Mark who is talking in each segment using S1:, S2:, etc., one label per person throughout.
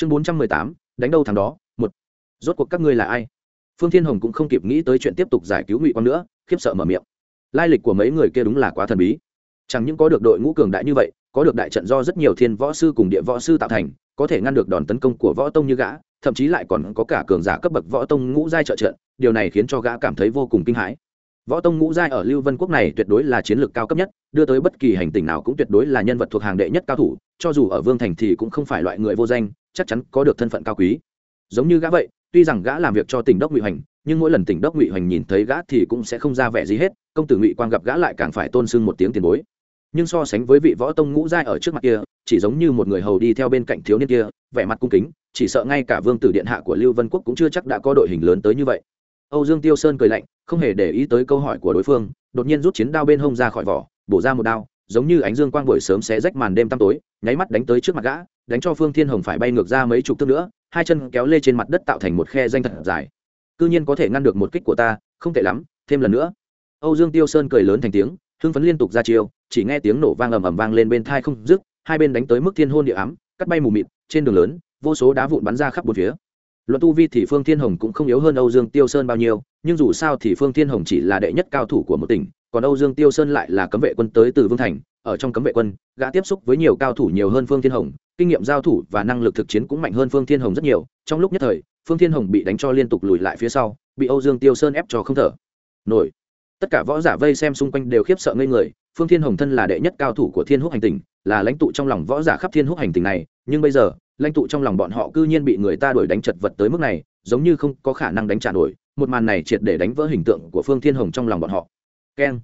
S1: chương bốn trăm mười tám, đánh đâu thằng đó, một. Rốt cuộc các ngươi là ai? Phương thiên hồng cũng không kịp nghĩ tới chuyện tiếp tục giải cứu ngụy quang nữa, khiếp sợ mở miệng. Lai lịch của mấy người kia đúng là quá thần bí. Chẳng những có được đội ngũ cường đại như vậy, có được đại trận do rất nhiều thiên võ sư cùng địa võ sư tạo thành, có thể ngăn được đòn tấn công của võ tông như gã, thậm chí lại còn có cả cường giả cấp bậc võ tông ngũ giai trợ trận, điều này khiến cho gã cảm thấy vô cùng kinh hãi. Võ tông ngũ giai ở lưu vân quốc này tuyệt đối là chiến lược cao cấp nhất, đưa tới bất kỳ hành tinh nào cũng tuyệt đối là nhân vật thuộc hàng đệ nhất cao thủ cho dù ở vương thành thì cũng không phải loại người vô danh, chắc chắn có được thân phận cao quý. Giống như gã vậy, tuy rằng gã làm việc cho tỉnh đốc ngụy hoành, nhưng mỗi lần tỉnh đốc ngụy hoành nhìn thấy gã thì cũng sẽ không ra vẻ gì hết, công tử ngụy quang gặp gã lại càng phải tôn sưng một tiếng tiền bối. Nhưng so sánh với vị võ tông ngũ giai ở trước mặt kia, chỉ giống như một người hầu đi theo bên cạnh thiếu niên kia, vẻ mặt cung kính, chỉ sợ ngay cả vương tử điện hạ của lưu vân quốc cũng chưa chắc đã có đội hình lớn tới như vậy. Âu dương tiêu sơn cười lạnh, không hề để ý tới câu hỏi của đối phương, đột nhiên rút chiến đao bên hông ra khỏi vỏ, bổ ra một đao giống như ánh dương quang buổi sớm sẽ rách màn đêm tăm tối, nháy mắt đánh tới trước mặt gã, đánh cho phương thiên hồng phải bay ngược ra mấy chục thước nữa, hai chân kéo lê trên mặt đất tạo thành một khe danh thật dài. Cư nhiên có thể ngăn được một kích của ta, không tệ lắm, thêm lần nữa. Âu dương tiêu sơn cười lớn thành tiếng, hưng phấn liên tục ra chiêu, chỉ nghe tiếng nổ vang ầm ầm vang lên bên thai không dứt, hai bên đánh tới mức thiên hôn địa ám, cắt bay mù mịt, trên đường lớn, vô số đá vụn bắn ra khắp bốn phía. Luận tu vi thì phương thiên hồng cũng không yếu hơn âu dương tiêu sơn bao nhiêu, nhưng dù sao thì phương thiên hồng chỉ là đệ nhất cao thủ của một tỉnh còn âu dương tiêu sơn lại là cấm vệ quân tới từ vương thành, ở trong cấm vệ quân, gã tiếp xúc với nhiều cao thủ nhiều hơn phương thiên hồng, kinh nghiệm giao thủ và năng lực thực chiến cũng mạnh hơn phương thiên hồng rất nhiều, trong lúc nhất thời, phương thiên hồng bị đánh cho liên tục lùi lại phía sau, bị âu dương tiêu sơn ép cho không thở. Nổi. Tất cả võ giả vây xem xung quanh đều khiếp sợ ngây người, phương thiên hồng thân là đệ nhất cao thủ của thiên húc hành tỉnh, là lãnh tụ trong lòng võ giả khắp thiên húc hành tỉnh này, nhưng bây giờ, lãnh tụ trong lòng bọn họ cư nhiên bị người ta đuổi đánh chật vật tới mức này, giống như không có khả năng đánh trả nổi, một màn này triệt để đánh vỡ hình tượng của phương thiên hồng trong lòng bọn họ keng.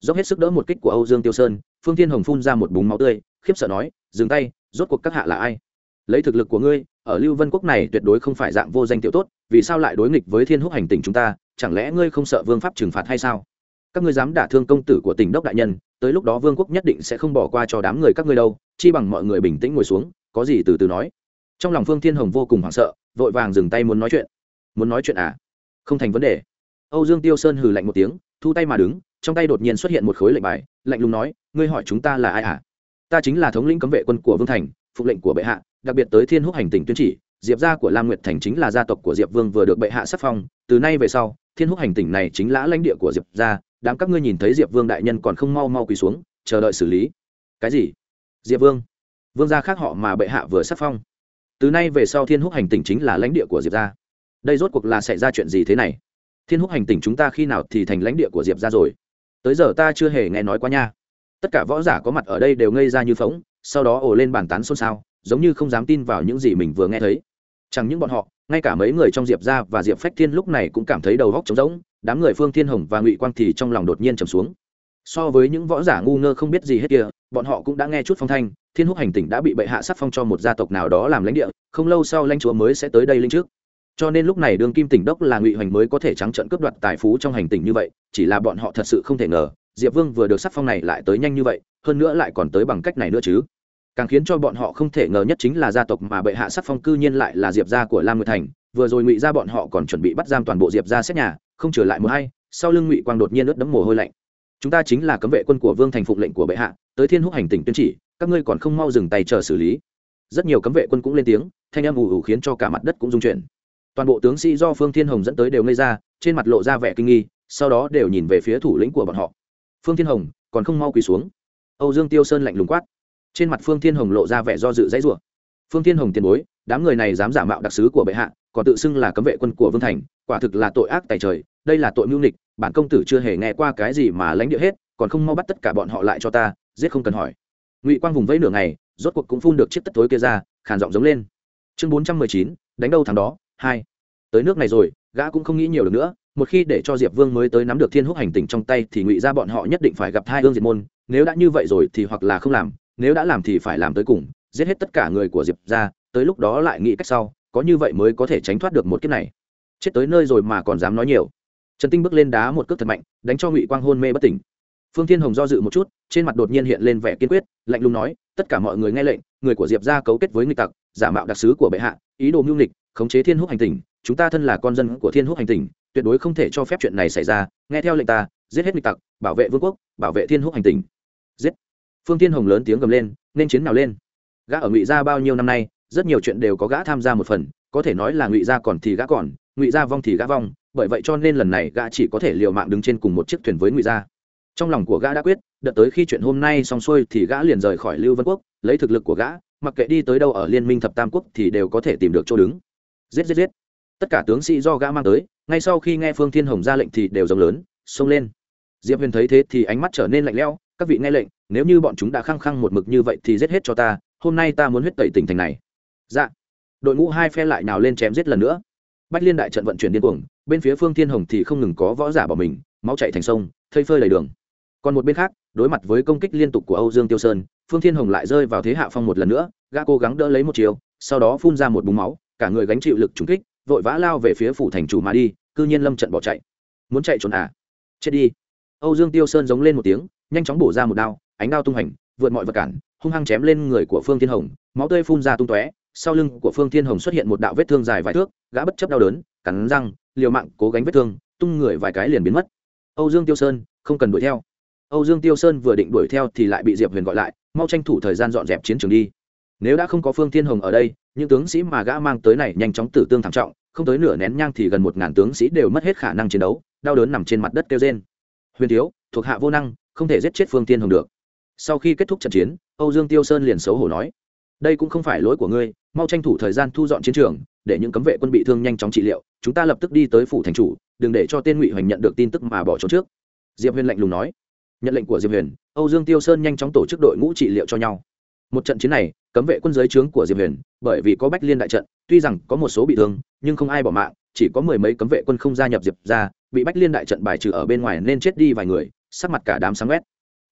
S1: Dốc hết sức đỡ một kích của âu dương tiêu sơn, phương thiên hồng phun ra một búng máu tươi, khiếp sợ nói, dừng tay, rốt cuộc các hạ là ai? Lấy thực lực của ngươi, ở lưu vân quốc này tuyệt đối không phải dạng vô danh tiểu tốt, vì sao lại đối nghịch với thiên húc hành tỉnh chúng ta, chẳng lẽ ngươi không sợ vương pháp trừng phạt hay sao? Các ngươi dám đả thương công tử của tỉnh đốc đại nhân, tới lúc đó vương quốc nhất định sẽ không bỏ qua cho đám người các ngươi đâu, chi bằng mọi người bình tĩnh ngồi xuống, có gì từ từ nói. Trong lòng phương thiên hồng vô cùng hoảng sợ, vội vàng dừng tay muốn nói chuyện. Muốn nói chuyện à? Không thành vấn đề. Âu dương tiêu sơn hừ lạnh một tiếng, thu tay mà đứng trong tay đột nhiên xuất hiện một khối lệnh bài, lạnh lùng nói, ngươi hỏi chúng ta là ai à ta chính là thống lĩnh cấm vệ quân của vương thành, phục lệnh của bệ hạ, đặc biệt tới thiên húc hành tỉnh tuyên chỉ, diệp gia của lam nguyệt thành chính là gia tộc của diệp vương vừa được bệ hạ sắc phong, từ nay về sau, thiên húc hành tỉnh này chính là lãnh địa của diệp gia, đám các ngươi nhìn thấy diệp vương đại nhân còn không mau mau quỳ xuống, chờ đợi xử lý. Cái gì? Diệp vương vương gia khác họ mà bệ hạ vừa sắc phong. Từ nay về sau thiên húc hành tỉnh chính là lãnh địa của diệp gia. Đây rốt cuộc là xảy ra chuyện gì thế này? Thiên húc hành tỉnh chúng ta khi nào thì thành lãnh địa của diệp gia rồi? Tới giờ ta chưa hề nghe nói qua nha. Tất cả võ giả có mặt ở đây đều ngây ra như phóng, sau đó ồ lên bàn tán xôn xao, giống như không dám tin vào những gì mình vừa nghe thấy. Chẳng những bọn họ, ngay cả mấy người trong diệp gia và diệp phách thiên lúc này cũng cảm thấy đầu góc trống rỗng, đám người phương thiên hồng và ngụy quang thì trong lòng đột nhiên trầm xuống. So với những võ giả ngu ngơ không biết gì hết kia, bọn họ cũng đã nghe chút phong thanh, thiên húc hành tỉnh đã bị bệ hạ sắc phong cho một gia tộc nào đó làm lãnh địa, không lâu sau lãnh chúa mới sẽ tới đây linh trước cho nên lúc này đương kim tỉnh đốc là ngụy hoành mới có thể trắng trận cướp đoạt tài phú trong hành tỉnh như vậy, chỉ là bọn họ thật sự không thể ngờ, diệp vương vừa được sắc phong này lại tới nhanh như vậy, hơn nữa lại còn tới bằng cách này nữa chứ. Càng khiến cho bọn họ không thể ngờ nhất chính là gia tộc mà bệ hạ sắc phong cư nhiên lại là diệp gia của lam nguyệt thành, vừa rồi ngụy gia bọn họ còn chuẩn bị bắt giam toàn bộ diệp gia xét nhà, không trở lại một hay, sau lưng ngụy quang đột nhiên ướt đẫm mồ hôi lạnh. Chúng ta chính là cấm vệ quân của vương thành phụng lệnh của bệ hạ, tới thiên húc hành tỉnh tuyên chỉ, các ngươi còn không mau dừng tay chờ xử lý. Rất nhiều cấm vệ quân cũng lên tiếng, thanh âm ù ù khiến cho cả mặt đất cũng rung chuyển toàn bộ tướng sĩ do phương thiên hồng dẫn tới đều ngây ra, trên mặt lộ ra vẻ kinh nghi, sau đó đều nhìn về phía thủ lĩnh của bọn họ. Phương thiên hồng, còn không mau quỳ xuống. Âu dương tiêu sơn lạnh lùng quát. Trên mặt phương thiên hồng lộ ra vẻ do dự dãy rủa. Phương thiên hồng tiền bối, đám người này dám giả mạo đặc sứ của bệ hạ, còn tự xưng là cấm vệ quân của vương thành, quả thực là tội ác tài trời, đây là tội mưu nịch bản công tử chưa hề nghe qua cái gì mà lãnh địa hết, còn không mau bắt tất cả bọn họ lại cho ta, giết không cần hỏi. Ngụy quang vùng vẫy nửa ngày, rốt cuộc cũng phun được chiếc tất tối kia ra, khàn giọng giống lên. Chương bốn trăm mười chín, đánh đâu thằng đó hai. Tới nước này rồi, gã cũng không nghĩ nhiều được nữa, một khi để cho diệp vương mới tới nắm được thiên húc hành tỉnh trong tay thì ngụy ra bọn họ nhất định phải gặp hai hương diệt môn, nếu đã như vậy rồi thì hoặc là không làm, nếu đã làm thì phải làm tới cùng, giết hết tất cả người của diệp ra tới lúc đó lại nghĩ cách sau, có như vậy mới có thể tránh thoát được một kiếp này. Chết tới nơi rồi mà còn dám nói nhiều. Trần tinh bước lên đá một cước thật mạnh, đánh cho ngụy quang hôn mê bất tỉnh phương thiên hồng do dự một chút, trên mặt đột nhiên hiện lên vẻ kiên quyết, lạnh lùng nói, tất cả mọi người nghe lệnh, người của diệp ra cấu kết với nghịch tặc, giả mạo đặc sứ của bệ hạ, ý đồ mưu nghịch, khống chế thiên húc hành tỉnh, chúng ta thân là con dân của thiên húc hành tỉnh, tuyệt đối không thể cho phép chuyện này xảy ra, nghe theo lệnh ta, giết hết nghịch tặc, bảo vệ vương quốc, bảo vệ thiên húc hành tỉnh. Giết. Phương thiên hồng lớn tiếng gầm lên, nên chiến nào lên. Gã ở ngụy gia bao nhiêu năm nay, rất nhiều chuyện đều có gã tham gia một phần, có thể nói là ngụy gia còn thì gã còn, ngụy gia vong thì gã vong, bởi vậy cho nên lần này gã chỉ có thể liều mạng đứng trên cùng một chiếc thuyền với ngụy gia trong lòng của gã đã quyết đợt tới khi chuyện hôm nay xong xuôi thì gã liền rời khỏi lưu vân quốc, lấy thực lực của gã, mặc kệ đi tới đâu ở liên minh thập tam quốc thì đều có thể tìm được chỗ đứng. Giết giết giết. Tất cả tướng sĩ do gã mang tới, ngay sau khi nghe phương thiên hồng ra lệnh thì đều giống lớn, xông lên. Diệp huyền thấy thế thì ánh mắt trở nên lạnh lẽo, các vị nghe lệnh, nếu như bọn chúng đã khăng khăng một mực như vậy thì giết hết cho ta, hôm nay ta muốn huyết tẩy tỉnh thành này. Dạ. Đội ngũ hai phe lại nào lên chém giết lần nữa. Bách liên đại trận vận chuyển điên cuồng, bên phía phương thiên hồng thì không ngừng có võ giả bỏ mình, máu chạy thành sông, thây phơi đầy đường còn một bên khác, đối mặt với công kích liên tục của âu dương tiêu sơn, phương thiên hồng lại rơi vào thế hạ phong một lần nữa, gã cố gắng đỡ lấy một chiều, sau đó phun ra một búng máu, cả người gánh chịu lực trúng kích, vội vã lao về phía phủ thành chủ mà đi, cư nhiên lâm trận bỏ chạy. Muốn chạy trốn à? Chết đi. Âu dương tiêu sơn giống lên một tiếng, nhanh chóng bổ ra một đao, ánh đao tung hành vượt mọi vật cản, hung hăng chém lên người của phương thiên hồng, máu tươi phun ra tung tóe, sau lưng của phương thiên hồng xuất hiện một đạo vết thương dài vài thước, gã bất chấp đau đớn, cắn răng, liều mạng cố gánh vết thương, tung người vài cái liền biến mất. Âu dương tiêu sơn không cần đuổi theo âu dương tiêu sơn vừa định đuổi theo thì lại bị diệp huyền gọi lại, mau tranh thủ thời gian dọn dẹp chiến trường đi. Nếu đã không có phương thiên hồng ở đây, những tướng sĩ mà gã mang tới này nhanh chóng tử tương thảm trọng, không tới nửa nén nhang thì gần một ngàn tướng sĩ đều mất hết khả năng chiến đấu, đau đớn nằm trên mặt đất kêu rên. huyền thiếu, thuộc hạ vô năng, không thể giết chết phương Thiên hồng được. Sau khi kết thúc trận chiến, âu dương tiêu sơn liền xấu hổ nói, đây cũng không phải lỗi của ngươi, mau tranh thủ thời gian thu dọn chiến trường, để những cấm vệ quân bị thương nhanh chóng trị liệu, chúng ta lập tức đi tới phủ thành chủ, đừng để cho tên ngụy hoành nhận được tin tức mà bỏ trốn trước. Diệp huyền lạnh lùng nói nhận lệnh của diệp huyền, âu dương tiêu sơn nhanh chóng tổ chức đội ngũ trị liệu cho nhau. Một trận chiến này, cấm vệ quân giới trướng của diệp huyền, bởi vì có bách liên đại trận, tuy rằng có một số bị thương, nhưng không ai bỏ mạng, chỉ có mười mấy cấm vệ quân không gia nhập diệp ra, bị bách liên đại trận bài trừ ở bên ngoài nên chết đi vài người, sắc mặt cả đám sáng quét.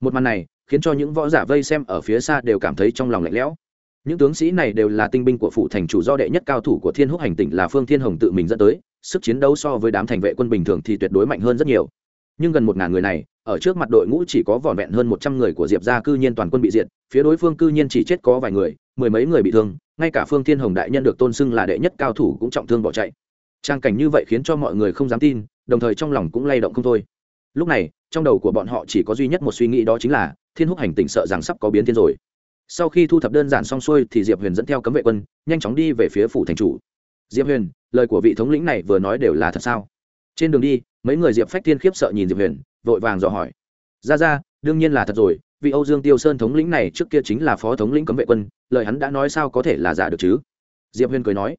S1: Một màn này, khiến cho những võ giả vây xem ở phía xa đều cảm thấy trong lòng lạnh lẽo. Những tướng sĩ này đều là tinh binh của phủ thành chủ do đệ nhất cao thủ của thiên húc hành tỉnh là phương thiên hồng tự mình dẫn tới, sức chiến đấu so với đám thành vệ quân bình thường thì tuyệt đối mạnh hơn rất nhiều nhưng gần một ngàn người này, ở trước mặt đội ngũ chỉ có vỏn vẹn hơn một trăm người của diệp gia cư nhiên toàn quân bị diệt, phía đối phương cư nhiên chỉ chết có vài người, mười mấy người bị thương, ngay cả phương thiên hồng đại nhân được tôn xưng là đệ nhất cao thủ cũng trọng thương bỏ chạy. Trang cảnh như vậy khiến cho mọi người không dám tin, đồng thời trong lòng cũng lay động không thôi. Lúc này, trong đầu của bọn họ chỉ có duy nhất một suy nghĩ đó chính là, thiên húc hành tỉnh sợ rằng sắp có biến thiên rồi. Sau khi thu thập đơn giản xong xuôi thì diệp huyền dẫn theo cấm vệ quân, nhanh chóng đi về phía phủ thành chủ. Diệp huyền, lời của vị thống lĩnh này vừa nói đều là thật sao? Trên đường đi, mấy người diệp phách thiên khiếp sợ nhìn diệp huyền, vội vàng dò hỏi. Ra ra, đương nhiên là thật rồi, vị âu dương tiêu sơn thống lĩnh này trước kia chính là phó thống lĩnh cấm vệ quân, lời hắn đã nói sao có thể là giả được chứ? Diệp huyền cười nói.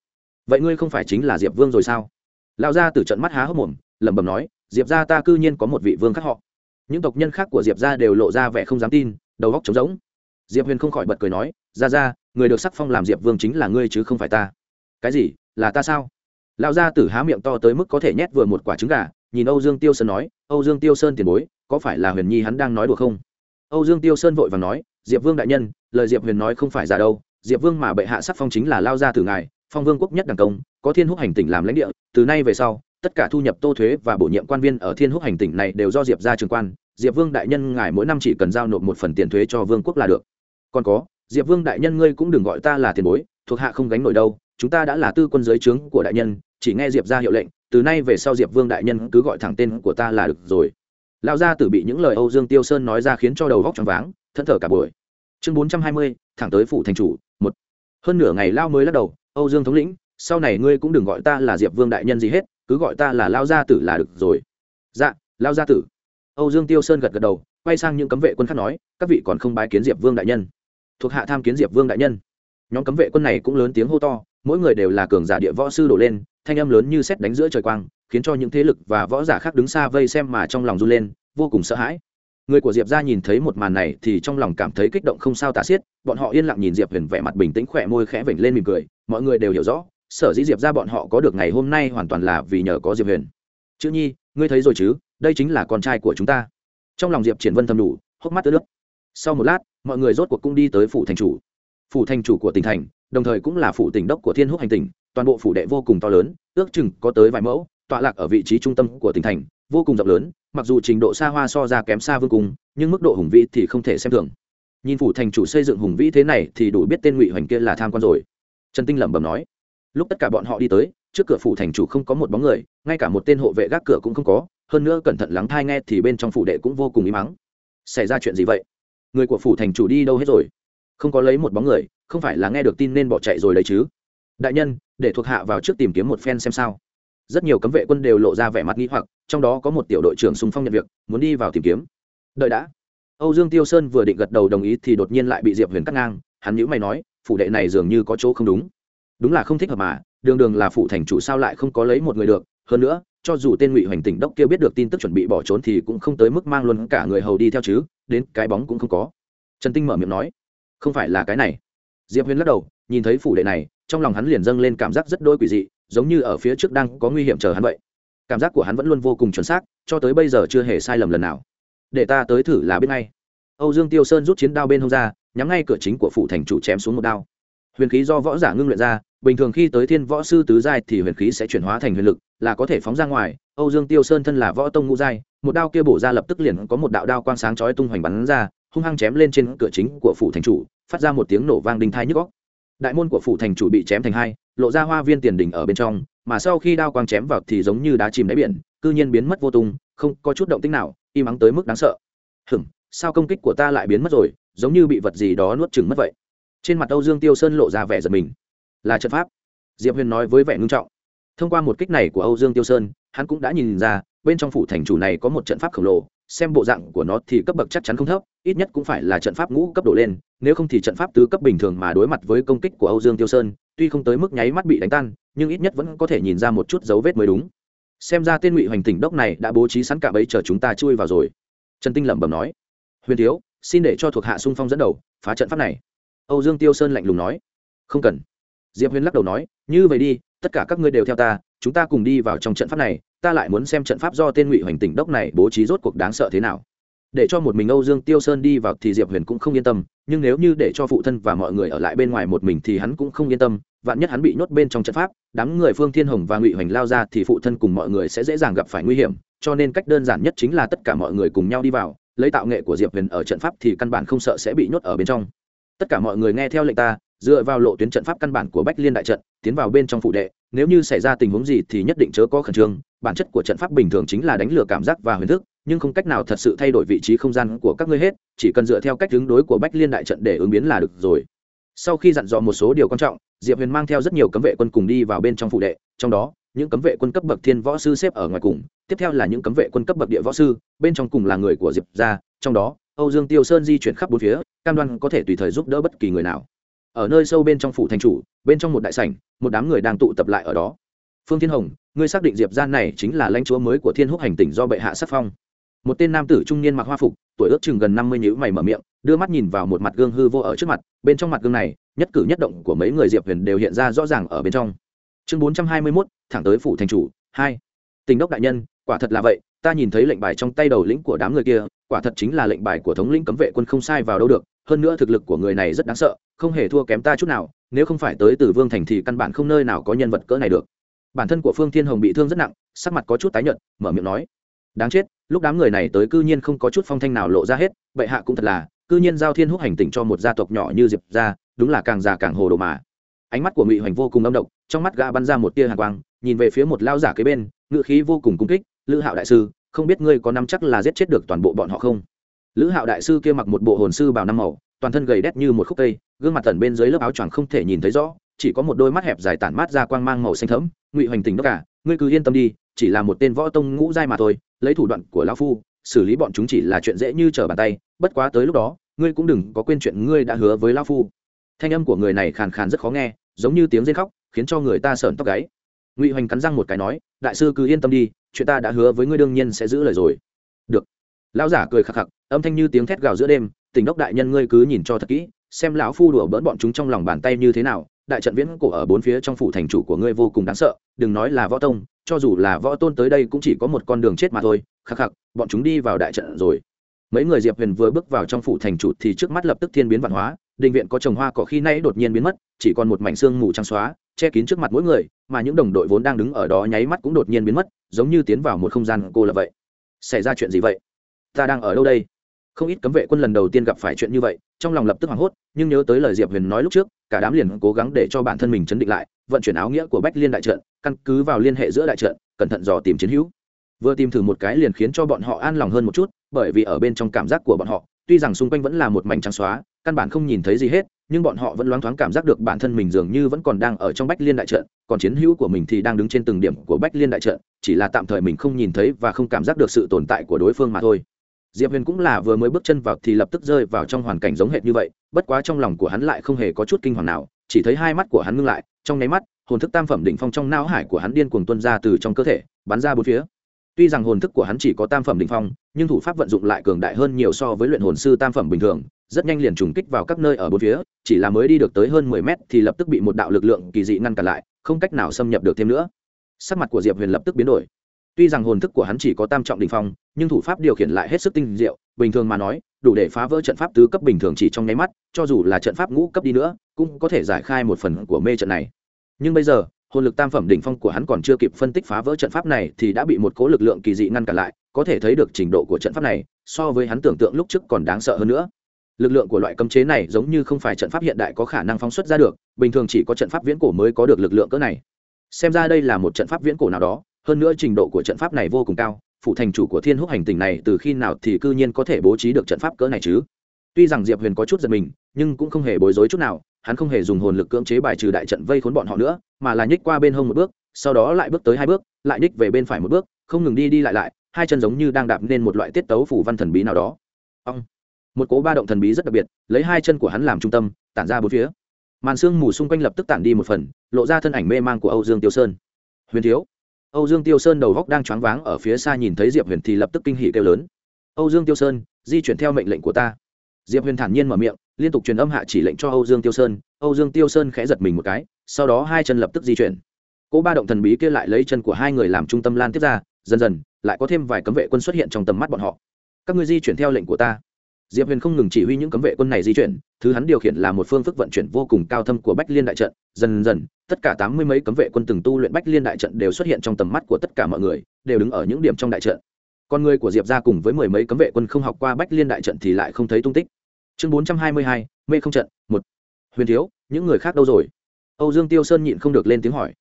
S1: Vậy ngươi không phải chính là diệp vương rồi sao? Lão gia từ trận mắt há hốc mồm, lẩm bẩm nói, diệp gia ta cư nhiên có một vị vương khác họ. Những tộc nhân khác của diệp gia đều lộ ra vẻ không dám tin, đầu góc trống rỗng. Diệp huyền không khỏi bật cười nói, ra ra, người được sắc phong làm diệp vương chính là ngươi chứ không phải ta. Cái gì? Là ta sao? Lão gia tử há miệng to tới mức có thể nhét vừa một quả trứng gà, nhìn âu dương tiêu sơn nói, âu dương tiêu sơn tiền bối, có phải là huyền nhi hắn đang nói đùa không? Âu dương tiêu sơn vội và nói, diệp vương đại nhân, lời diệp huyền nói không phải giả đâu. Diệp vương mà bệ hạ sắc phong chính là lao gia tử ngài, phong vương quốc nhất đẳng công, có thiên húc hành tỉnh làm lãnh địa, từ nay về sau, tất cả thu nhập tô thuế và bổ nhiệm quan viên ở thiên húc hành tỉnh này đều do diệp ra trường quan. Diệp vương đại nhân ngài mỗi năm chỉ cần giao nộp một phần tiền thuế cho vương quốc là được. Còn có, diệp vương đại nhân ngươi cũng đừng gọi ta là tiền bối, thuộc hạ không gánh nổi đâu chúng ta đã là tư quân giới trướng của đại nhân, chỉ nghe diệp ra hiệu lệnh, từ nay về sau diệp vương đại nhân cứ gọi thẳng tên của ta là được rồi. Lão gia tử bị những lời âu dương tiêu sơn nói ra khiến cho đầu góc choáng váng, thẫn thở cả buổi. Chương bốn trăm hai mươi, thẳng tới phủ thành chủ, một. Hơn nửa ngày lao mới lắc đầu, âu dương thống lĩnh, sau này ngươi cũng đừng gọi ta là diệp vương đại nhân gì hết, cứ gọi ta là lao gia tử là được rồi. Dạ lao gia tử. Âu dương tiêu sơn gật gật đầu, quay sang những cấm vệ quân khác nói, các vị còn không bái kiến diệp vương đại nhân. Thuộc hạ tham kiến diệp vương đại nhân. Nhóm cấm vệ quân này cũng lớn tiếng hô to mỗi người đều là cường giả địa võ sư đổ lên, thanh âm lớn như xét đánh giữa trời quang, khiến cho những thế lực và võ giả khác đứng xa vây xem mà trong lòng run lên, vô cùng sợ hãi. Người của diệp ra nhìn thấy một màn này thì trong lòng cảm thấy kích động không sao tả xiết, bọn họ yên lặng nhìn diệp huyền vẻ mặt bình tĩnh, khỏe môi khẽ vểnh lên mỉm cười, mọi người đều hiểu rõ, sở dĩ diệp ra bọn họ có được ngày hôm nay hoàn toàn là vì nhờ có diệp huyền. Chữ nhi, ngươi thấy rồi chứ, đây chính là con trai của chúng ta. Trong lòng diệp triển vân thầm đủ, hốc mắt tớ nước sau một lát, mọi người rốt cuộc cũng đi tới phủ thành chủ. Phủ thành chủ của tỉnh thành đồng thời cũng là phủ tỉnh đốc của thiên húc hành tỉnh, toàn bộ phủ đệ vô cùng to lớn, ước chừng có tới vài mẫu, tọa lạc ở vị trí trung tâm của tỉnh thành, vô cùng rộng lớn, mặc dù trình độ xa hoa so ra kém xa vương cung, nhưng mức độ hùng vĩ thì không thể xem thường. Nhìn phủ thành chủ xây dựng hùng vĩ thế này thì đủ biết tên ngụy hoành kia là tham quan rồi. Trần tinh lẩm bẩm nói. Lúc tất cả bọn họ đi tới, trước cửa phủ thành chủ không có một bóng người, ngay cả một tên hộ vệ gác cửa cũng không có, hơn nữa cẩn thận lắng thai nghe thì bên trong phủ đệ cũng vô cùng im mắng xảy ra chuyện gì vậy? Người của phủ thành chủ đi đâu hết rồi? Không có lấy một bóng người không phải là nghe được tin nên bỏ chạy rồi đấy chứ? Đại nhân, để thuộc hạ vào trước tìm kiếm một phen xem sao. Rất nhiều cấm vệ quân đều lộ ra vẻ mặt nghi hoặc, trong đó có một tiểu đội trưởng xung phong nhận việc, muốn đi vào tìm kiếm. Đợi đã. Âu dương tiêu sơn vừa định gật đầu đồng ý thì đột nhiên lại bị diệp huyền cắt ngang, hắn nhữ mày nói, phủ đệ này dường như có chỗ không đúng. Đúng là không thích hợp mà, đường đường là phủ thành chủ sao lại không có lấy một người được? Hơn nữa, cho dù tên ngụy hoành tỉnh đốc kia biết được tin tức chuẩn bị bỏ trốn thì cũng không tới mức mang luôn cả người hầu đi theo chứ, đến cái bóng cũng không có. Trần tinh mở miệng nói, không phải là cái này diệp huyền lắc đầu, nhìn thấy phủ đệ này, trong lòng hắn liền dâng lên cảm giác rất đôi quỷ dị, giống như ở phía trước đang có nguy hiểm chờ hắn vậy. Cảm giác của hắn vẫn luôn vô cùng chuẩn xác, cho tới bây giờ chưa hề sai lầm lần nào. Để ta tới thử là biết ngay. Âu dương tiêu sơn rút chiến đao bên hông ra, nhắm ngay cửa chính của phủ thành chủ chém xuống một đao. Huyền khí do võ giả ngưng luyện ra, bình thường khi tới thiên võ sư tứ giai thì huyền khí sẽ chuyển hóa thành huyền lực, là có thể phóng ra ngoài. Âu dương tiêu sơn thân là võ tông ngũ giai, một đao kia bổ ra lập tức liền có một đạo đao quang sáng chói tung hoành bắn ra, hung hăng chém lên trên cửa chính của phủ thành chủ phát ra một tiếng nổ vang đinh thai nhức góc đại môn của phủ thành chủ bị chém thành hai, lộ ra hoa viên tiền đỉnh ở bên trong, mà sau khi đao quang chém vào thì giống như đá chìm đáy biển, cư nhiên biến mất vô tung, không có chút động tĩnh nào, im ắng tới mức đáng sợ. Hừng sao công kích của ta lại biến mất rồi, giống như bị vật gì đó nuốt chừng mất vậy. Trên mặt âu dương tiêu sơn lộ ra vẻ giật mình. Là trận pháp. Diệp huyền nói với vẻ ngưng trọng. Thông qua một kích này của âu dương tiêu sơn, hắn cũng đã nhìn ra, bên trong phủ thành chủ này có một trận pháp khổng lồ xem bộ dạng của nó thì cấp bậc chắc chắn không thấp, ít nhất cũng phải là trận pháp ngũ cấp độ lên, nếu không thì trận pháp tứ cấp bình thường mà đối mặt với công kích của âu dương tiêu sơn, tuy không tới mức nháy mắt bị đánh tan, nhưng ít nhất vẫn có thể nhìn ra một chút dấu vết mới đúng. Xem ra tên ngụy hoành tỉnh đốc này đã bố trí sẵn cả bấy chờ chúng ta chui vào rồi. Trần tinh lẩm bẩm nói. Huyền thiếu, xin để cho thuộc hạ sung phong dẫn đầu, phá trận pháp này. Âu dương tiêu sơn lạnh lùng nói. Không cần. Diệp huyền lắc đầu nói. Như vậy đi, tất cả các ngươi đều theo ta, chúng ta cùng đi vào trong trận pháp này ta lại muốn xem trận pháp do tên ngụy hoành tỉnh đốc này bố trí rốt cuộc đáng sợ thế nào. Để cho một mình âu dương tiêu sơn đi vào thì diệp huyền cũng không yên tâm, nhưng nếu như để cho phụ thân và mọi người ở lại bên ngoài một mình thì hắn cũng không yên tâm, vạn nhất hắn bị nhốt bên trong trận pháp, đám người phương thiên hồng và ngụy hoành lao ra thì phụ thân cùng mọi người sẽ dễ dàng gặp phải nguy hiểm, cho nên cách đơn giản nhất chính là tất cả mọi người cùng nhau đi vào, lấy tạo nghệ của diệp huyền ở trận pháp thì căn bản không sợ sẽ bị nhốt ở bên trong. Tất cả mọi người nghe theo lệnh ta, dựa vào lộ tuyến trận pháp căn bản của bách liên đại trận, tiến vào bên trong phụ đệ, nếu như xảy ra tình huống gì thì nhất định chớ có khẩn trương bản chất của trận pháp bình thường chính là đánh lừa cảm giác và huyền thức, nhưng không cách nào thật sự thay đổi vị trí không gian của các ngươi hết, chỉ cần dựa theo cách ứng đối của bách liên đại trận để ứng biến là được rồi. Sau khi dặn dò một số điều quan trọng, diệp huyền mang theo rất nhiều cấm vệ quân cùng đi vào bên trong phụ đệ, trong đó, những cấm vệ quân cấp bậc thiên võ sư xếp ở ngoài cùng, tiếp theo là những cấm vệ quân cấp bậc địa võ sư, bên trong cùng là người của diệp gia, trong đó, âu dương tiêu sơn di chuyển khắp bốn phía, cam đoan có thể tùy thời giúp đỡ bất kỳ người nào. Ở nơi sâu bên trong phủ thành chủ, bên trong một đại sảnh, một đám người đang tụ tập lại ở đó phương thiên hồng, ngươi xác định diệp gian này chính là lãnh chúa mới của thiên húc hành tỉnh do bệ hạ sắc phong. Một tên nam tử trung niên mặc hoa phục, tuổi ước chừng gần năm mươi nhữ mày mở miệng, đưa mắt nhìn vào một mặt gương hư vô ở trước mặt, bên trong mặt gương này, nhất cử nhất động của mấy người diệp huyền đều hiện ra rõ ràng ở bên trong. Chương bốn trăm hai mươi mốt, thẳng tới phủ thành chủ, hai. Tình đốc đại nhân, quả thật là vậy, ta nhìn thấy lệnh bài trong tay đầu lĩnh của đám người kia, quả thật chính là lệnh bài của thống lĩnh cấm vệ quân không sai vào đâu được, hơn nữa thực lực của người này rất đáng sợ, không hề thua kém ta chút nào, nếu không phải tới từ vương thành thì căn bản không nơi nào có nhân vật cỡ này được bản thân của phương thiên hồng bị thương rất nặng, sắc mặt có chút tái nhợt, mở miệng nói, đáng chết, lúc đám người này tới cư nhiên không có chút phong thanh nào lộ ra hết, bệ hạ cũng thật là, cư nhiên giao thiên húc hành tỉnh cho một gia tộc nhỏ như diệp ra đúng là càng già càng hồ đồ mà. Ánh mắt của ngụy hoành vô cùng âm độc, trong mắt gã bắn ra một tia hàn quang, nhìn về phía một lao giả kế bên ngự khí vô cùng cung kích, lữ hạo đại sư, không biết ngươi có nắm chắc là giết chết được toàn bộ bọn họ không? Lữ hạo đại sư kia mặc một bộ hồn sư bào năm màu, toàn thân gầy đét như một khúc cây, gương mặt tần bên dưới lớp áo choàng không thể nhìn thấy rõ, chỉ có một đôi mắt hẹp dài tản mát ra quang mang màu xanh thẫm ngụy hoành tỉnh đốc cả ngươi cứ yên tâm đi, chỉ là một tên võ tông ngũ giai mà thôi, lấy thủ đoạn của lão phu, xử lý bọn chúng chỉ là chuyện dễ như trở bàn tay, bất quá tới lúc đó, ngươi cũng đừng có quên chuyện ngươi đã hứa với lão phu. Thanh âm của người này khàn khàn rất khó nghe, giống như tiếng rên khóc, khiến cho người ta sởn tóc gáy. Ngụy hoành cắn răng một cái nói, đại sư cứ yên tâm đi, chuyện ta đã hứa với ngươi đương nhiên sẽ giữ lời rồi. Được. Lão giả cười khạc khạc, âm thanh như tiếng thét gào giữa đêm, tỉnh đốc đại nhân ngươi cứ nhìn cho thật kỹ, xem lão phu đùa bỡn bọn chúng trong lòng bàn tay như thế nào đại trận viễn cổ ở bốn phía trong phủ thành chủ của ngươi vô cùng đáng sợ, đừng nói là võ tông, cho dù là võ tôn tới đây cũng chỉ có một con đường chết mà thôi, khắc khắc, bọn chúng đi vào đại trận rồi. Mấy người diệp huyền vừa bước vào trong phủ thành chủ thì trước mắt lập tức thiên biến văn hóa, đình viện có trồng hoa cỏ khi nay đột nhiên biến mất, chỉ còn một mảnh xương mù trắng xóa, che kín trước mặt mỗi người, mà những đồng đội vốn đang đứng ở đó nháy mắt cũng đột nhiên biến mất, giống như tiến vào một không gian cô là vậy. Xảy ra chuyện gì vậy? Ta đang ở đâu đây? Không ít cấm vệ quân lần đầu tiên gặp phải chuyện như vậy, trong lòng lập tức hoảng hốt, nhưng nhớ tới lời diệp huyền nói lúc trước, cả đám liền cố gắng để cho bản thân mình chấn định lại, vận chuyển áo nghĩa của bách liên đại trận, căn cứ vào liên hệ giữa đại trận, cẩn thận dò tìm chiến hữu. Vừa tìm thử một cái liền khiến cho bọn họ an lòng hơn một chút, bởi vì ở bên trong cảm giác của bọn họ, tuy rằng xung quanh vẫn là một mảnh trắng xóa, căn bản không nhìn thấy gì hết, nhưng bọn họ vẫn loáng thoáng cảm giác được bản thân mình dường như vẫn còn đang ở trong bách liên đại trận, còn chiến hữu của mình thì đang đứng trên từng điểm của bách liên đại trận, chỉ là tạm thời mình không nhìn thấy và không cảm giác được sự tồn tại của đối phương mà thôi diệp huyền cũng là vừa mới bước chân vào thì lập tức rơi vào trong hoàn cảnh giống hệt như vậy, bất quá trong lòng của hắn lại không hề có chút kinh hoàng nào, chỉ thấy hai mắt của hắn ngưng lại, trong nháy mắt, hồn thức tam phẩm đỉnh phong trong não hải của hắn điên cuồng tuân ra từ trong cơ thể, bắn ra bốn phía. Tuy rằng hồn thức của hắn chỉ có tam phẩm đỉnh phong, nhưng thủ pháp vận dụng lại cường đại hơn nhiều so với luyện hồn sư tam phẩm bình thường, rất nhanh liền trùng kích vào các nơi ở bốn phía, chỉ là mới đi được tới hơn mười mét thì lập tức bị một đạo lực lượng kỳ dị ngăn cản lại, không cách nào xâm nhập được thêm nữa. Sắc mặt của diệp huyền lập tức biến đổi tuy rằng hồn thức của hắn chỉ có tam trọng đỉnh phong, nhưng thủ pháp điều khiển lại hết sức tinh diệu, bình thường mà nói, đủ để phá vỡ trận pháp tứ cấp bình thường chỉ trong nháy mắt, cho dù là trận pháp ngũ cấp đi nữa, cũng có thể giải khai một phần của mê trận này. Nhưng bây giờ, hồn lực tam phẩm đỉnh phong của hắn còn chưa kịp phân tích phá vỡ trận pháp này thì đã bị một cố lực lượng kỳ dị ngăn cản lại, có thể thấy được trình độ của trận pháp này, so với hắn tưởng tượng lúc trước còn đáng sợ hơn nữa. Lực lượng của loại cấm chế này giống như không phải trận pháp hiện đại có khả năng phóng xuất ra được, bình thường chỉ có trận pháp viễn cổ mới có được lực lượng cỡ này. Xem ra đây là một trận pháp viễn cổ nào đó hơn nữa trình độ của trận pháp này vô cùng cao phụ thành chủ của thiên húc hành tình này từ khi nào thì cư nhiên có thể bố trí được trận pháp cỡ này chứ? Tuy rằng diệp huyền có chút giật mình, nhưng cũng không hề bối rối chút nào, hắn không hề dùng hồn lực cưỡng chế bài trừ đại trận vây khốn bọn họ nữa, mà là nhích qua bên hông một bước, sau đó lại bước tới hai bước, lại nhích về bên phải một bước, không ngừng đi đi lại lại, hai chân giống như đang đạp nên một loại tiết tấu phủ văn thần bí nào đó. Ông một cố ba động thần bí rất đặc biệt, lấy hai chân của hắn làm trung tâm, tản ra bốn phía. Màn sương mù xung quanh lập tức tản đi một phần, lộ ra thân ảnh mê man của âu dương tiêu sơn. Huyền thiếu! Âu dương tiêu sơn đầu góc đang choáng váng ở phía xa nhìn thấy diệp huyền thì lập tức kinh hỉ kêu lớn. Âu dương tiêu sơn, di chuyển theo mệnh lệnh của ta. Diệp huyền thản nhiên mở miệng, liên tục truyền âm hạ chỉ lệnh cho âu dương tiêu sơn. Âu dương tiêu sơn khẽ giật mình một cái, sau đó hai chân lập tức di chuyển. Cố ba động thần bí kia lại lấy chân của hai người làm trung tâm lan tiếp ra, dần dần, lại có thêm vài cấm vệ quân xuất hiện trong tầm mắt bọn họ. Các ngươi di chuyển theo lệnh của ta diệp huyền không ngừng chỉ huy những cấm vệ quân này di chuyển, thứ hắn điều khiển là một phương thức vận chuyển vô cùng cao thâm của bách liên đại trận. Dần dần, tất cả tám mươi mấy cấm vệ quân từng tu luyện bách liên đại trận đều xuất hiện trong tầm mắt của tất cả mọi người, đều đứng ở những điểm trong đại trận. Con người của diệp ra cùng với mười mấy cấm vệ quân không học qua bách liên đại trận thì lại không thấy tung tích. Chương bốn trăm hai mươi hai, mê không trận, một. Huyền thiếu, những người khác đâu rồi? Âu dương tiêu sơn nhịn không được lên tiếng hỏi.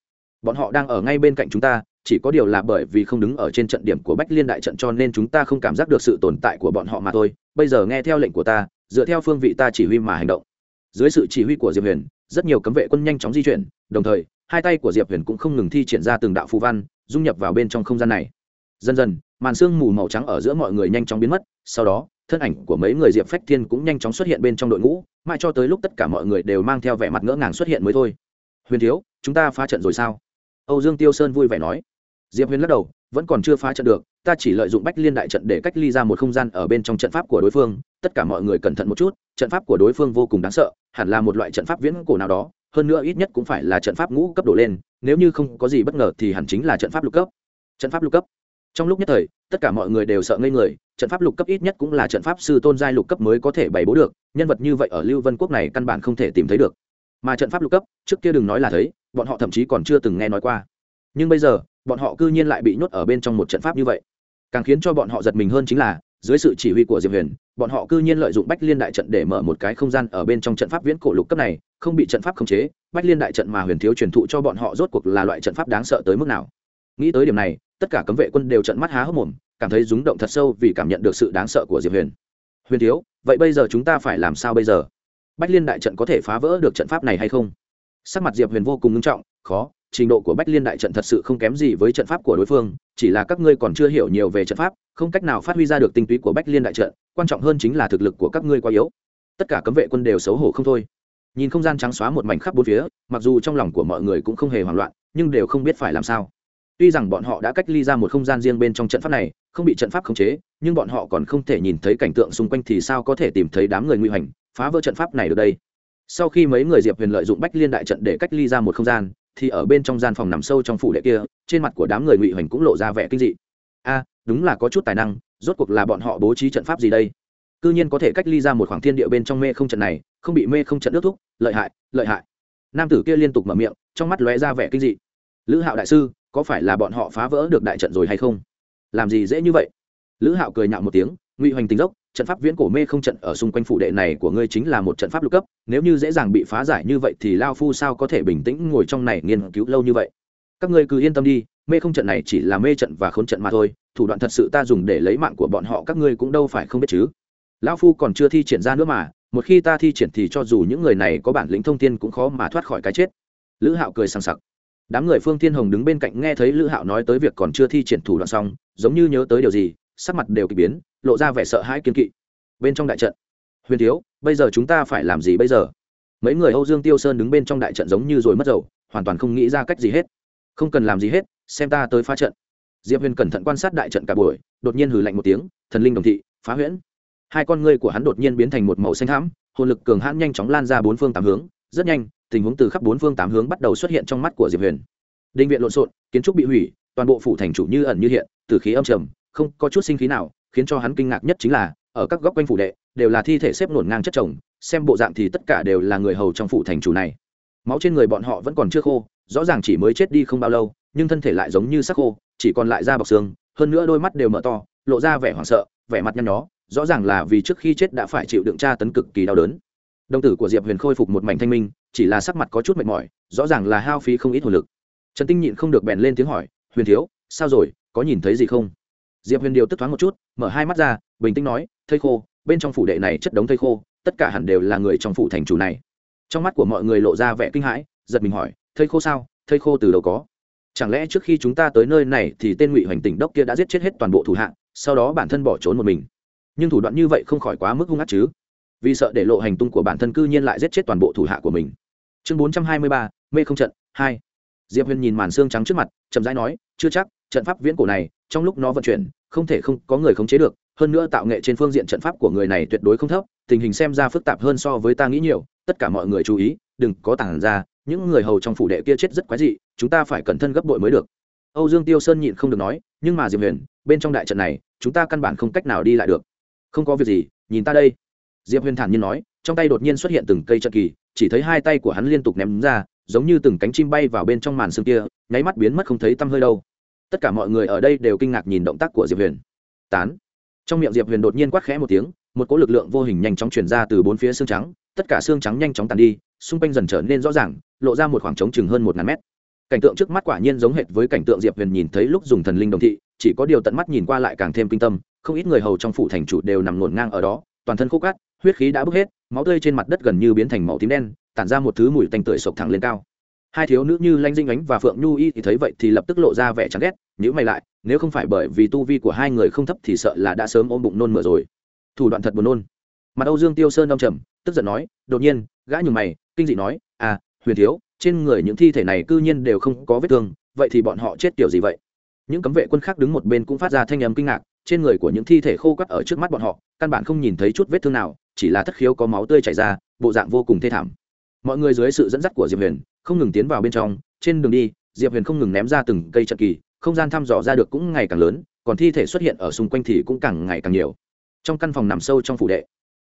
S1: Bọn họ đang ở ngay bên cạnh chúng ta chỉ có điều là bởi vì không đứng ở trên trận điểm của bách liên đại trận cho nên chúng ta không cảm giác được sự tồn tại của bọn họ mà thôi. Bây giờ nghe theo lệnh của ta, dựa theo phương vị ta chỉ huy mà hành động. Dưới sự chỉ huy của diệp huyền, rất nhiều cấm vệ quân nhanh chóng di chuyển, đồng thời, hai tay của diệp huyền cũng không ngừng thi triển ra từng đạo phù văn, dung nhập vào bên trong không gian này. Dần dần, màn sương mù màu trắng ở giữa mọi người nhanh chóng biến mất, sau đó, thân ảnh của mấy người diệp phách thiên cũng nhanh chóng xuất hiện bên trong đội ngũ, mãi cho tới lúc tất cả mọi người đều mang theo vẻ mặt ngỡ ngàng xuất hiện mới thôi. Huyền thiếu, chúng ta phá trận rồi sao? Âu dương tiêu sơn vui vẻ nói diệp huyền lắc đầu, vẫn còn chưa phá trận được, ta chỉ lợi dụng bách liên đại trận để cách ly ra một không gian ở bên trong trận pháp của đối phương. Tất cả mọi người cẩn thận một chút, trận pháp của đối phương vô cùng đáng sợ, hẳn là một loại trận pháp viễn cổ nào đó, hơn nữa ít nhất cũng phải là trận pháp ngũ cấp đổ lên, nếu như không có gì bất ngờ thì hẳn chính là trận pháp lục cấp. Trận pháp lục cấp. Trong lúc nhất thời, tất cả mọi người đều sợ ngây người, trận pháp lục cấp ít nhất cũng là trận pháp sư tôn giai lục cấp mới có thể bày bố được, nhân vật như vậy ở lưu vân quốc này căn bản không thể tìm thấy được. Mà trận pháp lục cấp, trước kia đừng nói là thấy, bọn họ thậm chí còn chưa từng nghe nói qua nhưng bây giờ, bọn họ cư nhiên lại bị nhốt ở bên trong một trận pháp như vậy. Càng khiến cho bọn họ giật mình hơn chính là, dưới sự chỉ huy của diệp huyền, bọn họ cư nhiên lợi dụng bách liên đại trận để mở một cái không gian ở bên trong trận pháp viễn cổ lục cấp này, không bị trận pháp khống chế. Bách liên đại trận mà huyền thiếu truyền thụ cho bọn họ rốt cuộc là loại trận pháp đáng sợ tới mức nào? Nghĩ tới điểm này, tất cả cấm vệ quân đều trận mắt há hốc mồm, cảm thấy rúng động thật sâu vì cảm nhận được sự đáng sợ của diệp huyền. Huyền thiếu, vậy bây giờ chúng ta phải làm sao bây giờ? Bách liên đại trận có thể phá vỡ được trận pháp này hay không? Sắc mặt diệp huyền vô cùng nghiêm trọng, khó trình độ của bách liên đại trận thật sự không kém gì với trận pháp của đối phương, chỉ là các ngươi còn chưa hiểu nhiều về trận pháp, không cách nào phát huy ra được tinh túy của bách liên đại trận, quan trọng hơn chính là thực lực của các ngươi quá yếu. Tất cả cấm vệ quân đều xấu hổ không thôi. Nhìn không gian trắng xóa một mảnh khắp bốn phía, mặc dù trong lòng của mọi người cũng không hề hoảng loạn, nhưng đều không biết phải làm sao. Tuy rằng bọn họ đã cách ly ra một không gian riêng bên trong trận pháp này, không bị trận pháp khống chế, nhưng bọn họ còn không thể nhìn thấy cảnh tượng xung quanh thì sao có thể tìm thấy đám người nguy hoành, phá vỡ trận pháp này được đây? Sau khi mấy người diệp huyền lợi dụng bách liên đại trận để cách ly ra một không gian thì ở bên trong gian phòng nằm sâu trong phủ đệ kia, trên mặt của đám người ngụy hoành cũng lộ ra vẻ kinh dị. A, đúng là có chút tài năng, rốt cuộc là bọn họ bố trí trận pháp gì đây? Cư nhiên có thể cách ly ra một khoảng thiên địa bên trong mê không trận này, không bị mê không trận ước thúc, lợi hại lợi hại. Nam tử kia liên tục mở miệng, trong mắt lóe ra vẻ kinh dị. Lữ hạo đại sư, có phải là bọn họ phá vỡ được đại trận rồi hay không? Làm gì dễ như vậy? Lữ hạo cười nhạo một tiếng, ngụy hoành tính dốc trận pháp viễn cổ mê không trận ở xung quanh phụ đệ này của ngươi chính là một trận pháp lục cấp, nếu như dễ dàng bị phá giải như vậy thì lao phu sao có thể bình tĩnh ngồi trong này nghiên cứu lâu như vậy? Các ngươi cứ yên tâm đi, mê không trận này chỉ là mê trận và khốn trận mà thôi, thủ đoạn thật sự ta dùng để lấy mạng của bọn họ các ngươi cũng đâu phải không biết chứ. Lao phu còn chưa thi triển ra nữa mà, một khi ta thi triển thì cho dù những người này có bản lĩnh thông tin cũng khó mà thoát khỏi cái chết. Lữ hạo cười sằng sặc. Đám người phương thiên hồng đứng bên cạnh nghe thấy lữ hạo nói tới việc còn chưa thi triển thủ đoạn xong, giống như nhớ tới điều gì, sắc mặt đều k ỳ biến lộ ra vẻ sợ hãi kiên kỵ. Bên trong đại trận. Huyền thiếu, bây giờ chúng ta phải làm gì bây giờ? Mấy người âu dương tiêu sơn đứng bên trong đại trận giống như rồi mất dầu, hoàn toàn không nghĩ ra cách gì hết. Không cần làm gì hết, xem ta tới phá trận. Diệp huyền cẩn thận quan sát đại trận cả buổi, đột nhiên hừ lạnh một tiếng, thần linh đồng thị, phá huyễn. Hai con ngươi của hắn đột nhiên biến thành một màu xanh thảm hồn lực cường hãn nhanh chóng lan ra bốn phương tám hướng, rất nhanh, tình huống từ khắp bốn phương tám hướng bắt đầu xuất hiện trong mắt của diệp huyền. Định viện lộn xộn, kiến trúc bị hủy, toàn bộ phủ thành chủ như ẩn như hiện từ khí âm trầm, không có chút sinh khí nào khiến cho hắn kinh ngạc nhất chính là, ở các góc quanh phủ đệ, đều là thi thể xếp nổn ngang chất chồng, xem bộ dạng thì tất cả đều là người hầu trong phủ thành chủ này. Máu trên người bọn họ vẫn còn chưa khô, rõ ràng chỉ mới chết đi không bao lâu, nhưng thân thể lại giống như sắc khô, chỉ còn lại da bọc xương, hơn nữa đôi mắt đều mở to, lộ ra vẻ hoảng sợ, vẻ mặt nhăn nhó, rõ ràng là vì trước khi chết đã phải chịu đựng tra tấn cực kỳ đau đớn. Đồng tử của diệp huyền khôi phục một mảnh thanh minh, chỉ là sắc mặt có chút mệt mỏi, rõ ràng là hao phí không ít hồn lực. Trần tinh nhịn không được bèn lên tiếng hỏi, huyền thiếu, sao rồi? Có nhìn thấy gì không? Diệp huyền điều tức thoáng một chút, mở hai mắt ra, bình tĩnh nói thây khô, bên trong phủ đệ này chất đống thây khô, tất cả hẳn đều là người trong phủ thành chủ này. Trong mắt của mọi người lộ ra vẻ kinh hãi, giật mình hỏi thây khô sao? Thây khô từ đâu có? Chẳng lẽ trước khi chúng ta tới nơi này thì tên ngụy hoành tỉnh đốc kia đã giết chết hết toàn bộ thủ hạ, sau đó bản thân bỏ trốn một mình? Nhưng thủ đoạn như vậy không khỏi quá mức hung ác chứ. Vì sợ để lộ hành tung của bản thân cư nhiên lại giết chết toàn bộ thủ hạ của mình. Chương bốn trăm hai mươi ba, mê không trận, hai. Diệp huyền nhìn màn xương trắng trước mặt, chậm rãi nói, chưa chắc trận pháp viễn cổ này, trong lúc nó vận chuyển, không thể không có người khống chế được, hơn nữa tạo nghệ trên phương diện trận pháp của người này tuyệt đối không thấp, tình hình xem ra phức tạp hơn so với ta nghĩ nhiều, tất cả mọi người chú ý, đừng có tản ra, những người hầu trong phủ đệ kia chết rất quái dị, chúng ta phải cẩn thân gấp bội mới được. Âu dương tiêu sơn nhịn không được nói, nhưng mà diệp huyền, bên trong đại trận này, chúng ta căn bản không cách nào đi lại được. Không có việc gì, nhìn ta đây. Diệp huyền thản nhiên nói, trong tay đột nhiên xuất hiện từng cây trận kỳ, chỉ thấy hai tay của hắn liên tục ném ra, giống như từng cánh chim bay vào bên trong màn xương kia, nháy mắt biến mất không thấy tăm hơi đâu tất cả mọi người ở đây đều kinh ngạc nhìn động tác của diệp huyền. Tán. Trong miệng diệp huyền đột nhiên quát khẽ một tiếng, một cỗ lực lượng vô hình nhanh chóng truyền ra từ bốn phía xương trắng, tất cả xương trắng nhanh chóng tàn đi, xung quanh dần trở nên rõ ràng, lộ ra một khoảng trống chừng hơn một ngàn mét. Cảnh tượng trước mắt quả nhiên giống hệt với cảnh tượng diệp huyền nhìn thấy lúc dùng thần linh đồng thị, chỉ có điều tận mắt nhìn qua lại càng thêm kinh tâm, không ít người hầu trong phủ thành chủ đều nằm ngổn ngang ở đó, toàn thân khô cát huyết khí đã bốc hết, máu tươi trên mặt đất gần như biến thành màu tím đen, tản ra một thứ mùi tanh tưởi sộc thẳng lên cao hai thiếu nữ như lanh dinh ánh và phượng nhu y thì thấy vậy thì lập tức lộ ra vẻ chán ghét nhữ mày lại, nếu không phải bởi vì tu vi của hai người không thấp thì sợ là đã sớm ôm bụng nôn mửa rồi. Thủ đoạn thật buồn nôn. Mặt âu dương tiêu sơn đong trầm, tức giận nói, đột nhiên, gã nhường mày, kinh dị nói à huyền thiếu, trên người những thi thể này cư nhiên đều không có vết thương, vậy thì bọn họ chết kiểu gì vậy? Những cấm vệ quân khác đứng một bên cũng phát ra thanh âm kinh ngạc, trên người của những thi thể khô quắt ở trước mắt bọn họ, căn bản không nhìn thấy chút vết thương nào, chỉ là thất khiếu có máu tươi chảy ra, bộ dạng vô cùng thê thảm. Mọi người dưới sự dẫn dắt của diệp huyền không ngừng tiến vào bên trong, trên đường đi, diệp huyền không ngừng ném ra từng cây trận kỳ, không gian thăm dò ra được cũng ngày càng lớn, còn thi thể xuất hiện ở xung quanh thì cũng càng ngày càng nhiều. Trong căn phòng nằm sâu trong phủ đệ.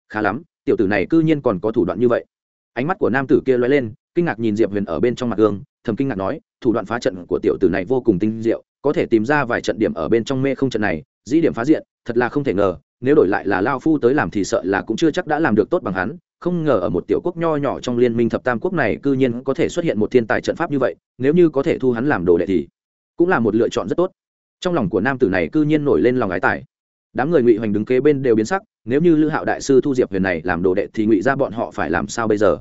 S1: Khá lắm, tiểu tử này c ư nhiên còn có thủ đoạn như vậy. Ánh mắt của nam tử kia lóe lên, kinh ngạc nhìn diệp huyền ở bên trong mặt gương, thầm kinh ngạc nói, thủ đoạn phá trận của tiểu tử này vô cùng tinh diệu, có thể tìm ra vài trận điểm ở bên trong mê không trận này, dĩ điểm phá diện, thật là không thể ngờ, nếu đổi lại là lao phu tới làm thì sợ là cũng chưa chắc đã làm được tốt bằng hắn không ngờ ở một tiểu quốc nho nhỏ trong liên minh thập tam quốc này cư nhiên có thể xuất hiện một thiên tài trận pháp như vậy, nếu như có thể thu hắn làm đồ đệ thì cũng là một lựa chọn rất tốt. Trong lòng của nam tử này cư nhiên nổi lên lòng ái tài. Đám người ngụy hoành đứng kế bên đều biến sắc, nếu như lữ hạo đại sư thu diệp huyền này làm đồ đệ thì ngụy ra bọn họ phải làm sao bây giờ?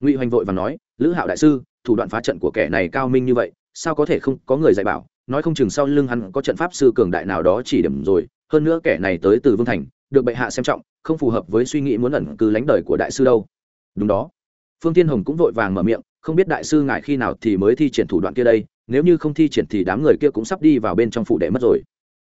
S1: Ngụy hoành vội và nói, lữ hạo đại sư, thủ đoạn phá trận của kẻ này cao minh như vậy, sao có thể không có người dạy bảo? Nói không chừng sau lưng hắn có trận pháp sư cường đại nào đó chỉ điểm rồi, hơn nữa kẻ này tới từ vương thành, được bệ hạ xem trọng không phù hợp với suy nghĩ muốn ẩn cư lánh đời của đại sư đâu. Đúng đó. Phương tiên hồng cũng vội vàng mở miệng, không biết đại sư ngại khi nào thì mới thi triển thủ đoạn kia đây, nếu như không thi triển thì đám người kia cũng sắp đi vào bên trong phủ đệ mất rồi.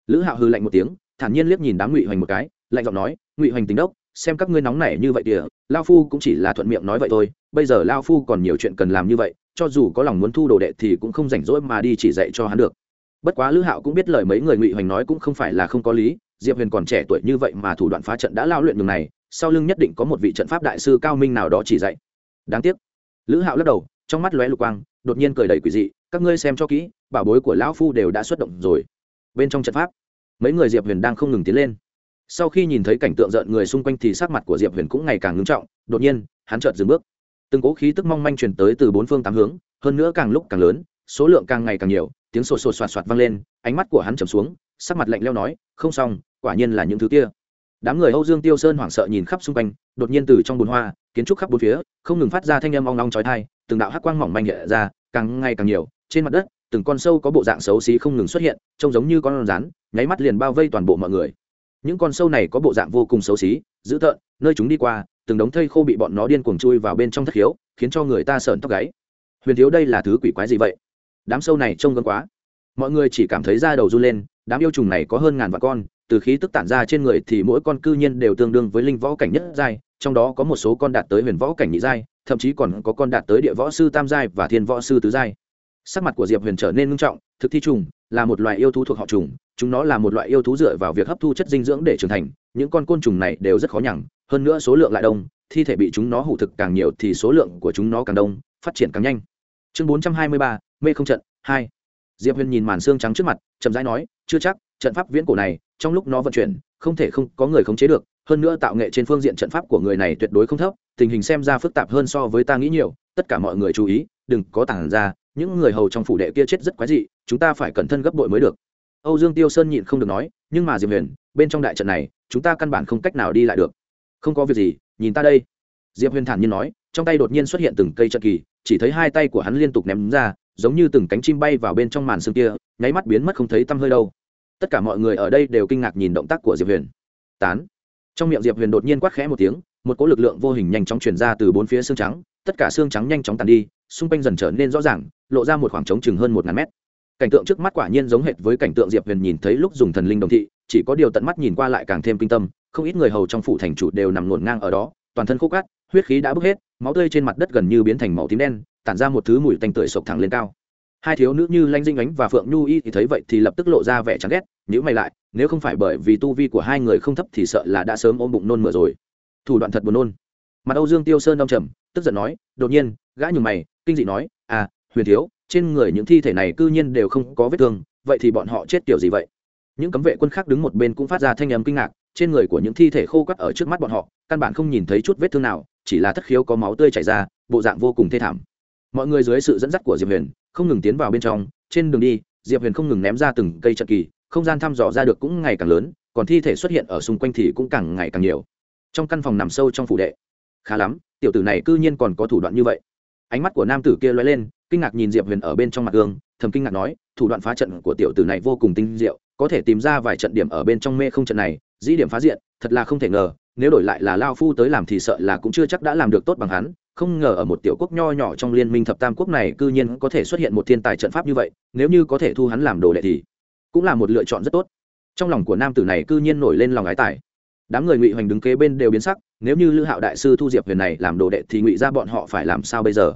S1: Lữ hạo hư lạnh một tiếng, thản nhiên liếc nhìn đám ngụy hoành một cái, lạnh giọng nói, ngụy hoành tính đốc, xem các ngươi nóng nảy như vậy kìa, lao phu cũng chỉ là thuận miệng nói vậy thôi, bây giờ lao phu còn nhiều chuyện cần làm như vậy, cho dù có lòng muốn thu đồ đệ thì cũng không rảnh rỗi mà đi chỉ dạy cho hắn được. Bất quá lữ hạo cũng biết lời mấy người ngụy hoành nói cũng không phải là không có lý diệp huyền còn trẻ tuổi như vậy mà thủ đoạn phá trận đã lao luyện đường này, sau lưng nhất định có một vị trận pháp đại sư cao minh nào đó chỉ dạy. Đáng tiếc. Lữ hạo lắc đầu, trong mắt lóe lục quang, đột nhiên cười đầy quỷ dị, các ngươi xem cho kỹ, bảo bối của lão phu đều đã xuất động rồi. Bên trong trận pháp, mấy người diệp huyền đang không ngừng tiến lên. Sau khi nhìn thấy cảnh tượng rợn người xung quanh thì sắc mặt của diệp huyền cũng ngày càng ngưng trọng, đột nhiên, hắn chợt dừng bước. Từng cố khí tức mong manh truyền tới từ bốn phương tám hướng, hơn nữa càng lúc càng lớn, số lượng càng ngày càng nhiều, tiếng sột sột soạt soạt vang lên, ánh mắt của hắn trầm xuống sắc mặt lạnh leo nói, không xong, quả nhiên là những thứ kia. Đám người âu dương tiêu sơn hoảng sợ nhìn khắp xung quanh, đột nhiên từ trong bùn hoa, kiến trúc khắp bốn phía, không ngừng phát ra thanh âm ong ong trói thai từng đạo hắc quang mỏng manh nhẹ ra, càng ngày càng nhiều, trên mặt đất, từng con sâu có bộ dạng xấu xí không ngừng xuất hiện, trông giống như con rắn, nháy mắt liền bao vây toàn bộ mọi người. Những con sâu này có bộ dạng vô cùng xấu xí, dữ tợn, nơi chúng đi qua, từng đống thây khô bị bọn nó điên cuồng chui vào bên trong thất khiếu, khiến cho người ta sợn tóc gáy. Huyền thiếu đây là thứ quỷ quái gì vậy? Đám sâu này trông gần quá. Mọi người chỉ cảm thấy da đầu run lên đám yêu trùng này có hơn ngàn vạn con, từ khí tức tản ra trên người thì mỗi con cư nhiên đều tương đương với linh võ cảnh nhất giai, trong đó có một số con đạt tới huyền võ cảnh nhị giai, thậm chí còn có con đạt tới địa võ sư tam giai và thiên võ sư tứ giai. Sắc mặt của diệp huyền trở nên nghiêm trọng, thực thi trùng là một loài yêu thú thuộc họ trùng, chúng nó là một loại yêu thú dựa vào việc hấp thu chất dinh dưỡng để trưởng thành, những con côn trùng này đều rất khó nhằn hơn nữa số lượng lại đông, thi thể bị chúng nó hủ thực càng nhiều thì số lượng của chúng nó càng đông, phát triển càng nhanh. Chương bốn trăm hai mươi ba, mê không trận, hai diệp huyền nhìn màn xương trắng trước mặt, chậm rãi nói, chưa chắc, trận pháp viễn cổ này, trong lúc nó vận chuyển, không thể không có người khống chế được. Hơn nữa tạo nghệ trên phương diện trận pháp của người này tuyệt đối không thấp, tình hình xem ra phức tạp hơn so với ta nghĩ nhiều. Tất cả mọi người chú ý, đừng có tản ra. Những người hầu trong phủ đệ kia chết rất quái dị, chúng ta phải cẩn thận gấp bội mới được. Âu dương tiêu sơn nhịn không được nói, nhưng mà diệp huyền, bên trong đại trận này, chúng ta căn bản không cách nào đi lại được. Không có việc gì, nhìn ta đây. Diệp huyền thản nhiên nói, trong tay đột nhiên xuất hiện từng cây trận kỳ, chỉ thấy hai tay của hắn liên tục ném ra giống như từng cánh chim bay vào bên trong màn xương kia, nháy mắt biến mất không thấy tăm hơi đâu. Tất cả mọi người ở đây đều kinh ngạc nhìn động tác của diệp huyền. Tán. Trong miệng diệp huyền đột nhiên quát khẽ một tiếng, một cỗ lực lượng vô hình nhanh chóng truyền ra từ bốn phía xương trắng, tất cả xương trắng nhanh chóng tàn đi, xung quanh dần trở nên rõ ràng, lộ ra một khoảng trống chừng hơn một ngàn mét. Cảnh tượng trước mắt quả nhiên giống hệt với cảnh tượng diệp huyền nhìn thấy lúc dùng thần linh đồng thị, chỉ có điều tận mắt nhìn qua lại càng thêm kinh tâm, không ít người hầu trong phủ thành chủ đều nằm ngổn ngang ở đó, toàn thân khúc cát, huyết khí đã bốc hết, máu tươi trên mặt đất gần như biến thành màu tím đen tản ra một thứ mùi tanh tưởi sộc thẳng lên cao. Hai thiếu nữ như lanh dinh ánh và phượng nhu y thì thấy vậy thì lập tức lộ ra vẻ chán ghét nhữ mày lại, nếu không phải bởi vì tu vi của hai người không thấp thì sợ là đã sớm ôm bụng nôn mửa rồi. Thủ đoạn thật buồn nôn. Mặt âu dương tiêu sơn đông trầm, tức giận nói, đột nhiên, gã nhường mày, kinh dị nói à huyền thiếu, trên người những thi thể này cư nhiên đều không có vết thương, vậy thì bọn họ chết kiểu gì vậy? Những cấm vệ quân khác đứng một bên cũng phát ra thanh âm kinh ngạc, trên người của những thi thể khô quắt ở trước mắt bọn họ, căn bản không nhìn thấy chút vết thương nào, chỉ là thất khiếu có máu tươi chảy ra, bộ dạng vô cùng thê thảm mọi người dưới sự dẫn dắt của diệp huyền, không ngừng tiến vào bên trong. Trên đường đi, diệp huyền không ngừng ném ra từng cây trận kỳ, không gian thăm dò ra được cũng ngày càng lớn, còn thi thể xuất hiện ở xung quanh thì cũng càng ngày càng nhiều. Trong căn phòng nằm sâu trong phủ đệ. Khá lắm, tiểu tử này c ư nhiên còn có thủ đoạn như vậy. Ánh mắt của nam tử kia loay lên, kinh ngạc nhìn diệp huyền ở bên trong mặt gương, thầm kinh ngạc nói, thủ đoạn phá trận của tiểu tử này vô cùng tinh diệu, có thể tìm ra vài trận điểm ở bên trong mê không trận này, dĩ điểm phá diện, thật là không thể ngờ, nếu đổi lại là lao phu tới làm thì sợ là cũng chưa chắc đã làm được tốt bằng hắn không ngờ ở một tiểu quốc nho nhỏ trong liên minh thập tam quốc này cư nhiên có thể xuất hiện một thiên tài trận pháp như vậy, nếu như có thể thu hắn làm đồ đệ thì cũng là một lựa chọn rất tốt. Trong lòng của nam tử này cư nhiên nổi lên lòng ái tài. Đám người ngụy hoành đứng kế bên đều biến sắc, nếu như lữ hạo đại sư thu diệp huyền này làm đồ đệ thì ngụy ra bọn họ phải làm sao bây giờ?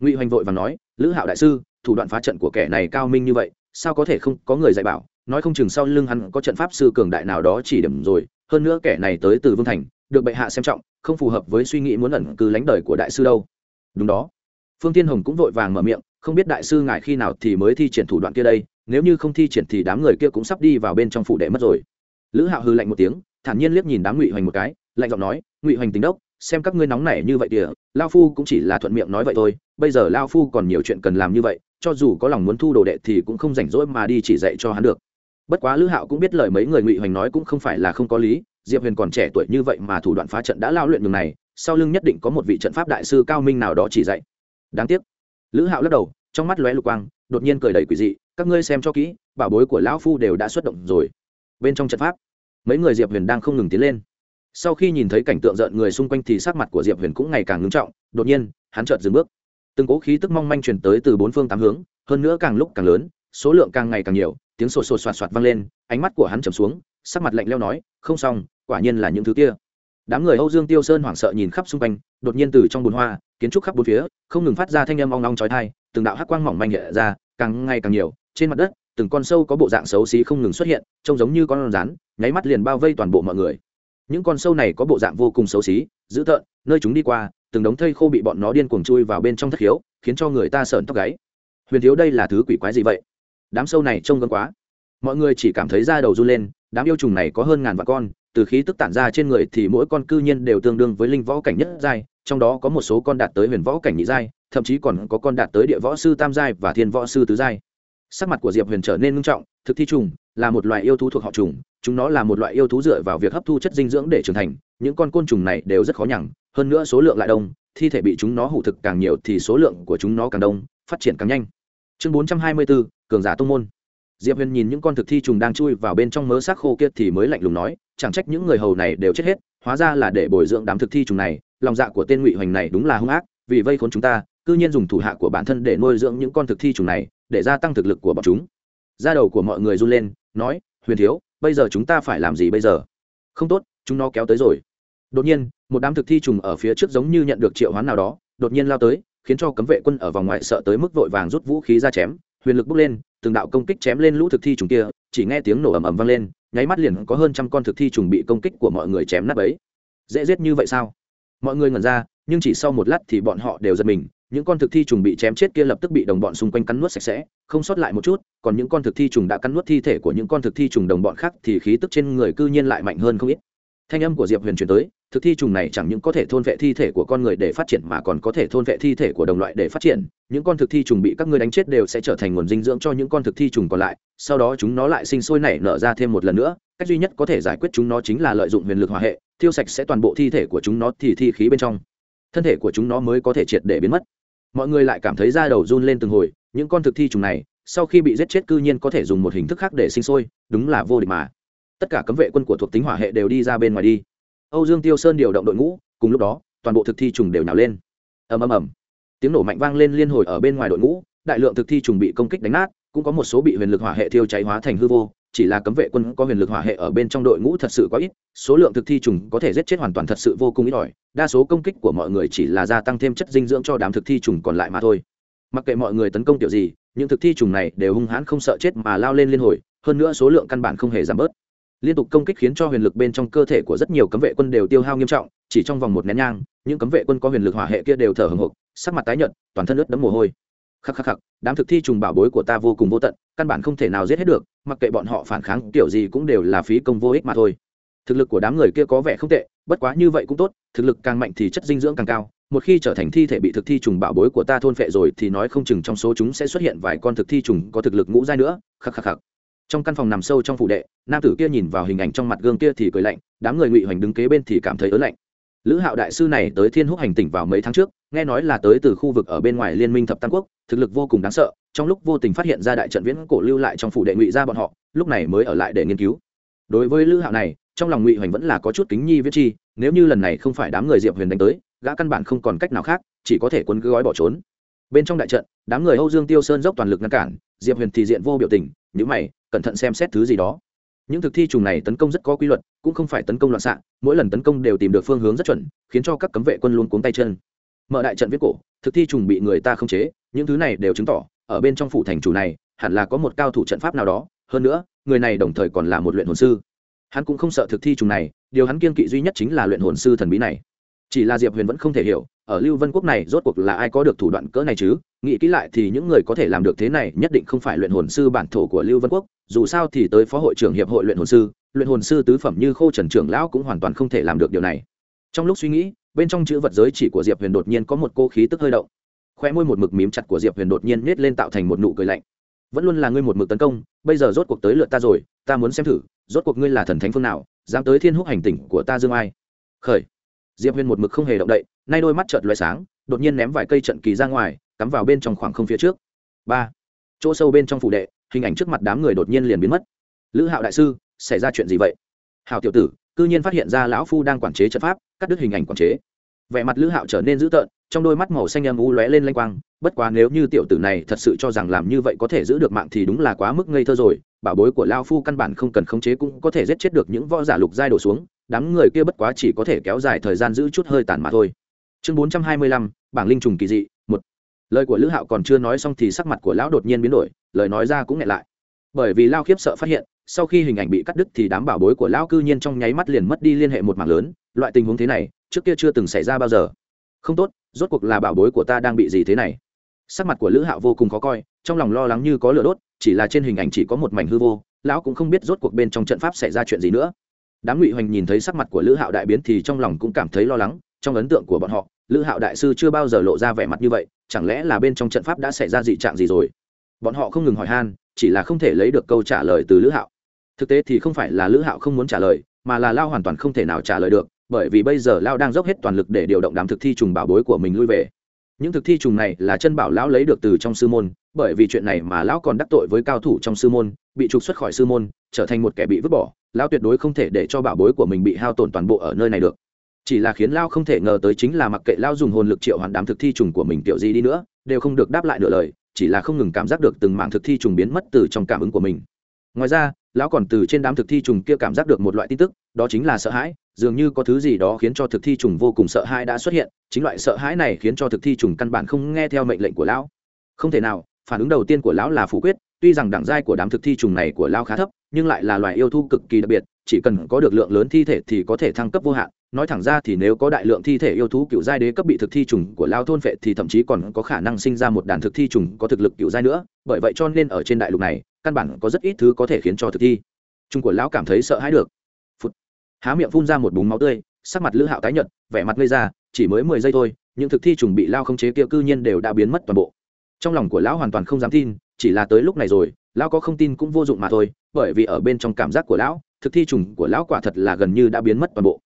S1: Ngụy hoành vội và nói, lữ hạo đại sư, thủ đoạn phá trận của kẻ này cao minh như vậy, sao có thể không có người dạy bảo? Nói không chừng sau lưng hắn có trận pháp sư cường đại nào đó chỉ điểm rồi, hơn nữa kẻ này tới từ vương thành được bệ hạ xem trọng, không phù hợp với suy nghĩ muốn ẩn cư lánh đời của đại sư đâu. Đúng đó. Phương tiên hồng cũng vội vàng mở miệng, không biết đại sư ngài khi nào thì mới thi triển thủ đoạn kia đây, nếu như không thi triển thì đám người kia cũng sắp đi vào bên trong phủ đệ mất rồi. Lữ hạo hư lạnh một tiếng, thản nhiên liếc nhìn đám ngụy hoành một cái, lạnh giọng nói, ngụy hoành tính đốc, xem các ngươi nóng nảy như vậy kìa, lao phu cũng chỉ là thuận miệng nói vậy thôi, bây giờ lao phu còn nhiều chuyện cần làm như vậy, cho dù có lòng muốn thu đồ đệ thì cũng không rảnh rỗi mà đi chỉ dạy cho hắn được. Bất quá lữ hạo cũng biết lời mấy người ngụy hoành nói cũng không phải là không có lý diệp huyền còn trẻ tuổi như vậy mà thủ đoạn phá trận đã lao luyện đường này, sau lưng nhất định có một vị trận pháp đại sư cao minh nào đó chỉ dạy. Đáng tiếc. Lữ hạo lắc đầu, trong mắt lóe lục quang, đột nhiên cười đầy quỷ dị, các ngươi xem cho kỹ, bảo bối của lão phu đều đã xuất động rồi. Bên trong trận pháp, mấy người diệp huyền đang không ngừng tiến lên. Sau khi nhìn thấy cảnh tượng rợn người xung quanh thì sắc mặt của diệp huyền cũng ngày càng ngưng trọng, đột nhiên, hắn chợt dừng bước. Từng cố khí tức mong manh truyền tới từ bốn phương tám hướng, hơn nữa càng lúc càng lớn, số lượng càng ngày càng nhiều, tiếng sột sột soạt soạt vang lên, ánh mắt của hắn trầm xuống, sắc mặt lạnh leo nói, không xong quả nhiên là những thứ kia. Đám người âu dương tiêu sơn hoảng sợ nhìn khắp xung quanh, đột nhiên từ trong bùn hoa, kiến trúc khắp bốn phía, không ngừng phát ra thanh âm ong ong trói thai từng đạo hắc quang mỏng manh nhẹ ra, càng ngày càng nhiều, trên mặt đất, từng con sâu có bộ dạng xấu xí không ngừng xuất hiện, trông giống như con rắn, nháy mắt liền bao vây toàn bộ mọi người. Những con sâu này có bộ dạng vô cùng xấu xí, dữ tợn, nơi chúng đi qua, từng đống thây khô bị bọn nó điên cuồng chui vào bên trong thất khiếu, khiến cho người ta sợn tóc gáy. Huyền thiếu đây là thứ quỷ quái gì vậy? Đám sâu này trông gần quá. Mọi người chỉ cảm thấy da đầu run lên, đám yêu trùng này có hơn ngàn vạn con từ khí tức tản ra trên người thì mỗi con cư nhiên đều tương đương với linh võ cảnh nhất giai, trong đó có một số con đạt tới huyền võ cảnh nhị giai, thậm chí còn có con đạt tới địa võ sư tam giai và thiên võ sư tứ giai. Sắc mặt của diệp huyền trở nên nghiêm trọng, thực thi trùng là một loại yêu thú thuộc họ trùng, chúng nó là một loại yêu thú dựa vào việc hấp thu chất dinh dưỡng để trưởng thành, những con côn trùng này đều rất khó nhằn hơn nữa số lượng lại đông, thi thể bị chúng nó hủ thực càng nhiều thì số lượng của chúng nó càng đông, phát triển càng nhanh. Chương bốn trăm hai mươi bốn cường giả tông môn. Diệp huyền nhìn những con thực thi trùng đang chui vào bên trong mớ xác khô kia thì mới lạnh lùng nói chẳng trách những người hầu này đều chết hết, hóa ra là để bồi dưỡng đám thực thi trùng này, lòng dạ của tên ngụy hoành này đúng là hung ác, vì vây khốn chúng ta, cư nhiên dùng thủ hạ của bản thân để nuôi dưỡng những con thực thi trùng này, để gia tăng thực lực của bọn chúng. Da đầu của mọi người run lên, nói, huyền thiếu, bây giờ chúng ta phải làm gì bây giờ? Không tốt, chúng nó kéo tới rồi. Đột nhiên, một đám thực thi trùng ở phía trước giống như nhận được triệu hoán nào đó, đột nhiên lao tới, khiến cho cấm vệ quân ở vòng ngoài sợ tới mức vội vàng rút vũ khí ra chém, huyền lực bốc lên, từng đạo công kích chém lên lũ thực thi trùng kia, chỉ nghe tiếng nổ ầm ầm vang lên nháy mắt liền có hơn trăm con thực thi trùng bị công kích của mọi người chém nát ấy dễ giết như vậy sao? Mọi người ngẩn ra, nhưng chỉ sau một lát thì bọn họ đều giật mình. Những con thực thi trùng bị chém chết kia lập tức bị đồng bọn xung quanh cắn nuốt sạch sẽ, không sót lại một chút, còn những con thực thi trùng đã cắn nuốt thi thể của những con thực thi trùng đồng bọn khác thì khí tức trên người cư nhiên lại mạnh hơn không ít thanh âm của diệp huyền truyền tới, thực thi trùng này chẳng những có thể thôn vệ thi thể của con người để phát triển mà còn có thể thôn vệ thi thể của đồng loại để phát triển. Những con thực thi trùng bị các ngươi đánh chết đều sẽ trở thành nguồn dinh dưỡng cho những con thực thi trùng còn lại, sau đó chúng nó lại sinh sôi nảy nở ra thêm một lần nữa. Cách duy nhất có thể giải quyết chúng nó chính là lợi dụng huyền lực hỏa hệ, thiêu sạch sẽ toàn bộ thi thể của chúng nó thì thi khí bên trong. Thân thể của chúng nó mới có thể triệt để biến mất. Mọi người lại cảm thấy da đầu run lên từng hồi, những con thực thi trùng này, sau khi bị giết chết cư nhiên có thể dùng một hình thức khác để sinh sôi, đúng là vô địch mà tất cả cấm vệ quân của thuộc tính hỏa hệ đều đi ra bên ngoài đi. Âu dương tiêu sơn điều động đội ngũ, cùng lúc đó, toàn bộ thực thi trùng đều nhào lên. Ầm ầm ầm. Tiếng nổ mạnh vang lên liên hồi ở bên ngoài đội ngũ, đại lượng thực thi trùng bị công kích đánh nát, cũng có một số bị huyền lực hỏa hệ thiêu cháy hóa thành hư vô, chỉ là cấm vệ quân có huyền lực hỏa hệ ở bên trong đội ngũ thật sự quá ít, số lượng thực thi trùng có thể giết chết hoàn toàn thật sự vô cùng ít ỏi, đa số công kích của mọi người chỉ là gia tăng thêm chất dinh dưỡng cho đám thực thi trùng còn lại mà thôi. Mặc kệ mọi người tấn công kiểu gì, những thực thi trùng này đều hung hãn không sợ chết mà lao lên liên hồi, hơn nữa số lượng căn bản không hề giảm bớt liên tục công kích khiến cho huyền lực bên trong cơ thể của rất nhiều cấm vệ quân đều tiêu hao nghiêm trọng, chỉ trong vòng một nén nhang, những cấm vệ quân có huyền lực hỏa hệ kia đều thở hừng hộc sắc mặt tái nhợt, toàn thân ướt đẫm mồ hôi. Khắc khắc khắc, đám thực thi trùng bảo bối của ta vô cùng vô tận, căn bản không thể nào giết hết được, mặc kệ bọn họ phản kháng kiểu gì cũng đều là phí công vô ích mà thôi. Thực lực của đám người kia có vẻ không tệ, bất quá như vậy cũng tốt, thực lực càng mạnh thì chất dinh dưỡng càng cao. Một khi trở thành thi thể bị thực thi trùng bảo bối của ta thôn phệ rồi thì nói không chừng trong số chúng sẽ xuất hiện vài con thực thi trùng có thực lực ngũ giai nữa. Khắc khắc khắc trong căn phòng nằm sâu trong phủ đệ, nam tử kia nhìn vào hình ảnh trong mặt gương kia thì cười lạnh, đám người ngụy hoành đứng kế bên thì cảm thấy ớn lạnh. Lữ hạo đại sư này tới thiên húc hành tỉnh vào mấy tháng trước, nghe nói là tới từ khu vực ở bên ngoài liên minh thập tam quốc, thực lực vô cùng đáng sợ, trong lúc vô tình phát hiện ra đại trận viễn cổ lưu lại trong phủ đệ ngụy ra bọn họ, lúc này mới ở lại để nghiên cứu. Đối với lữ hạo này, trong lòng ngụy hoành vẫn là có chút kính nhi viết chi, nếu như lần này không phải đám người diệp huyền đánh tới, gã căn bản không còn cách nào khác, chỉ có thể quấn gói bỏ trốn. Bên trong đại trận, đám người âu dương tiêu sơn dốc toàn lực ngăn cản, diệp huyền thì diện vô biểu tình nhữ mày cẩn thận xem xét thứ gì đó. Những thực thi trùng này tấn công rất có quy luật, cũng không phải tấn công loạn xạ, mỗi lần tấn công đều tìm được phương hướng rất chuẩn, khiến cho các cấm vệ quân luôn cuống tay chân. Mở đại trận viết cổ, thực thi trùng bị người ta khống chế, những thứ này đều chứng tỏ, ở bên trong phủ thành chủ này, hẳn là có một cao thủ trận pháp nào đó, hơn nữa, người này đồng thời còn là một luyện hồn sư. Hắn cũng không sợ thực thi trùng này, điều hắn kiên kỵ duy nhất chính là luyện hồn sư thần bí này chỉ là diệp huyền vẫn không thể hiểu, ở lưu vân quốc này rốt cuộc là ai có được thủ đoạn cỡ này chứ? Nghĩ kỹ lại thì những người có thể làm được thế này nhất định không phải luyện hồn sư bản thổ của lưu vân quốc, dù sao thì tới phó hội trưởng hiệp hội luyện hồn sư, luyện hồn sư tứ phẩm như khô trần trưởng lão cũng hoàn toàn không thể làm được điều này. Trong lúc suy nghĩ, bên trong chữ vật giới chỉ của diệp huyền đột nhiên có một cô khí tức hơi động. Khoe môi một mực mím chặt của diệp huyền đột nhiên nết lên tạo thành một nụ cười lạnh. Vẫn luôn là ngươi một mực tấn công, bây giờ rốt cuộc tới lượt ta rồi, ta muốn xem thử, rốt cuộc ngươi là thần thánh phương nào, dám tới thiên húc hành tỉnh của ta dương ai? Khởi diệp huyền một mực không hề động đậy, nay đôi mắt trợt loài sáng, đột nhiên ném vài cây trận kỳ ra ngoài, cắm vào bên trong khoảng không phía trước. Ba. Chỗ sâu bên trong phủ đệ, hình ảnh trước mặt đám người đột nhiên liền biến mất. Lữ hạo đại sư, xảy ra chuyện gì vậy? Hào tiểu tử, cư nhiên phát hiện ra lão phu đang quản chế trận pháp, cắt đứt hình ảnh quản chế. Vẻ mặt lữ hạo trở nên dữ tợn, trong đôi mắt màu xanh âm u lóe lên lanh quang, bất quá nếu như tiểu tử này thật sự cho rằng làm như vậy có thể giữ được mạng thì đúng là quá mức ngây thơ rồi, bảo bối của lao phu căn bản không cần khống chế cũng có thể giết chết được những võ giả lục giai đổ xuống đám người kia bất quá chỉ có thể kéo dài thời gian giữ chút hơi tàn mà thôi. Chương bốn trăm hai mươi lăm, bảng linh trùng kỳ dị, một. Lời của lữ hạo còn chưa nói xong thì sắc mặt của lão đột nhiên biến đổi, lời nói ra cũng nghẹn lại. Bởi vì lao khiếp sợ phát hiện, sau khi hình ảnh bị cắt đứt thì đám bảo bối của lão cư nhiên trong nháy mắt liền mất đi liên hệ một mảng lớn, loại tình huống thế này, trước kia chưa từng xảy ra bao giờ. Không tốt, rốt cuộc là bảo bối của ta đang bị gì thế này? Sắc mặt của lữ hạo vô cùng khó coi, trong lòng lo lắng như có lửa đốt, chỉ là trên hình ảnh chỉ có một mảnh hư vô, lão cũng không biết rốt cuộc bên trong trận pháp xảy ra chuyện gì nữa đám ngụy hoành nhìn thấy sắc mặt của lữ hạo đại biến thì trong lòng cũng cảm thấy lo lắng, trong ấn tượng của bọn họ, lữ hạo đại sư chưa bao giờ lộ ra vẻ mặt như vậy, chẳng lẽ là bên trong trận pháp đã xảy ra dị trạng gì rồi? Bọn họ không ngừng hỏi han, chỉ là không thể lấy được câu trả lời từ lữ hạo. Thực tế thì không phải là lữ hạo không muốn trả lời, mà là lao hoàn toàn không thể nào trả lời được, bởi vì bây giờ lao đang dốc hết toàn lực để điều động đám thực thi trùng bảo bối của mình lui về. Những thực thi trùng này là chân bảo lão lấy được từ trong sư môn, bởi vì chuyện này mà lão còn đắc tội với cao thủ trong sư môn, bị trục xuất khỏi sư môn, trở thành một kẻ bị vứt bỏ lão tuyệt đối không thể để cho bảo bối của mình bị hao tổn toàn bộ ở nơi này được. Chỉ là khiến lao không thể ngờ tới chính là mặc kệ lao dùng hồn lực triệu hoàn đám thực thi trùng của mình kiểu gì đi nữa, đều không được đáp lại nửa lời, chỉ là không ngừng cảm giác được từng mảng thực thi trùng biến mất từ trong cảm ứng của mình. Ngoài ra, lão còn từ trên đám thực thi trùng kia cảm giác được một loại tin tức, đó chính là sợ hãi, dường như có thứ gì đó khiến cho thực thi trùng vô cùng sợ hãi đã xuất hiện, chính loại sợ hãi này khiến cho thực thi trùng căn bản không nghe theo mệnh lệnh của lão. Không thể nào, phản ứng đầu tiên của lão là phủ quyết, tuy rằng đẳng giai của đám thực thi trùng này của lão khá thấp nhưng lại là loài yêu thu cực kỳ đặc biệt, chỉ cần có được lượng lớn thi thể thì có thể thăng cấp vô hạn. Nói thẳng ra thì nếu có đại lượng thi thể yêu thú, cựu giai đế cấp bị thực thi trùng của lao thôn phệ thì thậm chí còn có khả năng sinh ra một đàn thực thi trùng có thực lực cựu giai nữa. Bởi vậy cho nên ở trên đại lục này, căn bản có rất ít thứ có thể khiến cho thực thi trùng của lão cảm thấy sợ hãi được. Phụt. há miệng phun ra một búng máu tươi, sắc mặt lữ hạo tái nhợt, vẻ mặt gây ra, chỉ mới mười giây thôi, những thực thi trùng bị lao không chế kia cư nhiên đều đã biến mất toàn bộ. Trong lòng của lão hoàn toàn không dám tin, chỉ là tới lúc này rồi lão có không tin cũng vô dụng mà thôi, bởi vì ở bên trong cảm giác của lão, thực thi trùng của lão quả thật là gần như đã biến mất toàn bộ.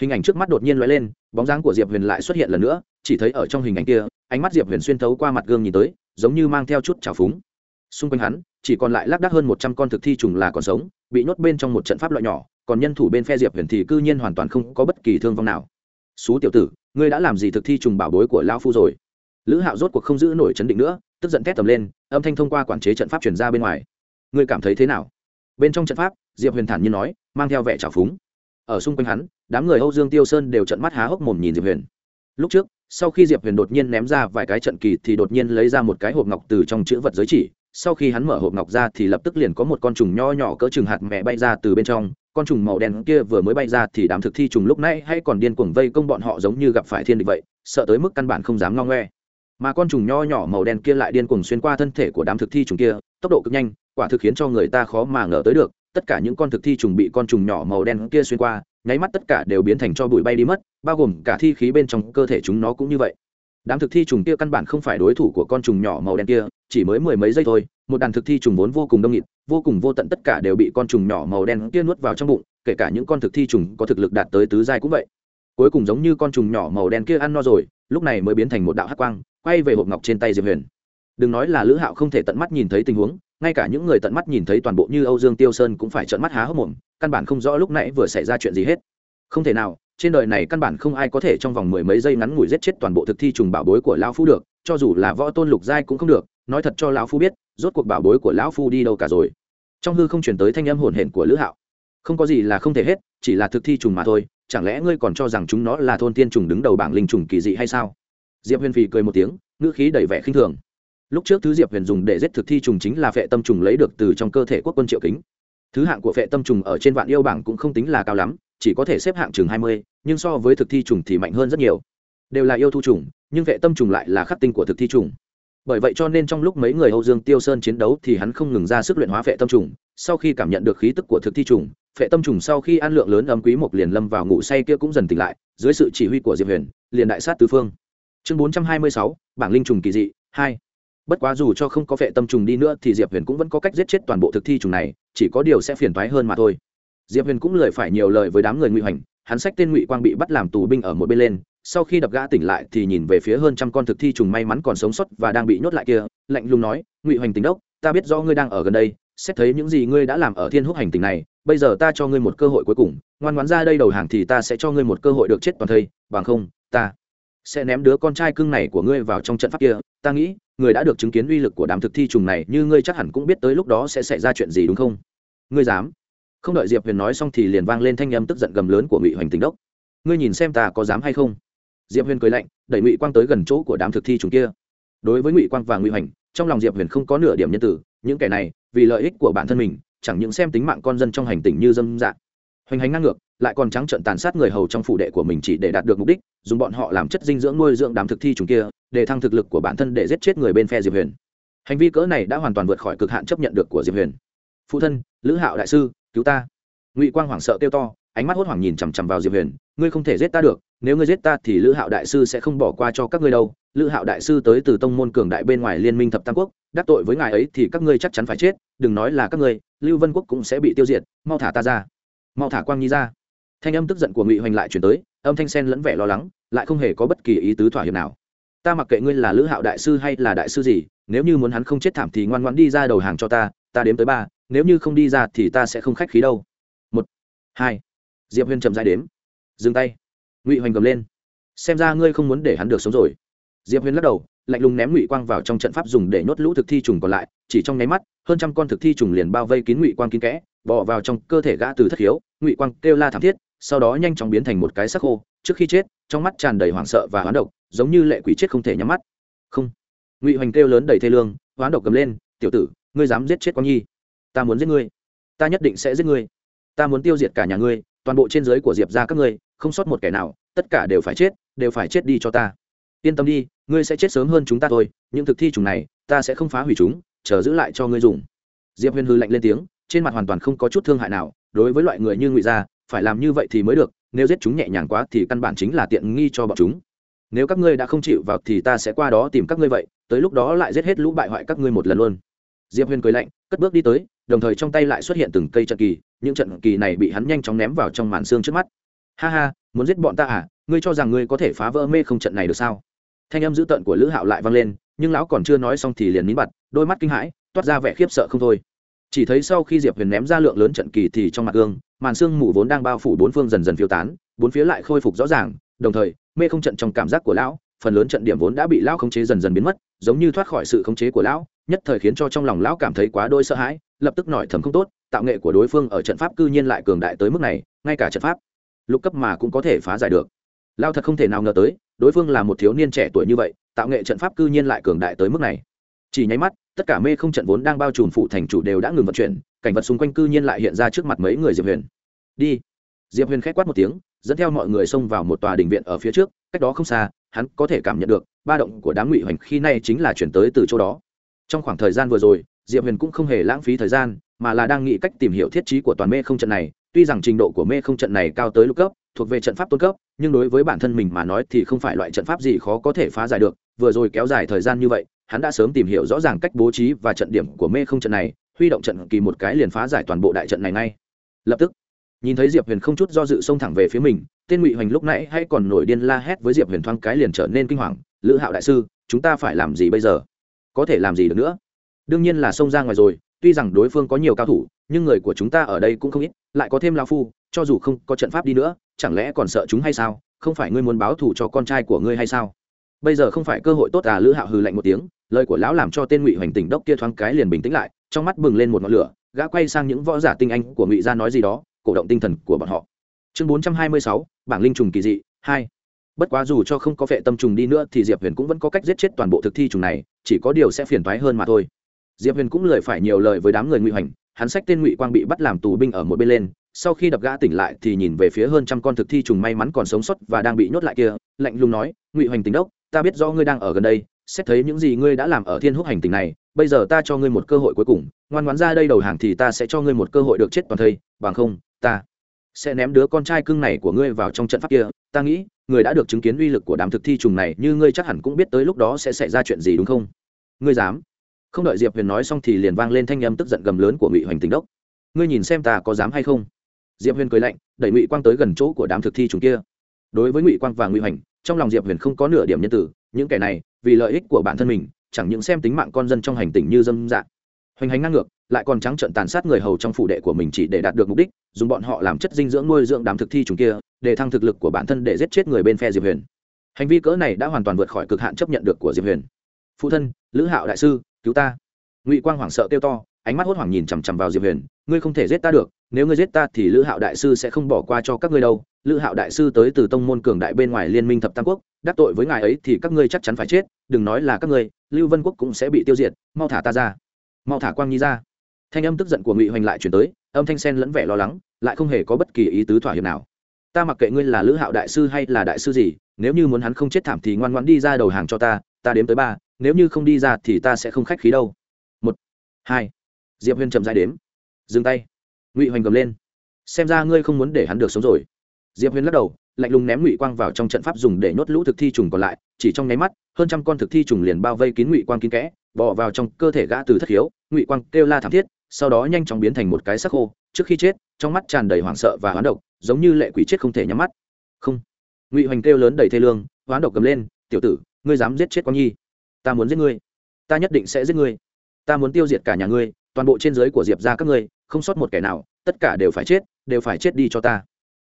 S1: Hình ảnh trước mắt đột nhiên l lên, bóng dáng của diệp huyền lại xuất hiện lần nữa, chỉ thấy ở trong hình ảnh kia, ánh mắt diệp huyền xuyên thấu qua mặt gương nhìn tới, giống như mang theo chút trào phúng. Xung quanh hắn, chỉ còn lại lác đác hơn một trăm con thực thi trùng là còn sống, bị nhốt bên trong một trận pháp loại nhỏ, còn nhân thủ bên phe diệp huyền thì cư nhiên hoàn toàn không có bất kỳ thương vong nào. Xú tiểu tử, ngươi đã làm gì thực thi trùng bảo bối của lao phu rồi? Lữ hạo rốt cuộc không giữ nổi chấn định nữa tức giận thét tầm lên, âm thanh thông qua quản chế trận pháp chuyển ra bên ngoài. Ngươi cảm thấy thế nào? Bên trong trận pháp, diệp huyền thản nhiên nói, mang theo vẻ trào phúng. Ở xung quanh hắn, đám người âu dương tiêu sơn đều trận mắt há hốc mồm nhìn diệp huyền. Lúc trước, sau khi diệp huyền đột nhiên ném ra vài cái trận kỳ thì đột nhiên lấy ra một cái hộp ngọc từ trong chữ vật giới chỉ. Sau khi hắn mở hộp ngọc ra thì lập tức liền có một con trùng nho nhỏ cỡ chừng hạt mẹ bay ra từ bên trong. Con trùng màu đen kia vừa mới bay ra thì đám thực thi trùng lúc nãy hay còn điên cuồng vây công bọn họ giống như gặp phải thiên địch vậy, sợ tới mức căn bản không dám ngong ngoe mà con trùng nho nhỏ màu đen kia lại điên cuồng xuyên qua thân thể của đám thực thi trùng kia, tốc độ cực nhanh, quả thực khiến cho người ta khó mà ngờ tới được, tất cả những con thực thi trùng bị con trùng nhỏ màu đen kia xuyên qua, nháy mắt tất cả đều biến thành cho bụi bay đi mất, bao gồm cả thi khí bên trong cơ thể chúng nó cũng như vậy. Đám thực thi trùng kia căn bản không phải đối thủ của con trùng nhỏ màu đen kia, chỉ mới mười mấy giây thôi, một đàn thực thi trùng vốn vô cùng đông nghịt, vô cùng vô tận tất cả đều bị con trùng nhỏ màu đen kia nuốt vào trong bụng, kể cả những con thực thi trùng có thực lực đạt tới tứ giai cũng vậy. Cuối cùng giống như con trùng nhỏ màu đen kia ăn no rồi, lúc này mới biến thành một đạo hắc quang quay về hộp ngọc trên tay diệp huyền. Đừng nói là lữ hạo không thể tận mắt nhìn thấy tình huống, ngay cả những người tận mắt nhìn thấy toàn bộ như âu dương tiêu sơn cũng phải trợn mắt há hốc mồm, căn bản không rõ lúc nãy vừa xảy ra chuyện gì hết. Không thể nào, trên đời này căn bản không ai có thể trong vòng mười mấy giây ngắn ngủi giết chết toàn bộ thực thi trùng bảo bối của lão phu được, cho dù là võ tôn lục giai cũng không được, nói thật cho lão phu biết, rốt cuộc bảo bối của lão phu đi đâu cả rồi. Trong hư không chuyển tới thanh âm hồn hển của lữ hạo. Không có gì là không thể hết, chỉ là thực thi trùng mà thôi, chẳng lẽ ngươi còn cho rằng chúng nó là thôn tiên trùng đứng đầu bảng linh trùng kỳ dị hay sao? Diệp huyền phì cười một tiếng, ngữ khí đầy vẻ khinh thường. Lúc trước thứ diệp huyền dùng để giết thực thi trùng chính là phệ tâm trùng lấy được từ trong cơ thể quốc quân triệu kính. Thứ hạng của phệ tâm trùng ở trên vạn yêu bảng cũng không tính là cao lắm, chỉ có thể xếp hạng chừng hai mươi, nhưng so với thực thi trùng thì mạnh hơn rất nhiều. Đều là yêu thu trùng, nhưng vệ tâm trùng lại là khắc tinh của thực thi trùng. Bởi vậy cho nên trong lúc mấy người âu dương tiêu sơn chiến đấu thì hắn không ngừng ra sức luyện hóa vệ tâm trùng, sau khi cảm nhận được khí tức của thực thi trùng vệ tâm trùng sau khi ăn lượng lớn âm quý một liền lâm vào ngủ say kia cũng dần tỉnh lại, dưới sự chỉ huy của diệp huyền, liền đại sát tứ phương chương bốn trăm hai mươi sáu, bảng linh trùng kỳ dị, hai. Bất quá dù cho không có vệ tâm trùng đi nữa thì diệp huyền cũng vẫn có cách giết chết toàn bộ thực thi trùng này, chỉ có điều sẽ phiền thoái hơn mà thôi. Diệp huyền cũng lời phải nhiều lời với đám người ngụy hoành, hắn sách tên ngụy quang bị bắt làm tù binh ở một bên lên, sau khi đập gã tỉnh lại thì nhìn về phía hơn trăm con thực thi trùng may mắn còn sống sót và đang bị nhốt lại kia, lạnh lùng nói, ngụy hoành tính đốc, ta biết do ngươi đang ở gần đây, xét thấy những gì ngươi đã làm ở thiên húc hành tình này, bây giờ ta cho ngươi một cơ hội cuối cùng, ngoan ngoãn ra đây đầu hàng thì ta sẽ cho ngươi một cơ hội được chết toàn thây, bằng không, ta sẽ ném đứa con trai cưng này của ngươi vào trong trận pháp kia, ta nghĩ, người đã được chứng kiến uy lực của đám thực thi trùng này, như ngươi chắc hẳn cũng biết tới lúc đó sẽ xảy ra chuyện gì đúng không? Ngươi dám? Không đợi diệp huyền nói xong thì liền vang lên thanh âm tức giận gầm lớn của ngụy hoành tỉnh đốc. Ngươi nhìn xem ta có dám hay không? Diệp huyền cười lạnh, đẩy ngụy quang tới gần chỗ của đám thực thi trùng kia. Đối với ngụy quang và ngụy hoành, trong lòng diệp huyền không có nửa điểm nhân tử những kẻ này, vì lợi ích của bản thân mình, chẳng những xem tính mạng con dân trong hành tỉnh như dâm dạng hoành hành ngang ngược, lại còn trắng trợn tàn sát người hầu trong phủ đệ của mình chỉ để đạt được mục đích, dùng bọn họ làm chất dinh dưỡng nuôi dưỡng đám thực thi chúng kia, để thăng thực lực của bản thân để giết chết người bên phe diệp huyền. Hành vi cỡ này đã hoàn toàn vượt khỏi cực hạn chấp nhận được của diệp huyền. Phụ thân, lữ hạo đại sư, cứu ta. Ngụy quang hoảng sợ kêu to, ánh mắt hốt hoảng nhìn chằm chằm vào diệp huyền. Ngươi không thể giết ta được, nếu ngươi giết ta thì lữ hạo đại sư sẽ không bỏ qua cho các ngươi đâu. Lữ hạo đại sư tới từ tông môn cường đại bên ngoài liên minh thập tam quốc, đắc tội với ngài ấy thì các ngươi chắc chắn phải chết, đừng nói là các ngươi, lưu vân quốc cũng sẽ bị tiêu diệt, mau thả ta ra mau thả quang nhi ra. Thanh âm tức giận của ngụy hoành lại chuyển tới, âm thanh sen lẫn vẻ lo lắng, lại không hề có bất kỳ ý tứ thỏa hiệp nào. Ta mặc kệ ngươi là lữ hạo đại sư hay là đại sư gì, nếu như muốn hắn không chết thảm thì ngoan ngoãn đi ra đầu hàng cho ta ta đếm tới ba, nếu như không đi ra thì ta sẽ không khách khí đâu. Một, hai, diệp huyên chậm dài đếm. Dừng tay. Ngụy hoành cầm lên. Xem ra ngươi không muốn để hắn được sống rồi. Diệp huyên lắc đầu lạnh lùng ném ngụy quang vào trong trận pháp dùng để nhốt lũ thực thi trùng còn lại, chỉ trong nháy mắt, hơn trăm con thực thi trùng liền bao vây kín ngụy quang kín kẽ, bỏ vào trong cơ thể gã từ thất hiếu ngụy quang kêu la thảm thiết, sau đó nhanh chóng biến thành một cái sắc khô, trước khi chết, trong mắt tràn đầy hoảng sợ và hoán độc, giống như lệ quỷ chết không thể nhắm mắt. Không. Ngụy hoành kêu lớn đầy thê lương, hoán độc cầm lên, tiểu tử, ngươi dám giết chết quang nhi? Ta muốn giết ngươi. Ta nhất định sẽ giết ngươi. Ta muốn tiêu diệt cả nhà ngươi, toàn bộ trên giới của diệp ra các ngươi, không sót một kẻ nào, tất cả đều phải chết, đều phải chết đi cho ta yên tâm đi, ngươi sẽ chết sớm hơn chúng ta thôi, những thực thi trùng này, ta sẽ không phá hủy chúng, chờ giữ lại cho ngươi dùng. Diệp huyền hư lạnh lên tiếng, trên mặt hoàn toàn không có chút thương hại nào, đối với loại người như ngụy gia, phải làm như vậy thì mới được, nếu giết chúng nhẹ nhàng quá thì căn bản chính là tiện nghi cho bọn chúng. Nếu các ngươi đã không chịu vào thì ta sẽ qua đó tìm các ngươi vậy, tới lúc đó lại giết hết lũ bại hoại các ngươi một lần luôn. Diệp huyền cười lạnh, cất bước đi tới, đồng thời trong tay lại xuất hiện từng cây trận kỳ, những trận kỳ này bị hắn nhanh chóng ném vào trong màn xương trước mắt. Ha ha, muốn giết bọn ta à? Ngươi cho rằng ngươi có thể phá vỡ mê không trận này được sao? Thanh âm dữ tợn của lữ hạo lại vang lên, nhưng lão còn chưa nói xong thì liền nín bặt, đôi mắt kinh hãi, toát ra vẻ khiếp sợ không thôi. Chỉ thấy sau khi diệp huyền ném ra lượng lớn trận kỳ thì trong mặt gương, màn xương mù vốn đang bao phủ bốn phương dần dần phiêu tán, bốn phía lại khôi phục rõ ràng, đồng thời, mê không trận trong cảm giác của lão, phần lớn trận điểm vốn đã bị lão khống chế dần dần biến mất, giống như thoát khỏi sự khống chế của lão, nhất thời khiến cho trong lòng lão cảm thấy quá đôi sợ hãi, lập tức nổi thầm không tốt, tạo nghệ của đối phương ở trận pháp cư nhiên lại cường đại tới mức này, ngay cả trận pháp lục cấp mà cũng có thể phá giải được lao thật không thể nào ngờ tới, đối phương là một thiếu niên trẻ tuổi như vậy, tạo nghệ trận pháp cư nhiên lại cường đại tới mức này. Chỉ nháy mắt, tất cả mê không trận vốn đang bao trùm phụ thành chủ đều đã ngừng vận chuyển, cảnh vật xung quanh cư nhiên lại hiện ra trước mặt mấy người diệp huyền. Đi. Diệp huyền k h á c quát một tiếng, dẫn theo mọi người xông vào một tòa đình viện ở phía trước, cách đó không xa, hắn có thể cảm nhận được, ba động của đám ngụy hoành khi nay chính là chuyển tới từ chỗ đó. Trong khoảng thời gian vừa rồi, diệp huyền cũng không hề lãng phí thời gian, mà là đang nghĩ cách tìm hiểu thiết trí của toàn mê không trận này, tuy rằng trình độ của mê không trận này cao tới lục cấp thuộc về trận pháp tôn cấp, nhưng đối với bản thân mình mà nói thì không phải loại trận pháp gì khó có thể phá giải được, vừa rồi kéo dài thời gian như vậy, hắn đã sớm tìm hiểu rõ ràng cách bố trí và trận điểm của mê không trận này, huy động trận kỳ một cái liền phá giải toàn bộ đại trận này ngay. Lập tức, nhìn thấy diệp huyền không chút do dự xông thẳng về phía mình, tên ngụy hoành lúc nãy hay còn nổi điên la hét với diệp huyền thoáng cái liền trở nên kinh hoàng, lữ hạo đại sư, chúng ta phải làm gì bây giờ? Có thể làm gì được nữa? Đương nhiên là xông ra ngoài rồi, tuy rằng đối phương có nhiều cao thủ, nhưng người của chúng ta ở đây cũng không ít, lại có thêm lao phu cho dù không có trận pháp đi nữa, chẳng lẽ còn sợ chúng hay sao? Không phải ngươi muốn báo thù cho con trai của ngươi hay sao? Bây giờ không phải cơ hội tốt à lữ hạo hừ lạnh một tiếng, lời của lão làm cho tên ngụy hoành tỉnh đốc kia thoáng cái liền bình tĩnh lại, trong mắt bừng lên một ngọn lửa, gã quay sang những võ giả tinh anh của ngụy gia nói gì đó, cổ động tinh thần của bọn họ. Chương bốn trăm hai mươi sáu, bảng linh trùng kỳ dị, hai. Bất quá dù cho không có vệ tâm trùng đi nữa thì diệp huyền cũng vẫn có cách giết chết toàn bộ thực thi trùng này, chỉ có điều sẽ phiền thoái hơn mà thôi. Diệp huyền cũng lời phải nhiều lời với đám người ngụy hoành, hắn sách tên ngụy quang bị bắt làm tù binh ở một bên lên sau khi đập gã tỉnh lại thì nhìn về phía hơn trăm con thực thi trùng may mắn còn sống sót và đang bị nhốt lại kia, lạnh lùng nói, ngụy hoành tính đốc, ta biết do ngươi đang ở gần đây, xét thấy những gì ngươi đã làm ở thiên húc hành tình này, bây giờ ta cho ngươi một cơ hội cuối cùng, ngoan ngoãn ra đây đầu hàng thì ta sẽ cho ngươi một cơ hội được chết toàn thây, bằng không, ta sẽ ném đứa con trai cưng này của ngươi vào trong trận pháp kia. Ta nghĩ, người đã được chứng kiến uy lực của đám thực thi trùng này, như ngươi chắc hẳn cũng biết tới lúc đó sẽ xảy ra chuyện gì đúng không? Ngươi dám? Không đợi diệp huyền nói xong thì liền vang lên thanh âm tức giận gầm lớn của ngụy hoành tỉnh đốc. Ngươi nhìn xem ta có dám hay không? Diệp huyền cười lạnh, đẩy ngụy quang tới gần chỗ của đám thực thi chúng kia. Đối với ngụy quang và ngụy hoành, trong lòng diệp huyền không có nửa điểm nhân tử, những kẻ này, vì lợi ích của bản thân mình, chẳng những xem tính mạng con dân trong hành tỉnh như dâm dạng hoành hành ngang ngược, lại còn trắng trợn tàn sát người hầu trong phủ đệ của mình chỉ để đạt được mục đích, dùng bọn họ làm chất dinh dưỡng nuôi dưỡng đám thực thi chúng kia, để thăng thực lực của bản thân để giết chết người bên phe diệp huyền. Hành vi cỡ này đã hoàn toàn vượt khỏi cực hạn chấp nhận được của diệp huyền. Phụ thân, lữ hạo đại sư, cứu ta. Ngụy quang hoảng sợ kêu to, ánh mắt hốt hoảng nhìn chằm chằm vào diệp huyền, ngươi không thể giết ta được nếu ngươi giết ta thì lữ hạo đại sư sẽ không bỏ qua cho các ngươi đâu. Lữ hạo đại sư tới từ tông môn cường đại bên ngoài liên minh thập tam quốc, đắc tội với ngài ấy thì các ngươi chắc chắn phải chết. Đừng nói là các ngươi, lưu vân quốc cũng sẽ bị tiêu diệt. Mau thả ta ra. Mau thả quang nhi ra. Thanh âm tức giận của ngụy hoành lại chuyển tới, âm thanh sen lẫn vẻ lo lắng, lại không hề có bất kỳ ý tứ thỏa hiệp nào. Ta mặc kệ ngươi là lữ hạo đại sư hay là đại sư gì, nếu như muốn hắn không chết thảm thì ngoan ngoãn đi ra đầu hàng cho ta ta đếm tới ba, nếu như không đi ra thì ta sẽ không khách khí đâu. Một, hai, diệp huyên chậm dài đếm. Dừng tay ngụy hoành cầm lên xem ra ngươi không muốn để hắn được sống rồi diệp huyền lắc đầu lạnh lùng ném ngụy quang vào trong trận pháp dùng để nhốt lũ thực thi trùng còn lại chỉ trong nháy mắt hơn trăm con thực thi trùng liền bao vây kín ngụy quang kín kẽ bỏ vào trong cơ thể gã từ thất hiếu ngụy quang kêu la thảm thiết sau đó nhanh chóng biến thành một cái sắc khô trước khi chết trong mắt tràn đầy hoảng sợ và hoán độc giống như lệ quỷ chết không thể nhắm mắt không ngụy hoành kêu lớn đầy thê lương hoán độc cầm lên tiểu tử ngươi dám giết chết quang nhi ta muốn giết ngươi ta nhất định sẽ giết ngươi ta muốn tiêu diệt cả nhà ngươi toàn bộ trên giới của diệp ra các ngươi không sót một kẻ nào, tất cả đều phải chết, đều phải chết đi cho ta.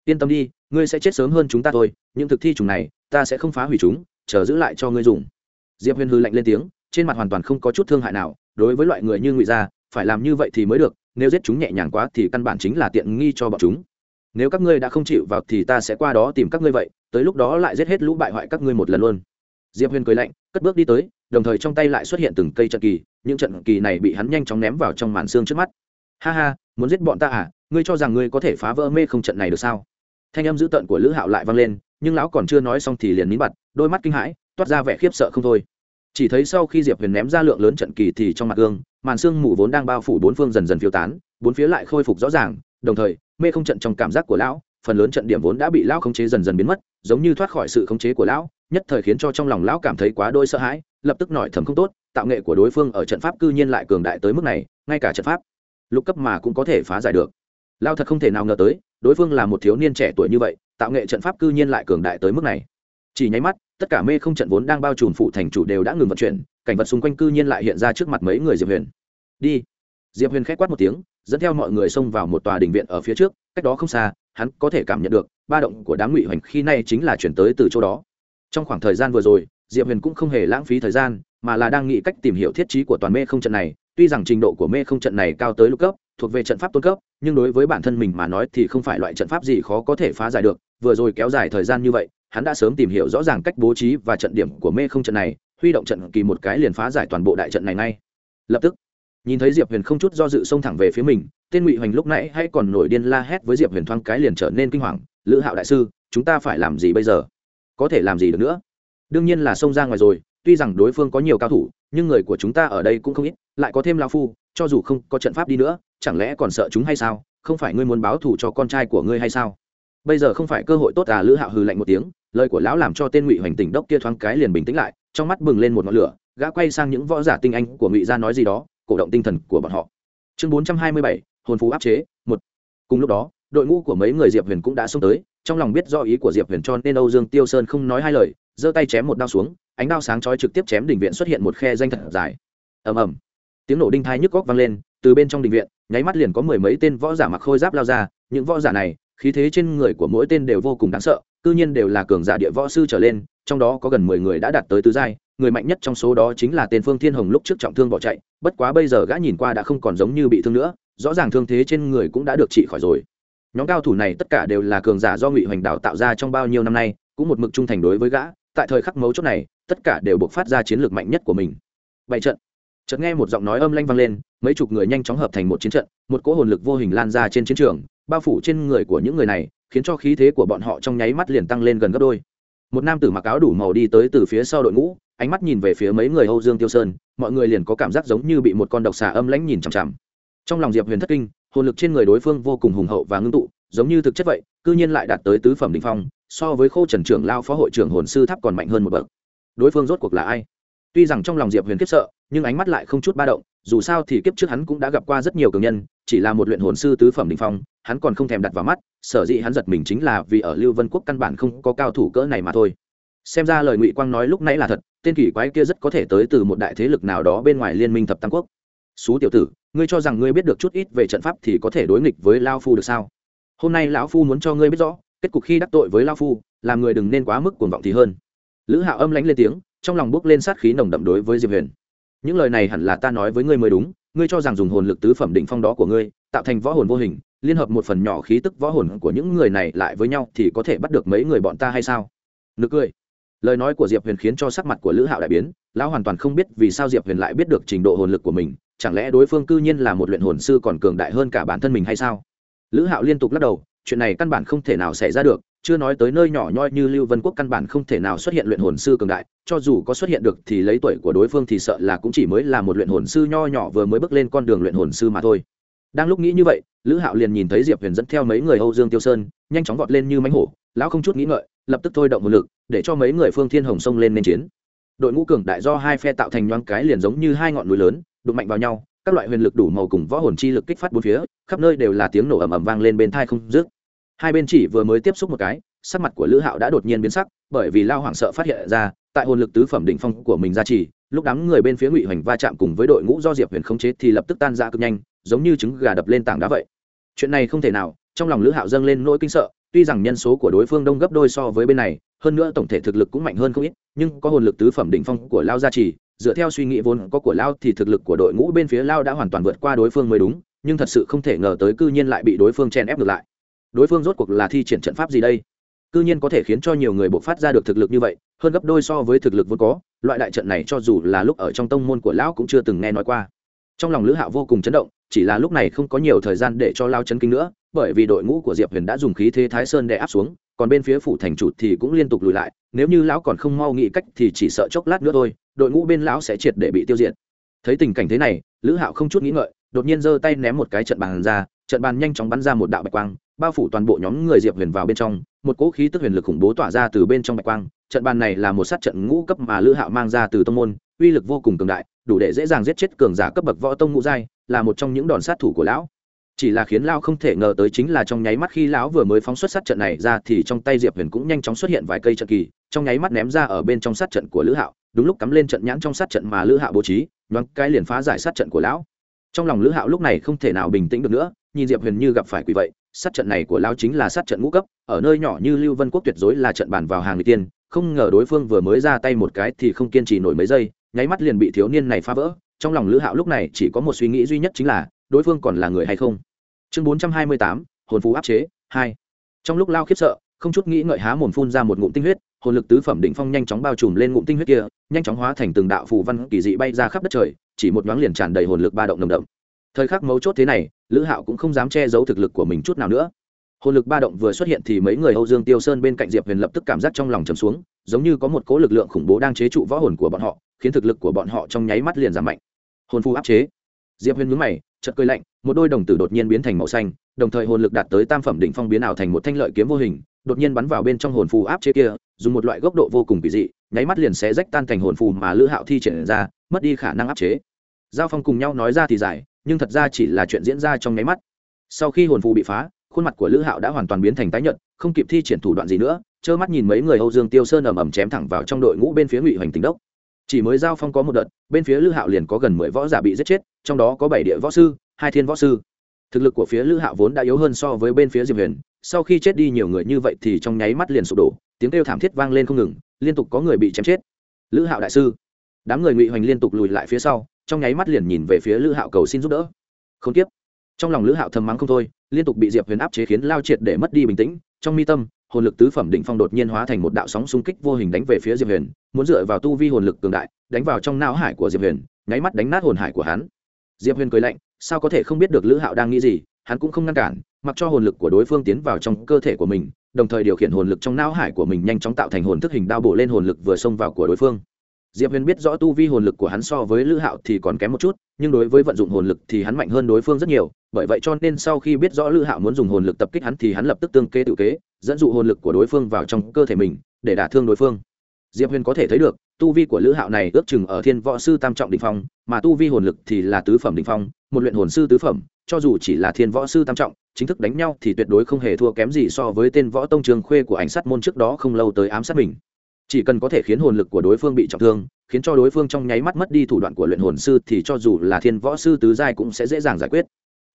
S1: Yên tâm đi, ngươi sẽ chết sớm hơn chúng ta thôi, những thực thi chủng này, ta sẽ không phá hủy chúng, chờ giữ lại cho ngươi dùng. Diệp huyền hư lạnh lên tiếng, trên mặt hoàn toàn không có chút thương hại nào, đối với loại người như ngụy gia, phải làm như vậy thì mới được, nếu giết chúng nhẹ nhàng quá thì căn bản chính là tiện nghi cho bọn chúng. Nếu các ngươi đã không chịu vào thì ta sẽ qua đó tìm các ngươi vậy, tới lúc đó lại giết hết lũ bại hoại các ngươi một lần luôn. Diệp huyền cười lạnh, cất bước đi tới, đồng thời trong tay lại xuất hiện từng cây trận kỳ, những trận kỳ này bị hắn nhanh chóng ném vào trong màn xương trước mắt ha ha, muốn giết bọn ta à? Ngươi cho rằng ngươi có thể phá vỡ mê không trận này được sao? Thanh âm dữ tợn của lữ hạo lại vang lên, nhưng lão còn chưa nói xong thì liền nín bặt, đôi mắt kinh hãi, toát ra vẻ khiếp sợ không thôi. Chỉ thấy sau khi diệp huyền ném ra lượng lớn trận kỳ thì trong mặt gương, màn xương mù vốn đang bao phủ bốn phương dần dần phiêu tán, bốn phía lại khôi phục rõ ràng, đồng thời, mê không trận trong cảm giác của lão, phần lớn trận điểm vốn đã bị lão khống chế dần dần biến mất, giống như thoát khỏi sự khống chế của lão, nhất thời khiến cho trong lòng lão cảm thấy quá đôi sợ hãi, lập tức nổi thầm không tốt, tạo nghệ của đối phương ở trận pháp cư nhiên lại cường đại tới mức này, ngay cả trận pháp lục cấp mà cũng có thể phá giải được. Lao thật không thể nào ngờ tới, đối phương là một thiếu niên trẻ tuổi như vậy, tạo nghệ trận pháp cư nhiên lại cường đại tới mức này. Chỉ nháy mắt, tất cả mê không trận vốn đang bao trùm phụ thành chủ đều đã ngừng vận chuyển, cảnh vật xung quanh cư nhiên lại hiện ra trước mặt mấy người diệp huyền. Đi. Diệp huyền k h á c quát một tiếng, dẫn theo mọi người xông vào một tòa đình viện ở phía trước, cách đó không xa, hắn có thể cảm nhận được, ba động của đám ngụy hoành khi nay chính là chuyển tới từ chỗ đó. Trong khoảng thời gian vừa rồi, diệp huyền cũng không hề lãng phí thời gian, mà là đang nghĩ cách tìm hiểu thiết trí của toàn mê không trận này tuy rằng trình độ của mê không trận này cao tới lục cấp, thuộc về trận pháp tôn cấp, nhưng đối với bản thân mình mà nói thì không phải loại trận pháp gì khó có thể phá giải được. Vừa rồi kéo dài thời gian như vậy, hắn đã sớm tìm hiểu rõ ràng cách bố trí và trận điểm của mê không trận này, huy động trận kỳ một cái liền phá giải toàn bộ đại trận này ngay. Lập tức, nhìn thấy diệp huyền không chút do dự xông thẳng về phía mình, tên ngụy hoành lúc nãy hay còn nổi điên la hét với diệp huyền thoáng cái liền trở nên kinh hoàng, lữ hạo đại sư, chúng ta phải làm gì bây giờ? Có thể làm gì được nữa? Đương nhiên là xông ra ngoài rồi, tuy rằng đối phương có nhiều cao thủ nhưng người của chúng ta ở đây cũng không ít, lại có thêm lao phu, cho dù không có trận pháp đi nữa, chẳng lẽ còn sợ chúng hay sao? Không phải ngươi muốn báo thù cho con trai của ngươi hay sao? Bây giờ không phải cơ hội tốt à lữ hạo hừ lạnh một tiếng, lời của lão làm cho tên ngụy hoành tỉnh đốc kia thoáng cái liền bình tĩnh lại, trong mắt bừng lên một ngọn lửa, gã quay sang những võ giả tinh anh của ngụy gia nói gì đó, cổ động tinh thần của bọn họ. Chương bốn trăm hai mươi bảy, hồn phú áp chế, một. Cùng lúc đó, đội ngũ của mấy người diệp huyền cũng đã xông tới, trong lòng biết do ý của diệp huyền cho nên âu dương tiêu sơn không nói hai lời, giơ tay chém một đao xuống ánh đao sáng chói trực tiếp chém đỉnh viện xuất hiện một khe danh thật dài. Ầm ầm. Tiếng nổ đinh thai nhức góc vang lên, từ bên trong đình viện, nháy mắt liền có mười mấy tên võ giả mặc khôi giáp lao ra, những võ giả này, khí thế trên người của mỗi tên đều vô cùng đáng sợ, cư nhiên đều là cường giả địa võ sư trở lên, trong đó có gần mười người đã đạt tới tứ giai, người mạnh nhất trong số đó chính là tên phương thiên hồng lúc trước trọng thương bỏ chạy, bất quá bây giờ gã nhìn qua đã không còn giống như bị thương nữa, rõ ràng thương thế trên người cũng đã được trị khỏi rồi. Nhóm cao thủ này tất cả đều là cường giả do ngụy hoành đào tạo ra trong bao nhiêu năm nay, cũng một mực trung thành đối với gã, tại thời khắc mấu chốt này tất cả đều buộc phát ra chiến lược mạnh nhất của mình. Bảy trận. Chợt nghe một giọng nói âm lanh vang lên, mấy chục người nhanh chóng hợp thành một chiến trận, một cỗ hồn lực vô hình lan ra trên chiến trường, bao phủ trên người của những người này, khiến cho khí thế của bọn họ trong nháy mắt liền tăng lên gần gấp đôi. Một nam tử mặc áo đủ màu đi tới từ phía sau đội ngũ, ánh mắt nhìn về phía mấy người âu dương tiêu sơn, mọi người liền có cảm giác giống như bị một con độc xà âm lãnh nhìn chằm chằm. Trong lòng diệp huyền thất kinh, hồn lực trên người đối phương vô cùng hùng hậu và ngưng tụ, giống như thực chất vậy, cư nhiên lại đạt tới tứ phẩm đ ỉ n h phong, so với khô trần trưởng lao phó hội trưởng hồn sư tháp còn mạnh hơn một bậc đối phương rốt cuộc là ai? Tuy rằng trong lòng diệp huyền kiếp sợ, nhưng ánh mắt lại không chút ba động, dù sao thì kiếp trước hắn cũng đã gặp qua rất nhiều cường nhân, chỉ là một luyện hồn sư tứ phẩm đình phong, hắn còn không thèm đặt vào mắt, sở dĩ hắn giật mình chính là vì ở lưu vân quốc căn bản không có cao thủ cỡ này mà thôi. Xem ra lời ngụy quang nói lúc nãy là thật, tên kỷ quái kia rất có thể tới từ một đại thế lực nào đó bên ngoài liên minh thập tam quốc. Xú tiểu tử, ngươi cho rằng ngươi biết được chút ít về trận pháp thì có thể đối nghịch với lao phu được sao? Hôm nay lão phu muốn cho ngươi biết rõ, kết cục khi đắc tội với lao phu, làm người đừng nên quá mức cuồng vọng thì hơn lữ hạo âm lãnh lên tiếng, trong lòng bước lên sát khí nồng đậm đối với diệp huyền. Những lời này hẳn là ta nói với ngươi mới đúng, ngươi cho rằng dùng hồn lực tứ phẩm định phong đó của ngươi, tạo thành võ hồn vô hình, liên hợp một phần nhỏ khí tức võ hồn của những người này lại với nhau thì có thể bắt được mấy người bọn ta hay sao? Nực cười. Lời nói của diệp huyền khiến cho sắc mặt của lữ hạo đại biến, lão hoàn toàn không biết vì sao diệp huyền lại biết được trình độ hồn lực của mình, chẳng lẽ đối phương cư nhiên là một luyện hồn sư còn cường đại hơn cả bản thân mình hay sao? Lữ hạo liên tục lắc đầu, chuyện này căn bản không thể nào xảy ra được chưa nói tới nơi nhỏ nhoi như lưu vân quốc căn bản không thể nào xuất hiện luyện hồn sư cường đại, cho dù có xuất hiện được thì lấy tuổi của đối phương thì sợ là cũng chỉ mới là một luyện hồn sư nho nhỏ vừa mới bước lên con đường luyện hồn sư mà thôi. Đang lúc nghĩ như vậy, lữ hạo liền nhìn thấy diệp huyền dẫn theo mấy người âu dương tiêu sơn, nhanh chóng vọt lên như mánh hổ, lão không chút nghĩ ngợi, lập tức thôi động một lực, để cho mấy người phương thiên hồng Sông lên nên chiến. Đội ngũ cường đại do hai phe tạo thành nhoáng cái liền giống như hai ngọn núi lớn, đụng mạnh vào nhau, các loại huyền lực đủ màu cùng võ hồn chi lực kích phát bốn phía, khắp nơi đều là tiếng nổ ầm ầm vang lên bên thai không dứt hai bên chỉ vừa mới tiếp xúc một cái, sắc mặt của lữ hạo đã đột nhiên biến sắc, bởi vì lao hoảng sợ phát hiện ra, tại hồn lực tứ phẩm đỉnh phong của mình ra chỉ, lúc đám người bên phía ngụy hoành va chạm cùng với đội ngũ do diệp huyền khống chế thì lập tức tan ra cực nhanh, giống như trứng gà đập lên tảng đá vậy. Chuyện này không thể nào, trong lòng lữ hạo dâng lên nỗi kinh sợ, tuy rằng nhân số của đối phương đông gấp đôi so với bên này, hơn nữa tổng thể thực lực cũng mạnh hơn không ít, nhưng có hồn lực tứ phẩm đỉnh phong của lao gia trì dựa theo suy nghĩ vốn có của lao thì thực lực của đội ngũ bên phía lao đã hoàn toàn vượt qua đối phương mới đúng, nhưng thật sự không thể ngờ tới cư nhiên lại bị đối phương chen ép ngược lại đối phương rốt cuộc là thi triển trận pháp gì đây? Cư nhiên có thể khiến cho nhiều người bộc phát ra được thực lực như vậy, hơn gấp đôi so với thực lực vốn có, loại đại trận này cho dù là lúc ở trong tông môn của lão cũng chưa từng nghe nói qua. Trong lòng lữ hạo vô cùng chấn động, chỉ là lúc này không có nhiều thời gian để cho lao chấn kinh nữa, bởi vì đội ngũ của diệp huyền đã dùng khí thế thái sơn để áp xuống, còn bên phía phủ thành chủ thì cũng liên tục lùi lại, nếu như lão còn không mau nghĩ cách thì chỉ sợ chốc lát nữa thôi, đội ngũ bên lão sẽ triệt để bị tiêu diệt. Thấy tình cảnh thế này, lữ hạo không chút nghĩ ngợi, đột nhiên giơ tay ném một cái trận bàn ra, trận bàn nhanh chóng bắn ra một đạo bạch quang bao phủ toàn bộ nhóm người diệp huyền vào bên trong, một cỗ khí tức huyền lực khủng bố tỏa ra từ bên trong bạch quang, trận bàn này là một sát trận ngũ cấp mà lữ hạo mang ra từ tông môn, uy lực vô cùng cường đại, đủ để dễ dàng giết chết cường giả cấp bậc võ tông ngũ giai, là một trong những đòn sát thủ của lão. Chỉ là khiến lão không thể ngờ tới chính là trong nháy mắt khi lão vừa mới phóng xuất sát trận này ra thì trong tay diệp huyền cũng nhanh chóng xuất hiện vài cây trận kỳ, trong nháy mắt ném ra ở bên trong sát trận của lữ hạo, đúng lúc cắm lên trận nhãn trong sát trận mà lữ hạo bố trí, nhoáng cái liền phá giải sát trận của lão. Trong lòng lữ hạo lúc này không thể nào bình tĩnh được nữa, nhìn diệp huyền như gặp phải quỷ vậy sát trận này của lão chính là sát trận ngũ cấp, ở nơi nhỏ như lưu vân quốc tuyệt đối là trận bàn vào hàng người tiên, không ngờ đối phương vừa mới ra tay một cái thì không kiên trì nổi mấy giây, nháy mắt liền bị thiếu niên này phá vỡ. Trong lòng lữ hạo lúc này chỉ có một suy nghĩ duy nhất chính là, đối phương còn là người hay không? Chương bốn trăm hai mươi tám, hồn phú áp chế, hai. Trong lúc lao khiếp sợ, không chút nghĩ ngợi há mồm phun ra một ngụm tinh huyết, hồn lực tứ phẩm đỉnh phong nhanh chóng bao trùm lên ngụm tinh huyết kia, nhanh chóng hóa thành từng đạo phù văn kỳ dị bay ra khắp đất trời, chỉ một nhoáng liền tràn đầy hồn lực ba động nồng đậm thời khắc mấu chốt thế này, lữ hạo cũng không dám che giấu thực lực của mình chút nào nữa. Hồn lực ba động vừa xuất hiện thì mấy người âu dương tiêu sơn bên cạnh diệp huyền lập tức cảm giác trong lòng trầm xuống, giống như có một cỗ lực lượng khủng bố đang chế trụ võ hồn của bọn họ, khiến thực lực của bọn họ trong nháy mắt liền giảm mạnh. Hồn phù áp chế. Diệp huyền nhướng mày chật cười lạnh, một đôi đồng tử đột nhiên biến thành màu xanh, đồng thời hồn lực đạt tới tam phẩm đỉnh phong biến ảo thành một thanh lợi kiếm vô hình, đột nhiên bắn vào bên trong hồn phù áp chế kia, dùng một loại góc độ vô cùng kỳ dị, nháy mắt liền sẽ rách tan thành hồn phù mà lữ hạo thi triển ra, mất đi khả năng áp chế. Giao phong cùng nhau nói ra thì dài nhưng thật ra chỉ là chuyện diễn ra trong nháy mắt. Sau khi hồn phù bị phá, khuôn mặt của lữ hạo đã hoàn toàn biến thành tái nhợt, không kịp thi triển thủ đoạn gì nữa, trơ mắt nhìn mấy người âu dương tiêu sơn ầm ầm chém thẳng vào trong đội ngũ bên phía ngụy hoành tỉnh đốc. Chỉ mới giao phong có một đợt, bên phía lữ hạo liền có gần mười võ giả bị giết chết, trong đó có bảy địa võ sư, hai thiên võ sư. Thực lực của phía lữ hạo vốn đã yếu hơn so với bên phía diệp huyền, sau khi chết đi nhiều người như vậy thì trong nháy mắt liền sụp đổ, tiếng kêu thảm thiết vang lên không ngừng, liên tục có người bị chém chết. Lữ hạo đại sư đám người ngụy hoành liên tục lùi lại phía sau trong nháy mắt liền nhìn về phía lữ hạo cầu xin giúp đỡ không tiếp trong lòng lữ hạo thầm mắng không thôi liên tục bị diệp huyền áp chế khiến lao triệt để mất đi bình tĩnh trong mi tâm hồn lực tứ phẩm đỉnh phong đột nhiên hóa thành một đạo sóng xung kích vô hình đánh về phía diệp huyền muốn dựa vào tu vi hồn lực cường đại đánh vào trong não hải của diệp huyền nháy mắt đánh nát hồn hải của hắn diệp huyền cười lạnh sao có thể không biết được lữ hạo đang nghĩ gì hắn cũng không ngăn cản mặc cho hồn lực của đối phương tiến vào trong cơ thể của mình đồng thời điều khiển hồn lực trong não hải của mình nhanh chóng tạo thành hồn thức hình đao bổ lên hồn lực vừa xông vào của đối phương diệp huyền biết rõ tu vi hồn lực của hắn so với lữ hạo thì còn kém một chút, nhưng đối với vận dụng hồn lực thì hắn mạnh hơn đối phương rất nhiều, bởi vậy cho nên sau khi biết rõ lữ hạo muốn dùng hồn lực tập kích hắn thì hắn lập tức tương kế tự kế, dẫn dụ hồn lực của đối phương vào trong cơ thể mình, để đả thương đối phương. Diệp huyền có thể thấy được, tu vi của lữ hạo này ước chừng ở thiên võ sư tam trọng đình phong, mà tu vi hồn lực thì là tứ phẩm đình phong, một luyện hồn sư tứ phẩm, cho dù chỉ là thiên võ sư tam trọng, chính thức đánh nhau thì tuyệt đối không hề thua kém gì so với tên võ tông trường khuê của ảnh sát môn trước đó không lâu tới ám sát mình chỉ cần có thể khiến hồn lực của đối phương bị trọng thương, khiến cho đối phương trong nháy mắt mất đi thủ đoạn của luyện hồn sư thì cho dù là thiên võ sư tứ giai cũng sẽ dễ dàng giải quyết.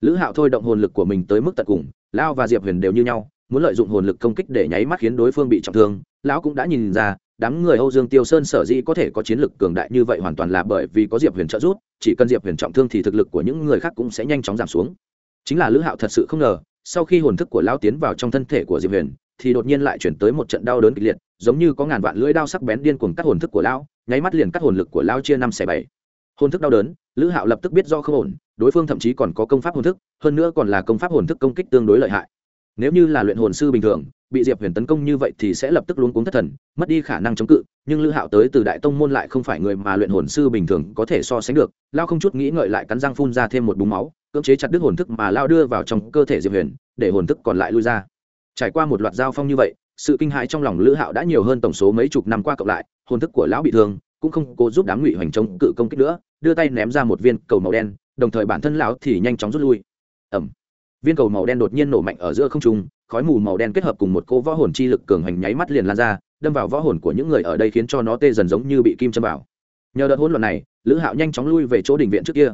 S1: Lữ hạo thôi động hồn lực của mình tới mức tận cùng, lao và diệp huyền đều như nhau, muốn lợi dụng hồn lực công kích để nháy mắt khiến đối phương bị trọng thương, lão cũng đã nhìn ra, đám người âu dương tiêu sơn sở dĩ có thể có chiến lực cường đại như vậy hoàn toàn là bởi vì có diệp huyền trợ giúp, chỉ cần diệp huyền trọng thương thì thực lực của những người khác cũng sẽ nhanh chóng giảm xuống. Chính là lữ hạo thật sự không ngờ, sau khi hồn thức của lão tiến vào trong thân thể của diệp huyền thì đột nhiên lại chuyển tới một trận đau đớn kịch liệt, giống như có ngàn vạn lưỡi đao sắc bén điên cuồng cắt hồn thức của lão, nháy mắt liền cắt hồn lực của lão chia năm xẻ bảy. Hồn thức đau đớn, lữ hạo lập tức biết do không ổn, đối phương thậm chí còn có công pháp hồn thức, hơn nữa còn là công pháp hồn thức công kích tương đối lợi hại. Nếu như là luyện hồn sư bình thường, bị diệp huyền tấn công như vậy thì sẽ lập tức luống cuống thất thần, mất đi khả năng chống cự, nhưng lữ hạo tới từ đại tông môn lại không phải người mà luyện hồn sư bình thường có thể so sánh được lao không chút nghĩ ngợi lại cắn răng phun ra thêm một búng máu, cưỡng chế chặt đứt hồn thức mà lao đưa vào trong cơ thể diệp huyền, để hồn thức còn lại lui ra trải qua một loạt giao phong như vậy, sự kinh hãi trong lòng lữ hạo đã nhiều hơn tổng số mấy chục năm qua cộng lại, hồn thức của lão bị thương, cũng không cố giúp đám ngụy hoành chống cự công kích nữa, đưa tay ném ra một viên cầu màu đen, đồng thời bản thân lão thì nhanh chóng rút lui. Ẩm viên cầu màu đen đột nhiên nổ mạnh ở giữa không trung, khói mù màu đen kết hợp cùng một cô võ hồn chi lực cường hành nháy mắt liền lan ra, đâm vào võ hồn của những người ở đây khiến cho nó tê dần giống như bị kim châm vào. Nhờ đợt hỗn loạn này, lữ hạo nhanh chóng lui về chỗ đình viện trước kia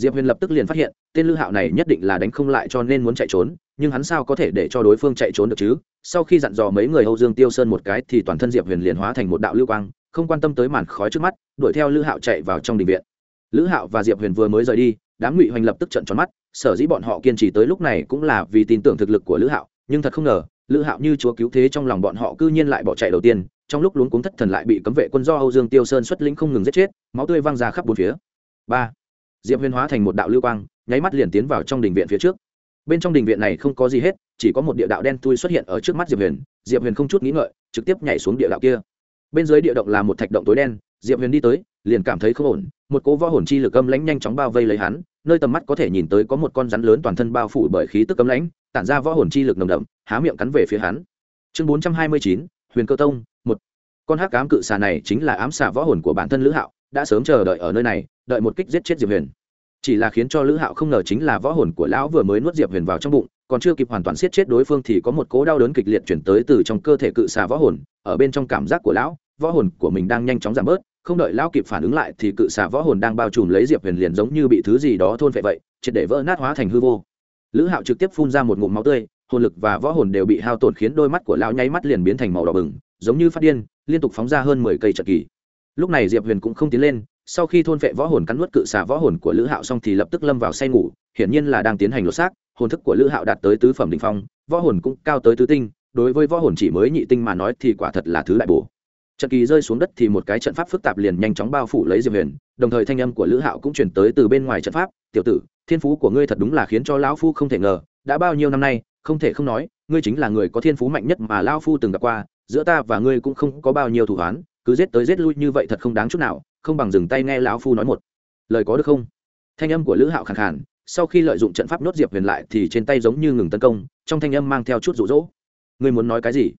S1: diệp huyền lập tức liền phát hiện, tên lữ hạo này nhất định là đánh không lại cho nên muốn chạy trốn, nhưng hắn sao có thể để cho đối phương chạy trốn được chứ? Sau khi dặn dò mấy người âu dương tiêu sơn một cái thì toàn thân diệp huyền liền hóa thành một đạo lưu quang, không quan tâm tới màn khói trước mắt, đuổi theo lữ hạo chạy vào trong đình viện. Lữ hạo và diệp huyền vừa mới rời đi, đám ngụy hoành lập tức trận tròn mắt, sở dĩ bọn họ kiên trì tới lúc này cũng là vì tin tưởng thực lực của lữ hạo, nhưng thật không ngờ lữ hạo như chúa cứu thế trong lòng bọn họ cư nhiên lại bỏ chạy đầu tiên, trong lúc luống cuống thất thần lại bị cấm vệ quân do âu dương tiêu sơn xuất lĩnh không ngừng giết chết, máu tươi văng ra khắp bốn phía. Ba diệp huyền hóa thành một đạo lưu quang, nháy mắt liền tiến vào trong đình viện phía trước. Bên trong đình viện này không có gì hết, chỉ có một địa đạo đen thui xuất hiện ở trước mắt diệp huyền. Diệp huyền không chút nghĩ ngợi, trực tiếp nhảy xuống địa đạo kia. Bên dưới địa động là một thạch động tối đen, diệp huyền đi tới, liền cảm thấy không ổn, một cố võ hồn chi lực âm lãnh nhanh chóng bao vây lấy hắn, nơi tầm mắt có thể nhìn tới có một con rắn lớn toàn thân bao phủ bởi khí tức âm lãnh, tản ra võ hồn chi lực nồng đậm, há miệng cắn về phía hắn. Chương bốn trăm hai mươi chín, huyền cơ tông, một. Con hắc ám cự xà này chính là ám xà võ hồn của bản thân lữ hạo đã sớm chờ đợi ở nơi này, đợi một kích giết chết diệp huyền. Chỉ là khiến cho lữ hạo không ngờ chính là võ hồn của lão vừa mới nuốt diệp huyền vào trong bụng, còn chưa kịp hoàn toàn siết chết đối phương thì có một cố đau đớn kịch liệt chuyển tới từ trong cơ thể cự xà võ hồn. Ở bên trong cảm giác của lão, võ hồn của mình đang nhanh chóng giảm bớt, không đợi lão kịp phản ứng lại thì cự xà võ hồn đang bao trùm lấy diệp huyền liền giống như bị thứ gì đó thôn vệ vậy, triệt để vỡ nát hóa thành hư vô. Lữ hạo trực tiếp phun ra một ngụm máu tươi, hồn lực và võ hồn đều bị hao tổn khiến đôi mắt của lão nháy mắt liền biến thành màu đỏ bừng, giống như phát điên, liên tục phóng ra hơn mười cây trận kỳ lúc này diệp huyền cũng không tiến lên, sau khi thôn vệ võ hồn cắn nuốt cự xà võ hồn của lữ hạo xong thì lập tức lâm vào say ngủ, hiển nhiên là đang tiến hành lột xác, hồn thức của lữ hạo đạt tới tứ phẩm đình phong, võ hồn cũng cao tới tứ tinh, đối với võ hồn chỉ mới nhị tinh mà nói thì quả thật là thứ đại bổ. Trận kỳ rơi xuống đất thì một cái trận pháp phức tạp liền nhanh chóng bao phủ lấy diệp huyền, đồng thời thanh âm của lữ hạo cũng chuyển tới từ bên ngoài trận pháp, tiểu tử, thiên phú của ngươi thật đúng là khiến cho lão phu không thể ngờ, đã bao nhiêu năm nay, không thể không nói, ngươi chính là người có thiên phú mạnh nhất mà lão phu từng gặp qua, giữa ta và ngươi cũng không có bao nhiêu thủ hoán cứ giết tới giết lui như vậy thật không đáng chút nào, không bằng dừng tay nghe lão phu nói một. Lời có được không? Thanh âm của lữ hạo khẳng khàn, sau khi lợi dụng trận pháp nốt diệp huyền lại thì trên tay giống như ngừng tấn công, trong thanh âm mang theo chút rụ rỗ ngươi muốn nói cái gì?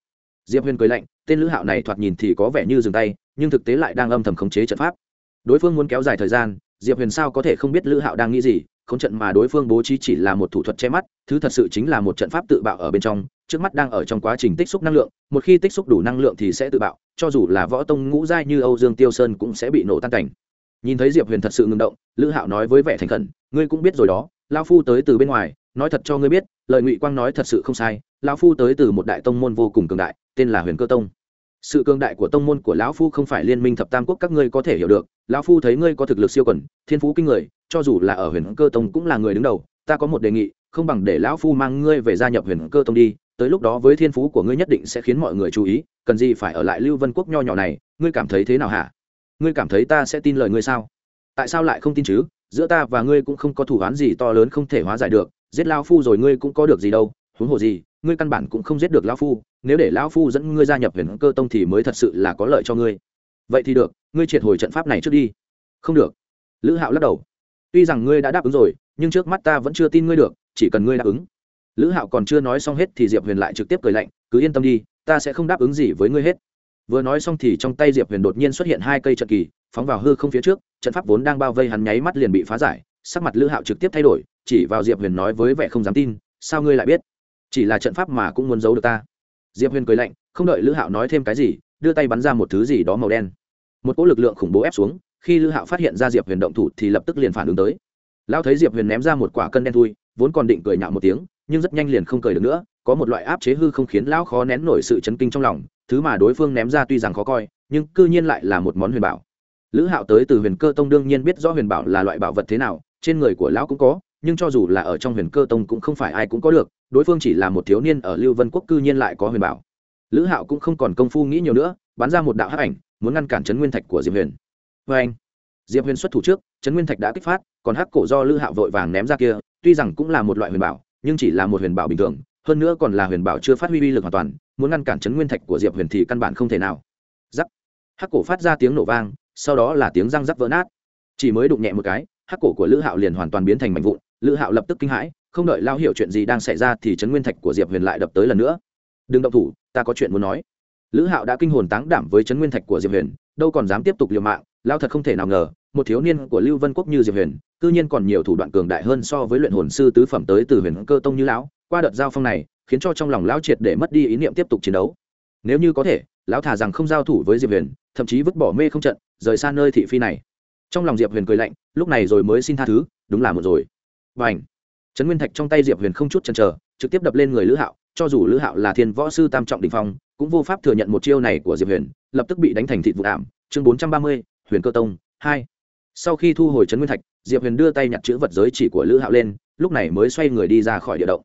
S1: Diệp huyền cười lạnh, tên lữ hạo này thoạt nhìn thì có vẻ như dừng tay, nhưng thực tế lại đang âm thầm khống chế trận pháp. Đối phương muốn kéo dài thời gian, diệp huyền sao có thể không biết lữ hạo đang nghĩ gì không trận mà đối phương bố trí chỉ là một thủ thuật che mắt, thứ thật sự chính là một trận pháp tự bạo ở bên trong, trước mắt đang ở trong quá trình tích xúc năng lượng, một khi tích xúc đủ năng lượng thì sẽ tự bạo, cho dù là võ tông ngũ giai như âu dương tiêu sơn cũng sẽ bị nổ tan cảnh. Nhìn thấy diệp huyền thật sự ngừng động, lữ hạo nói với vẻ thành khẩn, ngươi cũng biết rồi đó lao phu tới từ bên ngoài, nói thật cho ngươi biết, lời ngụy quang nói thật sự không sai lao phu tới từ một đại tông môn vô cùng cường đại, tên là huyền cơ tông sự cường đại của tông môn của lão phu không phải liên minh thập tam quốc các ngươi có thể hiểu được, lão phu thấy ngươi có thực lực siêu quẩn thiên phú kinh người, cho dù là ở huyền cơ tông cũng là người đứng đầu, ta có một đề nghị, không bằng để lão phu mang ngươi về gia nhập huyền cơ tông đi, tới lúc đó với thiên phú của ngươi nhất định sẽ khiến mọi người chú ý, cần gì phải ở lại lưu vân quốc nho nhỏ này, ngươi cảm thấy thế nào hả? Ngươi cảm thấy ta sẽ tin lời ngươi sao? Tại sao lại không tin chứ? Giữa ta và ngươi cũng không có thủ án gì to lớn không thể hóa giải được, giết lao phu rồi ngươi cũng có được gì đâu huống hồ gì, ngươi căn bản cũng không giết được lão phu, nếu để lão phu dẫn ngươi gia nhập huyền cơ tông thì mới thật sự là có lợi cho ngươi. Vậy thì được, ngươi triệt hồi trận pháp này trước đi. Không được. Lữ hạo lắc đầu. Tuy rằng ngươi đã đáp ứng rồi, nhưng trước mắt ta vẫn chưa tin ngươi được, chỉ cần ngươi đáp ứng. Lữ hạo còn chưa nói xong hết thì diệp huyền lại trực tiếp cười lạnh, cứ yên tâm đi, ta sẽ không đáp ứng gì với ngươi hết. Vừa nói xong thì trong tay diệp huyền đột nhiên xuất hiện hai cây trận kỳ, phóng vào hư không phía trước, trận pháp vốn đang bao vây hắn nháy mắt liền bị phá giải, sắc mặt lữ hạo trực tiếp thay đổi, chỉ vào diệp huyền nói với vẻ không dám tin, sao ngươi lại biết? Chỉ là trận pháp mà cũng muốn giấu được ta. Diệp huyền cười lạnh, không đợi lữ hạo nói thêm cái gì, đưa tay bắn ra một thứ gì đó màu đen. Một cỗ lực lượng khủng bố ép xuống, khi lữ hạo phát hiện ra diệp huyền động thủ thì lập tức liền phản ứng tới. Lão thấy diệp huyền ném ra một quả cân đen thui, vốn còn định cười nhạo một tiếng, nhưng rất nhanh liền không cười được nữa, có một loại áp chế hư không khiến lão khó nén nổi sự chấn kinh trong lòng, thứ mà đối phương ném ra tuy rằng khó coi, nhưng cư nhiên lại là một món huyền bảo. Lữ hạo tới từ huyền cơ tông đương nhiên biết rõ huyền bảo là loại bảo vật thế nào, trên người của lão cũng có nhưng cho dù là ở trong huyền cơ tông cũng không phải ai cũng có được, đối phương chỉ là một thiếu niên ở lưu vân quốc cư nhiên lại có huyền bảo. Lữ hạo cũng không còn công phu nghĩ nhiều nữa, bắn ra một đạo hắc ảnh, muốn ngăn cản trấn nguyên thạch của diệp huyền. Vê anh, diệp huyền xuất thủ trước, trấn nguyên thạch đã kích phát, còn hắc cổ do lữ hạo vội vàng ném ra kia, tuy rằng cũng là một loại huyền bảo, nhưng chỉ là một huyền bảo bình thường, hơn nữa còn là huyền bảo chưa phát huy uy lực hoàn toàn, muốn ngăn cản trấn nguyên thạch của diệp huyền thì căn bản không thể nào. Giắc hắc cổ phát ra tiếng nổ vang, sau đó là tiếng răng rắc vỡ nát. Chỉ mới đụng nhẹ một cái hắc cổ của lữ hạo liền hoàn toàn biến thành mảnh vụn, lữ hạo lập tức kinh hãi, không đợi lao hiểu chuyện gì đang xảy ra thì trấn nguyên thạch của diệp huyền lại đập tới lần nữa. Đừng động thủ, ta có chuyện muốn nói. Lữ hạo đã kinh hồn táng đảm với trấn nguyên thạch của diệp huyền, đâu còn dám tiếp tục liều mạng, lao thật không thể nào ngờ, một thiếu niên của lưu vân quốc như diệp huyền, cư nhiên còn nhiều thủ đoạn cường đại hơn so với luyện hồn sư tứ phẩm tới từ huyền cơ tông như lão, qua đợt giao phong này, khiến cho trong lòng lão triệt để mất đi ý niệm tiếp tục chiến đấu. Nếu như có thể, lão thả rằng không giao thủ với diệp huyền, thậm chí vứt bỏ mê không trận, rời xa nơi thị phi này trong lòng diệp huyền cười lạnh, lúc này rồi mới xin tha thứ, đúng là một rồi. Và ảnh trấn nguyên thạch trong tay diệp huyền không chút chần chờ, trực tiếp đập lên người lữ hạo, cho dù lữ hạo là thiên võ sư tam trọng đình phong, cũng vô pháp thừa nhận một chiêu này của diệp huyền, lập tức bị đánh thành thịt vụ ảm. Chương bốn trăm ba mươi, huyền cơ tông hai. Sau khi thu hồi trấn nguyên thạch, diệp huyền đưa tay nhặt chữ vật giới chỉ của lữ hạo lên, lúc này mới xoay người đi ra khỏi địa động.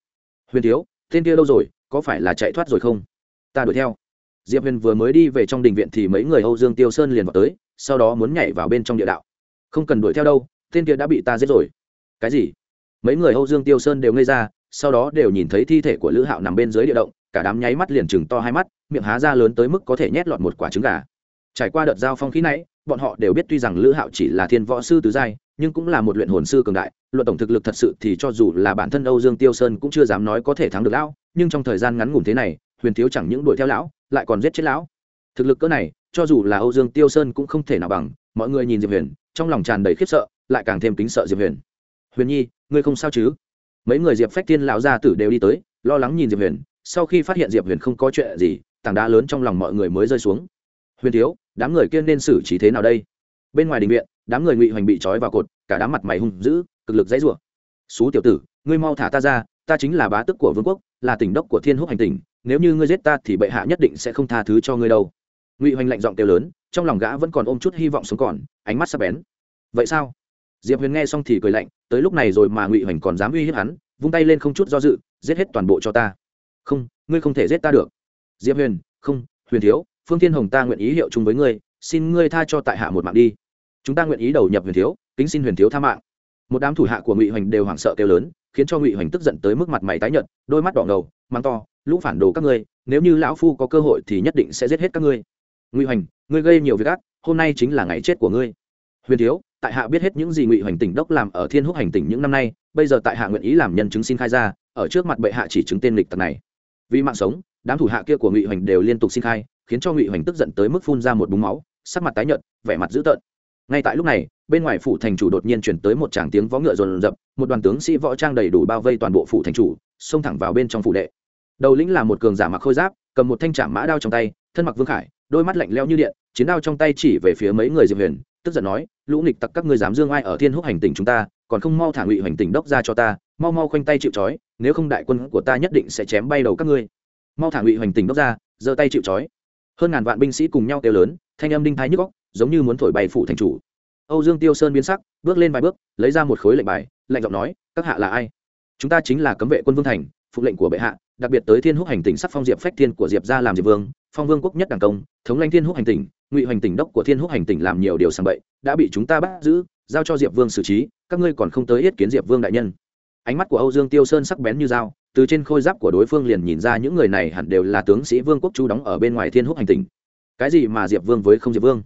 S1: Huyền thiếu, tên kia đâu rồi, có phải là chạy thoát rồi không? Ta đuổi theo. Diệp huyền vừa mới đi về trong đình viện thì mấy người âu dương tiêu sơn liền vào tới, sau đó muốn nhảy vào bên trong địa đạo không cần đuổi theo đâu, tên kia đã bị ta giết rồi. Cái gì? Mấy người âu dương tiêu sơn đều ngây ra, sau đó đều nhìn thấy thi thể của lữ hạo nằm bên dưới địa động, cả đám nháy mắt liền chừng to hai mắt, miệng há ra lớn tới mức có thể nhét lọt một quả trứng gà. Trải qua đợt giao phong khí nãy, bọn họ đều biết tuy rằng lữ hạo chỉ là thiên võ sư tứ giai, nhưng cũng là một luyện hồn sư cường đại, luận tổng thực lực thật sự thì cho dù là bản thân âu dương tiêu sơn cũng chưa dám nói có thể thắng được lão, nhưng trong thời gian ngắn ngủn thế này, huyền thiếu chẳng những đuổi theo lão, lại còn giết chết lão. Thực lực cỡ này, cho dù là âu dương tiêu sơn cũng không thể nào bằng mọi người nhìn diệp huyền, trong lòng tràn đầy khiếp sợ, lại càng thêm kính sợ diệp huyền. Huyền nhi, ngươi không sao chứ? Mấy người diệp phách thiên lão gia tử đều đi tới, lo lắng nhìn diệp huyền, sau khi phát hiện diệp huyền không có chuyện gì, tảng đá lớn trong lòng mọi người mới rơi xuống. Huyền thiếu, đám người kia nên xử trí thế nào đây? Bên ngoài đình viện, đám người ngụy hoành bị trói vào cột, cả đám mặt mày hung dữ, cực lực dãy rủa. Xú tiểu tử, ngươi mau thả ta ra, ta chính là bá tước của vương quốc, là tỉnh đốc của thiên húc hành tỉnh, nếu như ngươi giết ta thì bệ hạ nhất định sẽ không tha thứ cho ngươi đâu. Ngụy hoành lạnh giọng kêu lớn trong lòng gã vẫn còn ôm chút hy vọng sống còn, ánh mắt sắp bén. Vậy sao? Diệp huyền nghe xong thì cười lạnh, tới lúc này rồi mà ngụy hoành còn dám uy hiếp hắn, vung tay lên không chút do dự, giết hết toàn bộ cho ta. Không, ngươi không thể giết ta được. Diệp huyền, không, huyền thiếu, phương thiên hồng ta nguyện ý hiệu chung với ngươi, xin ngươi tha cho tại hạ một mạng đi. Chúng ta nguyện ý đầu nhập huyền thiếu, kính xin huyền thiếu tha mạng. Một đám thủ hạ của ngụy hoành đều hoảng sợ kêu lớn, khiến cho ngụy hoành tức giận tới mức mặt mày tái nhợt, đôi mắt đỏ ngầu, mắng to, lũ phản đồ các ngươi, nếu như lão phu có cơ hội thì nhất định sẽ giết hết các ngươi ngụy hoành, ngươi gây nhiều việc ác, hôm nay chính là ngày chết của ngươi. Huyền thiếu, tại hạ biết hết những gì ngụy hoành tỉnh đốc làm ở thiên húc hành tỉnh những năm nay, bây giờ tại hạ nguyện ý làm nhân chứng xin khai ra, ở trước mặt bệ hạ chỉ chứng tên lịch tặc này. Vì mạng sống, đám thủ hạ kia của ngụy hoành đều liên tục xin khai, khiến cho ngụy hoành tức giận tới mức phun ra một búng máu, sắc mặt tái nhợt, vẻ mặt dữ tợn. Ngay tại lúc này, bên ngoài phủ thành chủ đột nhiên chuyển tới một tràng tiếng võ ngựa rồn rập, một đoàn tướng sĩ võ trang đầy đủ bao vây toàn bộ phủ thành chủ, xông thẳng vào bên trong phủ đệ. Đầu lĩnh là một cường giả mặc khôi giáp, cầm một thanh trạm mã đao trong tay, thân mặc vương khải đôi mắt lạnh leo như điện, chiến đao trong tay chỉ về phía mấy người diệp huyền, tức giận nói, lũ nghịch tặc, các ngươi dám dương ai ở thiên húc hành tỉnh chúng ta, còn không mau thả ngụy hành tỉnh đốc ra cho ta, mau mau khoanh tay chịu trói, nếu không đại quân của ta nhất định sẽ chém bay đầu các ngươi. Mau thả ngụy hành tỉnh đốc ra, giơ tay chịu trói. Hơn ngàn vạn binh sĩ cùng nhau kêu lớn, thanh âm đinh thái nhức góc giống như muốn thổi bay phủ thành chủ. Âu dương tiêu sơn biến sắc, bước lên vài bước, lấy ra một khối lệnh bài lệnh giọng nói, các hạ là ai? Chúng ta chính là cấm vệ quân vương thành phục lệnh của bệ hạ, đặc biệt tới thiên húc hành tỉnh sắc phong diệp phách thiên của diệp ra làm diệp vương phong vương quốc nhất đảng công, thống lãnh thiên húc hành tỉnh, ngụy hành tỉnh đốc của thiên húc hành tỉnh làm nhiều điều sang bậy, đã bị chúng ta bắt giữ, giao cho diệp vương xử trí, các ngươi còn không tới yết kiến diệp vương đại nhân. Ánh mắt của âu dương tiêu sơn sắc bén như dao, từ trên khôi giáp của đối phương liền nhìn ra những người này hẳn đều là tướng sĩ vương quốc chú đóng ở bên ngoài thiên húc hành tỉnh. Cái gì mà diệp vương với không diệp vương?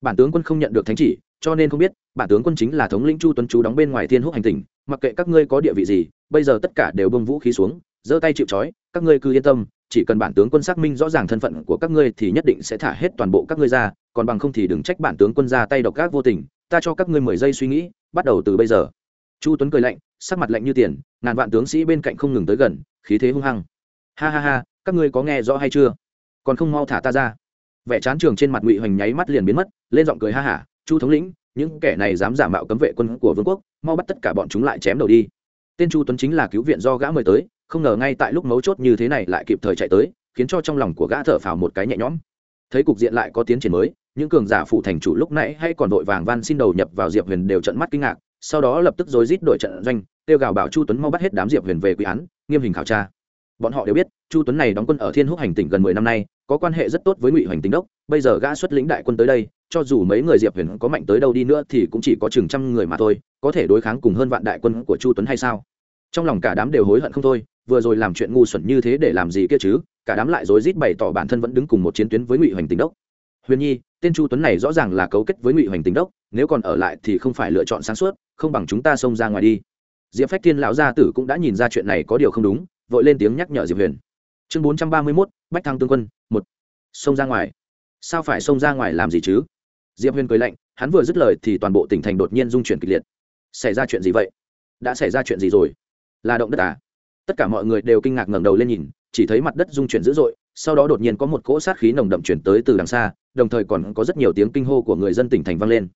S1: Bản tướng quân không nhận được thánh chỉ, cho nên không biết, bản tướng quân chính là thống lĩnh chu tuấn chú đóng bên ngoài thiên húc hành tỉnh, mặc kệ các ngươi có địa vị gì, bây giờ tất cả đều bông vũ khí xuống, giơ tay chịu trói, các ngươi cứ yên tâm chỉ cần bản tướng quân xác minh rõ ràng thân phận của các ngươi thì nhất định sẽ thả hết toàn bộ các ngươi ra, còn bằng không thì đừng trách bản tướng quân ra tay độc ác vô tình, ta cho các ngươi mười giây suy nghĩ, bắt đầu từ bây giờ. Chu tuấn cười lạnh, sắc mặt lạnh như tiền, ngàn vạn tướng sĩ bên cạnh không ngừng tới gần, khí thế hung hăng. Ha ha ha, các ngươi có nghe rõ hay chưa? Còn không mau thả ta ra. Vẻ chán trường trên mặt ngụy hoành nháy mắt liền biến mất, lên giọng cười ha hả, chu thống lĩnh, những kẻ này dám giả mạo cấm vệ quân của vương quốc, mau bắt tất cả bọn chúng lại chém đầu đi. Tên chu tuấn chính là cứu viện do gã mời tới không ngờ ngay tại lúc mấu chốt như thế này lại kịp thời chạy tới, khiến cho trong lòng của gã thở phào một cái nhẹ nhõm. Thấy cục diện lại có tiến triển mới, những cường giả phụ thành chủ lúc nãy hay còn vội vàng van xin đầu nhập vào diệp huyền đều trận mắt kinh ngạc, sau đó lập tức rối rít đội trận doanh, kêu gào bảo chu tuấn mau bắt hết đám diệp huyền về quy án, nghiêm hình khảo tra. Bọn họ đều biết, chu tuấn này đóng quân ở thiên húc hành tỉnh gần mười năm nay, có quan hệ rất tốt với ngụy hoành tính đốc, bây giờ gã xuất lĩnh đại quân tới đây, cho dù mấy người diệp huyền có mạnh tới đâu đi nữa thì cũng chỉ có chừng trăm người mà thôi, có thể đối kháng cùng hơn vạn đại quân của chu tuấn hay sao? Trong lòng cả đám đều hối hận không thôi vừa rồi làm chuyện ngu xuẩn như thế để làm gì kia chứ, cả đám lại rối rít bày tỏ bản thân vẫn đứng cùng một chiến tuyến với ngụy hoành tình đốc. Huyền nhi, tên chu tuấn này rõ ràng là cấu kết với ngụy hoành tình đốc, nếu còn ở lại thì không phải lựa chọn sáng suốt, không bằng chúng ta xông ra ngoài đi. Diệp phách thiên lão gia tử cũng đã nhìn ra chuyện này có điều không đúng, vội lên tiếng nhắc nhở diệp huyền. Chương bốn trăm ba mươi mốt, bách thăng tương quân, một. Xông ra ngoài. Sao phải xông ra ngoài làm gì chứ? Diệp huyền cười lạnh, hắn vừa dứt lời thì toàn bộ tỉnh thành đột nhiên dung chuyển kịch liệt. Xảy ra chuyện gì vậy? Đã xảy ra chuyện gì rồi? Là động đất à? Tất cả mọi người đều kinh ngạc ngẩng đầu lên nhìn, chỉ thấy mặt đất rung chuyển dữ dội, sau đó đột nhiên có một cỗ sát khí nồng đậm chuyển tới từ đằng xa, đồng thời còn có rất nhiều tiếng kinh hô của người dân tỉnh thành vang lên.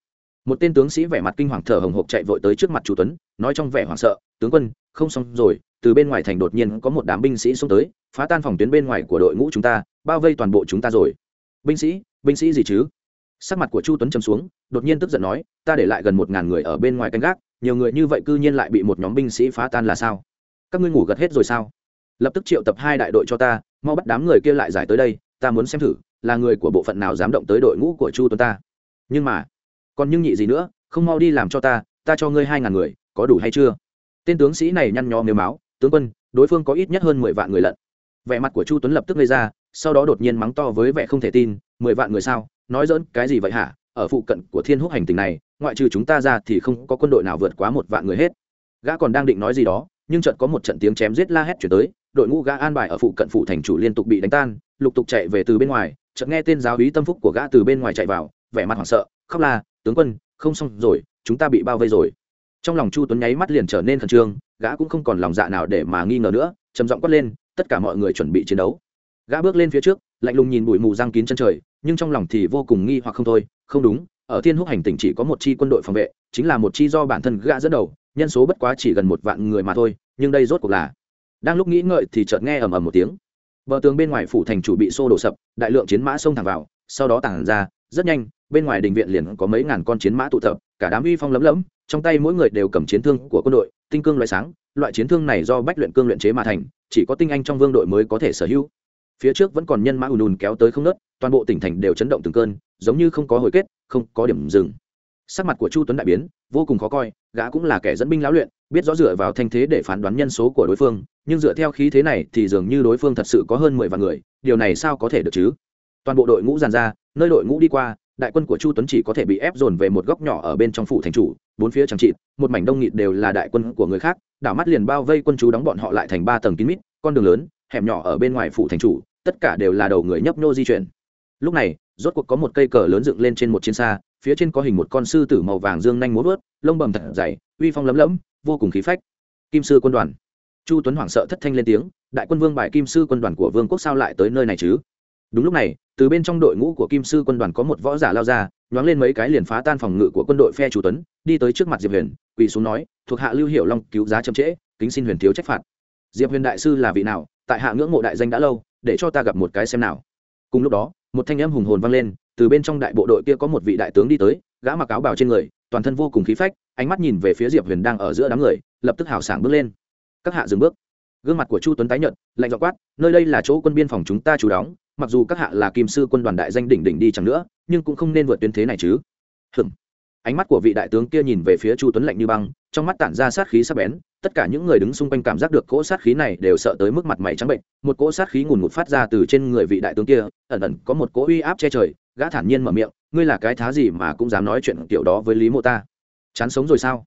S1: Một tên tướng sĩ vẻ mặt kinh hoàng thở hồng hộc chạy vội tới trước mặt chu tuấn, nói trong vẻ hoảng sợ, tướng quân, không xong rồi, từ bên ngoài thành đột nhiên có một đám binh sĩ xông tới, phá tan phòng tuyến bên ngoài của đội ngũ chúng ta, bao vây toàn bộ chúng ta rồi. Binh sĩ binh sĩ gì chứ? Sắc mặt của chu tuấn trầm xuống, đột nhiên tức giận nói, ta để lại gần một ngàn người ở bên ngoài canh gác, nhiều người như vậy cư nhiên lại bị một nhóm binh sĩ phá tan là sao? Các ngươi ngủ gật hết rồi sao? Lập tức triệu tập hai đại đội cho ta, mau bắt đám người kia lại giải tới đây, ta muốn xem thử, là người của bộ phận nào dám động tới đội ngũ của chu tuấn ta. Nhưng mà, còn nhưng nhị gì nữa, không mau đi làm cho ta ta cho ngươi hai ngàn người, có đủ hay chưa? Tên tướng sĩ này nhăn nhó nếu máu, tướng quân, đối phương có ít nhất hơn mười vạn người lận. Vẻ mặt của chu tuấn lập tức gây ra, sau đó đột nhiên mắng to với vẻ không thể tin, mười vạn người sao? Nói dỡn cái gì vậy hả? Ở phụ cận của thiên húc hành tình này, ngoại trừ chúng ta ra thì không có quân đội nào vượt quá một vạn người hết. Gã còn đang định nói gì đó nhưng chợt có một trận tiếng chém giết la hét chuyển tới, đội ngũ gã an bài ở phụ cận phụ thành chủ liên tục bị đánh tan, lục tục chạy về từ bên ngoài, chợt nghe tên giáo úy tâm phúc của gã từ bên ngoài chạy vào, vẻ mặt hoảng sợ, khóc la, tướng quân, không xong rồi, chúng ta bị bao vây rồi. Trong lòng chu tuấn nháy mắt liền trở nên khẩn trương, gã cũng không còn lòng dạ nào để mà nghi ngờ nữa, trầm giọng quát lên, tất cả mọi người chuẩn bị chiến đấu. Gã bước lên phía trước, lạnh lùng nhìn bụi mù răng kín chân trời, nhưng trong lòng thì vô cùng nghi hoặc không thôi, không đúng, ở thiên húc hành tỉnh chỉ có một chi quân đội phòng vệ, chính là một chi do bản thân gã dẫn đầu nhân số bất quá chỉ gần một vạn người mà thôi, nhưng đây rốt cuộc là. Đang lúc nghĩ ngợi thì chợt nghe ầm ầm một tiếng. Bờ tường bên ngoài phủ thành chủ bị xô đổ sập, đại lượng chiến mã xông thẳng vào, sau đó tản ra, rất nhanh, bên ngoài đình viện liền có mấy ngàn con chiến mã tụ tập, cả đám uy phong lấm lấm, trong tay mỗi người đều cầm chiến thương của quân đội, tinh cương loại sáng, loại chiến thương này do bách luyện cương luyện chế mà thành, chỉ có tinh anh trong vương đội mới có thể sở hữu. Phía trước vẫn còn nhân mã ùn ùn kéo tới không nớt, toàn bộ tỉnh thành đều chấn động từng cơn, giống như không có hồi kết, không có điểm dừng. Sắc mặt của chu tuấn đại biến vô cùng khó coi, gã cũng là kẻ dẫn binh lão luyện, biết rõ dựa vào thanh thế để phán đoán nhân số của đối phương, nhưng dựa theo khí thế này thì dường như đối phương thật sự có hơn mười vạn người, điều này sao có thể được chứ? Toàn bộ đội ngũ dàn ra, nơi đội ngũ đi qua, đại quân của chu tuấn chỉ có thể bị ép dồn về một góc nhỏ ở bên trong phủ thành chủ, bốn phía chẳng trị một mảnh đông nghịt đều là đại quân của người khác, đảo mắt liền bao vây quân chú đóng bọn họ lại thành ba tầng kín mít, con đường lớn, hẻm nhỏ ở bên ngoài phủ thành chủ, tất cả đều là đầu người nhấp nhô di chuyển. Lúc này, rốt cuộc có một cây cờ lớn dựng lên trên một chiến xa phía trên có hình một con sư tử màu vàng dương nhanh múa vớt lông bầm thật dày, uy phong lấm lẫm vô cùng khí phách. Kim sư quân đoàn. Chu tuấn hoảng sợ thất thanh lên tiếng, đại quân vương bài kim sư quân đoàn của vương quốc sao lại tới nơi này chứ? Đúng lúc này, từ bên trong đội ngũ của kim sư quân đoàn có một võ giả lao ra, nhoáng lên mấy cái liền phá tan phòng ngự của quân đội phe Chu tuấn, đi tới trước mặt diệp huyền, quỳ xuống nói, thuộc hạ lưu Hiểu long cứu giá chậm trễ, kính xin huyền thiếu trách phạt. Diệp huyền đại sư là vị nào? Tại hạ ngưỡng mộ đại danh đã lâu, để cho ta gặp một cái xem nào. Cùng lúc đó, một thanh âm hùng hồn vang lên từ bên trong đại bộ đội kia có một vị đại tướng đi tới, gã mặc áo bào trên người, toàn thân vô cùng khí phách, ánh mắt nhìn về phía diệp huyền đang ở giữa đám người, lập tức hào sảng bước lên. Các hạ dừng bước. Gương mặt của chu tuấn tái nhợt, lạnh dọ quát, nơi đây là chỗ quân biên phòng chúng ta chủ đóng, mặc dù các hạ là kim sư quân đoàn đại danh đỉnh đỉnh đi chẳng nữa, nhưng cũng không nên vượt tuyến thế này chứ. Hừm ánh mắt của vị đại tướng kia nhìn về phía chu tuấn lạnh như băng trong mắt tản ra sát khí sắc bén, tất cả những người đứng xung quanh cảm giác được cỗ sát khí này đều sợ tới mức mặt mày trắng bệnh, một cỗ sát khí ngùn ngụt phát ra từ trên người vị đại tướng kia, ẩn ẩn có một cỗ uy áp che trời, gã thản nhiên mở miệng, ngươi là cái thá gì mà cũng dám nói chuyện kiểu đó với lý mộ ta? Chán sống rồi sao?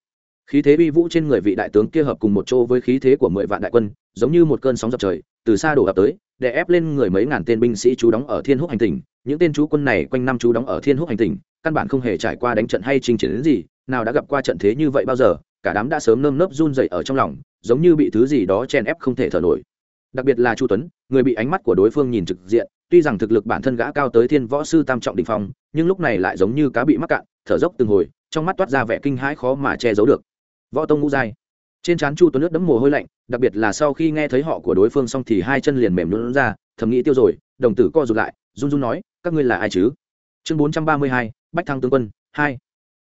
S1: Khí thế uy vũ trên người vị đại tướng kia hợp cùng một chỗ với khí thế của mười vạn đại quân, giống như một cơn sóng dập trời, từ xa đổ ập tới để ép lên người mấy ngàn tên binh sĩ chú đóng ở thiên húc hành tỉnh. Những tên chú quân này quanh năm chú đóng ở thiên húc hành tỉnh, căn bản không hề trải qua đánh trận hay chinh chiến đến gì, nào đã gặp qua trận thế như vậy bao giờ cả đám đã sớm nơm nớp run dậy ở trong lòng, giống như bị thứ gì đó chen ép không thể thở nổi. Đặc biệt là chu tuấn, người bị ánh mắt của đối phương nhìn trực diện, tuy rằng thực lực bản thân gã cao tới thiên võ sư tam trọng đình phong, nhưng lúc này lại giống như cá bị mắc cạn, thở dốc từng hồi, trong mắt toát ra vẻ kinh hãi khó mà che giấu được. Võ tông ngũ giai. Trên trán chu tuấn nước đấm mồ hôi lạnh, đặc biệt là sau khi nghe thấy họ của đối phương xong thì hai chân liền mềm lún ra, thầm nghĩ tiêu rồi, đồng tử co rụt lại, run run nói, các ngươi là ai chứ? Chương bốn trăm ba mươi hai, bách thăng tướng quân, hai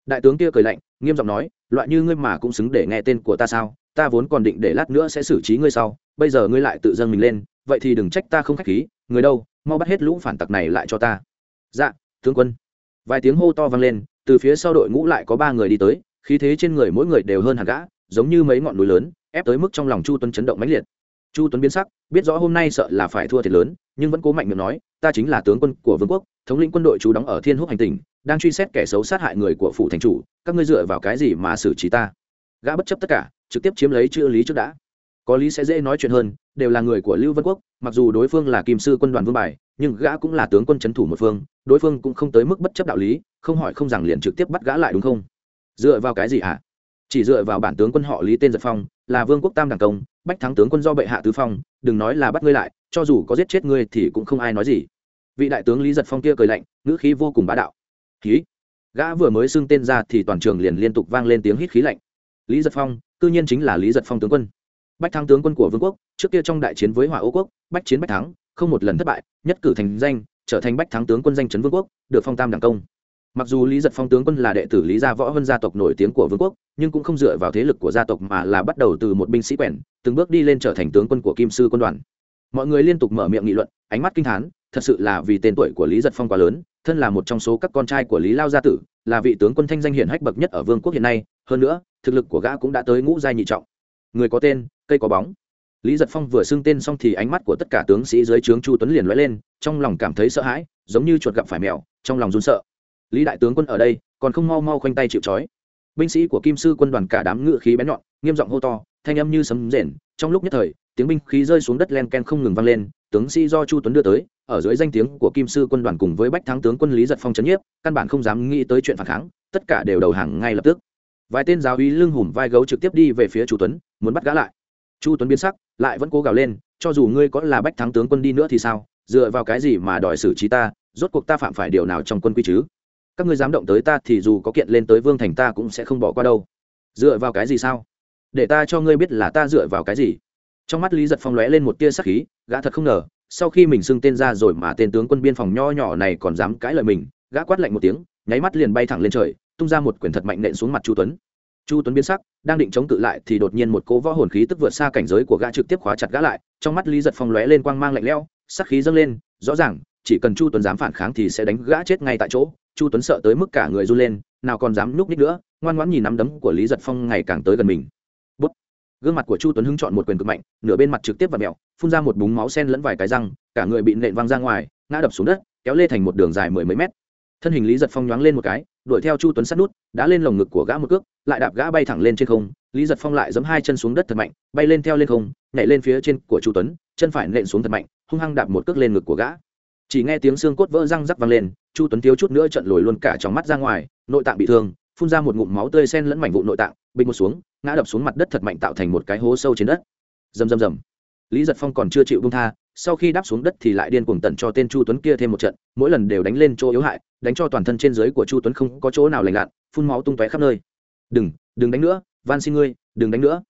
S1: đại tướng kia cười lạnh, nghiêm giọng nói, loại như ngươi mà cũng xứng để nghe tên của ta sao? Ta vốn còn định để lát nữa sẽ xử trí ngươi sau, bây giờ ngươi lại tự dâng mình lên, vậy thì đừng trách ta không khách khí, người đâu, mau bắt hết lũ phản tặc này lại cho ta. Dạ tướng quân. Vài tiếng hô to vang lên, từ phía sau đội ngũ lại có ba người đi tới, khí thế trên người mỗi người đều hơn hẳn gã, giống như mấy ngọn núi lớn, ép tới mức trong lòng chu tuấn chấn động mãnh liệt. Chu tuấn biến sắc, biết rõ hôm nay sợ là phải thua thiệt lớn, nhưng vẫn cố mạnh miệng nói ta chính là tướng quân của vương quốc, thống lĩnh quân đội chú đóng ở thiên húc hành tình đang truy xét kẻ xấu sát hại người của phủ thành chủ, các ngươi dựa vào cái gì mà xử trí ta? Gã bất chấp tất cả, trực tiếp chiếm lấy chữ lý trước đã. Có lý sẽ dễ nói chuyện hơn, đều là người của lưu vân quốc, mặc dù đối phương là kim sư quân đoàn vương bài, nhưng gã cũng là tướng quân c thủ một phương, đối phương cũng không tới mức bất chấp đạo lý, không hỏi không rằng liền trực tiếp bắt gã lại đúng không? Dựa vào cái gì ạ à? chỉ dựa vào bản tướng quân họ lý tên giật phong, là vương quốc tam đảng công, bách thắng tướng quân do bệ hạ tứ phong, đừng nói là bắt ngươi lại cho dù có giết chết ngươi thì cũng không ai nói gì. Vị đại tướng lý giật phong kia cười lạnh, ngữ khí vô cùng bá đạo. Khí gã vừa mới xưng tên ra thì toàn trường liền liên tục vang lên tiếng hít khí lạnh. Lý giật phong, cư nhiên chính là lý giật phong tướng quân. Bách thắng tướng quân của vương quốc, trước kia trong đại chiến với hỏa ô quốc, bách chiến bách thắng, không một lần thất bại, nhất cử thành danh, trở thành bách thắng tướng quân danh chấn vương quốc, được phong tam đảng công. Mặc dù lý giật phong tướng quân là đệ tử lý gia võ vân gia tộc nổi tiếng của vương quốc, nhưng cũng không dựa vào thế lực của gia tộc mà là bắt đầu từ một binh sĩ quèn, từng bước đi lên trở thành tướng quân của kim sư quân đoàn mọi người liên tục mở miệng nghị luận, ánh mắt kinh thán, thật sự là vì tên tuổi của lý giật phong quá lớn, thân là một trong số các con trai của lý lao gia tử, là vị tướng quân thanh danh hiển hách bậc nhất ở vương quốc hiện nay, hơn nữa, thực lực của gã cũng đã tới ngũ giai nhị trọng. Người có tên, cây có bóng. Lý giật phong vừa xưng tên xong thì ánh mắt của tất cả tướng sĩ dưới trướng chu tuấn liền lóe lên, trong lòng cảm thấy sợ hãi, giống như chuột gặp phải mèo, trong lòng run sợ. Lý đại tướng quân ở đây, còn không mau mau khoanh tay chịu trói. Binh sĩ của kim sư quân đoàn cả đám ngự khí bén nhọn, nghiêm giọng hô to, thanh âm như sấm rền, trong lúc nhất thời tiếng binh khí rơi xuống đất len ken không ngừng vang lên, tướng sĩ do chu tuấn đưa tới, ở dưới danh tiếng của kim sư quân đoàn cùng với bách thắng tướng quân lý giật phong trấn nhiếp, căn bản không dám nghĩ tới chuyện phản kháng, tất cả đều đầu hàng ngay lập tức. Vài tên giáo uy lưng hùm vai gấu trực tiếp đi về phía chu tuấn, muốn bắt gã lại. Chu tuấn biến sắc, lại vẫn cố gào lên, cho dù ngươi có là bách thắng tướng quân đi nữa thì sao? Dựa vào cái gì mà đòi xử trí ta? Rốt cuộc ta phạm phải điều nào trong quân quy chứ? Các ngươi dám động tới ta thì dù có kiện lên tới vương thành ta cũng sẽ không bỏ qua đâu. Dựa vào cái gì sao? Để ta cho ngươi biết là ta dựa vào cái gì trong mắt lý giật phong lóe lên một tia sắc khí, gã thật không ngờ, sau khi mình xưng tên ra rồi mà tên tướng quân biên phòng nho nhỏ này còn dám cãi lời mình, gã quát lạnh một tiếng, nháy mắt liền bay thẳng lên trời, tung ra một quyển thật mạnh nện xuống mặt chu tuấn. Chu tuấn biến sắc, đang định chống cự lại thì đột nhiên một cố võ hồn khí tức vượt xa cảnh giới của gã trực tiếp khóa chặt gã lại, trong mắt lý giật phong lóe lên quang mang lạnh lẽo, sắc khí dâng lên, rõ ràng, chỉ cần chu tuấn dám phản kháng thì sẽ đánh gã chết ngay tại chỗ. Chu tuấn sợ tới mức cả người run lên, nào còn dám nhúc ních nữa, ngoan ngoãn nhìn nắm đấm của lý giật phong ngày càng tới gần mình gương mặt của chu tuấn Hưng chọn một quyền cực mạnh, nửa bên mặt trực tiếp và mẹo phun ra một búng máu sen lẫn vài cái răng, cả người bị nện văng ra ngoài, ngã đập xuống đất, kéo lê thành một đường dài mười mấy mét. Thân hình lý giật phong nhoáng lên một cái, đuổi theo chu tuấn sát nút, đã lên lồng ngực của gã một cước, lại đạp gã bay thẳng lên trên không. Lý giật phong lại giấm hai chân xuống đất thật mạnh, bay lên theo lên không, nhảy lên phía trên của chu tuấn, chân phải nện xuống thật mạnh, hung hăng đạp một cước lên ngực của gã. Chỉ nghe tiếng xương cốt vỡ răng rắc vang lên, chu tuấn thiếu chút nữa trận lồi luôn cả trong mắt ra ngoài, nội tạng bị thương, phun ra một ngụm máu tươi sen lẫn mảnh vụ nội tạng, bình một xuống ngã đập xuống mặt đất thật mạnh tạo thành một cái hố sâu trên đất. Rầm rầm rầm. Lý giật phong còn chưa chịu bung tha, sau khi đáp xuống đất thì lại điên cuồng tận cho tên chu tuấn kia thêm một trận, mỗi lần đều đánh lên chỗ yếu hại, đánh cho toàn thân trên dưới của chu tuấn không có chỗ nào lành lặn, phun máu tung tóe khắp nơi. Đừng đừng đánh nữa, van xin ngươi, đừng đánh nữa.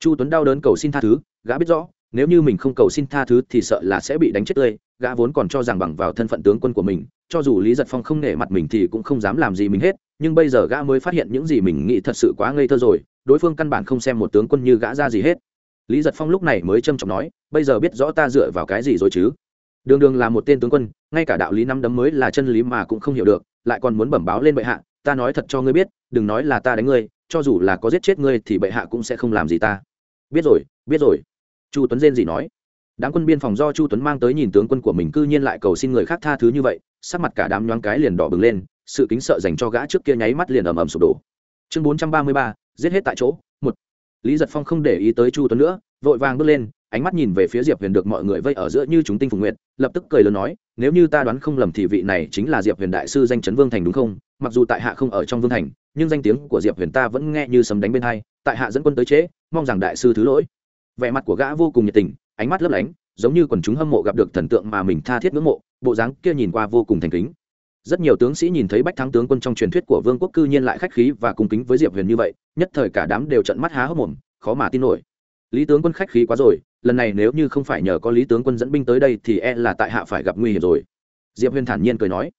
S1: Chu tuấn đau đớn cầu xin tha thứ, gã biết rõ, nếu như mình không cầu xin tha thứ thì sợ là sẽ bị đánh chết tươi, gã vốn còn cho rằng bằng vào thân phận tướng quân của mình, cho dù lý giật phong không nể mặt mình thì cũng không dám làm gì mình hết, nhưng bây giờ gã mới phát hiện những gì mình nghĩ thật sự quá ngây thơ rồi đối phương căn bản không xem một tướng quân như gã ra gì hết. Lý giật phong lúc này mới trâm trọng nói, bây giờ biết rõ ta dựa vào cái gì rồi chứ? Đường đường là một tên tướng quân, ngay cả đạo lý năm đấm mới là chân lý mà cũng không hiểu được, lại còn muốn bẩm báo lên bệ hạ, ta nói thật cho ngươi biết, đừng nói là ta đánh ngươi, cho dù là có giết chết ngươi thì bệ hạ cũng sẽ không làm gì ta. Biết rồi biết rồi. Chu tuấn rên gì nói. Đám quân biên phòng do chu tuấn mang tới nhìn tướng quân của mình cư nhiên lại cầu xin người khác tha thứ như vậy, sắc mặt cả đám nhoáng cái liền đỏ bừng lên, sự kính sợ dành cho gã trước kia nháy mắt liền ầm ầm sụp đổ. Chương bốn trăm ba mươi ba giết hết tại chỗ một. Lý giật phong không để ý tới chu tuấn nữa vội vàng bước lên ánh mắt nhìn về phía diệp huyền được mọi người vây ở giữa như chúng tinh phục nguyện lập tức cười lớn nói nếu như ta đoán không lầm thì vị này chính là diệp huyền đại sư danh chấn vương thành đúng không? Mặc dù tại hạ không ở trong vương thành nhưng danh tiếng của diệp huyền ta vẫn nghe như sấm đánh bên hai tại hạ dẫn quân tới chế, mong rằng đại sư thứ lỗi. Vẻ mặt của gã vô cùng nhiệt tình ánh mắt lấp lánh giống như quần chúng hâm mộ gặp được thần tượng mà mình tha thiết ngưỡng mộ bộ dáng kia nhìn qua vô cùng thành kính rất nhiều tướng sĩ nhìn thấy bách thắng tướng quân trong truyền thuyết của vương quốc cư nhiên lại khách khí và cung kính với diệp huyền như vậy, nhất thời cả đám đều trận mắt há hốc mồm, khó mà tin nổi. Lý tướng quân khách khí quá rồi, lần này nếu như không phải nhờ có lý tướng quân dẫn binh tới đây thì e là tại hạ phải gặp nguy hiểm rồi. Diệp huyền thản nhiên cười nói.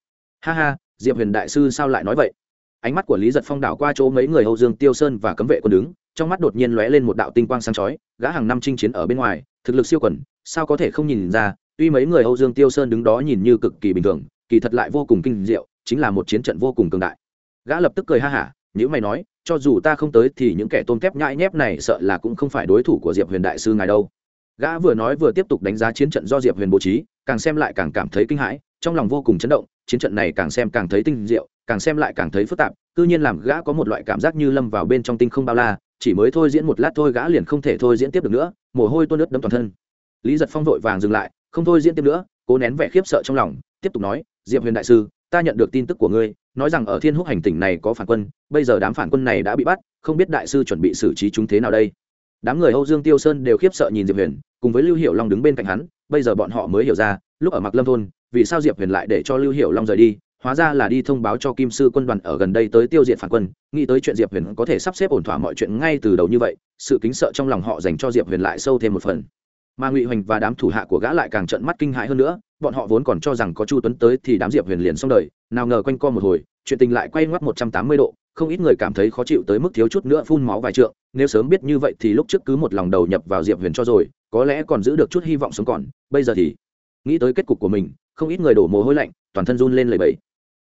S1: Ha ha, diệp huyền đại sư sao lại nói vậy? Ánh mắt của lý giật phong đảo qua chỗ mấy người âu dương tiêu sơn và cấm vệ quân đứng, trong mắt đột nhiên lóe lên một đạo tinh quang sáng chói, gã hàng năm chinh chiến ở bên ngoài, thực lực siêu quẩn, sao có thể không nhìn ra, tuy mấy người âu dương tiêu sơn đứng đó nhìn như cực kỳ bình thường kỳ thật lại vô cùng kinh diệu, chính là một chiến trận vô cùng cường đại. Gã lập tức cười ha hả những mày nói, cho dù ta không tới thì những kẻ tôm kép nhãi nhép này sợ là cũng không phải đối thủ của diệp huyền đại sư ngài đâu. Gã vừa nói vừa tiếp tục đánh giá chiến trận do diệp huyền bố trí, càng xem lại càng cảm thấy kinh hãi, trong lòng vô cùng chấn động, chiến trận này càng xem càng thấy tinh diệu, càng xem lại càng thấy phức tạp tự nhiên làm gã có một loại cảm giác như lâm vào bên trong tinh không bao la, chỉ mới thôi diễn một lát thôi gã liền không thể thôi diễn tiếp được nữa, mồ hôi tuôn ướt đẫm toàn thân. Lý giật phong vội vàng dừng lại, không thôi diễn tiếp nữa, cố nén vẻ khiếp sợ trong lòng, tiếp tục nói diệp huyền đại sư, ta nhận được tin tức của ngươi, nói rằng ở thiên húc hành tỉnh này có phản quân, bây giờ đám phản quân này đã bị bắt, không biết đại sư chuẩn bị xử trí chúng thế nào đây? Đám người âu dương tiêu sơn đều khiếp sợ nhìn diệp huyền, cùng với lưu hiệu long đứng bên cạnh hắn, bây giờ bọn họ mới hiểu ra, lúc ở mặc lâm thôn, vì sao diệp huyền lại để cho lưu hiệu long rời đi, hóa ra là đi thông báo cho kim sư quân đoàn ở gần đây tới tiêu diệt phản quân, nghĩ tới chuyện diệp huyền có thể sắp xếp ổn thỏa mọi chuyện ngay từ đầu như vậy, sự kính sợ trong lòng họ dành cho diệp huyền lại sâu thêm một phần mà ngụy hoành và đám thủ hạ của gã lại càng trận mắt kinh hãi hơn nữa bọn họ vốn còn cho rằng có chu tuấn tới thì đám diệp huyền liền xong đời nào ngờ quanh co một hồi chuyện tình lại quay ngoắt một trăm tám mươi độ không ít người cảm thấy khó chịu tới mức thiếu chút nữa phun máu vài trượng nếu sớm biết như vậy thì lúc trước cứ một lòng đầu nhập vào diệp huyền cho rồi có lẽ còn giữ được chút hy vọng sống còn bây giờ thì nghĩ tới kết cục của mình không ít người đổ mồ hôi lạnh toàn thân run lên lầy bẫy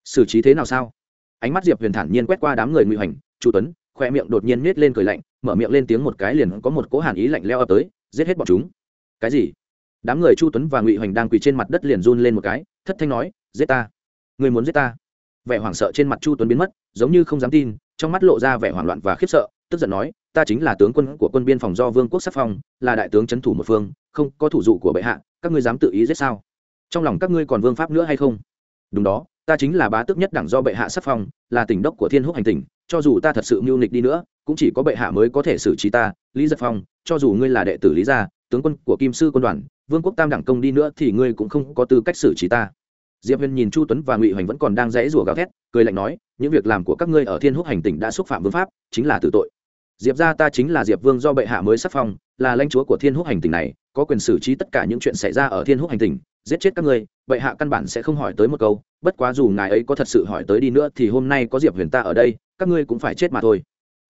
S1: xử trí thế nào sao ánh mắt diệp huyền thản nhiên quét qua đám người ngụy hoành chu tuấn khoe miệng đột nhiên nhét lên cười lạnh mở miệng lên tiếng một cái liền có một cỗ hàn ý lạnh leo ập tới giết hết bọn chúng cái gì? Đám người chu tuấn và ngụy hoành đang quỳ trên mặt đất liền run lên một cái, thất thanh nói, giết ta! Người muốn giết ta! Vẻ hoảng sợ trên mặt chu tuấn biến mất, giống như không dám tin, trong mắt lộ ra vẻ hoảng loạn và khiếp sợ, tức giận nói, ta chính là tướng quân của quân biên phòng do vương quốc sắc phong, là đại tướng c thủ một phương, không có thủ dụ của bệ hạ, các ngươi dám tự ý giết sao? Trong lòng các ngươi còn vương pháp nữa hay không? Đúng đó, ta chính là bá tước nhất đẳng do bệ hạ sắc phong, là tỉnh đốc của thiên húc hành tỉnh, cho dù ta thật sự mưu nịch đi nữa, cũng chỉ có bệ hạ mới có thể xử trí ta, lý giật phong, cho dù ngươi là đệ tử lý gia tướng quân của kim sư quân đoàn, vương quốc tam đẳng công đi nữa thì ngươi cũng không có tư cách xử trí ta. Diệp huyền nhìn chu tuấn và ngụy hoành vẫn còn đang rẽ rủa gào thét, cười lạnh nói, những việc làm của các ngươi ở thiên húc hành tỉnh đã xúc phạm vương pháp, chính là tử tội. Diệp ra ta chính là diệp vương do bệ hạ mới sắc phong, là lãnh chúa của thiên húc hành tỉnh này, có quyền xử trí tất cả những chuyện xảy ra ở thiên húc hành tỉnh, giết chết các ngươi, bệ hạ căn bản sẽ không hỏi tới một câu, bất quá dù ngài ấy có thật sự hỏi tới đi nữa thì hôm nay có diệp huyền ta ở đây, các ngươi cũng phải chết mà thôi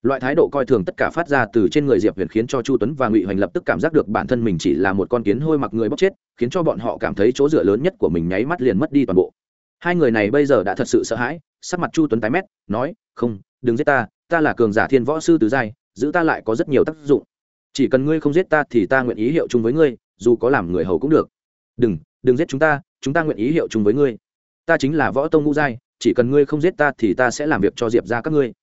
S1: loại thái độ coi thường tất cả phát ra từ trên người diệp huyền khiến cho chu tuấn và ngụy hoành lập tức cảm giác được bản thân mình chỉ là một con kiến hôi mặc người bóc chết, khiến cho bọn họ cảm thấy chỗ dựa lớn nhất của mình nháy mắt liền mất đi toàn bộ. Hai người này bây giờ đã thật sự sợ hãi, sắc mặt chu tuấn tái mét, nói, không, đừng giết ta ta là cường giả thiên võ sư tứ giai, giữ ta lại có rất nhiều tác dụng. Chỉ cần ngươi không giết ta thì ta nguyện ý hiệu chung với ngươi, dù có làm người hầu cũng được. Đừng đừng giết chúng ta chúng ta nguyện ý hiệu chung với ngươi. Ta chính là võ tông ngũ giai, chỉ cần ngươi không giết ta thì ta sẽ làm việc cho diệp ra các ngươi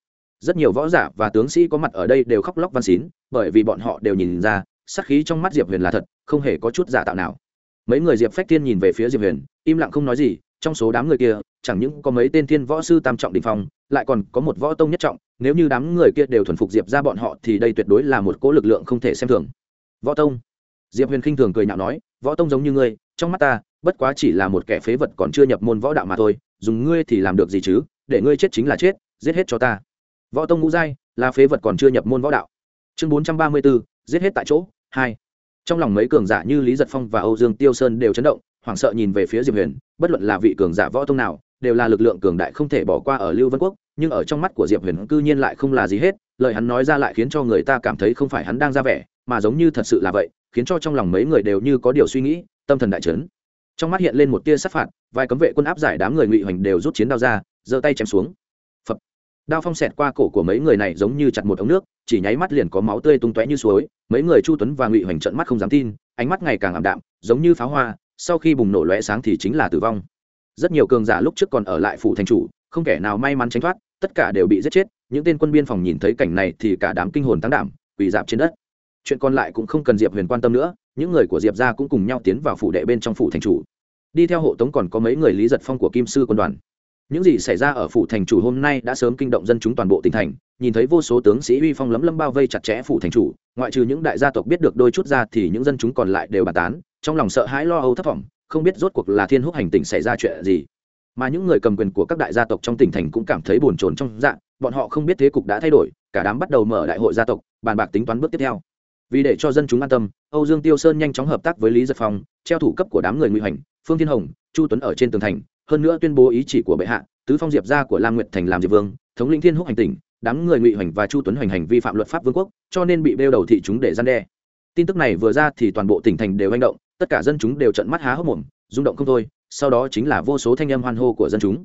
S1: rất nhiều võ giả và tướng sĩ có mặt ở đây đều khóc lóc văn xín, bởi vì bọn họ đều nhìn ra sắc khí trong mắt diệp huyền là thật, không hề có chút giả tạo nào. Mấy người diệp phách tiên nhìn về phía diệp huyền, im lặng không nói gì, trong số đám người kia, chẳng những có mấy tên thiên võ sư tam trọng đình phong, lại còn có một võ tông nhất trọng, nếu như đám người kia đều thuần phục diệp ra bọn họ thì đây tuyệt đối là một cỗ lực lượng không thể xem thường. Võ tông? Diệp huyền khinh thường cười nhạo nói, võ tông giống như ngươi, trong mắt ta, bất quá chỉ là một kẻ phế vật còn chưa nhập môn võ đạo mà thôi, dùng ngươi thì làm được gì chứ, để ngươi chết chính là chết, giết hết cho ta võ tông ngũ giai, là phế vật còn chưa nhập môn võ đạo. Chương bốn trăm ba mươi bốn giết hết tại chỗ, hai. Trong lòng mấy cường giả như lý giật phong và âu dương tiêu sơn đều chấn động, hoảng sợ nhìn về phía diệp huyền, bất luận là vị cường giả võ tông nào, đều là lực lượng cường đại không thể bỏ qua ở lưu vân quốc, nhưng ở trong mắt của diệp huyền cư nhiên lại không là gì hết, lời hắn nói ra lại khiến cho người ta cảm thấy không phải hắn đang ra vẻ, mà giống như thật sự là vậy, khiến cho trong lòng mấy người đều như có điều suy nghĩ, tâm thần đại trấn trong mắt hiện lên một tia sát phạt, vài cấm vệ quân áp giải đám người ngụy hoành đều rút chiến đao ra, giơ tay chém xuống đao phong xẹt qua cổ của mấy người này giống như chặt một ống nước, chỉ nháy mắt liền có máu tươi tung tóe như suối, mấy người chu tuấn và ngụy hoành trận mắt không dám tin, ánh mắt ngày càng ảm đạm, giống như pháo hoa, sau khi bùng nổ lóe sáng thì chính là tử vong. Rất nhiều cường giả lúc trước còn ở lại phủ thành chủ, không kẻ nào may mắn tránh thoát, tất cả đều bị giết chết, những tên quân biên phòng nhìn thấy cảnh này thì cả đám kinh hồn tăng đảm, quỳ dạp trên đất. Chuyện còn lại cũng không cần diệp huyền quan tâm nữa, những người của diệp ra cũng cùng nhau tiến vào phủ đệ bên trong phủ thành chủ. Đi theo hộ tống còn có mấy người lý giật phong của kim sư quân đoàn những gì xảy ra ở phủ thành chủ hôm nay đã sớm kinh động dân chúng toàn bộ tỉnh thành, nhìn thấy vô số tướng sĩ uy phong lấm lấm bao vây chặt chẽ phủ thành chủ, ngoại trừ những đại gia tộc biết được đôi chút ra thì những dân chúng còn lại đều bàn tán, trong lòng sợ hãi lo âu thất vọng không biết rốt cuộc là thiên húc hành tỉnh xảy ra chuyện gì. Mà những người cầm quyền của các đại gia tộc trong tỉnh thành cũng cảm thấy bồn chồn trong dạng bọn họ không biết thế cục đã thay đổi, cả đám bắt đầu mở đại hội gia tộc, bàn bạc tính toán bước tiếp theo. Vì để cho dân chúng an tâm, âu dương tiêu sơn nhanh chóng hợp tác với lý giật phong, treo thủ cấp của đám người nguy hoành, phương thiên hồng, chu tuấn ở trên tường thành hơn nữa tuyên bố ý chỉ của bệ hạ, tứ phong diệp gia của lam nguyệt thành làm diệp vương, thống lĩnh thiên húc hành tỉnh, đám người ngụy hoành và chu tuấn hoành hành vi phạm luật pháp vương quốc, cho nên bị bêu đầu thị chúng để gian đe. Tin tức này vừa ra thì toàn bộ tỉnh thành đều hành động, tất cả dân chúng đều trận mắt há hốc mồm, rung động không thôi, sau đó chính là vô số thanh âm hoan hô của dân chúng.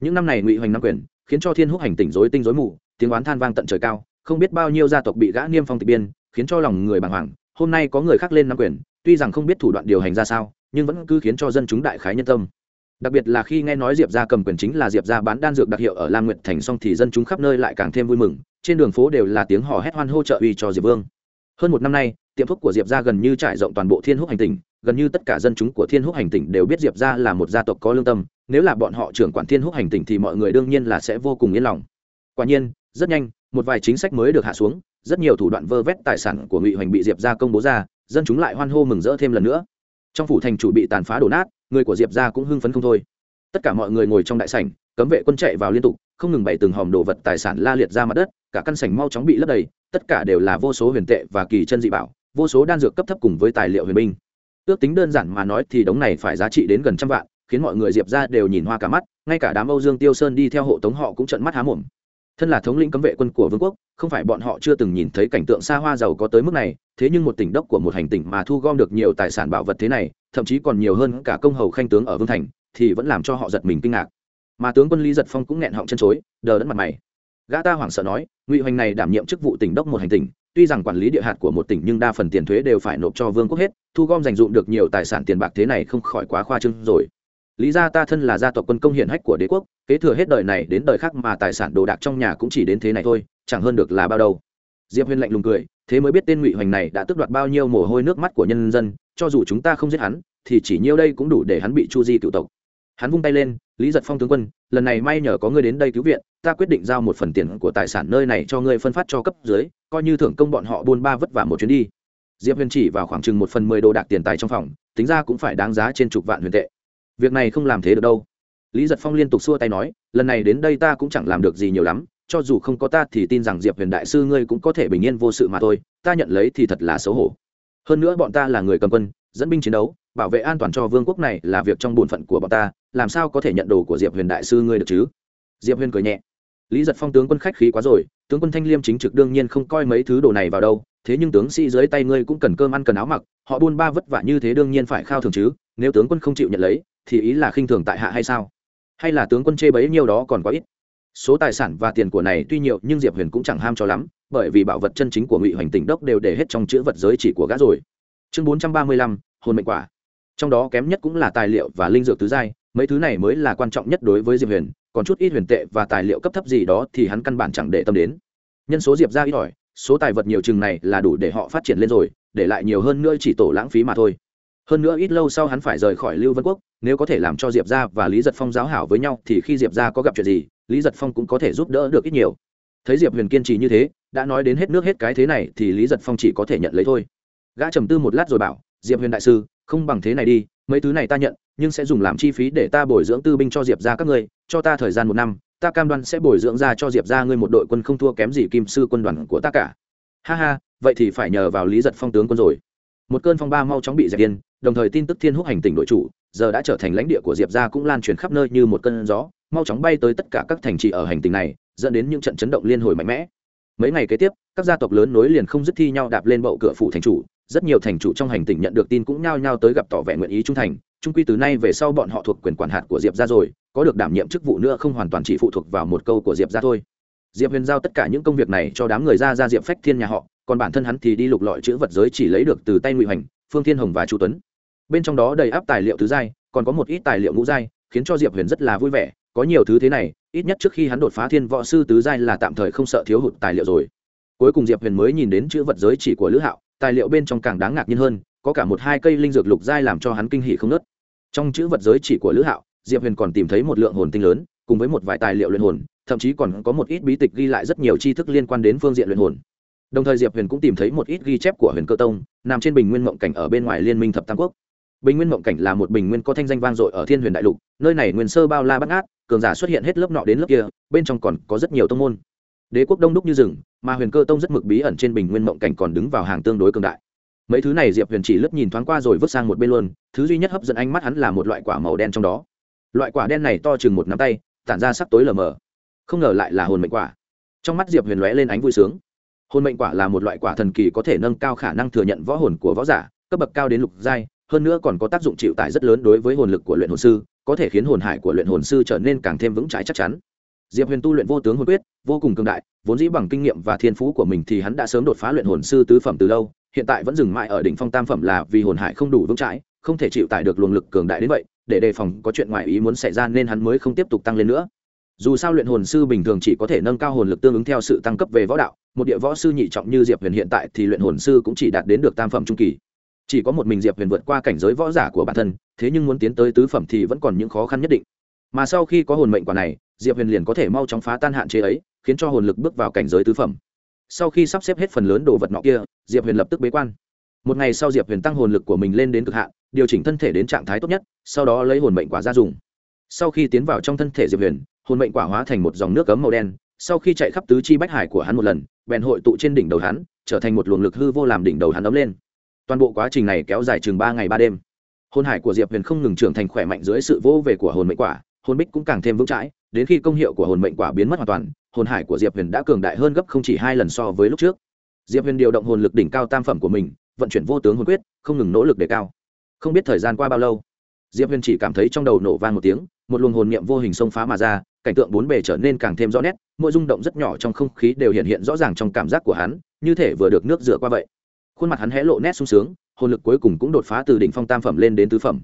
S1: Những năm này ngụy hoành nắm quyền, khiến cho thiên húc hành tỉnh rối tinh rối mù, tiếng oán than vang tận trời cao, không biết bao nhiêu gia tộc bị gã niêm phong tịch biên, khiến cho lòng người bàng hoàng. Hôm nay có người khác lên nắm quyền, tuy rằng không biết thủ đoạn điều hành ra sao, nhưng vẫn cứ khiến cho dân chúng đại khái nhân tâm đặc biệt là khi nghe nói diệp ra cầm quyền chính là diệp ra bán đan dược đặc hiệu ở lam nguyệt thành xong thì dân chúng khắp nơi lại càng thêm vui mừng, trên đường phố đều là tiếng hò hét hoan hô trợ uy cho diệp vương. Hơn một năm nay, tiệm thuốc của diệp ra gần như trải rộng toàn bộ thiên húc hành tỉnh, gần như tất cả dân chúng của thiên húc hành tỉnh đều biết diệp ra là một gia tộc có lương tâm, nếu là bọn họ trưởng quản thiên húc hành tỉnh thì mọi người đương nhiên là sẽ vô cùng yên lòng. Quả nhiên, rất nhanh, một vài chính sách mới được hạ xuống, rất nhiều thủ đoạn vơ vét tài sản của ngụy hoành bị diệp ra công bố ra, dân chúng lại hoan hô mừng rỡ thêm lần nữa trong phủ thành chủ bị tàn phá đổ nát, người của diệp ra cũng hưng phấn không thôi. Tất cả mọi người ngồi trong đại sảnh, cấm vệ quân chạy vào liên tục, không ngừng bày từng hòm đồ vật tài sản la liệt ra mặt đất, cả căn sảnh mau chóng bị lấp đầy, tất cả đều là vô số huyền tệ và kỳ chân dị bảo, vô số đan dược cấp thấp cùng với tài liệu huyền binh. Ước tính đơn giản mà nói thì đống này phải giá trị đến gần trăm vạn, khiến mọi người diệp ra đều nhìn hoa cả mắt, ngay cả đám âu dương tiêu sơn đi theo hộ tống họ cũng trận mắt há mồm. Thân là thống lĩnh cấm vệ quân của vương quốc không phải bọn họ chưa từng nhìn thấy cảnh tượng xa hoa giàu có tới mức này, thế nhưng một tỉnh đốc của một hành tỉnh mà thu gom được nhiều tài sản bảo vật thế này, thậm chí còn nhiều hơn cả công hầu khanh tướng ở vương thành, thì vẫn làm cho họ giật mình kinh ngạc. Mà tướng quân lý giật phong cũng nghẹn họng chân chối, đờ đẫn mặt mày. Gã ta hoảng sợ nói, ngụy hoành này đảm nhiệm chức vụ tỉnh đốc một hành tỉnh, tuy rằng quản lý địa hạt của một tỉnh nhưng đa phần tiền thuế đều phải nộp cho vương quốc hết, thu gom dành dụm được nhiều tài sản tiền bạc thế này không khỏi quá khoa trương rồi lý gia ta thân là gia tộc quân công hiển hách của đế quốc, kế thừa hết đời này đến đời khác mà tài sản đồ đạc trong nhà cũng chỉ đến thế này thôi, chẳng hơn được là bao đâu. Diệp huyền lạnh lùng cười, thế mới biết tên ngụy hoành này đã tước đoạt bao nhiêu mồ hôi nước mắt của nhân dân, cho dù chúng ta không giết hắn, thì chỉ nhiêu đây cũng đủ để hắn bị chu di cựu tộc. Hắn vung tay lên, lý giật phong tướng quân, lần này may nhờ có ngươi đến đây cứu viện, ta quyết định giao một phần tiền của tài sản nơi này cho ngươi phân phát cho cấp dưới, coi như thưởng công bọn họ buôn ba vất vả một chuyến đi. Diệp huyền chỉ vào khoảng chừng một phần mười đồ đạc tiền tài trong phòng, tính ra cũng phải đáng giá trên chục vạn huyền tệ việc này không làm thế được đâu. Lý giật phong liên tục xua tay nói, lần này đến đây ta cũng chẳng làm được gì nhiều lắm, cho dù không có ta thì tin rằng diệp huyền đại sư ngươi cũng có thể bình yên vô sự mà thôi, ta nhận lấy thì thật là xấu hổ. Hơn nữa bọn ta là người cầm quân, dẫn binh chiến đấu, bảo vệ an toàn cho vương quốc này là việc trong bổn phận của bọn ta, làm sao có thể nhận đồ của diệp huyền đại sư ngươi được chứ? Diệp huyền cười nhẹ. Lý giật phong tướng quân khách khí quá rồi, tướng quân thanh liêm chính trực đương nhiên không coi mấy thứ đồ này vào đâu, thế nhưng tướng sĩ dưới tay ngươi cũng cần cơm ăn cần áo mặc, họ buôn ba vất vả như thế đương nhiên phải khao thường chứ, nếu tướng quân không chịu nhận lấy thì ý là khinh thường tại hạ hay sao? Hay là tướng quân chê bấy nhiêu đó còn quá ít? Số tài sản và tiền của này tuy nhiều, nhưng diệp huyền cũng chẳng ham cho lắm, bởi vì bảo vật chân chính của ngụy hoành tỉnh đốc đều để hết trong chữ vật giới chỉ của gã rồi. Chương bốn trăm ba mươi lăm hôn mệnh quả. Trong đó kém nhất cũng là tài liệu và linh dược tứ giai, mấy thứ này mới là quan trọng nhất đối với diệp huyền, còn chút ít huyền tệ và tài liệu cấp thấp gì đó thì hắn căn bản chẳng để tâm đến. Nhân số diệp ra ít ỏi, số tài vật nhiều chừng này là đủ để họ phát triển lên rồi, để lại nhiều hơn nữa chỉ tổ lãng phí mà thôi hơn nữa ít lâu sau hắn phải rời khỏi lưu vân quốc, nếu có thể làm cho diệp ra và lý giật phong giáo hảo với nhau, thì khi diệp ra có gặp chuyện gì, lý giật phong cũng có thể giúp đỡ được ít nhiều. Thấy diệp huyền kiên trì như thế, đã nói đến hết nước hết cái thế này, thì lý giật phong chỉ có thể nhận lấy thôi. Gã trầm tư một lát rồi bảo, diệp huyền đại sư, không bằng thế này đi, mấy thứ này ta nhận, nhưng sẽ dùng làm chi phí để ta bồi dưỡng tư binh cho diệp ra các ngươi, cho ta thời gian một năm, ta cam đoan sẽ bồi dưỡng ra cho diệp ra ngươi một đội quân không thua kém gì kim sư quân đoàn của ta cả. Ha ha, vậy thì phải nhờ vào lý giật phong tướng quân rồi một cơn phong ba mau chóng bị dẹp yên, đồng thời tin tức thiên húc hành tỉnh đội chủ, giờ đã trở thành lãnh địa của diệp gia cũng lan truyền khắp nơi như một cơn gió, mau chóng bay tới tất cả các thành trì ở hành tinh này, dẫn đến những trận chấn động liên hồi mạnh mẽ. Mấy ngày kế tiếp, các gia tộc lớn nối liền không dứt thi nhau đạp lên bậu cửa phủ thành chủ, rất nhiều thành chủ trong hành tinh nhận được tin cũng nhao nhao tới gặp tỏ vẻ nguyện ý trung thành trung quy từ nay về sau bọn họ thuộc quyền quản hạt của diệp gia rồi, có được đảm nhiệm chức vụ nữa không hoàn toàn chỉ phụ thuộc vào một câu của diệp gia thôi diệp huyền giao tất cả những công việc này cho đám người ra ra diệp phách thiên nhà họ, còn bản thân hắn thì đi lục lọi chữ vật giới chỉ lấy được từ tay ngụy hành phương thiên hồng và chu tuấn. Bên trong đó đầy áp tài liệu thứ giai, còn có một ít tài liệu ngũ giai, khiến cho diệp huyền rất là vui vẻ. Có nhiều thứ thế này, ít nhất trước khi hắn đột phá thiên võ sư tứ giai là tạm thời không sợ thiếu hụt tài liệu rồi. Cuối cùng diệp huyền mới nhìn đến chữ vật giới chỉ của lữ hạo, tài liệu bên trong càng đáng ngạc nhiên hơn, có cả một hai cây linh dược lục giai làm cho hắn kinh hỉ không nớt trong chữ vật giới chỉ của lữ hạo, diệp huyền còn tìm thấy một lượng hồn tinh lớn cùng với một vài tài liệu luyện hồn, thậm chí còn có một ít bí tịch ghi lại rất nhiều tri thức liên quan đến phương diện luyện hồn. Đồng thời diệp huyền cũng tìm thấy một ít ghi chép của huyền cơ tông, nằm trên bình nguyên mộng cảnh ở bên ngoài liên minh thập tam quốc. Bình nguyên mộng cảnh là một bình nguyên có thanh danh vang dội ở thiên huyền đại lục, nơi này nguyên sơ bao la bắt ngát, cường giả xuất hiện hết lớp nọ đến lớp kia, bên trong còn có rất nhiều tông môn. Đế quốc đông đúc như rừng, mà huyền cơ tông rất mực bí ẩn trên bình nguyên mộng cảnh còn đứng vào hàng tương đối cường đại. Mấy thứ này diệp huyền chỉ lướt nhìn thoáng qua rồi vứt sang một bên luôn, thứ duy nhất hấp dẫn ánh mắt hắn là một loại quả màu đen trong đó. Loại quả đen này to chừng một nắm tay tản ra sắc tối lờ mờ. Không ngờ lại là hồn mệnh quả. Trong mắt diệp huyền lóe lên ánh vui sướng. Hồn mệnh quả là một loại quả thần kỳ có thể nâng cao khả năng thừa nhận võ hồn của võ giả, cấp bậc cao đến lục giai, hơn nữa còn có tác dụng chịu tải rất lớn đối với hồn lực của luyện hồn sư, có thể khiến hồn hải của luyện hồn sư trở nên càng thêm vững chãi chắc chắn. Diệp huyền tu luyện vô tướng hồn quyết, vô cùng cường đại, vốn dĩ bằng kinh nghiệm và thiên phú của mình thì hắn đã sớm đột phá luyện hồn sư tứ phẩm từ lâu, hiện tại vẫn dừng mãi ở đỉnh phong tam phẩm là vì hồn hải không đủ vững chãi, không thể chịu tải được luồng lực cường đại đến vậy để đề phòng có chuyện ngoài ý muốn xảy ra nên hắn mới không tiếp tục tăng lên nữa. Dù sao luyện hồn sư bình thường chỉ có thể nâng cao hồn lực tương ứng theo sự tăng cấp về võ đạo, một địa võ sư nhị trọng như diệp huyền hiện tại thì luyện hồn sư cũng chỉ đạt đến được tam phẩm trung kỳ. Chỉ có một mình diệp huyền vượt qua cảnh giới võ giả của bản thân, thế nhưng muốn tiến tới tứ phẩm thì vẫn còn những khó khăn nhất định. Mà sau khi có hồn mệnh quả này, diệp huyền liền có thể mau chóng phá tan hạn chế ấy, khiến cho hồn lực bước vào cảnh giới tứ phẩm. Sau khi sắp xếp hết phần lớn đồ vật nọ kia, diệp huyền lập tức bế quan một ngày sau diệp huyền tăng hồn lực của mình lên đến cực hạn, điều chỉnh thân thể đến trạng thái tốt nhất, sau đó lấy hồn mệnh quả ra dùng. Sau khi tiến vào trong thân thể diệp huyền, hồn mệnh quả hóa thành một dòng nước cấm màu đen, sau khi chạy khắp tứ chi bách hải của hắn một lần, bèn hội tụ trên đỉnh đầu hắn, trở thành một luồng lực hư vô làm đỉnh đầu hắn ấm lên. Toàn bộ quá trình này kéo dài chừng ba ngày ba đêm. Hồn hải của diệp huyền không ngừng trưởng thành khỏe mạnh dưới sự vô về của hồn mệnh quả, hồn bích cũng càng thêm vững chãi, đến khi công hiệu của hồn mệnh quả biến mất hoàn toàn, hồn hải của diệp huyền đã cường đại hơn gấp không chỉ hai lần so với lúc trước. Diệp huyền điều động hồn lực đỉnh cao tam phẩm của mình vận chuyển vô tướng hồn quyết, không ngừng nỗ lực đề cao. Không biết thời gian qua bao lâu, diệp huyền chỉ cảm thấy trong đầu nổ vang một tiếng, một luồng hồn niệm vô hình xông phá mà ra, cảnh tượng bốn bề trở nên càng thêm rõ nét mỗi rung động rất nhỏ trong không khí đều hiện hiện rõ ràng trong cảm giác của hắn, như thể vừa được nước rửa qua vậy. Khuôn mặt hắn hé lộ nét sung sướng, hồn lực cuối cùng cũng đột phá từ đỉnh phong tam phẩm lên đến tứ phẩm.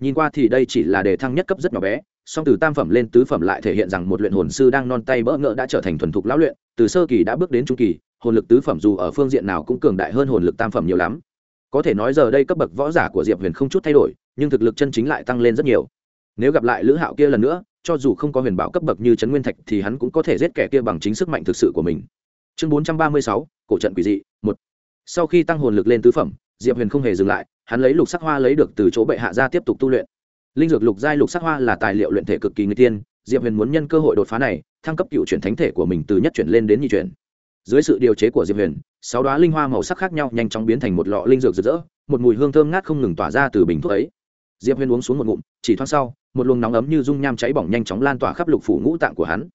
S1: Nhìn qua thì đây chỉ là đề thăng nhất cấp rất nhỏ bé song từ tam phẩm lên tứ phẩm lại thể hiện rằng một luyện hồn sư đang non tay bỡ ngỡ đã trở thành thuần thục lão luyện, từ sơ kỳ đã bước đến trung kỳ, hồn lực tứ phẩm dù ở phương diện nào cũng cường đại hơn hồn lực tam phẩm nhiều lắm. Có thể nói giờ đây cấp bậc võ giả của diệp huyền không chút thay đổi, nhưng thực lực chân chính lại tăng lên rất nhiều. Nếu gặp lại lữ hạo kia lần nữa, cho dù không có huyền bảo cấp bậc như trấn nguyên thạch thì hắn cũng có thể giết kẻ kia bằng chính sức mạnh thực sự của mình. Chương bốn trăm ba mươi sáu, cổ trận quỷ dị, một. Sau khi tăng hồn lực lên tứ phẩm, diệp huyền không hề dừng lại, hắn lấy lục sắc hoa lấy được từ chỗ bệ hạ ra tiếp tục tu luyện linh dược lục giai lục sắc hoa là tài liệu luyện thể cực kỳ người tiên, diệp huyền muốn nhân cơ hội đột phá này, thăng cấp cựu chuyển thánh thể của mình từ nhất chuyển lên đến nhị chuyển. Dưới sự điều chế của diệp huyền, sáu đoá linh hoa màu sắc khác nhau nhanh chóng biến thành một lọ linh dược rực rỡ, một mùi hương thơm ngát không ngừng tỏa ra từ bình thuốc ấy. Diệp huyền uống xuống một ngụm, chỉ thoáng sau, một luồng nóng ấm như dung nham cháy bỏng nhanh chóng lan tỏa khắp lục phủ ngũ tạng của hắn.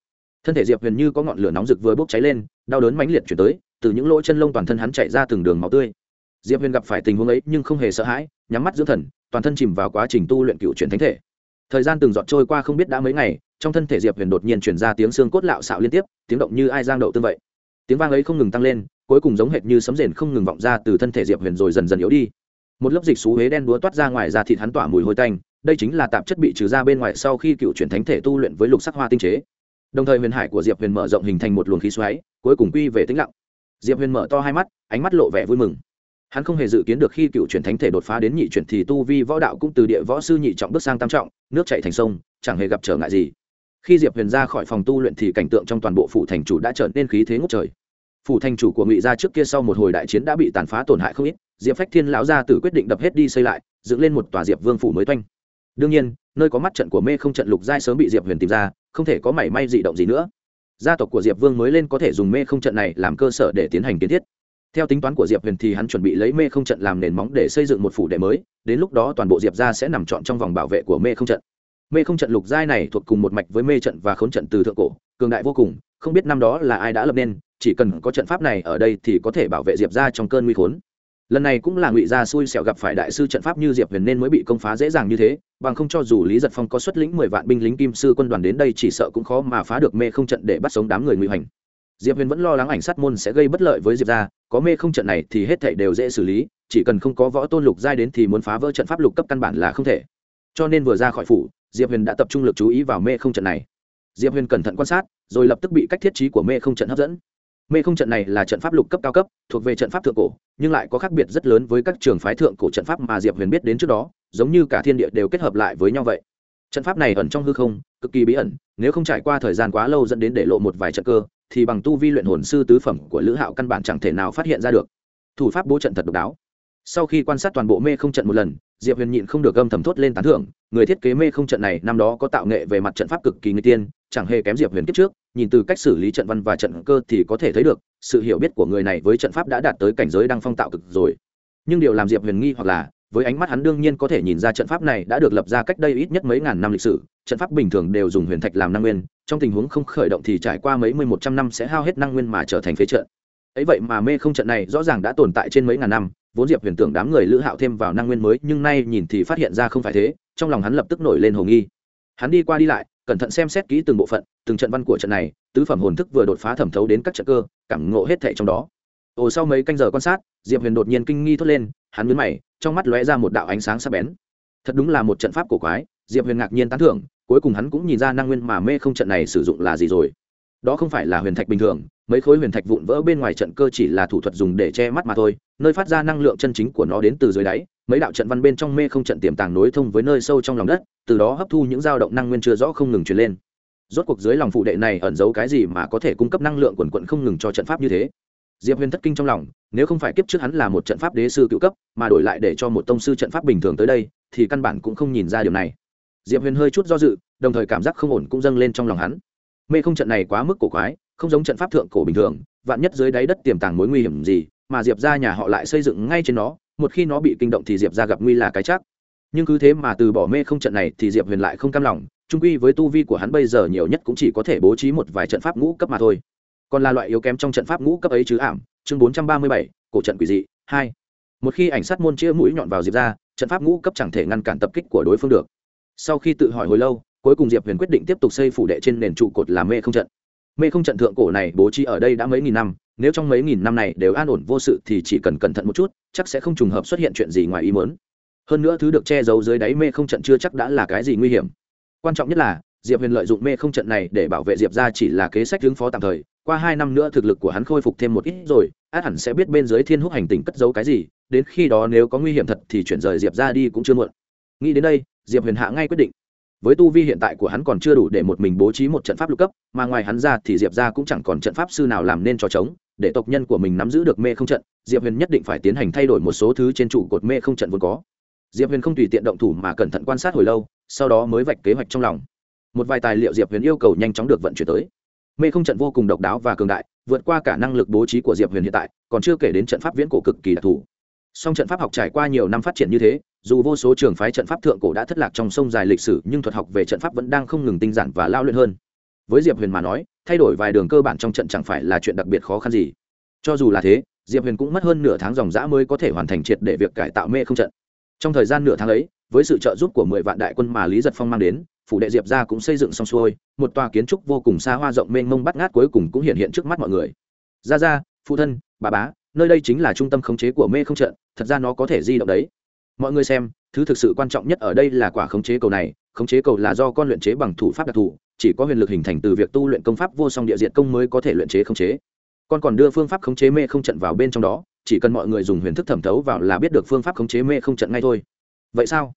S1: Thân thể diệp huyền như có ngọn lửa nóng rực vừa bốc cháy lên, đau đớn mãnh liệt chuyển tới, từ những lỗ chân lông toàn thân hắn chạy ra từng đường máu tươi. Diệp huyền gặp phải tình huống ấy nhưng không hề sợ hãi nhắm mắt dưỡng thần, toàn thân chìm vào quá trình tu luyện cựu chuyển thánh thể. Thời gian từng giọt trôi qua không biết đã mấy ngày, trong thân thể diệp huyền đột nhiên chuyển ra tiếng xương cốt lạo xạo liên tiếp, tiếng động như ai giang đậu tương vậy. Tiếng vang ấy không ngừng tăng lên, cuối cùng giống hệt như sấm rền không ngừng vọng ra từ thân thể diệp huyền rồi dần dần yếu đi. Một lớp dịch xú huế đen đúa toát ra ngoài da thịt hắn tỏa mùi hôi tanh, đây chính là tạp chất bị trừ ra bên ngoài sau khi cựu chuyển thánh thể tu luyện với lục sắc hoa tinh chế. Đồng thời huyền hải của diệp huyền mở rộng hình thành một luồng khí xoáy, cuối cùng quy về tĩnh lặng. Diệp huyền mở to hai mắt, ánh mắt lộ vẻ vui mừng hắn không hề dự kiến được khi cựu chuyển thánh thể đột phá đến nhị chuyển thì tu vi võ đạo cũng từ địa võ sư nhị trọng bước sang tam trọng, nước chạy thành sông, chẳng hề gặp trở ngại gì. Khi diệp huyền ra khỏi phòng tu luyện thì cảnh tượng trong toàn bộ phủ thành chủ đã trở nên khí thế ngốc trời. Phủ thành chủ của ngụy gia trước kia sau một hồi đại chiến đã bị tàn phá tổn hại không ít, diệp phách thiên lão gia tử quyết định đập hết đi xây lại, dựng lên một tòa diệp vương phủ mới toanh. Đương nhiên, nơi có mắt trận của mê không trận lục giai sớm bị diệp huyền tìm ra, không thể có mảy may dị động gì nữa. Gia tộc của diệp vương mới lên có thể dùng mê không trận này làm cơ sở để tiến hành kiến thiết theo tính toán của diệp huyền thì hắn chuẩn bị lấy mê không trận làm nền móng để xây dựng một phủ đệ mới, đến lúc đó toàn bộ diệp gia sẽ nằm trọn trong vòng bảo vệ của mê không trận. Mê không trận lục giai này thuộc cùng một mạch với mê trận và khốn trận từ thượng cổ, cường đại vô cùng, không biết năm đó là ai đã lập nên, chỉ cần có trận pháp này ở đây thì có thể bảo vệ diệp ra trong cơn nguy khốn. Lần này cũng là ngụy gia xui xẻo gặp phải đại sư trận pháp như diệp huyền nên mới bị công phá dễ dàng như thế, bằng không cho dù lý giật phong có xuất lĩnh mười vạn binh lính kim sư quân đoàn đến đây chỉ sợ cũng khó mà phá được mê không trận để bắt sống đám người ngụy hành diệp huyền vẫn lo lắng ảnh sát môn sẽ gây bất lợi với diệp ra có mê không trận này thì hết thảy đều dễ xử lý, chỉ cần không có võ tôn lục giai đến thì muốn phá vỡ trận pháp lục cấp căn bản là không thể. Cho nên vừa ra khỏi phủ, diệp huyền đã tập trung lực chú ý vào mê không trận này. Diệp huyền cẩn thận quan sát, rồi lập tức bị cách thiết trí của mê không trận hấp dẫn. Mê không trận này là trận pháp lục cấp cao cấp, thuộc về trận pháp thượng cổ, nhưng lại có khác biệt rất lớn với các trường phái thượng cổ trận pháp mà diệp huyền biết đến trước đó, giống như cả thiên địa đều kết hợp lại với nhau vậy. Trận pháp này ẩn trong hư không, cực kỳ bí ẩn, nếu không trải qua thời gian quá lâu dẫn đến để lộ một vài trận cơ thì bằng tu vi luyện hồn sư tứ phẩm của lữ hạo căn bản chẳng thể nào phát hiện ra được. Thủ pháp bố trận thật độc đáo. Sau khi quan sát toàn bộ mê không trận một lần, diệp huyền nhịn không được gâm thầm thốt lên tán thưởng, người thiết kế mê không trận này năm đó có tạo nghệ về mặt trận pháp cực kỳ người tiên, chẳng hề kém diệp huyền kiếp trước, nhìn từ cách xử lý trận văn và trận cơ thì có thể thấy được, sự hiểu biết của người này với trận pháp đã đạt tới cảnh giới đang phong tạo cực rồi. Nhưng điều làm diệp huyền nghi hoặc là với ánh mắt hắn đương nhiên có thể nhìn ra trận pháp này đã được lập ra cách đây ít nhất mấy ngàn năm lịch sử, trận pháp bình thường đều dùng huyền thạch làm năng nguyên, trong tình huống không khởi động thì trải qua mấy mươi một trăm năm sẽ hao hết năng nguyên mà trở thành phế trận. Ấy vậy mà mê không trận này rõ ràng đã tồn tại trên mấy ngàn năm, vốn diệp huyền tưởng đám người lữ hạo thêm vào năng nguyên mới, nhưng nay nhìn thì phát hiện ra không phải thế, trong lòng hắn lập tức nổi lên hồ nghi. Hắn đi qua đi lại, cẩn thận xem xét kỹ từng bộ phận, từng trận văn của trận này, tứ phẩm hồn thức vừa đột phá thẩm thấu đến các trận cơ, cảm ngộ hết thệ trong đó ồ, sau mấy canh giờ quan sát, diệp huyền đột nhiên kinh nghi thốt lên, hắn mướn mày, trong mắt lóe ra một đạo ánh sáng sắc bén. Thật đúng là một trận pháp cổ quái, diệp huyền ngạc nhiên tán thưởng, cuối cùng hắn cũng nhìn ra năng nguyên mà mê không trận này sử dụng là gì rồi. Đó không phải là huyền thạch bình thường, mấy khối huyền thạch vụn vỡ bên ngoài trận cơ chỉ là thủ thuật dùng để che mắt mà thôi, nơi phát ra năng lượng chân chính của nó đến từ dưới đáy, mấy đạo trận văn bên trong mê không trận tiềm tàng nối thông với nơi sâu trong lòng đất, từ đó hấp thu những dao động năng nguyên chưa rõ không ngừng truyền lên. Rốt cuộc dưới lòng phụ đệ này ẩn giấu cái gì mà có thể cung cấp năng lượng quần quận không ngừng cho trận pháp như thế? Diệp huyền thất kinh trong lòng, nếu không phải kiếp trước hắn là một trận pháp đế sư cựu cấp, mà đổi lại để cho một tông sư trận pháp bình thường tới đây, thì căn bản cũng không nhìn ra điều này. Diệp huyền hơi chút do dự, đồng thời cảm giác không ổn cũng dâng lên trong lòng hắn. Mê không trận này quá mức cổ quái, không giống trận pháp thượng cổ bình thường, vạn nhất dưới đáy đất tiềm tàng mối nguy hiểm gì, mà diệp ra nhà họ lại xây dựng ngay trên nó, một khi nó bị kinh động thì diệp ra gặp nguy là cái chắc. Nhưng cứ thế mà từ bỏ mê không trận này thì diệp huyền lại không cam lòng trung quy với tu vi của hắn bây giờ nhiều nhất cũng chỉ có thể bố trí một vài trận pháp ngũ cấp mà thôi còn là loại yếu kém trong trận pháp ngũ cấp ấy chứ ảm, chương bốn trăm ba mươi bảy, cổ trận quỷ dị, hai. Một khi ảnh sát môn chia mũi nhọn vào diệp ra, trận pháp ngũ cấp chẳng thể ngăn cản tập kích của đối phương được. Sau khi tự hỏi hồi lâu, cuối cùng diệp huyền quyết định tiếp tục xây phủ đệ trên nền trụ cột làm mê không trận. Mê không trận thượng cổ này bố trí ở đây đã mấy nghìn năm, nếu trong mấy nghìn năm này đều an ổn vô sự thì chỉ cần cẩn thận một chút, chắc sẽ không trùng hợp xuất hiện chuyện gì ngoài ý muốn. Hơn nữa thứ được che giấu dưới đáy mê không trận chưa chắc đã là cái gì nguy hiểm. Quan trọng nhất là, diệp huyền lợi dụng mê không trận này để bảo vệ diệp ra chỉ là kế sách ứng phó tạm thời qua hai năm nữa thực lực của hắn khôi phục thêm một ít rồi, át hẳn sẽ biết bên dưới thiên húc hành tình cất giấu cái gì, đến khi đó nếu có nguy hiểm thật thì chuyển rời diệp ra đi cũng chưa muộn. Nghĩ đến đây, diệp huyền hạ ngay quyết định. Với tu vi hiện tại của hắn còn chưa đủ để một mình bố trí một trận pháp lục cấp, mà ngoài hắn ra thì diệp ra cũng chẳng còn trận pháp sư nào làm nên cho trống, để tộc nhân của mình nắm giữ được mê không trận, diệp huyền nhất định phải tiến hành thay đổi một số thứ trên trụ cột mê không trận vốn có. Diệp huyền không tùy tiện động thủ mà cẩn thận quan sát hồi lâu, sau đó mới vạch kế hoạch trong lòng. Một vài tài liệu diệp huyền yêu cầu nhanh chóng được vận chuyển tới mê không trận vô cùng độc đáo và cường đại, vượt qua cả năng lực bố trí của diệp huyền hiện tại, còn chưa kể đến trận pháp viễn cổ cực kỳ đặc thù. Song trận pháp học trải qua nhiều năm phát triển như thế, dù vô số trường phái trận pháp thượng cổ đã thất lạc trong sông dài lịch sử, nhưng thuật học về trận pháp vẫn đang không ngừng tinh giản và lao luyện hơn. Với diệp huyền mà nói, thay đổi vài đường cơ bản trong trận chẳng phải là chuyện đặc biệt khó khăn gì. Cho dù là thế, diệp huyền cũng mất hơn nửa tháng dòng dã mới có thể hoàn thành triệt để việc cải tạo mê không trận. Trong thời gian nửa tháng ấy với sự trợ giúp của mười vạn đại quân mà lý giật phong mang đến, phủ đệ diệp ra cũng xây dựng xong xuôi, một tòa kiến trúc vô cùng xa hoa rộng mênh mông bắt ngát cuối cùng cũng hiện hiện trước mắt mọi người. Ra ra phụ thân, bà bá, nơi đây chính là trung tâm khống chế của mê không trận, thật ra nó có thể di động đấy. Mọi người xem, thứ thực sự quan trọng nhất ở đây là quả khống chế cầu này, khống chế cầu là do con luyện chế bằng thủ pháp đặc thù, chỉ có huyền lực hình thành từ việc tu luyện công pháp vô song địa diện công mới có thể luyện chế khống chế. Con còn đưa phương pháp khống chế mê không trận vào bên trong đó, chỉ cần mọi người dùng huyền thức thẩm thấu vào là biết được phương pháp khống chế mê không trận ngay thôi vậy sao?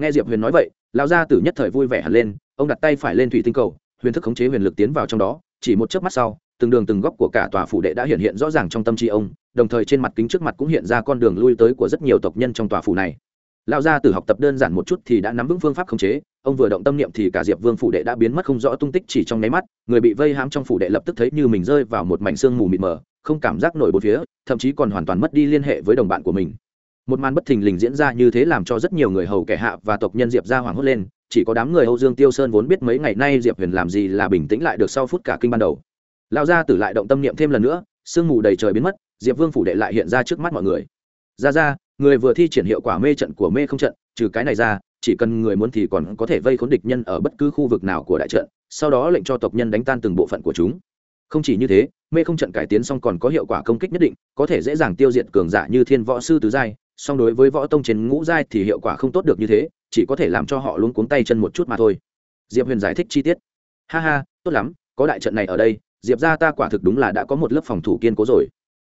S1: Nghe diệp huyền nói vậy, lão gia tử nhất thời vui vẻ hẳn lên, ông đặt tay phải lên thủy tinh cầu, huyền thức khống chế huyền lực tiến vào trong đó, chỉ một chớp mắt sau, từng đường từng góc của cả tòa phủ đệ đã hiện hiện rõ ràng trong tâm trí ông, đồng thời trên mặt kính trước mặt cũng hiện ra con đường lui tới của rất nhiều tộc nhân trong tòa phủ này. Lão gia tử học tập đơn giản một chút thì đã nắm vững phương pháp khống chế, ông vừa động tâm niệm thì cả diệp vương phủ đệ đã biến mất không rõ tung tích chỉ trong nháy mắt, người bị vây hãm trong phủ đệ lập tức thấy như mình rơi vào một mảnh xương mù mịt mờ, không cảm giác nổi bốn phía, thậm chí còn hoàn toàn mất đi liên hệ với đồng bạn của mình một màn bất thình lình diễn ra như thế làm cho rất nhiều người hầu kẻ hạ và tộc nhân diệp ra hoảng hốt lên, chỉ có đám người âu dương tiêu sơn vốn biết mấy ngày nay diệp huyền làm gì là bình tĩnh lại được sau phút cả kinh ban đầu. Lao ra tử lại động tâm niệm thêm lần nữa, sương mù đầy trời biến mất, diệp vương phủ đệ lại hiện ra trước mắt mọi người. Ra ra, người vừa thi triển hiệu quả mê trận của mê không trận, trừ cái này ra, chỉ cần người muốn thì còn có thể vây khốn địch nhân ở bất cứ khu vực nào của đại trận, sau đó lệnh cho tộc nhân đánh tan từng bộ phận của chúng. Không chỉ như thế, mê không trận cải tiến xong còn có hiệu quả công kích nhất định, có thể dễ dàng tiêu diệt cường giả như thiên võ sư tứ giai song đối với võ tông trên ngũ giai thì hiệu quả không tốt được như thế, chỉ có thể làm cho họ luôn cuống tay chân một chút mà thôi. Diệp huyền giải thích chi tiết. Ha ha, tốt lắm, có đại trận này ở đây, diệp ra ta quả thực đúng là đã có một lớp phòng thủ kiên cố rồi.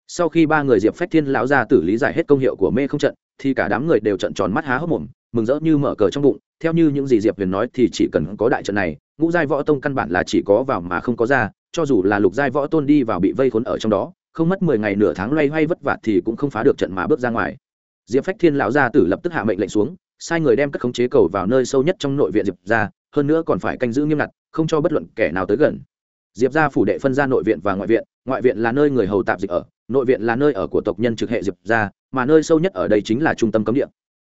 S1: Sau khi ba người diệp phách thiên lão ra tử lý giải hết công hiệu của mê không trận, thì cả đám người đều trận tròn mắt há hốc mồm, mừng rỡ như mở cờ trong bụng. Theo như những gì diệp huyền nói thì chỉ cần có đại trận này, ngũ giai võ tông căn bản là chỉ có vào mà không có ra, cho dù là lục giai võ tôn đi vào bị vây khốn ở trong đó, không mất mười ngày nửa tháng loay hoay vất vả thì cũng không phá được trận mà bước ra ngoài diệp phách thiên lão gia tử lập tức hạ mệnh lệnh xuống, sai người đem các khống chế cầu vào nơi sâu nhất trong nội viện diệp ra hơn nữa còn phải canh giữ nghiêm ngặt, không cho bất luận kẻ nào tới gần. Diệp ra phủ đệ phân ra nội viện và ngoại viện ngoại viện là nơi người hầu tạp dịch ở, nội viện là nơi ở của tộc nhân trực hệ diệp ra mà nơi sâu nhất ở đây chính là trung tâm cấm địa.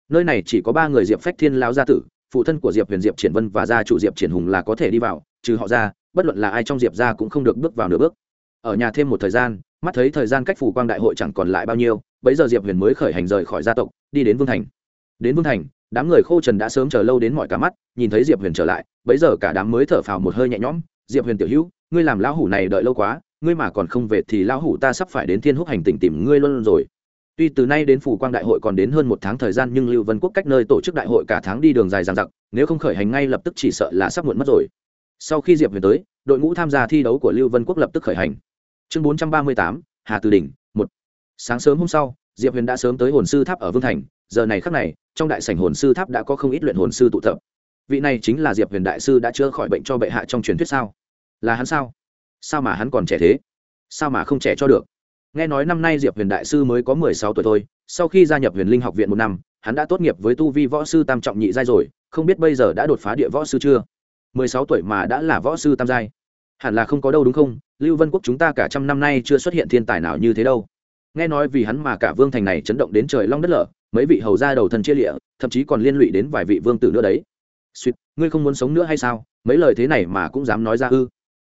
S1: Nơi này chỉ có ba người diệp phách thiên lão gia tử, phụ thân của diệp huyền diệp triển vân và gia chủ diệp triển hùng là có thể đi vào, trừ họ ra, bất luận là ai trong diệp ra cũng không được bước vào nửa bước. Ở nhà thêm một thời gian, mắt thấy thời gian cách phủ quang đại hội chẳng còn lại bao nhiêu bấy giờ diệp huyền mới khởi hành rời khỏi gia tộc, đi đến vương thành. Đến vương thành, đám người khô trần đã sớm chờ lâu đến mọi cả mắt, nhìn thấy diệp huyền trở lại, bấy giờ cả đám mới thở phào một hơi nhẹ nhõm. Diệp huyền tiểu hữu, ngươi làm lão hủ này đợi lâu quá, ngươi mà còn không về thì lão hủ ta sắp phải đến thiên húc hành tỉnh tìm ngươi luôn rồi. Tuy từ nay đến phủ quang đại hội còn đến hơn một tháng thời gian nhưng lưu vân quốc cách nơi tổ chức đại hội cả tháng đi đường dài dằng dặc, nếu không khởi hành ngay lập tức chỉ sợ là sắp muộn mất rồi. Sau khi diệp huyền tới, đội ngũ tham gia thi đấu của lưu vân quốc lập tức khởi hành. Chương bốn trăm ba mươi tám, hà từ đỉnh sáng sớm hôm sau, diệp huyền đã sớm tới hồn sư tháp ở vương thành, giờ này khắc này, trong đại sảnh hồn sư tháp đã có không ít luyện hồn sư tụ tập. Vị này chính là diệp huyền đại sư đã chữa khỏi bệnh cho bệ hạ trong truyền thuyết sao? Là hắn sao? Sao mà hắn còn trẻ thế? Sao mà không trẻ cho được? Nghe nói năm nay diệp huyền đại sư mới có mười sáu tuổi thôi, sau khi gia nhập huyền linh học viện một năm, hắn đã tốt nghiệp với tu vi võ sư tam trọng nhị giai rồi, không biết bây giờ đã đột phá địa võ sư chưa? mười sáu tuổi mà đã là võ sư tam giai. Hẳn là không có đâu đúng không? Lưu vân quốc chúng ta cả trăm năm nay chưa xuất hiện thiên tài nào như thế đâu nghe nói vì hắn mà cả vương thành này chấn động đến trời long đất lở, mấy vị hầu ra đầu thân chia lịa, thậm chí còn liên lụy đến vài vị vương tử nữa đấy. Suýt ngươi không muốn sống nữa hay sao? Mấy lời thế này mà cũng dám nói ra ư?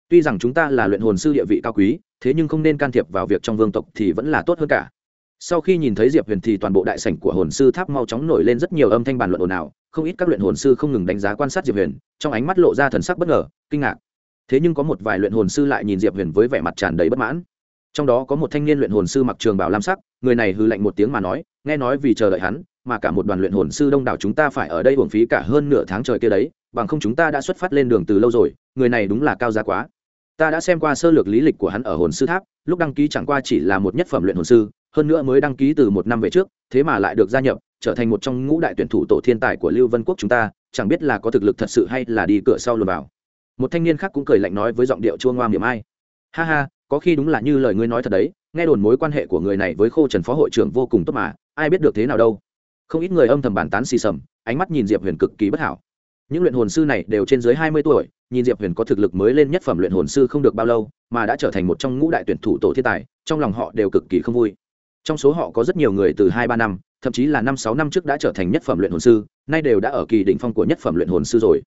S1: Tuy rằng chúng ta là luyện hồn sư địa vị cao quý, thế nhưng không nên can thiệp vào việc trong vương tộc thì vẫn là tốt hơn cả. Sau khi nhìn thấy diệp huyền thì toàn bộ đại sảnh của hồn sư tháp mau chóng nổi lên rất nhiều âm thanh bàn luận ồn ào, không ít các luyện hồn sư không ngừng đánh giá quan sát diệp huyền, trong ánh mắt lộ ra thần sắc bất ngờ, kinh ngạc. Thế nhưng có một vài luyện hồn sư lại nhìn diệp huyền với vẻ mặt tràn đầy bất mãn trong đó có một thanh niên luyện hồn sư mặc trường bảo lam sắc, người này hư lạnh một tiếng mà nói, nghe nói vì chờ đợi hắn, mà cả một đoàn luyện hồn sư đông đảo chúng ta phải ở đây hưởng phí cả hơn nửa tháng trời kia đấy, bằng không chúng ta đã xuất phát lên đường từ lâu rồi, người này đúng là cao giá quá. Ta đã xem qua sơ lược lý lịch của hắn ở hồn sư tháp, lúc đăng ký chẳng qua chỉ là một nhất phẩm luyện hồn sư, hơn nữa mới đăng ký từ một năm về trước, thế mà lại được gia nhập, trở thành một trong ngũ đại tuyển thủ tổ thiên tài của lưu vân quốc chúng ta, chẳng biết là có thực lực thật sự hay là đi cửa sau lùi vào. Một thanh niên khác cũng cười lạnh nói với giọng điệu chua ngoa miệng ai. Ha ha có khi đúng là như lời ngươi nói thật đấy, nghe đồn mối quan hệ của người này với khô trần phó hội trưởng vô cùng tốt mà, ai biết được thế nào đâu. Không ít người âm thầm bàn tán xì sầm ánh mắt nhìn diệp huyền cực kỳ bất hảo. Những luyện hồn sư này đều trên dưới hai mươi tuổi, nhìn diệp huyền có thực lực mới lên nhất phẩm luyện hồn sư không được bao lâu, mà đã trở thành một trong ngũ đại tuyển thủ tổ thiên tài, trong lòng họ đều cực kỳ không vui. Trong số họ có rất nhiều người từ hai ba năm, thậm chí là năm sáu năm trước đã trở thành nhất phẩm luyện hồn sư, nay đều đã ở kỳ đỉnh phong của nhất phẩm luyện hồn sư rồi.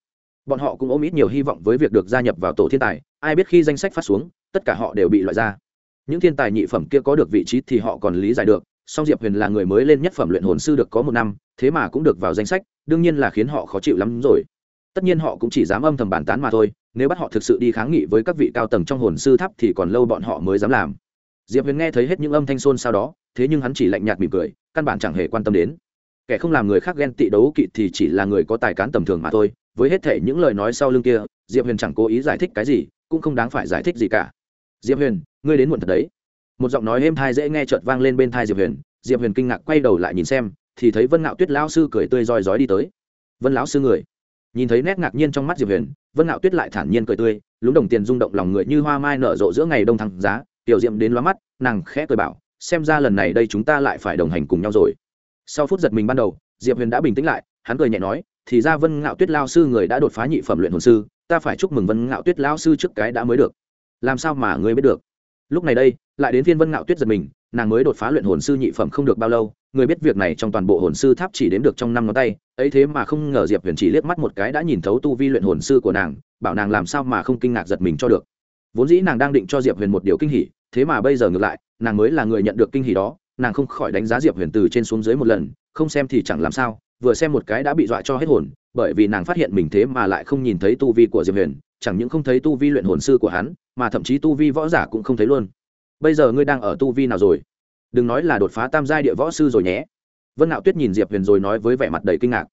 S1: Bọn họ cũng ôm ít nhiều hy vọng với việc được gia nhập vào tổ thiên tài, ai biết khi danh sách phát xuống tất cả họ đều bị loại ra. Những thiên tài nhị phẩm kia có được vị trí thì họ còn lý giải được, song diệp huyền là người mới lên nhất phẩm luyện hồn sư được có một năm, thế mà cũng được vào danh sách, đương nhiên là khiến họ khó chịu lắm rồi. Tất nhiên họ cũng chỉ dám âm thầm bàn tán mà thôi, nếu bắt họ thực sự đi kháng nghị với các vị cao tầng trong hồn sư tháp thì còn lâu bọn họ mới dám làm. Diệp huyền nghe thấy hết những âm thanh xôn sau đó, thế nhưng hắn chỉ lạnh nhạt mỉm cười, căn bản chẳng hề quan tâm đến. Kẻ không làm người khác ghen tị đấu kỵ thì chỉ là người có tài cán tầm thường mà thôi. Với hết thể những lời nói sau lưng kia, diệp huyền chẳng cố ý giải thích cái gì, cũng không đáng phải giải thích gì cả diệp huyền, ngươi đến muộn thật đấy. Một giọng nói êm thai dễ nghe chợt vang lên bên thai diệp huyền. Diệp huyền kinh ngạc quay đầu lại nhìn xem, thì thấy vân ngạo tuyết lão sư cười tươi roi rói đi tới. Vân lão sư người. Nhìn thấy nét ngạc nhiên trong mắt diệp huyền, vân ngạo tuyết lại thản nhiên cười tươi, lúng đồng tiền rung động lòng người như hoa mai nở rộ giữa ngày đông thăng giá, tiểu diệm đến loa mắt, nàng khẽ cười bảo, xem ra lần này đây chúng ta lại phải đồng hành cùng nhau rồi. Sau phút giật mình ban đầu, diệp huyền đã bình tĩnh lại, hắn cười nhẹ nói, thì ra vân ngạo tuyết lao sư người đã đột phá nhị phẩm luyện hồn sư, ta phải chúc mừng vân ngạo tuyết lao sư trước cái đã mới được làm sao mà ngươi biết được? Lúc này đây, lại đến Viên vân ngạo tuyết giật mình, nàng mới đột phá luyện hồn sư nhị phẩm không được bao lâu, người biết việc này trong toàn bộ hồn sư tháp chỉ đếm được trong năm ngón tay, ấy thế mà không ngờ diệp huyền chỉ liếc mắt một cái đã nhìn thấu tu vi luyện hồn sư của nàng, bảo nàng làm sao mà không kinh ngạc giật mình cho được. Vốn dĩ nàng đang định cho diệp huyền một điều kinh hỉ, thế mà bây giờ ngược lại, nàng mới là người nhận được kinh hỉ đó, nàng không khỏi đánh giá diệp huyền từ trên xuống dưới một lần, không xem thì chẳng làm sao, vừa xem một cái đã bị dọa cho hết hồn, bởi vì nàng phát hiện mình thế mà lại không nhìn thấy tu vi của diệp huyền chẳng những không thấy tu vi luyện hồn sư của hắn, mà thậm chí tu vi võ giả cũng không thấy luôn. Bây giờ ngươi đang ở tu vi nào rồi? Đừng nói là đột phá tam giai địa võ sư rồi nhé. Vân nạo tuyết nhìn diệp huyền rồi nói với vẻ mặt đầy kinh ngạc.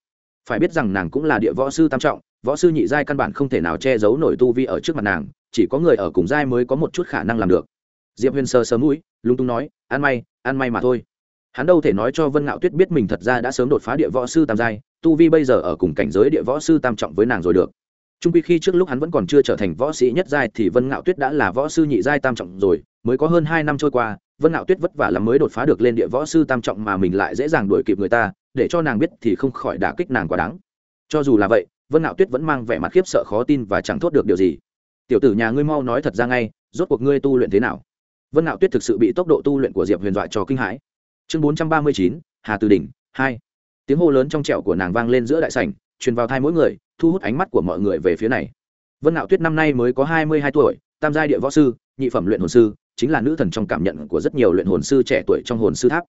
S1: Phải biết rằng nàng cũng là địa võ sư tam trọng, võ sư nhị giai căn bản không thể nào che giấu nổi tu vi ở trước mặt nàng, chỉ có người ở cùng giai mới có một chút khả năng làm được. Diệp huyền sờ sờ mũi, lúng túng nói ăn may ăn may mà thôi. Hắn đâu thể nói cho vân ngạo tuyết biết mình thật ra đã sớm đột phá địa võ sư tam giai, tu vi bây giờ ở cùng cảnh giới địa võ sư tam trọng với nàng rồi được trung quy khi trước lúc hắn vẫn còn chưa trở thành võ sĩ nhất giai thì vân ngạo tuyết đã là võ sư nhị giai tam trọng rồi, mới có hơn hai năm trôi qua, vân ngạo tuyết vất vả lắm mới đột phá được lên địa võ sư tam trọng mà mình lại dễ dàng đuổi kịp người ta, để cho nàng biết thì không khỏi đả kích nàng quá đáng. Cho dù là vậy, vân ngạo tuyết vẫn mang vẻ mặt khiếp sợ khó tin và chẳng thốt được điều gì. Tiểu tử nhà ngươi mau nói thật ra ngay, rốt cuộc ngươi tu luyện thế nào? Vân ngạo tuyết thực sự bị tốc độ tu luyện của diệp huyền dọa cho kinh hãi. Chương bốn trăm ba mươi chín, hà từ đỉnh, hai. Tiếng hô lớn trong trẻo của nàng vang lên giữa đại sảnh truyền vào thai mỗi người, thu hút ánh mắt của mọi người về phía này. Vân ngạo tuyết năm nay mới có hai mươi hai tuổi, tam giai địa võ sư, nhị phẩm luyện hồn sư, chính là nữ thần trong cảm nhận của rất nhiều luyện hồn sư trẻ tuổi trong hồn sư tháp.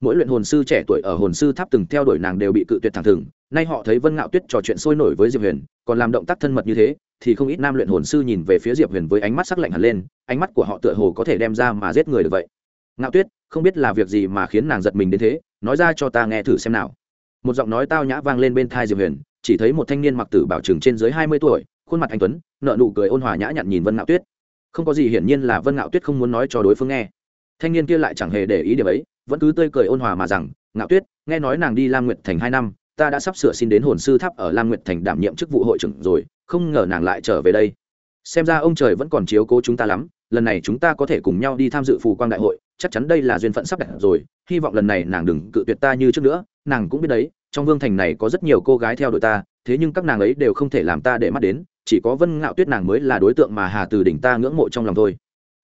S1: Mỗi luyện hồn sư trẻ tuổi ở hồn sư tháp từng theo đuổi nàng đều bị cự tuyệt thẳng thừng. Nay họ thấy vân ngạo tuyết trò chuyện sôi nổi với diệp huyền, còn làm động tác thân mật như thế, thì không ít nam luyện hồn sư nhìn về phía diệp huyền với ánh mắt sắc lạnh hẳn lên, ánh mắt của họ tựa hồ có thể đem ra mà giết người được vậy. Ngạo tuyết, không biết là việc gì mà khiến nàng giật mình đến thế, nói ra cho ta nghe thử xem nào. Một giọng nói tao nhã vang lên bên thai diệp huyền chỉ thấy một thanh niên mặc tử bảo trừng trên dưới hai mươi tuổi, khuôn mặt anh tuấn nợ nụ cười ôn hòa nhã nhặn nhìn vân ngạo tuyết. Không có gì hiển nhiên là vân ngạo tuyết không muốn nói cho đối phương nghe. Thanh niên kia lại chẳng hề để ý điểm ấy, vẫn cứ tươi cười ôn hòa mà rằng, ngạo tuyết, nghe nói nàng đi lam nguyệt thành hai năm, ta đã sắp sửa xin đến hồn sư tháp ở lam nguyệt thành đảm nhiệm chức vụ hội trưởng rồi, không ngờ nàng lại trở về đây. Xem ra ông trời vẫn còn chiếu cố chúng ta lắm, lần này chúng ta có thể cùng nhau đi tham dự phù quang đại hội, chắc chắn đây là duyên phận sắp đặt rồi, hy vọng lần này nàng đừng cự tuyệt ta như trước nữa, nàng cũng biết đấy trong vương thành này có rất nhiều cô gái theo đuổi ta, thế nhưng các nàng ấy đều không thể làm ta để mắt đến, chỉ có vân ngạo tuyết nàng mới là đối tượng mà hà từ đỉnh ta ngưỡng mộ trong lòng thôi.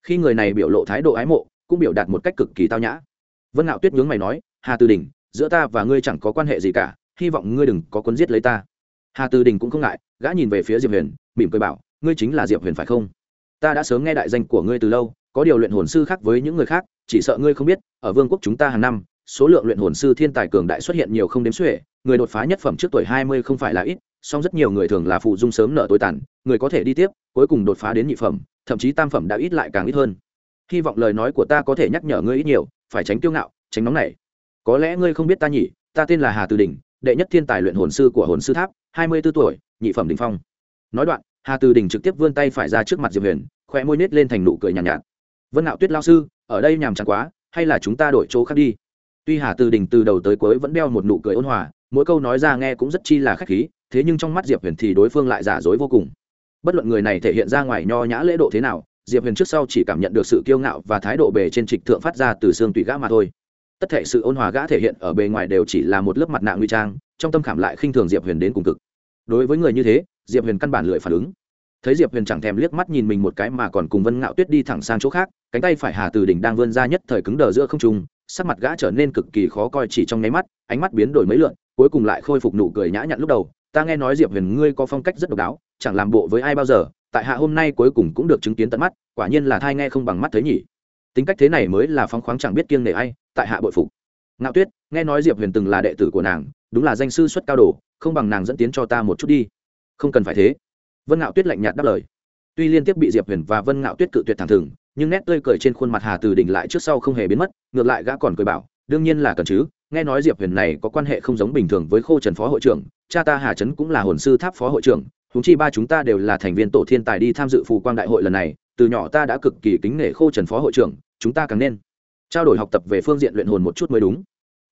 S1: Khi người này biểu lộ thái độ ái mộ, cũng biểu đạt một cách cực kỳ tao nhã. Vân ngạo tuyết nhướng mày nói, hà từ đỉnh, giữa ta và ngươi chẳng có quan hệ gì cả, hy vọng ngươi đừng có cuốn giết lấy ta. Hà từ đình cũng không ngại, gã nhìn về phía diệp huyền, mỉm cười bảo, ngươi chính là diệp huyền phải không? Ta đã sớm nghe đại danh của ngươi từ lâu, có điều luyện hồn sư khác với những người khác, chỉ sợ ngươi không biết, ở vương quốc chúng ta hàng năm số lượng luyện hồn sư thiên tài cường đại xuất hiện nhiều không đếm xuể người đột phá nhất phẩm trước tuổi hai mươi không phải là ít song rất nhiều người thường là phụ dung sớm nợ tối tàn người có thể đi tiếp cuối cùng đột phá đến nhị phẩm thậm chí tam phẩm đã ít lại càng ít hơn. Hy vọng lời nói của ta có thể nhắc nhở ngươi ít nhiều phải tránh kiêu ngạo tránh nóng này có lẽ ngươi không biết ta nhỉ ta tên là hà từ đình đệ nhất thiên tài luyện hồn sư của hồn sư tháp hai mươi b ố tuổi nhị phẩm đình phong. Nói đoạn hà từ đình trực tiếp vươn tay phải ra trước mặt diệp huyền khoe môi nết lên thành nụ cười nhàn nhạt, nhạt vân ngạo tuyết lao sư ở đây nhàm chán quá hay là chúng ta đổi chỗ khác đi? Tuy hà từ đình từ đầu tới cuối vẫn đeo một nụ cười ôn hòa, mỗi câu nói ra nghe cũng rất chi là k h á c h khí, thế nhưng trong mắt diệp huyền thì đối phương lại giả dối vô cùng. Bất luận người này thể hiện ra ngoài nho nhã lễ độ thế nào, diệp huyền trước sau chỉ cảm nhận được sự kiêu ngạo và thái độ bề trên trịch thượng phát ra từ xương tùy gã mà thôi. Tất thể sự ôn hòa gã thể hiện ở bề ngoài đều chỉ là một lớp mặt nạ nguy trang, trong tâm khảm lại khinh thường diệp huyền đến cùng cực. Đối với người như thế, diệp huyền căn bản lười phản ứng. Thấy diệp huyền chẳng thèm liếc mắt nhìn mình một cái mà còn cùng vân ngạo tuyết đi thẳng sang chỗ khác, cánh tay phải hà từ đỉnh đang vươn ra nhất thời cứng đờ giữa không trung sắc mặt gã trở nên cực kỳ khó coi chỉ trong nháy mắt, ánh mắt biến đổi mấy lượn, cuối cùng lại khôi phục nụ cười nhã nhặn lúc đầu. Ta nghe nói diệp huyền ngươi có phong cách rất độc đáo, chẳng làm bộ với ai bao giờ, tại hạ hôm nay cuối cùng cũng được chứng kiến tận mắt, quả nhiên là thai nghe không bằng mắt thấy nhỉ. Tính cách thế này mới là phong khoáng chẳng biết kiêng nể ai, tại hạ bội phục. Ngạo tuyết, nghe nói diệp huyền từng là đệ tử của nàng, đúng là danh sư xuất cao đồ, không bằng nàng dẫn tiến cho ta một chút đi. Không cần phải thế. Vân ngạo tuyết lạnh nhạt đáp lời. Tuy liên tiếp bị diệp huyền và vân ngạo tuyết cự tuyệt thẳng thừng nhưng nét tươi cười trên khuôn mặt hà từ đỉnh lại trước sau không hề biến mất, ngược lại gã còn cười bảo, đương nhiên là cần chứ, nghe nói diệp huyền này có quan hệ không giống bình thường với khô trần phó hội trưởng, cha ta hà trấn cũng là hồn sư tháp phó hội trưởng húng chi ba chúng ta đều là thành viên tổ thiên tài đi tham dự phù quang đại hội lần này, từ nhỏ ta đã cực kỳ kính nể khô trần phó hội trưởng, chúng ta càng nên trao đổi học tập về phương diện luyện hồn một chút mới đúng.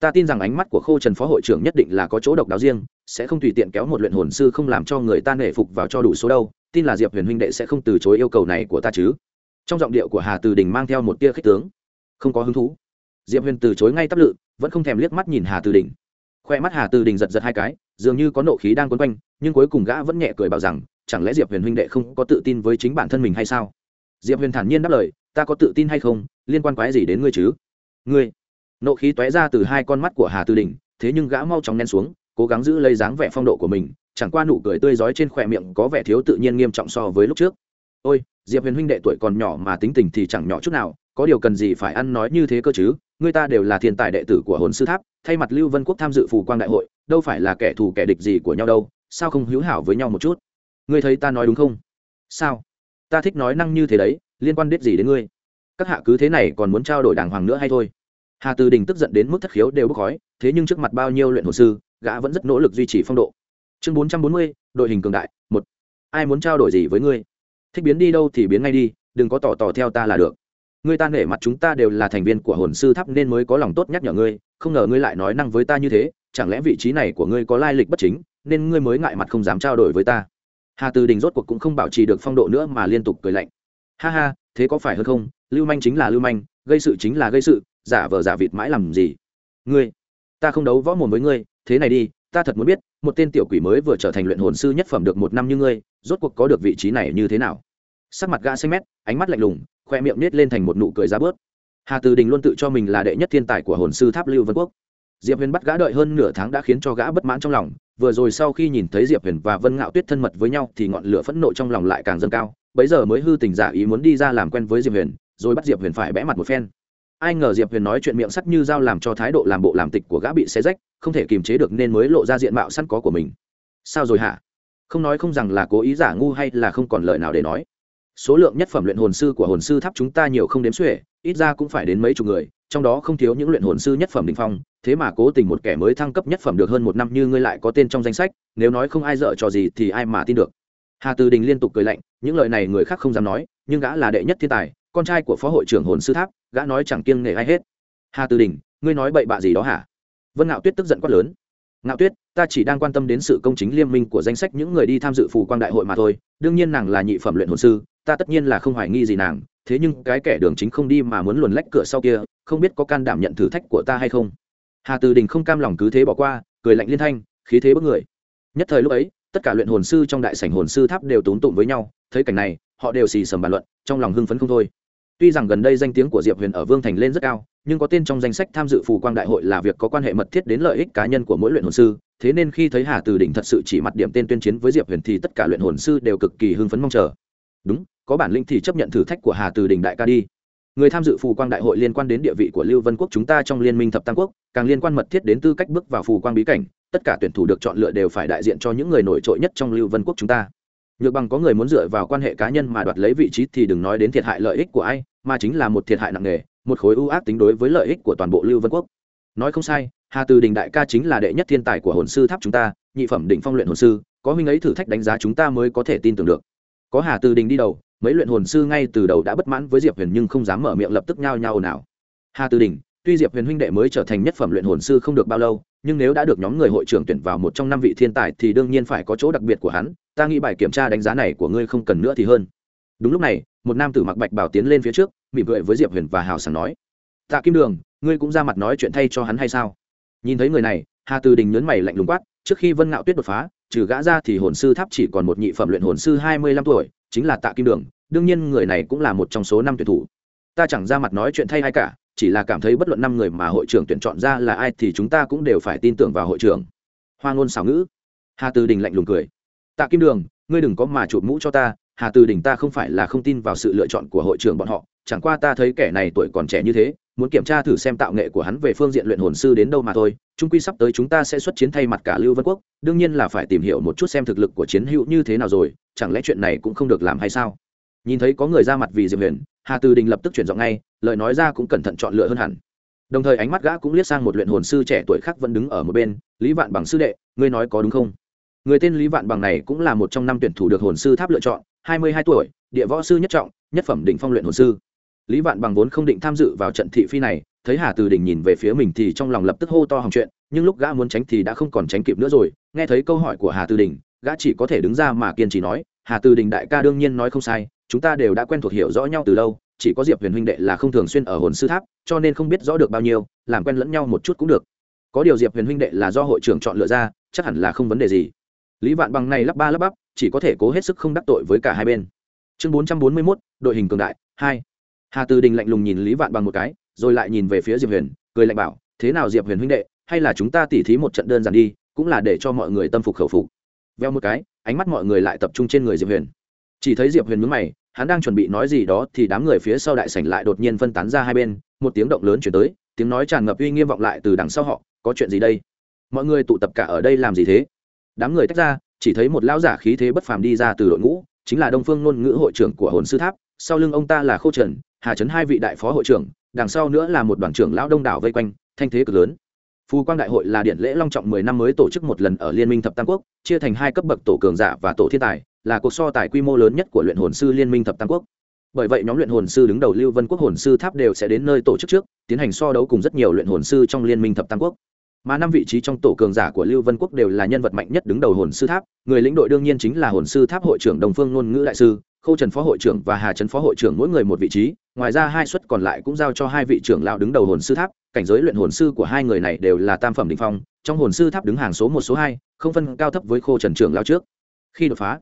S1: Ta tin rằng ánh mắt của khô trần phó hội trưởng nhất định là có chỗ độc đáo riêng, sẽ không tùy tiện kéo một luyện hồn sư không làm cho người ta nể phục vào cho đủ số đâu, tin là diệp huyền huynh đệ sẽ không từ chối yêu cầu này của ta chứ trong giọng điệu của hà từ đình mang theo một tia khích tướng. Không có hứng thú. Diệp huyền từ chối ngay tắp lự, vẫn không thèm liếc mắt nhìn hà từ đình. Khoe mắt hà từ đình giật giật hai cái, dường như có nộ khí đang quấn quanh, nhưng cuối cùng gã vẫn nhẹ cười bảo rằng, chẳng lẽ diệp huyền huynh đệ không có tự tin với chính bản thân mình hay sao? Diệp huyền thản nhiên đáp lời, ta có tự tin hay không, liên quan quái gì đến ngươi chứ? Ngươi. Nộ khí tóe ra từ hai con mắt của hà tư đình, thế nhưng gã mau chóng nén xuống, cố gắng giữ lấy dáng vẻ phong độ của mình, chẳng qua nụ cười tươi rói trên khỏe miệng có vẻ thiếu tự nhiên nghiêm trọng so với lúc trước ôi, diệp huyền huynh đệ tuổi còn nhỏ mà tính tình thì chẳng nhỏ chút nào, có điều cần gì phải ăn nói như thế cơ chứ? Người ta đều là thiên tài đệ tử của hồn sư tháp, thay mặt lưu vân quốc tham dự phù quang đại hội, đâu phải là kẻ thù kẻ địch gì của nhau đâu, sao không hữu hảo với nhau một chút? Ngươi thấy ta nói đúng không? Sao? Ta thích nói năng như thế đấy, liên quan đến gì đến ngươi? Các hạ cứ thế này còn muốn trao đổi đàng hoàng nữa hay thôi? Hà từ đình tức giận đến mức thất khiếu đều bốc khói, thế nhưng trước mặt bao nhiêu luyện hồ sư, gã vẫn rất nỗ lực duy trì phong độ. Chương bốn trăm bốn mươi, đội hình cường đại, một. Ai muốn trao đổi gì với ngươi? Thích biến đi đâu thì biến ngay đi, đừng có tỏ tỏ theo ta là được. Ngươi ta nể mặt chúng ta đều là thành viên của hồn sư tháp nên mới có lòng tốt nhắc nhở ngươi, không ngờ ngươi lại nói năng với ta như thế, chẳng lẽ vị trí này của ngươi có lai lịch bất chính, nên ngươi mới ngại mặt không dám trao đổi với ta. Hà từ đình rốt cuộc cũng không bảo trì được phong độ nữa mà liên tục cười lạnh. Ha ha, thế có phải hơn không? Lưu manh chính là lưu manh, gây sự chính là gây sự, giả vờ giả vịt mãi làm gì? Ngươi, ta không đấu võ mồm với ngươi, thế này đi ta thật muốn biết, một tên tiểu quỷ mới vừa trở thành luyện hồn sư nhất phẩm được một năm như ngươi, rốt cuộc có được vị trí này như thế nào? Sắc mặt gã xanh mét, ánh mắt lạnh lùng, khoe miệng nết lên thành một nụ cười ra bớt. Hà từ đình luôn tự cho mình là đệ nhất thiên tài của hồn sư tháp lưu vân quốc. Diệp huyền bắt gã đợi hơn nửa tháng đã khiến cho gã bất mãn trong lòng, vừa rồi sau khi nhìn thấy diệp huyền và vân ngạo tuyết thân mật với nhau thì ngọn lửa phẫn nộ trong lòng lại càng dâng cao, bấy giờ mới hư tình giả ý muốn đi ra làm quen với diệp huyền, rồi bắt diệp huyền phải bẽ mặt một phen. Ai ngờ diệp huyền nói chuyện miệng sắt như dao làm cho thái độ làm bộ làm tịch của gã bị xé rách không thể kiềm chế được nên mới lộ ra diện mạo sẵn có của mình. Sao rồi hả? Không nói không rằng là cố ý giả ngu hay là không còn lời nào để nói. Số lượng nhất phẩm luyện hồn sư của hồn sư tháp chúng ta nhiều không đếm xuể, ít ra cũng phải đến mấy chục người, trong đó không thiếu những luyện hồn sư nhất phẩm đình phong, thế mà cố tình một kẻ mới thăng cấp nhất phẩm được hơn một năm như ngươi lại có tên trong danh sách, nếu nói không ai dợ trò gì thì ai mà tin được. Hà từ đình liên tục cười lạnh, những lời này người khác không dám nói, nhưng gã là đệ nhất thiên tài, con trai của phó hội trưởng hồn sư tháp, gã nói chẳng kiêng nể ai hết. Hà từ đình, ngươi nói bậy bạ gì đó hả? Vân ngạo tuyết tức giận quát lớn. Ngạo tuyết, ta chỉ đang quan tâm đến sự công chính liên minh của danh sách những người đi tham dự phù quang đại hội mà thôi, đương nhiên nàng là nhị phẩm luyện hồn sư, ta tất nhiên là không hoài nghi gì nàng, thế nhưng cái kẻ đường chính không đi mà muốn luồn lách cửa sau kia, không biết có can đảm nhận thử thách của ta hay không? Hà từ đình không cam lòng cứ thế bỏ qua, cười lạnh liên thanh, khí thế bức người. Nhất thời lúc ấy, tất cả luyện hồn sư trong đại sảnh hồn sư tháp đều tốn tụng với nhau, thấy cảnh này, họ đều xì sầm bàn luận, trong lòng hưng phấn không thôi. Tuy rằng gần đây danh tiếng của diệp huyền ở vương thành lên rất cao nhưng có tên trong danh sách tham dự phù quang đại hội là việc có quan hệ mật thiết đến lợi ích cá nhân của mỗi luyện hồn sư, thế nên khi thấy hà từ đỉnh thật sự chỉ mặt điểm tên tuyên chiến với diệp huyền thì tất cả luyện hồn sư đều cực kỳ hưng phấn mong chờ. Đúng, có bản linh thì chấp nhận thử thách của hà từ đỉnh đại ca đi. Người tham dự phù quang đại hội liên quan đến địa vị của lưu vân quốc chúng ta trong liên minh thập tam quốc, càng liên quan mật thiết đến tư cách bước vào phù quang bí cảnh, tất cả tuyển thủ được chọn lựa đều phải đại diện cho những người nổi trội nhất trong lưu vân quốc chúng ta. Nhược bằng có người muốn dựa vào quan hệ cá nhân mà đoạt lấy vị trí thì đừng nói đến thiệt hại lợi ích của ai, mà chính là một thiệt hại nặng nề một khối ưu ác tính đối với lợi ích của toàn bộ lưu vân quốc. Nói không sai, hà từ đình đại ca chính là đệ nhất thiên tài của hồn sư tháp chúng ta, nhị phẩm đỉnh phong luyện hồn sư, có huynh ấy thử thách đánh giá chúng ta mới có thể tin tưởng được. Có hà từ đình đi đầu, mấy luyện hồn sư ngay từ đầu đã bất mãn với diệp huyền nhưng không dám mở miệng lập tức nhao nhao ồn ào. Hà từ đình, tuy diệp huyền huynh đệ mới trở thành nhất phẩm luyện hồn sư không được bao lâu, nhưng nếu đã được nhóm người hội trưởng tuyển vào một trong năm vị thiên tài thì đương nhiên phải có chỗ đặc biệt của hắn, ta nghĩ bài kiểm tra đánh giá này của ngươi không cần nữa thì hơn đúng lúc này, một nam tử mặc bạch bảo tiến lên phía trước, mỉm cười với diệp huyền và hào sảng nói, tạ kim đường, ngươi cũng ra mặt nói chuyện thay cho hắn hay sao? Nhìn thấy người này, hà từ đình nhấn mày lạnh lùng quát, trước khi vân ngạo tuyết đột phá, trừ gã ra thì hồn sư tháp chỉ còn một nhị phẩm luyện hồn sư hai mươi lăm tuổi, chính là tạ kim đường, đương nhiên người này cũng là một trong số năm tuyển thủ. Ta chẳng ra mặt nói chuyện thay ai cả, chỉ là cảm thấy bất luận năm người mà hội trưởng tuyển chọn ra là ai thì chúng ta cũng đều phải tin tưởng vào hội trưởng. Hoa ngôn xảo ngữ. Hà từ đình lạnh lùng cười. Tạ kim đường, ngươi đừng có mà chụp mũ cho ta hà từ đình ta không phải là không tin vào sự lựa chọn của hội trưởng bọn họ, chẳng qua ta thấy kẻ này tuổi còn trẻ như thế, muốn kiểm tra thử xem tạo nghệ của hắn về phương diện luyện hồn sư đến đâu mà thôi trung quy sắp tới chúng ta sẽ xuất chiến thay mặt cả lưu vân quốc, đương nhiên là phải tìm hiểu một chút xem thực lực của chiến hữu như thế nào rồi, chẳng lẽ chuyện này cũng không được làm hay sao? Nhìn thấy có người ra mặt vì diệp huyền, hà từ đình lập tức chuyển giọng ngay, lời nói ra cũng cẩn thận chọn lựa hơn hẳn. Đồng thời ánh mắt gã cũng liếc sang một luyện hồn sư trẻ tuổi khác vẫn đứng ở một bên, lý vạn bằng sư đệ, ngươi nói có đúng không? Người tên lý vạn bằng này cũng là một trong năm tuyển thủ được hồn sư tháp lựa chọn hai mươi hai tuổi, địa võ sư nhất trọng, nhất phẩm đỉnh phong luyện hồn sư. Lý vạn bằng vốn không định tham dự vào trận thị phi này, thấy hà từ đỉnh nhìn về phía mình thì trong lòng lập tức hô to hỏng chuyện, nhưng lúc gã muốn tránh thì đã không còn tránh kịp nữa rồi, nghe thấy câu hỏi của hà từ đỉnh gã chỉ có thể đứng ra mà kiên trì nói, hà từ đỉnh đại ca đương nhiên nói không sai, chúng ta đều đã quen thuộc hiểu rõ nhau từ lâu, chỉ có diệp huyền huynh đệ là không thường xuyên ở hồn sư tháp, cho nên không biết rõ được bao nhiêu, làm quen lẫn nhau một chút cũng được. Có điều diệp huyền huynh đệ là do hội trưởng chọn lựa ra, chắc hẳn là không vấn đề gì lý vạn bằng này lắp ba lắp bắp, chỉ có thể cố hết sức không đắc tội với cả hai bên. Chương bốn trăm bốn mươi mốt, đội hình cường đại, hai. Hà từ đình lạnh lùng nhìn lý vạn bằng một cái, rồi lại nhìn về phía diệp huyền, cười lạnh bảo, thế nào diệp huyền huynh đệ, hay là chúng ta tỉ thí một trận đơn giản đi, cũng là để cho mọi người tâm phục khẩu phục. Veo một cái, ánh mắt mọi người lại tập trung trên người diệp huyền. Chỉ thấy diệp huyền mướn mày, hắn đang chuẩn bị nói gì đó thì đám người phía sau đại sảnh lại đột nhiên phân tán ra hai bên, một tiếng động lớn chuyển tới, tiếng nói tràn ngập uy nghiêm vọng lại từ đằng sau họ, có chuyện gì đây? Mọi người tụ tập cả ở đây làm gì thế? Đám người tách ra, chỉ thấy một lão giả khí thế bất phàm đi ra từ đội ngũ, chính là đông phương ngôn ngữ hội trưởng của hồn sư tháp, sau lưng ông ta là khâu trần, hà trấn hai vị đại phó hội trưởng, đằng sau nữa là một đoàn trưởng lão đông đảo vây quanh, thanh thế cực lớn. Phù quang đại hội là điện lễ long trọng mười năm mới tổ chức một lần ở liên minh thập tam quốc, chia thành hai cấp bậc tổ cường giả và tổ thiên tài, là cuộc so tài quy mô lớn nhất của luyện hồn sư liên minh thập tam quốc. Bởi vậy nhóm luyện hồn sư đứng đầu lưu vân quốc hồn sư tháp đều sẽ đến nơi tổ chức trước, tiến hành so đấu cùng rất nhiều luyện hồn sư trong liên minh thập tam quốc mà năm vị trí trong tổ cường giả của lưu vân quốc đều là nhân vật mạnh nhất đứng đầu hồn sư tháp, người lĩnh đội đương nhiên chính là hồn sư tháp hội trưởng đồng phương ngôn ngữ đại sư, khâu trần phó hội trưởng và hà trấn phó hội trưởng mỗi người một vị trí, ngoài ra hai suất còn lại cũng giao cho hai vị trưởng lão đứng đầu hồn sư tháp, cảnh giới luyện hồn sư của hai người này đều là tam phẩm đ ỉ n h phong, trong hồn sư tháp đứng hàng số một, số hai, không phân cao thấp với khô trần trưởng lao trước. Khi đột phá,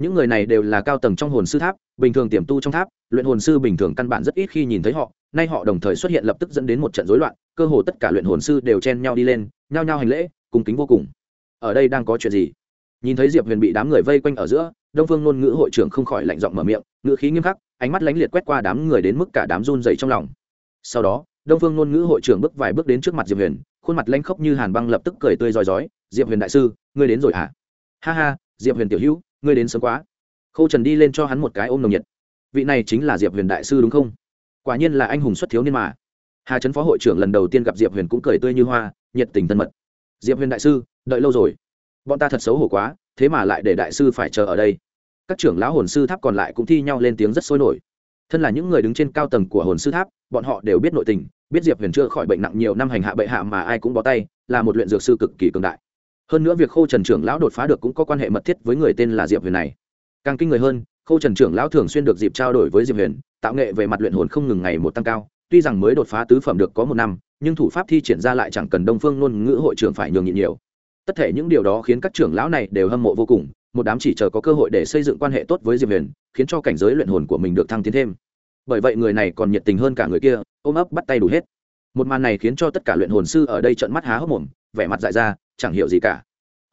S1: những người này đều là cao tầng trong hồn sư tháp, bình thường tiềm tu trong tháp, luyện hồn sư bình thường căn bản rất ít khi nhìn thấy họ nay họ đồng thời xuất hiện lập tức dẫn đến một trận rối loạn, cơ hồ tất cả luyện hồn sư đều chen nhau đi lên, nhao nhao hành lễ, cung kính vô cùng. Ở đây đang có chuyện gì? Nhìn thấy diệp huyền bị đám người vây quanh ở giữa, đông phương ngôn ngữ hội trưởng không khỏi lạnh giọng mở miệng, ngữ khí nghiêm khắc, ánh mắt lánh liệt quét qua đám người đến mức cả đám run dày trong lòng. Sau đó, đông phương ngôn ngữ hội trưởng bước vài bước đến trước mặt diệp huyền, khuôn mặt lanh khốc như hàn băng lập tức cười tươi roi rói, diệp huyền đại sư, ngươi đến rồi hả? Ha ha, diệp huyền tiểu hữu, ngươi đến sớm quá. Khâu trần đi lên cho hắn một cái ôm nồng nhiệt. Vị này chính là diệp huyền đại sư đúng không? Quả nhiên là anh hùng xuất thiếu niên mà. Hà trấn phó hội trưởng lần đầu tiên gặp diệp huyền cũng cười tươi như hoa, nhiệt tình thân mật. Diệp huyền đại sư, đợi lâu rồi. Bọn ta thật xấu hổ quá, thế mà lại để đại sư phải chờ ở đây. Các trưởng lão hồn sư tháp còn lại cũng thi nhau lên tiếng rất sôi nổi. Thân là những người đứng trên cao tầng của hồn sư tháp, bọn họ đều biết nội tình, biết diệp huyền chưa khỏi bệnh nặng nhiều năm hành hạ bệ hạ mà ai cũng bó tay, là một luyện dược sư cực kỳ cường đại. Hơn nữa việc khô trần trưởng lão đột phá được cũng có quan hệ mật thiết với người tên là diệp huyền này. Càng kinh người hơn khâu trần trưởng lão thường xuyên được dịp trao đổi với diệp huyền, tạo nghệ về mặt luyện hồn không ngừng ngày một tăng cao, tuy rằng mới đột phá tứ phẩm được có một năm, nhưng thủ pháp thi triển ra lại chẳng cần đông phương ngôn ngữ hội trưởng phải nhường nhịn nhiều. Tất thể những điều đó khiến các trưởng lão này đều hâm mộ vô cùng, một đám chỉ chờ có cơ hội để xây dựng quan hệ tốt với diệp huyền, khiến cho cảnh giới luyện hồn của mình được thăng tiến thêm. Bởi vậy người này còn nhiệt tình hơn cả người kia, ôm ấp bắt tay đủ hết. Một màn này khiến cho tất cả luyện hồn sư ở đây trợn mắt há hốc mồm, vẻ mặt dại ra, chẳng hiểu gì cả.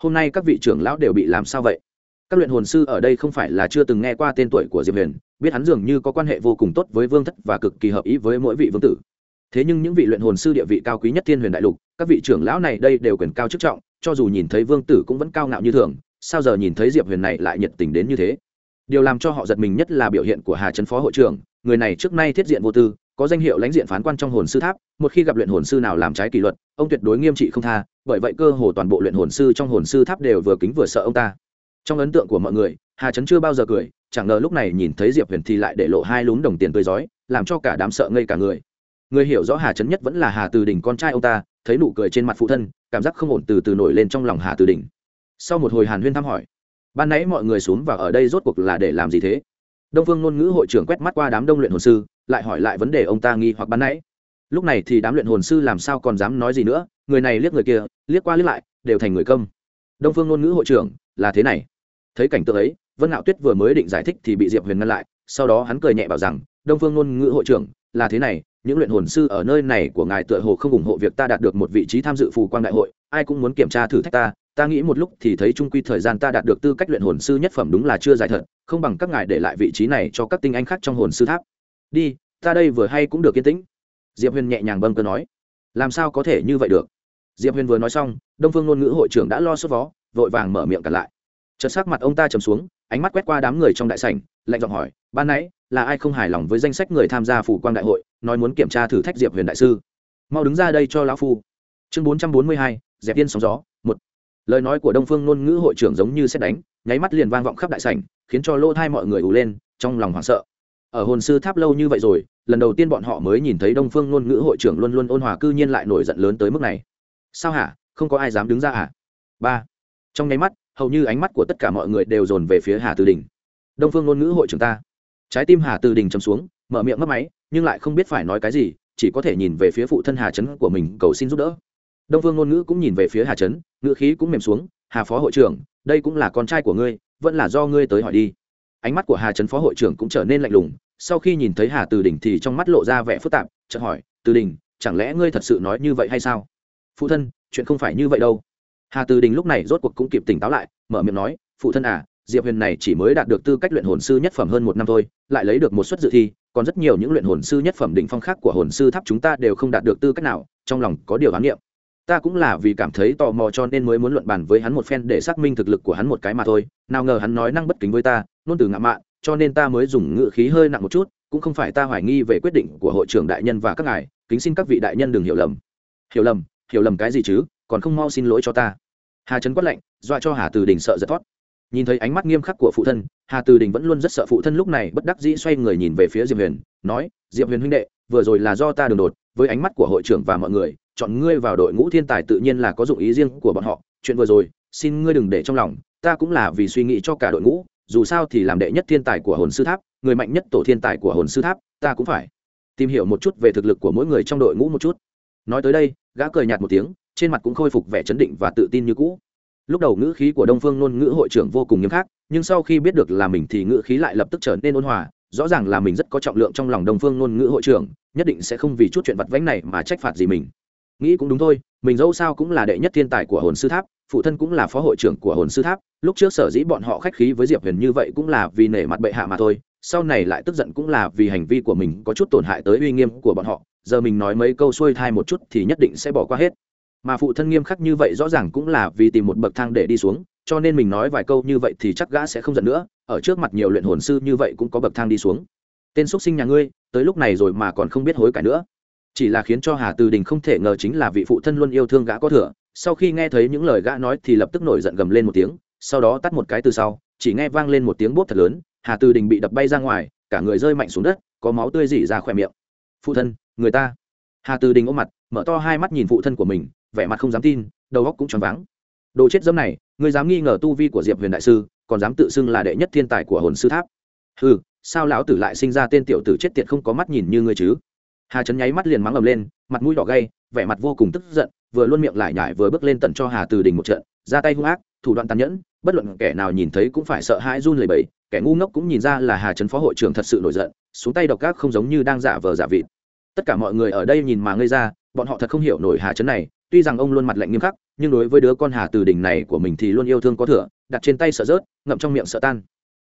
S1: Hôm nay các vị trưởng lão đều bị làm sao vậy? Các luyện hồn sư ở đây không phải là chưa từng nghe qua tên tuổi của diệp huyền, biết hắn dường như có quan hệ vô cùng tốt với vương thất và cực kỳ hợp ý với mỗi vị vương tử. Thế nhưng những vị luyện hồn sư địa vị cao quý nhất thiên huyền đại lục, các vị trưởng lão này đây đều quyền cao chức trọng, cho dù nhìn thấy vương tử cũng vẫn cao ngạo như thường, sao giờ nhìn thấy diệp huyền này lại nhiệt tình đến như thế? Điều làm cho họ giật mình nhất là biểu hiện của hà trấn phó hội trưởng, người này trước nay thiết diện vô tư, có danh hiệu lãnh diện phán quan trong hồn sư tháp, một khi gặp luyện hồn sư nào làm trái kỷ luật, ông tuyệt đối nghiêm trị không tha, bởi vậy cơ hồ toàn bộ luyện hồn sư trong hồn sư tháp đều vừa kính vừa sợ ông ta trong ấn tượng của mọi người, hà trấn chưa bao giờ cười, chẳng ngờ lúc này nhìn thấy diệp huyền thì lại để lộ hai lúm đồng tiền tươi rói, làm cho cả đám sợ ngây cả người. Người hiểu rõ hà trấn nhất vẫn là hà từ Đình con trai ông ta, thấy nụ cười trên mặt phụ thân, cảm giác không ổn từ từ nổi lên trong lòng hà từ Đình. sau một hồi hàn huyên thăm hỏi, ban nãy mọi người xuống và ở đây rốt cuộc là để làm gì thế? Đông phương ngôn ngữ hội trưởng quét mắt qua đám đông luyện hồn sư, lại hỏi lại vấn đề ông ta nghi hoặc ban nãy. Lúc này thì đám luyện hồn sư làm sao còn dám nói gì nữa, người này liếc người kia, liếc qua liếc lại, đều thành người công đông phương ngôn ngữ hội trưởng, là thế này thấy cảnh tượng ấy, vân ngạo tuyết vừa mới định giải thích thì bị diệp huyền ngăn lại, sau đó hắn cười nhẹ bảo rằng, đông phương ngôn ngữ hội trưởng, là thế này, những luyện hồn sư ở nơi này của ngài tựa hồ không ủng hộ việc ta đạt được một vị trí tham dự phù quang đại hội, ai cũng muốn kiểm tra thử thách ta ta nghĩ một lúc thì thấy trung quy thời gian ta đạt được tư cách luyện hồn sư nhất phẩm đúng là chưa dài thật, không bằng các ngài để lại vị trí này cho các tinh anh khác trong hồn sư tháp. Đi, ta đây vừa hay cũng được yên tĩnh. Diệp huyền nhẹ nhàng bâng cơ nói. Làm sao có thể như vậy được? Diệp huyền vừa nói xong, đông phương ngôn ngữ hội trưởng đã lo sốt vó, vội vàng mở miệng cặn lại chợt sắc mặt ông ta trầm xuống, ánh mắt quét qua đám người trong đại sảnh, lạnh giọng hỏi, ban nãy, là ai không hài lòng với danh sách người tham gia phủ quang đại hội, nói muốn kiểm tra thử thách diệp huyền đại sư? Mau đứng ra đây cho lão phu. Chương bốn trăm bốn mươi hai dẹp yên sóng gió, một. Lời nói của đông phương ngôn ngữ hội trưởng giống như xét đánh, nháy mắt liền vang vọng khắp đại sảnh, khiến cho lỗ thai mọi người ù lên, trong lòng hoảng sợ. Ở hồn sư tháp lâu như vậy rồi, lần đầu tiên bọn họ mới nhìn thấy đông phương ngôn ngữ hội trưởng luôn luôn ôn hòa cư nhiên lại nổi giận lớn tới mức này. Sao hả? Không có ai dám đứng ra hả ba. Trong nháy mắt hầu như ánh mắt của tất cả mọi người đều dồn về phía hà từ đình. Đông phương ngôn ngữ hội trưởng ta. Trái tim hà từ đình chầm xuống, mở miệng mất máy, nhưng lại không biết phải nói cái gì, chỉ có thể nhìn về phía phụ thân hà trấn của mình, cầu xin giúp đỡ. Đông phương ngôn ngữ cũng nhìn về phía hà trấn, ngữ khí cũng mềm xuống, hà phó hội trưởng, đây cũng là con trai của ngươi, vẫn là do ngươi tới hỏi đi. Ánh mắt của hà trấn phó hội trưởng cũng trở nên lạnh lùng, sau khi nhìn thấy hà từ đình thì trong mắt lộ ra vẻ phức tạp, chợt hỏi từ đình, chẳng lẽ ngươi thật sự nói như vậy hay sao? Phụ thân, chuyện không phải như vậy đâu hà từ đình lúc này rốt cuộc cũng kịp tỉnh táo lại, mở miệng nói, phụ thân à diệp huyền này chỉ mới đạt được tư cách luyện hồn sư nhất phẩm hơn một năm thôi, lại lấy được một suất dự thi, còn rất nhiều những luyện hồn sư nhất phẩm đỉnh phong khác của hồn sư tháp chúng ta đều không đạt được tư cách nào, trong lòng có điều khám nghiệm ta cũng là vì cảm thấy tò mò cho nên mới muốn luận bàn với hắn một phen để xác minh thực lực của hắn một cái mà thôi, nào ngờ hắn nói năng bất kính với ta, luôn từ ngạo mạn, cho nên ta mới dùng ngữ khí hơi nặng một chút, cũng không phải ta hoài nghi về quyết định của hội trưởng đại nhân và các ngài, kính xin các vị đại nhân đừng hiểu lầm. Hiểu lầm? Hiểu lầm cái gì chứ? Còn không mau xin lỗi cho ta. Hà trấn quát lạnh, dọa cho hà từ đình sợ giật thoát. Nhìn thấy ánh mắt nghiêm khắc của phụ thân, hà từ đình vẫn luôn rất sợ phụ thân lúc này bất đắc dĩ xoay người nhìn về phía diệp huyền, nói, diệp huyền huynh đệ, vừa rồi là do ta đường đột, với ánh mắt của hội trưởng và mọi người, chọn ngươi vào đội ngũ thiên tài tự nhiên là có dụng ý riêng của bọn họ. Chuyện vừa rồi, xin ngươi đừng để trong lòng, ta cũng là vì suy nghĩ cho cả đội ngũ, dù sao thì làm đệ nhất thiên tài của hồn sư tháp, người mạnh nhất tổ thiên tài của hồn sư tháp, ta cũng phải tìm hiểu một chút về thực lực của mỗi người trong đội ngũ một chút. Nói tới đây, gã cười nhạt một tiếng trên mặt cũng khôi phục vẻ chấn định và tự tin như cũ. Lúc đầu ngữ khí của đông phương ngôn ngữ hội trưởng vô cùng nghiêm khắc, nhưng sau khi biết được là mình thì ngữ khí lại lập tức trở nên ôn hòa, rõ ràng là mình rất có trọng lượng trong lòng đông phương ngôn ngữ hội trưởng, nhất định sẽ không vì chút chuyện vặt vãnh này mà trách phạt gì mình. Nghĩ cũng đúng thôi, mình dẫu sao cũng là đệ nhất thiên tài của hồn sư tháp, phụ thân cũng là phó hội trưởng của hồn sư tháp, lúc trước sở dĩ bọn họ khách khí với diệp huyền như vậy cũng là vì nể mặt bệ hạ mà thôi, sau này lại tức giận cũng là vì hành vi của mình có chút tổn hại tới uy nghiêm của bọn họ, giờ mình nói mấy câu xuôi thai một chút thì nhất định sẽ bỏ qua hết mà phụ thân nghiêm khắc như vậy rõ ràng cũng là vì tìm một bậc thang để đi xuống, cho nên mình nói vài câu như vậy thì chắc gã sẽ không giận nữa, ở trước mặt nhiều luyện hồn sư như vậy cũng có bậc thang đi xuống. Tên x sinh nhà ngươi, tới lúc này rồi mà còn không biết hối cải nữa. Chỉ là khiến cho hà từ đình không thể ngờ chính là vị phụ thân luôn yêu thương gã có thừa, sau khi nghe thấy những lời gã nói thì lập tức nổi giận gầm lên một tiếng, sau đó tắt một cái từ sau, chỉ nghe vang lên một tiếng bốp thật lớn, hà từ đình bị đập bay ra ngoài, cả người rơi mạnh xuống đất, có máu tươi dỉ ra khỏe miệng. Phụ thân, người ta. Hà từ đình ôm mặt, mở to hai mắt nhìn phụ thân của mình vẻ mặt không dám tin, đầu óc cũng choáng váng. Đồ chết dâm này, người dám nghi ngờ tu vi của diệp huyền đại sư, còn dám tự xưng là đệ nhất thiên tài của hồn sư tháp. Ừ sao lão tử lại sinh ra tên tiểu tử chết tiệt không có mắt nhìn như ngươi chứ? Hà trấn nháy mắt liền mắng ầm lên, mặt mũi đỏ gay, vẻ mặt vô cùng tức giận, vừa luôn miệng lại nhải vừa bước lên tận cho hà từ đình một trận, ra tay hung ác, thủ đoạn tàn nhẫn, bất luận kẻ nào nhìn thấy cũng phải sợ hãi run lẩy bẩy, kẻ ngu ngốc cũng nhìn ra là hà trấn phó hội trưởng thật sự nổi giận, xuống tay độc ác không giống như đang giả vờ giả vịt. Tất cả mọi người ở đây nhìn mà ngây ra, bọn họ thật không hiểu nổi hà trấn này tuy rằng ông luôn mặt lạnh nghiêm khắc, nhưng đối với đứa con hà từ đình này của mình thì luôn yêu thương có thừa, đặt trên tay sợ rớt, ngậm trong miệng sợ tan.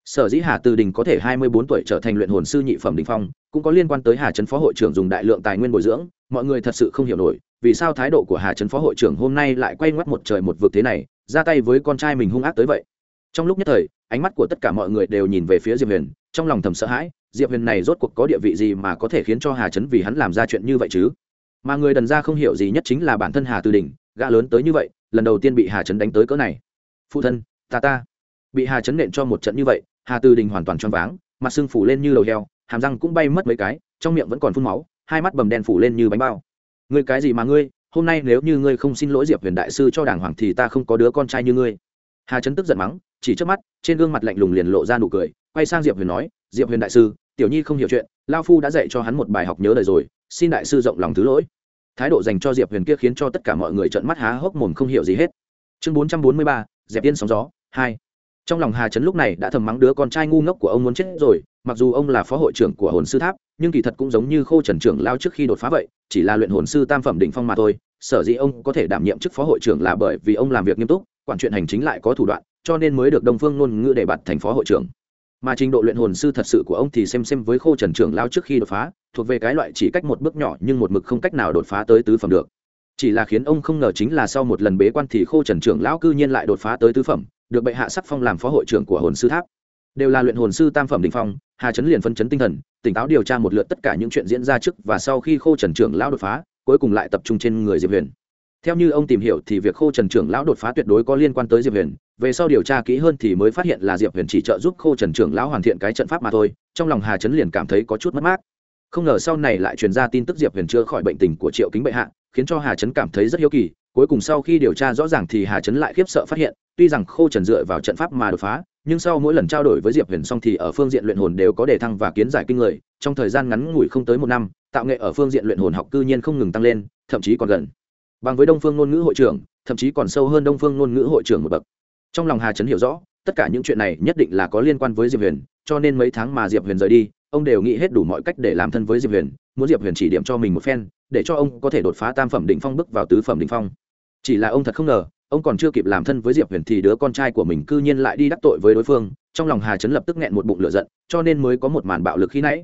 S1: Sở dĩ hà từ đình có thể hai mươi bốn tuổi trở thành luyện hồn sư nhị phẩm đình phong, cũng có liên quan tới hà trấn phó hội trưởng dùng đại lượng tài nguyên bồi dưỡng, mọi người thật sự không hiểu nổi, vì sao thái độ của hà trấn phó hội trưởng hôm nay lại quay ngoắt một trời một vực thế này, ra tay với con trai mình hung ác tới vậy? Trong lúc nhất thời, ánh mắt của tất cả mọi người đều nhìn về phía diệp huyền, trong lòng thầm sợ hãi, diệp huyền này rốt cuộc có địa vị gì mà có thể khiến cho hà trấn vì hắn làm ra chuyện như vậy chứ? Mà người đần ra không hiểu gì nhất chính là bản thân hà từ đình, gã lớn tới như vậy, lần đầu tiên bị hà trấn đánh tới cỡ này. Phụ thân, ta ta. Bị hà trấn nện cho một trận như vậy, hà từ đình hoàn toàn choáng váng, mặt sưng phủ lên như đầu heo, hàm răng cũng bay mất mấy cái, trong miệng vẫn còn phun máu, hai mắt bầm đen phủ lên như bánh bao. Ngươi cái gì mà ngươi, hôm nay nếu như ngươi không xin lỗi diệp huyền đại sư cho đàng hoàng thì ta không có đứa con trai như ngươi. Hà trấn tức giận mắng, chỉ trước mắt, trên gương mặt lạnh lùng liền lộ ra nụ cười, quay sang diệp huyền nói, diệp huyền đại sư, tiểu nhi không hiểu chuyện lao phu đã dạy cho hắn một bài học nhớ đời rồi, xin đại sư rộng lòng thứ lỗi thái độ dành cho diệp huyền kia khiến cho tất cả mọi người trợn mắt há hốc mồm không hiểu gì hết. Chương bốn trăm bốn mươi ba dẹp yên sóng gió, hai. Trong lòng hà trấn lúc này đã thầm mắng đứa con trai ngu ngốc của ông muốn chết rồi, mặc dù ông là phó hội trưởng của hồn sư tháp, nhưng kỳ thật cũng giống như khô trần trưởng lao trước khi đột phá vậy, chỉ là luyện hồn sư tam phẩm đỉnh phong mà thôi. Sở dĩ ông có thể đảm nhiệm chức phó hội trưởng là bởi vì ông làm việc nghiêm túc, quản chuyện hành chính lại có thủ đoạn, cho nên mới được đông phương ngôn ngữ để bạt thành phó hội trưởng mà trình độ luyện hồn sư thật sự của ông thì xem xem với khô trần trưởng lao trước khi đột phá, thuộc về cái loại chỉ cách một bước nhỏ nhưng một mực không cách nào đột phá tới tứ phẩm được. Chỉ là khiến ông không ngờ chính là sau một lần bế quan thì khô trần trưởng lão cư nhiên lại đột phá tới tứ phẩm, được bệ hạ sắc phong làm phó hội trưởng của hồn sư tháp. Đều là luyện hồn sư tam phẩm đình phong, hà trấn liền phân chấn tinh thần, tỉnh táo điều tra một lượt tất cả những chuyện diễn ra trước và sau khi khô trần trưởng lão đột phá, cuối cùng lại tập trung trên người diệp huyền. Theo như ông tìm hiểu thì việc khô trần trưởng lão đột phá tuyệt đối có liên quan tới diệp huyền về sau điều tra kỹ hơn thì mới phát hiện là diệp huyền chỉ trợ giúp khô trần trưởng lão hoàn thiện cái trận pháp mà thôi, trong lòng hà trấn liền cảm thấy có chút mất mát. Không ngờ sau này lại truyền ra tin tức diệp huyền chưa khỏi bệnh tình của triệu kính bệ hạ, khiến cho hà trấn cảm thấy rất hiếu kỳ, cuối cùng sau khi điều tra rõ ràng thì hà trấn lại khiếp sợ phát hiện, tuy rằng khô trần dựa vào trận pháp mà đột phá, nhưng sau mỗi lần trao đổi với diệp huyền xong thì ở phương diện luyện hồn đều có đề thăng và kiến giải kinh người, trong thời gian ngắn ngủi không tới một năm, tạo nghệ ở phương diện luyện hồn học cư nhiên không ngừng tăng lên, thậm chí còn gần. Bằng với đông phương ngôn ngữ hội trưởng, thậm chí còn sâu hơn đông phương ngôn ngữ hội trưởng một bậc trong lòng hà trấn hiểu rõ, tất cả những chuyện này nhất định là có liên quan với diệp huyền, cho nên mấy tháng mà diệp huyền rời đi, ông đều nghĩ hết đủ mọi cách để làm thân với diệp huyền, muốn diệp huyền chỉ điểm cho mình một phen, để cho ông có thể đột phá tam phẩm đ ỉ n h phong bước vào tứ phẩm đ ỉ n h phong. Chỉ là ông thật không ngờ, ông còn chưa kịp làm thân với diệp huyền thì đứa con trai của mình cư nhiên lại đi đắc tội với đối phương, trong lòng hà trấn lập tức nghẹn một bụng lửa giận, cho nên mới có một màn bạo lực khi nãy.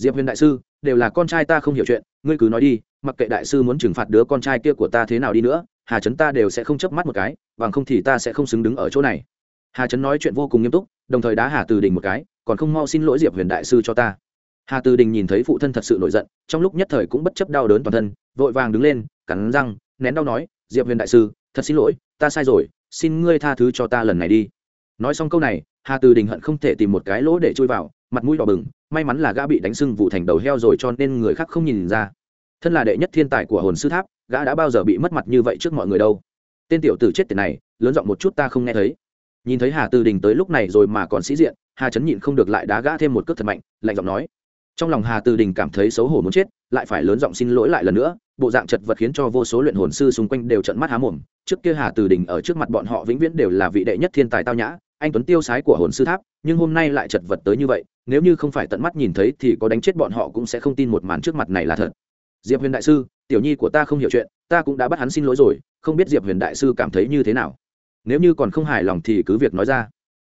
S1: Diệp huyền đại sư, đều là con trai ta không hiểu chuyện, ngươi cứ nói đi, mặc kệ đại sư muốn trừng phạt đứa con trai kia của ta thế nào đi nữa hà trấn ta đều sẽ không chớp mắt một cái, bằng không thì ta sẽ không xứng đứng ở chỗ này. Hà trấn nói chuyện vô cùng nghiêm túc, đồng thời đá hà từ đình một cái, còn không mau xin lỗi diệp huyền đại sư cho ta. Hà từ đình nhìn thấy phụ thân thật sự nổi giận, trong lúc nhất thời cũng bất chấp đau đớn toàn thân, vội vàng đứng lên, cắn răng, nén đau nói, diệp huyền đại sư, thật xin lỗi, ta sai rồi, xin ngươi tha thứ cho ta lần này đi. Nói xong câu này, hà từ đình hận không thể tìm một cái lỗ để chui vào, mặt mũi đỏ bừng, may mắn là gã bị đánh sưng vụ thành đầu heo rồi cho nên người khác không nhìn ra. Thân là đệ nhất thiên tài của hồn sư tháp gã đã bao giờ bị mất mặt như vậy trước mọi người đâu. Tên tiểu tử chết tiền này, lớn giọng một chút ta không nghe thấy. Nhìn thấy hà từ đình tới lúc này rồi mà còn sĩ diện, hà chấn nhịn không được lại đá gã thêm một cước thật mạnh, lạnh giọng nói. Trong lòng hà từ đình cảm thấy xấu hổ muốn chết, lại phải lớn giọng xin lỗi lại lần nữa, bộ dạng chật vật khiến cho vô số luyện hồn sư xung quanh đều trận mắt há mồm. Trước kia hà từ đình ở trước mặt bọn họ vĩnh viễn đều là vị đệ nhất thiên tài tao nhã, anh tuấn tiêu sái của hồn sư tháp, nhưng hôm nay lại chật vật tới như vậy, nếu như không phải tận mắt nhìn thấy thì có đánh chết bọn họ cũng sẽ không tin một màn trước mặt này là thật. Diệp huyền đại sư tiểu nhi của ta không hiểu chuyện, ta cũng đã bắt hắn xin lỗi rồi, không biết diệp huyền đại sư cảm thấy như thế nào. Nếu như còn không hài lòng thì cứ việc nói ra.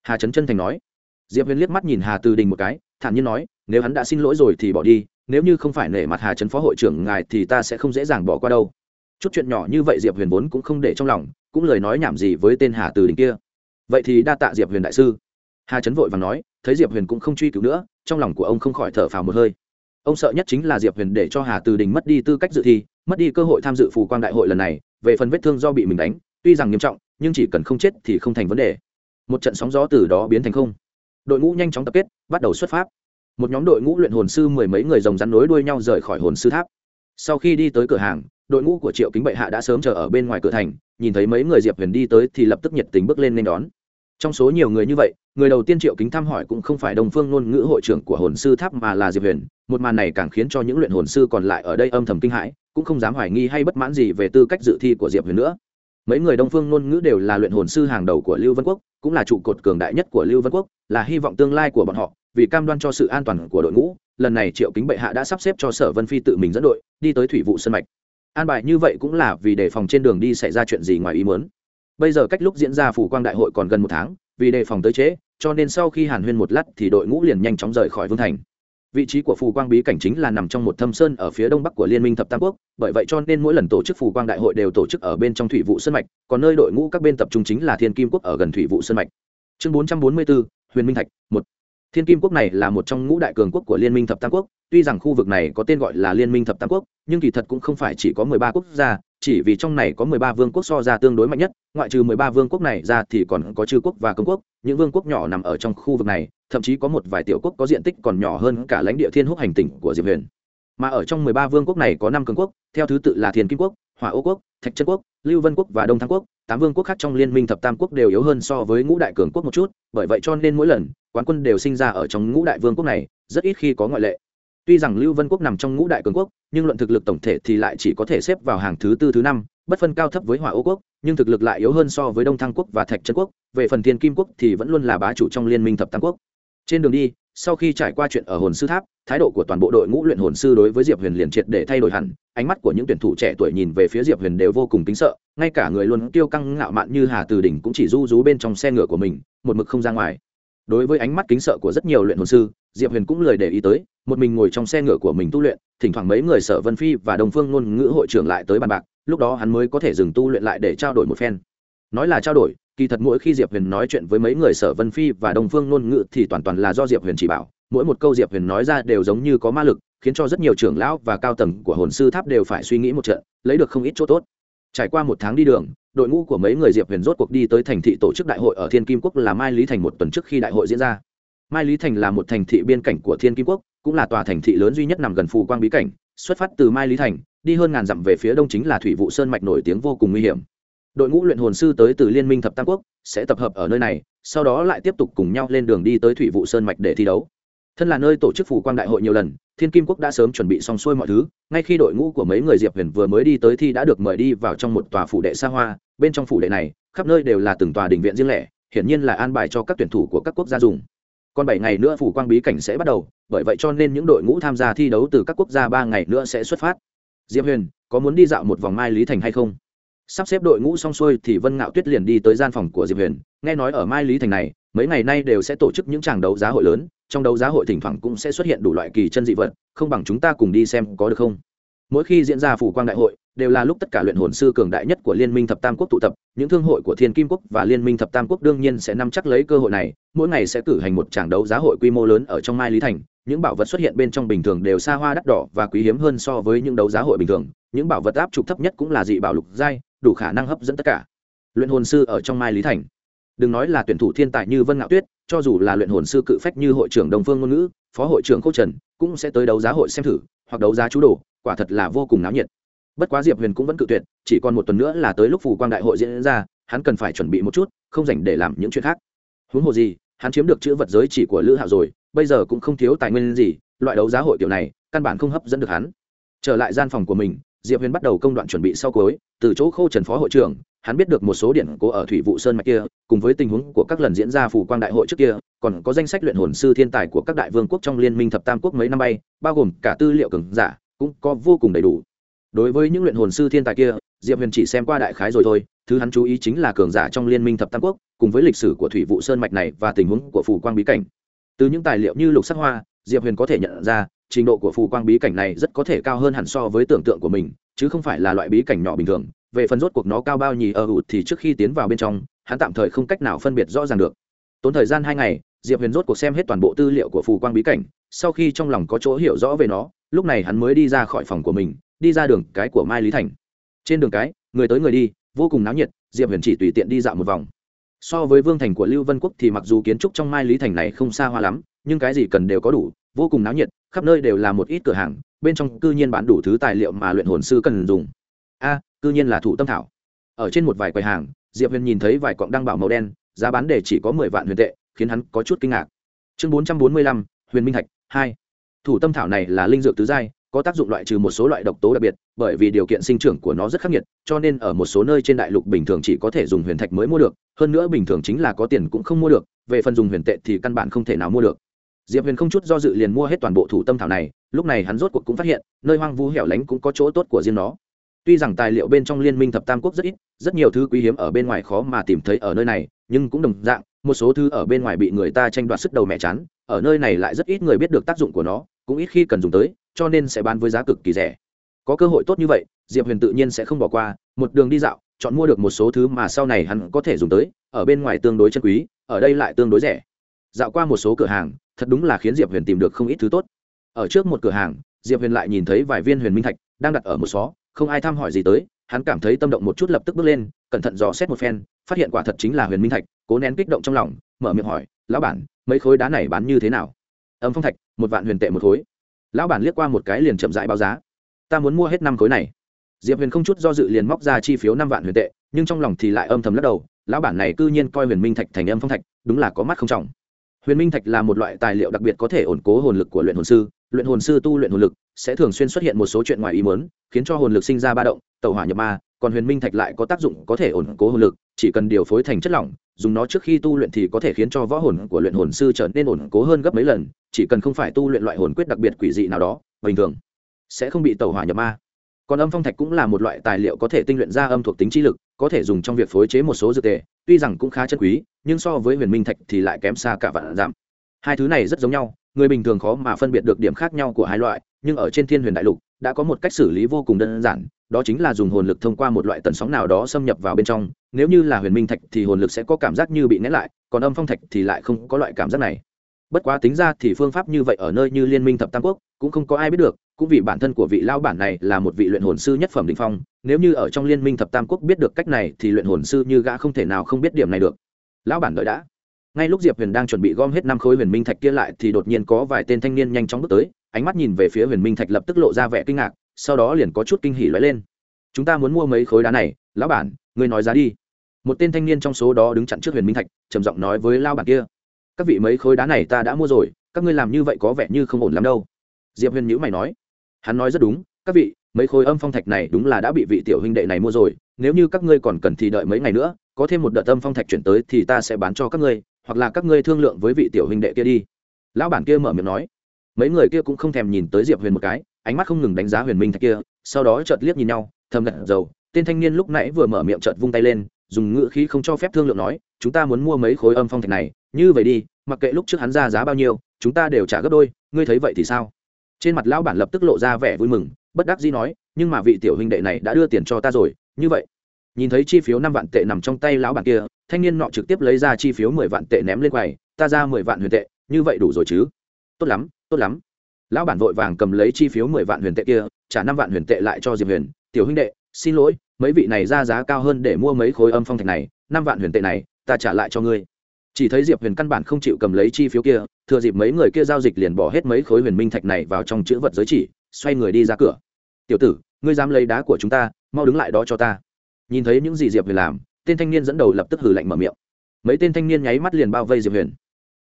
S1: Hà trấn chân thành nói. Diệp huyền liếc mắt nhìn hà từ đình một cái, thản nhiên nói, nếu hắn đã xin lỗi rồi thì bỏ đi, nếu như không phải nể mặt hà trấn phó hội trưởng ngài thì ta sẽ không dễ dàng bỏ qua đâu. Chút chuyện nhỏ như vậy diệp huyền vốn cũng không để trong lòng, cũng lời nói nhảm gì với tên hà từ đình kia. Vậy thì đa tạ diệp huyền đại sư. Hà trấn vội và nói, thấy diệp huyền cũng không truy cứu nữa, trong lòng của ông không khỏi thở phào một hơi ông sợ nhất chính là diệp huyền để cho hà từ đình mất đi tư cách dự thi, mất đi cơ hội tham dự phù quang đại hội lần này, về phần vết thương do bị mình đánh, tuy rằng nghiêm trọng, nhưng chỉ cần không chết thì không thành vấn đề. Một trận sóng gió từ đó biến thành không. Đội ngũ nhanh chóng tập kết, bắt đầu xuất phát. Một nhóm đội ngũ luyện hồn sư mười mấy người rồng rắn nối đuôi nhau rời khỏi hồn sư tháp. Sau khi đi tới cửa hàng, đội ngũ của triệu kính bệ hạ đã sớm chờ ở bên ngoài cửa thành, nhìn thấy mấy người diệp huyền đi tới thì lập tức nhiệt tình bước lên nên đón. Trong số nhiều người như vậy người đầu tiên triệu kính thăm hỏi cũng không phải đồng phương ngôn ngữ hội trưởng của hồn sư tháp mà là diệp huyền. Một màn này càng khiến cho những luyện hồn sư còn lại ở đây âm thầm kinh hãi, cũng không dám hoài nghi hay bất mãn gì về tư cách dự thi của diệp huyền nữa. Mấy người đông phương ngôn ngữ đều là luyện hồn sư hàng đầu của lưu vân quốc, cũng là trụ cột cường đại nhất của lưu vân quốc, là hy vọng tương lai của bọn họ, vì cam đoan cho sự an toàn của đội ngũ. Lần này triệu kính bệ hạ đã sắp xếp cho sở vân phi tự mình dẫn đội, đi tới thủy vụ sân mạch. An bài như vậy cũng là vì đề phòng trên đường đi xảy ra chuyện gì ngoài ý muốn. Bây giờ cách lúc diễn ra phủ quang đại hội còn gần một tháng, vì đề phòng tới trễ cho nên sau khi hàn huyên một lát thì đội ngũ liền nhanh chóng rời khỏi vương thành. Vị trí của phù quang bí cảnh chính là nằm trong một thâm sơn ở phía đông bắc của liên minh thập tam quốc, bởi vậy cho nên mỗi lần tổ chức phù quang đại hội đều tổ chức ở bên trong thủy vụ sơn mạch, còn nơi đội ngũ các bên tập trung chính là thiên kim quốc ở gần thủy vụ sơn mạch. Chương bốn trăm bốn mươi bốn huyền minh thạch, một. Thiên kim quốc này là một trong ngũ đại cường quốc của liên minh thập tam quốc, tuy rằng khu vực này có tên gọi là liên minh thập tam quốc, nhưng kỳ thật cũng không phải chỉ có mười ba quốc gia chỉ vì trong này có mười ba vương quốc so ra tương đối mạnh nhất, ngoại trừ mười ba vương quốc này ra thì còn có chư quốc và công quốc, những vương quốc nhỏ nằm ở trong khu vực này, thậm chí có một vài tiểu quốc có diện tích còn nhỏ hơn cả lãnh địa thiên húc hành tỉnh của diệp huyền. Mà ở trong mười ba vương quốc này có năm cường quốc, theo thứ tự là thiên kim quốc, hỏa ô quốc, thạch chân quốc, lưu vân quốc và đông thăng quốc, tám vương quốc khác trong liên minh thập tam quốc đều yếu hơn so với ngũ đại cường quốc một chút, bởi vậy cho nên mỗi lần, quán quân đều sinh ra ở trong ngũ đại vương quốc này, rất ít khi có ngoại lệ tuy rằng lưu vân quốc nằm trong ngũ đại cường quốc, nhưng luận thực lực tổng thể thì lại chỉ có thể xếp vào hàng thứ tư, thứ năm, bất phân cao thấp với hỏa ô quốc, nhưng thực lực lại yếu hơn so với đông thăng quốc và thạch Trân quốc, về phần thiên kim quốc thì vẫn luôn là bá chủ trong liên minh thập tam quốc. Trên đường đi, sau khi trải qua chuyện ở hồn sư tháp, thái độ của toàn bộ đội ngũ luyện hồn sư đối với diệp huyền liền triệt để thay đổi hẳn, ánh mắt của những tuyển thủ trẻ tuổi nhìn về phía diệp huyền đều vô cùng kính sợ, ngay cả người luôn tiêu căng ngạo mạn như hà từ đỉnh cũng chỉ du rú bên trong xe ngựa của mình, một mực không ra ngoài. Đối với ánh mắt kính sợ của rất nhiều luyện hồn sư diệp huyền cũng lời để ý tới, một mình ngồi trong xe ngựa của mình tu luyện, thỉnh thoảng mấy người sở vân phi và đồng phương ngôn ngữ hội trưởng lại tới bàn bạc, lúc đó hắn mới có thể dừng tu luyện lại để trao đổi một phen. Nói là trao đổi, kỳ thật mỗi khi diệp huyền nói chuyện với mấy người sở vân phi và đồng phương ngôn ngữ thì toàn toàn là do diệp huyền chỉ bảo, mỗi một câu diệp huyền nói ra đều giống như có ma lực, khiến cho rất nhiều trưởng lão và cao tầng của hồn sư tháp đều phải suy nghĩ một trận, lấy được không ít chỗ tốt. Trải qua một tháng đi đường, đội ngũ của mấy người diệp huyền rốt cuộc đi tới thành thị tổ chức đại hội ở thiên kim quốc là mai lý thành một tuần trước khi đại hội diễn ra mai lý thành là một thành thị biên cảnh của thiên kim quốc, cũng là tòa thành thị lớn duy nhất nằm gần phù quang bí cảnh, xuất phát từ mai lý thành, đi hơn ngàn dặm về phía đông chính là thủy vụ sơn mạch nổi tiếng vô cùng nguy hiểm. Đội ngũ luyện hồn sư tới từ liên minh thập tam quốc, sẽ tập hợp ở nơi này, sau đó lại tiếp tục cùng nhau lên đường đi tới thủy vụ sơn mạch để thi đấu. Thân là nơi tổ chức phủ quang đại hội nhiều lần, thiên kim quốc đã sớm chuẩn bị xong xuôi mọi thứ, ngay khi đội ngũ của mấy người diệp huyền vừa mới đi tới thi đã được mời đi vào trong một tòa phủ đệ xa hoa, bên trong phủ đệ này, khắp nơi đều là từng tòa đình viện riêng lẻ, hiển nhiên là an bài cho các tuyển thủ của các quốc gia dùng còn bảy ngày nữa phủ quang bí cảnh sẽ bắt đầu, bởi vậy cho nên những đội ngũ tham gia thi đấu từ các quốc gia ba ngày nữa sẽ xuất phát. Diệp huyền, có muốn đi dạo một vòng mai lý thành hay không? Sắp xếp đội ngũ xong xuôi thì vân ngạo tuyết liền đi tới gian phòng của diệp huyền, nghe nói ở mai lý thành này, mấy ngày nay đều sẽ tổ chức những tràng đấu giá hội lớn, trong đấu giá hội thỉnh thoảng cũng sẽ xuất hiện đủ loại kỳ chân dị vật, không bằng chúng ta cùng đi xem có được không? Mỗi khi diễn ra phủ quang đại hội, đều là lúc tất cả luyện hồn sư cường đại nhất của liên minh thập tam quốc tụ tập, những thương hội của thiên kim quốc và liên minh thập tam quốc đương nhiên sẽ nắm chắc lấy cơ hội này, mỗi ngày sẽ cử hành một tràng đấu giá hội quy mô lớn ở trong mai lý thành, những bảo vật xuất hiện bên trong bình thường đều xa hoa đắt đỏ và quý hiếm hơn so với những đấu giá hội bình thường, những bảo vật áp trục thấp nhất cũng là dị bảo lục giai, đủ khả năng hấp dẫn tất cả. Luyện hồn sư ở trong mai lý thành. Đừng nói là tuyển thủ thiên tài như vân ngạo tuyết cho dù là luyện hồn sư cự phách như hội trưởng đồng phương ngôn ngữ, phó hội trưởng cô trần, cũng sẽ tới đấu giá hội xem thử, hoặc đấu giá chú đồ, quả thật là vô cùng náo nhiệt. Bất quá diệp huyền cũng vẫn cự tuyệt, chỉ còn một tuần nữa là tới lúc phù quang đại hội diễn ra, hắn cần phải chuẩn bị một chút, không dành để làm những chuyện khác. Huống hồ gì, hắn chiếm được chữ vật giới chỉ của lữ hạo rồi, bây giờ cũng không thiếu tài nguyên gì, loại đấu giá hội kiểu này, căn bản không hấp dẫn được hắn. Trở lại gian phòng của mình, diệp huyền bắt đầu công đoạn chuẩn bị sau cuối, từ chỗ khâu trần phó hội trưởng hắn biết được một số điển cố ở thủy vụ sơn mạch kia, cùng với tình huống của các lần diễn ra phủ quang đại hội trước kia, còn có danh sách luyện hồn sư thiên tài của các đại vương quốc trong liên minh thập tam quốc mấy năm bay, bao gồm cả tư liệu cường giả, cũng có vô cùng đầy đủ. Đối với những luyện hồn sư thiên tài kia, diệp huyền chỉ xem qua đại khái rồi thôi, thứ hắn chú ý chính là cường giả trong liên minh thập tam quốc, cùng với lịch sử của thủy vụ sơn mạch này và tình huống của phủ quang bí cảnh. Từ những tài liệu như lục sắc hoa, diệp huyền có thể nhận ra, trình độ của phù quang bí cảnh này rất có thể cao hơn hẳn so với tưởng tượng của mình, chứ không phải là loại bí cảnh nhỏ bình thường về phần rốt cuộc nó cao bao nhì ở hụt thì trước khi tiến vào bên trong, hắn tạm thời không cách nào phân biệt rõ ràng được. Tốn thời gian hai ngày, diệp huyền rốt cuộc xem hết toàn bộ tư liệu của phù quang bí cảnh, sau khi trong lòng có chỗ hiểu rõ về nó, lúc này hắn mới đi ra khỏi phòng của mình, đi ra đường cái của mai lý thành. Trên đường cái, người tới người đi, vô cùng náo nhiệt, diệp huyền chỉ tùy tiện đi dạo một vòng. So với vương thành của lưu vân quốc thì mặc dù kiến trúc trong mai lý thành này không xa hoa lắm, nhưng cái gì cần đều có đủ, vô cùng náo nhiệt, khắp nơi đều là một ít cửa hàng, bên trong cư nhiên bán đủ thứ tài liệu mà luyện hồn sư cần dùng. A cư nhiên là thủ tâm thảo. Ở trên một vài quầy hàng, diệp huyền nhìn thấy vài cọng đăng bảo màu đen, giá bán để chỉ có mười vạn huyền tệ, khiến hắn có chút kinh ngạc. Chương bốn trăm bốn mươi lăm, huyền minh thạch hai. Thủ tâm thảo này là linh dược tứ giai, có tác dụng loại trừ một số loại độc tố đặc biệt, bởi vì điều kiện sinh trưởng của nó rất khắc nghiệt, cho nên ở một số nơi trên đại lục bình thường chỉ có thể dùng huyền thạch mới mua được, hơn nữa bình thường chính là có tiền cũng không mua được, về phần dùng huyền tệ thì căn bản không thể nào mua được. Diệp huyền không chút do dự liền mua hết toàn bộ thủ tâm thảo này, lúc này hắn rốt cuộc cũng phát hiện, nơi hoang vu hẻo lánh cũng có chỗ tốt của riêng nó tuy rằng tài liệu bên trong liên minh thập tam quốc rất ít, rất nhiều thứ quý hiếm ở bên ngoài khó mà tìm thấy ở nơi này, nhưng cũng đồng dạng, một số thứ ở bên ngoài bị người ta tranh đoạt sức đầu mẹ chán, ở nơi này lại rất ít người biết được tác dụng của nó, cũng ít khi cần dùng tới, cho nên sẽ bán với giá cực kỳ rẻ. Có cơ hội tốt như vậy, diệp huyền tự nhiên sẽ không bỏ qua, một đường đi dạo, chọn mua được một số thứ mà sau này hắn có thể dùng tới, ở bên ngoài tương đối chân quý, ở đây lại tương đối rẻ. Dạo qua một số cửa hàng, thật đúng là khiến diệp huyền tìm được không ít thứ tốt. Ở trước một cửa hàng, diệp huyền lại nhìn thấy vài viên huyền minh thạch đang đặt ở một xó không ai thăm hỏi gì tới, hắn cảm thấy tâm động một chút lập tức bước lên, cẩn thận dò xét một phen, phát hiện quả thật chính là huyền minh thạch, cố nén kích động trong lòng, mở miệng hỏi, lão bản, mấy khối đá này bán như thế nào? Âm phong thạch, một vạn huyền tệ một khối. Lão bản liếc qua một cái liền chậm rãi báo giá. Ta muốn mua hết năm khối này. Diệp huyền không chút do dự liền móc ra chi phiếu năm vạn huyền tệ, nhưng trong lòng thì lại âm thầm lắc đầu, lão bản này c ư nhiên coi huyền minh thạch thành âm phong thạch, đúng là có mắt không trọng. Huyền minh thạch là một loại tài liệu đặc biệt có thể ổn cố hồn lực của luyện hồn sư, luyện hồn sư tu luyện hồn lực sẽ thường xuyên xuất hiện một số chuyện ngoài ý muốn, khiến cho hồn lực sinh ra ba động, tẩu hỏa nhập ma, còn huyền minh thạch lại có tác dụng có thể ổn cố hồn lực, chỉ cần điều phối thành chất lỏng, dùng nó trước khi tu luyện thì có thể khiến cho võ hồn của luyện hồn sư trở nên ổn cố hơn gấp mấy lần, chỉ cần không phải tu luyện loại hồn quyết đặc biệt quỷ dị nào đó, bình thường sẽ không bị tẩu hỏa nhập ma. Còn âm phong thạch cũng là một loại tài liệu có thể tinh luyện ra âm thuộc tính trí lực, có thể dùng trong việc phối chế một số dược tề, tuy rằng cũng khá chân quý, nhưng so với huyền minh thạch thì lại kém xa cả vạn giảm. Hai thứ này rất giống nhau, người bình thường khó mà phân biệt được điểm khác nhau của hai loại nhưng ở trên thiên huyền đại lục, đã có một cách xử lý vô cùng đơn giản, đó chính là dùng hồn lực thông qua một loại tần sóng nào đó xâm nhập vào bên trong, nếu như là huyền minh thạch thì hồn lực sẽ có cảm giác như bị nén lại, còn âm phong thạch thì lại không có loại cảm giác này. Bất quá tính ra thì phương pháp như vậy ở nơi như liên minh thập tam quốc, cũng không có ai biết được, cũng vì bản thân của vị lao bản này là một vị luyện hồn sư nhất phẩm đình phong, nếu như ở trong liên minh thập tam quốc biết được cách này thì luyện hồn sư như gã không thể nào không biết điểm này được. Lão bản đợi đã. Ngay lúc diệp huyền đang chuẩn bị gom hết năm khối huyền minh thạch kia lại thì đột nhiên có vài tên thanh niên nhanh chóng bước tới ánh mắt nhìn về phía huyền minh thạch lập tức lộ ra vẻ kinh ngạc, sau đó liền có chút kinh hỉ lóe lên. Chúng ta muốn mua mấy khối đá này, lão bản, ngươi nói giá đi. Một tên thanh niên trong số đó đứng chặn trước huyền minh thạch, trầm giọng nói với lao bản kia. Các vị mấy khối đá này ta đã mua rồi, các ngươi làm như vậy có vẻ như không ổn lắm đâu. Diệp huyền nhữ mày nói. Hắn nói rất đúng, các vị, mấy khối âm phong thạch này đúng là đã bị vị tiểu huynh đệ này mua rồi, nếu như các ngươi còn cần thì đợi mấy ngày nữa, có thêm một đợt âm phong thạch chuyển tới thì ta sẽ bán cho các ngươi, hoặc là các ngươi thương lượng với vị tiểu huynh đệ kia đi. Lão bản kia mở miệng nói mấy người kia cũng không thèm nhìn tới diệp huyền một cái, ánh mắt không ngừng đánh giá huyền minh thạch kia, sau đó chợt liếc nhìn nhau, thầm gật dầu tên thanh niên lúc nãy vừa mở miệng chợt vung tay lên, dùng ngữ khí không cho phép thương lượng nói, chúng ta muốn mua mấy khối âm phong thạch này, như vậy đi, mặc kệ lúc trước hắn ra giá bao nhiêu, chúng ta đều trả gấp đôi, ngươi thấy vậy thì sao? Trên mặt lão bản lập tức lộ ra vẻ vui mừng, bất đắc dĩ nói, nhưng mà vị tiểu huynh đệ này đã đưa tiền cho ta rồi, như vậy. Nhìn thấy chi phiếu năm vạn tệ nằm trong tay lão bản kia, thanh niên nọ trực tiếp lấy ra chi phiếu mười vạn tệ ném lên quầy, ta ra mười vạn huyền tệ, như vậy đủ rồi chứ? Tốt lắm tốt lắm. Lão bản vội vàng cầm lấy chi phiếu mười vạn huyền tệ kia, trả năm vạn huyền tệ lại cho diệp huyền. Tiểu huynh đệ, xin lỗi, mấy vị này ra giá cao hơn để mua mấy khối âm phong thạch này, năm vạn huyền tệ này, ta trả lại cho ngươi. Chỉ thấy diệp huyền căn bản không chịu cầm lấy chi phiếu kia, thừa dịp mấy người kia giao dịch liền bỏ hết mấy khối huyền minh thạch này vào trong chữ vật giới chỉ, xoay người đi ra cửa. Tiểu tử, ngươi dám lấy đá của chúng ta, mau đứng lại đó cho ta. Nhìn thấy những gì diệp huyền làm, tên thanh niên dẫn đầu lập tức hử lạnh mở miệng. Mấy tên thanh niên nháy mắt liền bao vây diệp huyền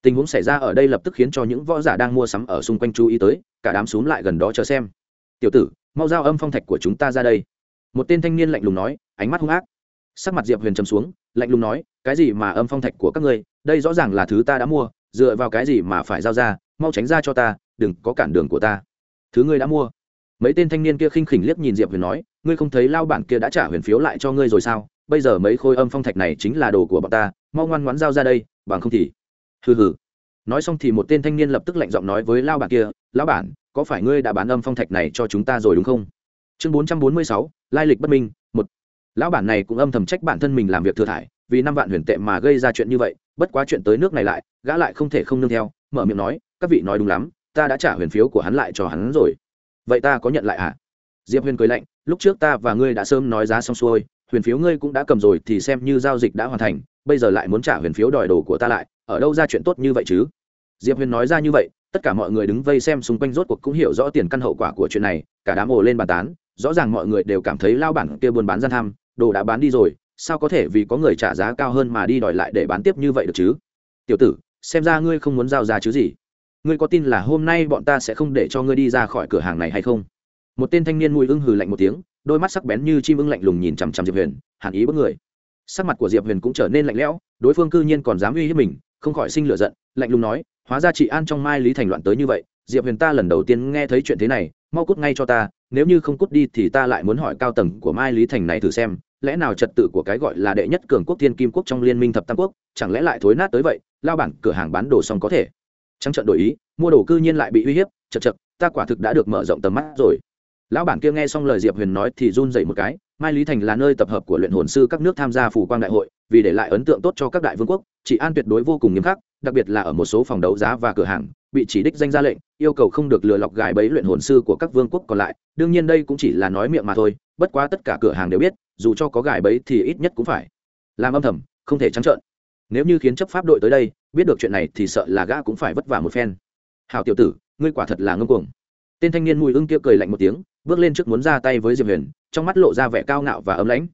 S1: tình huống xảy ra ở đây lập tức khiến cho những võ giả đang mua sắm ở xung quanh chú ý tới, cả đám xúm lại gần đó chờ xem. Tiểu tử, mau giao âm phong thạch của chúng ta ra đây. Một tên thanh niên lạnh lùng nói, ánh mắt hung ác. Sắc mặt diệp huyền trầm xuống, lạnh lùng nói, cái gì mà âm phong thạch của các ngươi? Đây rõ ràng là thứ ta đã mua, dựa vào cái gì mà phải giao ra? Mau tránh ra cho ta, đừng có cản đường của ta. Thứ ngươi đã mua? Mấy tên thanh niên kia khinh khỉnh liếc nhìn diệp huyền nói, ngươi không thấy lao bản kia đã trả huyền phiếu lại cho ngươi rồi sao? Bây giờ mấy khối âm phong thạch này chính là đồ của bọn ta, mau ngoan ngoãn giao ra đây, bằng không thì hừ hừ. Nói xong thì một tên thanh niên lập tức lạnh giọng nói với lao bản kia, lão bản, có phải ngươi đã bán âm phong thạch này cho chúng ta rồi đúng không? Chương bốn trăm bốn mươi sáu, lai lịch bất minh, một. Lão bản này cũng âm thầm trách bản thân mình làm việc thừa thải, vì năm vạn huyền tệ mà gây ra chuyện như vậy, bất quá chuyện tới nước này lại, gã lại không thể không nương theo, mở miệng nói, các vị nói đúng lắm, ta đã trả huyền phiếu của hắn lại cho hắn rồi. Vậy ta có nhận lại à diệp huyền cười lạnh, lúc trước ta và ngươi đã sớm nói giá xong xuôi, huyền phiếu ngươi cũng đã cầm rồi thì xem như giao dịch đã hoàn thành bây giờ lại muốn trả huyền phiếu đòi đồ của ta lại, ở đâu ra chuyện tốt như vậy chứ? Diệp huyền nói ra như vậy, tất cả mọi người đứng vây xem xung quanh rốt cuộc cũng hiểu rõ tiền căn hậu quả của chuyện này, cả đám ồ lên bàn tán, rõ ràng mọi người đều cảm thấy lao bản kia buôn bán gian tham, đồ đã bán đi rồi, sao có thể vì có người trả giá cao hơn mà đi đòi lại để bán tiếp như vậy được chứ? Tiểu tử, xem ra ngươi không muốn giao ra chứ gì? Ngươi có tin là hôm nay bọn ta sẽ không để cho ngươi đi ra khỏi cửa hàng này hay không? Một tên thanh niên mùi ưng hừ lạnh một tiếng, đôi mắt sắc bén như chim ưng lạnh lùng nhìn chằm chằm diệp huyền, hàn ý bất người sắc mặt của diệp huyền cũng trở nên lạnh lẽo, đối phương cư nhiên còn dám uy hiếp mình, không khỏi sinh lửa giận, lạnh lùng nói, hóa ra chị an trong mai lý thành loạn tới như vậy, diệp huyền ta lần đầu tiên nghe thấy chuyện thế này, mau cút ngay cho ta, nếu như không cút đi thì ta lại muốn hỏi cao tầng của mai lý thành này thử xem, lẽ nào trật tự của cái gọi là đệ nhất cường quốc thiên kim quốc trong liên minh thập tam quốc, chẳng lẽ lại thối nát tới vậy, lao bản, cửa hàng bán đồ xong có thể. Trắng trận đổi ý, mua đồ cư nhiên lại bị uy hiếp chật chật ta quả thực đã được mở rộng tầm mắt rồi. Lão bản kia nghe xong lời diệp huyền nói thì run dậy một cái mai lý thành là nơi tập hợp của luyện hồn sư các nước tham gia phủ quang đại hội, vì để lại ấn tượng tốt cho các đại vương quốc, chị an tuyệt đối vô cùng nghiêm khắc, đặc biệt là ở một số phòng đấu giá và cửa hàng, bị chỉ đích danh ra lệnh, yêu cầu không được lừa lọc gài bẫy luyện hồn sư của các vương quốc còn lại. Đương nhiên đây cũng chỉ là nói miệng mà thôi, bất quá tất cả cửa hàng đều biết, dù cho có gài bẫy thì ít nhất cũng phải làm âm thầm, không thể trắng trợn. Nếu như khiến chấp pháp đội tới đây, biết được chuyện này thì sợ là gã cũng phải vất vả một phen. Hào tiểu tử, ngươi quả thật là ngông cuồng. Tên thanh niên mùi ưng kia cười lạnh một tiếng, bước lên trước muốn ra tay với diệp huyền trong mắt lộ ra vẻ cao ngạo và ấm lãnh.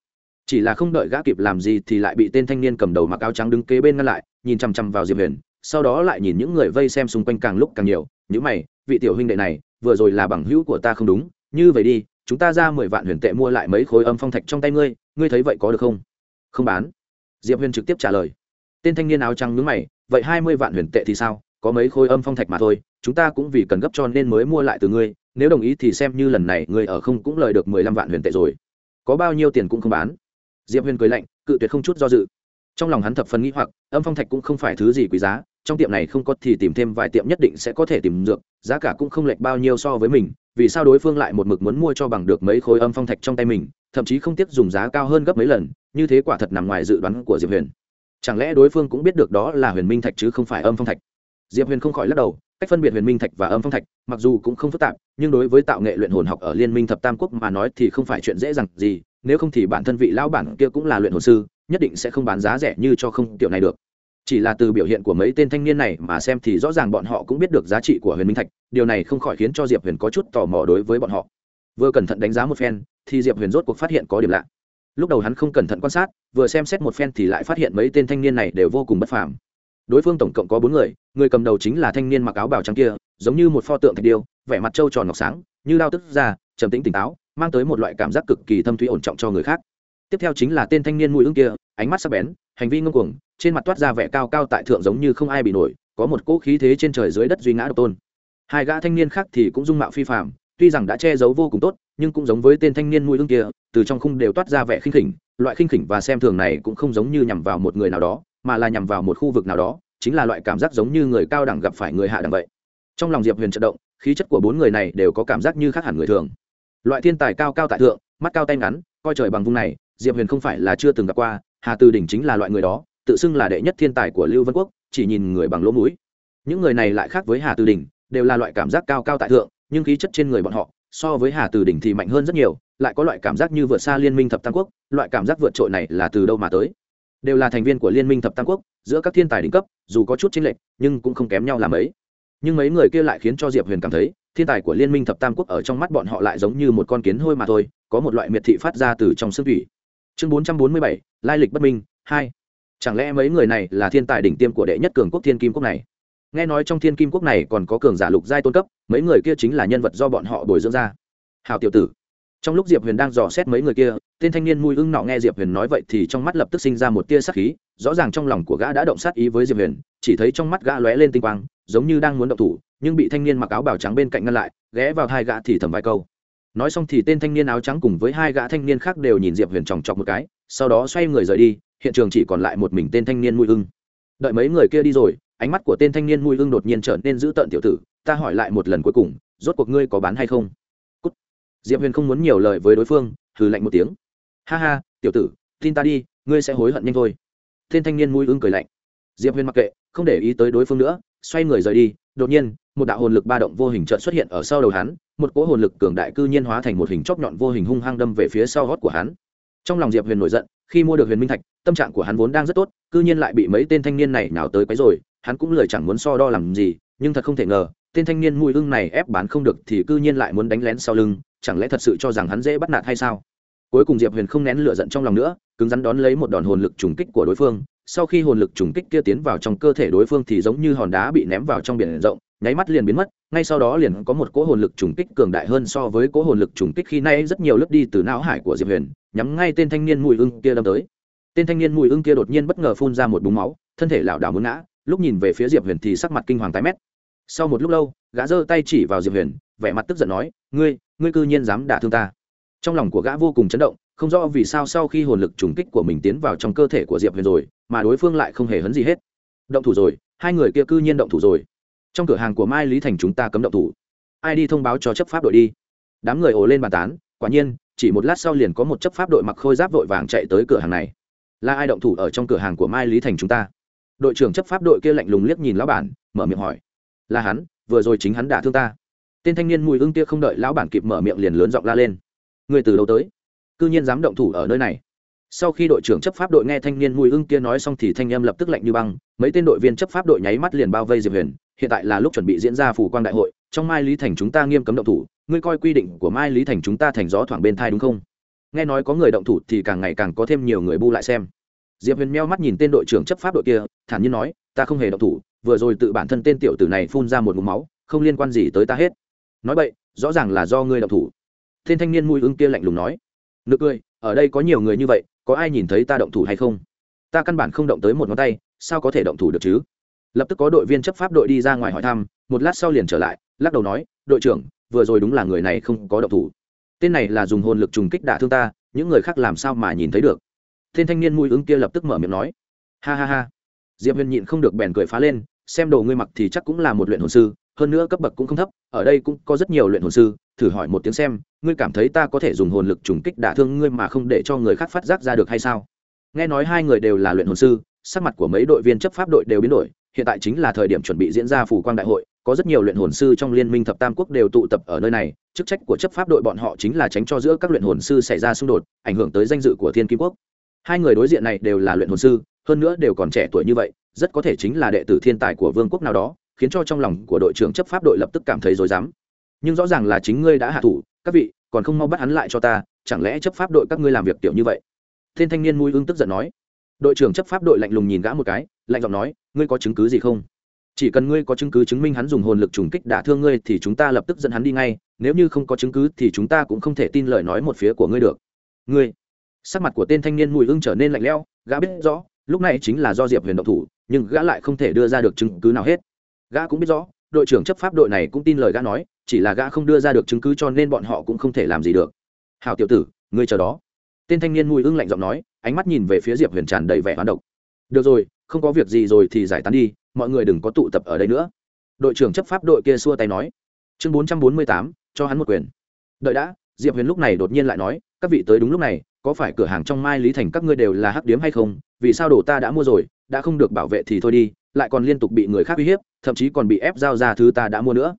S1: Chỉ là không đợi gã kịp làm gì thì lại bị tên thanh niên cầm đầu mặc áo trắng đứng kế bên ngăn lại, nhìn chằm chằm vào diệp huyền, sau đó lại nhìn những người vây xem xung quanh càng lúc càng nhiều. Những mày, vị tiểu huynh đệ này, vừa rồi là bằng hữu của ta không đúng. Như vậy đi, chúng ta ra mười vạn huyền tệ mua lại mấy khối âm phong thạch trong tay ngươi ngươi thấy vậy có được không? Không bán. Diệp huyền trực tiếp trả lời. Tên thanh niên áo trắng nhướng mày, vậy hai mươi vạn huyền tệ thì sao? Có mấy khối âm phong thạch mà thôi, chúng ta cũng vì cần gấp cho nên mới mua lại từ ngươi, nếu đồng ý thì xem như lần này ngươi ở không cũng lời được mười lăm vạn huyền tệ rồi. Có bao nhiêu tiền cũng không bán. Diệp huyền cười lạnh, cự tuyệt không chút do dự. Trong lòng hắn thập phần nghĩ hoặc, âm phong thạch cũng không phải thứ gì quý giá, trong tiệm này không có thì tìm thêm vài tiệm nhất định sẽ có thể tìm được giá cả cũng không lệch bao nhiêu so với mình, vì sao đối phương lại một mực muốn mua cho bằng được mấy khối âm phong thạch trong tay mình, thậm chí không tiếc dùng giá cao hơn gấp mấy lần, như thế quả thật nằm ngoài dự đoán của diệp huyền. Chẳng lẽ đối phương cũng biết được đó là huyền minh thạch chứ không phải âm phong thạch? Diệp huyền không khỏi lắc đầu, cách phân biệt huyền minh thạch và âm phong thạch, mặc dù cũng không phức tạp, nhưng đối với tạo nghệ luyện hồn học ở liên minh thập tam quốc mà nói thì không phải chuyện dễ dàng gì, nếu không thì bản thân vị lão bản kia cũng là luyện hồn sư, nhất định sẽ không bán giá rẻ như cho không tiểu này được. Chỉ là từ biểu hiện của mấy tên thanh niên này mà xem thì rõ ràng bọn họ cũng biết được giá trị của huyền minh thạch, điều này không khỏi khiến cho diệp huyền có chút tò mò đối với bọn họ. Vừa cẩn thận đánh giá một phen, thì diệp huyền rốt cuộc phát hiện có điểm lạ. Lúc đầu hắn không cẩn thận quan sát, vừa xem xét một phen thì lại phát hiện mấy tên thanh niên này đều vô cùng bất phàm đối phương tổng cộng có bốn người người cầm đầu chính là thanh niên mặc áo bào trắng kia, giống như một pho tượng thạch điêu, vẻ mặt trâu tròn ngọc sáng, như lao tức ra trầm tĩnh tỉnh táo, mang tới một loại cảm giác cực kỳ thâm thúy ổn trọng cho người khác. Tiếp theo chính là tên thanh niên mũi ưng kia, ánh mắt sắc bén, hành vi ngông cuồng, trên mặt toát ra vẻ cao cao tại thượng giống như không ai bị nổi, có một cỗ khí thế trên trời dưới đất duy ngã độc tôn. Hai gã thanh niên khác thì cũng dung mạo phi phạm tuy rằng đã che giấu vô cùng tốt, nhưng cũng giống với tên thanh niên mũi ưng kia, từ trong khung đều toát ra vẻ khinh khỉnh, loại khinh khỉnh và xem thường này cũng không giống như nhằm vào một người nào đó mà là nhằm vào một khu vực nào đó, chính là loại cảm giác giống như người cao đẳng gặp phải người hạ đẳng vậy. Trong lòng diệp huyền trận động, khí chất của bốn người này đều có cảm giác như khác hẳn người thường. Loại thiên tài cao cao tại thượng, mắt cao tay ngắn, coi trời bằng vùng này, diệp huyền không phải là chưa từng gặp qua, hà từ đỉnh chính là loại người đó, tự xưng là đệ nhất thiên tài của lưu vân quốc, chỉ nhìn người bằng lỗ mũi. Những người này lại khác với hà từ đỉnh, đều là loại cảm giác cao cao tại thượng, nhưng khí chất trên người bọn họ, so với hà từ đỉnh thì mạnh hơn rất nhiều, lại có loại cảm giác như vượt xa liên minh thập tam quốc, loại cảm giác vượt trội này là từ đâu mà tới? Đều là thành viên của liên minh thập tam quốc, giữa các thiên tài đỉnh cấp, dù có chút chênh lệch, nhưng cũng không kém nhau làm ấy. Nhưng mấy người kia lại khiến cho diệp huyền cảm thấy, thiên tài của liên minh thập tam quốc ở trong mắt bọn họ lại giống như một con kiến hôi mà thôi, có một loại miệt thị phát ra từ trong xương thủy. Chương bốn trăm bốn mươi bảy, lai lịch bất minh, hai. Chẳng lẽ mấy người này là thiên tài đỉnh tiêm của đệ nhất cường quốc thiên kim quốc này? Nghe nói trong thiên kim quốc này còn có cường giả lục giai tôn cấp, mấy người kia chính là nhân vật do bọn họ bồi dưỡng ra. Hào tiểu tử trong lúc diệp huyền đang dò xét mấy người kia, tên thanh niên mùi ưng nọ nghe diệp huyền nói vậy thì trong mắt lập tức sinh ra một tia sắc khí, rõ ràng trong lòng của gã đã động sát ý với diệp huyền, chỉ thấy trong mắt gã lóe lên tinh quang, giống như đang muốn động thủ, nhưng bị thanh niên mặc áo bào trắng bên cạnh ngăn lại, ghé vào hai gã thì thầm vài câu. Nói xong thì tên thanh niên áo trắng cùng với hai gã thanh niên khác đều nhìn diệp huyền chòng chọc một cái, sau đó xoay người rời đi, hiện trường chỉ còn lại một mình tên thanh niên mùi ưng. Đợi mấy người kia đi rồi, ánh mắt của tên thanh niên mùi ưng đột nhiên trở nên dữ tợn tiểu tử, ta hỏi lại một lần cuối cùng, rốt cuộc ngươi có bán hay không? Diệp huyền không muốn nhiều lời với đối phương, hừ lạnh một tiếng. Ha ha, tiểu tử, tin ta đi, ngươi sẽ hối hận nhanh thôi. Tên thanh niên mũi ưng cười lạnh. Diệp huyền mặc kệ, không để ý tới đối phương nữa, xoay người rời đi. Đột nhiên, một đạo hồn lực ba động vô hình trợn xuất hiện ở sau đầu hắn, một cỗ hồn lực cường đại cư nhiên hóa thành một hình chóp nhọn vô hình hung hăng đâm về phía sau hót của hắn. Trong lòng diệp huyền nổi giận, khi mua được huyền minh thạch, tâm trạng của hắn vốn đang rất tốt, cư nhiên lại bị mấy tên thanh niên này nào tới quấy rồi hắn cũng lời chẳng muốn so đo làm gì, nhưng thật không thể ngờ, tên thanh niên mùi ưng này ép bán không được thì cư nhiên lại muốn đánh lén sau lưng chẳng lẽ thật sự cho rằng hắn dễ bắt nạt hay sao? Cuối cùng diệp huyền không nén lửa giận trong lòng nữa, cứng rắn đón lấy một đòn hồn lực trùng kích của đối phương. Sau khi hồn lực trùng kích kia tiến vào trong cơ thể đối phương thì giống như hòn đá bị ném vào trong biển rộng, nháy mắt liền biến mất. Ngay sau đó liền có một cỗ hồn lực trùng kích cường đại hơn so với cỗ hồn lực trùng kích khi nay rất nhiều lướt đi từ não hải của diệp huyền, nhắm ngay tên thanh niên mùi ưng kia đâm tới. Tên thanh niên mùi ưng kia đột nhiên bất ngờ phun ra một búng máu, thân thể lảo đảo muốn ngã, lúc nhìn về phía diệp huyền thì sắc mặt kinh hoàng tái mét. Sau một lúc lâu, gã giơ tay chỉ vào diệp huyền, vẻ mặt tức giận nói, ngươi ngươi cư nhiên dám đả thương ta. Trong lòng của gã vô cùng chấn động, không rõ vì sao sau khi hồn lực trùng kích của mình tiến vào trong cơ thể của diệp huyền rồi, mà đối phương lại không hề hấn gì hết. Động thủ rồi, hai người kia cư nhiên động thủ rồi. Trong cửa hàng của mai lý thành chúng ta cấm động thủ. Ai đi thông báo cho chấp pháp đội đi. Đám người ồ lên bàn tán, quả nhiên, chỉ một lát sau liền có một chấp pháp đội mặc khôi giáp vội vàng chạy tới cửa hàng này. Là ai động thủ ở trong cửa hàng của mai lý thành chúng ta? Đội trưởng chấp pháp đội kia lạnh lùng liếc nhìn lão bản, mở miệng hỏi. Là hắn, vừa rồi chính hắn đả thương ta tên thanh niên mùi ưng kia không đợi lão bản kịp mở miệng liền lớn giọng la lên. Người từ đâu tới? Cư nhiên dám động thủ ở nơi này. Sau khi đội trưởng chấp pháp đội nghe thanh niên mùi ưng kia nói xong thì thanh em lập tức lạnh như băng, mấy tên đội viên chấp pháp đội nháy mắt liền bao vây diệp huyền. Hiện tại là lúc chuẩn bị diễn ra phủ quang đại hội, trong mai lý thành chúng ta nghiêm cấm động thủ, ngươi coi quy định của mai lý thành chúng ta thành gió thoảng bên thai đúng không? Nghe nói có người động thủ thì càng ngày càng có thêm nhiều người bu lại xem. Diệp huyền meo mắt nhìn tên đội trưởng chấp pháp đội kia, thản nhiên nói, ta không hề động thủ, vừa rồi tự bản thân tên tiểu tử này phun ra một mũ máu, không liên quan gì tới ta hết nói vậy rõ ràng là do ngươi động thủ. Tên thanh niên mùi ưng kia lạnh lùng nói. Nực cười, ở đây có nhiều người như vậy, có ai nhìn thấy ta động thủ hay không? Ta căn bản không động tới một ngón tay, sao có thể động thủ được chứ? Lập tức có đội viên chấp pháp đội đi ra ngoài hỏi thăm, một lát sau liền trở lại, lắc đầu nói, đội trưởng, vừa rồi đúng là người này không có động thủ. Tên này là dùng hồn lực trùng kích đả thương ta, những người khác làm sao mà nhìn thấy được? Tên thanh niên mũi ứng kia lập tức mở miệng nói. Ha ha ha. Diệp huyền nhịn không được bèn cười phá lên, xem đồ ngươi mặc thì chắc cũng là một luyện hồn sư hơn nữa cấp bậc cũng không thấp, ở đây cũng có rất nhiều luyện hồn sư, thử hỏi một tiếng xem, ngươi cảm thấy ta có thể dùng hồn lực trùng kích đả thương ngươi mà không để cho người khác phát giác ra được hay sao? Nghe nói hai người đều là luyện hồn sư, sắc mặt của mấy đội viên chấp pháp đội đều biến đổi, hiện tại chính là thời điểm chuẩn bị diễn ra phủ quang đại hội, có rất nhiều luyện hồn sư trong liên minh thập tam quốc đều tụ tập ở nơi này, chức trách của chấp pháp đội bọn họ chính là tránh cho giữa các luyện hồn sư xảy ra xung đột, ảnh hưởng tới danh dự của thiên kim quốc. Hai người đối diện này đều là luyện hồn sư, hơn nữa đều còn trẻ tuổi như vậy, rất có thể chính là đệ tử thiên tài của vương quốc nào đó khiến cho trong lòng của đội trưởng chấp pháp đội lập tức cảm thấy rối rắm. Nhưng rõ ràng là chính ngươi đã hạ thủ, các vị, còn không mau bắt hắn lại cho ta, chẳng lẽ chấp pháp đội các ngươi làm việc tiểu như vậy? Tên thanh niên mùi ưng tức giận nói. Đội trưởng chấp pháp đội lạnh lùng nhìn gã một cái, lạnh giọng nói, ngươi có chứng cứ gì không? Chỉ cần ngươi có chứng cứ chứng minh hắn dùng hồn lực trùng kích đả thương ngươi thì chúng ta lập tức dẫn hắn đi ngay, nếu như không có chứng cứ thì chúng ta cũng không thể tin lời nói một phía của ngươi được. Ngươi. Sắc mặt của tên thanh niên mùi ưng trở nên lạnh lẽo, gã biết rõ, lúc này chính là do diệp huyền động thủ, nhưng gã lại không thể đưa ra được chứng cứ nào hết gã cũng biết rõ, đội trưởng chấp pháp đội này cũng tin lời gã nói, chỉ là gã không đưa ra được chứng cứ cho nên bọn họ cũng không thể làm gì được. Hào tiểu tử, ngươi chờ đó. Tên thanh niên mùi ưng lạnh giọng nói, ánh mắt nhìn về phía diệp huyền tràn đầy vẻ hoán độc. Được rồi, không có việc gì rồi thì giải tán đi, mọi người đừng có tụ tập ở đây nữa. Đội trưởng chấp pháp đội kia xua tay nói. Chương bốn trăm bốn mươi tám, cho hắn một quyền. Đợi đã, diệp huyền lúc này đột nhiên lại nói, các vị tới đúng lúc này, có phải cửa hàng trong mai lý thành các ngươi đều là hắc điếm hay không? Vì sao đồ ta đã mua rồi, đã không được bảo vệ thì thôi đi lại còn liên tục bị người khác uy hiếp, thậm chí còn bị ép giao ra thứ ta đã mua nữa.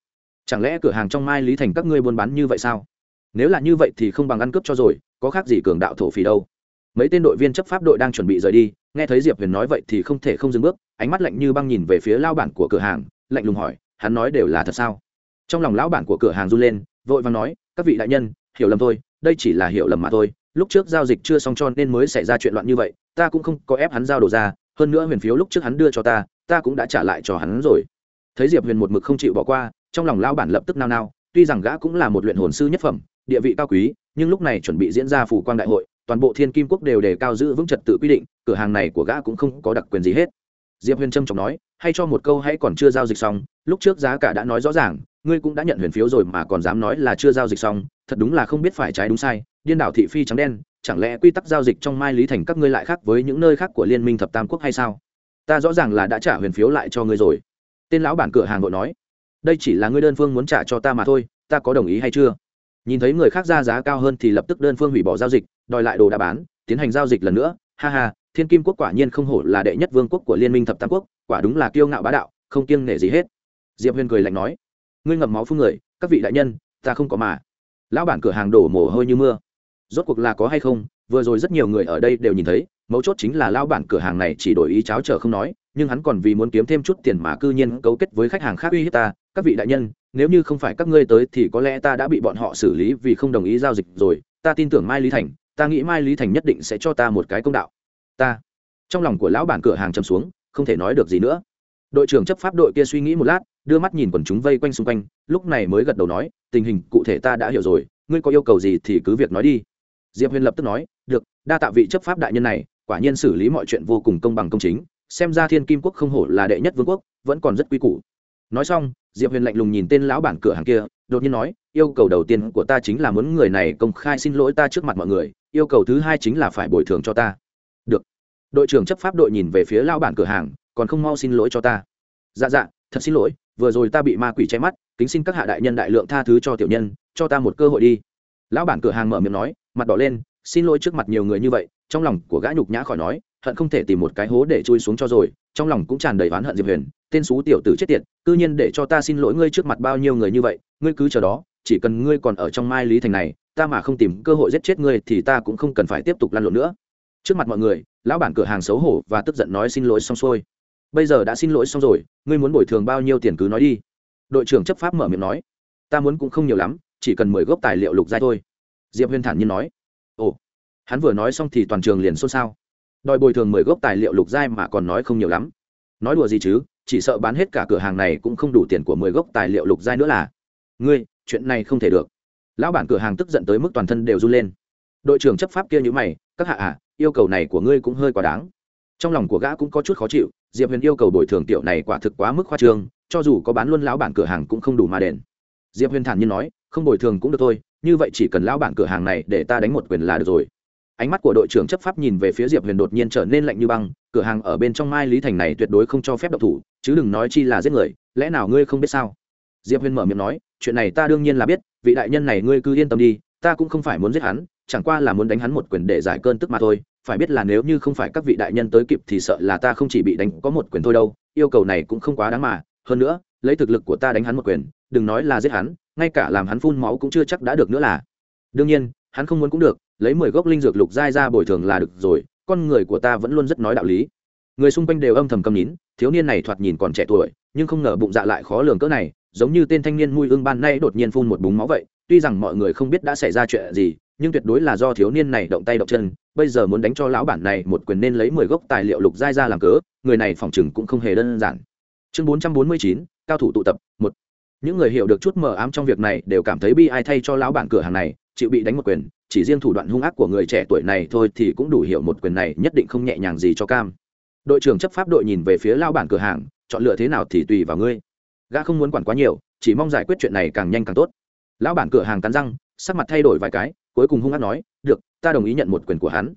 S1: Chẳng lẽ cửa hàng trong mai lý thành các ngươi buôn bán như vậy sao? Nếu là như vậy thì không bằng ăn cướp cho rồi, có khác gì cường đạo thổ phỉ đâu. Mấy tên đội viên chấp pháp đội đang chuẩn bị rời đi, nghe thấy diệp huyền nói vậy thì không thể không dừng bước, ánh mắt lạnh như băng nhìn về phía lao bản của cửa hàng, lạnh lùng hỏi, hắn nói đều là thật sao? Trong lòng lão bản của cửa hàng run lên, vội vàng nói, các vị đại nhân, hiểu lầm thôi, đây chỉ là hiểu lầm mà thôi, lúc trước giao dịch chưa xong cho nên mới xảy ra chuyện loạn như vậy, ta cũng không có ép hắn giao đồ ra hơn nữa huyền phiếu lúc trước hắn đưa cho ta ta cũng đã trả lại cho hắn rồi. Thấy diệp huyền một mực không chịu bỏ qua, trong lòng lão bản lập tức nao nao, tuy rằng gã cũng là một luyện hồn sư nhất phẩm, địa vị cao quý, nhưng lúc này chuẩn bị diễn ra phủ quang đại hội, toàn bộ thiên kim quốc đều đề cao giữ vững trật tự quy định, cửa hàng này của gã cũng không có đặc quyền gì hết. Diệp huyền trâm trọng nói, hay cho một câu hãy còn chưa giao dịch xong, lúc trước giá cả đã nói rõ ràng, ngươi cũng đã nhận huyền phiếu rồi mà còn dám nói là chưa giao dịch xong, thật đúng là không biết phải trái đúng sai điên đảo thị phi trắng đen, chẳng lẽ quy tắc giao dịch trong mai lý thành các ngươi lại khác với những nơi khác của liên minh thập tam quốc hay sao? Ta rõ ràng là đã trả huyền phiếu lại cho ngươi rồi. Tên lão bản cửa hàng vội nói. Đây chỉ là ngươi đơn phương muốn trả cho ta mà thôi, ta có đồng ý hay chưa? Nhìn thấy người khác ra giá cao hơn thì lập tức đơn phương hủy bỏ giao dịch, đòi lại đồ đã bán, tiến hành giao dịch lần nữa. Ha ha, thiên kim quốc quả nhiên không hổ là đệ nhất vương quốc của liên minh thập tam quốc, quả đúng là kiêu ngạo bá đạo, không kiêng nể gì hết. Diệp huyền cười lạnh nói. Ngươi ngậm máu phương người, các vị đại nhân, ta không có mà. Lão bản cửa hàng đổ mồ hôi như mưa rốt cuộc là có hay không, vừa rồi rất nhiều người ở đây đều nhìn thấy, mấu chốt chính là lão bản cửa hàng này chỉ đổi ý cháo chờ không nói, nhưng hắn còn vì muốn kiếm thêm chút tiền mà cư nhiên cấu kết với khách hàng khác uy hiếp ta, các vị đại nhân, nếu như không phải các ngươi tới thì có lẽ ta đã bị bọn họ xử lý vì không đồng ý giao dịch rồi, ta tin tưởng mai lý thành, ta nghĩ mai lý thành nhất định sẽ cho ta một cái công đạo. Ta, trong lòng của lão bản cửa hàng chầm xuống, không thể nói được gì nữa. Đội trưởng chấp pháp đội kia suy nghĩ một lát, đưa mắt nhìn quần chúng vây quanh xung quanh, lúc này mới gật đầu nói, tình hình cụ thể ta đã hiểu rồi, ngươi có yêu cầu gì thì cứ việc nói đi diệp huyền lập tức nói, được, đa tạ vị chấp pháp đại nhân này, quả nhiên xử lý mọi chuyện vô cùng công bằng công chính, xem ra thiên kim quốc không hổ là đệ nhất vương quốc, vẫn còn rất quy củ. Nói xong, diệp huyền lạnh lùng nhìn tên lão bản cửa hàng kia, đột nhiên nói, yêu cầu đầu tiên của ta chính là muốn người này công khai xin lỗi ta trước mặt mọi người, yêu cầu thứ hai chính là phải bồi thường cho ta. Được. Đội trưởng chấp pháp đội nhìn về phía lão bản cửa hàng, còn không mau xin lỗi cho ta. Dạ dạ thật xin lỗi, vừa rồi ta bị ma quỷ che mắt, kính xin các hạ đại nhân đại lượng tha thứ cho tiểu nhân, cho ta một cơ hội đi. Lão bản cửa hàng mở miệng nói mặt đỏ lên, xin lỗi trước mặt nhiều người như vậy. Trong lòng của gã nhục nhã khỏi nói, hận không thể tìm một cái hố để chui xuống cho rồi, trong lòng cũng tràn đầy oán hận diệp huyền, tên xú tiểu tử chết tiệt, cư nhiên để cho ta xin lỗi ngươi trước mặt bao nhiêu người như vậy, ngươi cứ chờ đó, chỉ cần ngươi còn ở trong mai lý thành này, ta mà không tìm cơ hội giết chết ngươi thì ta cũng không cần phải tiếp tục lăn lộn nữa. Trước mặt mọi người, lão bản cửa hàng xấu hổ và tức giận nói xin lỗi xong xuôi. Bây giờ đã xin lỗi xong rồi, ngươi muốn bồi thường bao nhiêu tiền cứ nói đi. Đội trưởng chấp pháp mở miệng nói, ta muốn cũng không nhiều lắm, chỉ cần mười gốc tài liệu lục giai thôi diệp huyền thản nhiên nói, ồ, hắn vừa nói xong thì toàn trường liền xôn xao. Đòi bồi thường mười gốc tài liệu lục giai mà còn nói không nhiều lắm. Nói đùa gì chứ, chỉ sợ bán hết cả cửa hàng này cũng không đủ tiền của mười gốc tài liệu lục giai nữa là. Ngươi, chuyện này không thể được. Lão bản cửa hàng tức giận tới mức toàn thân đều run lên. Đội trưởng chấp pháp kia như mày, các hạ à yêu cầu này của ngươi cũng hơi quá đáng. Trong lòng của gã cũng có chút khó chịu, diệp huyền yêu cầu bồi thường tiểu này quả thực quá mức khoa trương, cho dù có bán luôn lão bản cửa hàng cũng không đủ mà đền. Diệp huyền thản nhiên nói, không bồi thường cũng được thôi như vậy chỉ cần lão bản cửa hàng này để ta đánh một quyền là được rồi. Ánh mắt của đội trưởng chấp pháp nhìn về phía diệp huyền đột nhiên trở nên lạnh như băng, cửa hàng ở bên trong mai lý thành này tuyệt đối không cho phép độc thủ, chứ đừng nói chi là giết người, lẽ nào ngươi không biết sao? Diệp huyền mở miệng nói, chuyện này ta đương nhiên là biết, vị đại nhân này ngươi cứ yên tâm đi, ta cũng không phải muốn giết hắn, chẳng qua là muốn đánh hắn một quyền để giải cơn tức mà thôi, phải biết là nếu như không phải các vị đại nhân tới kịp thì sợ là ta không chỉ bị đánh có một quyền thôi đâu, yêu cầu này cũng không quá đáng mà, hơn nữa, lấy thực lực của ta đánh hắn một quyền, đừng nói là giết hắn ngay cả làm hắn phun máu cũng chưa chắc đã được nữa là. Đương nhiên, hắn không muốn cũng được, lấy mười gốc linh dược lục giai ra bồi thường là được rồi, con người của ta vẫn luôn rất nói đạo lý. Người xung quanh đều âm thầm cầm nín, thiếu niên này thoạt nhìn còn trẻ tuổi, nhưng không ngờ bụng dạ lại khó lường cỡ này, giống như tên thanh niên mùi ương ban nay đột nhiên phun một búng máu vậy, tuy rằng mọi người không biết đã xảy ra chuyện gì, nhưng tuyệt đối là do thiếu niên này động tay động chân, bây giờ muốn đánh cho lão bản này một quyền nên lấy mười gốc tài liệu lục giai ra làm cớ, người này phòng chừng cũng không hề đơn giản. Chương bốn trăm bốn mươi chín, cao thủ tụ tập, một những người hiểu được chút mờ ám trong việc này đều cảm thấy bi ai thay cho lão bản cửa hàng này, chịu bị đánh một quyền, chỉ riêng thủ đoạn hung ác của người trẻ tuổi này thôi thì cũng đủ hiểu một quyền này nhất định không nhẹ nhàng gì cho cam. Đội trưởng chấp pháp đội nhìn về phía lao bản cửa hàng, chọn lựa thế nào thì tùy vào ngươi. Gã không muốn quản quá nhiều, chỉ mong giải quyết chuyện này càng nhanh càng tốt. Lão bản cửa hàng cắn răng, sắc mặt thay đổi vài cái, cuối cùng hung ác nói, được, ta đồng ý nhận một quyền của hắn.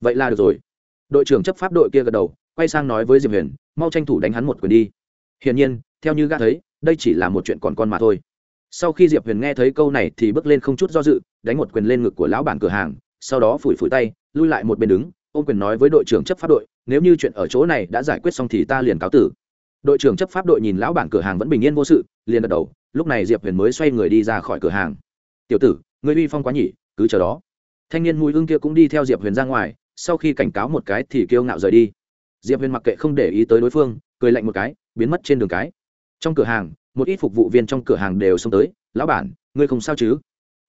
S1: Vậy là được rồi. Đội trưởng chấp pháp đội kia gật đầu, quay sang nói với diệp huyền, mau tranh thủ đánh hắn một quyền đi. Hiển nhiên, theo như gã thấy đây chỉ là một chuyện còn con mà thôi. Sau khi diệp huyền nghe thấy câu này thì bước lên không chút do dự, đánh một quyền lên ngực của lão bản cửa hàng, sau đó phủi phủi tay, lui lại một bên đứng, ôm quyền nói với đội trưởng chấp pháp đội, nếu như chuyện ở chỗ này đã giải quyết xong thì ta liền cáo tử. Đội trưởng chấp pháp đội nhìn lão bản cửa hàng vẫn bình yên vô sự, liền gật đầu, lúc này diệp huyền mới xoay người đi ra khỏi cửa hàng. Tiểu tử người uy phong quá nhỉ, cứ chờ đó. Thanh niên mùi hương kia cũng đi theo diệp huyền ra ngoài, sau khi cảnh cáo một cái thì kiêu ngạo rời đi. Diệp huyền mặc kệ không để ý tới đối phương, cười lạnh một cái, biến mất trên đường cái trong cửa hàng, một ít phục vụ viên trong cửa hàng đều xông tới, lão bản, ngươi không sao chứ?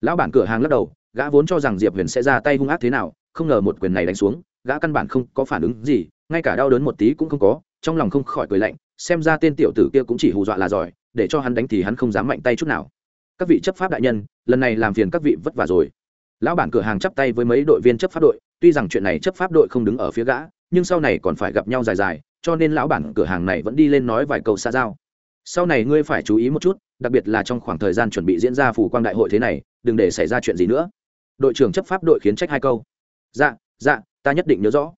S1: Lão bản cửa hàng lắc đầu, gã vốn cho rằng diệp huyền sẽ ra tay hung ác thế nào, không ngờ một quyền này đánh xuống, gã căn bản không có phản ứng gì, ngay cả đau đớn một tí cũng không có, trong lòng không khỏi cười lạnh, xem ra tên tiểu tử kia cũng chỉ hù dọa là giỏi, để cho hắn đánh thì hắn không dám mạnh tay chút nào. Các vị chấp pháp đại nhân, lần này làm phiền các vị vất vả rồi. Lão bản cửa hàng chắp tay với mấy đội viên chấp pháp đội, tuy rằng chuyện này chấp pháp đội không đứng ở phía gã, nhưng sau này còn phải gặp nhau dài dài, cho nên lão bản cửa hàng này vẫn đi lên nói vài câu xa giao sau này ngươi phải chú ý một chút, đặc biệt là trong khoảng thời gian chuẩn bị diễn ra phủ quang đại hội thế này, đừng để xảy ra chuyện gì nữa. Đội trưởng chấp pháp đội khiến trách hai câu. Dạ dạ ta nhất định nhớ rõ.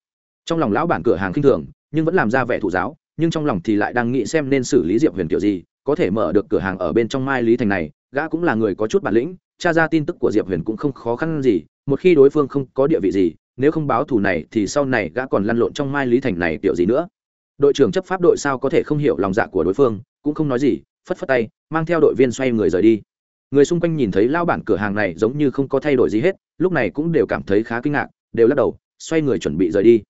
S1: Trong lòng lão bản cửa hàng khinh thường, nhưng vẫn làm ra vẻ thụ giáo, nhưng trong lòng thì lại đang nghĩ xem nên xử lý diệp huyền kiểu gì, có thể mở được cửa hàng ở bên trong mai lý thành này, gã cũng là người có chút bản lĩnh, tra ra tin tức của diệp huyền cũng không khó khăn gì, một khi đối phương không có địa vị gì, nếu không báo thù này thì sau này gã còn lăn lộn trong mai lý thành này kiểu gì nữa. Đội trưởng chấp pháp đội sao có thể không hiểu lòng dạ của đối phương cũng không nói gì, phất phất tay, mang theo đội viên xoay người rời đi. Người xung quanh nhìn thấy lao bản cửa hàng này giống như không có thay đổi gì hết, lúc này cũng đều cảm thấy khá kinh ngạc, đều lắc đầu, xoay người chuẩn bị rời đi.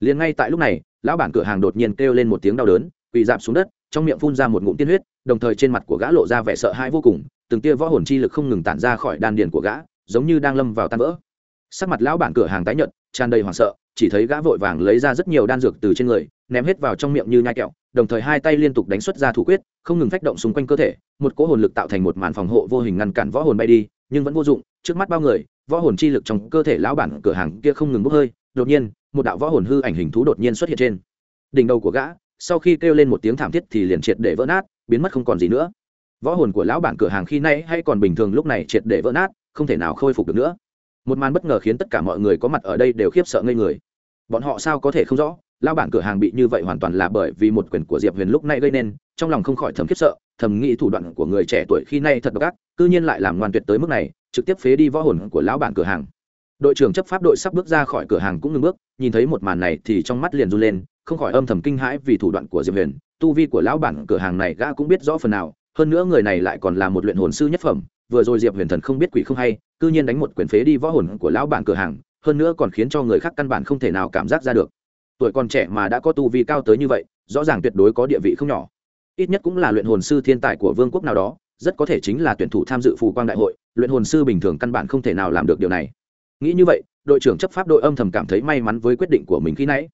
S1: Liền ngay tại lúc này, lão bản cửa hàng đột nhiên kêu lên một tiếng đau đớn, quỳ dạp xuống đất, trong miệng phun ra một ngụm tiên huyết, đồng thời trên mặt của gã lộ ra vẻ sợ hãi vô cùng, từng tia võ hồn chi lực không ngừng tản ra khỏi đan điền của gã, giống như đang lâm vào tan vỡ. Sắc mặt lão bản cửa hàng tái nhợt, tràn đầy hoảng sợ chỉ thấy gã vội vàng lấy ra rất nhiều đan dược từ trên người, ném hết vào trong miệng như nhai kẹo, đồng thời hai tay liên tục đánh xuất ra thủ quyết, không ngừng phách động xung quanh cơ thể, một cỗ hồn lực tạo thành một màn phòng hộ vô hình ngăn cản võ hồn bay đi, nhưng vẫn vô dụng, trước mắt bao người, võ hồn chi lực trong cơ thể lão bản cửa hàng kia không ngừng bốc hơi, đột nhiên, một đạo võ hồn hư ảnh hình thú đột nhiên xuất hiện trên. Đỉnh đầu của gã, sau khi kêu lên một tiếng thảm thiết thì liền triệt để vỡ nát, biến mất không còn gì nữa. Võ hồn của lão bản cửa hàng khi nay hay còn bình thường lúc này triệt để vỡ nát, không thể nào khôi phục được nữa. Một màn bất ngờ khiến tất cả mọi người có mặt ở đây đều khiếp sợ ngây người bọn họ sao có thể không rõ lao bản cửa hàng bị như vậy hoàn toàn là bởi vì một quyền của diệp huyền lúc này gây nên, trong lòng không khỏi thầm khiếp sợ, thầm nghĩ thủ đoạn của người trẻ tuổi khi nay thật độc ác, cư nhiên lại làm ngoan tuyệt tới mức này, trực tiếp phế đi võ hồn của lão bản cửa hàng. Đội trưởng chấp pháp đội sắp bước ra khỏi cửa hàng cũng ngừng bước, nhìn thấy một màn này thì trong mắt liền run lên, không khỏi âm thầm kinh hãi vì thủ đoạn của diệp huyền. Tu vi của lão bản cửa hàng này gã cũng biết rõ phần nào, hơn nữa người này lại còn là một luyện hồn sư nhất phẩm, vừa rồi diệp huyền thần không biết quỷ không hay, cư nhiên đánh một quyền phế đi võ hồn của lão bản cửa hàng hơn nữa còn khiến cho người khác căn bản không thể nào cảm giác ra được. Tuổi còn trẻ mà đã có tu vi cao tới như vậy, rõ ràng tuyệt đối có địa vị không nhỏ. Ít nhất cũng là luyện hồn sư thiên tài của vương quốc nào đó, rất có thể chính là tuyển thủ tham dự phù quang đại hội, luyện hồn sư bình thường căn bản không thể nào làm được điều này. Nghĩ như vậy, đội trưởng chấp pháp đội âm thầm cảm thấy may mắn với quyết định của mình khi nãy.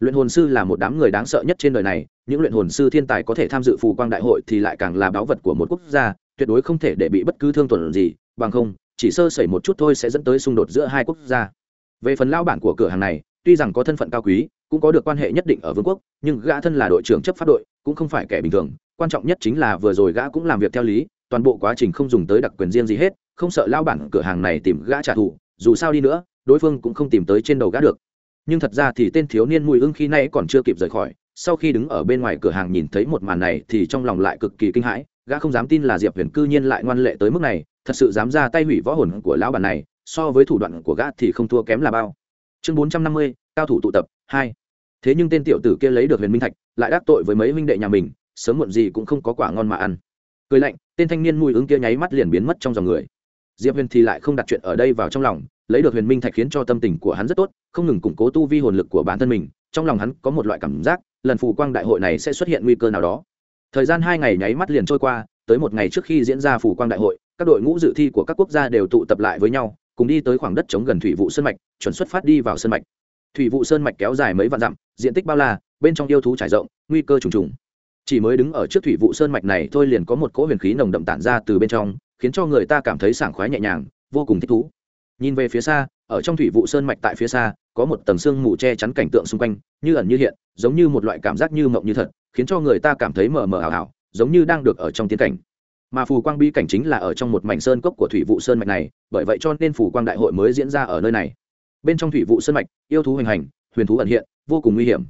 S1: Luyện hồn sư là một đám người đáng sợ nhất trên đời này, những luyện hồn sư thiên tài có thể tham dự phù quang đại hội thì lại càng là báu vật của một quốc gia, tuyệt đối không thể để bị bất cứ thương tuần gì, bằng không, chỉ sơ sẩy một chút thôi sẽ dẫn tới xung đột giữa hai quốc gia về phần lao bản của cửa hàng này, tuy rằng có thân phận cao quý, cũng có được quan hệ nhất định ở vương quốc, nhưng gã thân là đội trưởng chấp pháp đội, cũng không phải kẻ bình thường. Quan trọng nhất chính là vừa rồi gã cũng làm việc theo lý, toàn bộ quá trình không dùng tới đặc quyền riêng gì hết, không sợ lao bản cửa hàng này tìm gã trả thù, dù sao đi nữa, đối phương cũng không tìm tới trên đầu gã được. Nhưng thật ra thì tên thiếu niên mùi ưng khi nay còn chưa kịp rời khỏi, sau khi đứng ở bên ngoài cửa hàng nhìn thấy một màn này thì trong lòng lại cực kỳ kinh hãi, gã không dám tin là diệp huyền cư nhiên lại ngoan lệ tới mức này, thật sự dám ra tay hủy võ hồn của lão bản này so với thủ đoạn của gã thì không thua kém là bao. Chương bốn trăm năm mươi, cao thủ tụ tập, hai. Thế nhưng tên tiểu tử kia lấy được huyền minh thạch, lại đắc tội với mấy huynh đệ nhà mình, sớm muộn gì cũng không có quả ngon mà ăn. Cười lạnh, tên thanh niên mùi ứng kia nháy mắt liền biến mất trong dòng người. Diệp huyền thì lại không đặt chuyện ở đây vào trong lòng, lấy được huyền minh thạch khiến cho tâm tình của hắn rất tốt, không ngừng củng cố tu vi hồn lực của bản thân mình, trong lòng hắn có một loại cảm giác, lần phù quang đại hội này sẽ xuất hiện nguy cơ nào đó. Thời gian hai ngày nháy mắt liền trôi qua, tới một ngày trước khi diễn ra phù quang đại hội, các đội ngũ dự thi của các quốc gia đều tụ tập lại với nhau cùng đi tới khoảng đất chống gần thủy vụ sơn mạch, chuẩn xuất phát đi vào sơn mạch. Thủy vụ sơn mạch kéo dài mấy vạn dặm, diện tích bao la, bên trong yêu thú trải rộng, nguy cơ trùng trùng. Chỉ mới đứng ở trước thủy vụ sơn mạch này thôi liền có một cỗ huyền khí nồng đậm tản ra từ bên trong, khiến cho người ta cảm thấy sảng khoái nhẹ nhàng, vô cùng thích thú. Nhìn về phía xa, ở trong thủy vụ sơn mạch tại phía xa, có một tầng sương mù che chắn cảnh tượng xung quanh, như ẩn như hiện, giống như một loại cảm giác như mộng như thật, khiến cho người ta cảm thấy mờ mờ ảo ảo, giống như đang được ở trong tiến cảnh mà phù quang bi cảnh chính là ở trong một mảnh sơn cốc của thủy vụ sơn mạch này, bởi vậy cho nên phù quang đại hội mới diễn ra ở nơi này. Bên trong thủy vụ sơn mạch, yêu thú hoành hành, huyền thú ẩn hiện, vô cùng nguy hiểm.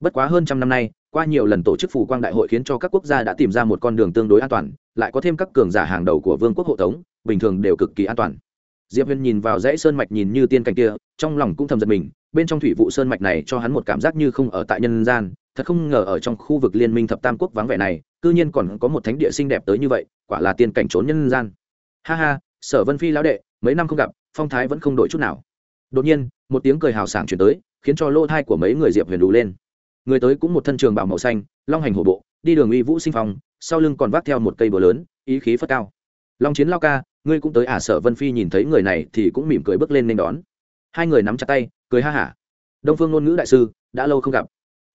S1: Bất quá hơn trăm năm nay, qua nhiều lần tổ chức phù quang đại hội khiến cho các quốc gia đã tìm ra một con đường tương đối an toàn, lại có thêm các cường giả hàng đầu của vương quốc hộ tống, bình thường đều cực kỳ an toàn. Diệp huyền nhìn vào dãy sơn mạch nhìn như tiên cảnh kia, trong lòng cũng thầm giật mình, bên trong thủy vụ sơn mạch này cho hắn một cảm giác như không ở tại nhân gian thật không ngờ ở trong khu vực liên minh thập tam quốc vắng vẻ này, cư nhiên còn có một thánh địa xinh đẹp tới như vậy, quả là tiên cảnh trốn nhân gian. Ha ha, sở vân phi lão đệ, mấy năm không gặp, phong thái vẫn không đổi chút nào. Đột nhiên, một tiếng cười hào sảng chuyển tới, khiến cho lỗ thai của mấy người diệp huyền đủ lên. Người tới cũng một thân trường bảo màu xanh, long hành hổ bộ, đi đường uy vũ sinh phong, sau lưng còn vác theo một cây bờ lớn, ý khí phất cao. Long chiến lao ca, ngươi cũng tới à? Sở vân phi nhìn thấy người này thì cũng mỉm cười bước lên nên đón. Hai người nắm chặt tay, cười ha hả. Đông phương ngôn ngữ đại sư, đã lâu không gặp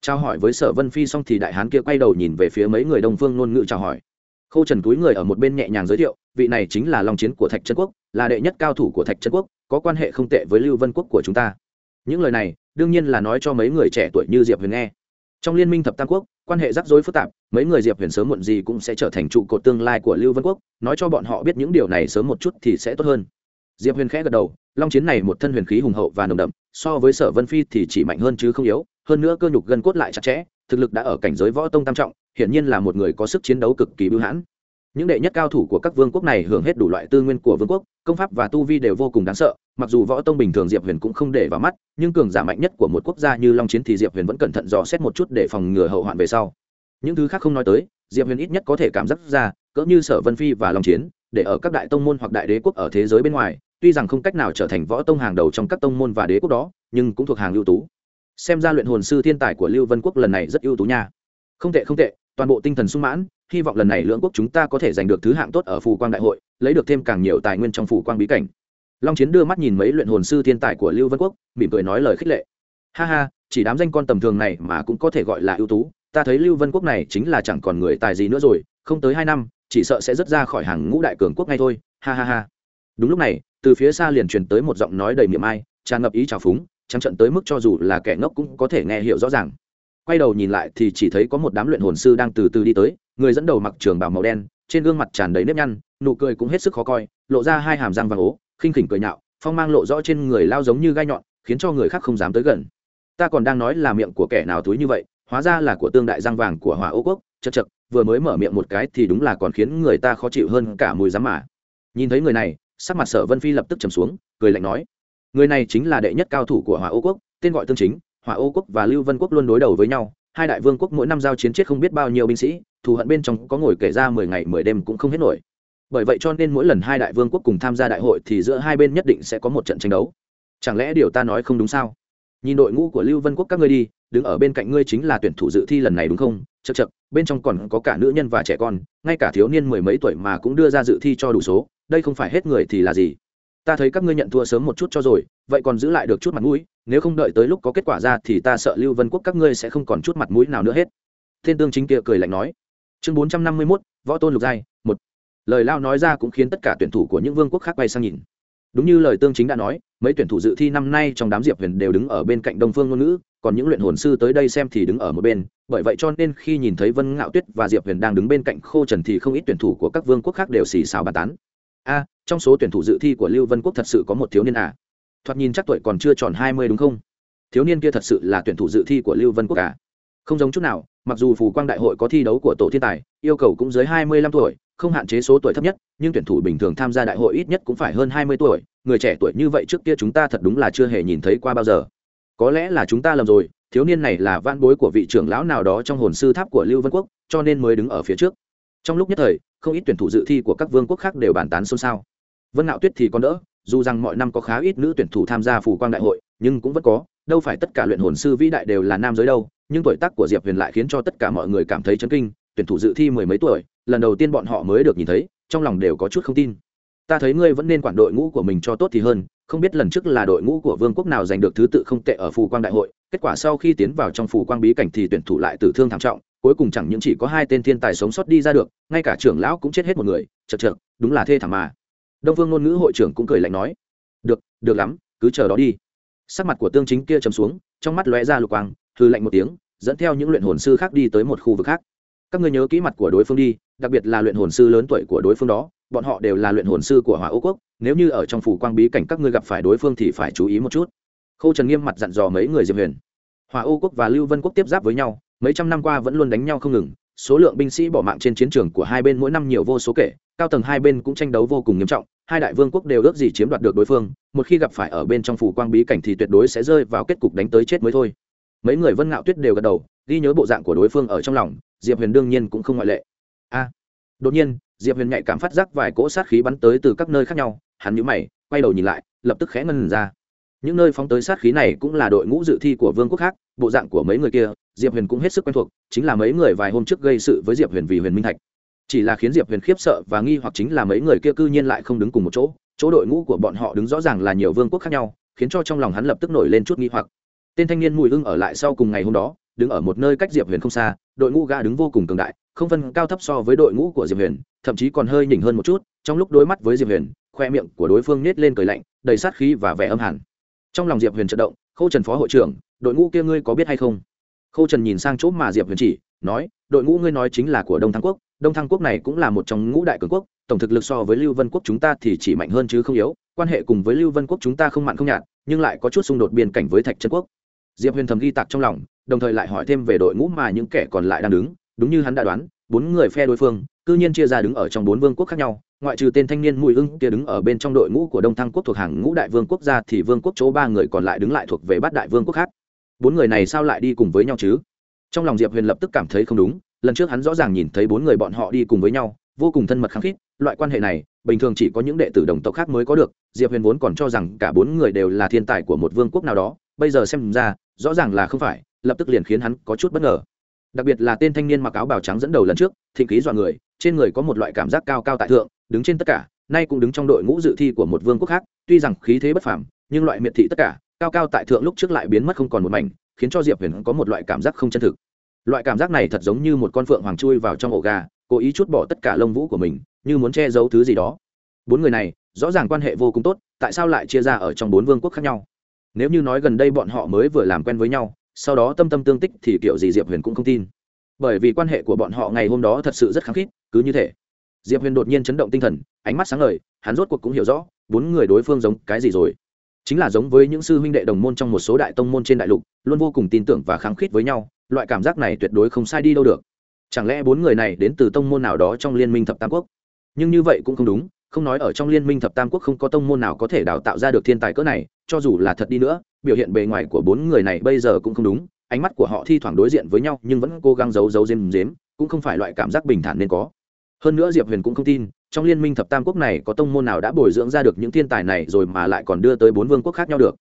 S1: trao hỏi với sở vân phi xong thì đại hán kia quay đầu nhìn về phía mấy người đông phương ngôn ngữ chào hỏi. Khâu trần túi người ở một bên nhẹ nhàng giới thiệu, vị này chính là long chiến của thạch trân quốc, là đệ nhất cao thủ của thạch trân quốc, có quan hệ không tệ với lưu vân quốc của chúng ta. Những lời này, đương nhiên là nói cho mấy người trẻ tuổi như diệp huyền nghe. Trong liên minh thập tam quốc, quan hệ rắc rối phức tạp, mấy người diệp huyền sớm muộn gì cũng sẽ trở thành trụ cột tương lai của lưu vân quốc, nói cho bọn họ biết những điều này sớm một chút thì sẽ tốt hơn. Diệp huyền khẽ gật đầu, long chiến này một thân huyền khí hùng hậu và nồng đậm, so với sở vân phi thì chỉ mạnh hơn chứ không yếu hơn nữa cơ nhục gân cốt lại chặt chẽ, thực lực đã ở cảnh giới võ tông tam trọng, hiển nhiên là một người có sức chiến đấu cực kỳ bưu hãn. Những đệ nhất cao thủ của các vương quốc này hưởng hết đủ loại tư nguyên của vương quốc, công pháp và tu vi đều vô cùng đáng sợ, mặc dù võ tông bình thường diệp huyền cũng không để vào mắt, nhưng cường giả mạnh nhất của một quốc gia như long chiến thì diệp huyền vẫn cẩn thận dò xét một chút để phòng ngừa hậu hoạn về sau. Những thứ khác không nói tới, diệp huyền ít nhất có thể cảm giác ra, cỡ như sở vân phi và long chiến, để ở các đại tông môn hoặc đại đế quốc ở thế giới bên ngoài, tuy rằng không cách nào trở thành võ tông hàng đầu trong các tông môn và đế quốc đó, nhưng cũng thuộc hàng ưu tú xem ra luyện hồn sư thiên tài của lưu vân quốc lần này rất ưu tú nha. Không tệ không tệ, toàn bộ tinh thần sung mãn, hy vọng lần này lưỡng quốc chúng ta có thể giành được thứ hạng tốt ở phù quang đại hội, lấy được thêm càng nhiều tài nguyên trong phù quang bí cảnh. Long chiến đưa mắt nhìn mấy luyện hồn sư thiên tài của lưu vân quốc, mỉm cười nói lời khích lệ. Ha ha, chỉ đám danh con tầm thường này mà cũng có thể gọi là ưu tú, ta thấy lưu vân quốc này chính là chẳng còn người tài gì nữa rồi, không tới hai năm, chỉ sợ sẽ rớt ra khỏi hàng ngũ đại cường quốc ngay thôi, ha ha ha. Đúng lúc này, từ phía xa liền truyền tới một giọng nói đầy miệng ai, tràn ngập ý trào phúng trắng trận tới mức cho dù là kẻ ngốc cũng có thể nghe hiểu rõ ràng. Quay đầu nhìn lại thì chỉ thấy có một đám luyện hồn sư đang từ từ đi tới, người dẫn đầu mặc trường bào màu đen, trên gương mặt tràn đầy nếp nhăn, nụ cười cũng hết sức khó coi, lộ ra hai hàm răng vàng ố, khinh khỉnh cười nhạo, phong mang lộ rõ trên người lao giống như gai nhọn, khiến cho người khác không dám tới gần. Ta còn đang nói là miệng của kẻ nào túi như vậy, hóa ra là của tương đại răng vàng của hỏa ô quốc, chật chật, vừa mới mở miệng một cái thì đúng là còn khiến người ta khó chịu hơn cả mùi giám mà. Nhìn thấy người này, sắc mặt sở vân phi lập tức trầm xuống, cười lạnh nói người này chính là đệ nhất cao thủ của hỏa ô quốc, tên gọi tương chính, hỏa ô quốc và lưu vân quốc luôn đối đầu với nhau. Hai đại vương quốc mỗi năm giao chiến chết không biết bao nhiêu binh sĩ, thù hận bên trong có ngồi kể ra mười ngày mười đêm cũng không hết nổi. Bởi vậy cho nên mỗi lần hai đại vương quốc cùng tham gia đại hội thì giữa hai bên nhất định sẽ có một trận tranh đấu. Chẳng lẽ điều ta nói không đúng sao? Nhìn đội ngũ của lưu vân quốc các ngươi đi, đứng ở bên cạnh ngươi chính là tuyển thủ dự thi lần này đúng không? Chật chật bên trong còn có cả nữ nhân và trẻ con, ngay cả thiếu niên mười mấy tuổi mà cũng đưa ra dự thi cho đủ số, đây không phải hết người thì là gì? Ta thấy các ngươi nhận thua sớm một chút cho rồi, vậy còn giữ lại được chút mặt mũi, nếu không đợi tới lúc có kết quả ra thì ta sợ lưu vân quốc các ngươi sẽ không còn chút mặt mũi nào nữa hết. Thiên tương chính kia cười lạnh nói. Chương bốn trăm năm mươi mốt, võ tôn lục giai, một. Lời lao nói ra cũng khiến tất cả tuyển thủ của những vương quốc khác bay sang nhìn. Đúng như lời tương chính đã nói, mấy tuyển thủ dự thi năm nay trong đám diệp huyền đều đứng ở bên cạnh đông phương ngôn ngữ, còn những luyện hồn sư tới đây xem thì đứng ở một bên, bởi vậy cho nên khi nhìn thấy vân ngạo tuyết và diệp huyền đang đứng bên cạnh khô trần thì không ít tuyển thủ của các vương quốc khác đều xì xào bàn tán. A trong số tuyển thủ dự thi của lưu vân quốc thật sự có một thiếu niên à. Thoạt nhìn chắc tuổi còn chưa tròn hai mươi đúng không? Thiếu niên kia thật sự là tuyển thủ dự thi của lưu vân quốc à? Không giống chút nào, mặc dù phù quang đại hội có thi đấu của tổ thiên tài, yêu cầu cũng dưới hai mươi lăm tuổi, không hạn chế số tuổi thấp nhất, nhưng tuyển thủ bình thường tham gia đại hội ít nhất cũng phải hơn hai mươi tuổi, người trẻ tuổi như vậy trước kia chúng ta thật đúng là chưa hề nhìn thấy qua bao giờ. Có lẽ là chúng ta lầm rồi, thiếu niên này là van bối của vị trưởng lão nào đó trong hồn sư tháp của lưu vân quốc, cho nên mới đứng ở phía trước. Trong lúc nhất thời, không ít tuyển thủ dự thi của các vương quốc khác đều bàn tán xôn xao vân ngạo tuyết thì còn đỡ, dù rằng mọi năm có khá ít nữ tuyển thủ tham gia phủ quang đại hội, nhưng cũng vẫn có, đâu phải tất cả luyện hồn sư vĩ đại đều là nam giới đâu, nhưng tuổi tác của diệp huyền lại khiến cho tất cả mọi người cảm thấy chấn kinh, tuyển thủ dự thi mười mấy tuổi, lần đầu tiên bọn họ mới được nhìn thấy, trong lòng đều có chút không tin. Ta thấy ngươi vẫn nên quản đội ngũ của mình cho tốt thì hơn, không biết lần trước là đội ngũ của vương quốc nào giành được thứ tự không tệ ở phù quang đại hội, kết quả sau khi tiến vào trong phù quang bí cảnh thì tuyển thủ lại tử thương thảm trọng, cuối cùng chẳng những chỉ có hai tên thiên tài sống sót đi ra được, ngay cả trưởng lão cũng chết hết một người, chật chật đúng là thê thảm mà đông vương ngôn ngữ hội trưởng cũng cười lạnh nói, được được lắm, cứ chờ đó đi. Sắc mặt của tương chính kia chấm xuống, trong mắt lóe ra lục quang hư lạnh một tiếng, dẫn theo những luyện hồn sư khác đi tới một khu vực khác. Các ngươi nhớ kỹ mặt của đối phương đi, đặc biệt là luyện hồn sư lớn tuổi của đối phương đó, bọn họ đều là luyện hồn sư của hỏa ô quốc, nếu như ở trong phủ quang bí cảnh các ngươi gặp phải đối phương thì phải chú ý một chút. Khâu trần nghiêm mặt dặn dò mấy người diệp huyền. Hỏa ô quốc và lưu vân quốc tiếp giáp với nhau, mấy trăm năm qua vẫn luôn đánh nhau không ngừng số lượng binh sĩ bỏ mạng trên chiến trường của hai bên mỗi năm nhiều vô số kể, cao tầng hai bên cũng tranh đấu vô cùng nghiêm trọng, hai đại vương quốc đều ước gì chiếm đoạt được đối phương, một khi gặp phải ở bên trong phủ quang bí cảnh thì tuyệt đối sẽ rơi vào kết cục đánh tới chết mới thôi. Mấy người vân ngạo tuyết đều gật đầu, ghi nhớ bộ dạng của đối phương ở trong lòng, diệp huyền đương nhiên cũng không ngoại lệ. A, đột nhiên, diệp huyền nhạy cảm phát giác vài cỗ sát khí bắn tới từ các nơi khác nhau, hắn nhũ mày, quay đầu nhìn lại, lập tức khẽ ngân ra. Những nơi phóng tới sát khí này cũng là đội ngũ dự thi của vương quốc khác, bộ dạng của mấy người kia diệp huyền cũng hết sức quen thuộc, chính là mấy người vài hôm trước gây sự với diệp huyền vì huyền minh thạch. Chỉ là khiến diệp huyền khiếp sợ và nghi hoặc chính là mấy người kia cư nhiên lại không đứng cùng một chỗ. Chỗ đội ngũ của bọn họ đứng rõ ràng là nhiều vương quốc khác nhau, khiến cho trong lòng hắn lập tức nổi lên chút nghi hoặc. Tên thanh niên mùi hưng ở lại sau cùng ngày hôm đó, đứng ở một nơi cách diệp huyền không xa, đội ngũ gã đứng vô cùng cường đại, không phân cao thấp so với đội ngũ của diệp huyền, thậm chí còn hơi nhỉnh hơn một chút, trong lúc đối mắt với diệp huyền, khoe miệng của đối phương nết lên cười lạnh, đầy sát khí và vẻ âm hẳn. Trong lòng diệp huyền trận động, khâu trần phó hội trưởng, đội ngũ kia ngươi có biết hay không? Khâu trần nhìn sang chỗ mà diệp huyền chỉ, nói, đội ngũ ngươi nói chính là của đông thăng quốc. Đông thăng quốc này cũng là một trong ngũ đại cường quốc, tổng thực lực so với lưu vân quốc chúng ta thì chỉ mạnh hơn chứ không yếu, quan hệ cùng với lưu vân quốc chúng ta không mặn không nhạt, nhưng lại có chút xung đột biên cảnh với thạch trân quốc. Diệp huyền thầm ghi tạc trong lòng, đồng thời lại hỏi thêm về đội ngũ mà những kẻ còn lại đang đứng. Đúng như hắn đã đoán, bốn người phe đối phương, cư nhiên chia ra đứng ở trong bốn vương quốc khác nhau, ngoại trừ tên thanh niên mùi ưng kia đứng ở bên trong đội ngũ của đông thăng quốc thuộc hàng ngũ đại vương quốc gia thì vương quốc chỗ ba người còn lại đứng lại thuộc về bát đại vương quốc khác bốn người này sao lại đi cùng với nhau chứ? Trong lòng diệp huyền lập tức cảm thấy không đúng, lần trước hắn rõ ràng nhìn thấy bốn người bọn họ đi cùng với nhau, vô cùng thân mật khăng khít, loại quan hệ này, bình thường chỉ có những đệ tử đồng tộc khác mới có được, diệp huyền vốn còn cho rằng cả bốn người đều là thiên tài của một vương quốc nào đó, bây giờ xem ra, rõ ràng là không phải, lập tức liền khiến hắn có chút bất ngờ. Đặc biệt là tên thanh niên mặc áo bào trắng dẫn đầu lần trước, thịnh khí dọa người, trên người có một loại cảm giác cao cao tại thượng, đứng trên tất cả, nay cũng đứng trong đội ngũ dự thi của một vương quốc khác, tuy rằng khí thế bất phàm, nhưng loại miệt thị tất cả cao cao tại thượng lúc trước lại biến mất không còn một mảnh, khiến cho diệp huyền có một loại cảm giác không chân thực. Loại cảm giác này thật giống như một con phượng hoàng chui vào trong ổ gà, cố ý chút bỏ tất cả lông vũ của mình, như muốn che giấu thứ gì đó. Bốn người này, rõ ràng quan hệ vô cùng tốt, tại sao lại chia ra ở trong bốn vương quốc khác nhau? Nếu như nói gần đây bọn họ mới vừa làm quen với nhau, sau đó tâm tâm tương tích thì kiểu gì diệp huyền cũng không tin. Bởi vì quan hệ của bọn họ ngày hôm đó thật sự rất kháng khít, cứ như thế diệp huyền đột nhiên chấn động tinh thần, ánh mắt sáng ngời, hắn rốt cuộc cũng hiểu rõ, bốn người đối phương giống cái gì rồi chính là giống với những sư huynh đệ đồng môn trong một số đại tông môn trên đại lục, luôn vô cùng tin tưởng và kháng khít với nhau, loại cảm giác này tuyệt đối không sai đi đâu được. Chẳng lẽ bốn người này đến từ tông môn nào đó trong liên minh thập tam quốc? Nhưng như vậy cũng không đúng, không nói ở trong liên minh thập tam quốc không có tông môn nào có thể đào tạo ra được thiên tài cỡ này, cho dù là thật đi nữa, biểu hiện bề ngoài của bốn người này bây giờ cũng không đúng, ánh mắt của họ thi thoảng đối diện với nhau nhưng vẫn cố gắng giấu giấu diếm dếm cũng không phải loại cảm giác bình thản nên có hơn nữa diệp huyền cũng không tin, trong liên minh thập tam quốc này có tông môn nào đã bồi dưỡng ra được những thiên tài này rồi mà lại còn đưa tới bốn vương quốc khác nhau được.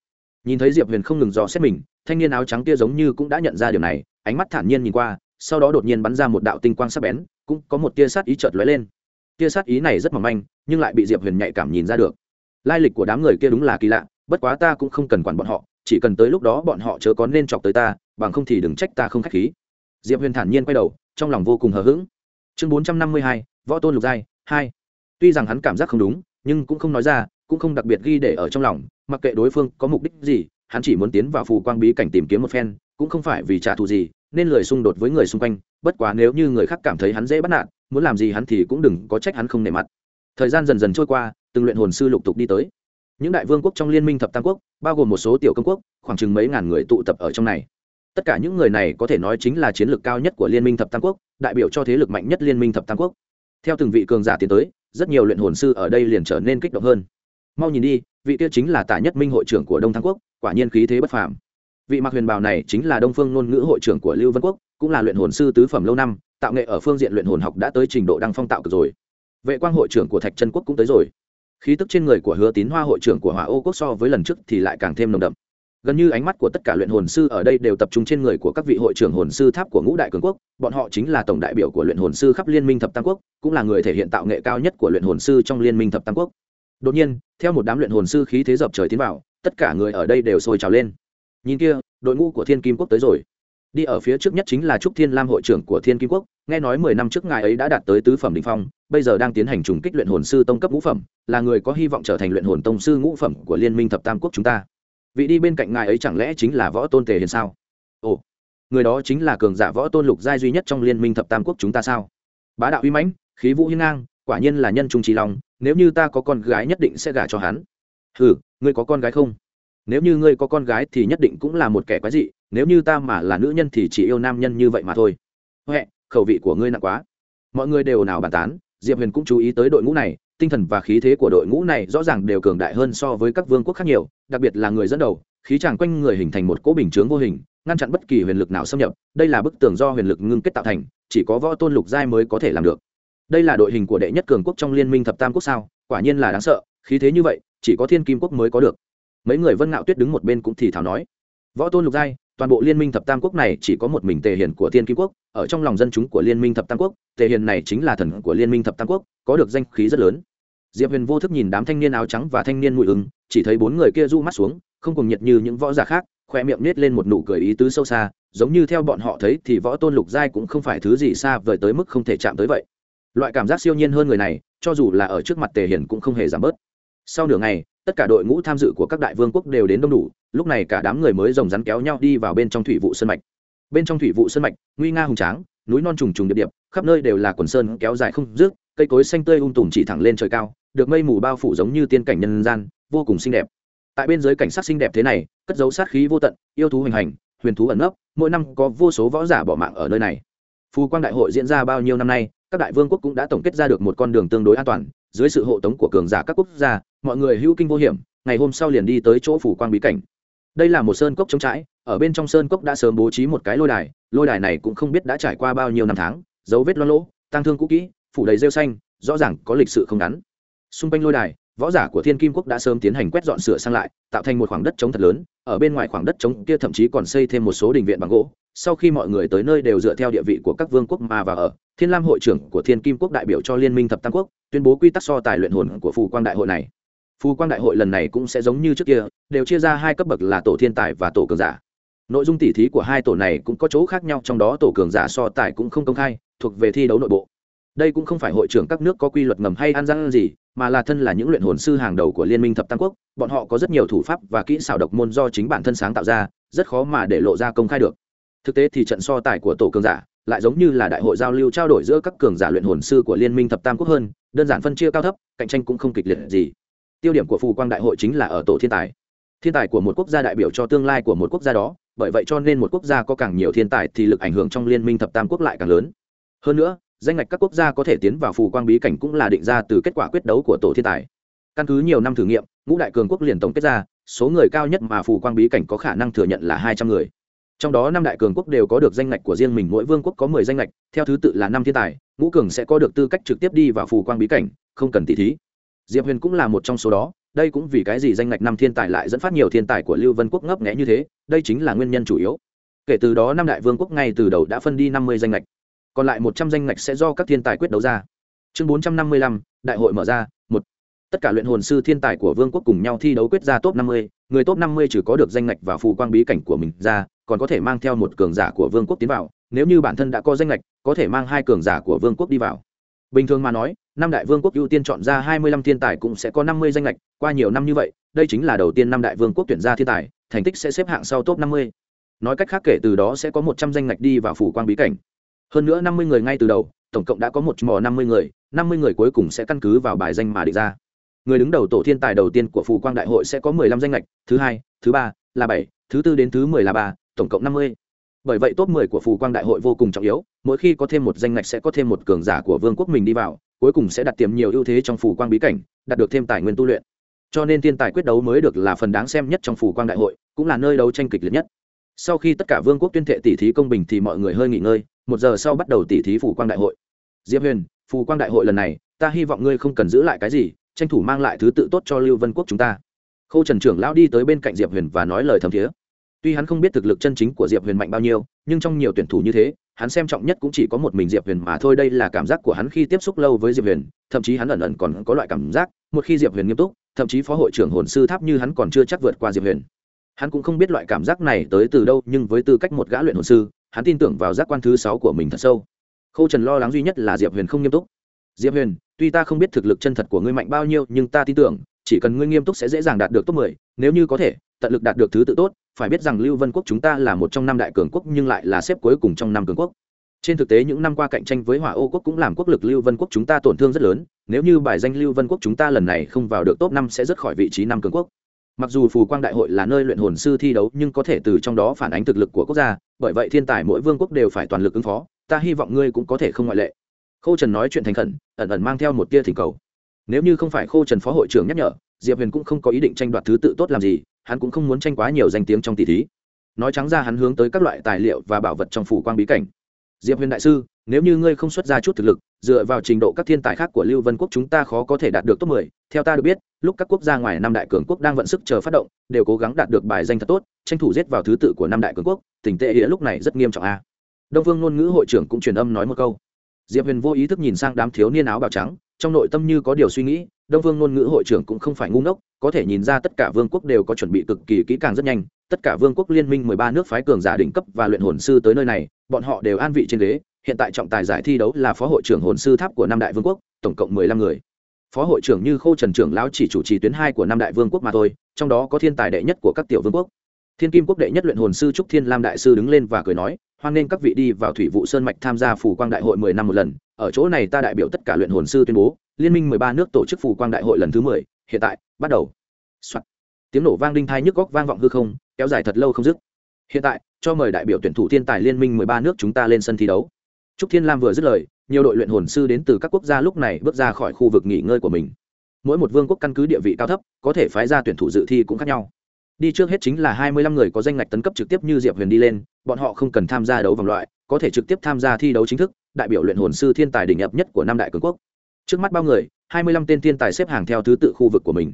S1: Nhìn thấy diệp huyền không ngừng dò xét mình, thanh niên áo trắng kia giống như cũng đã nhận ra điều này, ánh mắt thản nhiên nhìn qua, sau đó đột nhiên bắn ra một đạo tinh quang sắc bén, cũng có một tia sát ý chợt lóe lên. Tia sát ý này rất mỏng manh, nhưng lại bị diệp huyền nhạy cảm nhìn ra được. Lai lịch của đám người kia đúng là kỳ lạ, bất quá ta cũng không cần quản bọn họ, chỉ cần tới lúc đó bọn họ chớ có nên chọc tới ta, bằng không thì đừng trách ta không k h á c h khí. Diệp huyền thản nhiên quay đầu, trong lòng vô cùng hờ hững. Chương bốn trăm năm mươi hai võ tôn lục giai, hai. Tuy rằng hắn cảm giác không đúng, nhưng cũng không nói ra, cũng không đặc biệt ghi để ở trong lòng, mặc kệ đối phương có mục đích gì, hắn chỉ muốn tiến vào phù quang bí cảnh tìm kiếm một phen, cũng không phải vì trả thù gì, nên lời xung đột với người xung quanh, bất quá nếu như người khác cảm thấy hắn dễ bắt nạt, muốn làm gì hắn thì cũng đừng có trách hắn không nề mặt. Thời gian dần dần trôi qua, từng luyện hồn sư lục tục đi tới. Những đại vương quốc trong liên minh thập tam quốc, bao gồm một số tiểu công quốc, khoảng chừng mấy ngàn người tụ tập ở trong này. Tất cả những người này có thể nói chính là chiến lược cao nhất của liên minh thập tam quốc, đại biểu cho thế lực mạnh nhất liên minh thập tam quốc theo từng vị cường giả tiến tới, rất nhiều luyện hồn sư ở đây liền trở nên kích động hơn. Mau nhìn đi, vị kia chính là tả nhất minh hội trưởng của đông thăng quốc, quả nhiên khí thế bất phàm. Vị mặc huyền bào này chính là đông phương ngôn ngữ hội trưởng của lưu vân quốc, cũng là luyện hồn sư tứ phẩm lâu năm, tạo nghệ ở phương diện luyện hồn học đã tới trình độ đăng phong tạo cực rồi. Vệ quang hội trưởng của thạch trân quốc cũng tới rồi. Khí tức trên người của hứa tín hoa hội trưởng của hỏa ô quốc so với lần trước thì lại càng thêm nồng đậm gần như ánh mắt của tất cả luyện hồn sư ở đây đều tập trung trên người của các vị hội trưởng hồn sư tháp của ngũ đại cường quốc. Bọn họ chính là tổng đại biểu của luyện hồn sư khắp liên minh thập tam quốc, cũng là người thể hiện tạo nghệ cao nhất của luyện hồn sư trong liên minh thập tam quốc. Đột nhiên, theo một đám luyện hồn sư khí thế dập trời tiến vào, tất cả người ở đây đều sôi trào lên. Nhìn kia, đội ngũ của thiên kim quốc tới rồi. Đi ở phía trước nhất chính là trúc thiên lam hội trưởng của thiên kim quốc, nghe nói mười năm trước ngài ấy đã đạt tới tứ phẩm đình phong, bây giờ đang tiến hành trùng kích luyện hồn sư tông cấp ngũ phẩm, là người có hy vọng trở thành luyện hồn tông sư ngũ phẩm của liên minh thập tam quốc chúng ta vị đi bên cạnh ngài ấy chẳng lẽ chính là võ tôn tề hiền sao? Ồ, người đó chính là cường giả võ tôn lục giai duy nhất trong liên minh thập tam quốc chúng ta sao? Bá đạo uy mãnh, khí vũ hiên ngang, quả nhiên là nhân trung trí lòng nếu như ta có con gái nhất định sẽ gả cho hắn. Ừ ngươi có con gái không? Nếu như ngươi có con gái thì nhất định cũng là một kẻ quái dị, nếu như ta mà là nữ nhân thì chỉ yêu nam nhân như vậy mà thôi. Huệ, khẩu vị của ngươi nặng quá. Mọi người đều nào bàn tán, diệp huyền cũng chú ý tới đội ngũ này tinh thần và khí thế của đội ngũ này rõ ràng đều cường đại hơn so với các vương quốc khác nhiều, đặc biệt là người dẫn đầu, khí tràng quanh người hình thành một cỗ bình chướng vô hình, ngăn chặn bất kỳ huyền lực nào xâm nhập, đây là bức tường do huyền lực ngưng kết tạo thành, chỉ có võ tôn lục giai mới có thể làm được. Đây là đội hình của đệ nhất cường quốc trong liên minh thập tam quốc sao, quả nhiên là đáng sợ, khí thế như vậy, chỉ có thiên kim quốc mới có được. Mấy người vân ngạo tuyết đứng một bên cũng thì thảo nói. Võ tôn lục giai toàn bộ liên minh thập tam quốc này chỉ có một mình tề hiền của thiên kim quốc, ở trong lòng dân chúng của liên minh thập tam quốc, tề hiền này chính là thần của liên minh thập tam quốc, có được danh khí rất lớn. Diệp huyền vô thức nhìn đám thanh niên áo trắng và thanh niên mùi ứng, chỉ thấy bốn người kia du mắt xuống, không cùng nhiệt như những võ giả khác, khoe miệng nết lên một nụ cười ý tứ sâu xa, giống như theo bọn họ thấy thì võ tôn lục giai cũng không phải thứ gì xa vời tới mức không thể chạm tới vậy. Loại cảm giác siêu nhiên hơn người này, cho dù là ở trước mặt tề hiền cũng không hề giảm bớt. Sau nửa ngày tất cả đội ngũ tham dự của các đại vương quốc đều đến đông đủ, lúc này cả đám người mới rồng rắn kéo nhau đi vào bên trong thủy vụ sân mạch. Bên trong thủy vụ sân mạch, nguy nga hùng tráng, núi non trùng trùng điệp điệp, khắp nơi đều là quần sơn kéo dài không rước cây cối xanh tươi um tùm chỉ thẳng lên trời cao, được mây mù bao phủ giống như tiên cảnh nhân gian, vô cùng xinh đẹp. Tại bên dưới cảnh sát xinh đẹp thế này, cất dấu sát khí vô tận, yêu thú hình hành, huyền thú ẩn nấp, mỗi năm có vô số võ giả bỏ mạng ở nơi này. Phù quang đại hội diễn ra bao nhiêu năm nay, các đại vương quốc cũng đã tổng kết ra được một con đường tương đối an toàn dưới sự hộ tống của cường giả các quốc gia, mọi người hữu kinh vô hiểm, ngày hôm sau liền đi tới chỗ phủ quang bí cảnh. Đây là một sơn cốc trống trãi ở bên trong sơn cốc đã sớm bố trí một cái lôi đài lôi đài này cũng không biết đã trải qua bao nhiêu năm tháng, dấu vết lo lỗ tăng thương cũ kỹ, phủ đầy rêu xanh, rõ ràng có lịch sự không ngắn. Xung quanh lôi đài, võ giả của thiên kim quốc đã sớm tiến hành quét dọn sửa sang lại, tạo thành một khoảng đất trống thật lớn, ở bên ngoài khoảng đất trống kia thậm chí còn xây thêm một số đình viện bằng gỗ sau khi mọi người tới nơi đều dựa theo địa vị của các vương quốc mà vào ở, thiên lam hội trưởng của thiên kim quốc đại biểu cho liên minh thập tam quốc, tuyên bố quy tắc so tài luyện hồn của phù quang đại hội này. Phù quang đại hội lần này cũng sẽ giống như trước kia, đều chia ra hai cấp bậc là tổ thiên tài và tổ cường giả. Nội dung tỉ thí của hai tổ này cũng có chỗ khác nhau, trong đó tổ cường giả so tài cũng không công khai, thuộc về thi đấu nội bộ. Đây cũng không phải hội trưởng các nước có quy luật ngầm hay an gian gì, mà là thân là những luyện hồn sư hàng đầu của liên minh thập tam quốc, bọn họ có rất nhiều thủ pháp và kỹ xảo độc môn do chính bản thân sáng tạo ra, rất khó mà để lộ ra công khai được thực tế thì trận so tài của tổ cường giả lại giống như là đại hội giao lưu trao đổi giữa các cường giả luyện hồn sư của liên minh thập tam quốc hơn, đơn giản phân chia cao thấp, cạnh tranh cũng không kịch liệt gì. Tiêu điểm của phù quang đại hội chính là ở tổ thiên tài. Thiên tài của một quốc gia đại biểu cho tương lai của một quốc gia đó, bởi vậy cho nên một quốc gia có càng nhiều thiên tài thì lực ảnh hưởng trong liên minh thập tam quốc lại càng lớn. Hơn nữa, danh ngạch các quốc gia có thể tiến vào phù quang bí cảnh cũng là định ra từ kết quả quyết đấu của tổ thiên tài. Căn cứ nhiều năm thử nghiệm, ngũ đại cường quốc liền tổng kết ra, số người cao nhất mà phù quang bí cảnh có khả năng thừa nhận là hai trăm người trong đó năm đại cường quốc đều có được danh ngạch của riêng mình, mỗi vương quốc có mười danh ngạch, theo thứ tự là năm thiên tài, ngũ cường sẽ có được tư cách trực tiếp đi vào phù quang bí cảnh, không cần tỷ thí. Diệp huyền cũng là một trong số đó, đây cũng vì cái gì danh ngạch năm thiên tài lại dẫn phát nhiều thiên tài của lưu vân quốc ngấp nghẽ như thế, đây chính là nguyên nhân chủ yếu. Kể từ đó năm đại vương quốc ngay từ đầu đã phân đi năm mươi danh ngạch, còn lại một trăm danh ngạch sẽ do các thiên tài quyết đấu ra. Chương bốn trăm năm mươi lăm, đại hội mở ra, một tất cả luyện hồn sư thiên tài của vương quốc cùng nhau thi đấu quyết ra top năm mươi, người top năm mươi chỉ có được danh ngạch và phù quang bí cảnh của mình ra, còn có thể mang theo một cường giả của vương quốc tiến vào. Nếu như bản thân đã có danh ngạch, có thể mang hai cường giả của vương quốc đi vào. Bình thường mà nói, năm đại vương quốc ưu tiên chọn ra hai mươi lăm thiên tài cũng sẽ có năm mươi danh lệch qua nhiều năm như vậy, đây chính là đầu tiên năm đại vương quốc tuyển ra thiên tài, thành tích sẽ xếp hạng sau top năm mươi. Nói cách khác kể từ đó sẽ có một trăm danh lệch đi vào phủ quang bí cảnh. Hơn nữa năm mươi người ngay từ đầu, tổng cộng đã có một mò năm mươi người, năm mươi người cuối cùng sẽ căn cứ vào bài danh mà định ra người đứng đầu tổ thiên tài đầu tiên của phủ quang đại hội sẽ có mười lăm danh lệch thứ hai, thứ ba là bảy, thứ tư đến thứ mười là ba, tổng cộng năm mươi. Bởi vậy top 10 của phù quang đại hội vô cùng trọng yếu, mỗi khi có thêm một danh ngạch sẽ có thêm một cường giả của vương quốc mình đi vào, cuối cùng sẽ đặt tiềm nhiều ưu thế trong phù quang bí cảnh, đạt được thêm tài nguyên tu luyện. Cho nên thiên tài quyết đấu mới được là phần đáng xem nhất trong phù quang đại hội, cũng là nơi đấu tranh kịch liệt nhất. Sau khi tất cả vương quốc tuyên thệ tỷ thí công bình thì mọi người hơi nghỉ ngơi, một giờ sau bắt đầu tỷ thí phù quang đại hội. Diệp huyền, phù quang đại hội lần này, ta hy vọng ngươi không cần giữ lại cái gì tranh thủ mang lại thứ tự tốt cho lưu vân quốc chúng ta. Khâu trần trưởng lão đi tới bên cạnh diệp huyền và nói lời thầm thiế. Tuy hắn không biết thực lực chân chính của diệp huyền mạnh bao nhiêu, nhưng trong nhiều tuyển thủ như thế, hắn xem trọng nhất cũng chỉ có một mình diệp huyền mà thôi. Đây là cảm giác của hắn khi tiếp xúc lâu với diệp huyền, thậm chí hắn ẩn ẩn còn có loại cảm giác, một khi diệp huyền nghiêm túc, thậm chí phó hội trưởng hồn sư tháp như hắn còn chưa chắc vượt qua diệp huyền. Hắn cũng không biết loại cảm giác này tới từ đâu, nhưng với tư cách một gã luyện hồn sư, hắn tin tưởng vào giác quan thứ sáu của mình thật sâu. Khâu trần lo lắng duy nhất là diệp huyền không nghiêm túc. Diệp huyền tuy ta không biết thực lực chân thật của ngươi mạnh bao nhiêu, nhưng ta tin tưởng, chỉ cần ngươi nghiêm túc sẽ dễ dàng đạt được top mười, nếu như có thể, tận lực đạt được thứ tự tốt, phải biết rằng lưu vân quốc chúng ta là một trong năm đại cường quốc nhưng lại là xếp cuối cùng trong năm cường quốc. Trên thực tế những năm qua cạnh tranh với hỏa ô quốc cũng làm quốc lực lưu vân quốc chúng ta tổn thương rất lớn, nếu như bài danh lưu vân quốc chúng ta lần này không vào được top năm sẽ rất khỏi vị trí năm cường quốc. Mặc dù phù quang đại hội là nơi luyện hồn sư thi đấu nhưng có thể từ trong đó phản ánh thực lực của quốc gia, bởi vậy thiên tài mỗi vương quốc đều phải toàn lực ứng phó, ta hy vọng ngươi cũng có thể không ngoại lệ. Khô trần nói chuyện thành khẩn, ẩn ẩn mang theo một tia thỉnh cầu. Nếu như không phải Khô trần phó hội trưởng nhắc nhở, diệp huyền cũng không có ý định tranh đoạt thứ tự tốt làm gì, hắn cũng không muốn tranh quá nhiều danh tiếng trong tỷ thí. Nói trắng ra hắn hướng tới các loại tài liệu và bảo vật trong phủ quang bí cảnh. Diệp huyền đại sư, nếu như ngươi không xuất ra chút thực lực, dựa vào trình độ các thiên tài khác của lưu vân quốc chúng ta khó có thể đạt được top mười. Theo ta được biết, lúc các quốc gia ngoài năm đại cường quốc đang vận sức chờ phát động, đều cố gắng đạt được bài danh thật tốt, tranh thủ giết vào thứ tự của năm đại cường quốc. Tình tệ nghĩa lúc này rất nghiêm trọng a. Đông vương ngôn ngữ hội trưởng cũng truyền âm nói một câu diệp huyền vô ý thức nhìn sang đám thiếu niên áo bào trắng, trong nội tâm như có điều suy nghĩ, đông vương ngôn ngữ hội trưởng cũng không phải ngu ngốc, có thể nhìn ra tất cả vương quốc đều có chuẩn bị cực kỳ kỹ càng rất nhanh, tất cả vương quốc liên minh mười ba nước phái cường giả đỉnh cấp và luyện hồn sư tới nơi này, bọn họ đều an vị trên ghế, hiện tại trọng tài giải thi đấu là phó hội trưởng hồn sư tháp của năm đại vương quốc, tổng cộng mười lăm người. Phó hội trưởng như khô trần trưởng lão chỉ chủ trì tuyến hai của năm đại vương quốc mà thôi, trong đó có thiên tài đệ nhất của các tiểu vương quốc. Thiên kim quốc đệ nhất luyện hồn sư trúc thiên lam đại sư đứng lên và cười nói hoan nghênh các vị đi vào thủy vụ sơn mạch tham gia phủ quang đại hội mười năm một lần. Ở chỗ này ta đại biểu tất cả luyện hồn sư tuyên bố, liên minh mười ba nước tổ chức phủ quang đại hội lần thứ mười, hiện tại, bắt đầu、Soạn. tiếng nổ vang đinh thai nhức góc vang vọng hư không, kéo dài thật lâu không dứt. Hiện tại, cho mời đại biểu tuyển thủ thiên tài liên minh mười ba nước chúng ta lên sân thi đấu. Trúc thiên lam vừa dứt lời, nhiều đội luyện hồn sư đến từ các quốc gia lúc này bước ra khỏi khu vực nghỉ ngơi của mình. Mỗi một vương quốc căn cứ địa vị cao thấp, có thể phái ra tuyển thủ dự thi cũng khác nhau. Đi trước hết chính là hai mươi lăm người có danh ngạch tấn cấp trực tiếp như diệp huyền đi lên bọn họ không cần tham gia đấu vòng loại, có thể trực tiếp tham gia thi đấu chính thức, đại biểu luyện hồn sư thiên tài đỉnh nhập nhất của năm đại cường quốc. Trước mắt bao người, hai mươi lăm tên thiên tài xếp hàng theo thứ tự khu vực của mình.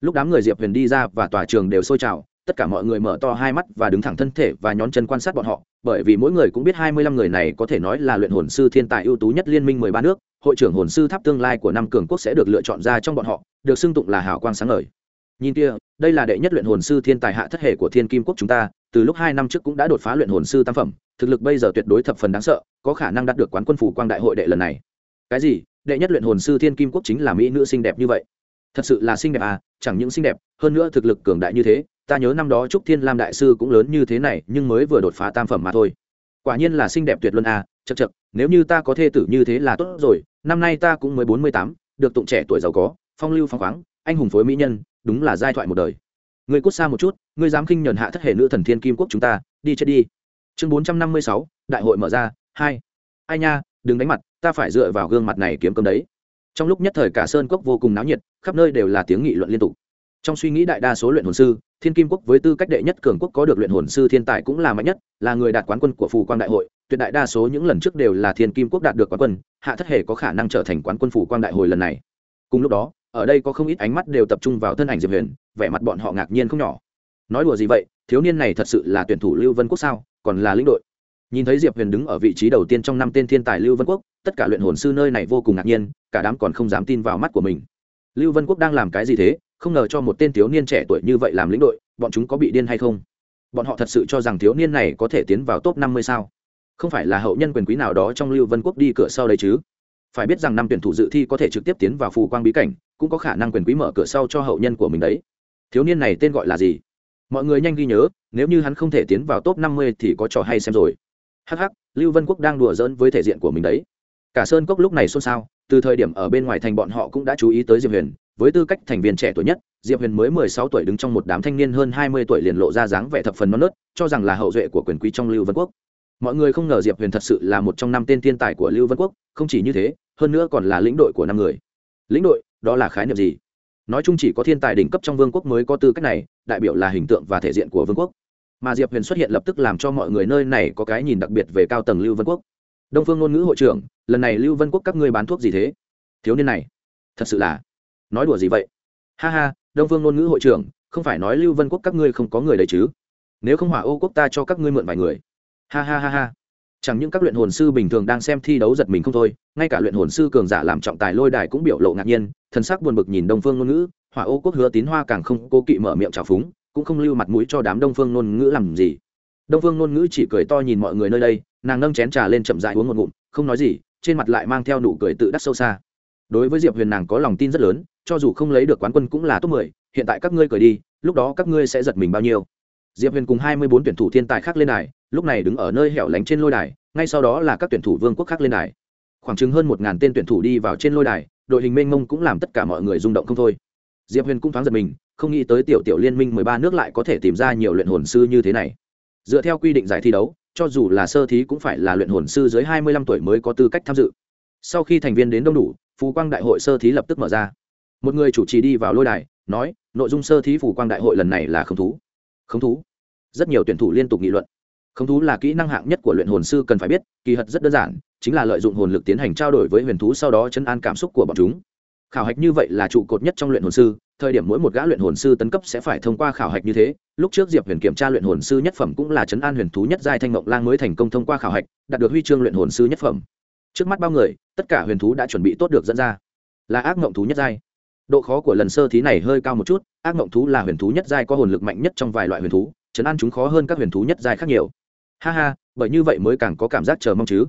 S1: Lúc đám người diệp huyền đi ra và tòa trường đều sôi trào, tất cả mọi người mở to hai mắt và đứng thẳng thân thể và nhón chân quan sát bọn họ, bởi vì mỗi người cũng biết hai mươi lăm người này có thể nói là luyện hồn sư thiên tài ưu tú nhất liên minh mười ba nước, hội trưởng hồn sư tháp tương lai của năm cường quốc sẽ được lựa chọn ra trong bọn họ, được xưng tụng là hào quang sáng ngời nhìn kia, đây là đệ nhất luyện hồn sư thiên tài hạ thất hệ của thiên kim quốc chúng ta, từ lúc hai năm trước cũng đã đột phá luyện hồn sư tam phẩm, thực lực bây giờ tuyệt đối thập phần đáng sợ, có khả năng đạt được quán quân phủ quang đại hội đệ lần này. Cái gì? Đệ nhất luyện hồn sư thiên kim quốc chính là mỹ nữ xinh đẹp như vậy. Thật sự là xinh đẹp à chẳng những xinh đẹp, hơn nữa thực lực cường đại như thế, ta nhớ năm đó trúc thiên lam đại sư cũng lớn như thế này, nhưng mới vừa đột phá tam phẩm mà thôi. Quả nhiên là xinh đẹp tuyệt luân à chật chật nếu như ta có thê tử như thế là tốt rồi, năm nay ta cũng mới bốn mươi tám, được tụng trẻ tuổi giàu có, phong lưu phong khoáng, anh hùng phối mỹ nhân đúng là giai thoại một đời. Người cút xa một chút ngươi dám khinh nhẫn hạ thất hệ nữ thần thiên kim quốc chúng ta, đi chết đi. Chương bốn trăm năm mươi sáu, đại hội mở ra, hai. Ai nha, đừng đánh mặt, ta phải dựa vào gương mặt này kiếm cơm đấy. Trong lúc nhất thời cả sơn cốc vô cùng náo nhiệt, khắp nơi đều là tiếng nghị luận liên tục. Trong suy nghĩ đại đa số luyện hồn sư, thiên kim quốc với tư cách đệ nhất cường quốc có được luyện hồn sư thiên tài cũng là mạnh nhất, là người đạt quán quân của phù quang đại hội, tuyệt đại đa số những lần trước đều là thiên kim quốc đạt được quán quân, hạ thất hề có khả năng trở thành quán quân phù quang đại hội lần này. Cùng lúc đó ở đây có không ít ánh mắt đều tập trung vào thân ảnh diệp huyền, vẻ mặt bọn họ ngạc nhiên không nhỏ. Nói đùa gì vậy, thiếu niên này thật sự là tuyển thủ lưu vân quốc sao, còn là lĩnh đội. Nhìn thấy diệp huyền đứng ở vị trí đầu tiên trong năm tên thiên tài lưu vân quốc, tất cả luyện hồn sư nơi này vô cùng ngạc nhiên, cả đám còn không dám tin vào mắt của mình. Lưu vân quốc đang làm cái gì thế, không ngờ cho một tên thiếu niên trẻ tuổi như vậy làm lĩnh đội, bọn chúng có bị điên hay không? Bọn họ thật sự cho rằng thiếu niên này có thể tiến vào top năm mươi sao? Không phải là hậu nhân quyền quý nào đó trong lưu vân quốc đi cửa sau đấy chứ? Phải biết rằng năm tuyển thủ dự thi có thể trực tiếp tiến vào phù quang bí cảnh cũng có khả năng quyền quý mở cửa sau cho hậu nhân của mình đấy. Thiếu niên này tên gọi là gì? Mọi người nhanh ghi nhớ, nếu như hắn không thể tiến vào top năm mươi thì có trò hay xem rồi. Hh lưu vân quốc đang đùa giỡn với thể diện của mình đấy. Cả sơn cốc lúc này xôn xao, từ thời điểm ở bên ngoài thành bọn họ cũng đã chú ý tới diệp huyền, với tư cách thành viên trẻ tuổi nhất, diệp huyền mới mười sáu tuổi đứng trong một đám thanh niên hơn hai mươi tuổi liền lộ ra dáng vẻ thập phần non nớt, cho rằng là hậu duệ của quyền quý trong lưu vân quốc. Mọi người không ngờ diệp huyền thật sự là một trong năm tên thiên tài của lưu vân quốc, không chỉ như thế, hơn nữa còn là lĩnh đội của năm người. Lĩnh đội đó là khái niệm gì? Nói chung chỉ có thiên tài đỉnh cấp trong vương quốc mới có tư cách này, đại biểu là hình tượng và thể diện của vương quốc. Mà diệp huyền xuất hiện lập tức làm cho mọi người nơi này có cái nhìn đặc biệt về cao tầng lưu vân quốc. Đông phương ngôn ngữ hội trưởng, lần này lưu vân quốc các ngươi bán thuốc gì thế? Thiếu niên này, thật sự là nói đùa gì vậy? Ha ha, đông phương ngôn ngữ hội trưởng, không phải nói lưu vân quốc các ngươi không có người đấy chứ? Nếu không hỏa ô quốc ta cho các ngươi mượn vài người. Ha ha ha ha chẳng những các luyện hồn sư bình thường đang xem thi đấu giật mình không thôi, ngay cả luyện hồn sư cường giả làm trọng tài lôi đài cũng biểu lộ ngạc nhiên, thần sắc buồn bực nhìn đông phương ngôn ngữ, hỏa ô quốc hứa tín hoa càng không cố kỵ mở miệng trào phúng, cũng không lưu mặt mũi cho đám đông phương ngôn ngữ làm gì. Đông phương ngôn ngữ chỉ cười to nhìn mọi người nơi đây, nàng nâng chén trà lên chậm dại uống một ngụm, không nói gì, trên mặt lại mang theo nụ cười tự đắc sâu xa. Đối với diệp huyền nàng có lòng tin rất lớn, cho dù không lấy được quán quân cũng là top mười, hiện tại các ngươi cười đi, lúc đó các ngươi sẽ giật mình bao nhiêu? Diệp huyền cùng hai mươi bốn tuyển thủ thiên tài khác lên đài lúc này đứng ở nơi hẻo lánh trên lôi đài, ngay sau đó là các tuyển thủ vương quốc khác lên đài. Khoảng chừng hơn một ngàn tên tuyển thủ đi vào trên lôi đài, đội hình mênh mông cũng làm tất cả mọi người rung động không thôi. Diệp huyền cũng thoáng giật mình, không nghĩ tới tiểu tiểu liên minh mười ba nước lại có thể tìm ra nhiều luyện hồn sư như thế này. Dựa theo quy định giải thi đấu, cho dù là sơ thí cũng phải là luyện hồn sư dưới hai mươi lăm tuổi mới có tư cách tham dự. Sau khi thành viên đến đông đủ phú quang đại hội sơ thí lập tức mở ra. Một người chủ trì đi vào lôi đài, nói, nội dung sơ thí phù quang đại hội lần này là không thú. Không thú? Rất nhiều tuyển thủ liên tục nghị luận không thú là kỹ năng hạng nhất của luyện hồn sư cần phải biết, kỳ thật rất đơn giản, chính là lợi dụng hồn lực tiến hành trao đổi với huyền thú sau đó chấn an cảm xúc của bọn chúng. Khảo hạch như vậy là trụ cột nhất trong luyện hồn sư, thời điểm mỗi một gã luyện hồn sư tấn cấp sẽ phải thông qua khảo hạch như thế, lúc trước diệp huyền kiểm tra luyện hồn sư nhất phẩm cũng là chấn an huyền thú nhất giai thanh ngọc lang mới thành công thông qua khảo hạch, đạt được huy chương luyện hồn sư nhất phẩm. Trước mắt bao người, tất cả huyền thú đã chuẩn bị tốt được dẫn ra. Là ác ngộng thú nhất giai. Độ khó của lần sơ thí này hơi cao một chút, ác mộng thú là huyền thú nhất giai có hồn lực mạnh nhất trong vài loại huyền thú, chấn an chúng khó hơn các huyền thú nhất giai khác nhiều ha ha, bởi như vậy mới càng có cảm giác chờ mong chứ.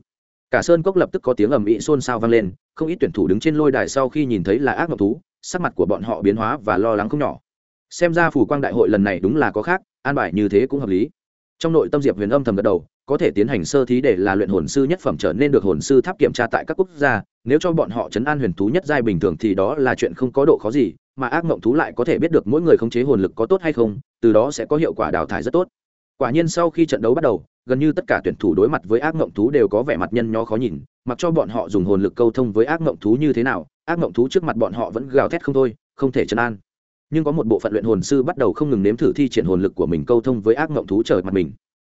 S1: Cả sơn cốc lập tức có tiếng ầm ĩ xôn xao vang lên, không ít tuyển thủ đứng trên lôi đài sau khi nhìn thấy là ác mộng thú, sắc mặt của bọn họ biến hóa và lo lắng không nhỏ. Xem ra phủ quang đại hội lần này đúng là có khác, an bài như thế cũng hợp lý. Trong nội tâm diệp huyền âm thầm gật đầu, có thể tiến hành sơ thí để là luyện hồn sư nhất phẩm trở nên được hồn sư tháp kiểm tra tại các quốc gia, nếu cho bọn họ chấn an huyền thú nhất giai bình thường thì đó là chuyện không có độ khó gì, mà ác mộng thú lại có thể biết được mỗi người khống chế hồn lực có tốt hay không, từ đó sẽ có hiệu quả đào thải rất tốt. Quả nhiên sau khi trận đấu bắt đầu gần như tất cả tuyển thủ đối mặt với ác mộng thú đều có vẻ mặt nhân nho khó nhìn, mặc cho bọn họ dùng hồn lực câu thông với ác mộng thú như thế nào, ác mộng thú trước mặt bọn họ vẫn gào thét không thôi, không thể chấn an. Nhưng có một bộ phận luyện hồn sư bắt đầu không ngừng nếm thử thi triển hồn lực của mình câu thông với ác mộng thú trời mặt mình.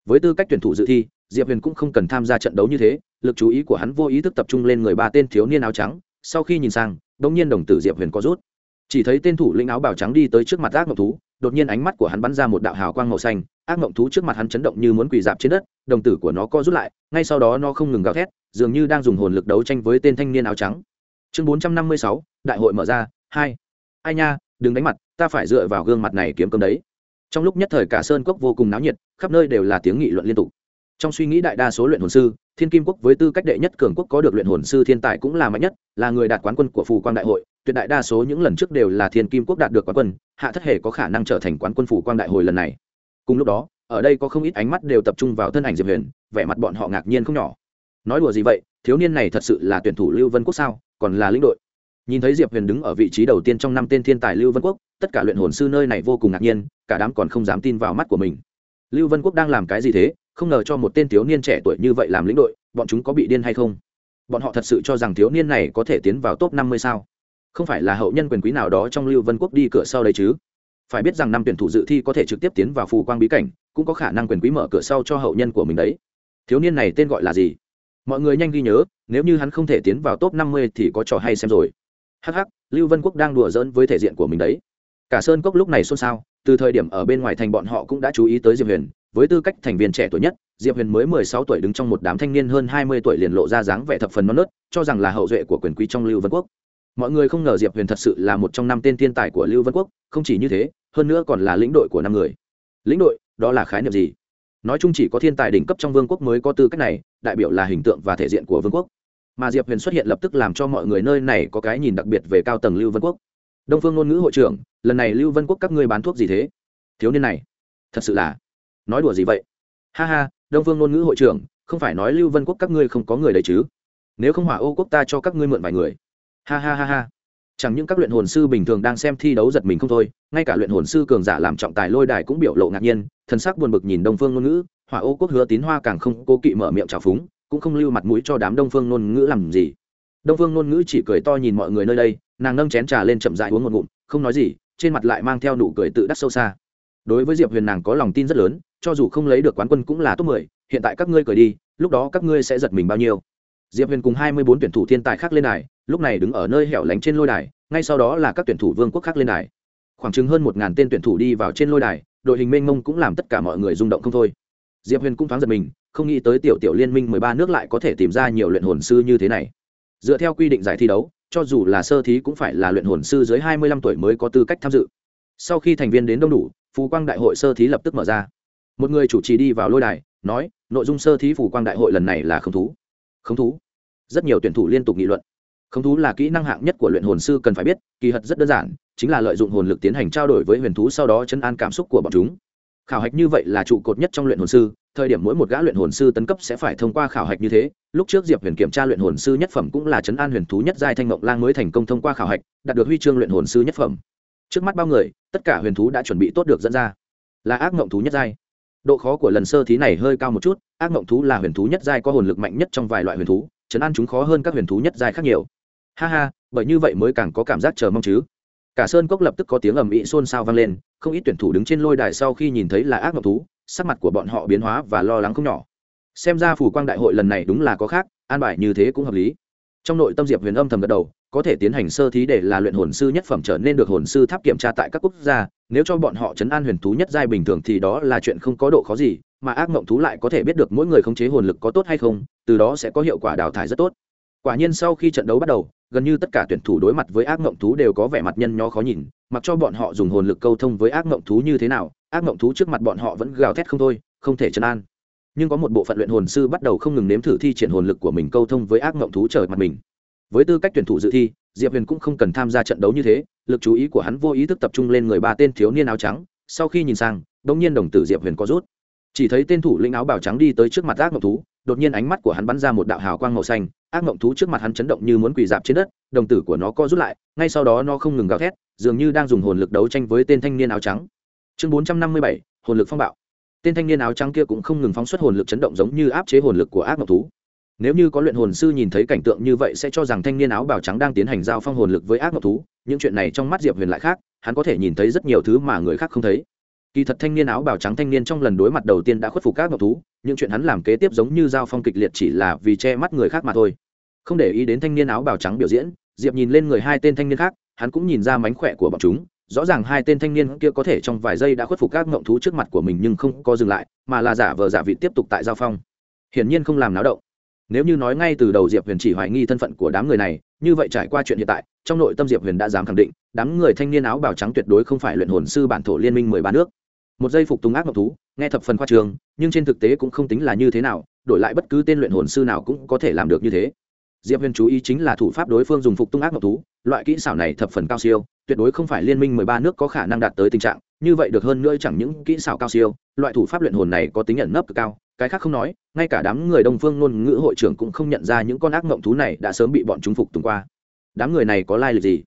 S1: Với tư cách tuyển thủ dự thi, diệp huyền cũng không cần tham gia trận đấu như thế, lực chú ý của hắn vô ý thức tập trung lên người ba tên thiếu niên áo trắng, sau khi nhìn sang đ ỗ n g nhiên đồng tử diệp huyền có rút. Chỉ thấy tên thủ lĩnh áo bào trắng đi tới trước mặt ác mộng thú, đột nhiên ánh mắt của hắn bắn ra một đạo hào quang màu xanh ác mộng thú trước mặt hắn chấn động như muốn quỳ dạp trên đất, đồng tử của nó co rút lại, ngay sau đó nó không ngừng gào thét, dường như đang dùng hồn lực đấu tranh với tên thanh niên áo trắng. Chương bốn trăm năm mươi sáu, đại hội mở ra, hai. Ai nha, đừng đánh mặt, ta phải dựa vào gương mặt này kiếm cơm đấy. Trong lúc nhất thời cả sơn cốc vô cùng náo nhiệt, khắp nơi đều là tiếng nghị luận liên tục. Trong suy nghĩ đại đa số luyện hồn sư, thiên kim quốc với tư cách đệ nhất cường quốc có được luyện hồn sư thiên tài cũng là mạnh nhất, là người đạt quán quân của phù quang đại hội, tuyệt đại đa số những lần trước đều là thiên kim quốc đạt được quán quân, hạ thất hề có khả năng trở thành quán quân phù quang đại hội lần này cùng lúc đó, ở đây có không ít ánh mắt đều tập trung vào thân ảnh diệp huyền, vẻ mặt bọn họ ngạc nhiên không nhỏ. Nói đùa gì vậy, thiếu niên này thật sự là tuyển thủ lưu vân quốc sao, còn là lĩnh đội. Nhìn thấy diệp huyền đứng ở vị trí đầu tiên trong năm tên thiên tài lưu vân quốc, tất cả luyện hồn sư nơi này vô cùng ngạc nhiên, cả đám còn không dám tin vào mắt của mình. Lưu vân quốc đang làm cái gì thế, không ngờ cho một tên thiếu niên trẻ tuổi như vậy làm lĩnh đội, bọn chúng có bị điên hay không? Bọn họ thật sự cho rằng thiếu niên này có thể tiến vào top năm mươi sao? Không phải là hậu nhân quyền quý nào đó trong lưu vân quốc đi cửa sau đây chứ? Phải biết rằng năm tuyển thủ dự thi có thể trực tiếp tiến vào phù quang bí cảnh, cũng có khả năng quyền quý mở cửa sau cho hậu nhân của mình đấy. Thiếu niên này tên gọi là gì? Mọi người nhanh ghi nhớ, nếu như hắn không thể tiến vào top năm mươi thì có trò hay xem rồi. Hh lưu vân quốc đang đùa giỡn với thể diện của mình đấy. Cả sơn cốc lúc này xôn xao, từ thời điểm ở bên ngoài thành bọn họ cũng đã chú ý tới diệp huyền. Với tư cách thành viên trẻ tuổi nhất, diệp huyền mới mười sáu tuổi đứng trong một đám thanh niên hơn hai mươi tuổi liền lộ ra dáng vẻ thập phần non nớt, cho rằng là hậu duệ của quyền quý trong lưu vân quốc mọi người không ngờ diệp huyền thật sự là một trong năm tên thiên tài của lưu vân quốc, không chỉ như thế, hơn nữa còn là lĩnh đội của năm người. Lĩnh đội, đó là khái niệm gì? Nói chung chỉ có thiên tài đỉnh cấp trong vương quốc mới có tư cách này, đại biểu là hình tượng và thể diện của vương quốc. Mà diệp huyền xuất hiện lập tức làm cho mọi người nơi này có cái nhìn đặc biệt về cao tầng lưu vân quốc. Đông phương ngôn ngữ hội trưởng, lần này lưu vân quốc các ngươi bán thuốc gì thế? Thiếu niên này, thật sự là, nói đùa gì vậy? Ha ha, đông phương ngôn ngữ hội trưởng, không phải nói lưu vân quốc các ngươi không có người đấy chứ? Nếu không hỏa ô quốc ta cho các ngươi mượn vài người ha ha ha ha. Chẳng những các luyện hồn sư bình thường đang xem thi đấu giật mình không thôi, ngay cả luyện hồn sư cường giả làm trọng tài lôi đài cũng biểu lộ ngạc nhiên, thần sắc buồn bực nhìn đông phương ngôn ngữ, hỏa ô quốc hứa tín hoa càng không cố kỵ mở miệng trào phúng, cũng không lưu mặt mũi cho đám đông phương ngôn ngữ làm gì. Đông phương ngôn ngữ chỉ cười to nhìn mọi người nơi đây, nàng nâng chén trà lên chậm dại uống một ngụm, không nói gì, trên mặt lại mang theo nụ cười tự đắc sâu xa. Đối với diệp huyền nàng có lòng tin rất lớn, cho dù không lấy được quán quân cũng là top mười, hiện tại các ngươi cười đi, lúc đó các ngươi sẽ giật mình bao nhiêu? Diệp huyền cùng hai mươi bốn tuyển thủ thiên tài khác lên đài lúc này đứng ở nơi hẻo lánh trên lôi đài, ngay sau đó là các tuyển thủ vương quốc khác lên đài. Khoảng chừng hơn một ngàn tên tuyển thủ đi vào trên lôi đài, đội hình mênh mông cũng làm tất cả mọi người rung động không thôi. Diệp huyền cũng thoáng giật mình, không nghĩ tới tiểu tiểu liên minh mười ba nước lại có thể tìm ra nhiều luyện hồn sư như thế này. Dựa theo quy định giải thi đấu, cho dù là sơ thí cũng phải là luyện hồn sư dưới hai mươi lăm tuổi mới có tư cách tham dự. Sau khi thành viên đến đông đủ, phú quang đại hội sơ thí lập tức mở ra. Một người chủ trì đi vào lôi đài, nói, nội dung sơ thí phù quang đại hội lần này là không thú. Không thú. Rất nhiều tuyển thủ liên tục nghị luận không thú là kỹ năng hạng nhất của luyện hồn sư cần phải biết, kỳ thật rất đơn giản, chính là lợi dụng hồn lực tiến hành trao đổi với huyền thú sau đó chấn an cảm xúc của bọn chúng. Khảo hạch như vậy là trụ cột nhất trong luyện hồn sư, thời điểm mỗi một gã luyện hồn sư tấn cấp sẽ phải thông qua khảo hạch như thế, lúc trước diệp huyền kiểm tra luyện hồn sư nhất phẩm cũng là chấn an huyền thú nhất giai thanh ngọc lang mới thành công thông qua khảo hạch, đạt được huy chương luyện hồn sư nhất phẩm. Trước mắt bao người, tất cả huyền thú đã chuẩn bị tốt được dẫn ra. Là ác ngộng thú nhất giai. Độ khó của lần sơ thí này hơi cao một chút, ác ngộng thú là huyền thú nhất giai có hồn lực mạnh nhất trong vài loại huyền thú, chấn an chúng khó hơn các huyền thú nhất giai khác nhiều ha ha, bởi như vậy mới càng có cảm giác chờ mong chứ. Cả sơn cốc lập tức có tiếng ầm ĩ xôn xao vang lên, không ít tuyển thủ đứng trên lôi đài sau khi nhìn thấy là ác mộng thú, sắc mặt của bọn họ biến hóa và lo lắng không nhỏ. Xem ra phủ quang đại hội lần này đúng là có khác, an bài như thế cũng hợp lý. Trong nội tâm diệp huyền âm thầm gật đầu, có thể tiến hành sơ thí để là luyện hồn sư nhất phẩm trở nên được hồn sư tháp kiểm tra tại các quốc gia, nếu cho bọn họ chấn an huyền thú nhất giai bình thường thì đó là chuyện không có độ khó gì, mà ác mộng thú lại có thể biết được mỗi người khống chế hồn lực có tốt hay không, từ đó sẽ có hiệu quả đào thải rất tốt quả nhiên sau khi trận đấu bắt đầu, gần như tất cả tuyển thủ đối mặt với ác mộng thú đều có vẻ mặt nhân nho khó nhìn, mặc cho bọn họ dùng hồn lực câu thông với ác mộng thú như thế nào, ác mộng thú trước mặt bọn họ vẫn gào thét không thôi, không thể chấn an. Nhưng có một bộ phận luyện hồn sư bắt đầu không ngừng nếm thử thi triển hồn lực của mình câu thông với ác mộng thú trời mặt mình. Với tư cách tuyển thủ dự thi, diệp huyền cũng không cần tham gia trận đấu như thế, lực chú ý của hắn vô ý thức tập trung lên người ba tên thiếu niên áo trắng, sau khi nhìn sang đ ỗ n g nhiên đồng tử diệp huyền có rút. Chỉ thấy tên thủ lĩnh áo bào trắng đi tới trước mặt ác mộng thú đột nhiên ánh mắt của hắn bắn ra một đạo hào quang màu xanh, ác mộng thú trước mặt hắn chấn động như muốn quỳ dạp trên đất, đồng tử của nó co rút lại, ngay sau đó nó không ngừng gào thét, dường như đang dùng hồn lực đấu tranh với tên thanh niên áo trắng. Chương bốn trăm năm mươi bảy, hồn lực phong bạo. Tên thanh niên áo trắng kia cũng không ngừng phóng xuất hồn lực chấn động giống như áp chế hồn lực của ác mộng thú. Nếu như có luyện hồn sư nhìn thấy cảnh tượng như vậy sẽ cho rằng thanh niên áo bào trắng đang tiến hành giao phong hồn lực với ác mộng thú, những chuyện này trong mắt diệp huyền lại khác, hắn có thể nhìn thấy rất nhiều thứ mà người khác không thấy kỳ thật thanh niên áo bào trắng thanh niên trong lần đối mặt đầu tiên đã khuất phục các ngọc thú, những chuyện hắn làm kế tiếp giống như giao phong kịch liệt chỉ là vì che mắt người khác mà thôi. Không để ý đến thanh niên áo bào trắng biểu diễn, diệp nhìn lên người hai tên thanh niên khác, hắn cũng nhìn ra mánh khỏe của bọn chúng. Rõ ràng hai tên thanh niên kia có thể trong vài giây đã khuất phục các ngộng thú trước mặt của mình nhưng không có dừng lại, mà là giả vờ giả vị tiếp tục tại giao phong. Hiển nhiên không làm náo động. Nếu như nói ngay từ đầu diệp huyền chỉ hoài nghi thân phận của đám người này, như vậy trải qua chuyện hiện tại, trong nội tâm diệp huyền đã dám khẳng định, đám người thanh niên áo bào trắng tuyệt đối không phải luyện hồn sư bản thổ liên minh mười ba nước một giây phục tùng ác ngọc thú, nghe thập phần khoa trường nhưng trên thực tế cũng không tính là như thế nào, đổi lại bất cứ tên luyện hồn sư nào cũng có thể làm được như thế. Diệp huyền chú ý chính là thủ pháp đối phương dùng phục tung ác ngọc thú, loại kỹ xảo này thập phần cao siêu, tuyệt đối không phải liên minh mười ba nước có khả năng đạt tới tình trạng, như vậy được hơn nữa chẳng những kỹ xảo cao siêu, loại thủ pháp luyện hồn này có tính nhận nấp cực cao, cái khác không nói, ngay cả đám người đông phương ngôn ngữ hội trưởng cũng không nhận ra những con ác mộng thú này đã sớm bị bọn chúng phục tùng qua. Đám người này có lai lịch gì?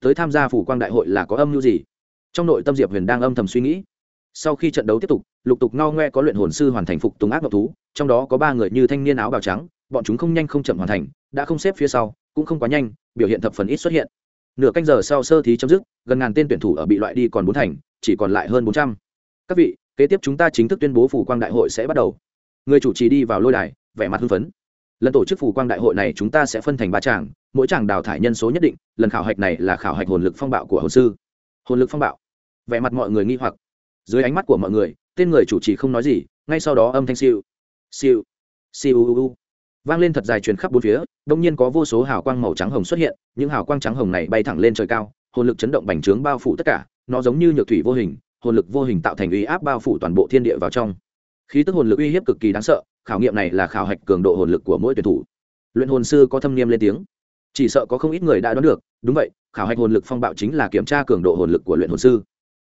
S1: Tới tham gia phủ quang đại hội là có âm mưu gì? Trong nội tâm diệp huyền đang âm thầm suy nghĩ sau khi trận đấu tiếp tục, lục tục ngao ngoe có luyện hồn sư hoàn thành phục tùng ác độc thú, trong đó có ba người như thanh niên áo bào trắng, bọn chúng không nhanh không chậm hoàn thành, đã không xếp phía sau, cũng không quá nhanh, biểu hiện thập phần ít xuất hiện. Nửa canh giờ sau sơ thí chấm dứt, gần ngàn tên tuyển thủ ở bị loại đi còn bốn thành, chỉ còn lại hơn bốn trăm. Các vị, kế tiếp chúng ta chính thức tuyên bố phủ quang đại hội sẽ bắt đầu. Người chủ trì đi vào lôi đài, vẻ mặt hưng phấn. Lần tổ chức phủ quang đại hội này chúng ta sẽ phân thành ba tràng, mỗi tràng đào thải nhân số nhất định, lần khảo hạch này là khảo hạch hồn lực phong bạo của hồ sư. Hồn lực phong bạo. Vẻ mặt mọi người nghi hoặc dưới ánh mắt của mọi người, tên người chủ trì không nói gì, ngay sau đó âm thanh siêu siêu siêu, u u. Vang lên thật dài truyền khắp bốn phía, đông nhiên có vô số hào quang màu trắng hồng xuất hiện, những hào quang trắng hồng này bay thẳng lên trời cao, hồn lực chấn động bành trướng bao phủ tất cả, nó giống như nhược thủy vô hình, hồn lực vô hình tạo thành uy áp bao phủ toàn bộ thiên địa vào trong. Khí tức hồn lực uy hiếp cực kỳ đáng sợ, khảo nghiệm này là khảo hạch cường độ hồn lực của mỗi tuyển thủ. Luyện hồn sư có thâm niêm lên tiếng. Chỉ sợ có không ít người đã đoán được, đúng vậy, khảo hạch hồn lực phong bạo chính là kiểm tra cường độ hồn lực của luyện hồn sư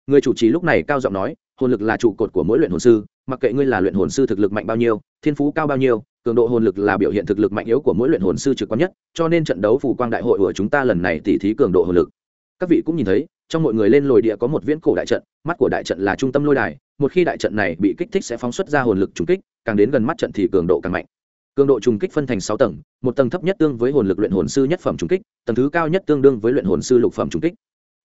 S1: người chủ trì lúc này cao giọng nói, hồn lực là trụ cột của mỗi luyện hồn sư, mặc kệ ngươi là luyện hồn sư thực lực mạnh bao nhiêu, thiên phú cao bao nhiêu, cường độ hồn lực là biểu hiện thực lực mạnh yếu của mỗi luyện hồn sư trực quan nhất, cho nên trận đấu phù quang đại hội của chúng ta lần này tỉ thí cường độ hồn lực. Các vị cũng nhìn thấy, trong mọi người lên lồi địa có một viễn cổ đại trận, mắt của đại trận là trung tâm lôi đài, một khi đại trận này bị kích thích sẽ phóng xuất ra hồn lực trùng kích, càng đến gần mắt trận thì cường độ càng mạnh. Cường độ trùng kích phân thành sáu tầng, một tầng thấp nhất tương với hồn lực luyện hồn sư nhất phẩm trùng kích, tầng thứ cao nhất tương đương với luyện hồn sư lục phẩm trùng kích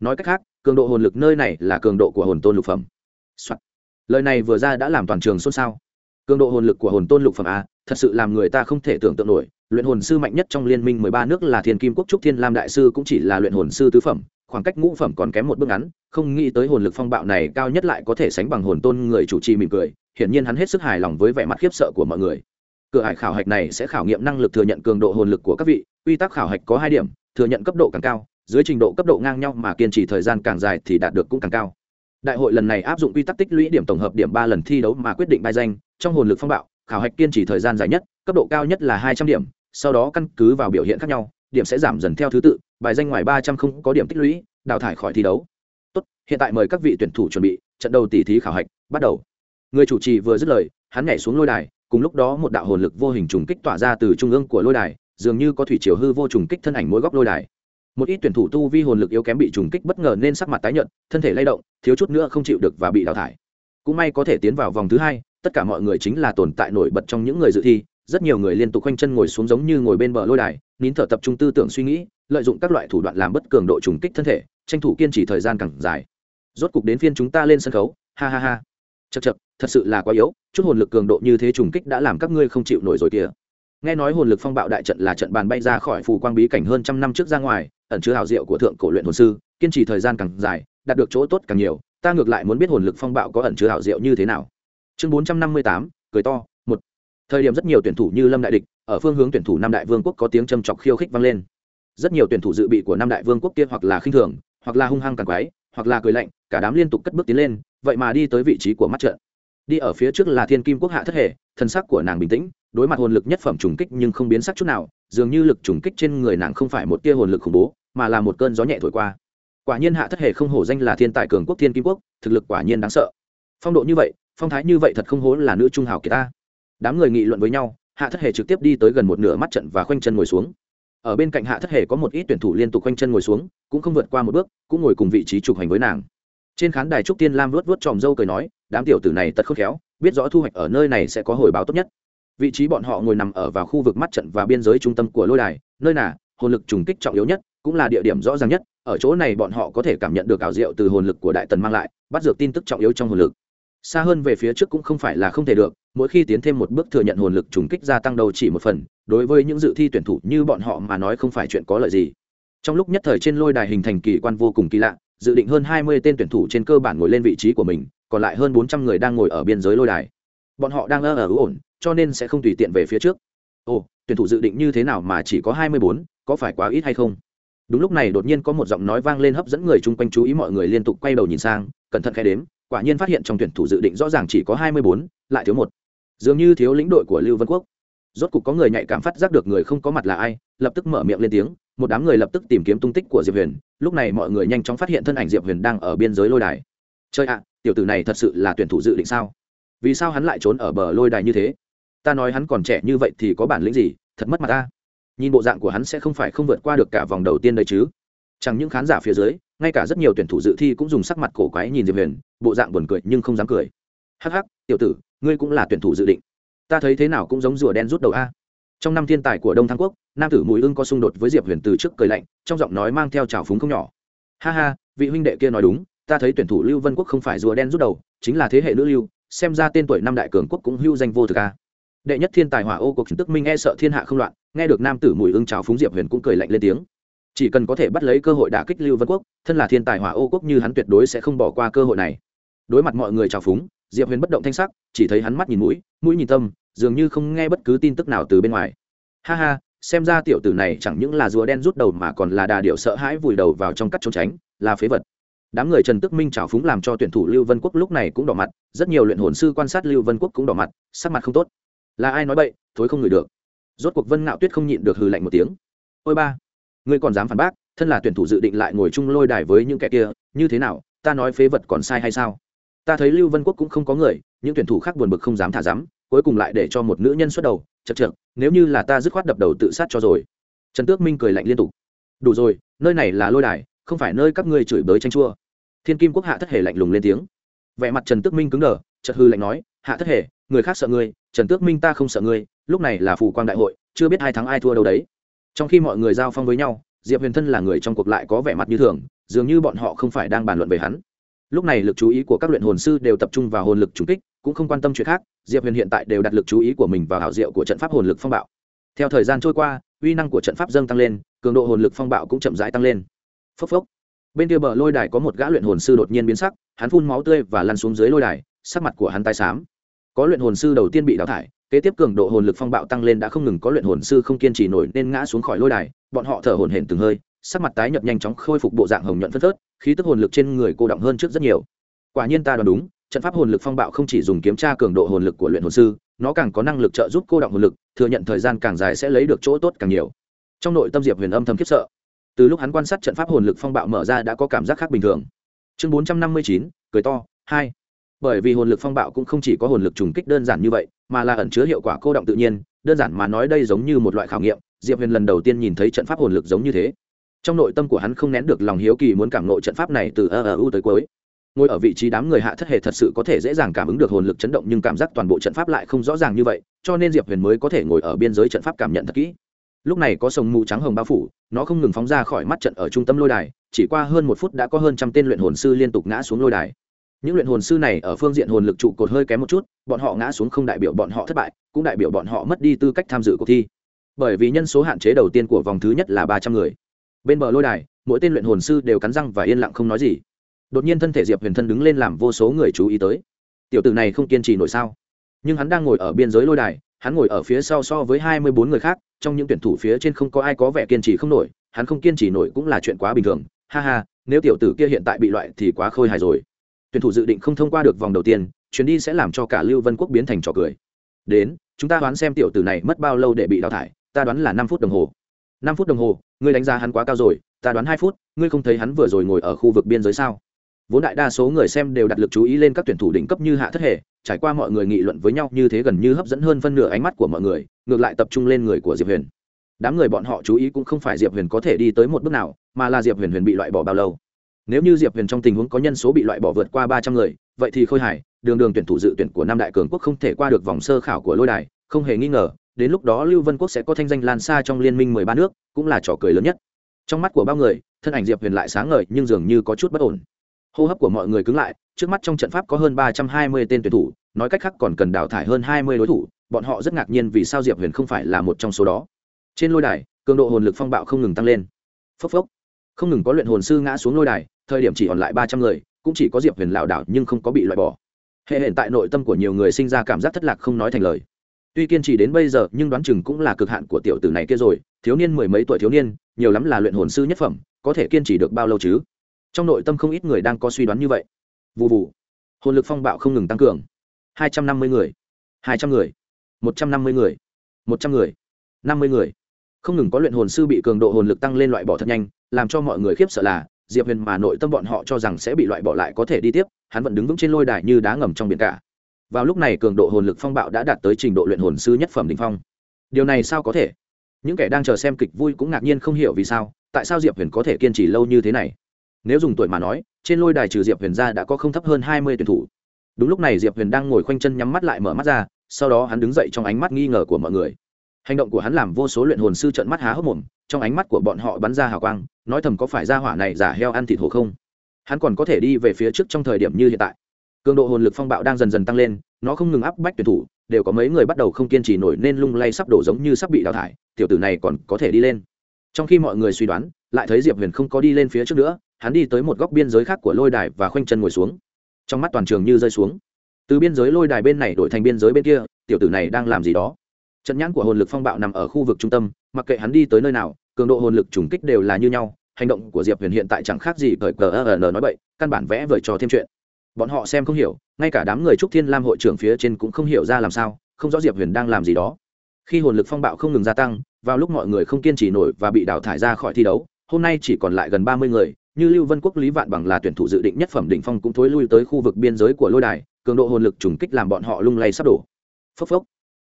S1: nói cách khác, cường độ hồn lực nơi này là cường độ của hồn tôn lục phẩm、Soạn. lời này vừa ra đã làm toàn trường xôn xao. Cường độ hồn lực của hồn tôn lục phẩm a, thật sự làm người ta không thể tưởng tượng nổi. Luyện hồn sư mạnh nhất trong liên minh mười ba nước là thiên kim quốc trúc thiên lam đại sư cũng chỉ là luyện hồn sư tứ phẩm, khoảng cách ngũ phẩm còn kém một bước ngắn, không nghĩ tới hồn lực phong bạo này cao nhất lại có thể sánh bằng hồn tôn người chủ trì mỉm cười, hiển nhiên hắn hết sức hài lòng với vẻ mặt khiếp sợ của mọi người. Cửa hải khảo hạch này sẽ khảo nghiệm năng lực thừa nhận cường độ hồn lực của các vị, quy tắc khảo hạch có hai điểm, thừa nhận cấp độ càng cao dưới trình độ cấp độ ngang nhau mà kiên trì thời gian càng dài thì đạt được cũng càng cao. Đại hội lần này áp dụng quy tắc tích lũy điểm tổng hợp điểm ba lần thi đấu mà quyết định bài danh, trong hồn lực phong bạo, khảo hạch kiên trì thời gian dài nhất, cấp độ cao nhất là hai trăm điểm, sau đó căn cứ vào biểu hiện khác nhau, điểm sẽ giảm dần theo thứ tự, bài danh ngoài ba trăm không có điểm tích lũy, đào thải khỏi thi đấu. Tốt, hiện tại mời các vị tuyển thủ chuẩn bị, trận đầu tỷ thí khảo hạch, bắt đầu. Người chủ trì vừa dứt lời, hắn nhảy xuống lôi đài, cùng lúc đó một đạo hồn lực vô hình trùng kích tỏa ra từ trung ương của lôi đài, dường như có thủy chiều hư vô trùng kích thân ảnh mỗi góc lôi đài một ít tuyển thủ tu vi hồn lực yếu kém bị trùng kích bất ngờ nên sắc mặt tái nhợt, thân thể lay động, thiếu chút nữa không chịu được và bị đào thải. Cũng may có thể tiến vào vòng thứ hai, tất cả mọi người chính là tồn tại nổi bật trong những người dự thi, rất nhiều người liên tục khoanh chân ngồi xuống giống như ngồi bên bờ lôi đài, nín thở tập trung tư tưởng suy nghĩ, lợi dụng các loại thủ đoạn làm bất cường độ trùng kích thân thể, tranh thủ kiên trì thời gian càng dài. Rốt cục đến phiên chúng ta lên sân khấu, ha ha ha. Chật chật thật sự là quá yếu, chút hồn lực cường độ như thế trùng kích đã làm các ngươi không chịu nổi rồi kìa nghe nói hồn lực phong bạo đại trận là trận bàn bay ra khỏi phù quang bí cảnh hơn trăm năm trước ra ngoài, ẩn chứa hào diệu của thượng cổ luyện hồn sư, kiên trì thời gian càng dài, đạt được chỗ tốt càng nhiều, ta ngược lại muốn biết hồn lực phong bạo có ẩn chứa hào diệu như thế nào. Chương bốn trăm năm mươi tám, cười to, một. Thời điểm rất nhiều tuyển thủ như lâm đại địch, ở phương hướng tuyển thủ nam đại vương quốc có tiếng châm chọc khiêu khích vang lên. Rất nhiều tuyển thủ dự bị của nam đại vương quốc kia hoặc là khinh thường, hoặc là hung hăng càng quái, hoặc là cười lạnh, cả đám liên tục cất bước tiến lên, vậy mà đi tới vị trí của mắt trận đi ở phía trước là thiên kim quốc hạ thất hệ, thân sắc của nàng bình tĩnh, đối mặt hồn lực nhất phẩm trùng kích nhưng không biến sắc chút nào, dường như lực trùng kích trên người nàng không phải một tia hồn lực khủng bố, mà là một cơn gió nhẹ thổi qua. Quả nhiên hạ thất hệ không hổ danh là thiên tài cường quốc, thiên kim quốc, thực lực quả nhiên đáng sợ. Phong độ như vậy, phong thái như vậy thật không hố là nữ trung hào kỳ ta. Đám người nghị luận với nhau, hạ thất hệ trực tiếp đi tới gần một nửa mắt trận và khoanh chân ngồi xuống. Ở bên cạnh hạ thất hệ có một ít tuyển thủ liên tục khoanh chân ngồi xuống, cũng không vượt qua một bước, cũng ngồi cùng vị trí trục hành với nàng. Trên khán đài trúc tiên lam luốt vớt tròm dâu cười nói đám tiểu tử này tật khôn khéo, biết rõ thu hoạch ở nơi này sẽ có hồi báo tốt nhất. Vị trí bọn họ ngồi nằm ở vào khu vực mắt trận và biên giới trung tâm của lôi đài, nơi nào hồn lực trùng kích trọng yếu nhất, cũng là địa điểm rõ ràng nhất. Ở chỗ này bọn họ có thể cảm nhận được ảo diệu từ hồn lực của đại tần mang lại, bắt được tin tức trọng yếu trong hồn lực. Xa hơn về phía trước cũng không phải là không thể được, mỗi khi tiến thêm một bước thừa nhận hồn lực trùng kích gia tăng đầu chỉ một phần, đối với những dự thi tuyển thủ như bọn họ mà nói không phải chuyện có lợi gì. Trong lúc nhất thời trên lôi đài hình thành kỳ quan vô cùng kỳ lạ, dự định hơn hai mươi tên tuyển thủ trên cơ bản ngồi lên vị trí của mình còn lại hơn bốn trăm người đang ngồi ở biên giới lôi đài. Bọn họ đang ở ở ổn, cho nên sẽ không tùy tiện về phía trước. Ồ, tuyển thủ dự định như thế nào mà chỉ có hai mươi bốn, có phải quá ít hay không? Đúng lúc này đột nhiên có một giọng nói vang lên hấp dẫn người chung quanh chú ý mọi người liên tục quay đầu nhìn sang, cẩn thận khai đếm, quả nhiên phát hiện trong tuyển thủ dự định rõ ràng chỉ có hai mươi bốn, lại thiếu một. Dường như thiếu lĩnh đội của lưu vân quốc. Rốt cục có người nhạy cảm phát giác được người không có mặt là ai, lập tức mở miệng lên tiếng, một đám người lập tức tìm kiếm tung tích của diệp huyền. Lúc này mọi người nhanh chóng phát hiện thân ảnh diệp huyền đang ở biên giới lôi đài. Chơi ạ tiểu tử này thật sự là tuyển thủ dự định sao? Vì sao hắn lại trốn ở bờ lôi đài như thế? Ta nói hắn còn trẻ như vậy thì có bản lĩnh gì? Thật mất mặt ta. Nhìn bộ dạng của hắn sẽ không phải không vượt qua được cả vòng đầu tiên đấy chứ. Chẳng những khán giả phía dưới, ngay cả rất nhiều tuyển thủ dự thi cũng dùng sắc mặt cổ quái nhìn diệp huyền, bộ dạng buồn cười nhưng không dám cười. Hắc hắc, tiểu tử, ngươi cũng là tuyển thủ dự định. Ta thấy thế nào cũng giống rùa đen rút đầu a. Trong năm thiên tài của đông thăng quốc, nam tử mùi ưng có xung đột với diệp huyền từ trước cười lạnh, trong giọng nói mang theo trào phúng không nhỏ. Ha ha, vị huynh đệ kia nói đúng ta thấy tuyển thủ lưu vân quốc không phải rùa đen rút đầu, chính là thế hệ nữ lưu, xem ra tên tuổi năm đại cường quốc cũng hưu danh vô thực a. Đệ nhất thiên tài hỏa ô cuộc tức minh e sợ thiên hạ không loạn, nghe được nam tử mùi ưng trào phúng diệp huyền cũng cười lạnh lên tiếng. Chỉ cần có thể bắt lấy cơ hội đả kích lưu vân quốc, thân là thiên tài hỏa ô quốc như hắn tuyệt đối sẽ không bỏ qua cơ hội này. Đối mặt mọi người trào phúng, diệp huyền bất động thanh sắc, chỉ thấy hắn mắt nhìn mũi mũi nhìn tâm, dường như không nghe bất cứ tin tức nào từ bên ngoài. Ha ha, xem ra tiểu tử này chẳng những là rùa đen rút đầu mà còn là đà điệu sợ hãi vùi đầu vào trong cắt trốn tránh, là phế vật đám người trần tức minh trào phúng làm cho tuyển thủ lưu vân quốc lúc này cũng đỏ mặt, rất nhiều luyện hồn sư quan sát lưu vân quốc cũng đỏ mặt, sắc mặt không tốt. Là ai nói bậy, thối không ngửi được. Rốt cuộc vân ngạo tuyết không nhịn được hừ lạnh một tiếng. Ôi ba, ngươi còn dám phản bác, thân là tuyển thủ dự định lại ngồi chung lôi đài với những kẻ kia, như thế nào, ta nói phế vật còn sai hay sao? Ta thấy lưu vân quốc cũng không có người, những tuyển thủ khác buồn bực không dám thả dám, cuối cùng lại để cho một nữ nhân xuất đầu, chật chật nếu như là ta dứt khoát đập đầu tự sát cho rồi. Trần tước minh cười lạnh liên tục. Đủ rồi, nơi này là lôi đài không phải nơi các ngươi chửi bới tranh chua. Thiên kim quốc hạ thất hề lạnh lùng lên tiếng. Vẻ mặt trần tước minh cứng đờ chật hư lạnh nói, hạ thất hề, người khác sợ ngươi, trần tước minh ta không sợ ngươi, lúc này là phủ quang đại hội, chưa biết ai thắng ai thua đâu đấy. Trong khi mọi người giao phong với nhau, diệp huyền thân là người trong cuộc lại có vẻ mặt như thường, dường như bọn họ không phải đang bàn luận về hắn. Lúc này lực chú ý của các luyện hồn sư đều tập trung vào hồn lực trùng kích, cũng không quan tâm chuyện khác, diệp huyền hiện tại đều đặt lực chú ý của mình vào hảo diệu của trận pháp hồn lực phong bạo. Theo thời gian trôi qua, uy năng của trận pháp dâng tăng lên, cường độ hồn lực phong bạo cũng chậm rãi tăng lên phốc phốc. Bên kia bờ lôi đài có một gã luyện hồn sư đột nhiên biến sắc, hắn phun máu tươi và lăn xuống dưới lôi đài, sắc mặt của hắn tai xám. Có luyện hồn sư đầu tiên bị đào thải, kế tiếp cường độ hồn lực phong bạo tăng lên đã không ngừng, có luyện hồn sư không kiên trì nổi nên ngã xuống khỏi lôi đài, bọn họ thở hổn hển từng hơi, sắc mặt tái nhợt nhanh chóng khôi phục bộ dạng hồng nhuận phân phớt, khí tức hồn lực trên người cô động hơn trước rất nhiều. Quả nhiên ta đoán đúng, trận pháp hồn lực phong bạo không chỉ dùng kiểm tra cường độ hồn lực của luyện hồn sư, nó càng có năng lực trợ giúp cô động hồn lực, thừa nhận thời gian càng dài sẽ lấy được chỗ tốt càng nhiều. Trong nội tâm diệp huyền âm thầm khiếp sợ từ lúc hắn quan sát trận pháp hồn lực phong bạo mở ra đã có cảm giác khác bình thường. Chương bốn trăm năm mươi chín, cười to, hai. Bởi vì hồn lực phong bạo cũng không chỉ có hồn lực trùng kích đơn giản như vậy, mà là ẩn chứa hiệu quả cô động tự nhiên, đơn giản mà nói đây giống như một loại khảo nghiệm, diệp huyền lần đầu tiên nhìn thấy trận pháp hồn lực giống như thế. Trong nội tâm của hắn không nén được lòng hiếu kỳ muốn cảm nộ trận pháp này từ ơ ờ u tới cuối. Ngồi ở vị trí đám người hạ thất hệ thật sự có thể dễ dàng cảm ứng được hồn lực chấn động nhưng cảm giác toàn bộ trận pháp lại không rõ ràng như vậy, cho nên diệp huyền mới có thể ngồi ở biên giới trận pháp cảm nhận thật kỹ lúc này có sông mù trắng hồng bao phủ, nó không ngừng phóng ra khỏi mắt trận ở trung tâm lôi đài, chỉ qua hơn một phút đã có hơn trăm tên luyện hồn sư liên tục ngã xuống lôi đài. Những luyện hồn sư này ở phương diện hồn lực trụ cột hơi kém một chút, bọn họ ngã xuống không đại biểu bọn họ thất bại, cũng đại biểu bọn họ mất đi tư cách tham dự cuộc thi. Bởi vì nhân số hạn chế đầu tiên của vòng thứ nhất là ba trăm người. Bên bờ lôi đài, mỗi tên luyện hồn sư đều cắn răng và yên lặng không nói gì. Đột nhiên thân thể diệp huyền thân đứng lên làm vô số người chú ý tới. Tiểu tử này không kiên trì nổi sao? Nhưng hắn đang ngồi ở biên giới lôi đài, hắn ngồi ở phía sau so với hai mươi bốn người khác trong những tuyển thủ phía trên không có ai có vẻ kiên trì không nổi, hắn không kiên trì nổi cũng là chuyện quá bình thường. Ha ha, nếu tiểu tử kia hiện tại bị loại thì quá khôi hài rồi. Tuyển thủ dự định không thông qua được vòng đầu tiên, chuyến đi sẽ làm cho cả lưu vân quốc biến thành trò cười. Đến, chúng ta đoán xem tiểu tử này mất bao lâu để bị đào thải, ta đoán là năm phút đồng hồ. Năm phút đồng hồ, ngươi đánh giá hắn quá cao rồi, ta đoán hai phút, ngươi không thấy hắn vừa rồi ngồi ở khu vực biên giới sao? Vốn đại đa số người xem đều đặt lực chú ý lên các tuyển thủ đỉnh cấp như hạ thất hệ trải qua mọi người nghị luận với nhau như thế gần như hấp dẫn hơn phân nửa ánh mắt của mọi người, ngược lại tập trung lên người của diệp huyền. Đám người bọn họ chú ý cũng không phải diệp huyền có thể đi tới một bước nào, mà là diệp huyền huyền bị loại bỏ bao lâu. Nếu như diệp huyền trong tình huống có nhân số bị loại bỏ vượt qua ba trăm người, vậy thì khôi hài, đường đường tuyển thủ dự tuyển của năm đại cường quốc không thể qua được vòng sơ khảo của lôi đài, không hề nghi ngờ, đến lúc đó lưu vân quốc sẽ có thanh danh lan xa trong liên minh mười ba nước, cũng là trò cười lớn nhất. Trong mắt của bao người, thân ảnh diệp huyền lại sáng ngời nhưng dường như có chút bất ổn hô hấp của mọi người cứng lại, trước mắt trong trận pháp có hơn ba trăm hai mươi tên tuyển thủ, nói cách khác còn cần đào thải hơn hai mươi đối thủ, bọn họ rất ngạc nhiên vì sao diệp huyền không phải là một trong số đó. Trên lôi đài, cường độ hồn lực phong bạo không ngừng tăng lên. Phốc phốc. Không ngừng có luyện hồn sư ngã xuống lôi đài, thời điểm chỉ còn lại ba trăm người, cũng chỉ có diệp huyền lảo đảo nhưng không có bị loại bỏ. Hệ hiện tại nội tâm của nhiều người sinh ra cảm giác thất lạc không nói thành lời. Tuy kiên trì đến bây giờ, nhưng đoán chừng cũng là cực hạn của tiểu tử này kia rồi, thiếu niên mười mấy tuổi thiếu niên, nhiều lắm là luyện hồn sư nhất phẩm, có thể kiên trì được bao lâu chứ? Trong nội tâm không ít người đang có suy đoán như vậy. Vụ vụ hồn lực phong bạo không ngừng tăng cường. Hai trăm năm mươi người. Hai trăm người. Một trăm năm mươi người. Một trăm người. Năm mươi người. Không ngừng có luyện hồn sư bị cường độ hồn lực tăng lên loại bỏ thật nhanh, làm cho mọi người khiếp sợ là, diệp huyền mà nội tâm bọn họ cho rằng sẽ bị loại bỏ lại có thể đi tiếp, hắn vẫn đứng vững trên lôi đài như đá ngầm trong biển cả. Vào lúc này cường độ hồn lực phong bạo đã đạt tới trình độ luyện hồn sư nhất phẩm đ ỉ n h phong. Điều này sao có thể? Những kẻ đang chờ xem kịch vui cũng ngạc nhiên không hiểu vì sao, tại sao diệp huyền có thể kiên trì lâu như thế này? Nếu dùng tuổi mà nói, trên lôi đài trừ diệp huyền ra đã có không thấp hơn hai mươi tuyển thủ. Đúng lúc này diệp huyền đang ngồi khoanh chân nhắm mắt lại mở mắt ra, sau đó hắn đứng dậy trong ánh mắt nghi ngờ của mọi người. Hành động của hắn làm vô số luyện hồn sư trợn mắt há hốc mồm, trong ánh mắt của bọn họ bắn ra hào quang, nói thầm có phải ra hỏa này giả heo ăn thịt hổ không? Hắn còn có thể đi về phía trước trong thời điểm như hiện tại. Cường độ hồn lực phong bạo đang dần dần tăng lên, nó không ngừng áp bách tuyển thủ, đều có mấy người bắt đầu không kiên trì nổi nên lung lay sắp đổ giống như sắp bị đào thải, tiểu tử này còn có thể đi lên. Trong khi mọi người suy đoán, lại thấy diệp huyền không có đi lên phía trước nữa hắn đi tới một góc biên giới khác của lôi đài và khoanh chân ngồi xuống. Trong mắt toàn trường như rơi xuống. Từ biên giới lôi đài bên này đổi thành biên giới bên kia tiểu tử này đang làm gì đó? Trận nhãn của hồn lực phong bạo nằm ở khu vực trung tâm mặc kệ hắn đi tới nơi nào cường độ hồn lực trùng kích đều là như nhau hành động của diệp huyền hiện tại chẳng khác gì cởi cờ n nói vậy, căn bản vẽ vời trò thêm chuyện. Bọn họ xem không hiểu ngay cả đám người trúc thiên lam hội trưởng phía trên cũng không hiểu ra làm sao không rõ diệp huyền đang làm gì đó. Khi hồn lực phong bạo không ngừng gia tăng vào lúc mọi người không kiên trì nổi và bị đào thải ra khỏi thi đấu hôm nay chỉ còn lại gần ba mươi người như lưu vân quốc lý vạn bằng là tuyển thủ dự định nhất phẩm đỉnh phong cũng thối lui tới khu vực biên giới của lôi đài, cường độ hồn lực trùng kích làm bọn họ lung lay sắp đổ. Phốc phốc.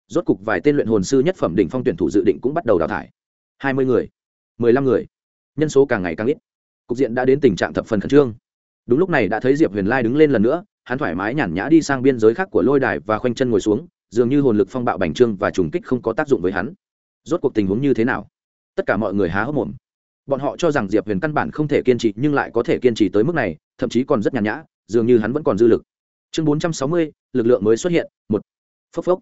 S1: Rốt cục vài tên luyện hồn sư nhất phẩm đỉnh phong tuyển thủ dự định cũng bắt đầu đào thải. Hai mươi người, mười lăm người. Nhân số càng ngày càng ít. Cục diện đã đến tình trạng thập phần khẩn trương. Đúng lúc này đã thấy diệp huyền lai đứng lên lần nữa, hắn thoải mái nhàn nhã đi sang biên giới khác của lôi đài và khoanh chân ngồi xuống, dường như hồn lực phong bạo bành trương và trùng kích không có tác dụng với hắn. Rốt cuộc tình huống như thế nào? Tất cả mọi người há hốc mồm bọn họ cho rằng diệp huyền căn bản không thể kiên trì, nhưng lại có thể kiên trì tới mức này, thậm chí còn rất nhàn nhã, dường như hắn vẫn còn dư lực. Chương bốn trăm sáu mươi, lực lượng mới xuất hiện, một. Phốc phốc.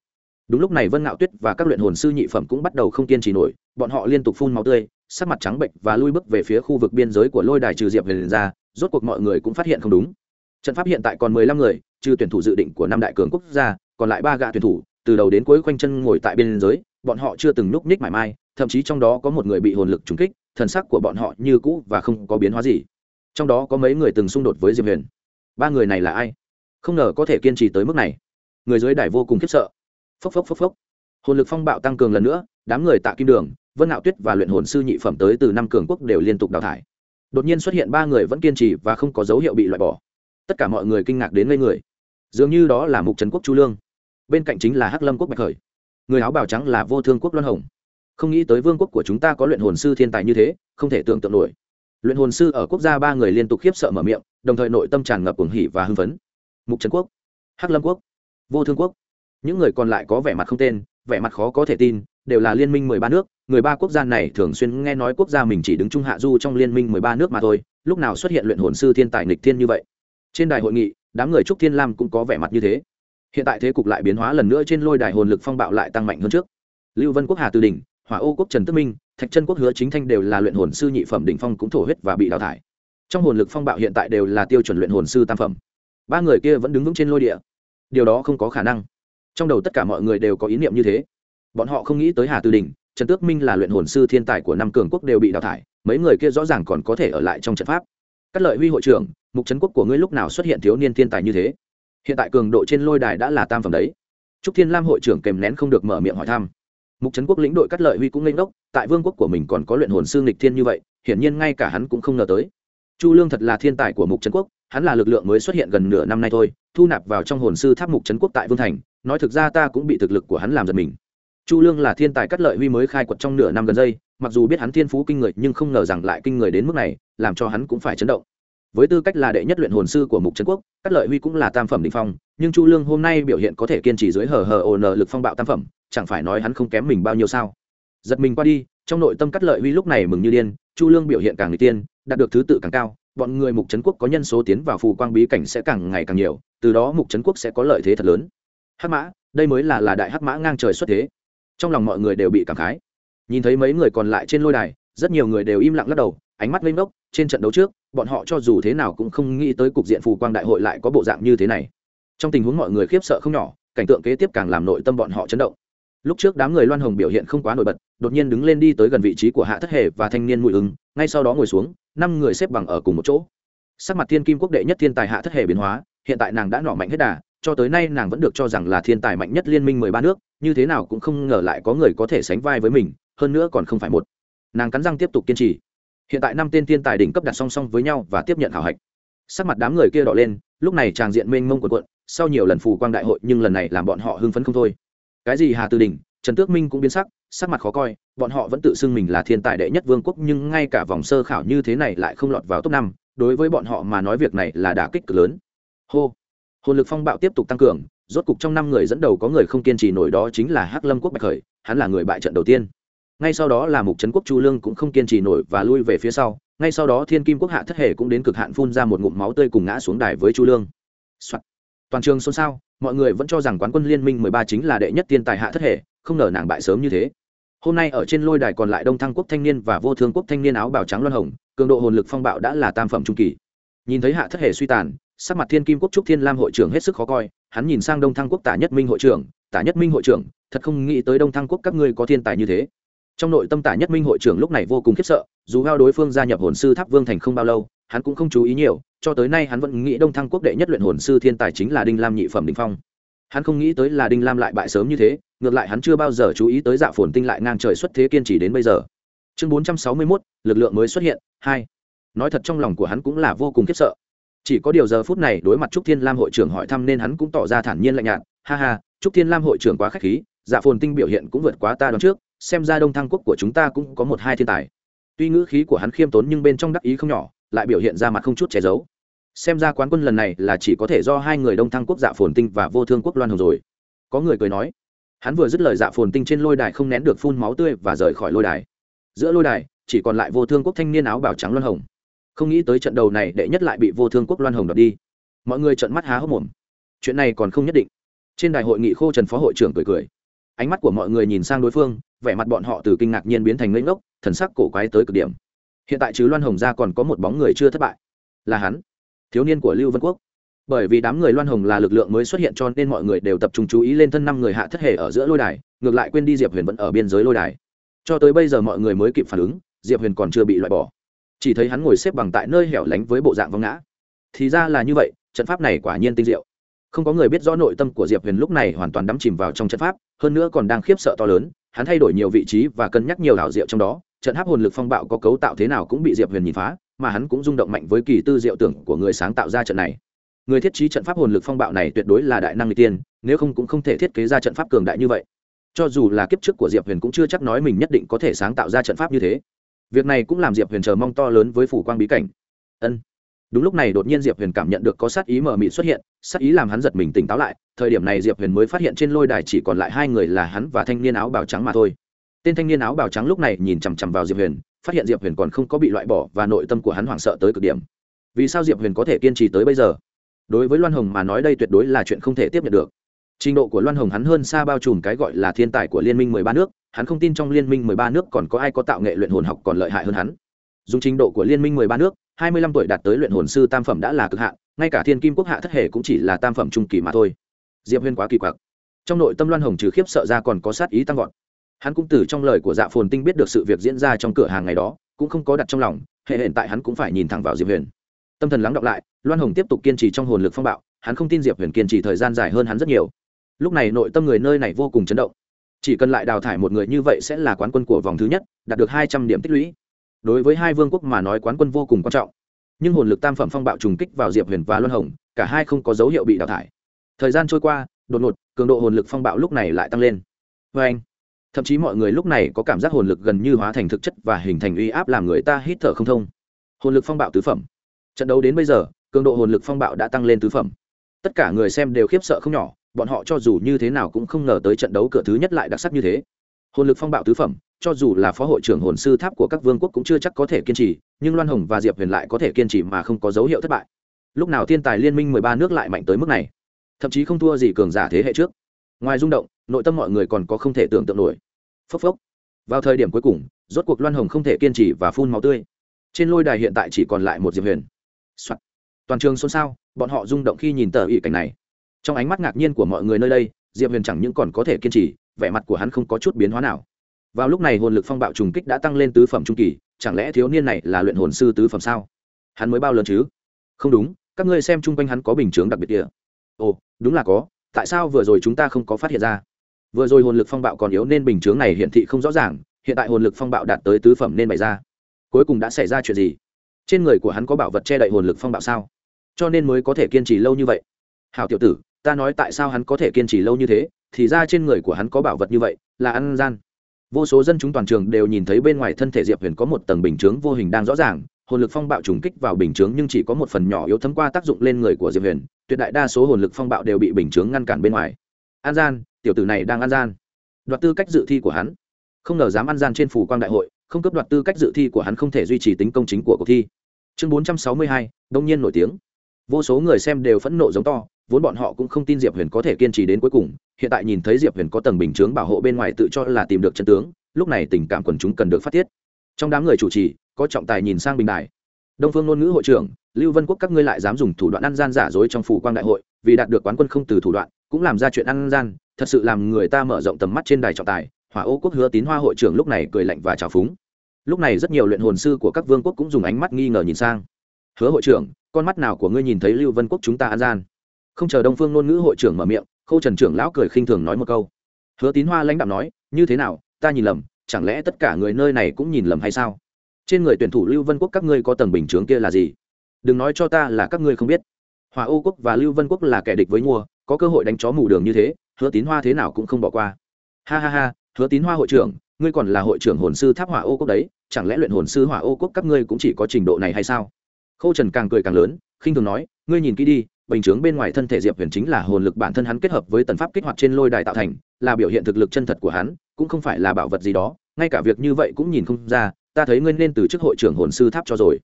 S1: Đúng lúc này vân ngạo tuyết và các luyện hồn sư nhị phẩm cũng bắt đầu không kiên trì nổi, bọn họ liên tục phun máu tươi, sắc mặt trắng bệnh và lui bước về phía khu vực biên giới của lôi đài trừ diệp huyền ra, rốt cuộc mọi người cũng phát hiện không đúng. Trận pháp hiện tại còn mười lăm người, trừ tuyển thủ dự định của năm đại cường quốc gia còn lại ba gạ tuyển thủ, từ đầu đến cuối quanh chân ngồi tại biên giới, bọn họ chưa từng núp ních mải mai thậm chí trong đó có một người bị hồn lực trúng kích thần sắc của bọn họ như cũ và không có biến hóa gì. Trong đó có mấy người từng xung đột với diệp huyền. Ba người này là ai? Không ngờ có thể kiên trì tới mức này. Người dưới đài vô cùng khiếp sợ. Phốc phốc phốc phốc. Hồn lực phong bạo tăng cường lần nữa, đám người tạ kim đường, vân ngạo tuyết và luyện hồn sư nhị phẩm tới từ năm cường quốc đều liên tục đào thải. Đột nhiên xuất hiện ba người vẫn kiên trì và không có dấu hiệu bị loại bỏ. Tất cả mọi người kinh ngạc đến ngây người. Dường như đó là mục trấn quốc chu lương. Bên cạnh chính là hắc lâm quốc bạch khởi. Người áo bào trắng là vô thương quốc loan hồng không nghĩ tới vương quốc của chúng ta có luyện hồn sư thiên tài như thế, không thể tưởng tượng nổi. Luyện hồn sư ở quốc gia ba người liên tục khiếp sợ mở miệng, đồng thời nội tâm tràn ngập cuồng hỉ và hưng phấn. Mục trấn quốc, hắc lâm quốc, vô thương quốc. Những người còn lại có vẻ mặt không tên, vẻ mặt khó có thể tin, đều là liên minh mười ba nước. Người ba quốc gia này thường xuyên nghe nói quốc gia mình chỉ đứng trung hạ du trong liên minh mười ba nước mà thôi, lúc nào xuất hiện luyện hồn sư thiên tài nghịch thiên như vậy? Trên đài hội nghị, đám người trúc thiên lam cũng có vẻ mặt như thế. Hiện tại thế cục lại biến hóa lần nữa trên lôi đài hồn lực phong bạo lại tăng mạnh hơn trước. Lưu vân quốc hà từ Đình hỏa ô quốc trần tức minh, thạch chân quốc hứa chính thanh đều là luyện hồn sư nhị phẩm đỉnh phong cũng thổ huyết và bị đào thải. Trong hồn lực phong bạo hiện tại đều là tiêu chuẩn luyện hồn sư tam phẩm. Ba người kia vẫn đứng vững trên lôi địa. Điều đó không có khả năng. Trong đầu tất cả mọi người đều có ý niệm như thế. Bọn họ không nghĩ tới hà tư đình, trần tước minh là luyện hồn sư thiên tài của năm cường quốc đều bị đào thải, mấy người kia rõ ràng còn có thể ở lại trong trận pháp. Các lợi huy hội trưởng, mục trấn quốc của ngươi lúc nào xuất hiện thiếu niên thiên tài như thế? Hiện tại cường độ trên lôi đài đã là tam phẩm đấy. Trúc thiên lam hội trưởng kèm nén không được mở miệng hỏi thăm mục trấn quốc lĩnh đội cắt lợi huy cũng lên đốc tại vương quốc của mình còn có luyện hồn sư nghịch thiên như vậy, hiển nhiên ngay cả hắn cũng không ngờ tới. Chu lương thật là thiên tài của mục trấn quốc, hắn là lực lượng mới xuất hiện gần nửa năm nay thôi, thu nạp vào trong hồn sư tháp mục trấn quốc tại vương thành, nói thực ra ta cũng bị thực lực của hắn làm giật mình. Chu lương là thiên tài cắt lợi huy mới khai quật trong nửa năm gần đây, mặc dù biết hắn thiên phú kinh người, nhưng không ngờ rằng lại kinh người đến mức này, làm cho hắn cũng phải chấn động. Với tư cách là đệ nhất luyện hồn sư của mục trấn quốc, cắt lợi huy cũng là tam phẩm định phong, nhưng chu lương hôm nay biểu hiện có thể kiên trì dưới hờ hờ ồn lực phong bạo tam phẩm chẳng phải nói hắn không kém mình bao nhiêu sao? Giật mình qua đi, trong nội tâm cắt lợi huy lúc này mừng như điên, chu lương biểu hiện càng người tiên, đạt được thứ tự càng cao, bọn người mục trấn quốc có nhân số tiến vào phù quang bí cảnh sẽ càng ngày càng nhiều, từ đó mục trấn quốc sẽ có lợi thế thật lớn. Hắc mã, đây mới là là đại hắc mã ngang trời xuất thế. Trong lòng mọi người đều bị cảm khái. Nhìn thấy mấy người còn lại trên lôi đài, rất nhiều người đều im lặng lắc đầu, ánh mắt lên ngốc, trên trận đấu trước, bọn họ cho dù thế nào cũng không nghĩ tới cục diện phù quang đại hội lại có bộ dạng như thế này. Trong tình huống mọi người khiếp sợ không nhỏ, cảnh tượng kế tiếp càng làm nội tâm bọn họ chấn động lúc trước đám người loan hồng biểu hiện không quá nổi bật, đột nhiên đứng lên đi tới gần vị trí của hạ thất hề và thanh niên mùi ứng, ngay sau đó ngồi xuống, năm người xếp bằng ở cùng một chỗ. Sắc mặt thiên kim quốc đệ nhất thiên tài hạ thất hề biến hóa, hiện tại nàng đã nọ mạnh hết đà, cho tới nay nàng vẫn được cho rằng là thiên tài mạnh nhất liên minh mười ba nước, như thế nào cũng không ngờ lại có người có thể sánh vai với mình, hơn nữa còn không phải một. Nàng cắn răng tiếp tục kiên trì. Hiện tại năm tên thiên tài đỉnh cấp đặt song song với nhau và tiếp nhận hảo hạch. Sắc mặt đám người kia đỏ lên, lúc này tràng diện mênh mông quần quận sau nhiều lần phù quang đại hội nhưng lần này làm bọn họ hưng phấn không thôi cái gì hà tư đình, trần tước minh cũng biến sắc sắc mặt khó coi, bọn họ vẫn tự xưng mình là thiên tài đệ nhất vương quốc, nhưng ngay cả vòng sơ khảo như thế này lại không lọt vào top năm, đối với bọn họ mà nói việc này là đả kích cực lớn. Hô, hồn lực phong bạo tiếp tục tăng cường, rốt cục trong năm người dẫn đầu có người không kiên trì nổi đó chính là hắc lâm quốc bạch khởi, hắn là người bại trận đầu tiên. Ngay sau đó là mục trấn quốc chu lương cũng không kiên trì nổi và lui về phía sau, ngay sau đó thiên kim quốc hạ thất hệ cũng đến cực hạn phun ra một ngụm máu tươi cùng ngã xuống đài với chu lương、Soạn toàn trường xôn xao, mọi người vẫn cho rằng quán quân liên minh mười ba chính là đệ nhất tiên tài hạ thất hệ, không ngờ nàng bại sớm như thế. Hôm nay ở trên lôi đài còn lại đông thăng quốc thanh niên và vô thương quốc thanh niên áo bào trắng loan hồng, cường độ hồn lực phong bạo đã là tam phẩm trung kỳ. Nhìn thấy hạ thất hệ suy tàn, sắc mặt thiên kim quốc trúc thiên lam hội trưởng hết sức khó coi, hắn nhìn sang đông thăng quốc tả nhất minh hội trưởng, tả nhất minh hội trưởng, thật không nghĩ tới đông thăng quốc các ngươi có thiên tài như thế. Trong nội tâm tả nhất minh hội trưởng lúc này vô cùng khiếp sợ, dù hao đối phương gia nhập hồn sư tháp vương thành không bao lâu hắn cũng không chú ý nhiều, cho tới nay hắn vẫn nghĩ đông thăng quốc đệ nhất luyện hồn sư thiên tài chính là đinh lam nhị phẩm đình phong. Hắn không nghĩ tới là đinh lam lại bại sớm như thế, ngược lại hắn chưa bao giờ chú ý tới dạ phồn tinh lại ngang trời xuất thế kiên trì đến bây giờ. Chương bốn trăm sáu mươi mốt, lực lượng mới xuất hiện, hai. Nói thật trong lòng của hắn cũng là vô cùng khiếp sợ. Chỉ có điều giờ phút này đối mặt trúc thiên lam hội trưởng hỏi thăm nên hắn cũng tỏ ra thản nhiên lạnh nhạt, ha ha, trúc thiên lam hội trưởng quá k h á c h khí dạ phồn tinh biểu hiện cũng vượt quá ta đón trước, xem ra đông thăng quốc của chúng ta cũng có một hai thiên tài. Tuy ngữ khí của hắn khiêm tốn nhưng bên trong đắc ý không nhỏ lại biểu hiện ra mặt không chút che giấu. Xem ra quán quân lần này là chỉ có thể do hai người đông thăng quốc dạ phồn tinh và vô thương quốc loan hồng rồi. Có người cười nói, hắn vừa dứt lời dạ phồn tinh trên lôi đài không nén được phun máu tươi và rời khỏi lôi đài. Giữa lôi đài, chỉ còn lại vô thương quốc thanh niên áo bào trắng loan hồng. Không nghĩ tới trận đầu này đệ nhất lại bị vô thương quốc loan hồng đập đi. Mọi người trận mắt há hốc mồm. Chuyện này còn không nhất định. Trên đài hội nghị khô trần phó hội trưởng cười cười. Ánh mắt của mọi người nhìn sang đối phương, vẻ mặt bọn họ từ kinh ngạc nhiên biến thành ngây ngốc, thần sắc cổ quái tới cực điểm hiện tại chứ loan hồng ra còn có một bóng người chưa thất bại, là hắn, thiếu niên của lưu vân quốc. Bởi vì đám người loan hồng là lực lượng mới xuất hiện cho nên mọi người đều tập trung chú ý lên thân năm người hạ thất hề ở giữa lôi đài, ngược lại quên đi diệp huyền vẫn ở biên giới lôi đài. Cho tới bây giờ mọi người mới kịp phản ứng, diệp huyền còn chưa bị loại bỏ. Chỉ thấy hắn ngồi xếp bằng tại nơi hẻo lánh với bộ dạng vong ngã. Thì ra là như vậy, trận pháp này quả nhiên tinh diệu. Không có người biết rõ nội tâm của diệp huyền lúc này hoàn toàn đắm chìm vào trong trận pháp, hơn nữa còn đang khiếp sợ to lớn hắn thay đổi nhiều vị trí và cân nhắc nhiều đảo diệu trong đó, trận pháp hồn lực phong bạo có cấu tạo thế nào cũng bị diệp huyền nhìn phá, mà hắn cũng rung động mạnh với kỳ tư diệu tưởng của người sáng tạo ra trận này. Người thiết trí trận pháp hồn lực phong bạo này tuyệt đối là đại năng người tiên, nếu không cũng không thể thiết kế ra trận pháp cường đại như vậy. Cho dù là kiếp trước của diệp huyền cũng chưa chắc nói mình nhất định có thể sáng tạo ra trận pháp như thế. Việc này cũng làm diệp huyền chờ mong to lớn với phủ quang bí cảnh. Ân đúng lúc này đột nhiên diệp huyền cảm nhận được có sát ý mờ mịt xuất hiện, sát ý làm hắn giật mình tỉnh táo lại, thời điểm này diệp huyền mới phát hiện trên lôi đài chỉ còn lại hai người là hắn và thanh niên áo bào trắng mà thôi. Tên thanh niên áo bào trắng lúc này nhìn chằm chằm vào diệp huyền, phát hiện diệp huyền còn không có bị loại bỏ và nội tâm của hắn hoảng sợ tới cực điểm. Vì sao diệp huyền có thể kiên trì tới bây giờ? Đối với loan hồng mà nói đây tuyệt đối là chuyện không thể tiếp nhận được. Trình độ của loan hồng hắn hơn xa bao trùm cái gọi là thiên tài của liên minh mười ba nước, hắn không tin trong liên minh mười ba nước còn có ai có tạo nghệ luyện hồn học còn lợi hại hơn hắn dùng trình độ của liên minh mười ba nước, hai mươi lăm tuổi đạt tới luyện hồn sư tam phẩm đã là cực hạn, ngay cả thiên kim quốc hạ thất hệ cũng chỉ là tam phẩm trung kỳ mà thôi. Diệp huyên quá kỳ quặc. Trong nội tâm loan hồng trừ khiếp sợ ra còn có sát ý tăng vọt. Hắn cũng từ trong lời của dạ phồn tinh biết được sự việc diễn ra trong cửa hàng ngày đó, cũng không có đặt trong lòng, hệ hiện tại hắn cũng phải nhìn thẳng vào diệp huyền. Tâm thần lắng đọng lại, loan hồng tiếp tục kiên trì trong hồn lực phong bạo, hắn không tin diệp huyền kiên trì thời gian dài hơn hắn rất nhiều. Lúc này nội tâm người nơi này vô cùng chấn động. Chỉ cần lại đào thải một người như vậy sẽ là quán quân của vòng thứ nhất, đạt được hai trăm điểm tích lũy đối với hai vương quốc mà nói quán quân vô cùng quan trọng. Nhưng hồn lực tam phẩm phong bạo trùng kích vào diệp huyền và luân hồng, cả hai không có dấu hiệu bị đào thải. Thời gian trôi qua, đột ngột, cường độ hồn lực phong bạo lúc này lại tăng lên. Vê anh, thậm chí mọi người lúc này có cảm giác hồn lực gần như hóa thành thực chất và hình thành uy áp làm người ta hít thở không thông. Hồn lực phong bạo tứ phẩm. Trận đấu đến bây giờ, cường độ hồn lực phong bạo đã tăng lên tứ phẩm. Tất cả người xem đều khiếp sợ không nhỏ, bọn họ cho dù như thế nào cũng không ngờ tới trận đấu cửa thứ nhất lại đặc sắc như thế hồn lực phong bạo tứ phẩm, cho dù là phó hội trưởng hồn sư tháp của các vương quốc cũng chưa chắc có thể kiên trì, nhưng loan hồng và diệp huyền lại có thể kiên trì mà không có dấu hiệu thất bại. Lúc nào thiên tài liên minh mười ba nước lại mạnh tới mức này? Thậm chí không thua gì cường giả thế hệ trước. Ngoài rung động, nội tâm mọi người còn có không thể tưởng tượng nổi. Phốc phốc. Vào thời điểm cuối cùng, rốt cuộc loan hồng không thể kiên trì và phun máu tươi. Trên lôi đài hiện tại chỉ còn lại một diệp huyền、Soạn. toàn trường xôn xao, bọn họ rung động khi nhìn tờ ỵ cảnh này. Trong ánh mắt ngạc nhiên của mọi người nơi đây, diệp huyền chẳng những còn có thể kiên trì vẻ mặt của hắn không có chút biến hóa nào. Vào lúc này hồn lực phong bạo trùng kích đã tăng lên tứ phẩm trung kỳ, chẳng lẽ thiếu niên này là luyện hồn sư tứ phẩm sao? Hắn mới bao lớn chứ? Không đúng, các ngươi xem chung quanh hắn có bình chướng đặc biệt địa ồ, đúng là có, tại sao vừa rồi chúng ta không có phát hiện ra? Vừa rồi hồn lực phong bạo còn yếu nên bình chướng này hiện thị không rõ ràng, hiện tại hồn lực phong bạo đạt tới tứ phẩm nên bày ra. Cuối cùng đã xảy ra chuyện gì? Trên người của hắn có bảo vật che đậy hồn lực phong bạo sao? Cho nên mới có thể kiên trì lâu như vậy. Hào tiểu tử, ta nói tại sao hắn có thể kiên trì lâu như thế? Thì ra trên người của hắn có bảo vật như vậy, là ăn gian. Vô số dân chúng toàn trường đều nhìn thấy bên ngoài thân thể diệp huyền có một tầng bình chướng vô hình đang rõ ràng, hồn lực phong bạo trùng kích vào bình chướng nhưng chỉ có một phần nhỏ yếu thấm qua tác dụng lên người của diệp huyền, tuyệt đại đa số hồn lực phong bạo đều bị bình chướng ngăn cản bên ngoài. An gian, tiểu tử này đang an gian. Đoạt tư cách dự thi của hắn. Không ngờ dám ăn gian trên phủ quang đại hội, không cấp đoạt tư cách dự thi của hắn không thể duy trì tính công chính của cuộc thi. Chương bốn trăm sáu mươi hai, đông nhiên nổi tiếng. Vô số người xem đều phẫn nộ giống to vốn bọn họ cũng không tin diệp huyền có thể kiên trì đến cuối cùng, hiện tại nhìn thấy diệp huyền có tầng bình chướng bảo hộ bên ngoài tự cho là tìm được chân tướng, lúc này tình cảm quần chúng cần được phát tiết. Trong đám người chủ trì, có trọng tài nhìn sang bình đài. Đông phương ngôn ngữ hội trưởng, lưu vân quốc các ngươi lại dám dùng thủ đoạn ăn gian giả dối trong phủ quang đại hội, vì đạt được quán quân không từ thủ đoạn, cũng làm ra chuyện ăn gian, thật sự làm người ta mở rộng tầm mắt trên đài trọng tài, hỏa ô quốc hứa tín hoa hội trưởng lúc này cười lạnh và trào phúng. Lúc này rất nhiều luyện hồn sư của các vương quốc cũng dùng ánh mắt nghi ngờ nhìn sang. Hứa hội trưởng, con mắt nào của ngươi nhìn thấy lưu vân quốc chúng ta ăn gian? Không chờ đông phương ngôn ngữ hội trưởng mở miệng, khâu trần trưởng lão cười khinh thường nói một câu. Hứa tín hoa lãnh đạo nói, như thế nào, ta nhìn lầm, chẳng lẽ tất cả người nơi này cũng nhìn lầm hay sao? Trên người tuyển thủ lưu vân quốc các ngươi có tầng bình chướng kia là gì? Đừng nói cho ta là các ngươi không biết. Hòa ô quốc và lưu vân quốc là kẻ địch với mua có cơ hội đánh chó mù đường như thế, hứa tín hoa thế nào cũng không bỏ qua. Ha ha ha, hứa tín hoa hội trưởng, ngươi còn là hội trưởng hồn sư tháp hỏa ô quốc đấy, chẳng lẽ luyện hồn sư hỏa ô quốc các ngươi cũng chỉ có trình độ này hay sao? Khâu trần càng cười càng lớn, khinh thường nói, ngươi nhìn kỹ đi bình chướng bên ngoài thân thể diệp huyền chính là hồn lực bản thân hắn kết hợp với tần pháp kích hoạt trên lôi đài tạo thành, là biểu hiện thực lực chân thật của hắn, cũng không phải là bảo vật gì đó, ngay cả việc như vậy cũng nhìn không ra, ta thấy ngươi nên từ chức hội trưởng hồn sư tháp cho rồi.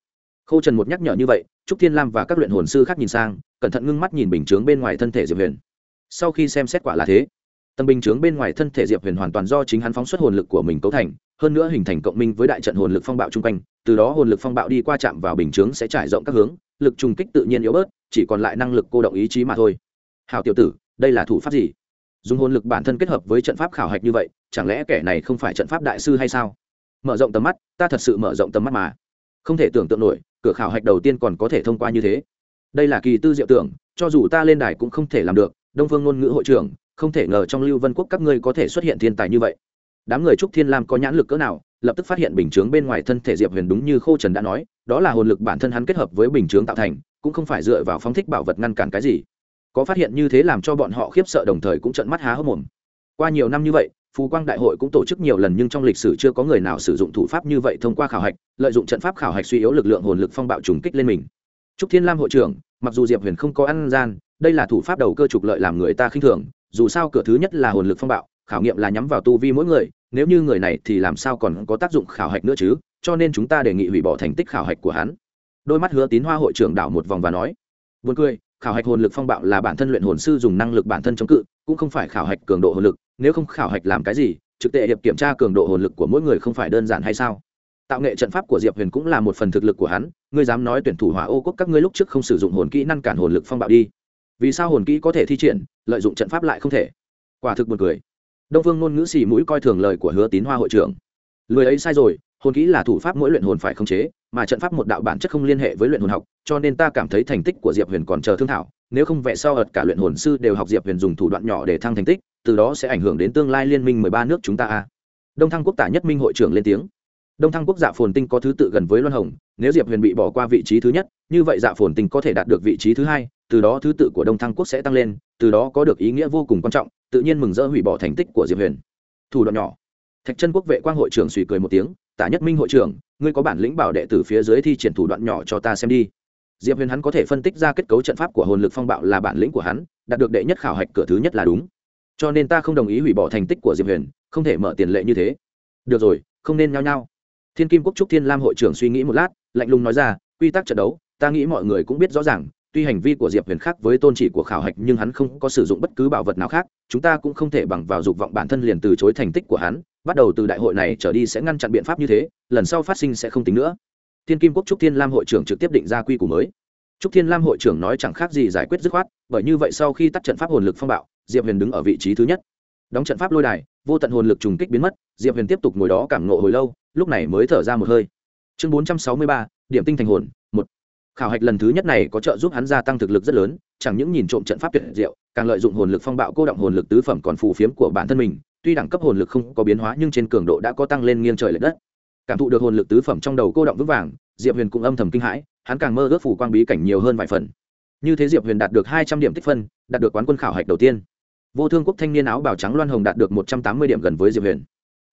S1: Khâu trần một nhắc nhở như vậy, trúc thiên lam và các luyện hồn sư khác nhìn sang, cẩn thận ngưng mắt nhìn bình chướng bên ngoài thân thể diệp huyền. Sau khi xem xét quả là thế tầng bình chướng bên ngoài thân thể diệp huyền hoàn toàn do chính hắn phóng xuất hồn lực của mình cấu thành, hơn nữa hình thành cộng minh với đại trận hồn lực phong bạo chung quanh, từ đó hồn lực phong bạo đi qua chạm vào bình chướng sẽ trải rộng các hướng, lực trùng kích tự nhiên yếu bớt, chỉ còn lại năng lực cô động ý chí mà thôi. Hào tiểu tử, đây là thủ pháp gì? Dùng hồn lực bản thân kết hợp với trận pháp khảo hạch như vậy, chẳng lẽ kẻ này không phải trận pháp đại sư hay sao? Mở rộng tầm mắt, ta thật sự mở rộng tầm mắt mà. Không thể tưởng tượng nổi, cửa khảo hạch đầu tiên còn có thể thông qua như thế. Đây là kỳ tư diệu tưởng, cho dù ta lên đài cũng không thể làm được, đông phương ngôn ngữ hội trưởng không thể ngờ trong lưu vân quốc các ngươi có thể xuất hiện thiên tài như vậy. Đám người trúc thiên lam có nhãn lực cỡ nào, lập tức phát hiện bình chướng bên ngoài thân thể diệp huyền đúng như khô trần đã nói, đó là hồn lực bản thân hắn kết hợp với bình chướng tạo thành, cũng không phải dựa vào phóng thích bảo vật ngăn cản cái gì. Có phát hiện như thế làm cho bọn họ khiếp sợ đồng thời cũng trận mắt há hốc mồm. Qua nhiều năm như vậy phú quang đại hội cũng tổ chức nhiều lần nhưng trong lịch sử chưa có người nào sử dụng thủ pháp như vậy thông qua khảo hạch, lợi dụng trận pháp khảo hạch suy yếu lực lượng hồn lực phong bạo trùng kích lên mình. Trúc thiên lam hội trưởng, mặc dù diệp huyền không có ăn gian, đây là thủ pháp đầu cơ trục lợi làm người ta khinh thường dù sao cửa thứ nhất là hồn lực phong bạo khảo nghiệm là nhắm vào tu vi mỗi người nếu như người này thì làm sao còn có tác dụng khảo hạch nữa chứ cho nên chúng ta đề nghị hủy bỏ thành tích khảo hạch của hắn đôi mắt hứa tín hoa hội trưởng đảo một vòng và nói Buồn cười, khảo hạch hồn lực phong bạo là bản thân luyện hồn sư dùng năng lực bản thân chống cự, cũng không phải khảo hạch cường độ hồn lực, nếu không khảo hạch làm cái gì, trực tệ hiệp kiểm tra cường độ hồn lực của mỗi người không phải đơn giản hay sao? Tạo nghệ trận pháp của Diệp Huyền cũng là một phần thực lực của hắn, ngươi dám nói tuyển thủ Hỏa Ô quốc các ngươi lúc trước không sử dụng hồn kỹ năng cản hồn lực phong bạo đi? Vì sao hồn kỹ có thể thi triển, lợi dụng trận pháp lại không thể? Quả thực buồn cười. Đông Phương ngôn ngữ xì mũi coi thường lời của Hứa Tín Hoa hội trưởng. Lời ấy sai rồi, hồn kỹ là thủ pháp mỗi luyện hồn phải khống chế, mà trận pháp một đạo bản chất không liên hệ với luyện hồn học cho nên ta cảm thấy thành tích của diệp huyền còn chờ thương thảo nếu không vẽ sau ợt cả luyện hồn sư đều học diệp huyền dùng thủ đoạn nhỏ để thăng thành tích từ đó sẽ ảnh hưởng đến tương lai liên minh mười ba nước chúng ta a đông thăng quốc tả nhất minh hội trưởng lên tiếng đông thăng quốc dạ phồn tinh có thứ tự gần với loan hồng nếu diệp huyền bị bỏ qua vị trí thứ nhất như vậy dạ phồn tinh có thể đạt được vị trí thứ hai từ đó thứ tự của đông thăng quốc sẽ tăng lên, từ đó có được ý nghĩa vô cùng quan trọng, tự nhiên mừng rỡ hủy bỏ thành tích của diệp huyền. Thủ đoạn nhỏ. Thạch chân quốc vệ quang hội trưởng suy cười một tiếng, tả nhất minh hội trưởng, ngươi có bản lĩnh bảo đệ tử phía dưới thi triển thủ đoạn nhỏ cho ta xem đi. Diệp huyền hắn có thể phân tích ra kết cấu trận pháp của hồn lực phong bạo là bản lĩnh của hắn, đạt được đệ nhất khảo hạch cửa thứ nhất là đúng. Cho nên ta không đồng ý hủy bỏ thành tích của diệp huyền, không thể mở tiền lệ như thế. Được rồi, không nên nhao nhao. Thiên kim quốc trúc thiên lam hội trưởng suy nghĩ một lát, lạnh lùng nói ra, quy tắc trận đấu, ta nghĩ mọi người cũng biết rõ ràng tuy hành vi của diệp huyền khác với tôn chỉ của khảo hạch nhưng hắn không có sử dụng bất cứ bảo vật nào khác, chúng ta cũng không thể bằng vào dục vọng bản thân liền từ chối thành tích của hắn. Bắt đầu từ đại hội này trở đi sẽ ngăn chặn biện pháp như thế, lần sau phát sinh sẽ không tính nữa. Thiên kim quốc trúc thiên lam hội trưởng trực tiếp định ra quy củ mới. Trúc thiên lam hội trưởng nói chẳng khác gì giải quyết dứt khoát, bởi như vậy sau khi tắt trận pháp hồn lực phong bạo, diệp huyền đứng ở vị trí thứ nhất. Đóng trận pháp lôi đài, vô tận hồn lực trùng kích biến mất, diệp huyền tiếp tục ngồi đó cảm nộ hồi lâu, lúc này mới thở ra một hơi. Chương bốn trăm sáu mươi ba, điểm tinh thành hồn khảo hạch lần thứ nhất này có trợ giúp hắn gia tăng thực lực rất lớn, chẳng những nhìn trộm trận pháp tuyệt diệu, càng lợi dụng hồn lực phong bạo cô động hồn lực tứ phẩm còn phù phiếm của bản thân mình, tuy đẳng cấp hồn lực không có biến hóa nhưng trên cường độ đã có tăng lên nghiêng trời l ệ đất. Cảm thụ được hồn lực tứ phẩm trong đầu cô động vững vàng, diệp huyền cũng âm thầm kinh hãi, hắn càng mơ ước phủ quang bí cảnh nhiều hơn vài phần. Như thế diệp huyền đạt được hai trăm điểm tích phân, đạt được quán quân khảo hạch đầu tiên. Vô thương quốc thanh niên áo bào trắng loan hồng đạt được một trăm tám mươi điểm gần với diệp huyền.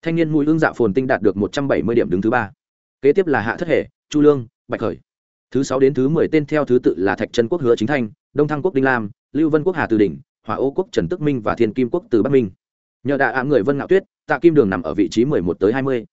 S1: Thanh niên mũi ương dạ phồn tinh đạt được một trăm bảy mươi điểm đứng thứ ba. Kế tiếp là hạ thất hệ, chu lương, bạch khởi thứ sáu đến thứ mười tên theo thứ tự là thạch trân quốc hứa chính thanh đông thăng quốc đinh lam lưu vân quốc hà từ Đình, hỏa ô quốc trần tức minh và thiên kim quốc từ bắc minh. Nhờ đại ám người vân ngạo tuyết tạ kim đường nằm ở vị trí mười một tới hai mươi.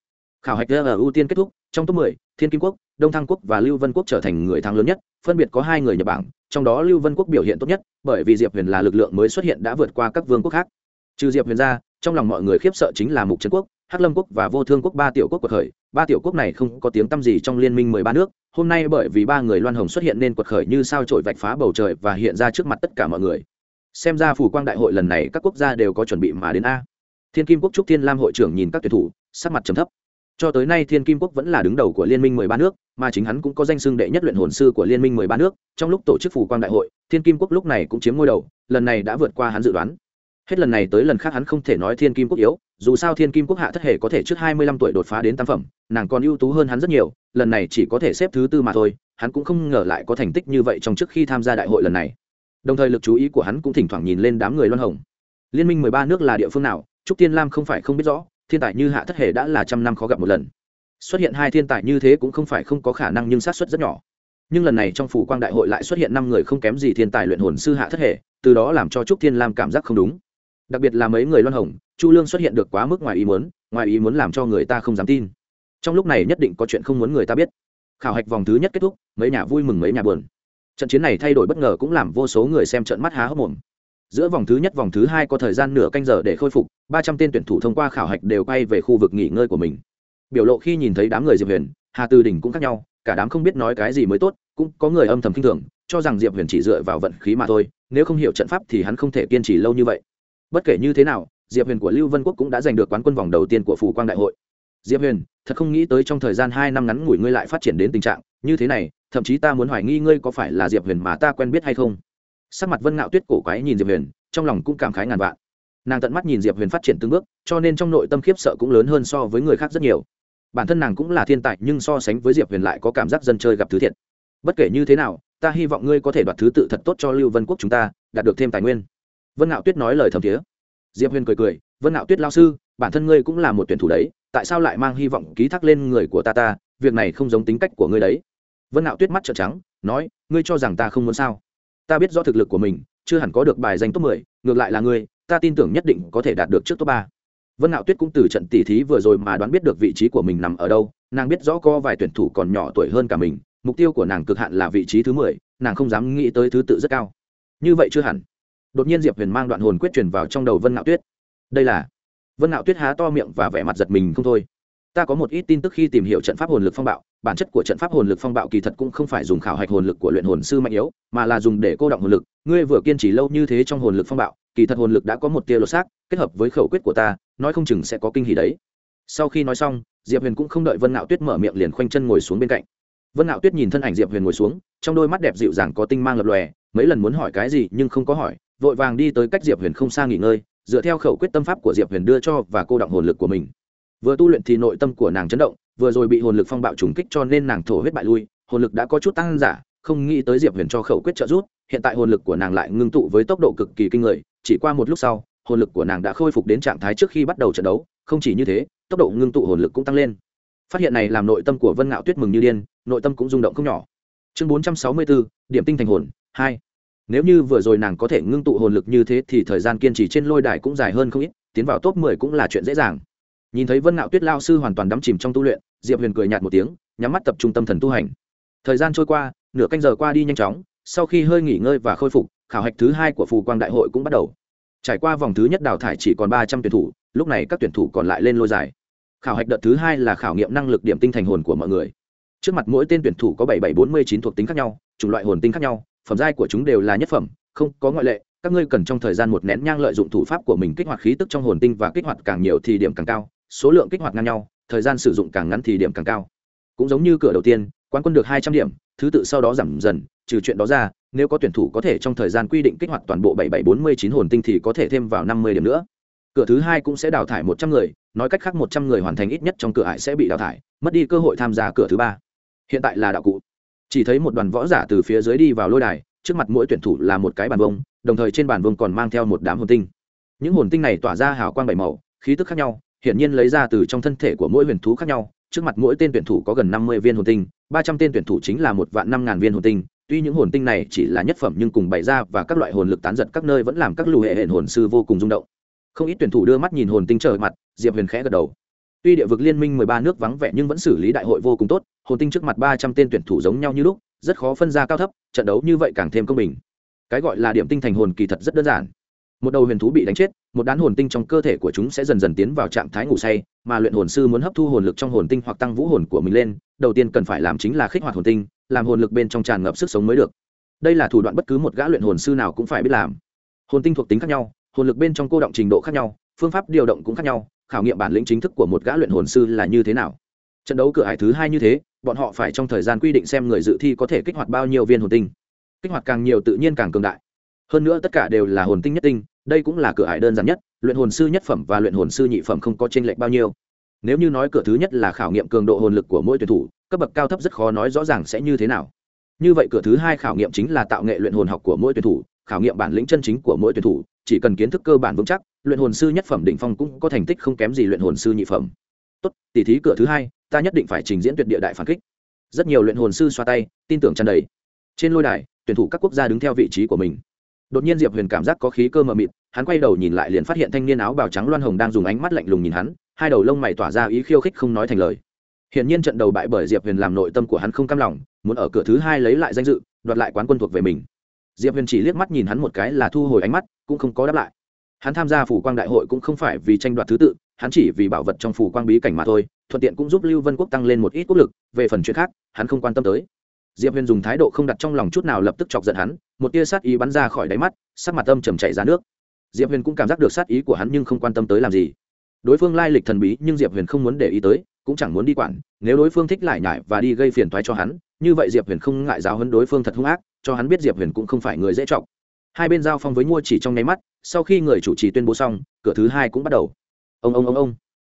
S1: Khảo hạch ở ưu tiên kết thúc trong top mười thiên kim quốc đông thăng quốc và lưu vân quốc trở thành người thắng lớn nhất phân biệt có hai người nhập bảng trong đó lưu vân quốc biểu hiện tốt nhất bởi vì diệp huyền là lực lượng mới xuất hiện đã vượt qua các vương quốc khác trừ diệp huyền ra, trong lòng mọi người khiếp sợ chính là mục trấn quốc, hắc lâm quốc và vô thương quốc, ba tiểu quốc quật khởi. Ba tiểu quốc này không có tiếng tăm gì trong liên minh mười ba nước. Hôm nay bởi vì ba người loan hồng xuất hiện nên quật khởi như sao trổi vạch phá bầu trời và hiện ra trước mặt tất cả mọi người. Xem ra phủ quang đại hội lần này các quốc gia đều có chuẩn bị mà đến a. Thiên kim quốc trúc thiên lam hội trưởng nhìn các tuyển thủ, sắc mặt trầm thấp. Cho tới nay thiên kim quốc vẫn là đứng đầu của liên minh mười ba nước, mà chính hắn cũng có danh xưng đệ nhất luyện hồn sư của liên minh mười ba nước. Trong lúc tổ chức phủ quang đại hội, thiên kim quốc lúc này cũng chiếm ngôi đầu, lần này đã vượt qua hắn dự đoán hết lần này tới lần khác hắn không thể nói thiên kim quốc yếu, dù sao thiên kim quốc hạ thất hề có thể trước hai mươi lăm tuổi đột phá đến tam phẩm, nàng còn ưu tú hơn hắn rất nhiều, lần này chỉ có thể xếp thứ tư mà thôi, hắn cũng không ngờ lại có thành tích như vậy trong trước khi tham gia đại hội lần này. Đồng thời lực chú ý của hắn cũng thỉnh thoảng nhìn lên đám người loan hồng. Liên minh mười ba nước là địa phương nào? Trúc tiên lam không phải không biết rõ, thiên tài như hạ thất hề đã là trăm năm khó gặp một lần. Xuất hiện hai thiên tài như thế cũng không phải không có khả năng nhưng sát xuất rất nhỏ. Nhưng lần này trong phủ quang đại hội lại xuất hiện năm người không kém gì thiên tài luyện hồn sư hạ thất hệ từ đó làm cho trúc thiên lam cảm giác không đúng đặc biệt là mấy người loan hồng, chu lương xuất hiện được quá mức ngoài ý muốn, ngoài ý muốn làm cho người ta không dám tin. Trong lúc này nhất định có chuyện không muốn người ta biết. Khảo hạch vòng thứ nhất kết thúc, mấy nhà vui mừng mấy nhà buồn. Trận chiến này thay đổi bất ngờ cũng làm vô số người xem trận mắt há hốc mồm. Giữa vòng thứ nhất, vòng thứ hai có thời gian nửa canh giờ để khôi phục, ba trăm tên tuyển thủ thông qua khảo hạch đều quay về khu vực nghỉ ngơi của mình. Biểu lộ khi nhìn thấy đám người diệp huyền, hà tư đình cũng khác nhau, cả đám không biết nói cái gì mới tốt, cũng có người âm thầm k i n h thường, cho rằng diệp huyền chỉ dựa vào vận khí mà thôi, nếu không hiểu trận pháp thì hắn không thể kiên trì lâu như vậy bất kể như thế nào, diệp huyền của lưu vân quốc cũng đã giành được quán quân vòng đầu tiên của phủ quang đại hội. Diệp huyền, thật không nghĩ tới trong thời gian hai năm ngắn ngủi ngươi lại phát triển đến tình trạng như thế này, thậm chí ta muốn hoài nghi ngươi có phải là diệp huyền mà ta quen biết hay không? Sắc mặt vân ngạo tuyết cổ quái nhìn diệp huyền, trong lòng cũng cảm khái ngàn vạn. Nàng tận mắt nhìn diệp huyền phát triển từng bước, cho nên trong nội tâm khiếp sợ cũng lớn hơn so với người khác rất nhiều. Bản thân nàng cũng là thiên tài, nhưng so sánh với diệp huyền lại có cảm giác dân chơi gặp thứ thiệt. Bất kể như thế nào, ta hy vọng ngươi có thể đoạt thứ tự thật tốt cho lưu vân quốc chúng ta, đạt được thêm tài nguyên vân ngạo tuyết nói lời thầm thiế diệp huyền cười cười, vân ngạo tuyết lao sư, bản thân ngươi cũng là một tuyển thủ đấy, tại sao lại mang hy vọng ký thác lên người của ta ta? Việc này không giống tính cách của ngươi đấy. Vân ngạo tuyết mắt trợn trắng, nói, ngươi cho rằng ta không muốn sao? Ta biết rõ thực lực của mình, chưa hẳn có được bài danh top mười, ngược lại là ngươi, ta tin tưởng nhất định có thể đạt được trước top ba. Vân ngạo tuyết cũng từ trận tỉ thí vừa rồi mà đoán biết được vị trí của mình nằm ở đâu, nàng biết rõ có vài tuyển thủ còn nhỏ tuổi hơn cả mình, mục tiêu của nàng cực hạn là vị trí thứ mười, nàng không dám nghĩ tới thứ tự rất cao. Như vậy chưa hẳn đột nhiên diệp huyền mang đoạn hồn quyết truyền vào trong đầu vân ngạo tuyết. Đây là? Vân ngạo tuyết há to miệng và vẻ mặt giật mình không thôi. Ta có một ít tin tức khi tìm hiểu trận pháp hồn lực phong bạo, bản chất của trận pháp hồn lực phong bạo kỳ thật cũng không phải dùng khảo hạch hồn lực của luyện hồn sư mạnh yếu, mà là dùng để cô động hồn lực. Ngươi vừa kiên trì lâu như thế trong hồn lực phong bạo, kỳ thật hồn lực đã có một tia lột xác, kết hợp với khẩu quyết của ta, nói không chừng sẽ có kinh hỉ đấy. Sau khi nói xong, diệp huyền cũng không đợi vân ngạo tuyết mở miệng liền khoanh chân ngồi xuống bên cạnh. Vân ngạo tuyết nhìn thân ảnh diệp huyền ngồi xuống, trong đôi mắt đẹp dịu dàng có tinh mang lập lòe, mấy lần muốn hỏi cái gì nhưng không có hỏi vội vàng đi tới cách diệp huyền không xa nghỉ ngơi, dựa theo khẩu quyết tâm pháp của diệp huyền đưa cho và cô động hồn lực của mình. Vừa tu luyện thì nội tâm của nàng chấn động, vừa rồi bị hồn lực phong bạo trùng kích cho nên nàng thổ huyết bại lui, hồn lực đã có chút tăng giả, không nghĩ tới diệp huyền cho khẩu quyết trợ giúp, hiện tại hồn lực của nàng lại ngưng tụ với tốc độ cực kỳ kinh người, chỉ qua một lúc sau, hồn lực của nàng đã khôi phục đến trạng thái trước khi bắt đầu trận đấu, không chỉ như thế, tốc độ ngưng tụ hồn lực cũng tăng lên. Phát hiện này làm nội tâm của vân ngạo tuyết mừng như điên, nội tâm cũng rung động không nhỏ. Chương bốn trăm sáu mươi bốn, điểm tinh thành hồn, hai nếu như vừa rồi nàng có thể ngưng tụ hồn lực như thế thì thời gian kiên trì trên lôi đài cũng dài hơn không ít, tiến vào top mười cũng là chuyện dễ dàng. Nhìn thấy vân ngạo tuyết lao sư hoàn toàn đắm chìm trong tu luyện, diệp huyền cười nhạt một tiếng, nhắm mắt tập trung tâm thần tu hành. Thời gian trôi qua, nửa canh giờ qua đi nhanh chóng, sau khi hơi nghỉ ngơi và khôi phục, khảo hạch thứ hai của phù quang đại hội cũng bắt đầu. Trải qua vòng thứ nhất đào thải chỉ còn ba trăm tuyển thủ, lúc này các tuyển thủ còn lại lên lôi dài khảo hạch đợt thứ hai là khảo nghiệm năng lực điểm tinh thành hồn của mọi người. Trước mặt mỗi tên tuyển thủ có bảy bảy bốn mươi chín thuộc tính khác nhau, chủng loại hồn tinh khác nhau phẩm giai của chúng đều là nhất phẩm, không có ngoại lệ, các ngươi cần trong thời gian một nén nhang lợi dụng thủ pháp của mình kích hoạt khí tức trong hồn tinh và kích hoạt càng nhiều thì điểm càng cao, số lượng kích hoạt ngang nhau, thời gian sử dụng càng ngắn thì điểm càng cao. Cũng giống như cửa đầu tiên, quán quân được hai trăm điểm, thứ tự sau đó giảm dần, trừ chuyện đó ra, nếu có tuyển thủ có thể trong thời gian quy định kích hoạt toàn bộ bảy bảy bốn mươi chín hồn tinh thì có thể thêm vào năm mươi điểm nữa. Cửa thứ hai cũng sẽ đào thải một trăm người, nói cách khác một trăm người hoàn thành ít nhất trong cửa ải sẽ bị đào thải, mất đi cơ hội tham gia cửa thứ ba. Hiện tại là đạo cụ chỉ thấy một đoàn võ giả từ phía dưới đi vào lôi đài, trước mặt mỗi tuyển thủ là một cái bàn vông đồng thời trên bàn vông còn mang theo một đám hồn tinh. Những hồn tinh này tỏa ra hào quang bảy màu, khí tức khác nhau, hiển nhiên lấy ra từ trong thân thể của mỗi huyền thú khác nhau. Trước mặt mỗi tên tuyển thủ có gần năm mươi viên hồn tinh, ba trăm tên tuyển thủ chính là một vạn năm ngàn viên hồn tinh. Tuy những hồn tinh này chỉ là nhất phẩm nhưng cùng bày ra và các loại hồn lực tán giật các nơi vẫn làm các lù hệ hệ hồn sư vô cùng rung động. Không ít tuyển thủ đưa mắt nhìn hồn tinh trở mặt, diệp huyền khẽ gật đầu tuy địa vực liên minh mười ba nước vắng vẻ nhưng vẫn xử lý đại hội vô cùng tốt, hồn tinh trước mặt ba trăm tên tuyển thủ giống nhau như lúc, rất khó phân ra cao thấp, trận đấu như vậy càng thêm công bình. Cái gọi là điểm tinh thành hồn kỳ thật rất đơn giản. Một đầu huyền thú bị đánh chết, một đán hồn tinh trong cơ thể của chúng sẽ dần dần tiến vào trạng thái ngủ say, mà luyện hồn sư muốn hấp thu hồn lực trong hồn tinh hoặc tăng vũ hồn của mình lên, đầu tiên cần phải làm chính là kích hoạt hồn tinh, làm hồn lực bên trong tràn ngập sức sống mới được. Đây là thủ đoạn bất cứ một gã luyện hồn sư nào cũng phải biết làm. Hồn tinh thuộc tính khác nhau, hồn lực bên trong cô động trình độ khác nhau, phương pháp điều động cũng khác nhau khảo nghiệm bản lĩnh chính thức của một gã luyện hồn sư là như thế nào. Trận đấu cửa hải thứ hai như thế, bọn họ phải trong thời gian quy định xem người dự thi có thể kích hoạt bao nhiêu viên hồn tinh. Kích hoạt càng nhiều tự nhiên càng cường đại. Hơn nữa tất cả đều là hồn tinh nhất tinh, đây cũng là cửa hải đơn giản nhất, luyện hồn sư nhất phẩm và luyện hồn sư nhị phẩm không có tranh lệch bao nhiêu. Nếu như nói cửa thứ nhất là khảo nghiệm cường độ hồn lực của mỗi tuyển thủ, cấp bậc cao thấp rất khó nói rõ ràng sẽ như thế nào. Như vậy cửa thứ hai khảo nghiệm chính là tạo nghệ luyện hồn học của mỗi tuyển thủ khảo nghiệm bản lĩnh chân chính của mỗi tuyển thủ, chỉ cần kiến thức cơ bản vững chắc, luyện hồn sư nhất phẩm đỉnh phong cũng có thành tích không kém gì luyện hồn sư nhị phẩm. Tốt, tỉ thí cửa thứ hai, ta nhất định phải trình diễn tuyệt địa đại phản kích. Rất nhiều luyện hồn sư xoa tay, tin tưởng tràn đầy. Trên lôi đài, tuyển thủ các quốc gia đứng theo vị trí của mình. Đột nhiên diệp huyền cảm giác có khí cơ mờ mịt, hắn quay đầu nhìn lại liền phát hiện thanh niên áo bào trắng loan hồng đang dùng ánh mắt lạnh lùng nhìn hắn, hai đầu lông mày tỏa ra ý khiêu khích không nói thành lời. Hiển nhiên trận đầu bại bởi diệp huyền làm nội tâm của hắn không cam lòng, muốn ở cửa thứ hai lấy lại danh dự, đoạt lại quán quân thuộc về mình diệp huyền chỉ liếc mắt nhìn hắn một cái là thu hồi ánh mắt, cũng không có đáp lại. Hắn tham gia phủ quang đại hội cũng không phải vì tranh đoạt thứ tự, hắn chỉ vì bảo vật trong phủ quang bí cảnh mà thôi, thuận tiện cũng giúp lưu vân quốc tăng lên một ít quốc lực, về phần chuyện khác, hắn không quan tâm tới. Diệp huyền dùng thái độ không đặt trong lòng chút nào lập tức chọc giận hắn, một tia sát ý bắn ra khỏi đáy mắt, sắc mặt âm trầm chảy ra nước. Diệp huyền cũng cảm giác được sát ý của hắn nhưng không quan tâm tới làm gì. Đối phương lai lịch thần bí nhưng diệp huyền không muốn để ý tới, cũng chẳng muốn đi quản, nếu đối phương thích lại nhải và đi gây phiền toái cho hắn, như vậy diệp huyền không ngại giáo hơn đối phương thật hung ác cho hắn biết diệp huyền cũng không phải người dễ chọc. Hai bên giao phong với mua chỉ trong nháy mắt, sau khi người chủ trì tuyên bố xong, cửa thứ hai cũng bắt đầu. Ông ông ông ông.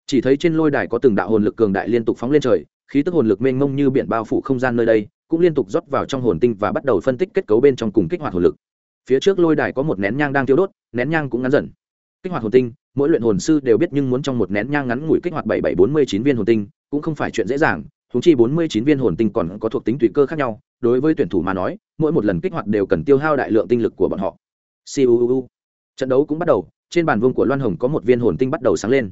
S1: Chỉ thấy trên lôi đài có từng đạo hồn lực cường đại liên tục phóng lên trời, khí tức hồn lực mênh mông như biển bao phủ không gian nơi đây, cũng liên tục rót vào trong hồn tinh và bắt đầu phân tích kết cấu bên trong cùng kích hoạt hồn lực. Phía trước lôi đài có một nén nhang đang tiêu đốt, nén nhang cũng ngắn dần. Kích hoạt hồn tinh, mỗi luyện hồn sư đều biết nhưng muốn trong một nén nhang ngắn ngủi kích hoạt bảy bảy bốn mươi chín viên hồn tinh, cũng không phải chuyện dễ dàng thúng chi bốn mươi chín viên hồn tinh còn có thuộc tính tùy cơ khác nhau, đối với tuyển thủ mà nói mỗi một lần kích hoạt đều cần tiêu hao đại lượng tinh lực của bọn họ. Siêu trận đấu cũng bắt đầu, trên bàn vương của loan hồng có một viên hồn tinh bắt đầu sáng lên.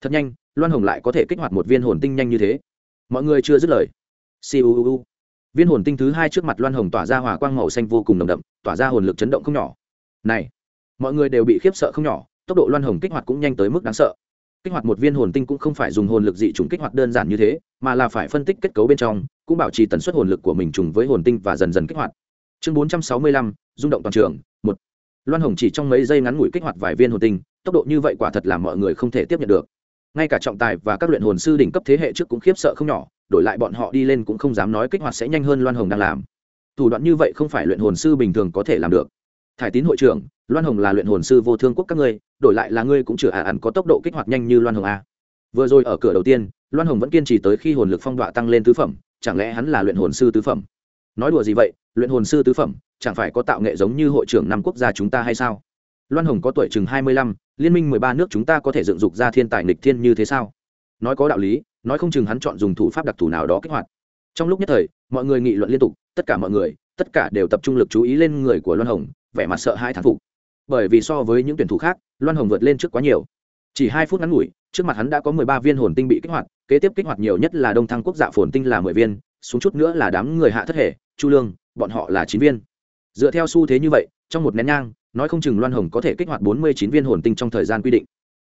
S1: Thật nhanh, loan hồng lại có thể kích hoạt một viên hồn tinh nhanh như thế. Mọi người chưa dứt lời. Siêu viên hồn tinh thứ hai trước mặt loan hồng tỏa ra hỏa quang màu xanh vô cùng nồng đậm, tỏa ra hồn lực chấn động không nhỏ. Này, mọi người đều bị khiếp sợ không nhỏ, tốc độ loan hồng kích hoạt cũng nhanh tới mức đáng sợ. Kích hoạt một viên hồn tinh cũng không phải dùng hồn lực dị trùng kích hoạt đơn giản như thế, mà là phải phân tích kết cấu bên trong, cũng bảo trì tần suất hồn lực của mình trùng với hồn tinh và dần dần kích hoạt chương bốn trăm sáu mươi lăm, rung động toàn trường, một. Loan hồng chỉ trong mấy giây ngắn ngủi kích hoạt vài viên hồn tinh, tốc độ như vậy quả thật làm mọi người không thể tiếp nhận được. Ngay cả trọng tài và các luyện hồn sư đỉnh cấp thế hệ trước cũng khiếp sợ không nhỏ, đổi lại bọn họ đi lên cũng không dám nói kích hoạt sẽ nhanh hơn loan hồng đang làm. Thủ đoạn như vậy không phải luyện hồn sư bình thường có thể làm được. Thải tín hội trưởng, loan hồng là luyện hồn sư vô thương quốc các ngươi, đổi lại là ngươi cũng chưa ả ẩn có tốc độ kích hoạt nhanh như loan hồng a vừa rồi ở cửa đầu tiên, loan hồng vẫn kiên trì tới khi hồn lực phong đọa tăng lên tứ phẩm, chẳng lẽ hắn là luyện hồn sư tứ phẩm? Nói đùa gì vậy luyện hồn sư tứ phẩm, chẳng phải có tạo nghệ giống như hội trưởng năm quốc gia chúng ta hay sao? Loan hồng có tuổi chừng hai mươi lăm, liên minh mười ba nước chúng ta có thể dựng dục ra thiên tài nịch thiên như thế sao? Nói có đạo lý, nói không chừng hắn chọn dùng thủ pháp đặc thù nào đó kích hoạt. Trong lúc nhất thời, mọi người nghị luận liên tục, tất cả mọi người, tất cả đều tập trung lực chú ý lên người của loan hồng, vẻ mặt sợ hãi thán phục. Bởi vì so với những tuyển thủ khác, loan hồng vượt lên trước quá nhiều. Chỉ hai phút ngắn ngủi, trước mặt hắn đã có mười ba viên hồn tinh bị kích hoạt, kế tiếp kích hoạt nhiều nhất là đông thăng quốc dạ phồn tinh là mười viên, xuống chút nữa là đám người hạ thất hệ, chu lương bọn họ là chín viên. Dựa theo xu thế như vậy, trong một nén nhang, nói không chừng loan hồng có thể kích hoạt bốn mươi chín viên hồn tinh trong thời gian quy định.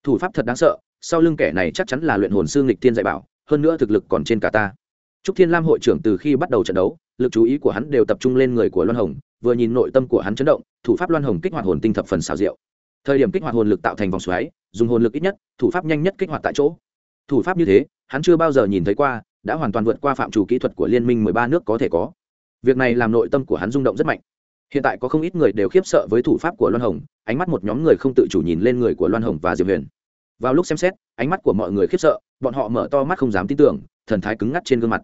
S1: Thủ pháp thật đáng sợ, sau lưng kẻ này chắc chắn là luyện hồn sư nghịch thiên dạy bảo, hơn nữa thực lực còn trên cả ta. Trúc thiên lam hội trưởng từ khi bắt đầu trận đấu, lực chú ý của hắn đều tập trung lên người của loan hồng, vừa nhìn nội tâm của hắn chấn động, thủ pháp loan hồng kích hoạt hồn tinh thập phần xào rượu thời điểm kích hoạt hồn lực tạo thành vòng xoáy, dùng hồn lực ít nhất, thủ pháp nhanh nhất kích hoạt tại chỗ. Thủ pháp như thế, hắn chưa bao giờ nhìn thấy qua, đã hoàn toàn vượt qua phạm trù kỹ thuật của liên minh mười ba nước có thể có việc này làm nội tâm của hắn rung động rất mạnh. Hiện tại có không ít người đều khiếp sợ với thủ pháp của loan hồng, ánh mắt một nhóm người không tự chủ nhìn lên người của loan hồng và diệp huyền. Vào lúc xem xét, ánh mắt của mọi người khiếp sợ, bọn họ mở to mắt không dám tin tưởng, thần thái cứng ngắt trên gương mặt.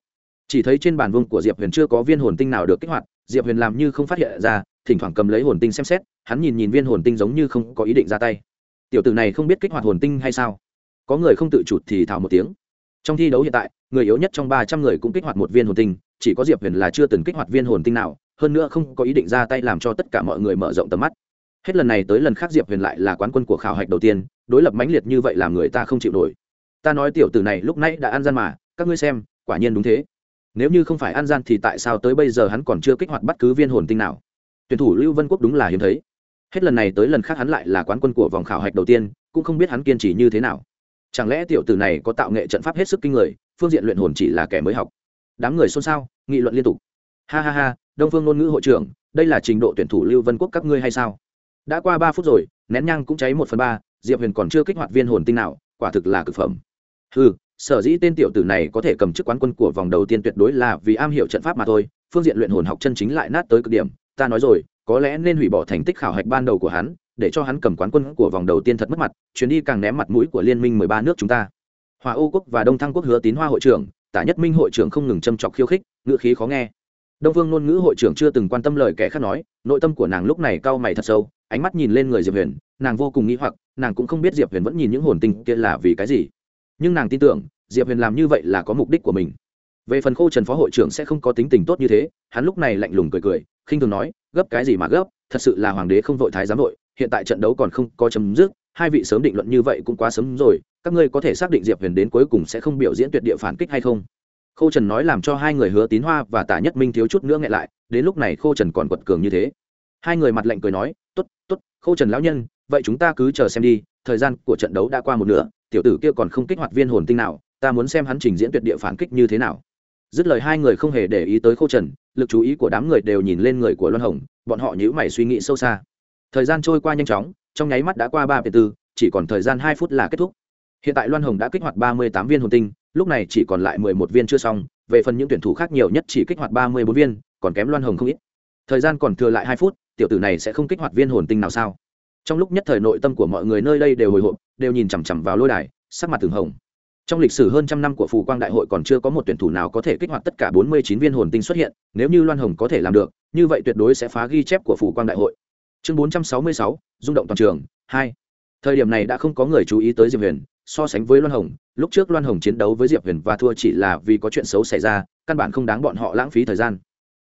S1: Chỉ thấy trên bàn vương của diệp huyền chưa có viên hồn tinh nào được kích hoạt, diệp huyền làm như không phát hiện ra, thỉnh thoảng cầm lấy hồn tinh xem xét, hắn nhìn nhìn viên hồn tinh giống như không có ý định ra tay. Tiểu tử này không biết kích hoạt hồn tinh hay sao? Có người không tự chủ thì thào một tiếng. Trong thi đấu hiện tại, người yếu nhất trong ba trăm người cũng kích hoạt một viên hồn tinh chỉ có diệp huyền là chưa từng kích hoạt viên hồn tinh nào, hơn nữa không có ý định ra tay làm cho tất cả mọi người mở rộng tầm mắt. Hết lần này tới lần khác diệp huyền lại là quán quân của khảo hạch đầu tiên, đối lập mãnh liệt như vậy làm người ta không chịu nổi. Ta nói tiểu tử này lúc nãy đã ăn gian mà, các ngươi xem, quả nhiên đúng thế. Nếu như không phải ăn gian thì tại sao tới bây giờ hắn còn chưa kích hoạt bất cứ viên hồn tinh nào? Tuyển thủ lưu vân quốc đúng là hiếm thấy. Hết lần này tới lần khác hắn lại là quán quân của vòng khảo hạch đầu tiên, cũng không biết hắn kiên trì như thế nào. Chẳng lẽ tiểu tử này có tạo nghệ trận pháp hết sức kinh người, phương diện luyện hồn chỉ là kẻ mới học? Đám người xôn xao, nghị luận liên tục. Ha ha ha, đông phương ngôn ngữ hội trưởng, đây là trình độ tuyển thủ lưu vân quốc các ngươi hay sao? Đã qua ba phút rồi, nén nhang cũng cháy một phần ba, diệp huyền còn chưa kích hoạt viên hồn tinh nào, quả thực là cực phẩm. Ừ sở dĩ tên tiểu tử này có thể cầm chức quán quân của vòng đầu tiên tuyệt đối là vì am hiểu trận pháp mà thôi, phương diện luyện hồn học chân chính lại nát tới cực điểm, ta nói rồi, có lẽ nên hủy bỏ thành tích khảo hạch ban đầu của hắn, để cho hắn cầm quán quân của vòng đầu tiên thật mất mặt, chuyến đi càng ném mặt mũi của liên minh mười ba nước chúng ta. Hòa ô quốc và đông thăng quốc hứa tín hoa hội trưởng tả nhất minh hội trưởng không ngừng châm chọc khiêu khích, ngữ khí khó nghe. Đông vương ngôn ngữ hội trưởng chưa từng quan tâm lời kẻ khác nói, nội tâm của nàng lúc này cau mày thật sâu, ánh mắt nhìn lên người diệp huyền, nàng vô cùng nghĩ hoặc, nàng cũng không biết diệp huyền vẫn nhìn những hồn tinh kia là vì cái gì. Nhưng nàng tin tưởng, diệp huyền làm như vậy là có mục đích của mình. Về phần khô trần phó hội trưởng sẽ không có tính tình tốt như thế, hắn lúc này lạnh lùng cười cười, khinh thường nói, gấp cái gì mà gấp, thật sự là hoàng đế không vội thái giám vội, hiện tại trận đấu còn không có chấm dứt, hai vị sớm định luận như vậy cũng quá sớm rồi các ngươi có thể xác định diệp huyền đến cuối cùng sẽ không biểu diễn tuyệt địa phản kích hay không? Khô trần nói làm cho hai người hứa tín hoa và tả nhất minh thiếu chút nữa nghẹn lại, đến lúc này khô trần còn quật cường như thế. Hai người mặt lạnh cười nói t ố t t ố t khô trần lão nhân, vậy chúng ta cứ chờ xem đi, thời gian của trận đấu đã qua một nửa, tiểu tử kia còn không kích hoạt viên hồn tinh nào, ta muốn xem hắn trình diễn tuyệt địa phản kích như thế nào. Dứt lời hai người không hề để ý tới khô trần, lực chú ý của đám người đều nhìn lên người của loan hồng, bọn họ nhữ mày suy nghĩ sâu xa. Thời gian trôi qua nhanh chóng, trong nháy mắt đã qua ba bốn chỉ còn thời gian hai phút là kết thúc hiện tại loan hồng đã kích hoạt ba mươi tám viên hồn tinh, lúc này chỉ còn lại mười một viên chưa xong, về phần những tuyển thủ khác nhiều nhất chỉ kích hoạt ba mươi bốn viên, còn kém loan hồng không ít. Thời gian còn thừa lại hai phút, tiểu tử này sẽ không kích hoạt viên hồn tinh nào sao? Trong lúc nhất thời nội tâm của mọi người nơi đây đều hồi hộp, đều nhìn chằm chằm vào lôi đài, sắc mặt từng hồng. Trong lịch sử hơn trăm năm của phù quang đại hội còn chưa có một tuyển thủ nào có thể kích hoạt tất cả bốn mươi chín viên hồn tinh xuất hiện, nếu như loan hồng có thể làm được, như vậy tuyệt đối sẽ phá ghi chép của phù quang đại hội. Chương bốn trăm sáu mươi sáu, rung động toàn trường, hai. Thời điểm này đã không có người chú ý tới diệp huyền so sánh với loan hồng, lúc trước loan hồng chiến đấu với diệp huyền và thua chỉ là vì có chuyện xấu xảy ra, căn bản không đáng bọn họ lãng phí thời gian.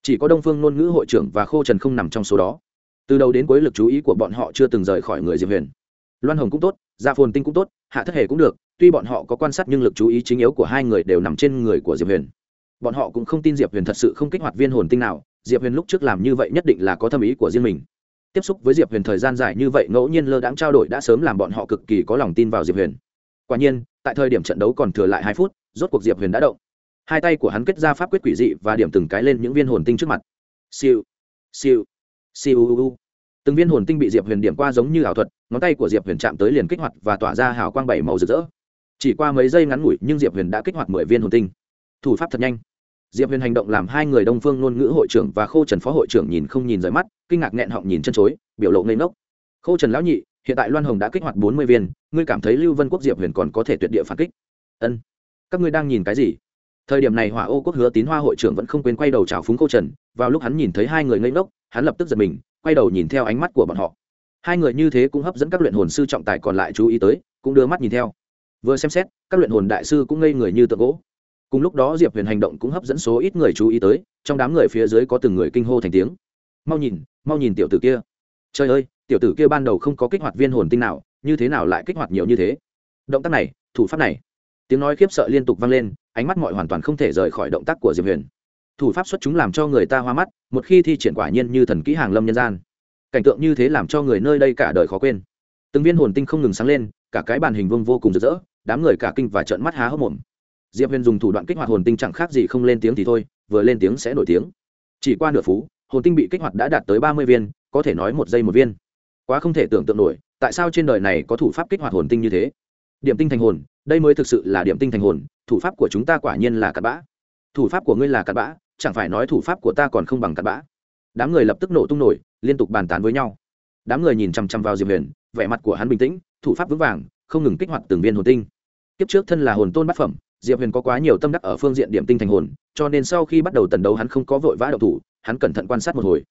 S1: Chỉ có đông phương ngôn ngữ hội trưởng và khô trần không nằm trong số đó. Từ đầu đến cuối lực chú ý của bọn họ chưa từng rời khỏi người diệp huyền. Loan hồng cũng tốt gia phồn tinh cũng tốt, hạ thất hề cũng được, tuy bọn họ có quan sát nhưng lực chú ý chính yếu của hai người đều nằm trên người của diệp huyền. Bọn họ cũng không tin diệp huyền thật sự không kích hoạt viên hồn tinh nào, diệp huyền lúc trước làm như vậy nhất định là có tâm ý của riêng mình. Tiếp xúc với diệp huyền thời gian dài như vậy ngẫu nhiên lơ đãng trao đổi đã sớm làm bọn họ cực kỳ có lòng tin vào diệp huyền quả nhiên, tại thời điểm trận đấu còn thừa lại hai phút, rốt cuộc diệp huyền đã động. Hai tay của hắn kết ra pháp quyết quỷ dị và điểm từng cái lên những viên hồn tinh trước mặt. Siêu siêu siêu từng viên hồn tinh bị diệp huyền điểm qua giống như ảo thuật, ngón tay của diệp huyền chạm tới liền kích hoạt và tỏa ra hào quang bảy màu rực rỡ. Chỉ qua mấy giây ngắn ngủi, nhưng diệp huyền đã kích hoạt mười viên hồn tinh. Thủ pháp thật nhanh. Diệp huyền hành động làm hai người đông phương ngôn ngữ hội trưởng và khô trần phó hội trưởng nhìn không nhìn rời mắt, kinh ngạc nghẹn họng nhìn chân chối, biểu lộ ngây ngốc. Khô trần lão nhị hiện tại loan hồng đã kích hoạt bốn mươi viên, ngươi cảm thấy lưu vân quốc diệp huyền còn có thể tuyệt địa phản kích? Ân. Các ngươi đang nhìn cái gì? Thời điểm này hỏa ô quốc hứa tín hoa hội trưởng vẫn không quên quay đầu chào phúng Câu trần, vào lúc hắn nhìn thấy hai người ngây ngốc, hắn lập tức giật mình, quay đầu nhìn theo ánh mắt của bọn họ. Hai người như thế cũng hấp dẫn các luyện hồn sư trọng tài còn lại chú ý tới, cũng đưa mắt nhìn theo. Vừa xem xét, các luyện hồn đại sư cũng ngây người như tượng gỗ. Cùng lúc đó diệp huyền hành động cũng hấp dẫn số ít người chú ý tới, trong đám người phía dưới có từng người kinh hô thành tiếng. Mau nhìn mau nhìn tiểu tử kia trời ơi, tiểu tử kia ban đầu không có kích hoạt viên hồn tinh nào, như thế nào lại kích hoạt nhiều như thế? Động tác này, thủ pháp này. Tiếng nói khiếp sợ liên tục vang lên, ánh mắt mọi hoàn toàn không thể rời khỏi động tác của diệp huyền. Thủ pháp xuất chúng làm cho người ta hoa mắt, một khi thi triển quả nhiên như thần kỹ hàng lâm nhân gian. Cảnh tượng như thế làm cho người nơi đây cả đời khó quên. Từng viên hồn tinh không ngừng sáng lên, cả cái bàn hình vương vô cùng rực rỡ, đám người cả kinh và trợn mắt há hốc mồm. Diệp huyền dùng thủ đoạn kích hoạt hồn tinh chẳng khác gì không lên tiếng thì thôi, vừa lên tiếng sẽ nổi tiếng. Chỉ qua nửa phú hồn tinh bị kích hoạt đã đạt tới ba mươi viên có thể nói một giây một viên. Quá không thể tưởng tượng nổi, tại sao trên đời này có thủ pháp kích hoạt hồn tinh như thế? Điểm tinh thành hồn, đây mới thực sự là điểm tinh thành hồn, thủ pháp của chúng ta quả nhiên là cặn bã. Thủ pháp của ngươi là cặn bã, chẳng phải nói thủ pháp của ta còn không bằng cặn bã. Đám người lập tức nổ tung nổi, liên tục bàn tán với nhau. Đám người nhìn chằm chằm vào diệp huyền, vẻ mặt của hắn bình tĩnh, thủ pháp vững vàng, không ngừng kích hoạt từng viên hồn tinh. Kiếp trước thân là hồn tôn bát phẩm, diệp huyền có quá nhiều tâm đắc ở phương diện điểm tinh thành hồn, cho nên sau khi bắt đầu tần đấu hắn không có vội vã đậu thủ, hắn cẩn thận quan sát một hồi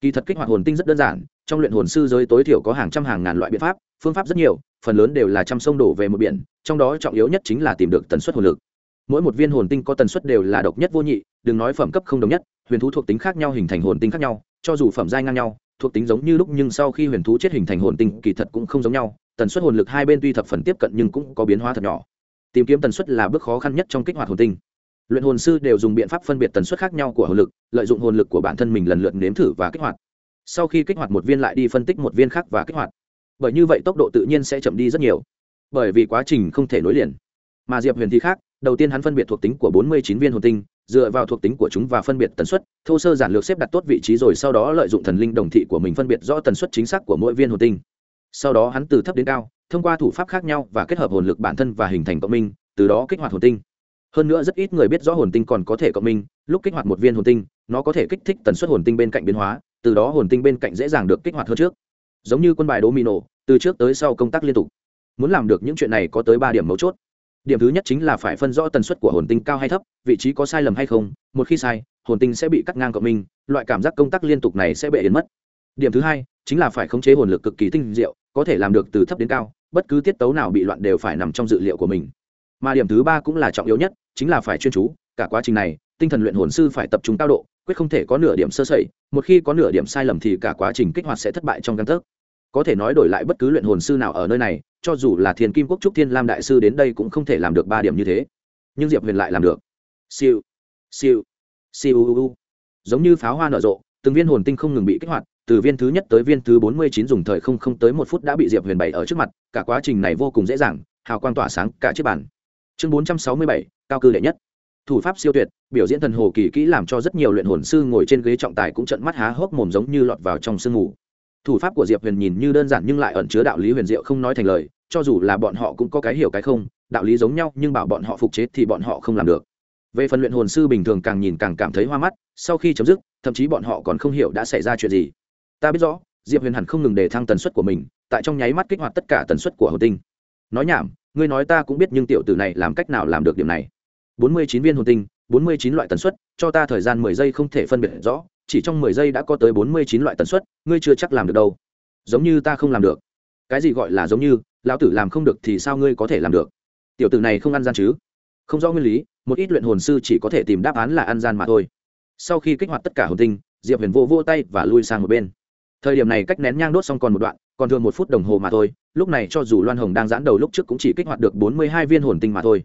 S1: kỳ thật kích hoạt hồn tinh rất đơn giản, trong luyện hồn sư giới tối thiểu có hàng trăm hàng ngàn loại biện pháp, phương pháp rất nhiều, phần lớn đều là trăm sông đổ về một biển, trong đó trọng yếu nhất chính là tìm được tần suất hồn lực. Mỗi một viên hồn tinh có tần suất đều là độc nhất vô nhị, đừng nói phẩm cấp không đồng nhất, huyền thú thuộc tính khác nhau hình thành hồn tinh khác nhau, cho dù phẩm giai ngang nhau, thuộc tính giống như lúc nhưng sau khi huyền thú chết hình thành hồn tinh, kỳ thật cũng không giống nhau, tần suất hồn lực hai bên tuy thập phần tiếp cận nhưng cũng có biến hóa thật nhỏ. Tìm kiếm tần suất là bước khó khăn nhất trong kích hoạt hồn tinh luyện hồn sư đều dùng biện pháp phân biệt tần suất khác nhau của hồn lực, lợi dụng hồn lực của bản thân mình lần lượt nếm thử và kích hoạt. Sau khi kích hoạt một viên lại đi phân tích một viên khác và kích hoạt. Bởi như vậy tốc độ tự nhiên sẽ chậm đi rất nhiều. Bởi vì quá trình không thể nối liền. Mà diệp huyền thì khác, đầu tiên hắn phân biệt thuộc tính của bốn mươi chín viên hồn tinh, dựa vào thuộc tính của chúng và phân biệt tần suất, thô sơ giản lược xếp đặt tốt vị trí rồi sau đó lợi dụng thần linh đồng thị của mình phân biệt rõ tần suất chính xác của mỗi viên hồn tinh. Sau đó hắn từ thấp đến cao, thông qua thủ pháp khác nhau và kết hợp hồn lực bản thân và hình thành cộng minh, từ đó kích hoạt hồn tinh hơn nữa rất ít người biết rõ hồn tinh còn có thể cộng minh, lúc kích hoạt một viên hồn tinh, nó có thể kích thích tần suất hồn tinh bên cạnh biến hóa, từ đó hồn tinh bên cạnh dễ dàng được kích hoạt hơn trước. Giống như quân bài domino, từ trước tới sau công tác liên tục. Muốn làm được những chuyện này có tới ba điểm mấu chốt. Điểm thứ nhất chính là phải phân rõ tần suất của hồn tinh cao hay thấp, vị trí có sai lầm hay không, một khi sai, hồn tinh sẽ bị cắt ngang cộng minh, loại cảm giác công tác liên tục này sẽ bệ yến mất. Điểm thứ hai chính là phải khống chế hồn lực cực kỳ tinh diệu, có thể làm được từ thấp đến cao, bất cứ tiết tấu nào bị loạn đều phải nằm trong dự liệu của mình. Mà điểm thứ ba cũng là trọng yếu nhất chính là phải chuyên chú, cả quá trình này, tinh thần luyện hồn sư phải tập trung cao độ, quyết không thể có nửa điểm sơ sẩy, một khi có nửa điểm sai lầm thì cả quá trình kích hoạt sẽ thất bại trong căn thức có thể nói đổi lại bất cứ luyện hồn sư nào ở nơi này, cho dù là thiền kim quốc trúc thiên lam đại sư đến đây cũng không thể làm được ba điểm như thế. Nhưng diệp huyền lại làm được. Siêu siêu siêu u u giống như pháo hoa nở rộ, từng viên hồn tinh không ngừng bị kích hoạt, từ viên thứ nhất tới viên thứ bốn mươi chín dùng thời không không tới một phút đã bị diệp huyền bày ở trước mặt, cả quá trình này vô cùng dễ dàng, hào quang tỏa sáng cả chiếc bàn. Chương bốn trăm sáu mươi bảy cao cư đệ nhất. Thủ pháp siêu tuyệt, biểu diễn thần hồ kỳ kỹ làm cho rất nhiều luyện hồn sư ngồi trên ghế trọng tài cũng trận mắt há hốc mồm giống như lọt vào trong sương mù. Thủ pháp của diệp huyền nhìn như đơn giản nhưng lại ẩn chứa đạo lý huyền diệu không nói thành lời, cho dù là bọn họ cũng có cái hiểu cái không, đạo lý giống nhau nhưng bảo bọn họ phục chế thì bọn họ không làm được. Về phần luyện hồn sư bình thường càng nhìn càng cảm thấy hoa mắt, sau khi chấm dứt, thậm chí bọn họ còn không hiểu đã xảy ra chuyện gì. Ta biết rõ, diệp huyền hẳn không ngừng đề thăng tần suất của mình, tại trong nháy mắt kích hoạt tất cả tần suất của hồ tinh. Nói nhảm ngươi nói ta cũng biết nhưng tiểu tử này làm cách nào làm được điểm này. Bốn mươi chín viên hồn tinh, bốn mươi chín loại tần suất, cho ta thời gian mười giây không thể phân biệt rõ, chỉ trong mười giây đã có tới bốn mươi chín loại tần suất, ngươi chưa chắc làm được đâu. Giống như ta không làm được. Cái gì gọi là giống như, lão tử làm không được thì sao ngươi có thể làm được? Tiểu tử này không ăn gian chứ? Không rõ nguyên lý, một ít luyện hồn sư chỉ có thể tìm đáp án là ăn gian mà thôi. Sau khi kích hoạt tất cả hồn tinh, diệp huyền vô vô tay và lui sang một bên. Thời điểm này cách nén nhang đốt xong còn một đoạn còn thường một phút đồng hồ mà thôi, lúc này cho dù loan hồng đang giãn đầu lúc trước cũng chỉ kích hoạt được bốn mươi hai viên hồn tinh mà thôi.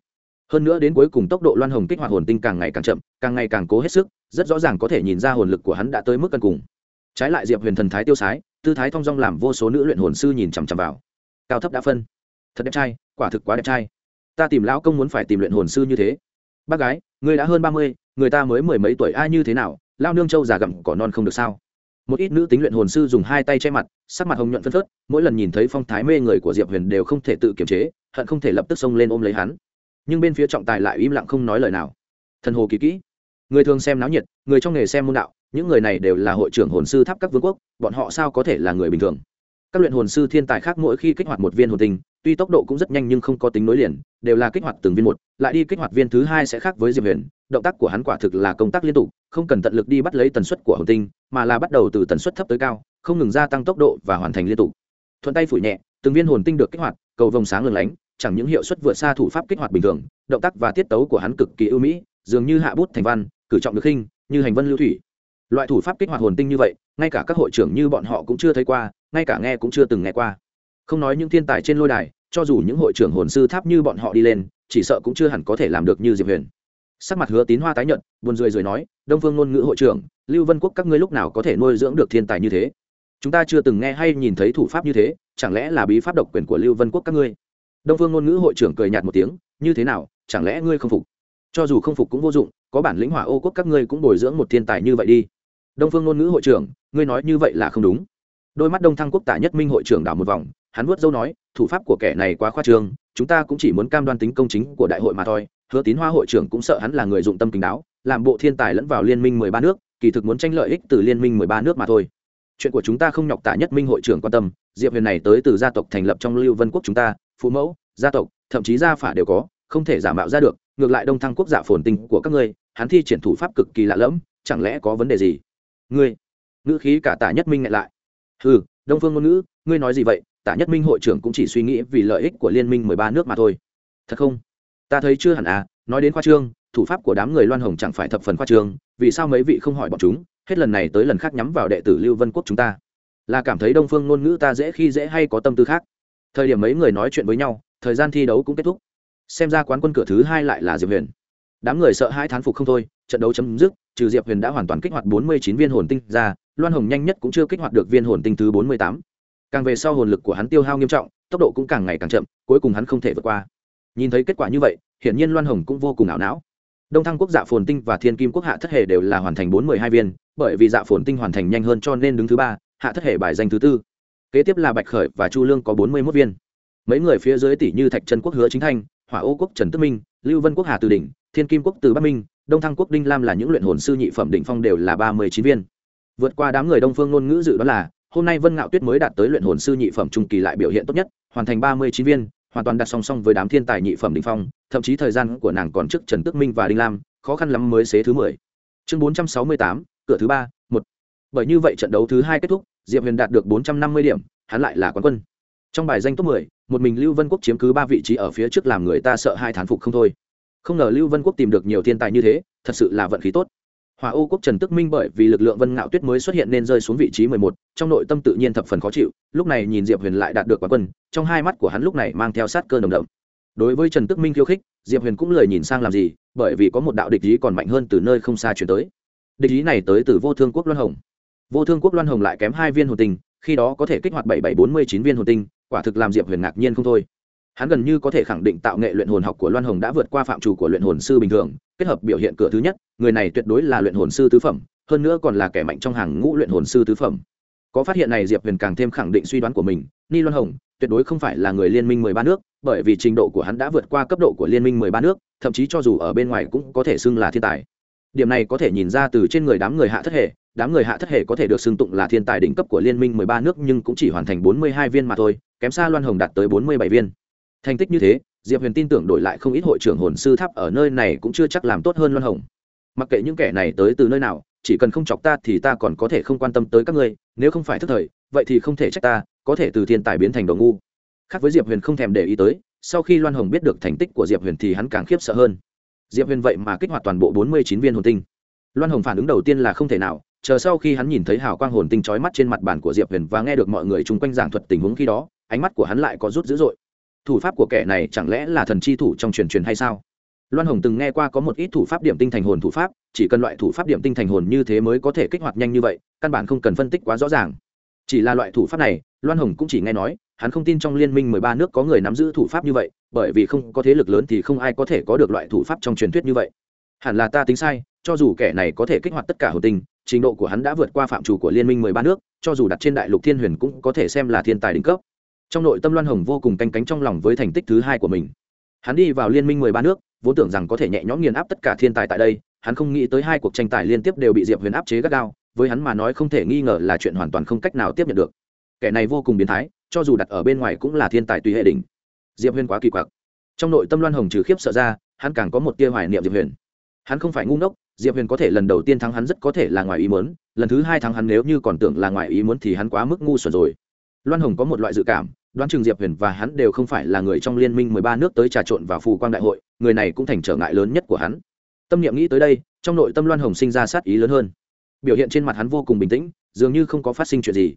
S1: Hơn nữa đến cuối cùng tốc độ loan hồng kích hoạt hồn tinh càng ngày càng chậm, càng ngày càng cố hết sức, rất rõ ràng có thể nhìn ra hồn lực của hắn đã tới mức cân cùng. Trái lại diệp huyền thần thái tiêu sái, tư thái thong dong làm vô số nữ luyện hồn sư nhìn chằm chằm vào. Cao thấp đã phân. Thật đẹp trai, quả thực quá đẹp trai. Ta tìm lão công muốn phải tìm luyện hồn sư như thế. Bác gái người đã hơn ba mươi, người ta mới mười mấy tuổi, ai như thế nào? Lao nương châu già gặm cỏ non không được sao? Một ít nữ tính luyện hồn sư dùng hai tay che mặt, sắc mặt hồng nhuận phân phớt, mỗi lần nhìn thấy phong thái mê người của diệp huyền đều không thể tự kiềm chế, hận không thể lập tức xông lên ôm lấy hắn. Nhưng bên phía trọng tài lại im lặng không nói lời nào. Thần hồ kỳ kỹ. Người thường xem náo nhiệt, người trong nghề xem môn đạo, những người này đều là hội trưởng hồn sư tháp các vương quốc, bọn họ sao có thể là người bình thường? Các luyện hồn sư thiên tài khác mỗi khi kích hoạt một viên hồn tinh tuy tốc độ cũng rất nhanh nhưng không có tính nối liền, đều là kích hoạt từng viên một, lại đi kích hoạt viên thứ hai sẽ khác với diệp huyền, động tác của hắn quả thực là công tác liên tục, không cần tận lực đi bắt lấy tần suất của hồn tinh, mà là bắt đầu từ tần suất thấp tới cao, không ngừng gia tăng tốc độ và hoàn thành liên tục. Thuận tay phủi nhẹ, từng viên hồn tinh được kích hoạt, cầu vồng sáng lừng lánh, chẳng những hiệu suất vượt xa thủ pháp kích hoạt bình thường, động tác và tiết tấu của hắn cực kỳ ưu mỹ, dường như hạ bút thành văn, cử trọng được khinh, như hành vân lưu thủy. Loại thủ pháp kích hoạt hồn tinh như vậy, ngay cả các hội trưởng như bọn họ cũng chưa thấy qua, ngay cả nghe cũng chưa từng nghe qua không nói những thiên tài trên lôi đài, cho dù những hội trưởng hồn sư tháp như bọn họ đi lên, chỉ sợ cũng chưa hẳn có thể làm được như diệp huyền. Sắc mặt hứa tín hoa tái nhận buồn rười rồi nói, đông phương ngôn ngữ hội trưởng, lưu vân quốc các ngươi lúc nào có thể nuôi dưỡng được thiên tài như thế? Chúng ta chưa từng nghe hay nhìn thấy thủ pháp như thế, chẳng lẽ là bí pháp độc quyền của lưu vân quốc các ngươi? Đông phương ngôn ngữ hội trưởng cười nhạt một tiếng, như thế nào, chẳng lẽ ngươi không phục? Cho dù không phục cũng vô dụng, có bản lĩnh hỏa ô quốc các ngươi cũng bồi dưỡng một thiên tài như vậy đi. Đông phương ngôn ngữ hội trưởng, ngươi nói như vậy là không đúng. Đôi mắt đông thăng quốc tả nhất minh hội trưởng đảo một vòng hắn vuốt dâu nói, thủ pháp của kẻ này quá khoa trương, chúng ta cũng chỉ muốn cam đoan tính công chính của đại hội mà thôi. Hứa tín hoa hội trưởng cũng sợ hắn là người dụng tâm kính đáo, làm bộ thiên tài lẫn vào liên minh mười ba nước, kỳ thực muốn tranh lợi ích từ liên minh mười ba nước mà thôi. Chuyện của chúng ta không nhọc tả nhất minh hội trưởng quan tâm, diệp huyền này tới từ gia tộc thành lập trong lưu vân quốc chúng ta phụ mẫu, gia tộc, thậm chí gia phả đều có, không thể giả mạo ra được, ngược lại đông thăng quốc giả phồn tinh của các ngươi, hắn thi triển thủ pháp cực kỳ lạ lẫm, chẳng lẽ có vấn đề gì? Ngươi, ngữ khí cả tả nhất minh ngại lại. Ừ đông phương ngôn ngữ, ngươi nói gì vậy? Tả nhất minh hội trưởng cũng chỉ suy nghĩ vì lợi ích của liên minh mười ba nước mà thôi. Thật không? Ta thấy chưa hẳn à nói đến khoa trương, thủ pháp của đám người loan hồng chẳng phải thập phần khoa trương, vì sao mấy vị không hỏi bọn chúng, hết lần này tới lần khác nhắm vào đệ tử lưu vân quốc chúng ta? Là cảm thấy đông phương ngôn ngữ ta dễ khi dễ hay có tâm tư khác? Thời điểm mấy người nói chuyện với nhau, thời gian thi đấu cũng kết thúc. Xem ra quán quân cửa thứ hai lại là diệp huyền. Đám người sợ hai thán phục không thôi, trận đấu chấm dứt, trừ diệp huyền đã hoàn toàn kích hoạt bốn mươi chín viên hồn tinh ra, loan hồng nhanh nhất cũng chưa kích hoạt được viên hồn tinh thứ bốn mươi tám càng về sau hồn lực của hắn tiêu hao nghiêm trọng, tốc độ cũng càng ngày càng chậm, cuối cùng hắn không thể vượt qua. Nhìn thấy kết quả như vậy, hiển nhiên loan hồng cũng vô cùng ảo não. Đông thăng quốc dạ phồn tinh và thiên kim quốc hạ thất hệ đều là hoàn thành bốn mươi hai viên, bởi vì dạ phồn tinh hoàn thành nhanh hơn cho nên đứng thứ ba, hạ thất hệ bài danh thứ tư. Kế tiếp là bạch khởi và chu lương có bốn mươi mốt viên. Mấy người phía dưới tỷ như thạch trần quốc hứa chính thanh, hỏa ô quốc trần tức minh, lưu vân quốc hà từ đỉnh, thiên kim quốc từ bắc minh, đông thăng quốc đinh lam là những luyện hồn sư nhị phẩm đỉnh phong đều là ba mươi chín viên. Vượt qua đám người đông phương ngôn ngữ dự đoán là hôm nay vân ngạo tuyết mới đạt tới luyện hồn sư nhị phẩm trung kỳ lại biểu hiện tốt nhất, hoàn thành ba mươi chín viên, hoàn toàn đặt song song với đám thiên tài nhị phẩm đỉnh phong, thậm chí thời gian của nàng còn trước trần tức minh và đinh lam, khó khăn lắm mới xế thứ mười. Chương bốn trăm sáu mươi tám, cửa thứ ba, một. Bởi như vậy trận đấu thứ hai kết thúc, diệp huyền đạt được bốn trăm năm mươi điểm, hắn lại là quán quân. Trong bài danh top mười, một mình lưu vân quốc chiếm cứ ba vị trí ở phía trước làm người ta sợ hai thán phục không thôi. Không ngờ lưu vân quốc tìm được nhiều thiên tài như thế, thật sự là vận khí tốt. Hỏa ô quốc trần tức minh bởi vì lực lượng vân ngạo tuyết mới xuất hiện nên rơi xuống vị trí mười một, trong nội tâm tự nhiên thập phần khó chịu, lúc này nhìn diệp huyền lại đạt được quán quân, trong hai mắt của hắn lúc này mang theo sát cơ đồng đậm. Đối với trần tức minh khiêu khích, diệp huyền cũng lời nhìn sang làm gì, bởi vì có một đạo địch ý còn mạnh hơn từ nơi không xa chuyển tới. Địch ý này tới từ vô thương quốc loan hồng. Vô thương quốc loan hồng lại kém hai viên hồn tinh, khi đó có thể kích hoạt bảy bảy bốn mươi chín viên hồn tinh, quả thực làm diệp huyền ngạc nhiên không thôi hắn gần như có thể khẳng định tạo nghệ luyện hồn học của loan hồng đã vượt qua phạm trù của luyện hồn sư bình thường, kết hợp biểu hiện cửa thứ nhất, người này tuyệt đối là luyện hồn sư tứ phẩm, hơn nữa còn là kẻ mạnh trong hàng ngũ luyện hồn sư tứ phẩm. Có phát hiện này, diệp huyền càng thêm khẳng định suy đoán của mình, ni loan hồng tuyệt đối không phải là người liên minh mười ba nước, bởi vì trình độ của hắn đã vượt qua cấp độ của liên minh mười ba nước, thậm chí cho dù ở bên ngoài cũng có thể xưng là thiên tài. Điểm này có thể nhìn ra từ trên người đám người hạ thất hệ, đám người hạ thất hệ có thể được xưng tụng là thiên tài đỉnh cấp của liên minh mười ba nước nhưng cũng chỉ hoàn thành bốn mươi hai viên mà thôi, kém xa loan hồng đạt tới bốn mươi bảy viên thành tích như thế, diệp huyền tin tưởng đổi lại không ít hội trưởng hồn sư tháp ở nơi này cũng chưa chắc làm tốt hơn loan hồng. Mặc kệ những kẻ này tới từ nơi nào, chỉ cần không chọc ta thì ta còn có thể không quan tâm tới các ngươi, nếu không phải thức thời, vậy thì không thể trách ta, có thể từ thiên tài biến thành đồ ngu. Khác với diệp huyền không thèm để ý tới, sau khi loan hồng biết được thành tích của diệp huyền thì hắn càng khiếp sợ hơn. Diệp huyền vậy mà kích hoạt toàn bộ bốn mươi chín viên hồn tinh. Loan hồng phản ứng đầu tiên là không thể nào, chờ sau khi hắn nhìn thấy hào quang hồn tinh trói mắt trên mặt bàn của diệp huyền và nghe được mọi người chung quanh giảng thuật tình huống khi đó, ánh mắt của hắn lại có rút dữ dội thủ pháp của kẻ này chẳng lẽ là thần chi thủ trong truyền truyền hay sao? Loan hồng từng nghe qua có một ít thủ pháp điểm tinh thành hồn thủ pháp, chỉ cần loại thủ pháp điểm tinh thành hồn như thế mới có thể kích hoạt nhanh như vậy, căn bản không cần phân tích quá rõ ràng. Chỉ là loại thủ pháp này, loan hồng cũng chỉ nghe nói, hắn không tin trong liên minh mười ba nước có người nắm giữ thủ pháp như vậy, bởi vì không có thế lực lớn thì không ai có thể có được loại thủ pháp trong truyền thuyết như vậy. Hẳn là ta tính sai, cho dù kẻ này có thể kích hoạt tất cả hồn tinh, trình độ của hắn đã vượt qua phạm trù của liên minh mười ba nước, cho dù đặt trên đại lục thiên huyền cũng có thể xem là thiên tài đỉnh cấp trong nội tâm loan hồng vô cùng canh cánh trong lòng với thành tích thứ hai của mình. Hắn đi vào liên minh mười ba nước, vốn tưởng rằng có thể nhẹ nhõm nghiền áp tất cả thiên tài tại đây, hắn không nghĩ tới hai cuộc tranh tài liên tiếp đều bị diệp huyền áp chế gắt gao, với hắn mà nói không thể nghi ngờ là chuyện hoàn toàn không cách nào tiếp nhận được. Kẻ này vô cùng biến thái, cho dù đặt ở bên ngoài cũng là thiên tài tùy hệ đỉnh. Diệp huyền quá kỳ quặc. Trong nội tâm loan hồng trừ khiếp sợ ra, hắn càng có một tia hoài niệm diệp huyền. Hắn không phải ngu ngốc, diệp huyền có thể lần đầu tiên thắng hắn rất có thể là ngoài ý muốn, lần thứ hai thắng hắn nếu như còn tưởng là ngoài ý muốn thì hắn quá mức ngu xuẩn rồi. Loan hồng có một loại dự cảm đoán chừng diệp huyền và hắn đều không phải là người trong liên minh mười ba nước tới trà trộn vào phù quang đại hội, người này cũng thành trở ngại lớn nhất của hắn. Tâm niệm nghĩ tới đây, trong nội tâm loan hồng sinh ra sát ý lớn hơn. Biểu hiện trên mặt hắn vô cùng bình tĩnh, dường như không có phát sinh chuyện gì.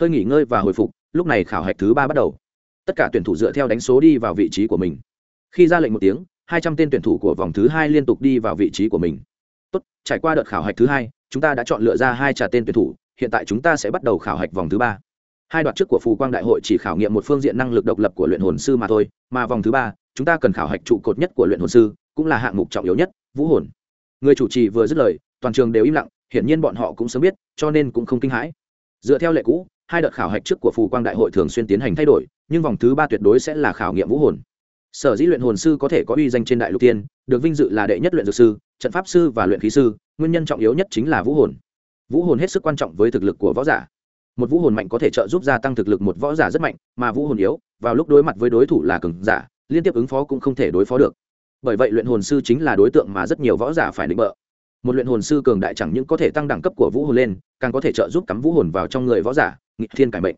S1: Hơi nghỉ ngơi và hồi phục, lúc này khảo hạch thứ ba bắt đầu. Tất cả tuyển thủ dựa theo đánh số đi vào vị trí của mình. Khi ra lệnh một tiếng, hai trăm tên tuyển thủ của vòng thứ hai liên tục đi vào vị trí của mình. Tốt, trải qua đợt khảo hạch thứ hai, chúng ta đã chọn lựa ra hai trà tên tuyển thủ, hiện tại chúng ta sẽ bắt đầu khảo hạch vòng thứ ba hai đoạn trước của phù quang đại hội chỉ khảo nghiệm một phương diện năng lực độc lập của luyện hồn sư mà thôi, mà vòng thứ ba, chúng ta cần khảo hạch trụ cột nhất của luyện hồn sư, cũng là hạng mục trọng yếu nhất, vũ hồn. Người chủ trì vừa dứt lời, toàn trường đều im lặng, hiển nhiên bọn họ cũng sớm biết, cho nên cũng không kinh hãi. Dựa theo lệ cũ, hai đợt khảo hạch trước của phù quang đại hội thường xuyên tiến hành thay đổi, nhưng vòng thứ ba tuyệt đối sẽ là khảo nghiệm vũ hồn. Sở dĩ luyện hồn sư có thể có uy danh trên đại lục tiên, được vinh dự là đệ nhất luyện dược sư, trận pháp sư và luyện khí sư, nguyên nhân trọng yếu nhất chính là vũ hồn. Vũ hồn hết sức quan trọng với thực lực của võ giả một vũ hồn mạnh có thể trợ giúp gia tăng thực lực một võ giả rất mạnh, mà vũ hồn yếu, vào lúc đối mặt với đối thủ là cường giả, liên tiếp ứng phó cũng không thể đối phó được. Bởi vậy luyện hồn sư chính là đối tượng mà rất nhiều võ giả phải định bợ. Một luyện hồn sư cường đại chẳng những có thể tăng đẳng cấp của vũ hồn lên, càng có thể trợ giúp cắm vũ hồn vào trong người võ giả, nghị thiên cải mệnh.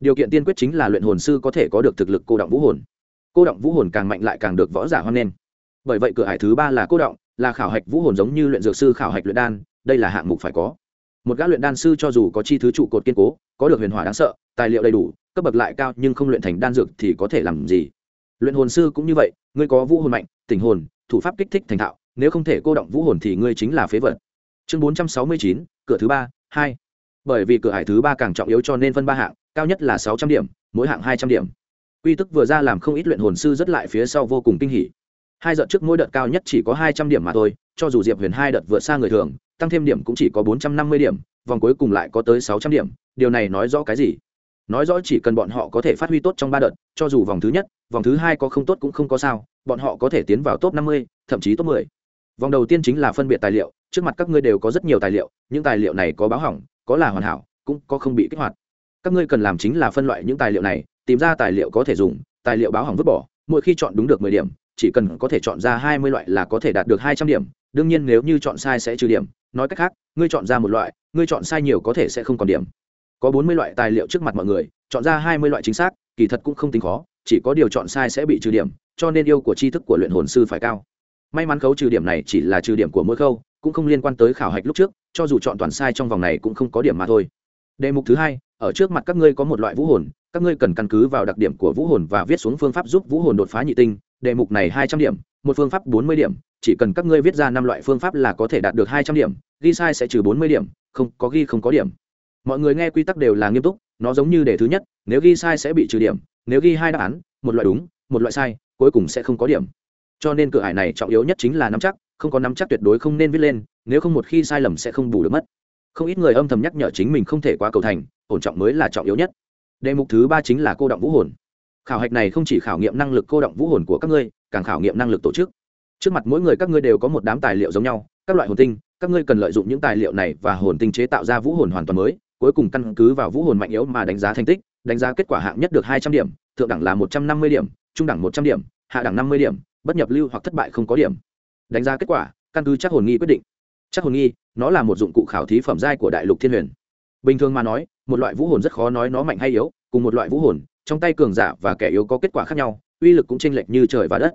S1: Điều kiện tiên quyết chính là luyện hồn sư có thể có được thực lực cô động vũ hồn. Cô động vũ hồn càng mạnh lại càng được võ giả hoan nghênh. Bởi vậy cửa hải thứ ba là cô động, là khảo hạch vũ hồn giống như luyện dược sư khảo hạch luyện đan, đây là hạng mục phải có một gã luyện đan sư cho dù có chi thứ trụ cột kiên cố, có được huyền hỏa đáng sợ, tài liệu đầy đủ, cấp bậc lại cao nhưng không luyện thành đan dược thì có thể làm gì? Luyện hồn sư cũng như vậy, ngươi có vũ hồn mạnh tình hồn, thủ pháp kích thích thành thạo, nếu không thể cô động vũ hồn thì ngươi chính là phế vật. Chương bốn trăm sáu mươi chín, cửa thứ ba, hai. Bởi vì cửa hải thứ ba càng trọng yếu cho nên phân ba hạng, cao nhất là sáu trăm điểm, mỗi hạng hai trăm điểm. Quy tức vừa ra làm không ít luyện hồn sư rất lại phía sau vô cùng kinh hỉ hai đợt trước mỗi đợt cao nhất chỉ có hai trăm điểm mà thôi, cho dù diệp huyền hai đợt vượt xa người thường, tăng thêm điểm cũng chỉ có bốn trăm năm mươi điểm, vòng cuối cùng lại có tới sáu trăm điểm, điều này nói rõ cái gì? Nói rõ chỉ cần bọn họ có thể phát huy tốt trong ba đợt, cho dù vòng thứ nhất, vòng thứ hai có không tốt cũng không có sao, bọn họ có thể tiến vào top năm mươi, thậm chí top mười. Vòng đầu tiên chính là phân biệt tài liệu, trước mặt các ngươi đều có rất nhiều tài liệu, những tài liệu này có báo hỏng, có là hoàn hảo, cũng có không bị kích hoạt. Các ngươi cần làm chính là phân loại những tài liệu này, tìm ra tài liệu có thể dùng, tài liệu báo hỏng vứt bỏ, mỗi khi chọn đúng được mười điểm chỉ cần có thể chọn ra hai mươi loại là có thể đạt được hai trăm điểm, đương nhiên nếu như chọn sai sẽ trừ điểm. Nói cách khác, ngươi chọn ra một loại, ngươi chọn sai nhiều có thể sẽ không còn điểm. Có bốn mươi loại tài liệu trước mặt mọi người, chọn ra hai mươi loại chính xác, kỳ thật cũng không tính khó, chỉ có điều chọn sai sẽ bị trừ điểm, cho nên yêu của tri thức của luyện hồn sư phải cao. May mắn khấu trừ điểm này chỉ là trừ điểm của mỗi khâu, cũng không liên quan tới khảo hạch lúc trước, cho dù chọn toàn sai trong vòng này cũng không có điểm mà thôi. Đề mục thứ hai, ở trước mặt các ngươi có một loại vũ hồn, các ngươi cần căn cứ vào đặc điểm của vũ hồn và viết xuống phương pháp giúp vũ hồn đột phá nhị tinh đề mục này hai trăm điểm, một phương pháp bốn mươi điểm, chỉ cần các ngươi viết ra năm loại phương pháp là có thể đạt được hai trăm điểm, ghi sai sẽ trừ bốn mươi điểm, không, có ghi không có điểm. Mọi người nghe quy tắc đều là nghiêm túc, nó giống như đề thứ nhất, nếu ghi sai sẽ bị trừ điểm, nếu ghi hai đáp án, một loại đúng, một loại sai, cuối cùng sẽ không có điểm. Cho nên cửa ải này trọng yếu nhất chính là nắm chắc, không có nắm chắc tuyệt đối không nên viết lên, nếu không một khi sai lầm sẽ không bù được mất. Không ít người âm thầm nhắc nhở chính mình không thể quá cầu thành, ổn trọng mới là trọng yếu nhất. Đề mục thứ ba chính là cô động vũ hồn khảo hạch này không chỉ khảo nghiệm năng lực cô động vũ hồn của các ngươi, càng khảo nghiệm năng lực tổ chức. Trước mặt mỗi người các ngươi đều có một đám tài liệu giống nhau, các loại hồn tinh, các ngươi cần lợi dụng những tài liệu này và hồn tinh chế tạo ra vũ hồn hoàn toàn mới, cuối cùng căn cứ vào vũ hồn mạnh yếu mà đánh giá thành tích, đánh giá kết quả hạng nhất được hai trăm điểm, thượng đẳng là một trăm năm mươi điểm, trung đẳng một trăm điểm, hạ đẳng năm mươi điểm, bất nhập lưu hoặc thất bại không có điểm. Đánh giá kết quả, căn cứ chắc hồn nghi quyết định. Chắc hồn nghi, nó là một dụng cụ khảo thí phẩm giai của đại lục thiên huyền. Bình thường mà nói, một loại vũ hồn rất khó nói nó mạnh hay yếu, cùng một loại vũ hồn trong tay cường giả và kẻ yếu có kết quả khác nhau, uy lực cũng chênh lệch như trời và đất.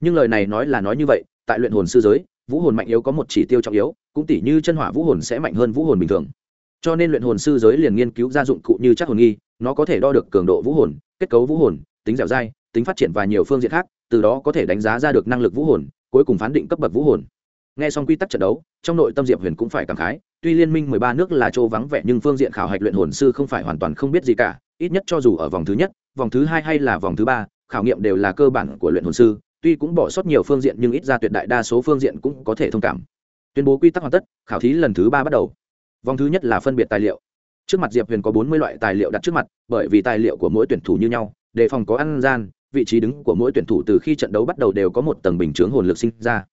S1: Nhưng lời này nói là nói như vậy, tại luyện hồn sư giới, vũ hồn mạnh yếu có một chỉ tiêu trọng yếu, cũng tỷ như chân hỏa vũ hồn sẽ mạnh hơn vũ hồn bình thường. Cho nên luyện hồn sư giới liền nghiên cứu ra dụng cụ như chắc hồn nghi, nó có thể đo được cường độ vũ hồn, kết cấu vũ hồn, tính dẻo dai, tính phát triển và nhiều phương diện khác, từ đó có thể đánh giá ra được năng lực vũ hồn, cuối cùng phán định cấp bậc vũ hồn nghe xong quy tắc trận đấu, trong nội tâm diệp huyền cũng phải cảm khái, tuy liên minh mười ba nước là chỗ vắng vẻ nhưng phương diện khảo hạch luyện hồn sư không phải hoàn toàn không biết gì cả, ít nhất cho dù ở vòng thứ nhất, vòng thứ hai hay là vòng thứ ba, khảo nghiệm đều là cơ bản của luyện hồn sư, tuy cũng bỏ sót nhiều phương diện nhưng ít ra tuyệt đại đa số phương diện cũng có thể thông cảm. Tuyên bố quy tắc hoàn tất, khảo thí lần thứ ba bắt đầu. Vòng thứ nhất là phân biệt tài liệu. Trước mặt diệp huyền có bốn mươi loại tài liệu đặt trước mặt, bởi vì tài liệu của mỗi tuyển thủ như nhau, đề phòng có ăn gian, vị trí đứng của mỗi tuyển thủ từ khi trận đấu bắt đầu đều có một tầng bình chướng hồn lực sinh ra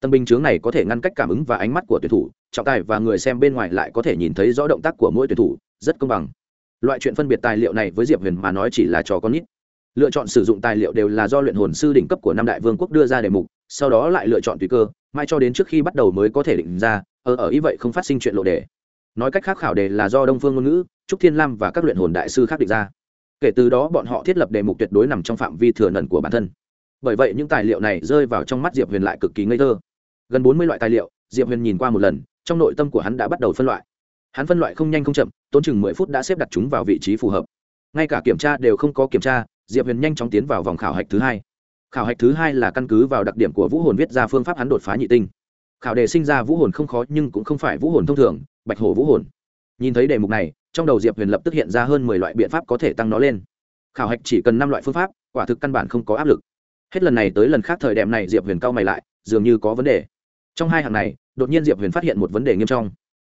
S1: tầng bình chướng này có thể ngăn cách cảm ứng và ánh mắt của tuyển thủ, trọng tài và người xem bên ngoài lại có thể nhìn thấy rõ động tác của mỗi tuyển thủ, rất công bằng. Loại chuyện phân biệt tài liệu này với diệp huyền mà nói chỉ là trò con nít. Lựa chọn sử dụng tài liệu đều là do luyện hồn sư đỉnh cấp của năm đại vương quốc đưa ra đề mục, sau đó lại lựa chọn tùy cơ mai cho đến trước khi bắt đầu mới có thể định ra ở ở ý vậy không phát sinh chuyện lộ đề. Nói cách khác khảo đề là do đông phương ngôn ngữ, trúc thiên lam và các luyện hồn đại sư khác định ra. Kể từ đó bọn họ thiết lập đề mục tuyệt đối nằm trong phạm vi thừa nần của bản thân. Bởi vậy những tài liệu này rơi vào trong mắt diệp huyền lại cực kỳ ngây thơ gần bốn mươi loại tài liệu, diệp huyền nhìn qua một lần, trong nội tâm của hắn đã bắt đầu phân loại. Hắn phân loại không nhanh không chậm, tốn chừng mười phút đã xếp đặt chúng vào vị trí phù hợp. Ngay cả kiểm tra đều không có kiểm tra, diệp huyền nhanh chóng tiến vào vòng khảo hạch thứ hai. Khảo hạch thứ hai là căn cứ vào đặc điểm của vũ hồn viết ra phương pháp hắn đột phá nhị tinh. Khảo đề sinh ra vũ hồn không khó nhưng cũng không phải vũ hồn thông thường, bạch hổ vũ hồn. Nhìn thấy đề mục này, trong đầu diệp huyền lập tức hiện ra hơn mười loại biện pháp có thể tăng nó lên. Khảo hạch chỉ cần năm loại phương pháp, quả thực căn bản không có áp lực. Hết lần này tới lần khác thời điểm này, diệp huyền cao mày lại, dường như có vấn đề trong hai hàng này, đột nhiên diệp huyền phát hiện một vấn đề nghiêm trọng.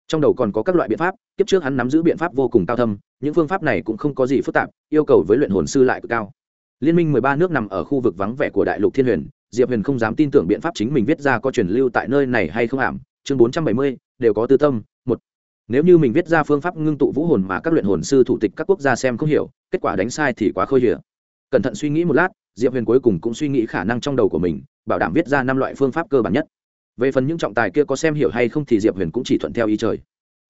S1: Trong đầu còn có các loại biện pháp tiếp trước hắn nắm giữ biện pháp vô cùng cao thâm, những phương pháp này cũng không có gì phức tạp, yêu cầu với luyện hồn sư lại cực cao. Liên minh mười ba nước nằm ở khu vực vắng vẻ của đại lục thiên huyền, diệp huyền không dám tin tưởng biện pháp chính mình viết ra có truyền lưu tại nơi này hay không ảm. Chương bốn trăm bảy mươi, đều có tư tâm, một. Nếu như mình viết ra phương pháp ngưng tụ vũ hồn mà các luyện hồn sư thủ tịch các quốc gia xem không hiểu, kết quả đánh sai thì quá khôi hiểu cẩn thận suy nghĩ một lát, diệp huyền cuối cùng cũng suy nghĩ khả năng trong đầu của mình, bảo đảm viết ra năm loại phương pháp cơ bản nhất về phần những trọng tài kia có xem hiểu hay không thì diệp huyền cũng chỉ thuận theo ý trời.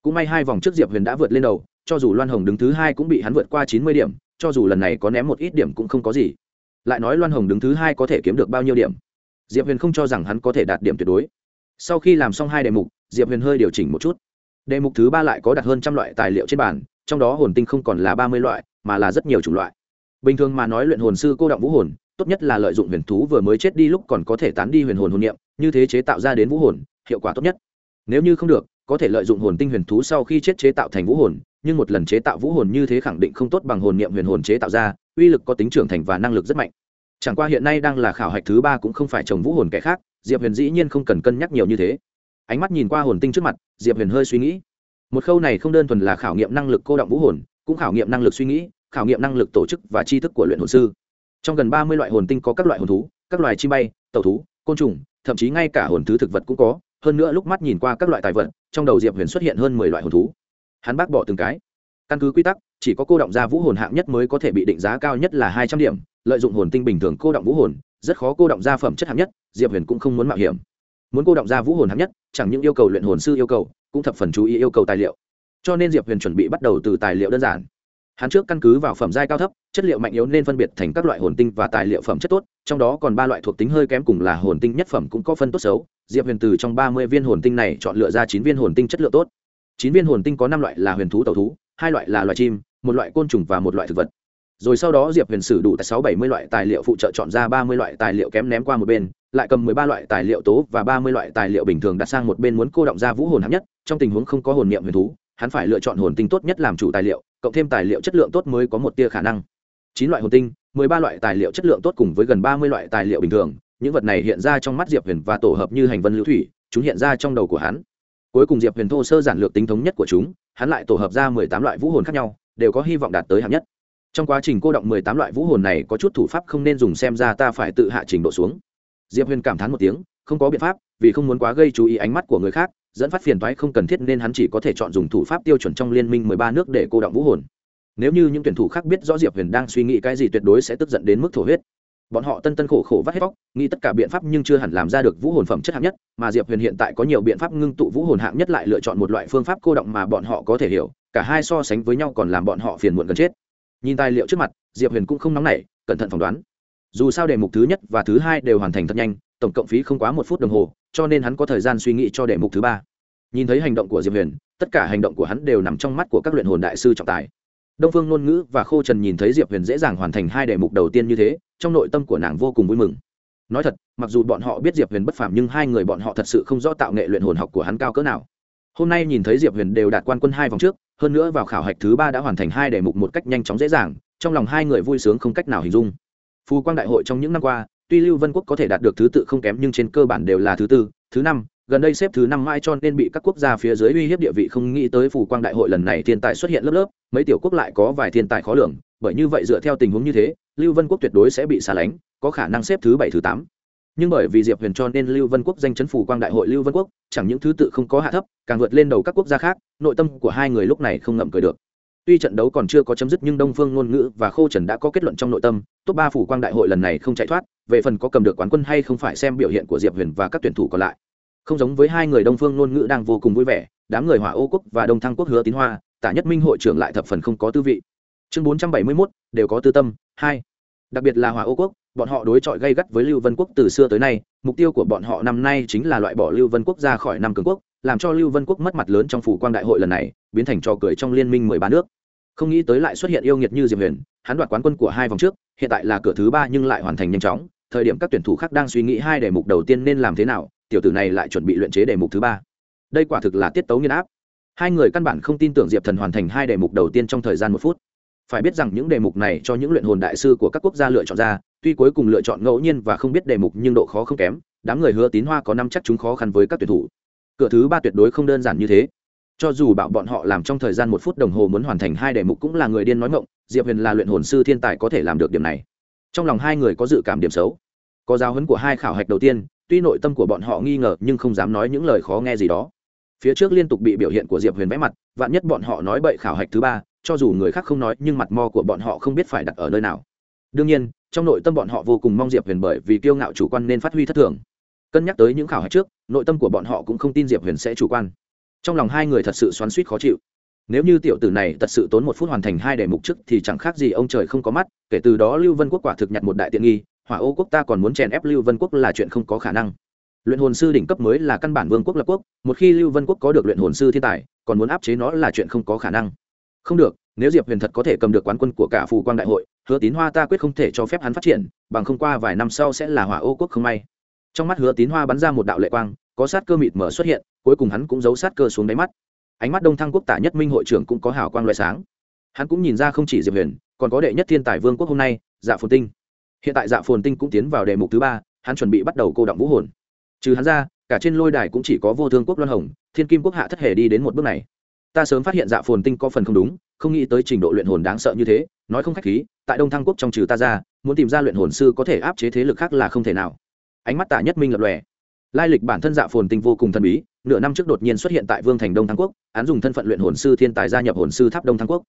S1: Cũng may hai vòng trước diệp huyền đã vượt lên đầu, cho dù loan hồng đứng thứ hai cũng bị hắn vượt qua chín mươi điểm, cho dù lần này có ném một ít điểm cũng không có gì. Lại nói loan hồng đứng thứ hai có thể kiếm được bao nhiêu điểm? Diệp huyền không cho rằng hắn có thể đạt điểm tuyệt đối. Sau khi làm xong hai đề mục, diệp huyền hơi điều chỉnh một chút. Đề mục thứ ba lại có đặt hơn trăm loại tài liệu trên bàn, trong đó hồn tinh không còn là ba mươi loại, mà là rất nhiều chủng loại. Bình thường mà nói luyện hồn sư cô động vũ hồn, tốt nhất là lợi dụng huyền thú vừa mới chết đi lúc còn có thể tán đi huyền hồn hồn niệm như thế chế tạo ra đến vũ hồn, hiệu quả tốt nhất. Nếu như không được, có thể lợi dụng hồn tinh huyền thú sau khi chết chế tạo thành vũ hồn, nhưng một lần chế tạo vũ hồn như thế khẳng định không tốt bằng hồn niệm huyền hồn chế tạo ra, uy lực có tính trưởng thành và năng lực rất mạnh. Chẳng qua hiện nay đang là khảo hạch thứ ba cũng không phải trồng vũ hồn kẻ khác, diệp huyền dĩ nhiên không cần cân nhắc nhiều như thế. Ánh mắt nhìn qua hồn tinh trước mặt, diệp huyền hơi suy nghĩ. Một khâu này không đơn thuần là khảo nghiệm năng lực cô động vũ hồn, cũng khảo nghiệm năng lực suy nghĩ, khảo nghiệm năng lực tổ chức và tri thức của luyện hồn sư. Trong gần ba mươi loại hồn tinh có các loại hồn thú, các loài chim bay, tàu thú, côn trùng thậm chí ngay cả hồn thứ thực vật cũng có, hơn nữa lúc mắt nhìn qua các loại tài vật, trong đầu diệp huyền xuất hiện hơn mười loại hồn thú. Hắn bác bỏ từng cái. Căn cứ quy tắc, chỉ có cô động ra vũ hồn hạng nhất mới có thể bị định giá cao nhất là hai trăm điểm, lợi dụng hồn tinh bình thường cô động vũ hồn, rất khó cô động ra phẩm chất hạng nhất, diệp huyền cũng không muốn mạo hiểm. Muốn cô động ra vũ hồn hạng nhất, chẳng những yêu cầu luyện hồn sư yêu cầu, cũng thập phần chú ý yêu cầu tài liệu. Cho nên diệp huyền chuẩn bị bắt đầu từ tài liệu đơn giản hắn trước căn cứ vào phẩm giai cao thấp, chất liệu mạnh yếu nên phân biệt thành các loại hồn tinh và tài liệu phẩm chất tốt, trong đó còn ba loại thuộc tính hơi kém cùng là hồn tinh nhất phẩm cũng có phân tốt xấu. Diệp huyền từ trong ba mươi viên hồn tinh này chọn lựa ra chín viên hồn tinh chất lượng tốt. Chín viên hồn tinh có năm loại là huyền thú tàu thú, hai loại là loài chim, một loại côn trùng và một loại thực vật. Rồi sau đó diệp huyền sử đủ tại sáu bảy mươi loại tài liệu phụ trợ chọn ra ba mươi loại tài liệu kém ném qua một bên, lại cầm mười ba loại tài liệu tố và ba mươi loại tài liệu bình thường đặt sang một bên muốn cô động ra vũ hồn hạng nhất, trong tình huống không có hồn niệm huyền thú hắn phải lựa chọn hồn tinh tốt nhất làm chủ tài liệu, cộng thêm tài liệu chất lượng tốt mới có một tia khả năng. Chín loại hồn tinh, mười ba loại tài liệu chất lượng tốt cùng với gần ba mươi loại tài liệu bình thường, những vật này hiện ra trong mắt diệp huyền và tổ hợp như hành vân lưu thủy, chúng hiện ra trong đầu của hắn. Cuối cùng diệp huyền thô sơ giản lược tính thống nhất của chúng, hắn lại tổ hợp ra mười tám loại vũ hồn khác nhau, đều có hy vọng đạt tới hạng nhất. Trong quá trình cô động mười tám loại vũ hồn này có chút thủ pháp không nên dùng xem ra ta phải tự hạ trình độ xuống. Diệp huyền cảm thán một tiếng, không có biện pháp, vì không muốn quá gây chú ý ánh mắt của người khác dẫn phát phiền toái không cần thiết nên hắn chỉ có thể chọn dùng thủ pháp tiêu chuẩn trong liên minh mười ba nước để cô động vũ hồn. Nếu như những tuyển thủ khác biết rõ diệp huyền đang suy nghĩ cái gì tuyệt đối sẽ tức giận đến mức thổ huyết. Bọn họ tân tân khổ khổ vắt hết óc, nghĩ tất cả biện pháp nhưng chưa hẳn làm ra được vũ hồn phẩm chất hạng nhất mà diệp huyền hiện tại có nhiều biện pháp ngưng tụ vũ hồn hạng nhất lại lựa chọn một loại phương pháp cô động mà bọn họ có thể hiểu cả hai so sánh với nhau còn làm bọn họ phiền muộn gần chết. Nhìn tài liệu trước mặt diệp huyền cũng không nóng nảy cẩn thận phỏng đoán. Dù sao đề mục thứ nhất và thứ hai đều hoàn thành thật nhanh tổng cộng phí không quá một phút đồng hồ, cho nên hắn có thời gian suy nghĩ cho đề mục thứ ba. Nhìn thấy hành động của diệp huyền, tất cả hành động của hắn đều nằm trong mắt của các luyện hồn đại sư trọng tài. Đông phương ngôn ngữ và khô trần nhìn thấy diệp huyền dễ dàng hoàn thành hai đề mục đầu tiên như thế, trong nội tâm của nàng vô cùng vui mừng. Nói thật, mặc dù bọn họ biết diệp huyền bất phàm nhưng hai người bọn họ thật sự không rõ tạo nghệ luyện hồn học của hắn cao cỡ nào. Hôm nay nhìn thấy diệp huyền đều đạt quan quân hai vòng trước, hơn nữa vào khảo hạch thứ ba đã hoàn thành hai đề mục một cách nhanh chóng dễ dàng, trong lòng hai người vui sướng không cách nào hình dung. Phù quang đại hội trong những năm qua tuy lưu vân quốc có thể đạt được thứ tự không kém nhưng trên cơ bản đều là thứ tư, thứ năm. Gần đây xếp thứ năm mai cho nên bị các quốc gia phía dưới uy hiếp địa vị không nghĩ tới phủ quang đại hội lần này thiên tài xuất hiện lớp lớp, mấy tiểu quốc lại có vài thiên tài khó lường. Bởi như vậy dựa theo tình huống như thế, lưu vân quốc tuyệt đối sẽ bị xa lánh, có khả năng xếp thứ bảy, thứ tám. Nhưng bởi vì diệp huyền cho nên lưu vân quốc danh chấn phủ quang đại hội lưu vân quốc, chẳng những thứ tự không có hạ thấp, càng vượt lên đầu các quốc gia khác, nội tâm của hai người lúc này không ngậm cười được tuy trận đấu còn chưa có chấm dứt nhưng đông phương ngôn ngữ và khô trần đã có kết luận trong nội tâm, top ba phủ quang đại hội lần này không chạy thoát, về phần có cầm được quán quân hay không phải xem biểu hiện của diệp huyền và các tuyển thủ còn lại. Không giống với hai người đông phương ngôn ngữ đang vô cùng vui vẻ, đám người hỏa ô quốc và đông thăng quốc hứa tín hoa, tả nhất minh hội trưởng lại thập phần không có tư vị. Chương bốn trăm bảy mươi mốt, đều có tư tâm, hai. Đặc biệt là Hỏa ô quốc, bọn họ đối chọi gây gắt với lưu vân quốc từ xưa tới nay, mục tiêu của bọn họ năm nay chính là loại bỏ lưu vân quốc ra khỏi năm cường quốc, làm cho lưu vân quốc mất mặt lớn trong phủ quang đại hội lần này biến thành trò cười trong liên minh mười ba nước. Không nghĩ tới lại xuất hiện yêu nghiệt như diệp huyền, hắn đoạt quán quân của hai vòng trước, hiện tại là cửa thứ ba nhưng lại hoàn thành nhanh chóng. Thời điểm các tuyển thủ khác đang suy nghĩ hai đề mục đầu tiên nên làm thế nào, tiểu tử này lại chuẩn bị luyện chế đề mục thứ ba. Đây quả thực là tiết tấu nghiên áp. Hai người căn bản không tin tưởng diệp thần hoàn thành hai đề mục đầu tiên trong thời gian một phút. Phải biết rằng những đề mục này cho những luyện hồn đại sư của các quốc gia lựa chọn ra, tuy cuối cùng lựa chọn ngẫu nhiên và không biết đề mục nhưng độ khó không kém, đám người hứa tín hoa có năm chắc chúng khó khăn với các tuyển thủ. Cửa thứ ba tuyệt đối không đơn giản như thế cho dù bảo bọn họ làm trong thời gian một phút đồng hồ muốn hoàn thành hai đề mục cũng là người điên nói ngộng diệp huyền là luyện hồn sư thiên tài có thể làm được điểm này. Trong lòng hai người có dự cảm điểm xấu. Có giáo huấn của hai khảo hạch đầu tiên, tuy nội tâm của bọn họ nghi ngờ nhưng không dám nói những lời khó nghe gì đó. Phía trước liên tục bị biểu hiện của diệp huyền vẽ mặt, vạn nhất bọn họ nói bậy khảo hạch thứ ba, cho dù người khác không nói nhưng mặt mo của bọn họ không biết phải đặt ở nơi nào. Đương nhiên, trong nội tâm bọn họ vô cùng mong diệp huyền bởi vì kiêu ngạo chủ quan nên phát huy thất thường. Cân nhắc tới những khảo hạch trước, nội tâm của bọn họ cũng không tin diệp huyền sẽ chủ quan trong lòng hai người thật sự xoắn suýt khó chịu. Nếu như tiểu tử này thật sự tốn một phút hoàn thành hai đề mục trước thì chẳng khác gì ông trời không có mắt, kể từ đó lưu vân quốc quả thực nhặt một đại tiện nghi, hỏa ô quốc ta còn muốn chèn ép lưu vân quốc là chuyện không có khả năng. Luyện hồn sư đỉnh cấp mới là căn bản vương quốc lập quốc, một khi lưu vân quốc có được luyện hồn sư thiên tài, còn muốn áp chế nó là chuyện không có khả năng. Không được, nếu diệp huyền thật có thể cầm được quán quân của cả phù quang đại hội, hứa tín hoa ta quyết không thể cho phép hắn phát triển, bằng không qua vài năm sau sẽ là hỏa ô quốc không may. Trong mắt hứa tín hoa bắn ra một đạo lệ quang, có sát cơ mịt mở xuất hiện cuối cùng hắn cũng giấu sát cơ xuống đáy mắt. Ánh mắt đông thăng quốc tả nhất minh hội trưởng cũng có hào quang loại sáng. Hắn cũng nhìn ra không chỉ diệp huyền, còn có đệ nhất thiên tài vương quốc hôm nay dạ phồn tinh. Hiện tại dạ phồn tinh cũng tiến vào đề mục thứ ba, hắn chuẩn bị bắt đầu cô động vũ hồn. Trừ hắn ra, cả trên lôi đài cũng chỉ có vô thương quốc loan hồng, thiên kim quốc hạ thất hề đi đến một bước này. Ta sớm phát hiện dạ phồn tinh có phần không đúng, không nghĩ tới trình độ luyện hồn đáng sợ như thế, nói không khách khí, tại đông thăng quốc trong trừ ta ra, muốn tìm ra luyện hồn sư có thể áp chế thế lực khác là không thể nào. Ánh mắt tả nhất minh lập lòe lai lịch bản thân dạ phồn tinh vô cùng thần bí, nửa năm trước đột nhiên xuất hiện tại vương thành đông thăng quốc, án dùng thân phận luyện hồn sư thiên tài gia nhập hồn sư tháp đông thăng quốc.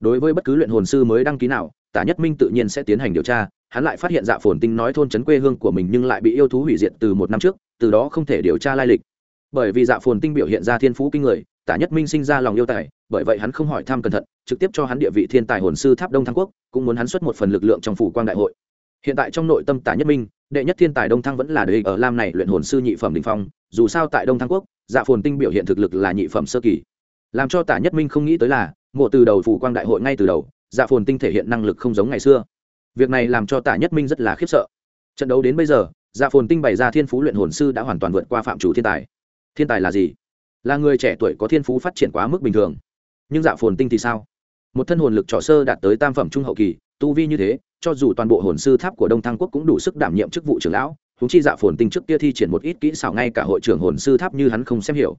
S1: Đối với bất cứ luyện hồn sư mới đăng ký nào, tả nhất minh tự nhiên sẽ tiến hành điều tra, hắn lại phát hiện dạ phồn tinh nói thôn trấn quê hương của mình nhưng lại bị yêu thú hủy diệt từ một năm trước, từ đó không thể điều tra lai lịch. Bởi vì dạ phồn tinh biểu hiện ra thiên phú kinh người, tả nhất minh sinh ra lòng yêu tài, bởi vậy hắn không hỏi thăm cẩn thận, trực tiếp cho hắn địa vị thiên tài hồn sư tháp đông thăng quốc, cũng muốn hắn xuất một phần lực lượng trong phủ quang đại hội. Hiện tại trong nội tâm tả nhất minh đệ nhất thiên tài đông thăng vẫn là đời ở lam này luyện hồn sư nhị phẩm đình phong, dù sao tại đông thăng quốc dạ phồn tinh biểu hiện thực lực là nhị phẩm sơ kỳ. Làm cho tả nhất minh không nghĩ tới là, ngộ từ đầu phủ quang đại hội ngay từ đầu dạ phồn tinh thể hiện năng lực không giống ngày xưa. Việc này làm cho tả nhất minh rất là khiếp sợ. Trận đấu đến bây giờ dạ phồn tinh bày ra thiên phú luyện hồn sư đã hoàn toàn vượt qua phạm chủ thiên tài. Thiên tài là gì? Là người trẻ tuổi có thiên phú phát triển quá mức bình thường. Nhưng dạ phồn tinh thì sao? Một thân hồn lực trò sơ đạt tới tam phẩm trung hậu kỳ, tu vi như thế cho dù toàn bộ hồn sư tháp của đông thăng quốc cũng đủ sức đảm nhiệm chức vụ trưởng lão húng chi dạ phồn tinh trước kia thi triển một ít kỹ xảo ngay cả hội trưởng hồn sư tháp như hắn không xem hiểu.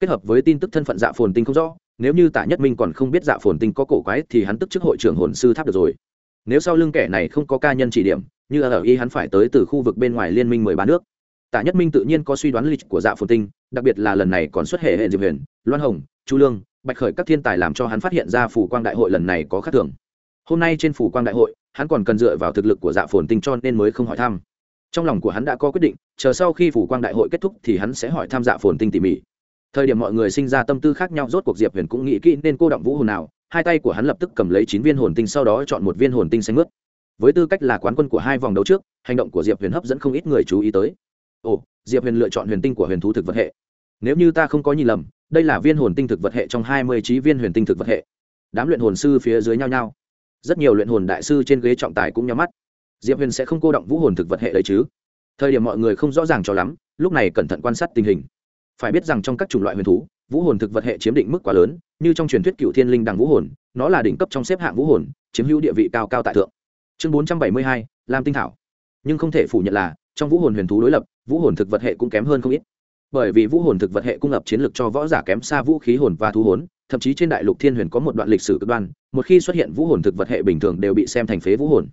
S1: Kết hợp với tin tức thân phận dạ phồn tinh không rõ, nếu như tạ nhất minh còn không biết dạ phồn tinh có cổ quái thì hắn tức chức hội trưởng hồn sư tháp được rồi. Nếu sau lưng kẻ này không có ca nhân chỉ điểm, như ở y hắn phải tới từ khu vực bên ngoài liên minh mười ba nước. Tạ nhất minh tự nhiên có suy đoán lịch của dạ phồn tinh, đặc biệt là lần này còn xuất hệ hệ diệp huyền, loan hồng, chu lương, bạch khởi các thiên tài làm cho hắn phát hiện ra phủ quang đại hội lần này có khác thường. Hôm nay trên phủ quang đại hội hắn còn cần dựa vào thực lực của dạ phồn tinh cho nên mới không hỏi thăm. Trong lòng của hắn đã có quyết định, chờ sau khi phủ quang đại hội kết thúc thì hắn sẽ hỏi tham dạ phồn tinh tỉ mỉ. Thời điểm mọi người sinh ra tâm tư khác nhau, rốt cuộc diệp huyền cũng nghĩ kỹ nên cô động vũ hồn nào, hai tay của hắn lập tức cầm lấy chín viên hồn tinh sau đó chọn một viên hồn tinh xanh mướt. Với tư cách là quán quân của hai vòng đấu trước, hành động của diệp huyền hấp dẫn không ít người chú ý tới. Ồ, diệp huyền lựa chọn huyền tinh của huyền thú thực vật hệ. Nếu như ta không có nhìn lầm, đây là viên hồn tinh thực vật hệ trong hai mươi trí viên huyền tinh thực vật hệ. Đám luyện hồn sư phía dưới nhau nhau rất nhiều luyện hồn đại sư trên ghế trọng tài cũng nhắm mắt. Diệp huyền sẽ không cô động vũ hồn thực vật hệ đấy chứ? Thời điểm mọi người không rõ ràng cho lắm, lúc này cẩn thận quan sát tình hình. Phải biết rằng trong các chủng loại huyền thú, vũ hồn thực vật hệ chiếm định mức quá lớn, như trong truyền thuyết cựu thiên linh đằng vũ hồn, nó là đỉnh cấp trong xếp hạng vũ hồn, chiếm hữu địa vị cao cao tại thượng. Chương bốn trăm bảy mươi hai, lam tinh thảo. Nhưng không thể phủ nhận là, trong vũ hồn huyền thú đối lập, vũ hồn thực vật hệ cũng kém hơn không ít bởi vì vũ hồn thực vật hệ cung lập chiến lược cho võ giả kém xa vũ khí hồn và thú hồn, thậm chí trên đại lục thiên huyền có một đoạn lịch sử cực đoan, một khi xuất hiện vũ hồn thực vật hệ bình thường đều bị xem thành phế vũ hồn.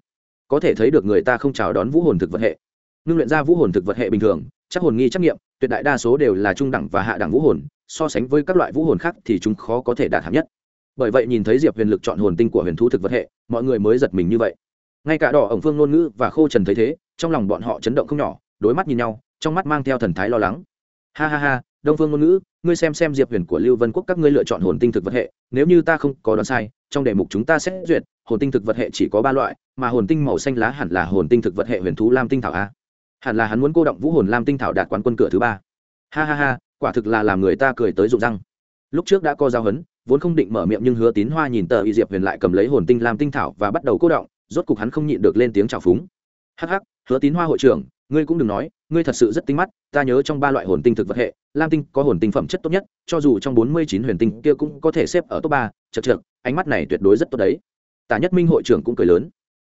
S1: Có thể thấy được người ta không chào đón vũ hồn thực vật hệ. Ngưng luyện ra vũ hồn thực vật hệ bình thường, chắc hồn nghi trắc nghiệm, tuyệt đại đa số đều là trung đẳng và hạ đẳng vũ hồn, so sánh với các loại vũ hồn khác thì chúng khó có thể đạt hạng nhất. Bởi vậy nhìn thấy diệp huyền lực chọn hồn tinh của huyền thú thực vật hệ, mọi người mới giật mình như vậy. Ngay cả đỏ ổng phương ngôn ngữ và khô trần thấy thế, trong lòng bọn họ chấn động không nhỏ, đối mắt nhìn nhau, trong mắt mang theo thần thái lo lắng ha ha ha, đông phương ngôn ngữ, ngươi xem xem diệp huyền của lưu vân quốc các ngươi lựa chọn hồn tinh thực vật hệ, nếu như ta không có đoán sai, trong đề mục chúng ta sẽ duyệt, hồn tinh thực vật hệ chỉ có ba loại, mà hồn tinh màu xanh lá hẳn là hồn tinh thực vật hệ huyền thú lam tinh thảo a. Hẳn là hắn muốn cô động vũ hồn lam tinh thảo đạt quán quân cửa thứ ba. Ha ha ha, quả thực là làm người ta cười tới rụng răng. Lúc trước đã co giao hấn vốn không định mở miệng nhưng hứa tín hoa nhìn tờ y diệp huyền lại cầm lấy hồn tinh lam tinh thảo và bắt đầu cô động, rốt cục hắn không nhịn được lên tiếng chào phúng. Hắc hắc, hứa tín hoa hội trưởng ngươi cũng đừng nói, ngươi thật sự rất tinh mắt, ta nhớ trong ba loại hồn tinh thực vật hệ, lam tinh có hồn tinh phẩm chất tốt nhất, cho dù trong bốn mươi chín huyền tinh kia cũng có thể xếp ở top ba, chật chật ánh mắt này tuyệt đối rất tốt đấy. Tả nhất minh hội trưởng cũng cười lớn.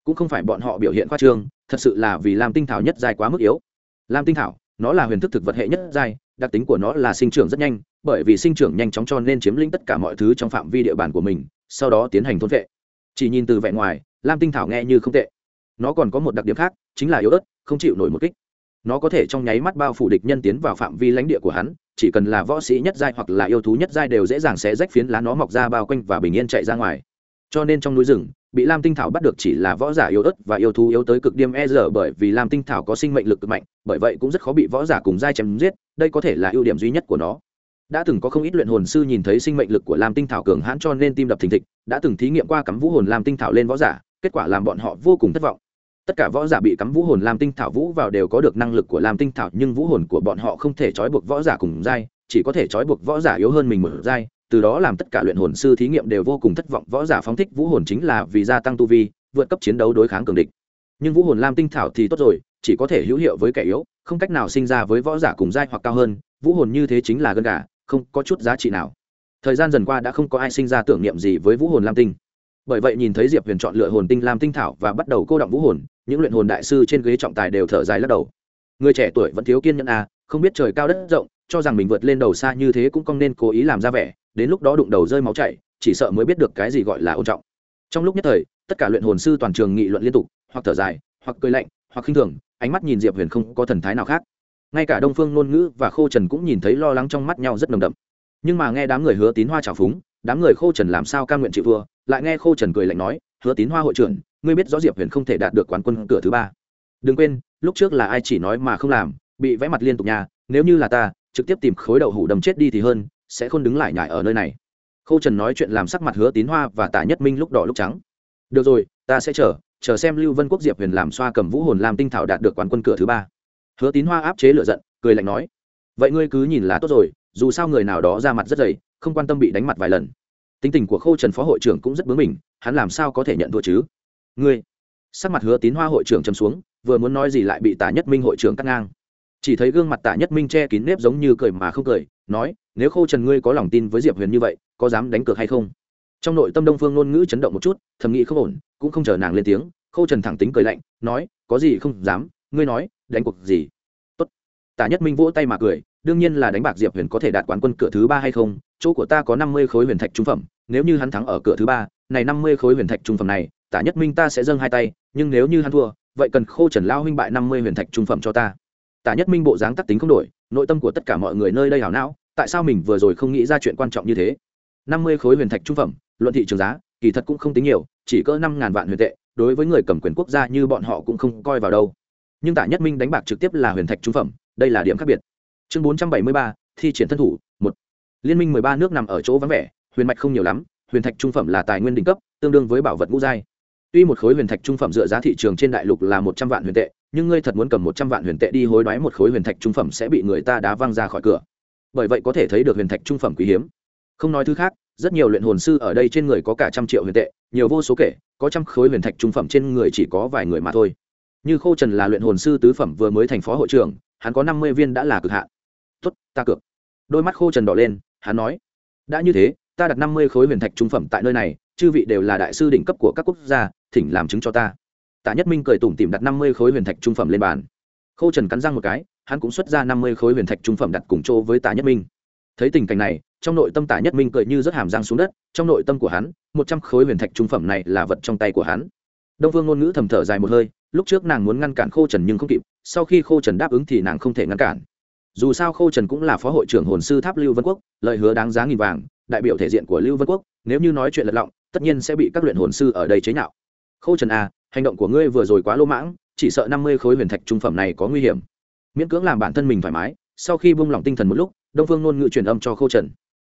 S1: Cũng không phải bọn họ biểu hiện khoa trương, thật sự là vì lam tinh thảo nhất dài quá mức yếu. Lam tinh thảo, nó là huyền thức thực vật hệ nhất dài đặc tính của nó là sinh trưởng rất nhanh, bởi vì sinh trưởng nhanh chóng cho nên chiếm lĩnh tất cả mọi thứ trong phạm vi địa bàn của mình, sau đó tiến hành thôn vệ. Chỉ nhìn từ vẻ ngoài, lam tinh thảo nghe như không tệ nó còn có một đặc điểm khác, chính là yếu ớt, không chịu nổi một kích. Nó có thể trong nháy mắt bao phủ địch nhân tiến vào phạm vi lãnh địa của hắn, chỉ cần là võ sĩ nhất giai hoặc là yêu thú nhất giai đều dễ dàng sẽ rách phiến lá nó mọc ra bao quanh và bình yên chạy ra ngoài. Cho nên trong núi rừng, bị lam tinh thảo bắt được chỉ là võ giả yếu ớt và yêu thú yếu tới cực điểm e dở bởi vì lam tinh thảo có sinh mệnh lực cực mạnh, bởi vậy cũng rất khó bị võ giả cùng giai chém giết, đây có thể là ưu điểm duy nhất của nó. Đã từng có không ít luyện hồn sư nhìn thấy sinh mệnh lực của lam tinh thảo cường hãn cho nên tim đập thình thịch, đã từng thí nghiệm qua cắm vũ hồn lam tinh thảo lên võ giả, kết quả làm bọn họ vô cùng thất vọng tất cả võ giả bị cắm vũ hồn lam tinh thảo vũ vào đều có được năng lực của lam tinh thảo, nhưng vũ hồn của bọn họ không thể trói buộc võ giả cùng giai, chỉ có thể trói buộc võ giả yếu hơn mình một giai, từ đó làm tất cả luyện hồn sư thí nghiệm đều vô cùng thất vọng. Võ giả phóng thích vũ hồn chính là vì gia tăng tu vi, vượt cấp chiến đấu đối kháng cường địch. Nhưng vũ hồn lam tinh thảo thì tốt rồi, chỉ có thể hữu hiệu với kẻ yếu, không cách nào sinh ra với võ giả cùng giai hoặc cao hơn, vũ hồn như thế chính là gân gà, không có chút giá trị nào. Thời gian dần qua đã không có ai sinh ra tưởng niệm gì với vũ hồn lam tinh bởi vậy nhìn thấy diệp huyền chọn lựa hồn tinh làm tinh thảo và bắt đầu cô động vũ hồn, những luyện hồn đại sư trên ghế trọng tài đều thở dài lắc đầu. Người trẻ tuổi vẫn thiếu kiên nhẫn à không biết trời cao đất rộng, cho rằng mình vượt lên đầu xa như thế cũng không nên cố ý làm ra vẻ, đến lúc đó đụng đầu rơi máu chảy, chỉ sợ mới biết được cái gì gọi là ôn trọng. Trong lúc nhất thời, tất cả luyện hồn sư toàn trường nghị luận liên tục, hoặc thở dài, hoặc cười lạnh, hoặc khinh thường, ánh mắt nhìn diệp huyền không có thần thái nào khác. Ngay cả đông phương ngôn ngữ và khô trần cũng nhìn thấy lo lắng trong mắt nhau rất nồng đậm. Nhưng mà nghe đám người hứa tín hoa trào phúng, đám người khô trần làm sao ca nguyện chịu thua lại nghe khô trần cười lạnh nói, hứa tín hoa hội trưởng, ngươi biết rõ diệp huyền không thể đạt được quán quân cửa thứ ba. Đừng quên, lúc trước là ai chỉ nói mà không làm, bị vẽ mặt liên tục nhà, nếu như là ta, trực tiếp tìm khối đậu hủ đầm chết đi thì hơn, sẽ không đứng lại nhải ở nơi này. Khâu trần nói chuyện làm sắc mặt hứa tín hoa và tả nhất minh lúc đỏ lúc trắng. Được rồi, ta sẽ chờ chờ xem lưu vân quốc diệp huyền làm xoa cầm vũ hồn làm tinh thảo đạt được quán quân cửa thứ ba. Hứa tín hoa áp chế lựa giận, cười lạnh nói, vậy ngươi cứ nhìn là tốt rồi, dù sao người nào đó ra mặt rất dày, không quan tâm bị đánh mặt vài lần tính tình của khâu trần phó hội trưởng cũng rất bướng mình hắn làm sao có thể nhận thua chứ? Ngươi, sắc mặt hứa tín hoa hội trưởng chấm xuống, vừa muốn nói gì lại bị tả nhất minh hội trưởng cắt ngang. Chỉ thấy gương mặt tả nhất minh che kín nếp giống như cười mà không cười, nói, nếu khâu trần ngươi có lòng tin với diệp huyền như vậy, có dám đánh cược hay không? Trong nội tâm đông phương ngôn ngữ chấn động một chút, thầm nghĩ không ổn, cũng không chờ nàng lên tiếng, khâu trần thẳng tính cười lạnh, nói, có gì không dám, ngươi nói, đánh cuộc gì? Tốt. Tả nhất minh vỗ tay mà cười, đương nhiên là đánh bạc diệp huyền có thể đạt quán quân cửa thứ ba hay không chỗ của ta có năm mươi khối huyền thạch trung phẩm, nếu như hắn thắng ở cửa thứ ba, này năm mươi khối huyền thạch trung phẩm này, tả nhất minh ta sẽ dâng hai tay, nhưng nếu như hắn thua, vậy cần khô trần lao huynh bại năm mươi huyền thạch trung phẩm cho ta. Tả nhất minh bộ dáng tắc tính không đổi, nội tâm của tất cả mọi người nơi đây hảo não, tại sao mình vừa rồi không nghĩ ra chuyện quan trọng như thế? Năm mươi khối huyền thạch trung phẩm, luận thị trường giá, kỳ thật cũng không tính nhiều, chỉ cỡ năm ngàn vạn huyền tệ, đối với người cầm quyền quốc gia như bọn họ cũng không coi vào đâu. Nhưng tả nhất minh đánh bạc trực tiếp là huyền thạch trung phẩm, đây là điểm khác biệt. Chương bốn trăm bảy mươi ba, thi triển thân thủ liên minh mười ba nước nằm ở chỗ vắng vẻ, huyền mạch không nhiều lắm, huyền thạch trung phẩm là tài nguyên đỉnh cấp, tương đương với bảo vật ngũ giai. Tuy một khối huyền thạch trung phẩm dựa giá thị trường trên đại lục là một trăm vạn huyền tệ, nhưng ngươi thật muốn cầm một trăm vạn huyền tệ đi hối đoái một khối huyền thạch trung phẩm sẽ bị người ta đá văng ra khỏi cửa. Bởi vậy có thể thấy được huyền thạch trung phẩm quý hiếm. Không nói thứ khác, rất nhiều luyện hồn sư ở đây trên người có cả trăm triệu huyền tệ, nhiều vô số kể, có trăm khối huyền thạch trung phẩm trên người chỉ có vài người mà thôi. Như khô trần là luyện hồn sư tứ phẩm vừa mới thành phó hội trưởng, hắn có năm mươi viên đã là cực hạn. Tốt, ta cược. Đôi mắt khô trần đỏ lên hắn nói. Đã như thế, ta đặt năm mươi khối huyền thạch trung phẩm tại nơi này, chư vị đều là đại sư đỉnh cấp của các quốc gia, thỉnh làm chứng cho ta. Tạ nhất minh cười tủm tìm đặt năm mươi khối huyền thạch trung phẩm lên bàn. Khâu trần cắn răng một cái, hắn cũng xuất ra năm mươi khối huyền thạch trung phẩm đặt cùng chỗ với tạ nhất minh. Thấy tình cảnh này, trong nội tâm tạ nhất minh cười như rất hàm răng xuống đất, trong nội tâm của hắn, một trăm khối huyền thạch trung phẩm này là vật trong tay của hắn. Đông vương ngôn ngữ thầm thở dài một hơi, lúc trước nàng muốn ngăn cản khô trần nhưng không kịp, sau khi khô trần đáp ứng thì nàng không thể ngăn cản dù sao Khâu trần cũng là phó hội trưởng hồn sư tháp lưu vân quốc lời hứa đáng giá nghìn vàng đại biểu thể diện của lưu vân quốc nếu như nói chuyện lật lọng tất nhiên sẽ bị các luyện hồn sư ở đây chế nhạo. Khâu trần a à, hành động của ngươi vừa rồi quá lô mãng chỉ sợ năm mươi khối huyền thạch trung phẩm này có nguy hiểm. Miễn cưỡng làm bản thân mình thoải mái sau khi buông lỏng tinh thần một lúc đông phương ngôn ngữ truyền âm cho Khâu trần.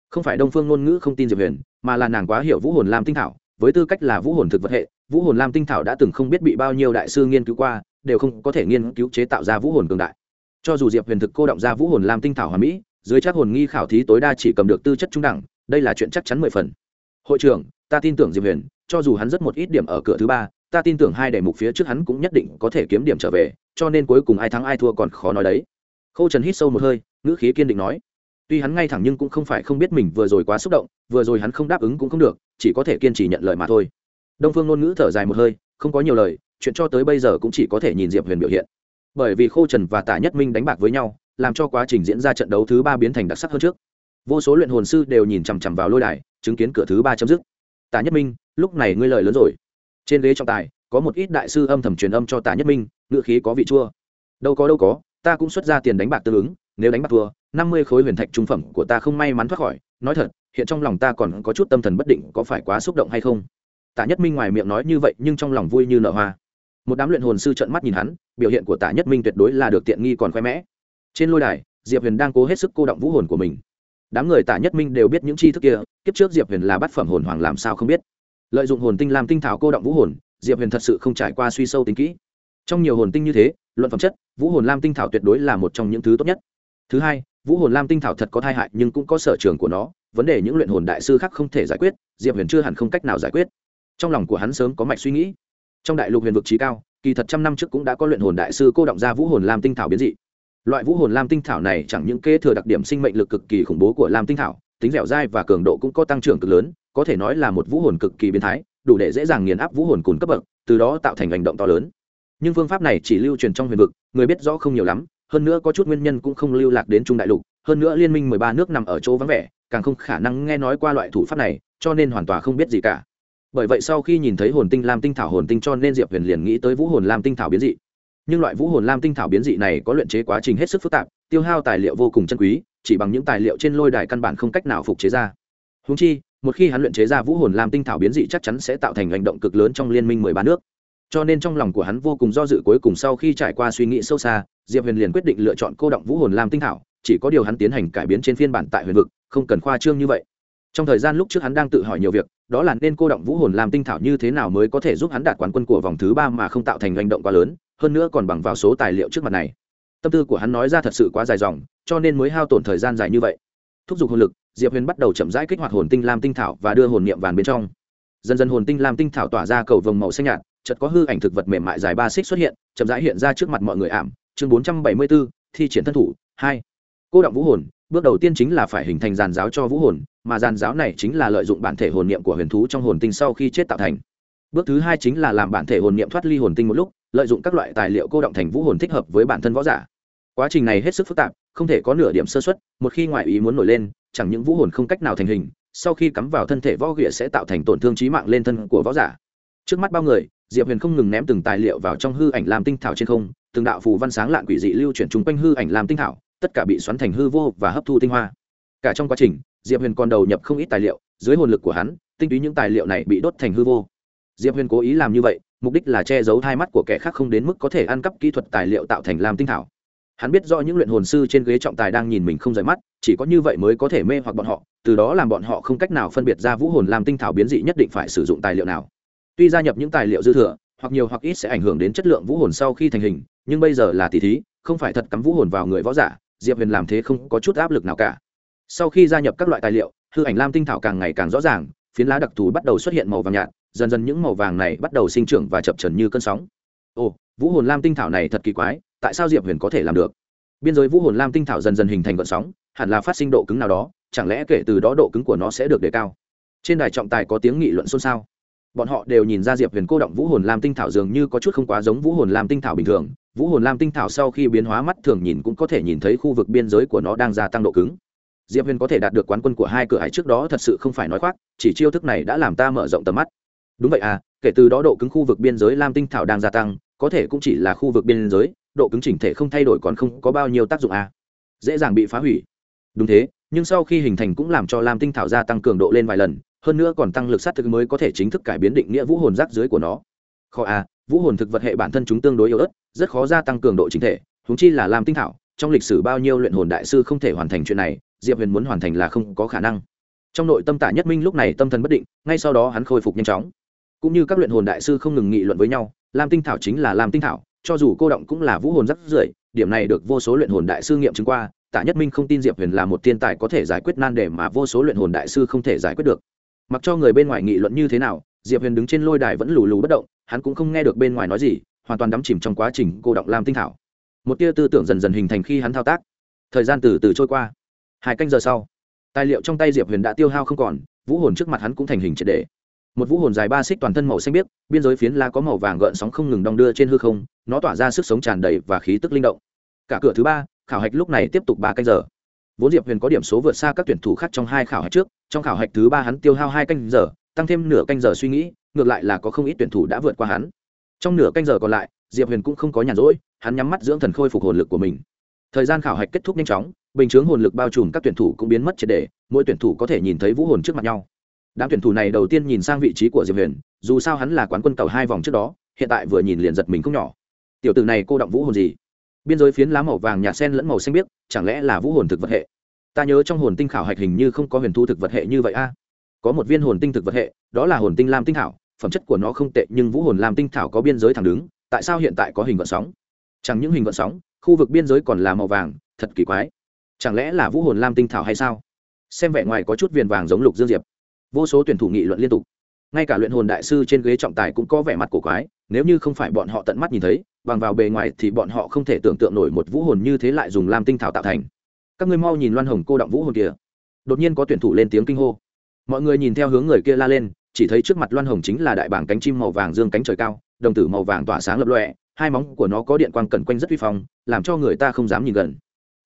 S1: Không phải đông phương ngôn ngữ không tin diệp huyền mà là nàng quá hiểu vũ hồn lam tinh thảo với tư cách là vũ hồn thực vật hệ vũ hồn lam tinh thảo đã từng không biết bị bao nhiêu đại sư nghiên cứu qua đều không có thể nghiên cứu chế tạo ra vũ hồn cường đại cho dù diệp huyền thực cô động ra vũ hồn làm tinh thảo hoàn mỹ, dưới chắc hồn nghi khảo thí tối đa chỉ cầm được tư chất trung đẳng, đây là chuyện chắc chắn mười phần. Hội trưởng, ta tin tưởng diệp huyền, cho dù hắn rất một ít điểm ở cửa thứ ba, ta tin tưởng hai đề mục phía trước hắn cũng nhất định có thể kiếm điểm trở về, cho nên cuối cùng ai thắng ai thua còn khó nói đấy. Khâu trần hít sâu một hơi, ngữ khí kiên định nói. Tuy hắn ngay thẳng nhưng cũng không phải không biết mình vừa rồi quá xúc động, vừa rồi hắn không đáp ứng cũng không được, chỉ có thể kiên trì nhận lời mà thôi. Đông phương ngôn ngữ thở dài một hơi, không có nhiều lời, chuyện cho tới bây giờ cũng chỉ có thể nhìn diệp huyền biểu hiện bởi vì khô trần và tả nhất minh đánh bạc với nhau, làm cho quá trình diễn ra trận đấu thứ ba biến thành đặc sắc hơn trước. Vô số luyện hồn sư đều nhìn chằm chằm vào lôi đài, chứng kiến cửa thứ ba chấm dứt. Tả nhất minh, lúc này ngươi lời lớn rồi. Trên ghế trọng tài, có một ít đại sư âm thầm truyền âm cho tả nhất minh ngự khí có vị chua. Đâu có đâu có, ta cũng xuất ra tiền đánh bạc tương ứng, nếu đánh bạc thua, năm mươi khối huyền thạch trung phẩm của ta không may mắn thoát khỏi. Nói thật, hiện trong lòng ta còn có chút tâm thần bất định có phải quá xúc động hay không. Tả nhất minh ngoài miệng nói như vậy nhưng trong lòng vui như nở hoa một đám luyện hồn sư trợn mắt nhìn hắn, biểu hiện của tả nhất minh tuyệt đối là được tiện nghi còn khoe mẽ. Trên lôi đài, diệp huyền đang cố hết sức cô động vũ hồn của mình. Đám người tả nhất minh đều biết những chi thức kia, kiếp trước diệp huyền là bát phẩm hồn hoàng làm sao không biết. Lợi dụng hồn tinh làm tinh thảo cô động vũ hồn, diệp huyền thật sự không trải qua suy sâu tính kỹ. Trong nhiều hồn tinh như thế, luận phẩm chất, vũ hồn lam tinh thảo tuyệt đối là một trong những thứ tốt nhất. Thứ hai, vũ hồn lam tinh thảo thật có thai hại nhưng cũng có sở trường của nó. Vấn đề những luyện hồn đại sư khác không thể giải quyết, diệp huyền chưa hẳn không cách nào giải quyết. Trong lòng của hắn sớm có mạch suy nghĩ trong đại lục huyền vực trí cao, kỳ thật trăm năm trước cũng đã có luyện hồn đại sư cô động ra vũ hồn lam tinh thảo biến dị. Loại vũ hồn lam tinh thảo này chẳng những kế thừa đặc điểm sinh mệnh lực cực kỳ khủng bố của lam tinh thảo, tính dẻo dai và cường độ cũng có tăng trưởng cực lớn, có thể nói là một vũ hồn cực kỳ biến thái, đủ để dễ dàng nghiền áp vũ hồn cùn cấp bậc, từ đó tạo thành hành động to lớn. Nhưng phương pháp này chỉ lưu truyền trong huyền vực, người biết rõ không nhiều lắm, hơn nữa có chút nguyên nhân cũng không lưu lạc đến trung đại lục, hơn nữa liên minh mười ba nước nằm ở chỗ vắng vẻ, càng không khả năng nghe nói qua loại thủ pháp này, cho nên hoàn toàn không biết gì cả bởi vậy sau khi nhìn thấy hồn tinh lam tinh thảo hồn tinh cho nên diệp huyền liền nghĩ tới vũ hồn lam tinh thảo biến dị nhưng loại vũ hồn lam tinh thảo biến dị này có luyện chế quá trình hết sức phức tạp tiêu hao tài liệu vô cùng chân quý chỉ bằng những tài liệu trên lôi đài căn bản không cách nào phục chế ra húng chi một khi hắn luyện chế ra vũ hồn lam tinh thảo biến dị chắc chắn sẽ tạo thành hành động cực lớn trong liên minh mười ba nước cho nên trong lòng của hắn vô cùng do dự cuối cùng sau khi trải qua suy nghĩ sâu xa diệp huyền liền quyết định lựa chọn cô động vũ hồn lam tinh thảo chỉ có điều hắn tiến hành cải biến trên phiên bản tại huyền vực không cần khoa trương như vậy trong thời gian lúc trước hắn đang tự hỏi nhiều việc, đó là nên cô động vũ hồn làm tinh thảo như thế nào mới có thể giúp hắn đạt quán quân của vòng thứ ba mà không tạo thành hành động quá lớn, hơn nữa còn bằng vào số tài liệu trước mặt này. Tâm tư của hắn nói ra thật sự quá dài dòng, cho nên mới hao tổn thời gian dài như vậy. Thúc giục hồn lực, diệp huyền bắt đầu chậm rãi kích hoạt hồn tinh lam tinh thảo và đưa hồn niệm vàn bên trong. Dần dần hồn tinh lam tinh thảo tỏa ra cầu vồng màu xanh nhạt, chợt có hư ảnh thực vật mềm mại dài ba xích xuất hiện, chậm rãi hiện ra trước mặt mọi người ảm. Chương bốn trăm bảy mươi bốn thi triển thân thủ, hai. Cô động vũ hồn bước đầu tiên chính là phải hình thành giàn giáo cho vũ hồn, mà giàn giáo này chính là lợi dụng bản thể hồn niệm của huyền thú trong hồn tinh sau khi chết tạo thành. Bước thứ hai chính là làm bản thể hồn niệm thoát ly hồn tinh một lúc, lợi dụng các loại tài liệu cô động thành vũ hồn thích hợp với bản thân võ giả. Quá trình này hết sức phức tạp, không thể có nửa điểm sơ xuất một khi ngoại ý muốn nổi lên, chẳng những vũ hồn không cách nào thành hình, sau khi cắm vào thân thể võ ghịa sẽ tạo thành tổn thương trí mạng lên thân của võ giả. Trước mắt bao người, diệp huyền không ngừng ném từng tài liệu vào trong hư ảnh làm tinh thảo trên không, từng đạo phù văn sáng lạn quỷ dị lưu chuyển chung quanh hư ảnh làm tinh thảo tất cả bị xoắn thành hư vô và hấp thu tinh hoa. Cả trong quá trình, diệp huyền còn đầu nhập không ít tài liệu, dưới hồn lực của hắn, tinh túy những tài liệu này bị đốt thành hư vô. Diệp huyền cố ý làm như vậy, mục đích là che giấu hai mắt của kẻ khác không đến mức có thể ăn cắp kỹ thuật tài liệu tạo thành làm tinh thảo. Hắn biết rõ những luyện hồn sư trên ghế trọng tài đang nhìn mình không rời mắt, chỉ có như vậy mới có thể mê hoặc bọn họ, từ đó làm bọn họ không cách nào phân biệt ra vũ hồn làm tinh thảo biến dị nhất định phải sử dụng tài liệu nào. Tuy gia nhập những tài liệu dư thừa, hoặc nhiều hoặc ít sẽ ảnh hưởng đến chất lượng vũ hồn sau khi thành hình, nhưng bây giờ là tỷ thí, không phải thật cắm vũ hồn vào người võ giả diệp huyền làm thế không có chút áp lực nào cả sau khi gia nhập các loại tài liệu hư ảnh lam tinh thảo càng ngày càng rõ ràng phiến lá đặc thù bắt đầu xuất hiện màu vàng nhạt dần dần những màu vàng này bắt đầu sinh trưởng và chập trần như cơn sóng ồ vũ hồn lam tinh thảo này thật kỳ quái tại sao diệp huyền có thể làm được biên giới vũ hồn lam tinh thảo dần dần hình thành gợn sóng hẳn là phát sinh độ cứng nào đó chẳng lẽ kể từ đó độ cứng của nó sẽ được đề cao trên đài trọng tài có tiếng nghị luận xôn xao bọn họ đều nhìn ra diệp huyền cô động vũ hồn lam tinh thảo dường như có chút không quá giống vũ hồn lam tinh thảo bình thường vũ hồn lam tinh thảo sau khi biến hóa mắt thường nhìn cũng có thể nhìn thấy khu vực biên giới của nó đang gia tăng độ cứng. Diệp huyền có thể đạt được quán quân của hai cửa hải trước đó thật sự không phải nói khoác, chỉ chiêu thức này đã làm ta mở rộng tầm mắt. Đúng vậy à kể từ đó độ cứng khu vực biên giới lam tinh thảo đang gia tăng, có thể cũng chỉ là khu vực biên giới, độ cứng chỉnh thể không thay đổi còn không có bao nhiêu tác dụng à. Dễ dàng bị phá hủy. Đúng thế, nhưng sau khi hình thành cũng làm cho lam tinh thảo gia tăng cường độ lên vài lần, hơn nữa còn tăng lực sát thực mới có thể chính thức cải biến định nghĩa vũ hồn rác dưới của nó. Khó à vũ hồn thực vật hệ bản thân chúng tương đối yếu ớt, rất khó gia tăng cường độ chính thể húng chi là làm tinh thảo, trong lịch sử bao nhiêu luyện hồn đại sư không thể hoàn thành chuyện này, diệp huyền muốn hoàn thành là không có khả năng. Trong nội tâm tả nhất minh lúc này tâm thần bất định, ngay sau đó hắn khôi phục nhanh chóng. Cũng như các luyện hồn đại sư không ngừng nghị luận với nhau lam tinh thảo chính là lam tinh thảo, cho dù cô động cũng là vũ hồn rất rưởi, điểm này được vô số luyện hồn đại sư nghiệm chứng qua, tạ nhất minh không tin diệp huyền là một thiên tài có thể giải quyết nan đề mà vô số luyện hồn đại sư không thể giải quyết được. Mặc cho người bên ngoài nghị luận như thế nào, diệp huyền đứng trên lôi đài vẫn lù lù bất động hắn cũng không nghe được bên ngoài nói gì, hoàn toàn đắm chìm trong quá trình cô động lam tinh thảo. Một tia tư tưởng dần dần hình thành khi hắn thao tác. Thời gian từ từ trôi qua. Hai canh giờ sau, tài liệu trong tay diệp huyền đã tiêu hao không còn, vũ hồn trước mặt hắn cũng thành hình triệt đề một vũ hồn dài ba xích toàn thân màu xanh biếc, biên giới phiến la có màu vàng gợn sóng không ngừng đong đưa trên hư không, nó tỏa ra sức sống tràn đầy và khí tức linh động. Cả cửa thứ ba, khảo hạch lúc này tiếp tục ba canh giờ. Vốn diệp huyền có điểm số vượt xa các tuyển thủ khác trong hai khảo hạch trước, trong khảo hạch thứ ba hắn tiêu hao hai canh giờ, tăng thêm nửa canh giờ suy nghĩ ngược lại là có không ít tuyển thủ đã vượt qua hắn. Trong nửa canh giờ còn lại, diệp huyền cũng không có nhàn rỗi, hắn nhắm mắt dưỡng thần khôi phục hồn lực của mình. Thời gian khảo hạch kết thúc nhanh chóng, bình chướng hồn lực bao trùm các tuyển thủ cũng biến mất triệt đề mỗi tuyển thủ có thể nhìn thấy vũ hồn trước mặt nhau. Đám tuyển thủ này đầu tiên nhìn sang vị trí của diệp huyền, dù sao hắn là quán quân tàu hai vòng trước đó, hiện tại vừa nhìn liền giật mình không nhỏ. Tiểu tử này cô động vũ hồn gì? Biên giới phiến lá màu vàng nhạt sen lẫn màu xanh biếc, chẳng lẽ là vũ hồn thực vật hệ? Ta nhớ trong hồn tinh khảo hạch hình như không có huyền thu thực vật hệ như vậy a. Có một viên hồn tinh thực vật hệ, đó là hồn tinh lam tinh thảo phẩm chất của nó không tệ, nhưng vũ hồn lam tinh thảo có biên giới thẳng đứng, tại sao hiện tại có hình vận sóng? Chẳng những hình vận sóng, khu vực biên giới còn là màu vàng, thật kỳ quái. Chẳng lẽ là vũ hồn lam tinh thảo hay sao? Xem vẻ ngoài có chút viền vàng giống lục dương diệp. Vô số tuyển thủ nghị luận liên tục. Ngay cả luyện hồn đại sư trên ghế trọng tài cũng có vẻ mặt cổ quái, nếu như không phải bọn họ tận mắt nhìn thấy, bằng vào bề ngoài thì bọn họ không thể tưởng tượng nổi một vũ hồn như thế lại dùng lam tinh thảo tạo thành. Các ngươi mau nhìn loan hồng cô động vũ hồn kia đột nhiên có tuyển thủ lên tiếng kinh hô. Mọi người nhìn theo hướng người kia la lên chỉ thấy trước mặt loan hồng chính là đại bảng cánh chim màu vàng dương cánh trời cao, đồng tử màu vàng tỏa sáng lập lọe hai móng của nó có điện quang cẩn quanh rất uy phong, làm cho người ta không dám nhìn gần.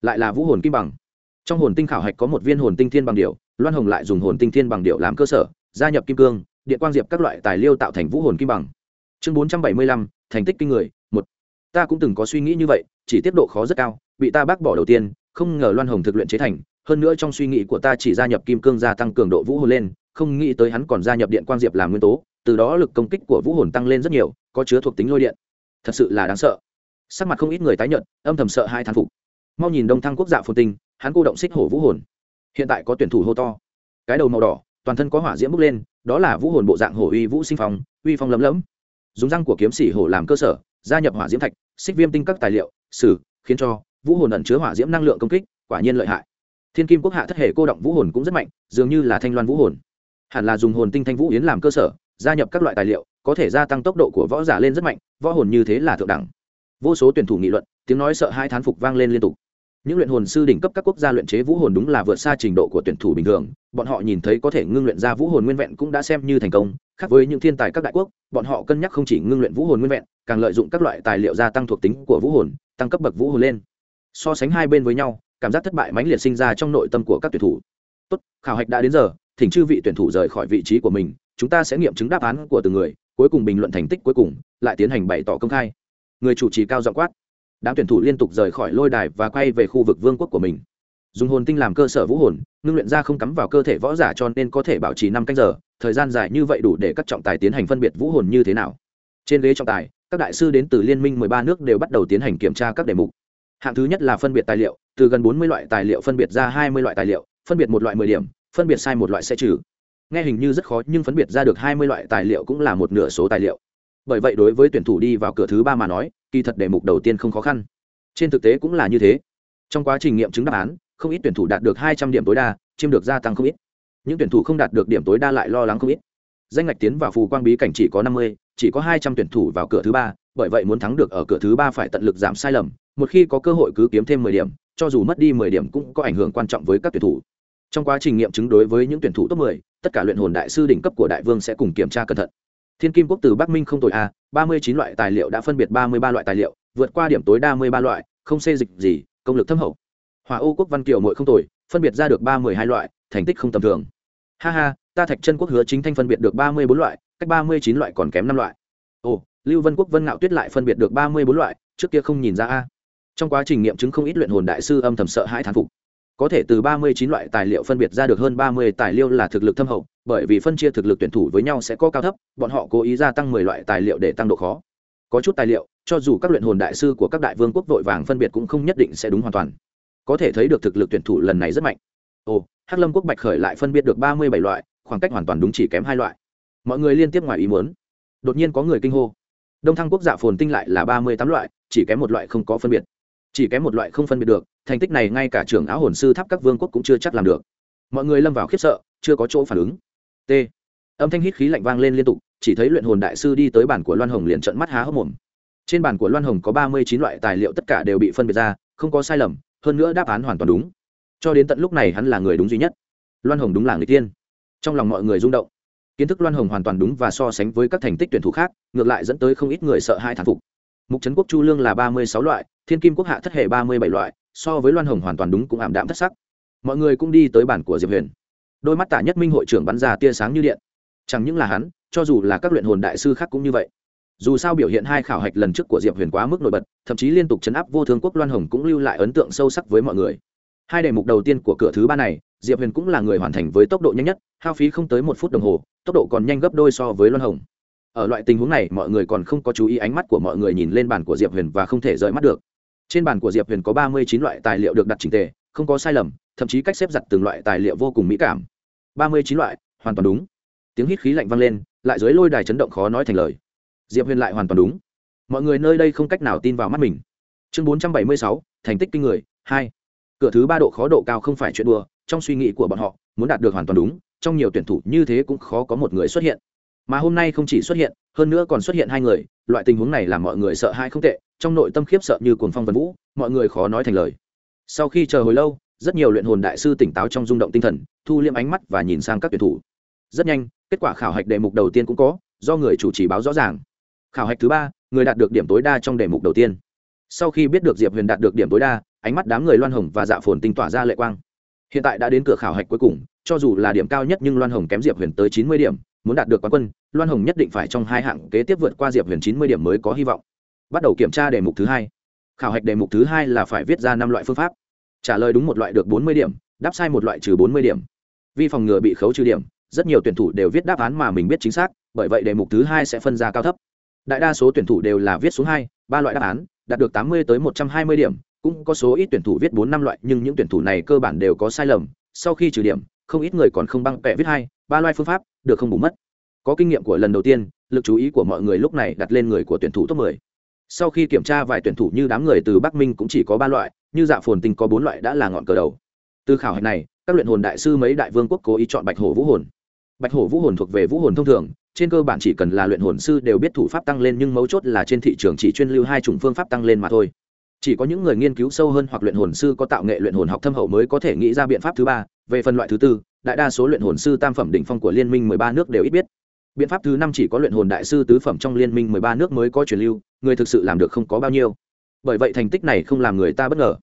S1: Lại là vũ hồn kim bằng. Trong hồn tinh khảo hạch có một viên hồn tinh thiên bằng điệu loan hồng lại dùng hồn tinh thiên bằng điệu làm cơ sở, gia nhập kim cương, điện quang diệp các loại tài liêu tạo thành vũ hồn kim bằng. Chương bốn trăm bảy mươi lăm, thành tích kinh người, một. Ta cũng từng có suy nghĩ như vậy, chỉ tiết độ khó rất cao, bị ta bác bỏ đầu tiên, không ngờ loan hồng thực luyện chế thành, hơn nữa trong suy nghĩ của ta chỉ gia nhập kim cương gia tăng cường độ vũ hồn lên không nghĩ tới hắn còn gia nhập điện quang diệp làm nguyên tố, từ đó lực công kích của vũ hồn tăng lên rất nhiều, có chứa thuộc tính lôi điện. Thật sự là đáng sợ. Sắc mặt không ít người tái nhận âm thầm sợ hai thán phục. Mau nhìn đông thăng quốc dạ phồn tinh, hắn cô động xích hổ vũ hồn. Hiện tại có tuyển thủ hô to. Cái đầu màu đỏ, toàn thân có hỏa diễm bốc lên, đó là vũ hồn bộ dạng hổ uy vũ sinh phong, uy phong lấm lấm. Dùng răng của kiếm sĩ hổ làm cơ sở, gia nhập hỏa diễm thạch, xích viêm tinh các tài liệu, sử, khiến cho vũ hồn ẩn chứa hỏa diễm năng lượng công kích, quả nhiên lợi hại. Thiên kim quốc hạ thất hệ cô động vũ hồn cũng rất mạnh, dường như là thanh loan vũ hồn hẳn là dùng hồn tinh thanh vũ yến làm cơ sở, gia nhập các loại tài liệu, có thể gia tăng tốc độ của võ giả lên rất mạnh, võ hồn như thế là thượng đẳng. Vô số tuyển thủ nghị luận, tiếng nói sợ hai thán phục vang lên liên tục. Những luyện hồn sư đỉnh cấp các quốc gia luyện chế vũ hồn đúng là vượt xa trình độ của tuyển thủ bình thường, bọn họ nhìn thấy có thể ngưng luyện ra vũ hồn nguyên vẹn cũng đã xem như thành công, khác với những thiên tài các đại quốc, bọn họ cân nhắc không chỉ ngưng luyện vũ hồn nguyên vẹn, càng lợi dụng các loại tài liệu gia tăng thuộc tính của vũ hồn, tăng cấp bậc vũ hồn lên. So sánh hai bên với nhau, cảm giác thất bại mãnh liệt sinh ra trong nội tâm của các tuyển thủ. Tốt, khảo hạch đã đến giờ thỉnh chư vị tuyển thủ rời khỏi vị trí của mình, chúng ta sẽ nghiệm chứng đáp án của từng người, cuối cùng bình luận thành tích cuối cùng, lại tiến hành bày tỏ công khai. Người chủ trì cao giọng quát. Đám tuyển thủ liên tục rời khỏi lôi đài và quay về khu vực vương quốc của mình. Dùng hồn tinh làm cơ sở vũ hồn, ngưng luyện ra không cắm vào cơ thể võ giả cho nên có thể bảo trì năm canh giờ, thời gian dài như vậy đủ để các trọng tài tiến hành phân biệt vũ hồn như thế nào. Trên ghế trọng tài, các đại sư đến từ liên minh mười ba nước đều bắt đầu tiến hành kiểm tra các đề mục. Hạng thứ nhất là phân biệt tài liệu, từ gần bốn mươi loại tài liệu phân biệt ra hai mươi loại tài liệu, phân biệt một loại mười điểm phân biệt sai một loại sẽ trừ. Nghe hình như rất khó, nhưng phân biệt ra được hai mươi loại tài liệu cũng là một nửa số tài liệu. Bởi vậy đối với tuyển thủ đi vào cửa thứ ba mà nói, kỳ thật đề mục đầu tiên không khó khăn. Trên thực tế cũng là như thế. Trong quá trình nghiệm chứng đáp án, không ít tuyển thủ đạt được hai trăm điểm tối đa, chiêm được gia tăng không ít. Những tuyển thủ không đạt được điểm tối đa lại lo lắng không ít. Danh ngạch tiến vào phù quang bí cảnh chỉ có năm mươi, chỉ có hai trăm tuyển thủ vào cửa thứ ba, bởi vậy muốn thắng được ở cửa thứ ba phải tận lực giảm sai lầm. Một khi có cơ hội cứ kiếm thêm mười điểm, cho dù mất đi mười điểm cũng có ảnh hưởng quan trọng với các tuyển thủ trong quá trình nghiệm chứng đối với những tuyển thủ top mười, tất cả luyện hồn đại sư đỉnh cấp của đại vương sẽ cùng kiểm tra cẩn thận. Thiên kim quốc từ bắc minh không tội a, ba mươi chín loại tài liệu đã phân biệt ba mươi ba loại tài liệu, vượt qua điểm tối đa mươi ba loại, không xê dịch gì, công lực thâm hậu. Hòa ô quốc văn kiều mội không tội, phân biệt ra được ba mươi hai loại, thành tích không tầm thường. Ha ha, ta thạch chân quốc hứa chính thanh phân biệt được ba mươi bốn loại, cách ba mươi chín loại còn kém năm loại. Ồ, lưu vân quốc vân ngạo tuyết lại phân biệt được ba mươi bốn loại, trước kia không nhìn ra a. Trong quá trình nghiệm chứng không ít luyện hồn đại sư âm thầm sợ hãi thán phục có thể từ ba mươi chín loại tài liệu phân biệt ra được hơn ba mươi tài liệu là thực lực thâm hậu, bởi vì phân chia thực lực tuyển thủ với nhau sẽ có cao thấp, bọn họ cố ý gia tăng mười loại tài liệu để tăng độ khó. Có chút tài liệu, cho dù các luyện hồn đại sư của các đại vương quốc vội vàng phân biệt cũng không nhất định sẽ đúng hoàn toàn. Có thể thấy được thực lực tuyển thủ lần này rất mạnh. Ồ, hắc lâm quốc bạch khởi lại phân biệt được ba mươi bảy loại, khoảng cách hoàn toàn đúng chỉ kém hai loại. Mọi người liên tiếp ngoài ý muốn. Đột nhiên có người kinh hô. Đông thăng quốc dạ phồn tinh lại là ba mươi tám loại, chỉ kém một loại không có phân biệt chỉ kém một loại không phân biệt được, thành tích này ngay cả trưởng áo hồn sư tháp các vương quốc cũng chưa chắc làm được. Mọi người lâm vào khiếp sợ, chưa có chỗ phản ứng. T. Âm thanh hít khí lạnh vang lên liên tục, chỉ thấy luyện hồn đại sư đi tới bản của loan hồng liền trận mắt há hốc mồm. Trên bản của loan hồng có ba mươi chín loại tài liệu tất cả đều bị phân biệt ra, không có sai lầm, hơn nữa đáp án hoàn toàn đúng. Cho đến tận lúc này hắn là người đúng duy nhất. Loan hồng đúng là người tiên. Trong lòng mọi người rung động. Kiến thức loan hồng hoàn toàn đúng và so sánh với các thành tích tuyển thủ khác, ngược lại dẫn tới không ít người sợ hai thán phục. Mục trấn quốc chu lương là ba mươi sáu loại thiên kim quốc hạ thất hệ ba mươi bảy loại, so với loan hồng hoàn toàn đúng cũng ảm đạm thất sắc. Mọi người cũng đi tới bản của diệp huyền. Đôi mắt tả nhất minh hội trưởng bắn ra tia sáng như điện. Chẳng những là hắn, cho dù là các luyện hồn đại sư khác cũng như vậy. Dù sao biểu hiện hai khảo hạch lần trước của diệp huyền quá mức nổi bật, thậm chí liên tục chấn áp vô thương quốc loan hồng cũng lưu lại ấn tượng sâu sắc với mọi người. Hai đề mục đầu tiên của cửa thứ ba này, diệp huyền cũng là người hoàn thành với tốc độ nhanh nhất, hao phí không tới một phút đồng hồ, tốc độ còn nhanh gấp đôi so với loan hồng. Ở loại tình huống này, mọi người còn không có chú ý ánh mắt của mọi người nhìn lên bàn của diệp huyền và không thể rời mắt được trên bàn của diệp huyền có ba mươi chín loại tài liệu được đặt trình tề, không có sai lầm, thậm chí cách xếp giặt từng loại tài liệu vô cùng mỹ cảm. ba mươi chín loại, hoàn toàn đúng. Tiếng hít khí lạnh vang lên, lại dưới lôi đài chấn động khó nói thành lời. Diệp huyền lại hoàn toàn đúng. Mọi người nơi đây không cách nào tin vào mắt mình. Chương bốn trăm bảy mươi sáu, thành tích kinh người, hai. Cửa thứ ba độ khó độ cao không phải chuyện đùa, trong suy nghĩ của bọn họ, muốn đạt được hoàn toàn đúng, trong nhiều tuyển thủ như thế cũng khó có một người xuất hiện. Mà hôm nay không chỉ xuất hiện, hơn nữa còn xuất hiện hai người, loại tình huống này làm mọi người sợ hãi không tệ trong nội tâm khiếp sợ như cuồng phong vân vũ, mọi người khó nói thành lời. Sau khi chờ hồi lâu, rất nhiều luyện hồn đại sư tỉnh táo trong rung động tinh thần, thu liêm ánh mắt và nhìn sang các tuyển thủ. Rất nhanh, kết quả khảo hạch đề mục đầu tiên cũng có, do người chủ trì báo rõ ràng. Khảo hạch thứ ba, người đạt được điểm tối đa trong đề mục đầu tiên. Sau khi biết được diệp huyền đạt được điểm tối đa, ánh mắt đám người loan hồng và dạ phồn tinh tỏa ra lệ quang. Hiện tại đã đến cửa khảo hạch cuối cùng, cho dù là điểm cao nhất nhưng loan hồng kém diệp huyền tới chín mươi điểm, muốn đạt được quán quân, loan hồng nhất định phải trong hai hạng kế tiếp vượt qua diệp huyền chín mươi điểm mới có hy vọng bắt đầu kiểm tra đề mục thứ hai. Khảo hạch đề mục thứ hai là phải viết ra năm loại phương pháp. Trả lời đúng một loại được bốn mươi điểm, đáp sai một loại trừ bốn mươi điểm. Vì phòng ngừa bị khấu trừ điểm, rất nhiều tuyển thủ đều viết đáp án mà mình biết chính xác, bởi vậy đề mục thứ hai sẽ phân ra cao thấp. Đại đa số tuyển thủ đều là viết số hai, ba loại đáp án, đạt được tám mươi tới một trăm hai mươi điểm, cũng có số ít tuyển thủ viết bốn năm loại, nhưng những tuyển thủ này cơ bản đều có sai lầm, sau khi trừ điểm, không ít người còn không băng vẽ viết hai, ba loại phương pháp, được không bù mất. Có kinh nghiệm của lần đầu tiên, lực chú ý của mọi người lúc này đặt lên người của tuyển thủ top 10 sau khi kiểm tra vài tuyển thủ như đám người từ bắc minh cũng chỉ có ba loại, như dạ phồn tinh có bốn loại đã là ngọn cờ đầu. Từ khảo hạch này, các luyện hồn đại sư mấy đại vương quốc cố ý chọn bạch hổ vũ hồn. Bạch hổ vũ hồn thuộc về vũ hồn thông thường, trên cơ bản chỉ cần là luyện hồn sư đều biết thủ pháp tăng lên nhưng mấu chốt là trên thị trường chỉ chuyên lưu hai chủng phương pháp tăng lên mà thôi. Chỉ có những người nghiên cứu sâu hơn hoặc luyện hồn sư có tạo nghệ luyện hồn học thâm hậu mới có thể nghĩ ra biện pháp thứ ba. Về phần loại thứ tư, đại đa số luyện hồn sư tam phẩm đỉnh phong của liên minh mười ba nước đều ít biết biện pháp thứ năm chỉ có luyện hồn đại sư tứ phẩm trong liên minh mười ba nước mới có truyền lưu, người thực sự làm được không có bao nhiêu. Bởi vậy thành tích này không làm người ta bất ngờ.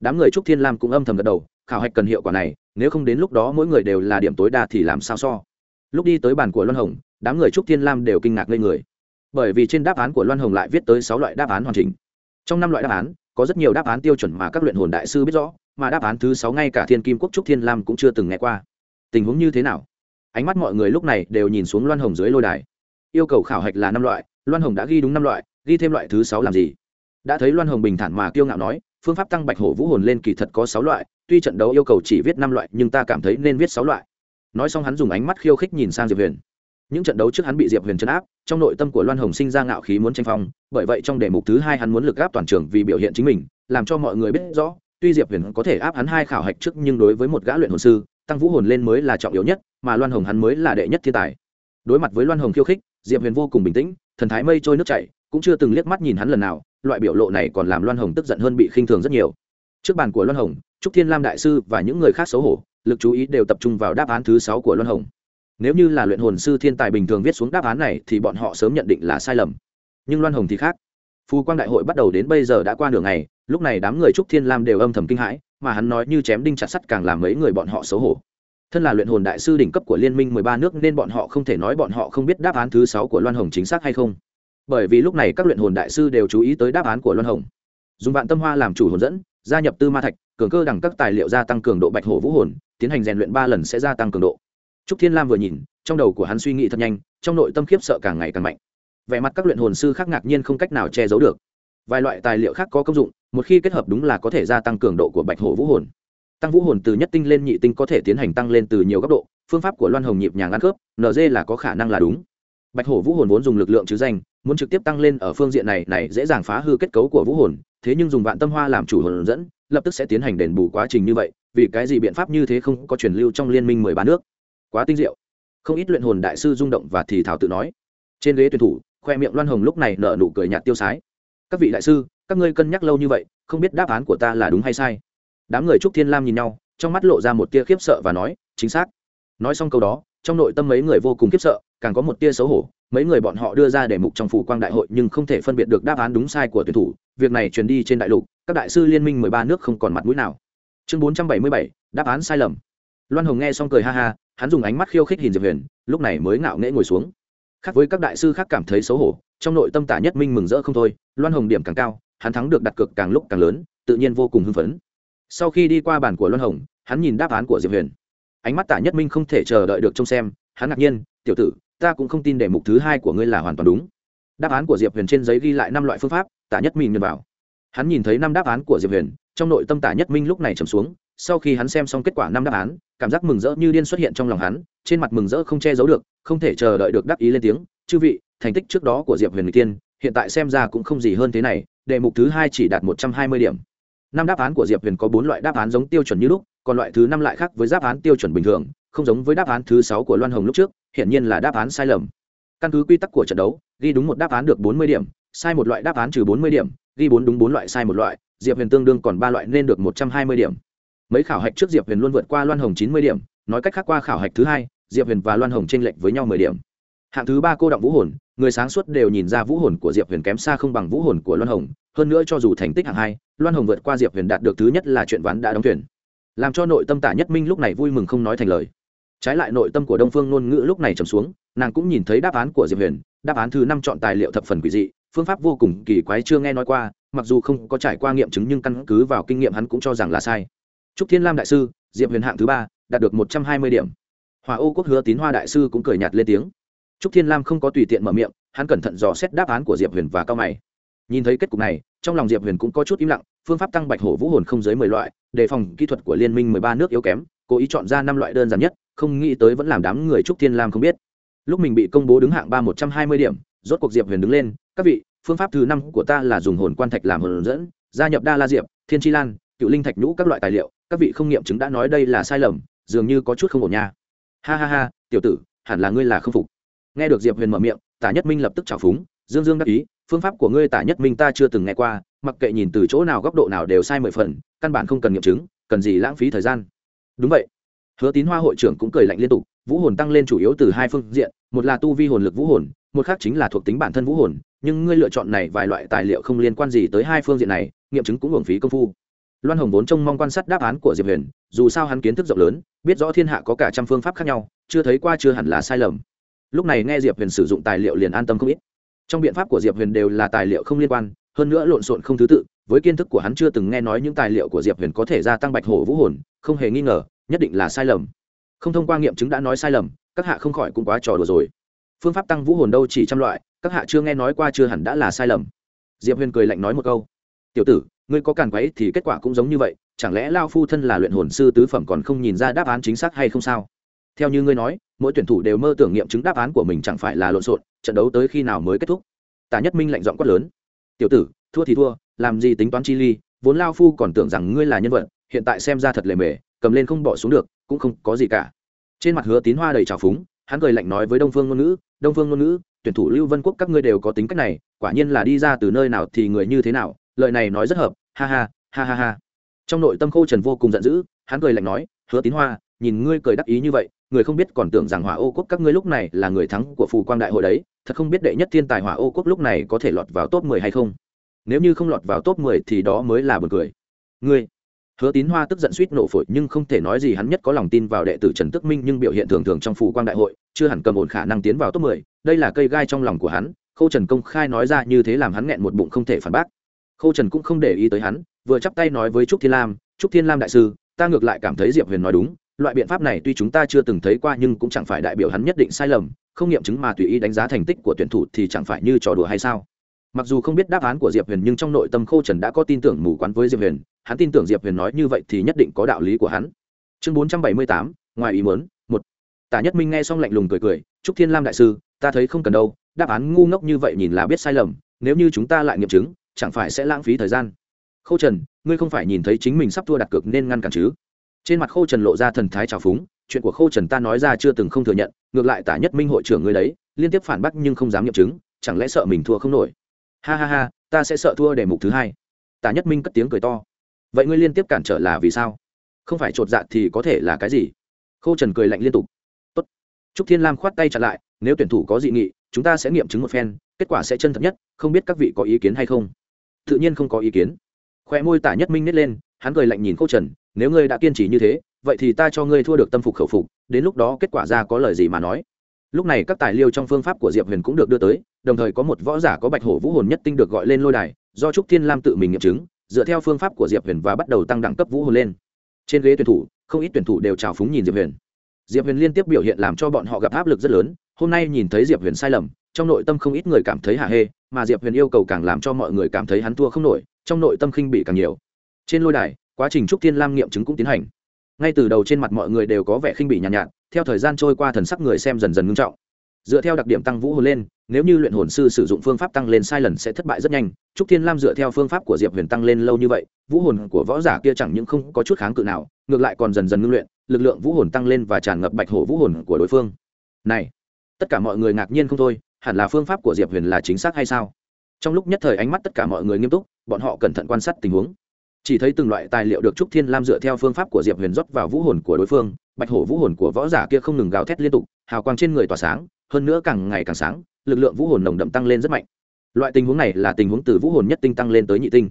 S1: Đám người trúc thiên lam cũng âm thầm gật đầu, khảo hạch cần hiệu quả này, nếu không đến lúc đó mỗi người đều là điểm tối đa thì làm sao so. Lúc đi tới bàn của loan hồng, đám người trúc thiên lam đều kinh ngạc lên người. Bởi vì trên đáp án của loan hồng lại viết tới sáu loại đáp án hoàn chỉnh. Trong năm loại đáp án, có rất nhiều đáp án tiêu chuẩn mà các luyện hồn đại sư biết rõ, mà đáp án thứ sáu ngay cả thiên kim quốc trúc thiên lam cũng chưa từng nghe qua. Tình huống như thế nào? Ánh mắt mọi người lúc này đều nhìn xuống loan hồng dưới lôi đài. Yêu cầu khảo hạch là năm loại, loan hồng đã ghi đúng năm loại, ghi thêm loại thứ sáu làm gì? Đã thấy loan hồng bình thản mà kiêu ngạo nói, phương pháp tăng bạch hổ vũ hồn lên kỳ thật có sáu loại, tuy trận đấu yêu cầu chỉ viết năm loại nhưng ta cảm thấy nên viết sáu loại. Nói xong hắn dùng ánh mắt khiêu khích nhìn sang diệp huyền. Những trận đấu trước hắn bị diệp huyền chấn áp, trong nội tâm của loan hồng sinh ra ngạo khí muốn tranh phong, bởi vậy trong đề mục thứ hai hắn muốn lực áp toàn trường vì biểu hiện chính mình, làm cho mọi người biết rõ, tuy diệp huyền có thể áp hắn hai khảo hạch trước nhưng đối với một gã luyện hồn sư, tăng vũ hồn lên mới là trọng yếu nhất mà loan hồng hắn mới là đệ nhất thiên tài. Đối mặt với loan hồng khiêu khích, diệp huyền vô cùng bình tĩnh, thần thái mây trôi nước chảy, cũng chưa từng liếc mắt nhìn hắn lần nào, loại biểu lộ này còn làm loan hồng tức giận hơn bị khinh thường rất nhiều. Trước bàn của loan hồng, trúc thiên lam đại sư và những người khác xấu hổ, lực chú ý đều tập trung vào đáp án thứ sáu của loan hồng. Nếu như là luyện hồn sư thiên tài bình thường viết xuống đáp án này thì bọn họ sớm nhận định là sai lầm. Nhưng loan hồng thì khác. Phù quang đại hội bắt đầu đến bây giờ đã qua nửa ngày, lúc này đám người trúc thiên lam đều âm thầm kinh hãi, mà hắn nói như chém đinh chặt sắt càng làm mấy người bọn họ xấu hổ thân là luyện hồn đại sư đỉnh cấp của liên minh mười ba nước nên bọn họ không thể nói bọn họ không biết đáp án thứ sáu của loan hồng chính xác hay không. Bởi vì lúc này các luyện hồn đại sư đều chú ý tới đáp án của loan hồng. Dùng vạn tâm hoa làm chủ hồn dẫn, gia nhập tư ma thạch, cường cơ đẳng các tài liệu gia tăng cường độ bạch hổ vũ hồn, tiến hành rèn luyện ba lần sẽ gia tăng cường độ. Trúc thiên lam vừa nhìn, trong đầu của hắn suy nghĩ thật nhanh, trong nội tâm khiếp sợ càng ngày càng mạnh. Vẻ mặt các luyện hồn sư khác ngạc nhiên không cách nào che giấu được. Vài loại tài liệu khác có công dụng, một khi kết hợp đúng là có thể gia tăng cường độ của bạch hổ vũ hồn tăng vũ hồn từ nhất tinh lên nhị tinh có thể tiến hành tăng lên từ nhiều góc độ, phương pháp của loan hồng nhịp nhàng ăn khớp nd là có khả năng là đúng. Bạch hổ vũ hồn vốn dùng lực lượng chứ danh, muốn trực tiếp tăng lên ở phương diện này này dễ dàng phá hư kết cấu của vũ hồn, thế nhưng dùng vạn tâm hoa làm chủ hồn dẫn, lập tức sẽ tiến hành đền bù quá trình như vậy, vì cái gì biện pháp như thế không có truyền lưu trong liên minh mười ba nước? Quá tinh diệu. Không ít luyện hồn đại sư rung động và thì thảo tự nói. Trên ghế tuyển thủ, khoe miệng loan hồng lúc này nở nụ cười nhạt tiêu sái. Các vị đại sư, các ngươi cân nhắc lâu như vậy, không biết đáp án của ta là đúng hay sai đám người trúc thiên lam nhìn nhau, trong mắt lộ ra một tia khiếp sợ và nói, chính xác. Nói xong câu đó, trong nội tâm mấy người vô cùng khiếp sợ, càng có một tia xấu hổ. Mấy người bọn họ đưa ra đề mục trong phủ quang đại hội nhưng không thể phân biệt được đáp án đúng sai của tuyển thủ. Việc này truyền đi trên đại lục, các đại sư liên minh mười ba nước không còn mặt mũi nào. Chương bốn trăm bảy mươi bảy, đáp án sai lầm. Loan hồng nghe xong cười ha ha, hắn dùng ánh mắt khiêu khích hình diệp huyền, lúc này mới ngạo nghễ ngồi xuống. Khác với các đại sư khác cảm thấy xấu hổ, trong nội tâm tả nhất minh mừng rỡ không thôi. Loan hồng điểm càng cao, hắn thắng được đặt cược càng lúc càng lớn, tự nhiên vô cùng hưng phấn sau khi đi qua bàn của Luân hồng, hắn nhìn đáp án của diệp huyền. Ánh mắt tả nhất minh không thể chờ đợi được trông xem, hắn ngạc nhiên, tiểu tử, ta cũng không tin đề mục thứ hai của ngươi là hoàn toàn đúng. Đáp án của diệp huyền trên giấy ghi lại năm loại phương pháp, tả nhất minh nhận vào. Hắn nhìn thấy năm đáp án của diệp huyền, trong nội tâm tả nhất minh lúc này trầm xuống, sau khi hắn xem xong kết quả năm đáp án, cảm giác mừng rỡ như điên xuất hiện trong lòng hắn, trên mặt mừng rỡ không che giấu được, không thể chờ đợi được đáp ý lên tiếng, chư vị, thành tích trước đó của diệp huyền người tiên, hiện tại xem ra cũng không gì hơn thế này, đề mục thứ hai chỉ đạt một trăm hai mươi điểm năm đáp án của diệp huyền có bốn loại đáp án giống tiêu chuẩn như lúc, còn loại thứ năm lại khác với đáp án tiêu chuẩn bình thường, không giống với đáp án thứ sáu của loan hồng lúc trước hiện nhiên là đáp án sai lầm. Căn cứ quy tắc của trận đấu, ghi đúng một đáp án được bốn mươi điểm, sai một loại đáp án trừ bốn mươi điểm, ghi bốn đúng bốn loại sai một loại, diệp huyền tương đương còn ba loại nên được một trăm hai mươi điểm. Mấy khảo hạch trước diệp huyền luôn vượt qua loan hồng chín mươi điểm, nói cách khác qua khảo hạch thứ hai, diệp huyền và loan hồng t r ê n lệch với nhau mười điểm. Hạng thứ ba cô động vũ hồn, người sáng suốt đều nhìn ra vũ hồn của diệp huyền kém xa không bằng vũ hồn của loan hồng hơn nữa cho dù thành tích hạng hai, loan hồng vượt qua diệp huyền đạt được thứ nhất là chuyện ván đã đóng thuyền. Làm cho nội tâm tả nhất minh lúc này vui mừng không nói thành lời. Trái lại nội tâm của đông phương ngôn ngữ lúc này trầm xuống, nàng cũng nhìn thấy đáp án của diệp huyền. Đáp án thứ năm chọn tài liệu thập phần quỷ dị, phương pháp vô cùng kỳ quái chưa nghe nói qua, mặc dù không có trải qua nghiệm chứng nhưng căn cứ vào kinh nghiệm hắn cũng cho rằng là sai. Trúc thiên lam đại sư, diệp huyền hạng thứ ba, đạt được một trăm hai mươi điểm. Hòa ô quốc hứa tín hoa đại sư cũng cười nhạt lên tiếng. Trúc thiên lam không có tùy tiện mở miệng, hắn cẩn thận dò xét đáp án của diệp huyền và cao mày nhìn thấy kết cục này, trong lòng diệp huyền cũng có chút im lặng, phương pháp tăng bạch hổ vũ hồn không dưới mười loại, đề phòng kỹ thuật của liên minh mười ba nước yếu kém, cố ý chọn ra năm loại đơn giản nhất, không nghĩ tới vẫn làm đám người trúc thiên lam không biết. Lúc mình bị công bố đứng hạng ba một trăm hai mươi điểm, rốt cuộc diệp huyền đứng lên, các vị, phương pháp thứ năm của ta là dùng hồn quan thạch làm hồn dẫn, gia nhập đa la diệp, thiên tri lan, cựu linh thạch nhũ các loại tài liệu, các vị không nghiệm chứng đã nói đây là sai lầm, dường như có chút không ổn nha. Ha ha ha, tiểu tử, hẳn là ngươi là không phục. Nghe được diệp huyền mở miệng, tả nhất minh lập tức trào phúng dương dương đắc ý, phương pháp của ngươi tả nhất minh ta chưa từng nghe qua, mặc kệ nhìn từ chỗ nào góc độ nào đều sai mười phần, căn bản không cần nghiệm chứng, cần gì lãng phí thời gian. Đúng vậy. Hứa tín hoa hội trưởng cũng cười lạnh liên tục, vũ hồn tăng lên chủ yếu từ hai phương diện, một là tu vi hồn lực vũ hồn, một khác chính là thuộc tính bản thân vũ hồn, nhưng ngươi lựa chọn này vài loại tài liệu không liên quan gì tới hai phương diện này, nghiệm chứng cũng hưởng phí công phu. Loan hồng vốn trông mong quan sát đáp án của diệp huyền, dù sao hắn kiến thức rộng lớn, biết rõ thiên hạ có cả trăm phương pháp khác nhau, chưa thấy qua chưa hẳn là sai lầm. Lúc này nghe diệp huyền sử dụng tài liệu liền an tâm không ít trong biện pháp của diệp huyền đều là tài liệu không liên quan, hơn nữa lộn xộn không thứ tự, với kiến thức của hắn chưa từng nghe nói những tài liệu của diệp huyền có thể gia tăng bạch hổ vũ hồn, không hề nghi ngờ, nhất định là sai lầm. Không thông qua nghiệm chứng đã nói sai lầm, các hạ không khỏi cũng quá trò đùa rồi. Phương pháp tăng vũ hồn đâu chỉ trăm loại, các hạ chưa nghe nói qua chưa hẳn đã là sai lầm. Diệp huyền cười lạnh nói một câu. Tiểu tử, ngươi có càn quấy thì kết quả cũng giống như vậy, chẳng lẽ lao phu thân là luyện hồn sư tứ phẩm còn không nhìn ra đáp án chính xác hay không sao? Theo như ngươi nói, mỗi tuyển thủ đều mơ tưởng nghiệm chứng đáp án của mình chẳng phải là lộn xộn, trận đấu tới khi nào mới kết thúc. Tả nhất minh lạnh giọng quát lớn. Tiểu tử, thua thì thua, làm gì tính toán chi ly, vốn lao phu còn tưởng rằng ngươi là nhân vật, hiện tại xem ra thật lề mề, cầm lên không bỏ xuống được, cũng không có gì cả. Trên mặt hứa tín hoa đầy trào phúng, hắn cười lạnh nói với đông phương ngôn ngữ, đông phương ngôn ngữ, tuyển thủ lưu vân quốc các ngươi đều có tính cách này, quả nhiên là đi ra từ nơi nào thì người như thế nào lợi này nói rất hợp, ha ha ha ha ha. Trong nội tâm khô trần vô cùng giận dữ, hắn cười lạnh nói hứa tín hoa, nhìn ngươi cười đắc ý như vậy, người không biết còn tưởng rằng hỏa ô quốc các ngươi lúc này là người thắng của phù quang đại hội đấy, thật không biết đệ nhất thiên tài hỏa ô quốc lúc này có thể lọt vào top mười hay không. Nếu như không lọt vào top mười thì đó mới là buồn cười. Ngươi? Hứa tín hoa tức giận suýt nổ phổi, nhưng không thể nói gì, hắn nhất có lòng tin vào đệ tử trần tức minh nhưng biểu hiện thường thường trong phù quang đại hội, chưa hẳn cầm ổn khả năng tiến vào top mười, đây là cây gai trong lòng của hắn, khâu trần công khai nói ra như thế làm hắn nghẹn một bụng không thể phản bác. Khâu trần cũng không để ý tới hắn, vừa chắp tay nói với trúc thiên lam, trúc thiên lam đại sư ta ngược lại cảm thấy diệp huyền nói đúng, loại biện pháp này tuy chúng ta chưa từng thấy qua nhưng cũng chẳng phải đại biểu hắn nhất định sai lầm, không nghiệm chứng mà tùy ý đánh giá thành tích của tuyển thủ thì chẳng phải như trò đùa hay sao? Mặc dù không biết đáp án của diệp huyền nhưng trong nội tâm khô trần đã có tin tưởng mù quán với diệp huyền, hắn tin tưởng diệp huyền nói như vậy thì nhất định có đạo lý của hắn. Chương bốn trăm bảy mươi tám, ngoài ý muốn, một. Tả nhất minh nghe xong lạnh lùng cười cười chúc thiên lam đại sư, ta thấy không cần đâu, đáp án ngu ngốc như vậy nhìn là biết sai lầm, nếu như chúng ta lại nghiệm chứng, chẳng phải sẽ lãng phí thời gian. Khâu trần ngươi không phải nhìn thấy chính mình sắp thua đặt cược nên ngăn cản chứ? Trên mặt khâu trần lộ ra thần thái trào phúng, chuyện của khâu trần ta nói ra chưa từng không thừa nhận, ngược lại tả nhất minh hội trưởng ngươi đấy, liên tiếp phản bác nhưng không dám nghiệm chứng, chẳng lẽ sợ mình thua không nổi? Ha ha ha, ta sẽ sợ thua đề mục thứ hai. Tả nhất minh cất tiếng cười to. Vậy ngươi liên tiếp cản trở là vì sao? Không phải chột dạ thì có thể là cái gì? Khâu trần cười lạnh liên tục. Tốt. trúc thiên lam khoát tay trả lại, nếu tuyển thủ có dị nghị, chúng ta sẽ nghiệm chứng một phen, kết quả sẽ chân thật nhất, không biết các vị có ý kiến hay không? Tự nhiên không có ý kiến khoe môi tả nhất minh nít lên, hắn cười lạnh nhìn khâu trần, nếu ngươi đã kiên trì như thế, vậy thì ta cho ngươi thua được tâm phục khẩu phục. Đến lúc đó kết quả ra có lời gì mà nói? Lúc này các tài liệu trong phương pháp của diệp huyền cũng được đưa tới, đồng thời có một võ giả có bạch hổ vũ hồn nhất tinh được gọi lên lôi đài, do trúc thiên lam tự mình nghiệm chứng, dựa theo phương pháp của diệp huyền và bắt đầu tăng đẳng cấp vũ hồn lên. Trên ghế tuyển thủ, không ít tuyển thủ đều trào phúng nhìn diệp huyền. Diệp huyền liên tiếp biểu hiện làm cho bọn họ gặp áp lực rất lớn, hôm nay nhìn thấy diệp huyền sai lầm, trong nội tâm không ít người cảm thấy hạ hê, mà diệp huyền yêu cầu càng làm cho mọi người cảm thấy hắn thua không nổi trong nội tâm khinh bị càng nhiều. Trên lôi đài quá trình trúc thiên lam nghiệm chứng cũng tiến hành. Ngay từ đầu trên mặt mọi người đều có vẻ khinh bị nhàn nhạt, nhạt theo thời gian trôi qua thần sắc người xem dần dần ngưng trọng. Dựa theo đặc điểm tăng vũ hồn lên nếu như luyện hồn sư sử dụng phương pháp tăng lên sai lần sẽ thất bại rất nhanh. Trúc thiên lam dựa theo phương pháp của diệp huyền tăng lên lâu như vậy vũ hồn của võ giả kia chẳng những không có chút kháng cự nào ngược lại còn dần dần ngưng luyện lực lượng vũ hồn tăng lên và tràn ngập bạch hổ vũ hồn của đối phương. Này tất cả mọi người ngạc nhiên không thôi hẳn là phương pháp của diệp huyền là chính xác hay sao? Trong lúc nhất thời ánh mắt tất cả mọi người nghiêm túc, bọn họ cẩn thận quan sát tình huống. Chỉ thấy từng loại tài liệu được trúc thiên lam dựa theo phương pháp của diệp huyền rót vào vũ hồn của đối phương, bạch hổ vũ hồn của võ giả kia không ngừng gào thét liên tục, hào quang trên người tỏa sáng, hơn nữa càng ngày càng sáng, lực lượng vũ hồn nồng đậm tăng lên rất mạnh. Loại tình huống này là tình huống từ vũ hồn nhất tinh tăng lên tới nhị tinh.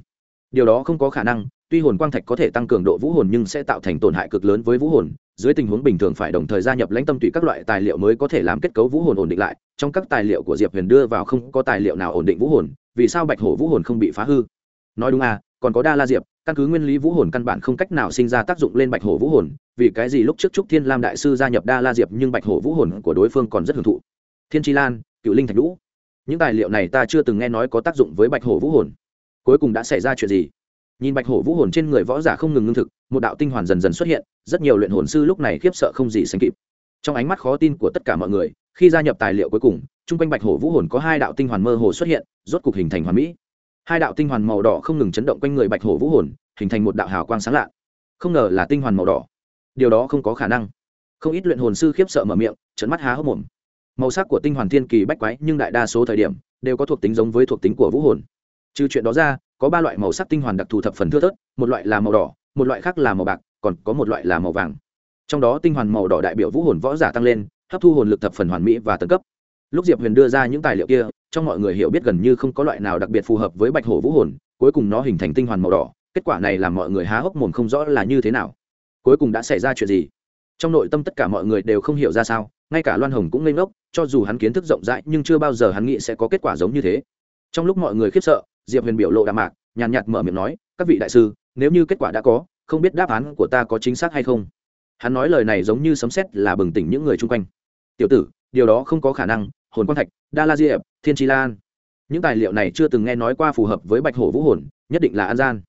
S1: Điều đó không có khả năng, tuy hồn quang thạch có thể tăng cường độ vũ hồn nhưng sẽ tạo thành tổn hại cực lớn với vũ hồn dưới tình huống bình thường phải đồng thời gia nhập lãnh tâm tùy các loại tài liệu mới có thể làm kết cấu vũ hồn ổn định lại, trong các tài liệu của diệp huyền đưa vào không có tài liệu nào ổn định vũ hồn, vì sao bạch hổ vũ hồn không bị phá hư? Nói đúng à còn có đa la diệp, căn cứ nguyên lý vũ hồn căn bản không cách nào sinh ra tác dụng lên bạch hổ vũ hồn, vì cái gì lúc trước trúc thiên lam đại sư gia nhập đa la diệp nhưng bạch hổ vũ hồn của đối phương còn rất hưởng thụ? Thiên tri lan, cựu linh thạch lũ những tài liệu này ta chưa từng nghe nói có tác dụng với bạch hổ vũ hồn. Cuối cùng đã xảy ra chuyện gì? Nhìn bạch hổ vũ hồn trên người võ giả không ngừng ngưng thực, một đạo tinh hoàn dần dần xuất hiện, rất nhiều luyện hồn sư lúc này khiếp sợ không gì sánh kịp. Trong ánh mắt khó tin của tất cả mọi người, khi gia nhập tài liệu cuối cùng, chung quanh bạch hổ vũ hồn có hai đạo tinh hoàn mơ hồ xuất hiện, rốt cục hình thành hoàn mỹ. Hai đạo tinh hoàn màu đỏ không ngừng chấn động quanh người bạch hổ vũ hồn, hình thành một đạo hào quang sáng lạ. Không ngờ là tinh hoàn màu đỏ. Điều đó không có khả năng. Không ít luyện hồn sư khiếp sợ mở miệng trận mắt há hốc mồm. Màu sắc của tinh hoàn thiên kỳ bách quái, nhưng đại đa số thời điểm, đều có thuộc tính giống với thuộc tính của vũ hồn. Trừ chuyện đó ra có ba loại màu sắc tinh hoàn đặc thù thập phần thưa thớt, một loại là màu đỏ, một loại khác là màu bạc, còn có một loại là màu vàng. Trong đó tinh hoàn màu đỏ đại biểu vũ hồn võ giả tăng lên, hấp thu hồn lực thập phần hoàn mỹ và tấn cấp. Lúc diệp huyền đưa ra những tài liệu kia, trong mọi người hiểu biết gần như không có loại nào đặc biệt phù hợp với bạch hổ vũ hồn, cuối cùng nó hình thành tinh hoàn màu đỏ, kết quả này làm mọi người há hốc mồm không rõ là như thế nào. Cuối cùng đã xảy ra chuyện gì? Trong nội tâm tất cả mọi người đều không hiểu ra sao, ngay cả loan hồng cũng ngây ngốc, cho dù hắn kiến thức rộng rãi nhưng chưa bao giờ hắn nghĩ sẽ có kết quả giống như thế trong lúc mọi người khiếp sợ, diệp huyền biểu lộ đạm mạc, nhàn nhạt mở miệng nói, các vị đại sư, nếu như kết quả đã có, không biết đáp án của ta có chính xác hay không? Hắn nói lời này giống như sấm xét là bừng tỉnh những người chung quanh. Tiểu tử, điều đó không có khả năng, hồn quang thạch đa la diệp thiên tri lan. Những tài liệu này chưa từng nghe nói qua phù hợp với bạch hổ vũ hồn, nhất định là an gian.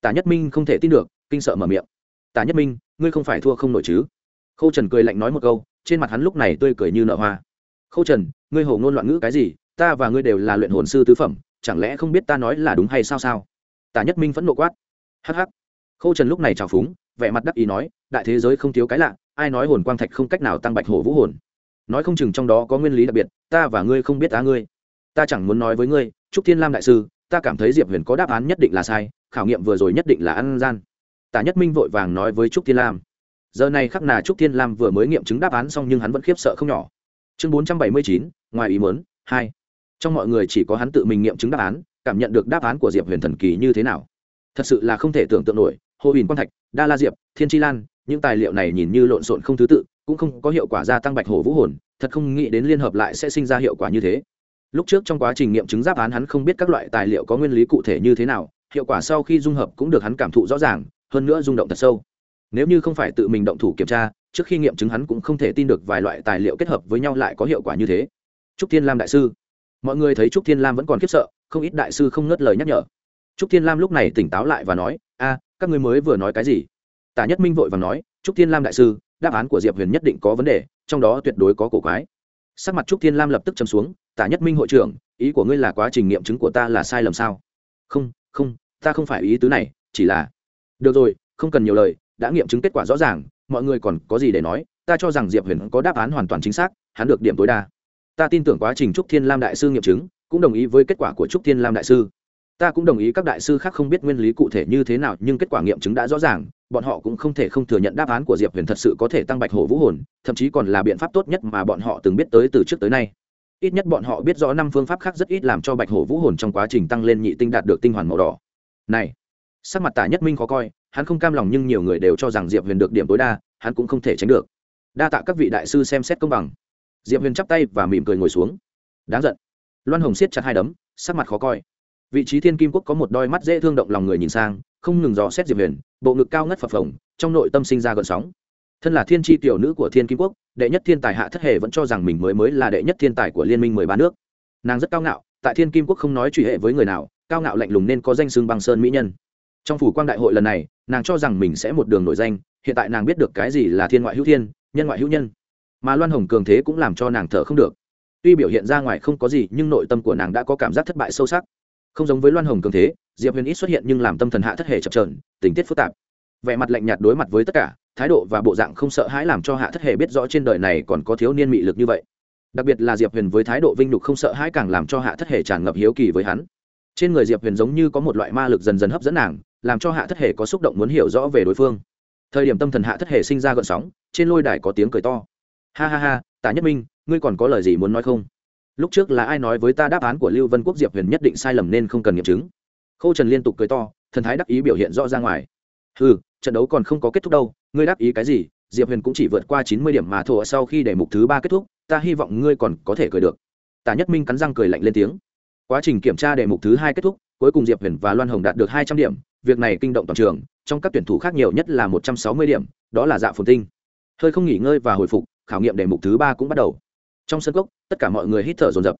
S1: Tả nhất minh không thể tin được, kinh sợ mở miệng. Tả nhất minh, ngươi không phải thua không nổi chứ? Khâu trần cười lạnh nói một câu, trên mặt hắn lúc này tươi cười như nợ hoa. Khâu trần, ngươi hổ ngôn loạn ngữ cái gì? Ta và ngươi đều là luyện hồn sư tứ phẩm, chẳng lẽ không biết ta nói là đúng hay sao sao? Tả nhất minh phẫn nộ quát. Hh khâu trần lúc này trào phúng, vẻ mặt đắc ý nói, đại thế giới không thiếu cái lạ, ai nói hồn quang thạch không cách nào tăng bạch hổ vũ hồn? Nói không chừng trong đó có nguyên lý đặc biệt, ta và ngươi không biết ta ngươi. Ta chẳng muốn nói với ngươi, trúc thiên lam đại sư, ta cảm thấy diệp huyền có đáp án nhất định là sai, khảo nghiệm vừa rồi nhất định là ăn gian. Tả nhất minh vội vàng nói với trúc thiên lam. Giờ này khắc nà trúc thiên lam vừa mới nghiệm chứng đáp án xong nhưng hắn vẫn khiếp sợ không nhỏ. Chương bốn trăm bảy mươi chín, ngoài ý mớn hai trong mọi người chỉ có hắn tự mình nghiệm chứng đáp án, cảm nhận được đáp án của diệp huyền thần kỳ như thế nào. Thật sự là không thể tưởng tượng nổi, hồ huyền quang thạch, đa la diệp, thiên tri lan, những tài liệu này nhìn như lộn xộn không thứ tự, cũng không có hiệu quả gia tăng bạch hổ vũ hồn, thật không nghĩ đến liên hợp lại sẽ sinh ra hiệu quả như thế. Lúc trước trong quá trình nghiệm chứng giáp án hắn không biết các loại tài liệu có nguyên lý cụ thể như thế nào, hiệu quả sau khi dung hợp cũng được hắn cảm thụ rõ ràng, hơn nữa rung động thật sâu. Nếu như không phải tự mình động thủ kiểm tra, trước khi nghiệm chứng hắn cũng không thể tin được vài loại tài liệu kết hợp với nhau lại có hiệu quả như thế. Trúc thiên lam đại sư mọi người thấy trúc thiên lam vẫn còn khiếp sợ, không ít đại sư không ngớt lời nhắc nhở. Trúc thiên lam lúc này tỉnh táo lại và nói, a, các ngươi mới vừa nói cái gì? Tả nhất minh vội và nói, trúc thiên lam đại sư, đáp án của diệp huyền nhất định có vấn đề, trong đó tuyệt đối có cổ quái. Sắc mặt trúc thiên lam lập tức chấm xuống, tả nhất minh hội trưởng, ý của ngươi là quá trình nghiệm chứng của ta là sai lầm sao? Không không, ta không phải ý tứ này, chỉ là được rồi, không cần nhiều lời, đã nghiệm chứng kết quả rõ ràng, mọi người còn có gì để nói, ta cho rằng diệp huyền có đáp án hoàn toàn chính xác, hắn được điểm tối đa ta tin tưởng quá trình trúc thiên lam đại sư nghiệm chứng, cũng đồng ý với kết quả của trúc thiên lam đại sư. Ta cũng đồng ý các đại sư khác không biết nguyên lý cụ thể như thế nào, nhưng kết quả nghiệm chứng đã rõ ràng, bọn họ cũng không thể không thừa nhận đáp án của diệp huyền thật sự có thể tăng bạch hổ vũ hồn, thậm chí còn là biện pháp tốt nhất mà bọn họ từng biết tới từ trước tới nay. Ít nhất bọn họ biết rõ năm phương pháp khác rất ít làm cho bạch hổ vũ hồn trong quá trình tăng lên nhị tinh đạt được tinh hoàn màu đỏ. Này, sắc mặt tả nhất minh khó coi, hắn không cam lòng nhưng nhiều người đều cho rằng diệp huyền được điểm tối đa, hắn cũng không thể tránh được. Đa tạ các vị đại sư xem xét công bằng diệp huyền chắp tay và mỉm cười ngồi xuống. Đáng giận. Loan hồng siết chặt hai đấm, sắc mặt khó coi. Vị trí thiên kim quốc có một đôi mắt dễ thương động lòng người nhìn sang, không ngừng dò xét diệp huyền, bộ ngực cao ngất phập phồng, trong nội tâm sinh ra gợn sóng. Thân là thiên tri tiểu nữ của thiên kim quốc, đệ nhất thiên tài hạ thất hề vẫn cho rằng mình mới mới là đệ nhất thiên tài của liên minh mười ba nước. Nàng rất cao ngạo, tại thiên kim quốc không nói truy hệ với người nào, cao ngạo lạnh lùng nên có danh xưng băng sơn mỹ nhân. Trong phủ quang đại hội lần này, nàng cho rằng mình sẽ một đường nổi danh, hiện tại nàng biết được cái gì là thiên ngoại hữu thiên, nhân ngoại hữu nhân mà loan hồng cường thế cũng làm cho nàng thở không được. Tuy biểu hiện ra ngoài không có gì, nhưng nội tâm của nàng đã có cảm giác thất bại sâu sắc. Không giống với loan hồng cường thế, diệp huyền ít xuất hiện nhưng làm tâm thần hạ thất hề chập trờn tình tiết phức tạp. Vẻ mặt lạnh nhạt đối mặt với tất cả, thái độ và bộ dạng không sợ hãi làm cho hạ thất hề biết rõ trên đời này còn có thiếu niên mị lực như vậy. Đặc biệt là diệp huyền với thái độ vinh nhục không sợ hãi càng làm cho hạ thất hề tràn ngập hiếu kỳ với hắn. Trên người diệp huyền giống như có một loại ma lực dần dần hấp dẫn nàng, làm cho hạ thất hề có xúc động muốn hiểu rõ về đối phương. Thời điểm tâm thần hạ thất hề sinh ra gợn sóng, trên lôi đài có tiếng cười to ha ha ha, tả nhất minh, ngươi còn có lời gì muốn nói không? Lúc trước là ai nói với ta đáp án của lưu vân quốc diệp huyền nhất định sai lầm nên không cần nghiệm chứng. Khâu trần liên tục cười to, thần thái đắc ý biểu hiện rõ ra ngoài. Ừ trận đấu còn không có kết thúc đâu, ngươi đáp ý cái gì? Diệp huyền cũng chỉ vượt qua chín mươi điểm mà thổ sau khi để mục thứ ba kết thúc, ta hy vọng ngươi còn có thể cười được. Tả nhất minh cắn răng cười lạnh lên tiếng. Quá trình kiểm tra đề mục thứ hai kết thúc, cuối cùng diệp huyền và loan hồng đạt được hai trăm điểm, việc này kinh động toàn trường, trong các tuyển thủ khác nhiều nhất là một trăm sáu mươi điểm, đó là dạ phồn tinh. Hơi không nghỉ ngơi và hồi phục khảo nghiệm đề mục thứ ba cũng bắt đầu. Trong sân gốc tất cả mọi người hít thở dồn dập.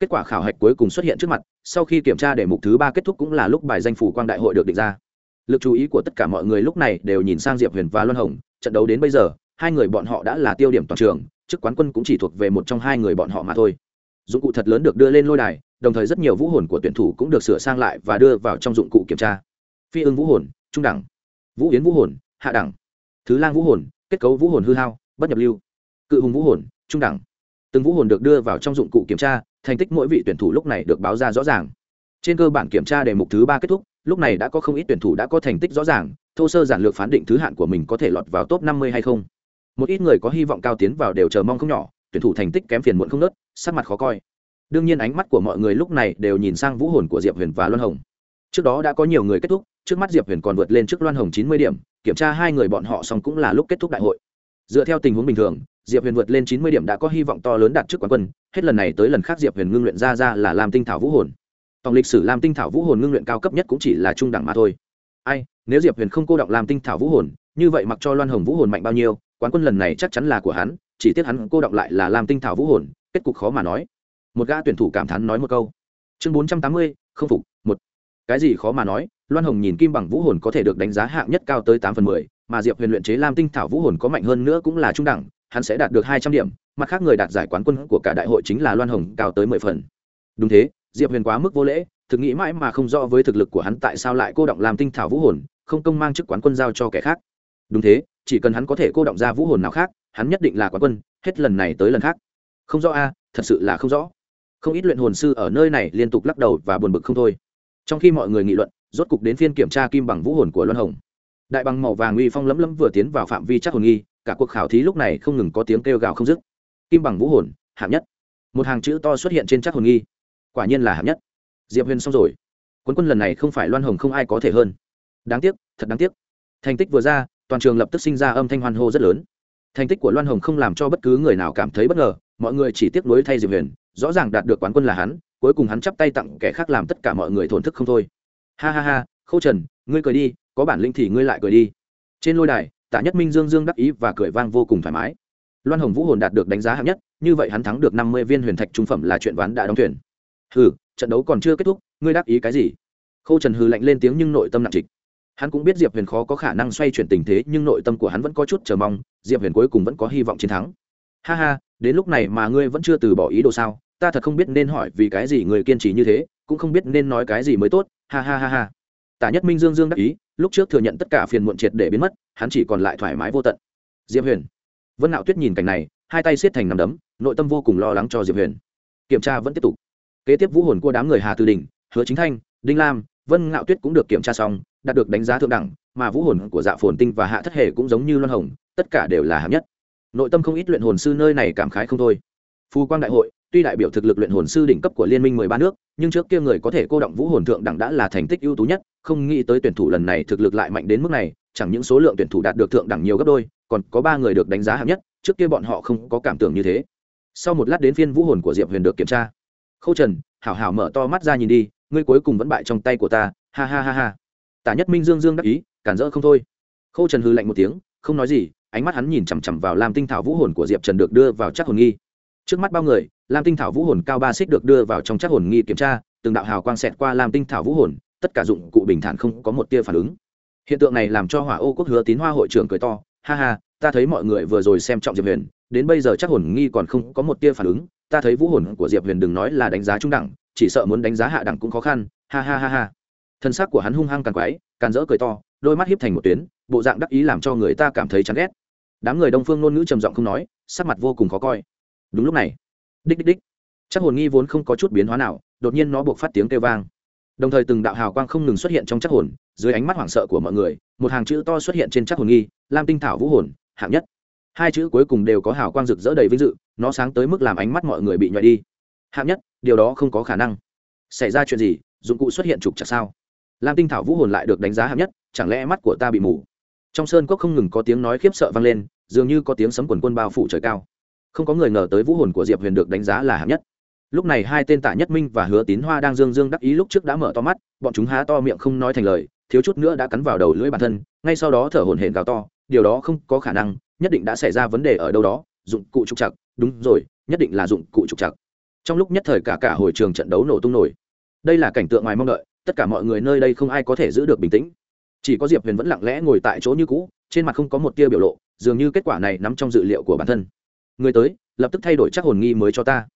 S1: Kết quả khảo hạch cuối cùng xuất hiện trước mặt, sau khi kiểm tra đề mục thứ ba kết thúc cũng là lúc bài danh phủ quang đại hội được định ra. Lực chú ý của tất cả mọi người lúc này đều nhìn sang diệp huyền và luân hồng, trận đấu đến bây giờ, hai người bọn họ đã là tiêu điểm toàn trường, chức quán quân cũng chỉ thuộc về một trong hai người bọn họ mà thôi. Dụng cụ thật lớn được đưa lên lôi đài, đồng thời rất nhiều vũ hồn của tuyển thủ cũng được sửa sang lại và đưa vào trong dụng cụ kiểm tra. Phi ưng vũ hồn, trung đẳng. Vũ yến vũ hồn, hạ đẳng. Thứ lang vũ hồn, kết cấu vũ hồn hư hao, bất nhập lưu cự hùng vũ hồn, trung đẳng. Từng vũ hồn được đưa vào trong dụng cụ kiểm tra, thành tích mỗi vị tuyển thủ lúc này được báo ra rõ ràng. Trên cơ bản kiểm tra đề mục thứ ba kết thúc, lúc này đã có không ít tuyển thủ đã có thành tích rõ ràng, thô sơ giản lược phán định thứ hạng của mình có thể lọt vào top năm mươi hay không. Một ít người có hy vọng cao tiến vào đều chờ mong không nhỏ, tuyển thủ thành tích kém phiền muộn không nớt, sắc mặt khó coi. Đương nhiên ánh mắt của mọi người lúc này đều nhìn sang vũ hồn của diệp huyền và loan hồng. Trước đó đã có nhiều người kết thúc, trước mắt diệp huyền còn vượt lên trước loan hồng chín mươi điểm, kiểm tra hai người bọn họ xong cũng là lúc kết thúc đại hội. Dựa theo tình huống bình thường diệp huyền vượt lên chín mươi điểm đã có hy vọng to lớn đạt trước quán quân, hết lần này tới lần khác diệp huyền ngưng luyện ra ra là làm tinh thảo vũ hồn. Tổng lịch sử làm tinh thảo vũ hồn ngưng luyện cao cấp nhất cũng chỉ là trung đẳng mà thôi. Ai, nếu diệp huyền không cô động làm tinh thảo vũ hồn, như vậy mặc cho loan hồng vũ hồn mạnh bao nhiêu, quán quân lần này chắc chắn là của hắn, chỉ tiếc hắn cô động lại là làm tinh thảo vũ hồn, kết cục khó mà nói. Một gã tuyển thủ cảm thán nói một câu. Chương bốn trăm tám mươi, không phục, một. Cái gì khó mà nói, loan hồng nhìn kim bằng vũ hồn có thể được đánh giá hạng nhất cao tới tám phần mười, mà diệp huyền luyện chế lam tinh thảo vũ hồn có mạnh hơn nữa cũng là trung đẳng hắn sẽ đạt được hai trăm điểm, mặt khác người đạt giải quán quân của cả đại hội chính là loan hồng, cao tới mười phần. Đúng thế, diệp huyền quá mức vô lễ, thực nghĩ mãi mà không rõ với thực lực của hắn tại sao lại cô động làm tinh thảo vũ hồn, không công mang chức quán quân giao cho kẻ khác. Đúng thế, chỉ cần hắn có thể cô động ra vũ hồn nào khác, hắn nhất định là quán quân, hết lần này tới lần khác. Không rõ a, thật sự là không rõ. Không ít luyện hồn sư ở nơi này liên tục lắc đầu và buồn bực không thôi. Trong khi mọi người nghị luận, rốt cục đến phiên kiểm tra kim bằng vũ hồn của loan hồng. Đại bằng màu vàng uy phong lấm lấm vừa tiến vào phạm vi chắc hồn nghi cả cuộc khảo thí lúc này không ngừng có tiếng kêu gào không dứt. Kim bằng vũ hồn, hạng nhất. Một hàng chữ to xuất hiện trên chắc hồn nghi. Quả nhiên là hạng nhất. Diệp huyền xong rồi. Quân quân lần này không phải loan hồng không ai có thể hơn. Đáng tiếc, thật đáng tiếc. Thành tích vừa ra, toàn trường lập tức sinh ra âm thanh hoan hô rất lớn. Thành tích của loan hồng không làm cho bất cứ người nào cảm thấy bất ngờ, mọi người chỉ tiếc nuối thay diệp huyền, rõ ràng đạt được quán quân là hắn, cuối cùng hắn chắp tay tặng kẻ khác làm tất cả mọi người thổn thức không thôi. Ha ha ha, khâu trần, ngươi cười đi, có bản lĩnh thì ngươi lại cười đi. Trên lôi đài tạ nhất minh dương dương đắc ý và cười vang vô cùng thoải mái. Loan hồng vũ hồn đạt được đánh giá hạng nhất, như vậy hắn thắng được năm mươi viên huyền thạch trung phẩm là chuyện ván đã đóng thuyền. Hừ, trận đấu còn chưa kết thúc, ngươi đắc ý cái gì? Khâu trần hừ lạnh lên tiếng nhưng nội tâm nặng trịch. Hắn cũng biết diệp huyền khó có khả năng xoay chuyển tình thế, nhưng nội tâm của hắn vẫn có chút chờ mong, diệp huyền cuối cùng vẫn có hy vọng chiến thắng. Ha ha, đến lúc này mà ngươi vẫn chưa từ bỏ ý đồ sao? Ta thật không biết nên hỏi vì cái gì người kiên trì như thế, cũng không biết nên nói cái gì mới tốt. Ha ha ha ha tả nhất minh dương dương đắc ý, lúc trước thừa nhận tất cả phiền muộn triệt để biến mất, hắn chỉ còn lại thoải mái vô tận. Diệp huyền. Vân nạo tuyết nhìn cảnh này, hai tay siết thành nằm đấm, nội tâm vô cùng lo lắng cho diệp huyền. Kiểm tra vẫn tiếp tục. Kế tiếp vũ hồn của đám người hà từ đình, hứa chính thanh, đinh lam, vân ngạo tuyết cũng được kiểm tra xong, đạt được đánh giá thượng đẳng, mà vũ hồn của dạ phồn tinh và hạ thất hề cũng giống như loan hồng, tất cả đều là hạng nhất. Nội tâm không ít luyện hồn sư nơi này cảm khái không thôi. Phù quang đại hội tuy đại biểu thực lực luyện hồn sư đỉnh cấp của liên minh mười ba nước, nhưng trước kia người có thể cô động vũ hồn thượng đẳng đã là thành tích ưu tú nhất, không nghĩ tới tuyển thủ lần này thực lực lại mạnh đến mức này, chẳng những số lượng tuyển thủ đạt được thượng đẳng nhiều gấp đôi, còn có ba người được đánh giá hạng nhất, trước kia bọn họ không có cảm tưởng như thế. Sau một lát đến phiên vũ hồn của diệp huyền được kiểm tra. Khâu trần, hảo hảo mở to mắt ra nhìn đi, ngươi cuối cùng vẫn bại trong tay của ta, ha ha ha ha. Tả nhất minh dương dương đắc ý, cản rỡ không thôi. Khâu trần hừ lạnh một tiếng, không nói gì, ánh mắt hắn nhìn chằm chằm vào lam tinh thảo vũ hồn của diệp trần được đưa vào chắc hồn nghi. Trước mắt bao người lam tinh thảo vũ hồn cao ba xích được đưa vào trong chắc hồn nghi kiểm tra, từng đạo hào quang xẹt qua lam tinh thảo vũ hồn, tất cả dụng cụ bình thản không có một tia phản ứng. Hiện tượng này làm cho hỏa ô quốc hứa tín hoa hội trưởng cười to, ha ha, ta thấy mọi người vừa rồi xem trọng diệp huyền, đến bây giờ chắc hồn nghi còn không có một tia phản ứng, ta thấy vũ hồn của diệp huyền đừng nói là đánh giá trung đẳng, chỉ sợ muốn đánh giá hạ đẳng cũng khó khăn, ha ha ha ha. Thân xác của hắn hung hăng càng quái, càng rỡ cười to, đôi mắt hiếp thành một tuyến, bộ dạng đắc ý làm cho người ta cảm thấy chán ghét. Đám người đông phương ngôn ngữ trầm giọng không nói, sắc mặt vô cùng khó coi. Đúng lúc này đích đích đích. Chắc hồn nghi vốn không có chút biến hóa nào, đột nhiên nó buộc phát tiếng kêu vang. Đồng thời từng đạo hào quang không ngừng xuất hiện trong chắc hồn, dưới ánh mắt hoảng sợ của mọi người, một hàng chữ to xuất hiện trên chắc hồn nghi, lam tinh thảo vũ hồn, hạng nhất. Hai chữ cuối cùng đều có hào quang rực rỡ đầy vinh dự, nó sáng tới mức làm ánh mắt mọi người bị nhọi đi. Hạng nhất, điều đó không có khả năng. Xảy ra chuyện gì, dụng cụ xuất hiện trục chặt sao? Lam tinh thảo vũ hồn lại được đánh giá hạng nhất, chẳng lẽ mắt của ta bị mù? Trong sơn cốc không ngừng có tiếng nói khiếp sợ vang lên, dường như có tiếng sấm quần quân bao phủ trời cao không có người ngờ tới vũ hồn của diệp huyền được đánh giá là hạng nhất lúc này hai tên tạ nhất minh và hứa tín hoa đang dương dương đắc ý lúc trước đã mở to mắt bọn chúng há to miệng không nói thành lời thiếu chút nữa đã cắn vào đầu lưỡi bản thân ngay sau đó thở hổn hển gào to điều đó không có khả năng nhất định đã xảy ra vấn đề ở đâu đó dụng cụ trục chặt đúng rồi nhất định là dụng cụ trục chặt trong lúc nhất thời cả cả hồi trường trận đấu nổ tung nổi đây là cảnh tượng ngoài mong đợi tất cả mọi người nơi đây không ai có thể giữ được bình tĩnh chỉ có diệp huyền vẫn lặng lẽ ngồi tại chỗ như cũ trên mặt không có một tia biểu lộ dường như kết quả này nằm trong dự liệu của bản thân người tới, lập tức thay đổi chắc hồn nghi mới cho ta.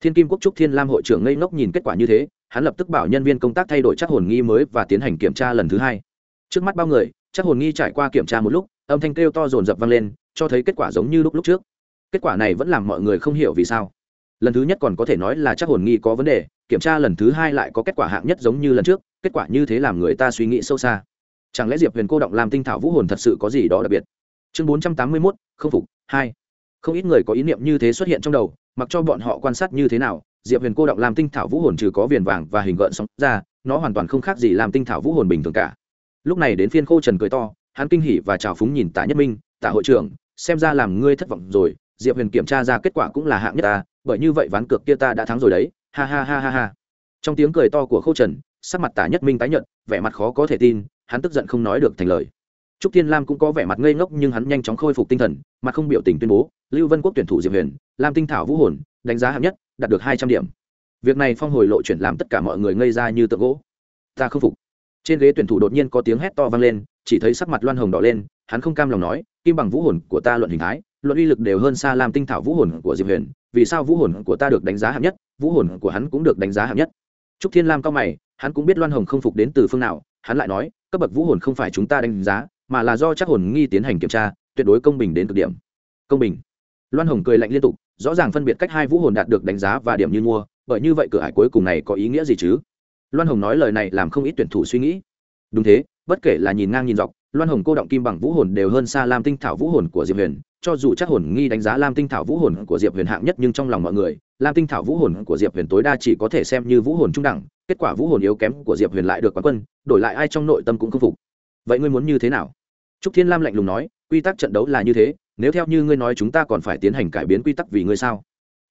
S1: Thiên kim quốc trúc thiên lam hội trưởng ngây ngốc nhìn kết quả như thế, hắn lập tức bảo nhân viên công tác thay đổi chắc hồn nghi mới và tiến hành kiểm tra lần thứ hai. Trước mắt bao người, chắc hồn nghi trải qua kiểm tra một lúc, âm thanh kêu to dồn dập vang lên, cho thấy kết quả giống như lúc lúc trước. Kết quả này vẫn làm mọi người không hiểu vì sao. Lần thứ nhất còn có thể nói là chắc hồn nghi có vấn đề, kiểm tra lần thứ hai lại có kết quả hạng nhất giống như lần trước, kết quả như thế làm người ta suy nghĩ sâu xa. Chẳng lẽ diệp huyền cô động làm tinh thảo vũ hồn thật sự có gì đó đặc biệt? Chương bốn trăm tám mươi mốt, không phục, hai không ít người có ý niệm như thế xuất hiện trong đầu, mặc cho bọn họ quan sát như thế nào, diệp huyền cô động làm tinh thảo vũ hồn trừ có viền vàng và hình gợn sóng ra, nó hoàn toàn không khác gì làm tinh thảo vũ hồn bình thường cả. Lúc này đến phiên khô trần cười to, hắn kinh hỉ và trào phúng nhìn tả nhất minh tả hội trưởng, xem ra làm ngươi thất vọng rồi, diệp huyền kiểm tra ra kết quả cũng là hạng nhất ta, bởi như vậy ván cược kia ta đã thắng rồi đấy. Ha ha ha ha ha. Trong tiếng cười to của khô trần, sắc mặt tả nhất minh tái nhận vẻ mặt khó có thể tin, hắn tức giận không nói được thành lời. Trúc thiên lam cũng có vẻ mặt ngây ngốc nhưng hắn nhanh chóng khôi phục tinh thần mà không biểu tình tuyên bố lưu vân quốc tuyển thủ diệp huyền, lam tinh thảo vũ hồn, đánh giá hạng nhất, đạt được hai trăm điểm. Việc này phong hồi lộ chuyển làm tất cả mọi người ngây ra như tượng gỗ. Ta không phục. Trên ghế tuyển thủ đột nhiên có tiếng hét to vang lên, chỉ thấy sắc mặt loan hồng đỏ lên, hắn không cam lòng nói, kim bằng vũ hồn của ta luận hình thái, luận uy lực đều hơn xa lam tinh thảo vũ hồn của diệp huyền, vì sao vũ hồn của ta được đánh giá hạng nhất, vũ hồn của hắn cũng được đánh giá hạng nhất? Trúc thiên lam cao mày, hắn cũng biết loan hồng không phục đến từ phương nào, hắn lại nói, cấp bậc vũ hồn không phải chúng ta đánh giá, mà là do chắc hồn nghi tiến hành kiểm tra, tuyệt đối công bình đến cực điểm. Công bình loan hồng cười lạnh liên tục, rõ ràng phân biệt cách hai vũ hồn đạt được đánh giá và điểm như mua, bởi như vậy cửa hải cuối cùng này có ý nghĩa gì chứ? Loan hồng nói lời này làm không ít tuyển thủ suy nghĩ. Đúng thế, bất kể là nhìn ngang nhìn dọc, loan hồng cô động kim bằng vũ hồn đều hơn xa lam tinh thảo vũ hồn của diệp huyền, cho dù chắc hồn nghi đánh giá lam tinh thảo vũ hồn của diệp huyền hạng nhất nhưng trong lòng mọi người, lam tinh thảo vũ hồn của diệp huyền tối đa chỉ có thể xem như vũ hồn trung đẳng, kết quả vũ hồn yếu kém của diệp huyền lại được quán quân, đổi lại ai trong nội tâm cũng không phục. Vậy ngươi muốn như thế nào? Trúc thiên lam lạnh lùng nói, quy tắc trận đấu là như thế nếu theo như ngươi nói chúng ta còn phải tiến hành cải biến quy tắc vì ngươi sao?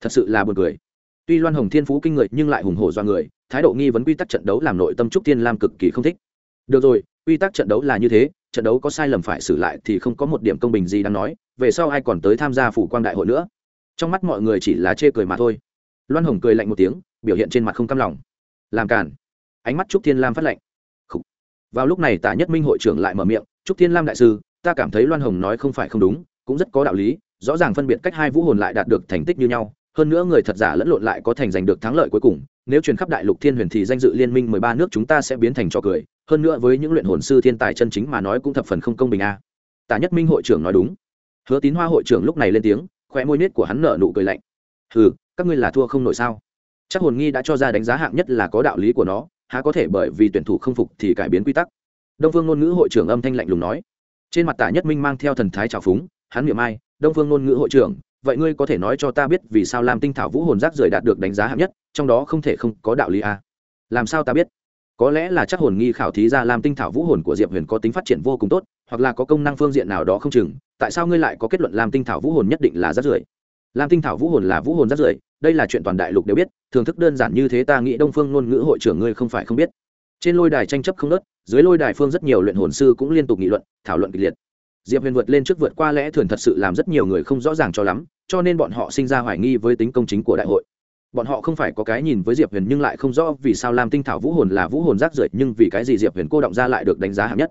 S1: Thật sự là buồn cười. Tuy loan hồng thiên phú kinh người, nhưng lại hùng hổ do người, thái độ nghi vấn quy tắc trận đấu làm nội tâm trúc thiên lam cực kỳ không thích. Được rồi, quy tắc trận đấu là như thế, trận đấu có sai lầm phải xử lại thì không có một điểm công bình gì đang nói, về sau ai còn tới tham gia phủ quang đại hội nữa? Trong mắt mọi người chỉ là chê cười mà thôi. Loan hồng cười lạnh một tiếng, biểu hiện trên mặt không cam lòng. Làm cản ánh mắt trúc thiên lam phát lạnh. Vào lúc này tả nhất minh hội trưởng lại mở miệng, trúc thiên lam đại sư, ta cảm thấy loan hồng nói không phải không đúng cũng rất có đạo lý, rõ ràng phân biệt cách hai vũ hồn lại đạt được thành tích như nhau, hơn nữa người thật giả lẫn lộn lại có thành giành được thắng lợi cuối cùng, nếu truyền khắp đại lục thiên huyền thì danh dự liên minh mười ba nước chúng ta sẽ biến thành trò cười, hơn nữa với những luyện hồn sư thiên tài chân chính mà nói cũng thập phần không công bình a. Tả nhất minh hội trưởng nói đúng. Hứa tín hoa hội trưởng lúc này lên tiếng khoe môi nết của hắn nở nụ cười lạnh. Hừ, các ngươi là thua không nổi sao? Chắc hồn nghi đã cho ra đánh giá hạng nhất là có đạo lý của nó, há có thể bởi vì tuyển thủ không phục thì cải biến quy tắc. Đông phương ngôn ngữ hội trưởng âm thanh lạnh lùng nói. Trên mặt tả nhất minh mang theo thần thái trào phúng hắn miệng ai, đông phương ngôn ngữ hội trưởng, vậy ngươi có thể nói cho ta biết vì sao lam tinh thảo vũ hồn rác rưởi đạt được đánh giá hạng nhất, trong đó không thể không có đạo lý a. À? làm sao ta biết? Có lẽ là chắc hồn nghi khảo thí ra lam tinh thảo vũ hồn của diệp huyền có tính phát triển vô cùng tốt, hoặc là có công năng phương diện nào đó không chừng, tại sao ngươi lại có kết luận lam tinh thảo vũ hồn nhất định là rác rưởi lam tinh thảo vũ hồn là vũ hồn rác rưởi đây là chuyện toàn đại lục đều biết, thưởng thức đơn giản như thế ta nghĩ đông phương ngôn ngữ hội trưởng ngươi không phải không biết. Trên lôi đài tranh chấp không nớt, dưới lôi đài phương rất nhiều luyện hồn sư cũng liên tục nghị luận, thảo luận kịch liệt diệp huyền vượt lên trước vượt qua lẽ thường thật sự làm rất nhiều người không rõ ràng cho lắm, cho nên bọn họ sinh ra hoài nghi với tính công chính của đại hội. Bọn họ không phải có cái nhìn với diệp huyền nhưng lại không rõ vì sao lam tinh thảo vũ hồn là vũ hồn rác rưởi nhưng vì cái gì diệp huyền cô động ra lại được đánh giá hạng nhất.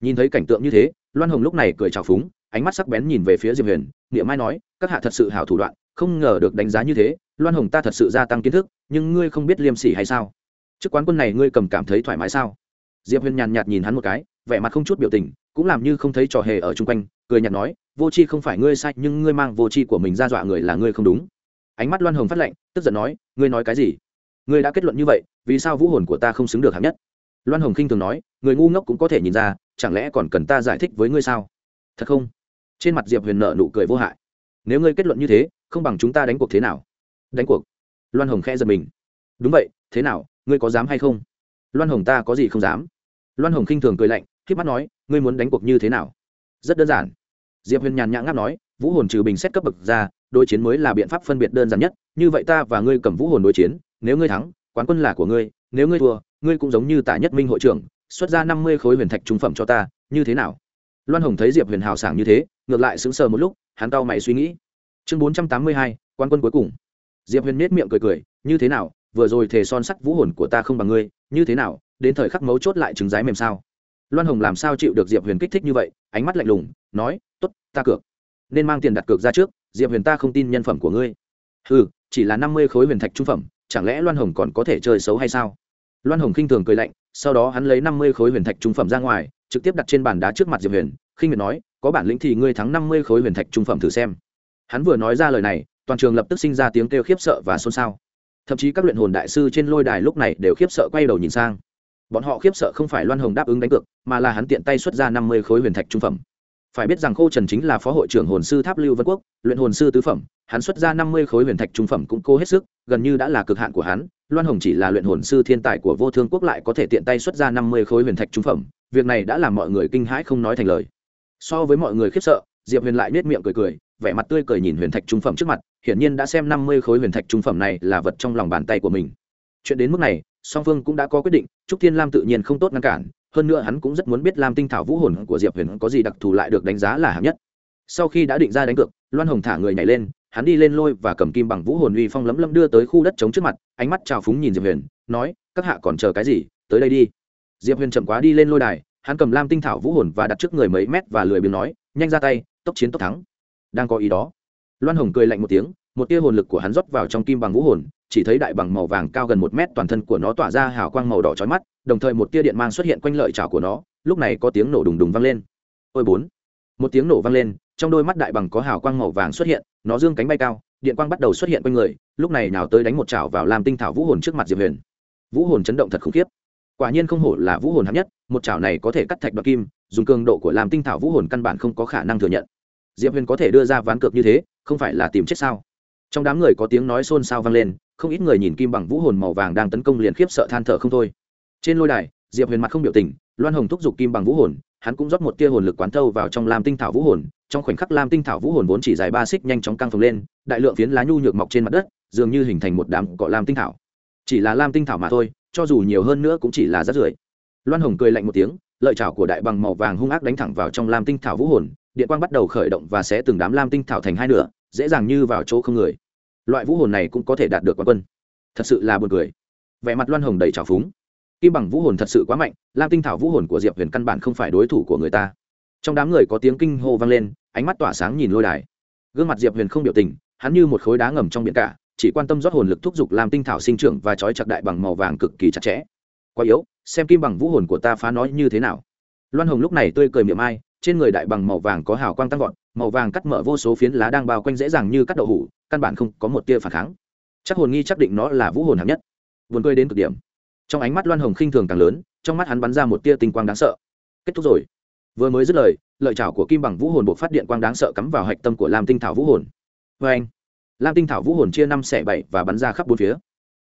S1: Nhìn thấy cảnh tượng như thế, loan hồng lúc này cười trào phúng, ánh mắt sắc bén nhìn về phía diệp huyền, niệm mai nói, các hạ thật sự hảo thủ đoạn, không ngờ được đánh giá như thế, loan hồng ta thật sự gia tăng kiến thức, nhưng ngươi không biết liêm sỉ hay sao? Chức quán quân này ngươi cầm cảm thấy thoải mái sao? Diệp huyền nhàn nhạt nhìn hắn một cái, vẻ mặt không chút biểu tình, cũng làm như không thấy trò hề ở chung quanh, cười nhạt nói, vô c h i không phải ngươi sai, nhưng ngươi mang vô c h i của mình ra dọa người là ngươi không đúng. Ánh mắt loan hồng phát lệnh tức giận nói, ngươi nói cái gì? Ngươi đã kết luận như vậy, vì sao vũ hồn của ta không xứng được hạng nhất? Loan hồng khinh thường nói, người ngu ngốc cũng có thể nhìn ra, chẳng lẽ còn cần ta giải thích với ngươi sao? Thật không? Trên mặt diệp huyền nợ nụ cười vô hại. Nếu ngươi kết luận như thế, không bằng chúng ta đánh cuộc thế nào? Đánh cuộc? Loan hồng khẽ giật mình. Đúng vậy, thế nào, ngươi có dám hay không? Loan hồng, ta có gì không dám? Loan hồng khinh thường cười lạnh k mắt nói, ngươi muốn đánh cuộc như thế nào? Rất đơn giản. Diệp huyền nhàn nhã ngáp nói, vũ hồn trừ bình xét cấp bậc ra, đối chiến mới là biện pháp phân biệt đơn giản nhất. Như vậy ta và ngươi cầm vũ hồn đối chiến, nếu ngươi thắng, quán quân là của ngươi, nếu ngươi thua, ngươi cũng giống như tả nhất minh hội trưởng, xuất ra năm mươi khối huyền thạch trung phẩm cho ta, như thế nào? Loan hồng thấy diệp huyền hào sảng như thế, ngược lại sững sờ một lúc, hắn cau mày suy nghĩ. Chương bốn trăm tám mươi hai quan quân cuối cùng. Diệp huyền nết miệng cười cười, như thế nào? Vừa rồi thề son sắt vũ hồn của ta không bằng ngươi như thế nào, đến thời khắc mấu chốt lại trứng rái mềm sao? Loan hồng làm sao chịu được diệp huyền kích thích như vậy, ánh mắt lạnh lùng, nói t ố t ta cược. Nên mang tiền đặt cược ra trước, diệp huyền ta không tin nhân phẩm của ngươi. Ừ chỉ là năm mươi khối huyền thạch trung phẩm, chẳng lẽ loan hồng còn có thể chơi xấu hay sao? Loan hồng khinh thường cười lạnh, sau đó hắn lấy năm mươi khối huyền thạch trung phẩm ra ngoài, trực tiếp đặt trên bàn đá trước mặt diệp huyền, khinh miệt nói, có bản lĩnh thì ngươi thắng năm mươi khối huyền thạch trung phẩm thử xem. Hắn vừa nói ra lời này, toàn trường lập tức sinh ra tiếng kêu khiếp sợ và xôn xao thậm chí các luyện hồn đại sư trên lôi đài lúc này đều khiếp sợ quay đầu nhìn sang. Bọn họ khiếp sợ không phải loan hồng đáp ứng đánh cược, mà là hắn tiện tay xuất ra năm mươi khối huyền thạch trung phẩm. Phải biết rằng khô trần chính là phó hội trưởng hồn sư tháp lưu vân quốc, luyện hồn sư tứ phẩm, hắn xuất ra năm mươi khối huyền thạch trung phẩm cũng cố hết sức, gần như đã là cực hạn của hắn. Loan hồng chỉ là luyện hồn sư thiên tài của vô thương quốc lại có thể tiện tay xuất ra năm mươi khối huyền thạch trung phẩm, việc này đã làm mọi người kinh hãi không nói thành lời. So với mọi người khiếp sợ, diệp huyền lại nết miệng cười cười, vẻ mặt tươi cười nhìn huyền thạch trung phẩm trước mặt hiển nhiên đã xem năm mươi khối huyền thạch trung phẩm này là vật trong lòng bàn tay của mình. Chuyện đến mức này, song phương cũng đã có quyết định, trúc thiên lam tự nhiên không tốt ngăn cản, hơn nữa hắn cũng rất muốn biết lam tinh thảo vũ hồn của diệp huyền có gì đặc thù lại được đánh giá là hạng nhất. Sau khi đã định ra đánh cược, loan hồng thả người nhảy lên, hắn đi lên lôi và cầm kim bằng vũ hồn uy phong lấm lấm đưa tới khu đất trống trước mặt, ánh mắt trào phúng nhìn diệp huyền, nói, các hạ còn chờ cái gì? Tới đây đi. Diệp huyền chậm quá đi lên lôi đài, hắn cầm lam tinh thảo vũ hồn và đặt trước người mấy mét và lười biếng nói, nhanh ra tay, tốc chiến tốc thắng. Đang có ý đó loan hồng cười lạnh một tiếng, một tia hồn lực của hắn rót vào trong kim bằng vũ hồn, chỉ thấy đại bằng màu vàng cao gần một mét toàn thân của nó tỏa ra hào quang màu đỏ chói mắt, đồng thời một tia điện mang xuất hiện quanh lợi chảo của nó, lúc này có tiếng nổ đùng đùng vang lên. Ôi bốn, một tiếng nổ vang lên, trong đôi mắt đại bằng có hào quang màu vàng xuất hiện, nó dương cánh bay cao, điện quang bắt đầu xuất hiện quanh người, lúc này nào tới đánh một chảo vào làm tinh thảo vũ hồn trước mặt diệp huyền. Vũ hồn chấn động thật khủng khiếp. Quả nhiên không hổ là vũ hồn hạng nhất, một chảo này có thể cắt thạch đoạt kim, dùng cường độ của làm tinh thảo vũ hồn căn bản không có khả năng thừa nhận. Diệp huyền có thể đưa ra ván cược như thế không phải là tìm chết sao? Trong đám người có tiếng nói xôn xao vang lên, không ít người nhìn kim bằng vũ hồn màu vàng đang tấn công liền khiếp sợ than thở không thôi. Trên lôi đài, diệp huyền mặt không biểu tình, loan hồng thúc giục kim bằng vũ hồn, hắn cũng rót một tia hồn lực quán thâu vào trong lam tinh thảo vũ hồn, trong khoảnh khắc lam tinh thảo vũ hồn vốn chỉ dài ba xích nhanh chóng căng phồng lên, đại lượng phiến lá nhu nhược mọc trên mặt đất, dường như hình thành một đám cọ lam tinh thảo. Chỉ là lam tinh thảo mà thôi, cho dù nhiều hơn nữa cũng chỉ là rát rưởi. Loan hồng cười lạnh một tiếng, lợi chảo của đại bằng màu vàng hung ác đánh thẳng vào trong lam tinh thảo vũ hồn điện quang bắt đầu khởi động và sẽ từng đám lam tinh thảo thành hai nửa, dễ dàng như vào chỗ không người. Loại vũ hồn này cũng có thể đạt được quán quân. Thật sự là buồn cười. Vẻ mặt loan hồng đầy trào phúng. Kim bằng vũ hồn thật sự quá mạnh, lam tinh thảo vũ hồn của diệp huyền căn bản không phải đối thủ của người ta. Trong đám người có tiếng kinh hô vang lên, ánh mắt tỏa sáng nhìn lôi đài. Gương mặt diệp huyền không biểu tình, hắn như một khối đá ngầm trong biển cả, chỉ quan tâm rót hồn lực thúc giục làm tinh thảo sinh trưởng và trói chặt đại bằng màu vàng cực kỳ chặt chẽ. Quá yếu, xem kim bằng vũ hồn của ta phá nói như thế nào. Loan hồng lúc này tươi cười miệng ai trên người đại bằng màu vàng có hào quang tăng vọt, màu vàng cắt mở vô số phiến lá đang bao quanh dễ dàng như cắt đậu hủ, căn bản không có một tia phản kháng. Chắc hồn nghi chắc định nó là vũ hồn hạng nhất. Vườn cười đến cực điểm. Trong ánh mắt loan hồng khinh thường càng lớn, trong mắt hắn bắn ra một tia tinh quang đáng sợ. Kết thúc rồi. Vừa mới dứt lời, lợi chảo của kim bằng vũ hồn buộc phát điện quang đáng sợ cắm vào hạch tâm của lam tinh thảo vũ hồn. Vê anh, lam tinh thảo vũ hồn chia năm xẻ bảy và bắn ra khắp bốn phía.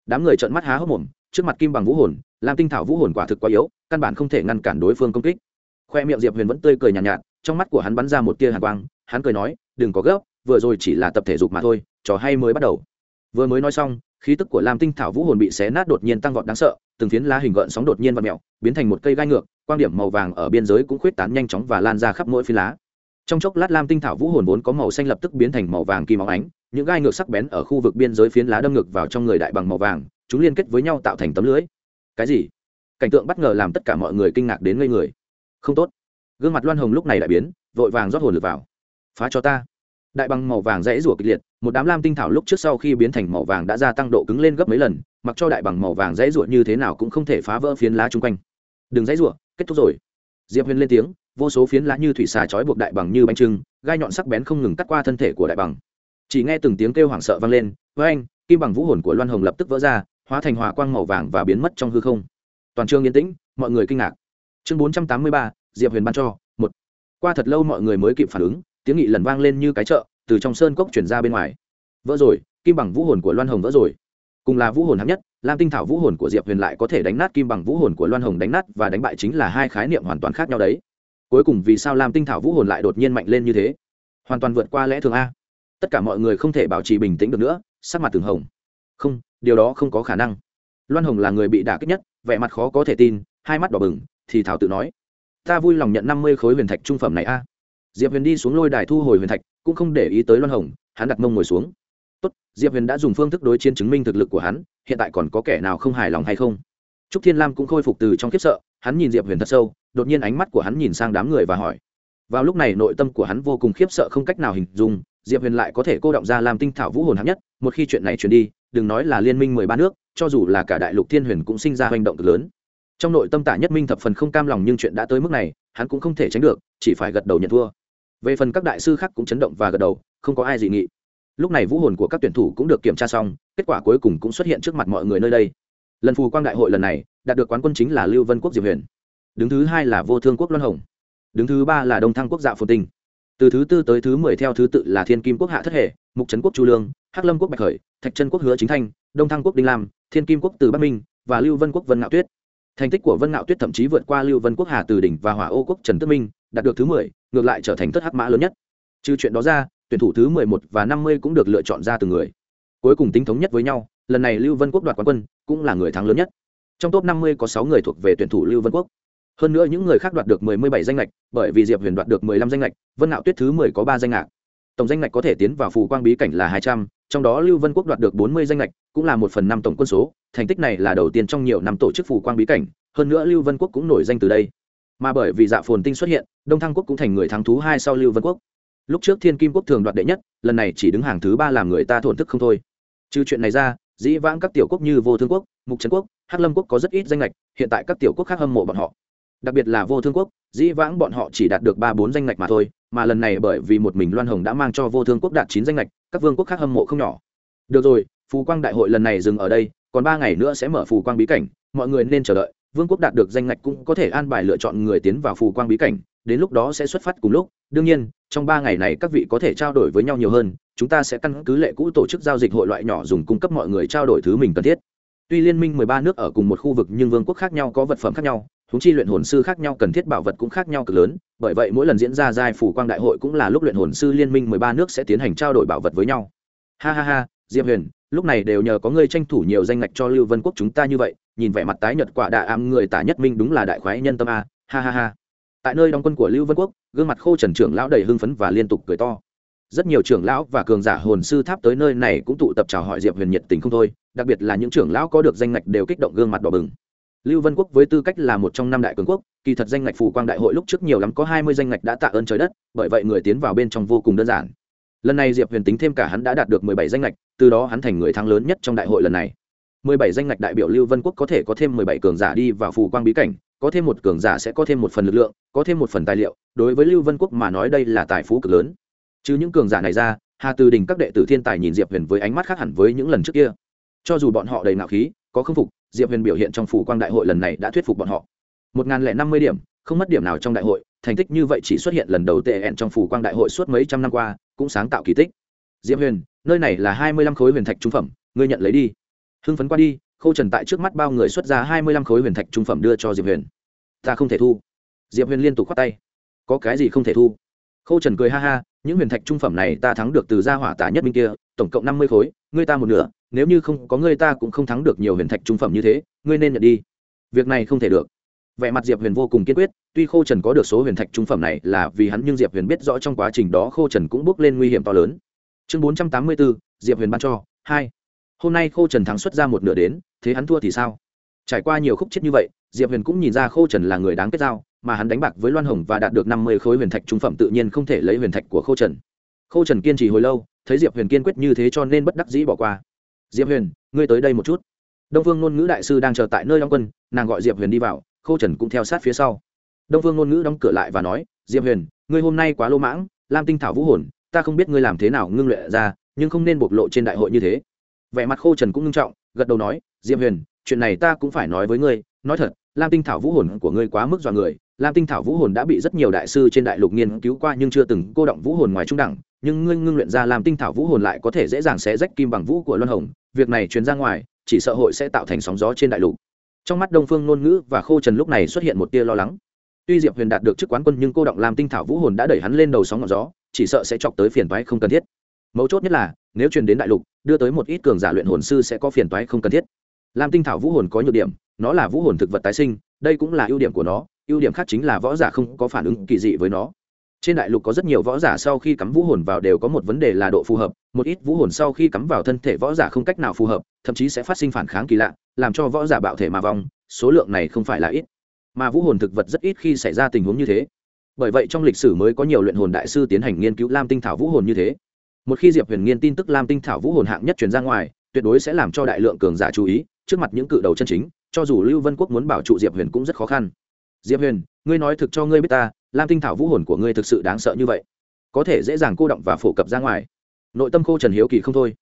S1: Đám người trợn mắt há hốc mồm, trước mặt kim bằng vũ hồn, lam tinh thảo vũ hồn quả thực quá yếu, căn bản không thể ngăn cản đối phương công kích khoe miệng diệp huyền vẫn tươi cười nhàn nhạt, nhạt trong mắt của hắn bắn ra một tia hàn quang hắn cười nói đừng có gấp vừa rồi chỉ là tập thể dục mà thôi trò hay mới bắt đầu. Vừa mới nói xong khí tức của lam tinh thảo vũ hồn bị xé nát đột nhiên tăng vọt đáng sợ từng phiến lá hình gợn sóng đột nhiên và mẹo biến thành một cây gai ngược quan điểm màu vàng ở biên giới cũng khuyết tán nhanh chóng và lan ra khắp mỗi phiến lá. Trong chốc lát lam tinh thảo vũ hồn vốn có màu xanh lập tức biến thành màu vàng kim óng ánh những gai ngược sắc bén ở khu vực biên giới phiến lá đâm ngược vào trong người đại bằng màu vàng chúng liên kết với nhau tạo thành tấm lưới. Cái gì? Cảnh tượng bất ngờ làm tất cả mọi người kinh ngạc đến ngây người không tốt. Gương mặt loan hồng lúc này đại biến, vội vàng rót hồn lực vào. Phá cho ta. Đại bằng màu vàng rẽ rủa kịch liệt, một đám lam tinh thảo lúc trước sau khi biến thành màu vàng đã gia tăng độ cứng lên gấp mấy lần, mặc cho đại bằng màu vàng rẽ rủa như thế nào cũng không thể phá vỡ phiến lá chung quanh. Đừng rẽ rủa, kết thúc rồi. Diệp huyền lên tiếng, vô số phiến lá như thủy xà trói buộc đại bằng như bánh trưng, gai nhọn sắc bén không ngừng cắt qua thân thể của đại bằng chỉ nghe từng tiếng kêu hoảng sợ vang lên với anh kim bằng vũ hồn của loan hồng lập tức vỡ ra, hóa thành hòa quang màu vàng và biến mất trong hư không. Toàn trường yên tĩnh, mọi người kinh ngạc chương bốn trăm tám mươi ba, diệp huyền ban cho, một. Qua thật lâu mọi người mới kịp phản ứng, tiếng nghị lần vang lên như cái chợ, từ trong sơn cốc chuyển ra bên ngoài. Vỡ rồi, kim bằng vũ hồn của loan hồng vỡ rồi. Cùng là vũ hồn hạng nhất, lam tinh thảo vũ hồn của diệp huyền lại có thể đánh nát kim bằng vũ hồn của loan hồng đánh nát và đánh bại chính là hai khái niệm hoàn toàn khác nhau đấy. Cuối cùng vì sao lam tinh thảo vũ hồn lại đột nhiên mạnh lên như thế? Hoàn toàn vượt qua lẽ thường a. Tất cả mọi người không thể bảo trì bình tĩnh được nữa, sắc mặt từng hồng. Không, điều đó không có khả năng. Loan hồng là người bị đả kích nhất, vẻ mặt khó có thể tin, hai mắt đỏ bừng thì thảo tự nói, ta vui lòng nhận năm mươi khối huyền thạch trung phẩm này a. Diệp huyền đi xuống lôi đài thu hồi huyền thạch, cũng không để ý tới loan hồng, hắn đặt mông ngồi xuống. Tốt, diệp huyền đã dùng phương thức đối chiến chứng minh thực lực của hắn, hiện tại còn có kẻ nào không hài lòng hay không? Trúc thiên lam cũng khôi phục từ trong khiếp sợ, hắn nhìn diệp huyền thật sâu, đột nhiên ánh mắt của hắn nhìn sang đám người và hỏi, vào lúc này nội tâm của hắn vô cùng khiếp sợ không cách nào hình dung, diệp huyền lại có thể cô động ra làm tinh thảo vũ hồn hạng nhất, một khi chuyện này truyền đi, đừng nói là liên minh mười ba nước, cho dù là cả đại lục thiên huyền cũng sinh ra hành động cực lớn trong nội tâm tả nhất minh thập phần không cam lòng nhưng chuyện đã tới mức này, hắn cũng không thể tránh được, chỉ phải gật đầu nhận thua. Về phần các đại sư khác cũng chấn động và gật đầu, không có ai dị nghị. Lúc này vũ hồn của các tuyển thủ cũng được kiểm tra xong, kết quả cuối cùng cũng xuất hiện trước mặt mọi người nơi đây. Lần phù quang đại hội lần này, đạt được quán quân chính là lưu vân quốc diệp huyền. Đứng thứ hai là vô thương quốc loan hồng. Đứng thứ ba là đông thăng quốc dạ phồn tinh. Từ thứ tư tới thứ mười theo thứ tự là thiên kim quốc hạ thất hệ, mục trấn quốc chu lương, hắc lâm quốc bạch khởi, thạch trân quốc hứa chính thanh, đông thăng quốc đinh lam, thiên kim quốc từ bắc minh và lưu vân quốc vân ngạo tuyết thành tích của vân ngạo tuyết thậm chí vượt qua lưu vân quốc hà từ đỉnh và hỏa ô quốc trần tức minh, đạt được thứ mười, ngược lại trở thành thất hắc mã lớn nhất. Trừ chuyện đó ra, tuyển thủ thứ mười một và năm mươi cũng được lựa chọn ra từng người. Cuối cùng tính thống nhất với nhau, lần này lưu vân quốc đoạt quán quân, cũng là người thắng lớn nhất. Trong top năm mươi có sáu người thuộc về tuyển thủ lưu vân quốc. Hơn nữa những người khác đoạt được mười mươi bảy danh lệch bởi vì diệp huyền đoạt được mười lăm danh lệch vân ngạo tuyết thứ mười có ba danh ngạc tổng danh ngạch có thể tiến vào phù quang bí cảnh là hai trăm, trong đó lưu vân quốc đoạt được bốn mươi danh ngạch, cũng là một phần năm tổng quân số, thành tích này là đầu tiên trong nhiều năm tổ chức phù quang bí cảnh, hơn nữa lưu vân quốc cũng nổi danh từ đây. Mà bởi vì dạ phồn tinh xuất hiện, đông thăng quốc cũng thành người thắng thú hai sau lưu vân quốc. Lúc trước thiên kim quốc thường đoạt đệ nhất, lần này chỉ đứng hàng thứ ba làm người ta thổn thức không thôi. Trừ chuyện này ra, dĩ vãng các tiểu quốc như vô thương quốc, mục trấn quốc, hắc lâm quốc có rất ít danh lệch hiện tại các tiểu quốc khác hâm mộ bọn họ. Đặc biệt là vô thương quốc, dĩ vãng bọn họ chỉ đạt được ba bốn danh lệch mà thôi mà lần này bởi vì một mình loan hồng đã mang cho vô thương quốc đạt chín danh lệch các vương quốc khác hâm mộ không nhỏ. Được rồi, phù quang đại hội lần này dừng ở đây, còn ba ngày nữa sẽ mở phù quang bí cảnh, mọi người nên chờ đợi, vương quốc đạt được danh ngạch cũng có thể an bài lựa chọn người tiến vào phù quang bí cảnh, đến lúc đó sẽ xuất phát cùng lúc. Đương nhiên, trong ba ngày này các vị có thể trao đổi với nhau nhiều hơn, chúng ta sẽ căn cứ lệ cũ tổ chức giao dịch hội loại nhỏ dùng cung cấp mọi người trao đổi thứ mình cần thiết. Tuy liên minh mười ba nước ở cùng một khu vực nhưng vương quốc khác nhau có vật phẩm khác nhau húng chi luyện hồn sư khác nhau cần thiết bảo vật cũng khác nhau cực lớn, bởi vậy mỗi lần diễn ra giai phủ quang đại hội cũng là lúc luyện hồn sư liên minh mười ba nước sẽ tiến hành trao đổi bảo vật với nhau. Ha ha ha, diệp huyền, lúc này đều nhờ có ngươi tranh thủ nhiều danh ngạch cho lưu vân quốc chúng ta như vậy, nhìn vẻ mặt tái nhợt quả đạ ám người tả nhất minh đúng là đại khoái nhân tâm a, ha ha ha. Tại nơi đóng quân của lưu vân quốc, gương mặt khô trần trưởng lão đầy hưng phấn và liên tục cười to. Rất nhiều trưởng lão và cường giả hồn sư tháp tới nơi này cũng tụ tập chào hỏi diệp huyền nhiệt tình không thôi, đặc biệt là những trưởng lão có được danh ngạch đều kích động gương mặt đỏ bừng lưu vân quốc với tư cách là một trong năm đại cường quốc, kỳ thật danh ngạch phù quang đại hội lúc trước nhiều lắm có hai mươi danh ngạch đã tạ ơn trời đất, bởi vậy người tiến vào bên trong vô cùng đơn giản. Lần này diệp huyền tính thêm cả hắn đã đạt được mười bảy danh ngạch, từ đó hắn thành người thắng lớn nhất trong đại hội lần này. Mười bảy danh ngạch đại biểu lưu vân quốc có thể có thêm mười bảy cường giả đi vào phù quang bí cảnh, có thêm một cường giả sẽ có thêm một phần lực lượng, có thêm một phần tài liệu, đối với lưu vân quốc mà nói đây là tài phú cực lớn. Chứ những cường giả này ra, hà từ đình các đệ tử thiên tài nhìn diệp huyền với ánh mắt khác hẳn với những lần trước kia. Cho dù bọn họ đầy ngạo khí, có khâm phục diệp huyền biểu hiện trong phủ quang đại hội lần này đã thuyết phục bọn họ. Một n g h n lẻ năm mươi điểm, không mất điểm nào trong đại hội, thành tích như vậy chỉ xuất hiện lần đầu tệ ẹn trong phủ quang đại hội suốt mấy trăm năm qua, cũng sáng tạo kỳ tích. Diệp huyền, nơi này là hai mươi lăm khối huyền thạch trung phẩm, ngươi nhận lấy đi. Hưng phấn qua đi, khâu trần tại trước mắt bao người xuất ra hai mươi lăm khối huyền thạch trung phẩm đưa cho diệp huyền. Ta không thể thu. Diệp huyền liên tục k h o á t tay. Có cái gì không thể thu? Khâu trần cười ha ha, những huyền thạch trung phẩm này ta thắng được từ gia hỏa tả nhất minh kia tổng cộng năm mươi khối, ngươi ta một nửa, nếu như không có ngươi ta cũng không thắng được nhiều huyền thạch trung phẩm như thế, ngươi nên nhận đi. Việc này không thể được. Vẻ mặt diệp huyền vô cùng kiên quyết, tuy khô trần có được số huyền thạch trung phẩm này là vì hắn nhưng diệp huyền biết rõ trong quá trình đó khô trần cũng bước lên nguy hiểm to lớn. Chương bốn trăm tám mươi bốn diệp huyền ban cho, hai. Hôm nay khô trần thắng xuất ra một nửa đến, thế hắn thua thì sao? Trải qua nhiều khúc chết như vậy, diệp huyền cũng nhìn ra khô trần là người đáng kết giao, mà hắn đánh bạc với loan hồng và đạt được năm mươi khối huyền thạch trung phẩm tự nhiên không thể lấy huyền thạch của khô trần. Khô trần kiên trì hồi lâu thấy diệp huyền kiên quyết như thế cho nên bất đắc dĩ bỏ qua diệp huyền ngươi tới đây một chút đông phương ngôn ngữ đại sư đang chờ tại nơi đóng quân nàng gọi diệp huyền đi vào khô trần cũng theo sát phía sau đông phương ngôn ngữ đóng cửa lại và nói diệp huyền ngươi hôm nay quá lô mãng lam tinh thảo vũ hồn ta không biết ngươi làm thế nào ngưng luyện ra nhưng không nên bộc lộ trên đại hội như thế vẻ mặt khô trần cũng ngưng trọng gật đầu nói diệp huyền chuyện này ta cũng phải nói với ngươi nói thật lam tinh thảo vũ hồn của ngươi quá mức dọa người. Lam tinh thảo vũ hồn đã bị rất nhiều đại sư trên đại lục nghiên cứu qua nhưng chưa từng cô động vũ hồn ngoài trung đẳng. Nhưng ngươi ngưng luyện ra lam tinh thảo vũ hồn lại có thể dễ dàng xé rách kim bằng vũ của luân hồng. Việc này truyền ra ngoài, chỉ sợ hội sẽ tạo thành sóng gió trên đại lục. Trong mắt đông phương ngôn ngữ và khô trần lúc này xuất hiện một tia lo lắng. Tuy diệp huyền đạt được chức quán quân nhưng cô động lam tinh thảo vũ hồn đã đẩy hắn lên đầu sóng ngọn gió, chỉ sợ sẽ chọc tới phiền toái không cần thiết. Mấu chốt nhất là, nếu truyền đến đại lục, đưa tới một ít cường giả luyện hồn sư sẽ có phiền toái không cần thiết. Lam tinh thảo vũ hồn có nhược điểm nó là vũ hồn thực vật tái sinh, đây cũng là ưu điểm của nó, ưu điểm khác chính là võ giả không có phản ứng kỳ dị với nó. Trên đại lục có rất nhiều võ giả sau khi cắm vũ hồn vào đều có một vấn đề là độ phù hợp, một ít vũ hồn sau khi cắm vào thân thể võ giả không cách nào phù hợp, thậm chí sẽ phát sinh phản kháng kỳ lạ, làm cho võ giả bạo thể mà vong, số lượng này không phải là ít. Mà vũ hồn thực vật rất ít khi xảy ra tình huống như thế. Bởi vậy trong lịch sử mới có nhiều luyện hồn đại sư tiến hành nghiên cứu lam tinh thảo vũ hồn như thế. Một khi diệp huyền nghiên tin tức lam tinh thảo vũ hồn hạng nhất truyền ra ngoài, tuyệt đối sẽ làm cho đại lượng cường giả chú ý, trước mặt những cự đầu chân chính cho dù lưu vân quốc muốn bảo trụ diệp huyền cũng rất khó khăn. Diệp huyền, ngươi nói thực cho ngươi biết ta, lam tinh thảo vũ hồn của ngươi thực sự đáng sợ như vậy. Có thể dễ dàng cô động và phổ cập ra ngoài. Nội tâm khô trần hiếu kỳ không thôi.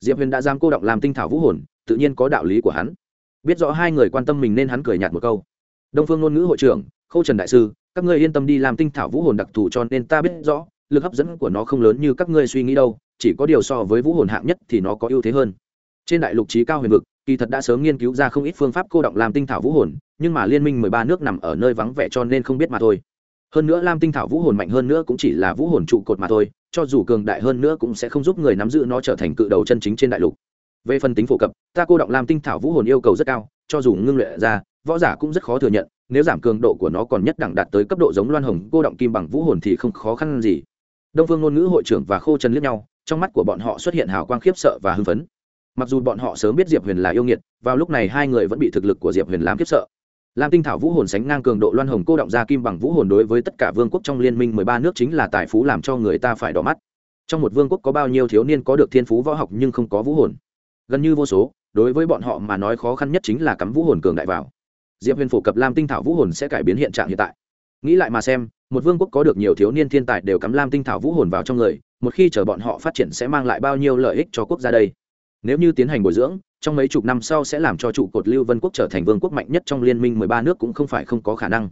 S1: Diệp huyền đã giam cô động làm tinh thảo vũ hồn, tự nhiên có đạo lý của hắn. Biết rõ hai người quan tâm mình nên hắn cười nhạt một câu. Đông phương ngôn ngữ hội trưởng, khô trần đại sư, các ngươi yên tâm đi làm tinh thảo vũ hồn đặc thù cho nên ta biết rõ, lực hấp dẫn của nó không lớn như các ngươi suy nghĩ đâu, chỉ có điều so với vũ hồn hạng nhất thì nó có ưu thế hơn. Trên đại lục trí cao huyền vực kỳ thật đã sớm nghiên cứu ra không ít phương pháp cô động làm tinh thảo vũ hồn, nhưng mà liên minh mười ba nước nằm ở nơi vắng vẻ cho nên không biết mà thôi. Hơn nữa lam tinh thảo vũ hồn mạnh hơn nữa cũng chỉ là vũ hồn trụ cột mà thôi, cho dù cường đại hơn nữa cũng sẽ không giúp người nắm giữ nó trở thành cự đầu chân chính trên đại lục. Về phần tính phổ cập, ta cô động lam tinh thảo vũ hồn yêu cầu rất cao, cho dù ngưng luyện ra, võ giả cũng rất khó thừa nhận, nếu giảm cường độ của nó còn nhất đẳng đạt tới cấp độ giống loan hồng, cô động kim bằng vũ hồn thì không khó khăn gì. Đông phương ngôn ngữ hội trưởng và khô trần liếc nhau, trong mắt của bọn họ xuất hiện hào quang khiếp sợ và hưng phấn mặc dù bọn họ sớm biết diệp huyền là yêu nghiệt, vào lúc này hai người vẫn bị thực lực của diệp huyền làm kiếp sợ. Lam tinh thảo vũ hồn sánh ngang cường độ loan hồng cô động ra kim bằng vũ hồn đối với tất cả vương quốc trong liên minh mười ba nước chính là tài phú làm cho người ta phải đỏ mắt. Trong một vương quốc có bao nhiêu thiếu niên có được thiên phú võ học nhưng không có vũ hồn? Gần như vô số, đối với bọn họ mà nói khó khăn nhất chính là cắm vũ hồn cường đại vào. Diệp huyền phổ cập lam tinh thảo vũ hồn sẽ cải biến hiện trạng hiện tại. Nghĩ lại mà xem, một vương quốc có được nhiều thiếu niên thiên tài đều cắm lam tinh thảo vũ hồn vào trong người, một khi chờ bọn họ phát triển sẽ mang lại bao nhiêu lợi ích cho quốc gia đây? Nếu như tiến hành bồi dưỡng, trong mấy chục năm sau sẽ làm cho trụ cột lưu vân quốc trở thành vương quốc mạnh nhất trong liên minh mười ba nước cũng không phải không có khả năng.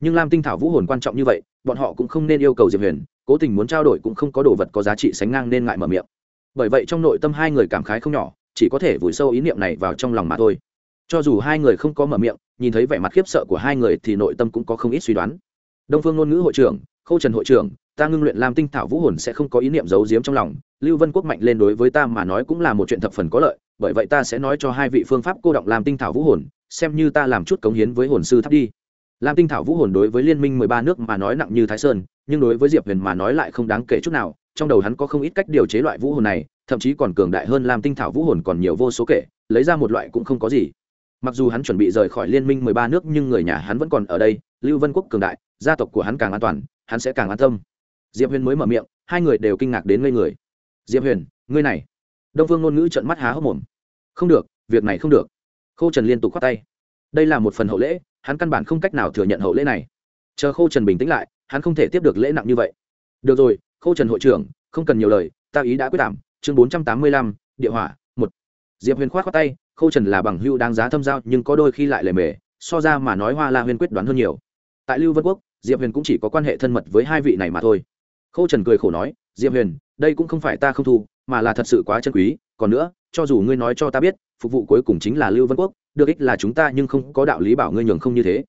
S1: Nhưng lam tinh thảo vũ hồn quan trọng như vậy, bọn họ cũng không nên yêu cầu diệp huyền, cố tình muốn trao đổi cũng không có đồ vật có giá trị sánh ngang nên ngại mở miệng. Bởi vậy trong nội tâm hai người cảm khái không nhỏ, chỉ có thể vùi sâu ý niệm này vào trong lòng mà thôi. Cho dù hai người không có mở miệng, nhìn thấy vẻ mặt khiếp sợ của hai người thì nội tâm cũng có không ít suy đoán. Đông phương ngôn ngữ hội trưởng, khâu trần hội trưởng ta ngưng luyện lam tinh thảo vũ hồn sẽ không có ý niệm giấu giếm trong lòng. Lưu vân quốc mạnh lên đối với ta mà nói cũng là một chuyện thập phần có lợi, bởi vậy ta sẽ nói cho hai vị phương pháp cô động lam tinh thảo vũ hồn, xem như ta làm chút cống hiến với hồn sư tháp đi. Lam tinh thảo vũ hồn đối với liên minh mười ba nước mà nói nặng như thái sơn, nhưng đối với diệp huyền mà nói lại không đáng kể chút nào, trong đầu hắn có không ít cách điều chế loại vũ hồn này, thậm chí còn cường đại hơn lam tinh thảo vũ hồn còn nhiều vô số kể, lấy ra một loại cũng không có gì. Mặc dù hắn chuẩn bị rời khỏi liên minh mười ba nước nhưng người nhà hắn vẫn còn ở đây, lưu vân quốc cường đại, gia tộc của hắn càng an toàn, hắn sẽ càng an tâm diệp huyền mới mở miệng, hai người đều kinh ngạc đến ngây người. Diệp huyền, ngươi này. Đông phương ngôn ngữ trận mắt há hốc mồm. Không được, việc này không được. Khâu trần liên tục khoát tay. Đây là một phần hậu lễ, hắn căn bản không cách nào thừa nhận hậu lễ này. Chờ khâu trần bình tĩnh lại, hắn không thể tiếp được lễ nặng như vậy. Được rồi khâu trần hội trưởng, không cần nhiều lời, ta ý đã quyết đảm, chương bốn trăm tám mươi lăm, địa hỏa, một. Diệp huyền khoát khoát tay khâu trần là bằng hưu đáng giá thâm giao, nhưng có đôi khi lại lề mề, so ra mà nói hoa la huyền quyết đoán hơn nhiều. Tại lưu vân quốc, diệp huyền cũng chỉ có quan hệ thân mật với hai vị này mà thôi khâu trần cười khổ nói, diệp huyền, đây cũng không phải ta không thu, mà là thật sự quá chân quý. Còn nữa, cho dù ngươi nói cho ta biết, phục vụ cuối cùng chính là lưu vân quốc, được ích là chúng ta nhưng không có đạo lý bảo ngươi nhường không như thế.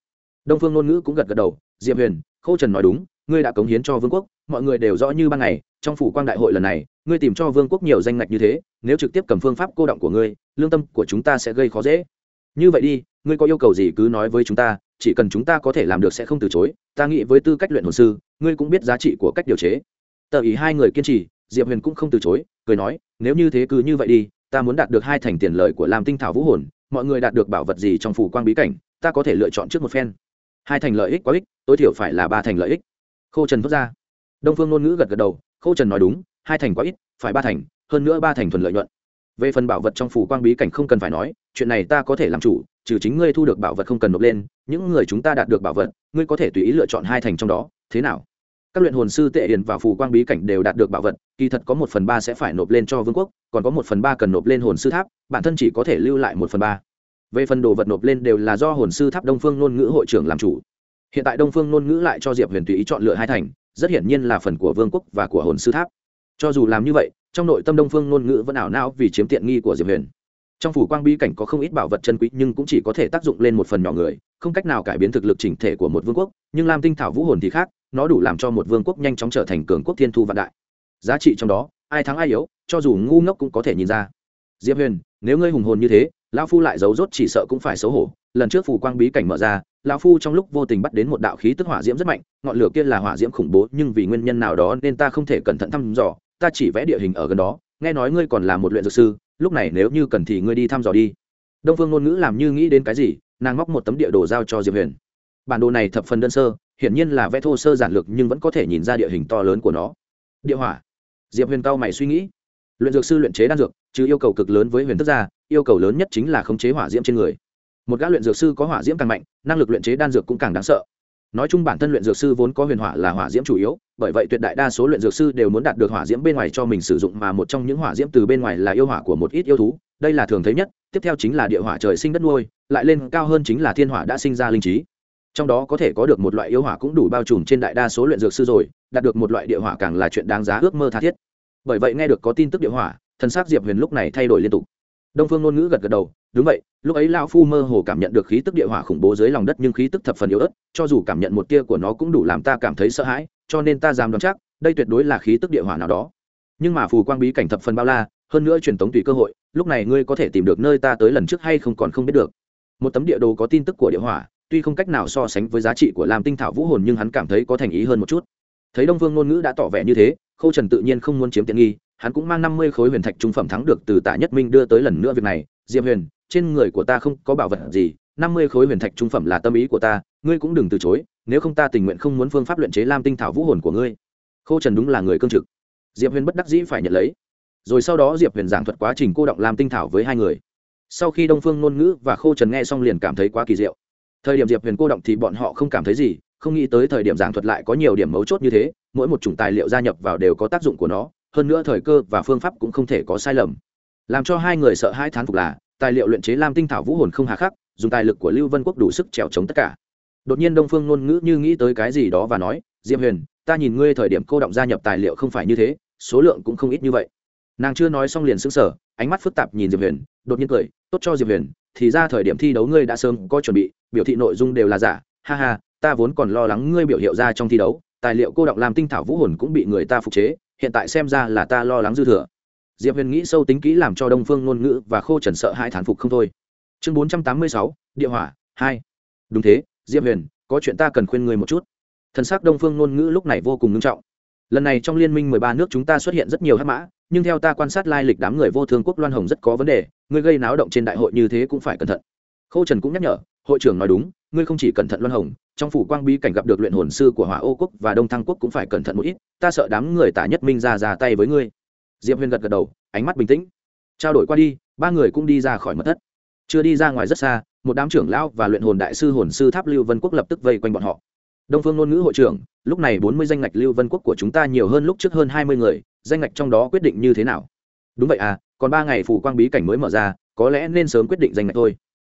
S1: Đông phương ngôn ngữ cũng gật gật đầu, diệp huyền khâu trần nói đúng, ngươi đã cống hiến cho vương quốc, mọi người đều rõ như ban ngày, trong phủ quang đại hội lần này, ngươi tìm cho vương quốc nhiều danh ngạch như thế, nếu trực tiếp cầm phương pháp cô động của ngươi, lương tâm của chúng ta sẽ gây khó dễ. Như vậy đi, ngươi có yêu cầu gì cứ nói với chúng ta chỉ cần chúng ta có thể làm được sẽ không từ chối, ta nghĩ với tư cách luyện hồn sư, ngươi cũng biết giá trị của cách điều chế. Tờ ý hai người kiên trì, diệp huyền cũng không từ chối, cười nói, nếu như thế cứ như vậy đi, ta muốn đạt được hai thành tiền lợi của làm tinh thảo vũ hồn, mọi người đạt được bảo vật gì trong phủ quang bí cảnh, ta có thể lựa chọn trước một phen. Hai thành lợi ích quá ích tối thiểu phải là ba thành lợi ích. Khô trần thốt ra. Đông phương ngôn ngữ gật gật đầu, khô trần nói đúng, hai thành quá ít, phải ba thành, hơn nữa ba thành thuần lợi nhuận. Về phần bảo vật trong phủ quang bí cảnh không cần phải nói, chuyện này ta có thể làm chủ trừ chính ngươi thu được bảo vật không cần nộp lên, những người chúng ta đạt được bảo vật, ngươi có thể tùy ý lựa chọn hai thành trong đó, thế nào? Các luyện hồn sư tệ hiền và phù quang bí cảnh đều đạt được bảo vật, kỳ thật có một phần ba sẽ phải nộp lên cho vương quốc, còn có một phần ba cần nộp lên hồn sư tháp, bản thân chỉ có thể lưu lại một phần ba. Về phần đồ vật nộp lên đều là do hồn sư tháp đông phương ngôn ngữ hội trưởng làm chủ. Hiện tại đông phương ngôn ngữ lại cho diệp huyền tùy ý chọn lựa hai thành, rất hiển nhiên là phần của vương quốc và của hồn sư tháp. Cho dù làm như vậy, trong nội tâm đông phương ngôn ngữ vẫn ảo não vì chiếm tiện nghi của diệp huyền trong phủ quang bi cảnh có không ít bảo vật chân quý nhưng cũng chỉ có thể tác dụng lên một phần nhỏ người, không cách nào cải biến thực lực chỉnh thể của một vương quốc, nhưng lam tinh thảo vũ hồn thì khác, nó đủ làm cho một vương quốc nhanh chóng trở thành cường quốc thiên thu vạn đại. Giá trị trong đó, ai thắng ai yếu, cho dù ngu ngốc cũng có thể nhìn ra. Diệp huyền, nếu ngươi hùng hồn như thế, lão phu lại giấu rốt chỉ sợ cũng phải xấu hổ. Lần trước phủ quang bí cảnh mở ra, lão phu trong lúc vô tình bắt đến một đạo khí tức hỏa diễm rất mạnh, ngọn lửa kia là hỏa diễm khủng bố, nhưng vì nguyên nhân nào đó nên ta không thể cẩn thận thăm dò, ta chỉ vẽ địa hình ở gần đó nghe nói ngươi còn là một luyện dược sư, lúc này nếu như cần thì ngươi đi thăm dò đi. Đông phương ngôn ngữ làm như nghĩ đến cái gì, nàng móc một tấm địa đồ giao cho diệp huyền. Bản đồ này thập phần đơn sơ, hiển nhiên là vẽ thô sơ giản lược nhưng vẫn có thể nhìn ra địa hình to lớn của nó. Địa hỏa. Diệp huyền cao mày suy nghĩ. Luyện dược sư luyện chế đan dược chứ yêu cầu cực lớn với huyền thức gia yêu cầu lớn nhất chính là khống chế hỏa diễm trên người. Một gã luyện dược sư có hỏa diễm càng mạnh, năng lực luyện chế đan dược cũng càng đáng sợ nói chung bản thân luyện dược sư vốn có huyền hỏa là hỏa diễm chủ yếu, bởi vậy tuyệt đại đa số luyện dược sư đều muốn đạt được hỏa diễm bên ngoài cho mình sử dụng mà một trong những hỏa diễm từ bên ngoài là yêu hỏa của một ít yêu thú. Đây là thường thấy nhất, tiếp theo chính là địa hỏa trời sinh đất nuôi, lại lên cao hơn chính là thiên hỏa đã sinh ra linh trí. Trong đó có thể có được một loại yêu hỏa cũng đủ bao trùm trên đại đa số luyện dược sư rồi, đạt được một loại địa hỏa càng là chuyện đáng giá ước mơ tha thiết. Bởi vậy nghe được có tin tức địa hỏa, thần s á c diệp huyền lúc này thay đổi liên tục đông phương ngôn ngữ gật gật đầu, đúng vậy, lúc ấy lao phu mơ hồ cảm nhận được khí tức địa hỏa khủng bố dưới lòng đất nhưng khí tức thập phần yếu ớt, cho dù cảm nhận một tia của nó cũng đủ làm ta cảm thấy sợ hãi, cho nên ta dám đoán chắc, đây tuyệt đối là khí tức địa hỏa nào đó. Nhưng mà phù quang bí cảnh thập phần bao la, hơn nữa truyền tống tùy cơ hội, lúc này ngươi có thể tìm được nơi ta tới lần trước hay không còn không biết được. Một tấm địa đồ có tin tức của địa hỏa, tuy không cách nào so sánh với giá trị của làm tinh thảo vũ hồn nhưng hắn cảm thấy có thành ý hơn một chút. Thấy đông vương ngôn ngữ đã tỏ vẻ như thế, khâu trần tự nhiên không muốn chiếm tiện nghi hắn cũng mang năm mươi khối huyền thạch trung phẩm thắng được từ tạ nhất minh đưa tới lần nữa việc này. Diệp huyền, trên người của ta không có bảo vật gì, năm mươi khối huyền thạch trung phẩm là tâm ý của ta, ngươi cũng đừng từ chối, nếu không ta tình nguyện không muốn phương pháp luyện chế lam tinh thảo vũ hồn của ngươi. Khâu trần đúng là người cương trực. Diệp huyền bất đắc dĩ phải nhận lấy. Rồi sau đó diệp huyền giảng thuật quá trình cô động lam tinh thảo với hai người. Sau khi đông phương ngôn ngữ và khâu trần nghe xong liền cảm thấy quá kỳ diệu. Thời điểm diệp huyền cô động thì bọn họ không cảm thấy gì, không nghĩ tới thời điểm giảng thuật lại có nhiều điểm mấu chốt như thế, mỗi một chủng tài liệu gia nhập vào đều có tác dụng của nó hơn nữa thời cơ và phương pháp cũng không thể có sai lầm. Làm cho hai người sợ hai thán phục là, tài liệu luyện chế lam tinh thảo vũ hồn không hà khắc, dùng tài lực của lưu vân quốc đủ sức trèo chống tất cả. Đột nhiên đông phương ngôn ngữ như nghĩ tới cái gì đó và nói, diệp huyền, ta nhìn ngươi thời điểm cô động gia nhập tài liệu không phải như thế, số lượng cũng không ít như vậy. Nàng chưa nói xong liền xứng sở ánh mắt phức tạp nhìn diệp huyền, đột nhiên cười, tốt cho diệp huyền, thì ra thời điểm thi đấu ngươi đã sớm có chuẩn bị, biểu thị nội dung đều là giả. Ha ha, ta vốn còn lo lắng ngươi biểu hiện ra trong thi đấu, tài liệu cô động làm tinh thảo vũ hồn cũng bị người ta phục chế hiện tại xem ra là ta lo lắng dư thừa. Diệp huyền nghĩ sâu tính kỹ làm cho đông phương ngôn ngữ và khô trần sợ hai thán phục không thôi. Chương bốn trăm tám mươi sáu, địa hỏa, hai. Đúng thế, diệp huyền, có chuyện ta cần khuyên người một chút. Thần sắc đông phương ngôn ngữ lúc này vô cùng nghiêm trọng. Lần này trong liên minh mười ba nước chúng ta xuất hiện rất nhiều hát mã, nhưng theo ta quan sát lai lịch đám người vô thương quốc loan hồng rất có vấn đề, ngươi gây náo động trên đại hội như thế cũng phải cẩn thận. Khô trần cũng nhắc nhở, hội trưởng nói đúng ngươi không chỉ cẩn thận luân hồng, trong phủ quang bí cảnh gặp được luyện hồn sư của hỏa ô quốc và đông thăng quốc cũng phải cẩn thận một ít, ta sợ đám người tả nhất minh ra ra tay với ngươi. Diệp huyền gật gật đầu, ánh mắt bình tĩnh. Trao đổi qua đi, ba người cũng đi ra khỏi mật thất. Chưa đi ra ngoài rất xa, một đám trưởng lão và luyện hồn đại sư hồn sư tháp lưu vân quốc lập tức vây quanh bọn họ. Đông phương ngôn ngữ hội trưởng, lúc này bốn mươi danh ngạch lưu vân quốc của chúng ta nhiều hơn lúc trước hơn hai mươi người, danh ngạch trong đó quyết định như thế nào? Đúng vậy à còn ba ngày phủ quang bí cảnh mới mở ra, có lẽ nên sớm quyết định danh ngạch thôi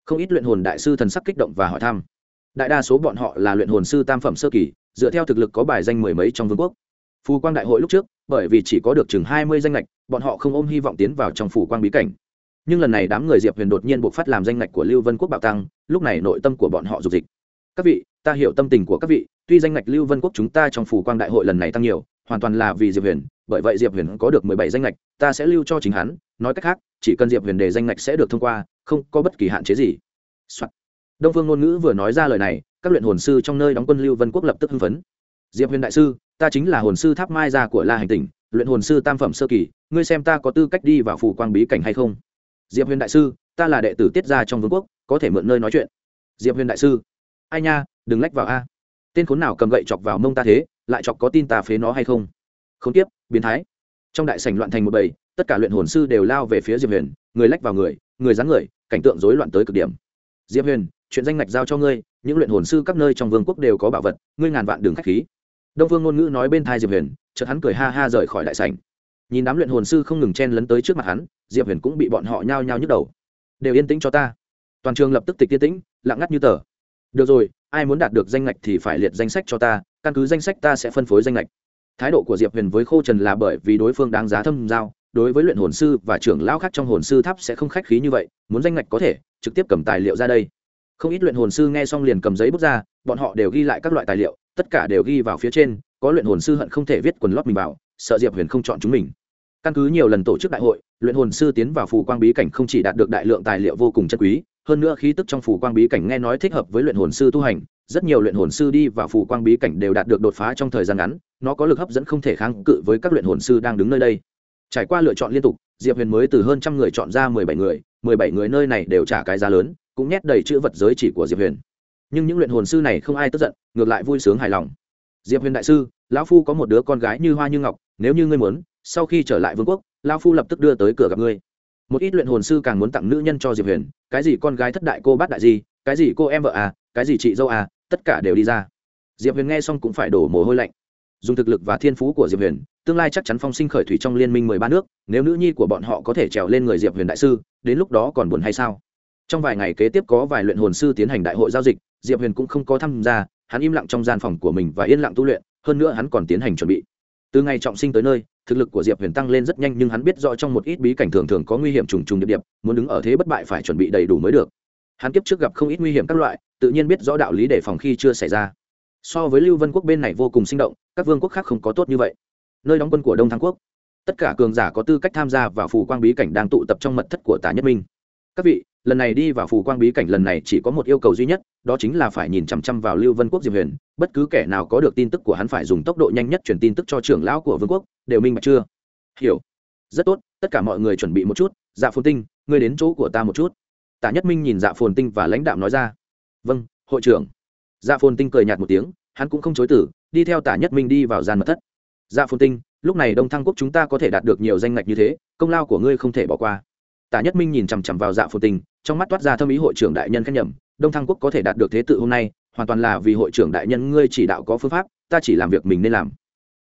S1: không ít luyện hồn đại sư thần sắc kích động và hỏi thăm. Đại đa số bọn họ là luyện hồn sư tam phẩm sơ kỳ, dựa theo thực lực có bài danh mười mấy trong vương quốc. Phù quang đại hội lúc trước, bởi vì chỉ có được chừng hai mươi danh lệch bọn họ không ôm hy vọng tiến vào trong phủ quang bí cảnh. Nhưng lần này đám người diệp huyền đột nhiên buộc phát làm danh lệch của lưu vân quốc bạo tăng, lúc này nội tâm của bọn họ dục dịch. Các vị, ta hiểu tâm tình của các vị, tuy danh lệch lưu vân quốc chúng ta trong phủ quang đại hội lần này tăng nhiều, hoàn toàn là vì diệp huyền, bởi vậy diệp huyền có được mười bảy danh lệch ta sẽ lưu cho chính hắn nói cách khác, chỉ cần diệp huyền đề danh ngạch sẽ được thông qua, không có bất kỳ hạn chế gì、Soạn. đông phương ngôn ngữ vừa nói ra lời này, các luyện hồn sư trong nơi đóng quân lưu vân quốc lập tức hưng phấn. Diệp huyền đại sư, ta chính là hồn sư tháp mai gia của la hành tỉnh, luyện hồn sư tam phẩm sơ kỳ, ngươi xem ta có tư cách đi vào phủ quang bí cảnh hay không? Diệp huyền đại sư, ta là đệ tử tiết gia trong vương quốc, có thể mượn nơi nói chuyện. Diệp huyền đại sư. Ai nha, đừng lách vào a. Tên khốn nào cầm gậy chọc vào mông ta thế, lại chọc có tin ta phế nó hay không? Không tiếp biến thái trong đại sảnh loạn thành một bầy, tất cả luyện hồn sư đều lao về phía diệp huyền, người lách vào người người dán người, cảnh tượng rối loạn tới cực điểm. Diệp huyền, chuyện danh ngạch giao cho ngươi, những luyện hồn sư các nơi trong vương quốc đều có bảo vật, ngươi ngàn vạn đường khách khí. Đông phương ngôn ngữ nói bên thai diệp huyền, chợt hắn cười ha ha rời khỏi đại sảnh. Nhìn đám luyện hồn sư không ngừng chen lấn tới trước mặt hắn, diệp huyền cũng bị bọn họ nhao nhao nhức đầu. Đều yên tĩnh cho ta. Toàn trường lập tức tịch yên tĩnh, lặng ngắt như tờ. Được rồi, ai muốn đạt được danh ngạch thì phải liệt danh sách cho ta, căn cứ danh sách ta sẽ phân phối danh ngạch thái độ của diệp huyền với khô trần là bởi vì đối phương đáng giá thâm giao, đối với luyện hồn sư và trưởng lão khác trong hồn sư tháp sẽ không khách khí như vậy, muốn danh ngạch có thể, trực tiếp cầm tài liệu ra đây. Không ít luyện hồn sư nghe xong liền cầm giấy bút ra, bọn họ đều ghi lại các loại tài liệu, tất cả đều ghi vào phía trên, có luyện hồn sư hận không thể viết quần lót mình vào, sợ diệp huyền không chọn chúng mình. Căn cứ nhiều lần tổ chức đại hội, luyện hồn sư tiến vào phù quang bí cảnh không chỉ đạt được đại lượng tài liệu vô cùng chân quý, hơn nữa khí tức trong phù quang bí cảnh nghe nói thích hợp với luyện hồn sư tu hành rất nhiều luyện hồn sư đi vào phù quang bí cảnh đều đạt được đột phá trong thời gian ngắn, nó có lực hấp dẫn không thể kháng cự với các luyện hồn sư đang đứng nơi đây. Trải qua lựa chọn liên tục, diệp huyền mới từ hơn trăm người chọn ra mười bảy người, mười bảy người nơi này đều trả cái giá lớn, cũng nhét đầy chữ vật giới chỉ của diệp huyền. Nhưng những luyện hồn sư này không ai tức giận, ngược lại vui sướng hài lòng. Diệp huyền đại sư, lão phu có một đứa con gái như hoa như ngọc, nếu như ngươi muốn, sau khi trở lại vương quốc, lão phu lập tức đưa tới cửa gặp ngươi. Một ít luyện hồn sư càng muốn tặng nữ nhân cho diệp huyền, cái gì con gái thất đại cô bát đại gì? Cái gì cô em vợ à? Cái gì chị dâu à? Tất cả đều đi ra. Diệp huyền nghe xong cũng phải đổ mồ hôi lạnh. Dùng thực lực và thiên phú của diệp huyền, tương lai chắc chắn phong sinh khởi thủy trong liên minh mười ba nước, nếu nữ nhi của bọn họ có thể trèo lên người diệp huyền đại sư, đến lúc đó còn buồn hay sao? Trong vài ngày kế tiếp có vài luyện hồn sư tiến hành đại hội giao dịch, diệp huyền cũng không có tham gia, hắn im lặng trong gian phòng của mình và yên lặng tu luyện, hơn nữa hắn còn tiến hành chuẩn bị. Từ ngày trọng sinh tới nơi, thực lực của diệp huyền tăng lên rất nhanh nhưng hắn biết rõ trong một ít bí cảnh thường thường có nguy hiểm trùng trùng điệp điệp muốn đứng ở thế bất bại phải chuẩn bị đầy đủ mới được. Hắn kiếp trước gặp không ít nguy hiểm các loại tự nhiên biết rõ đạo lý đề phòng khi chưa xảy ra. So với lưu vân quốc bên này vô cùng sinh động, các vương quốc khác không có tốt như vậy. Nơi đóng quân của đông thăng quốc, tất cả cường giả có tư cách tham gia vào phù quang bí cảnh đang tụ tập trong mật thất của tả nhất minh. Các vị, lần này đi vào phù quang bí cảnh lần này chỉ có một yêu cầu duy nhất, đó chính là phải nhìn chằm chằm vào lưu vân quốc diệp huyền. Bất cứ kẻ nào có được tin tức của hắn phải dùng tốc độ nhanh nhất truyền tin tức cho trưởng lão của vương quốc, đều minh bạch chưa? Hiểu. Rất tốt, tất cả mọi người chuẩn bị một chút. Dạ phồn tinh, ngươi đến chỗ của ta một chút. Tả nhất minh nhìn dạ phồn tinh và lãnh đạo nói ra vâng hội trưởng. Dạ phồn tinh cười nhạt một tiếng, hắn cũng không chối tử đi theo tả nhất minh đi vào gian mật thất. Dạ phồn tinh, lúc này đông thăng quốc chúng ta có thể đạt được nhiều danh ngạch như thế, công lao của ngươi không thể bỏ qua. Tả nhất minh nhìn chằm chằm vào dạ phồn tinh, trong mắt toát ra thâm ý hội trưởng đại nhân khen nhầm, đông thăng quốc có thể đạt được thế tự hôm nay, hoàn toàn là vì hội trưởng đại nhân ngươi chỉ đạo có phương pháp, ta chỉ làm việc mình nên làm.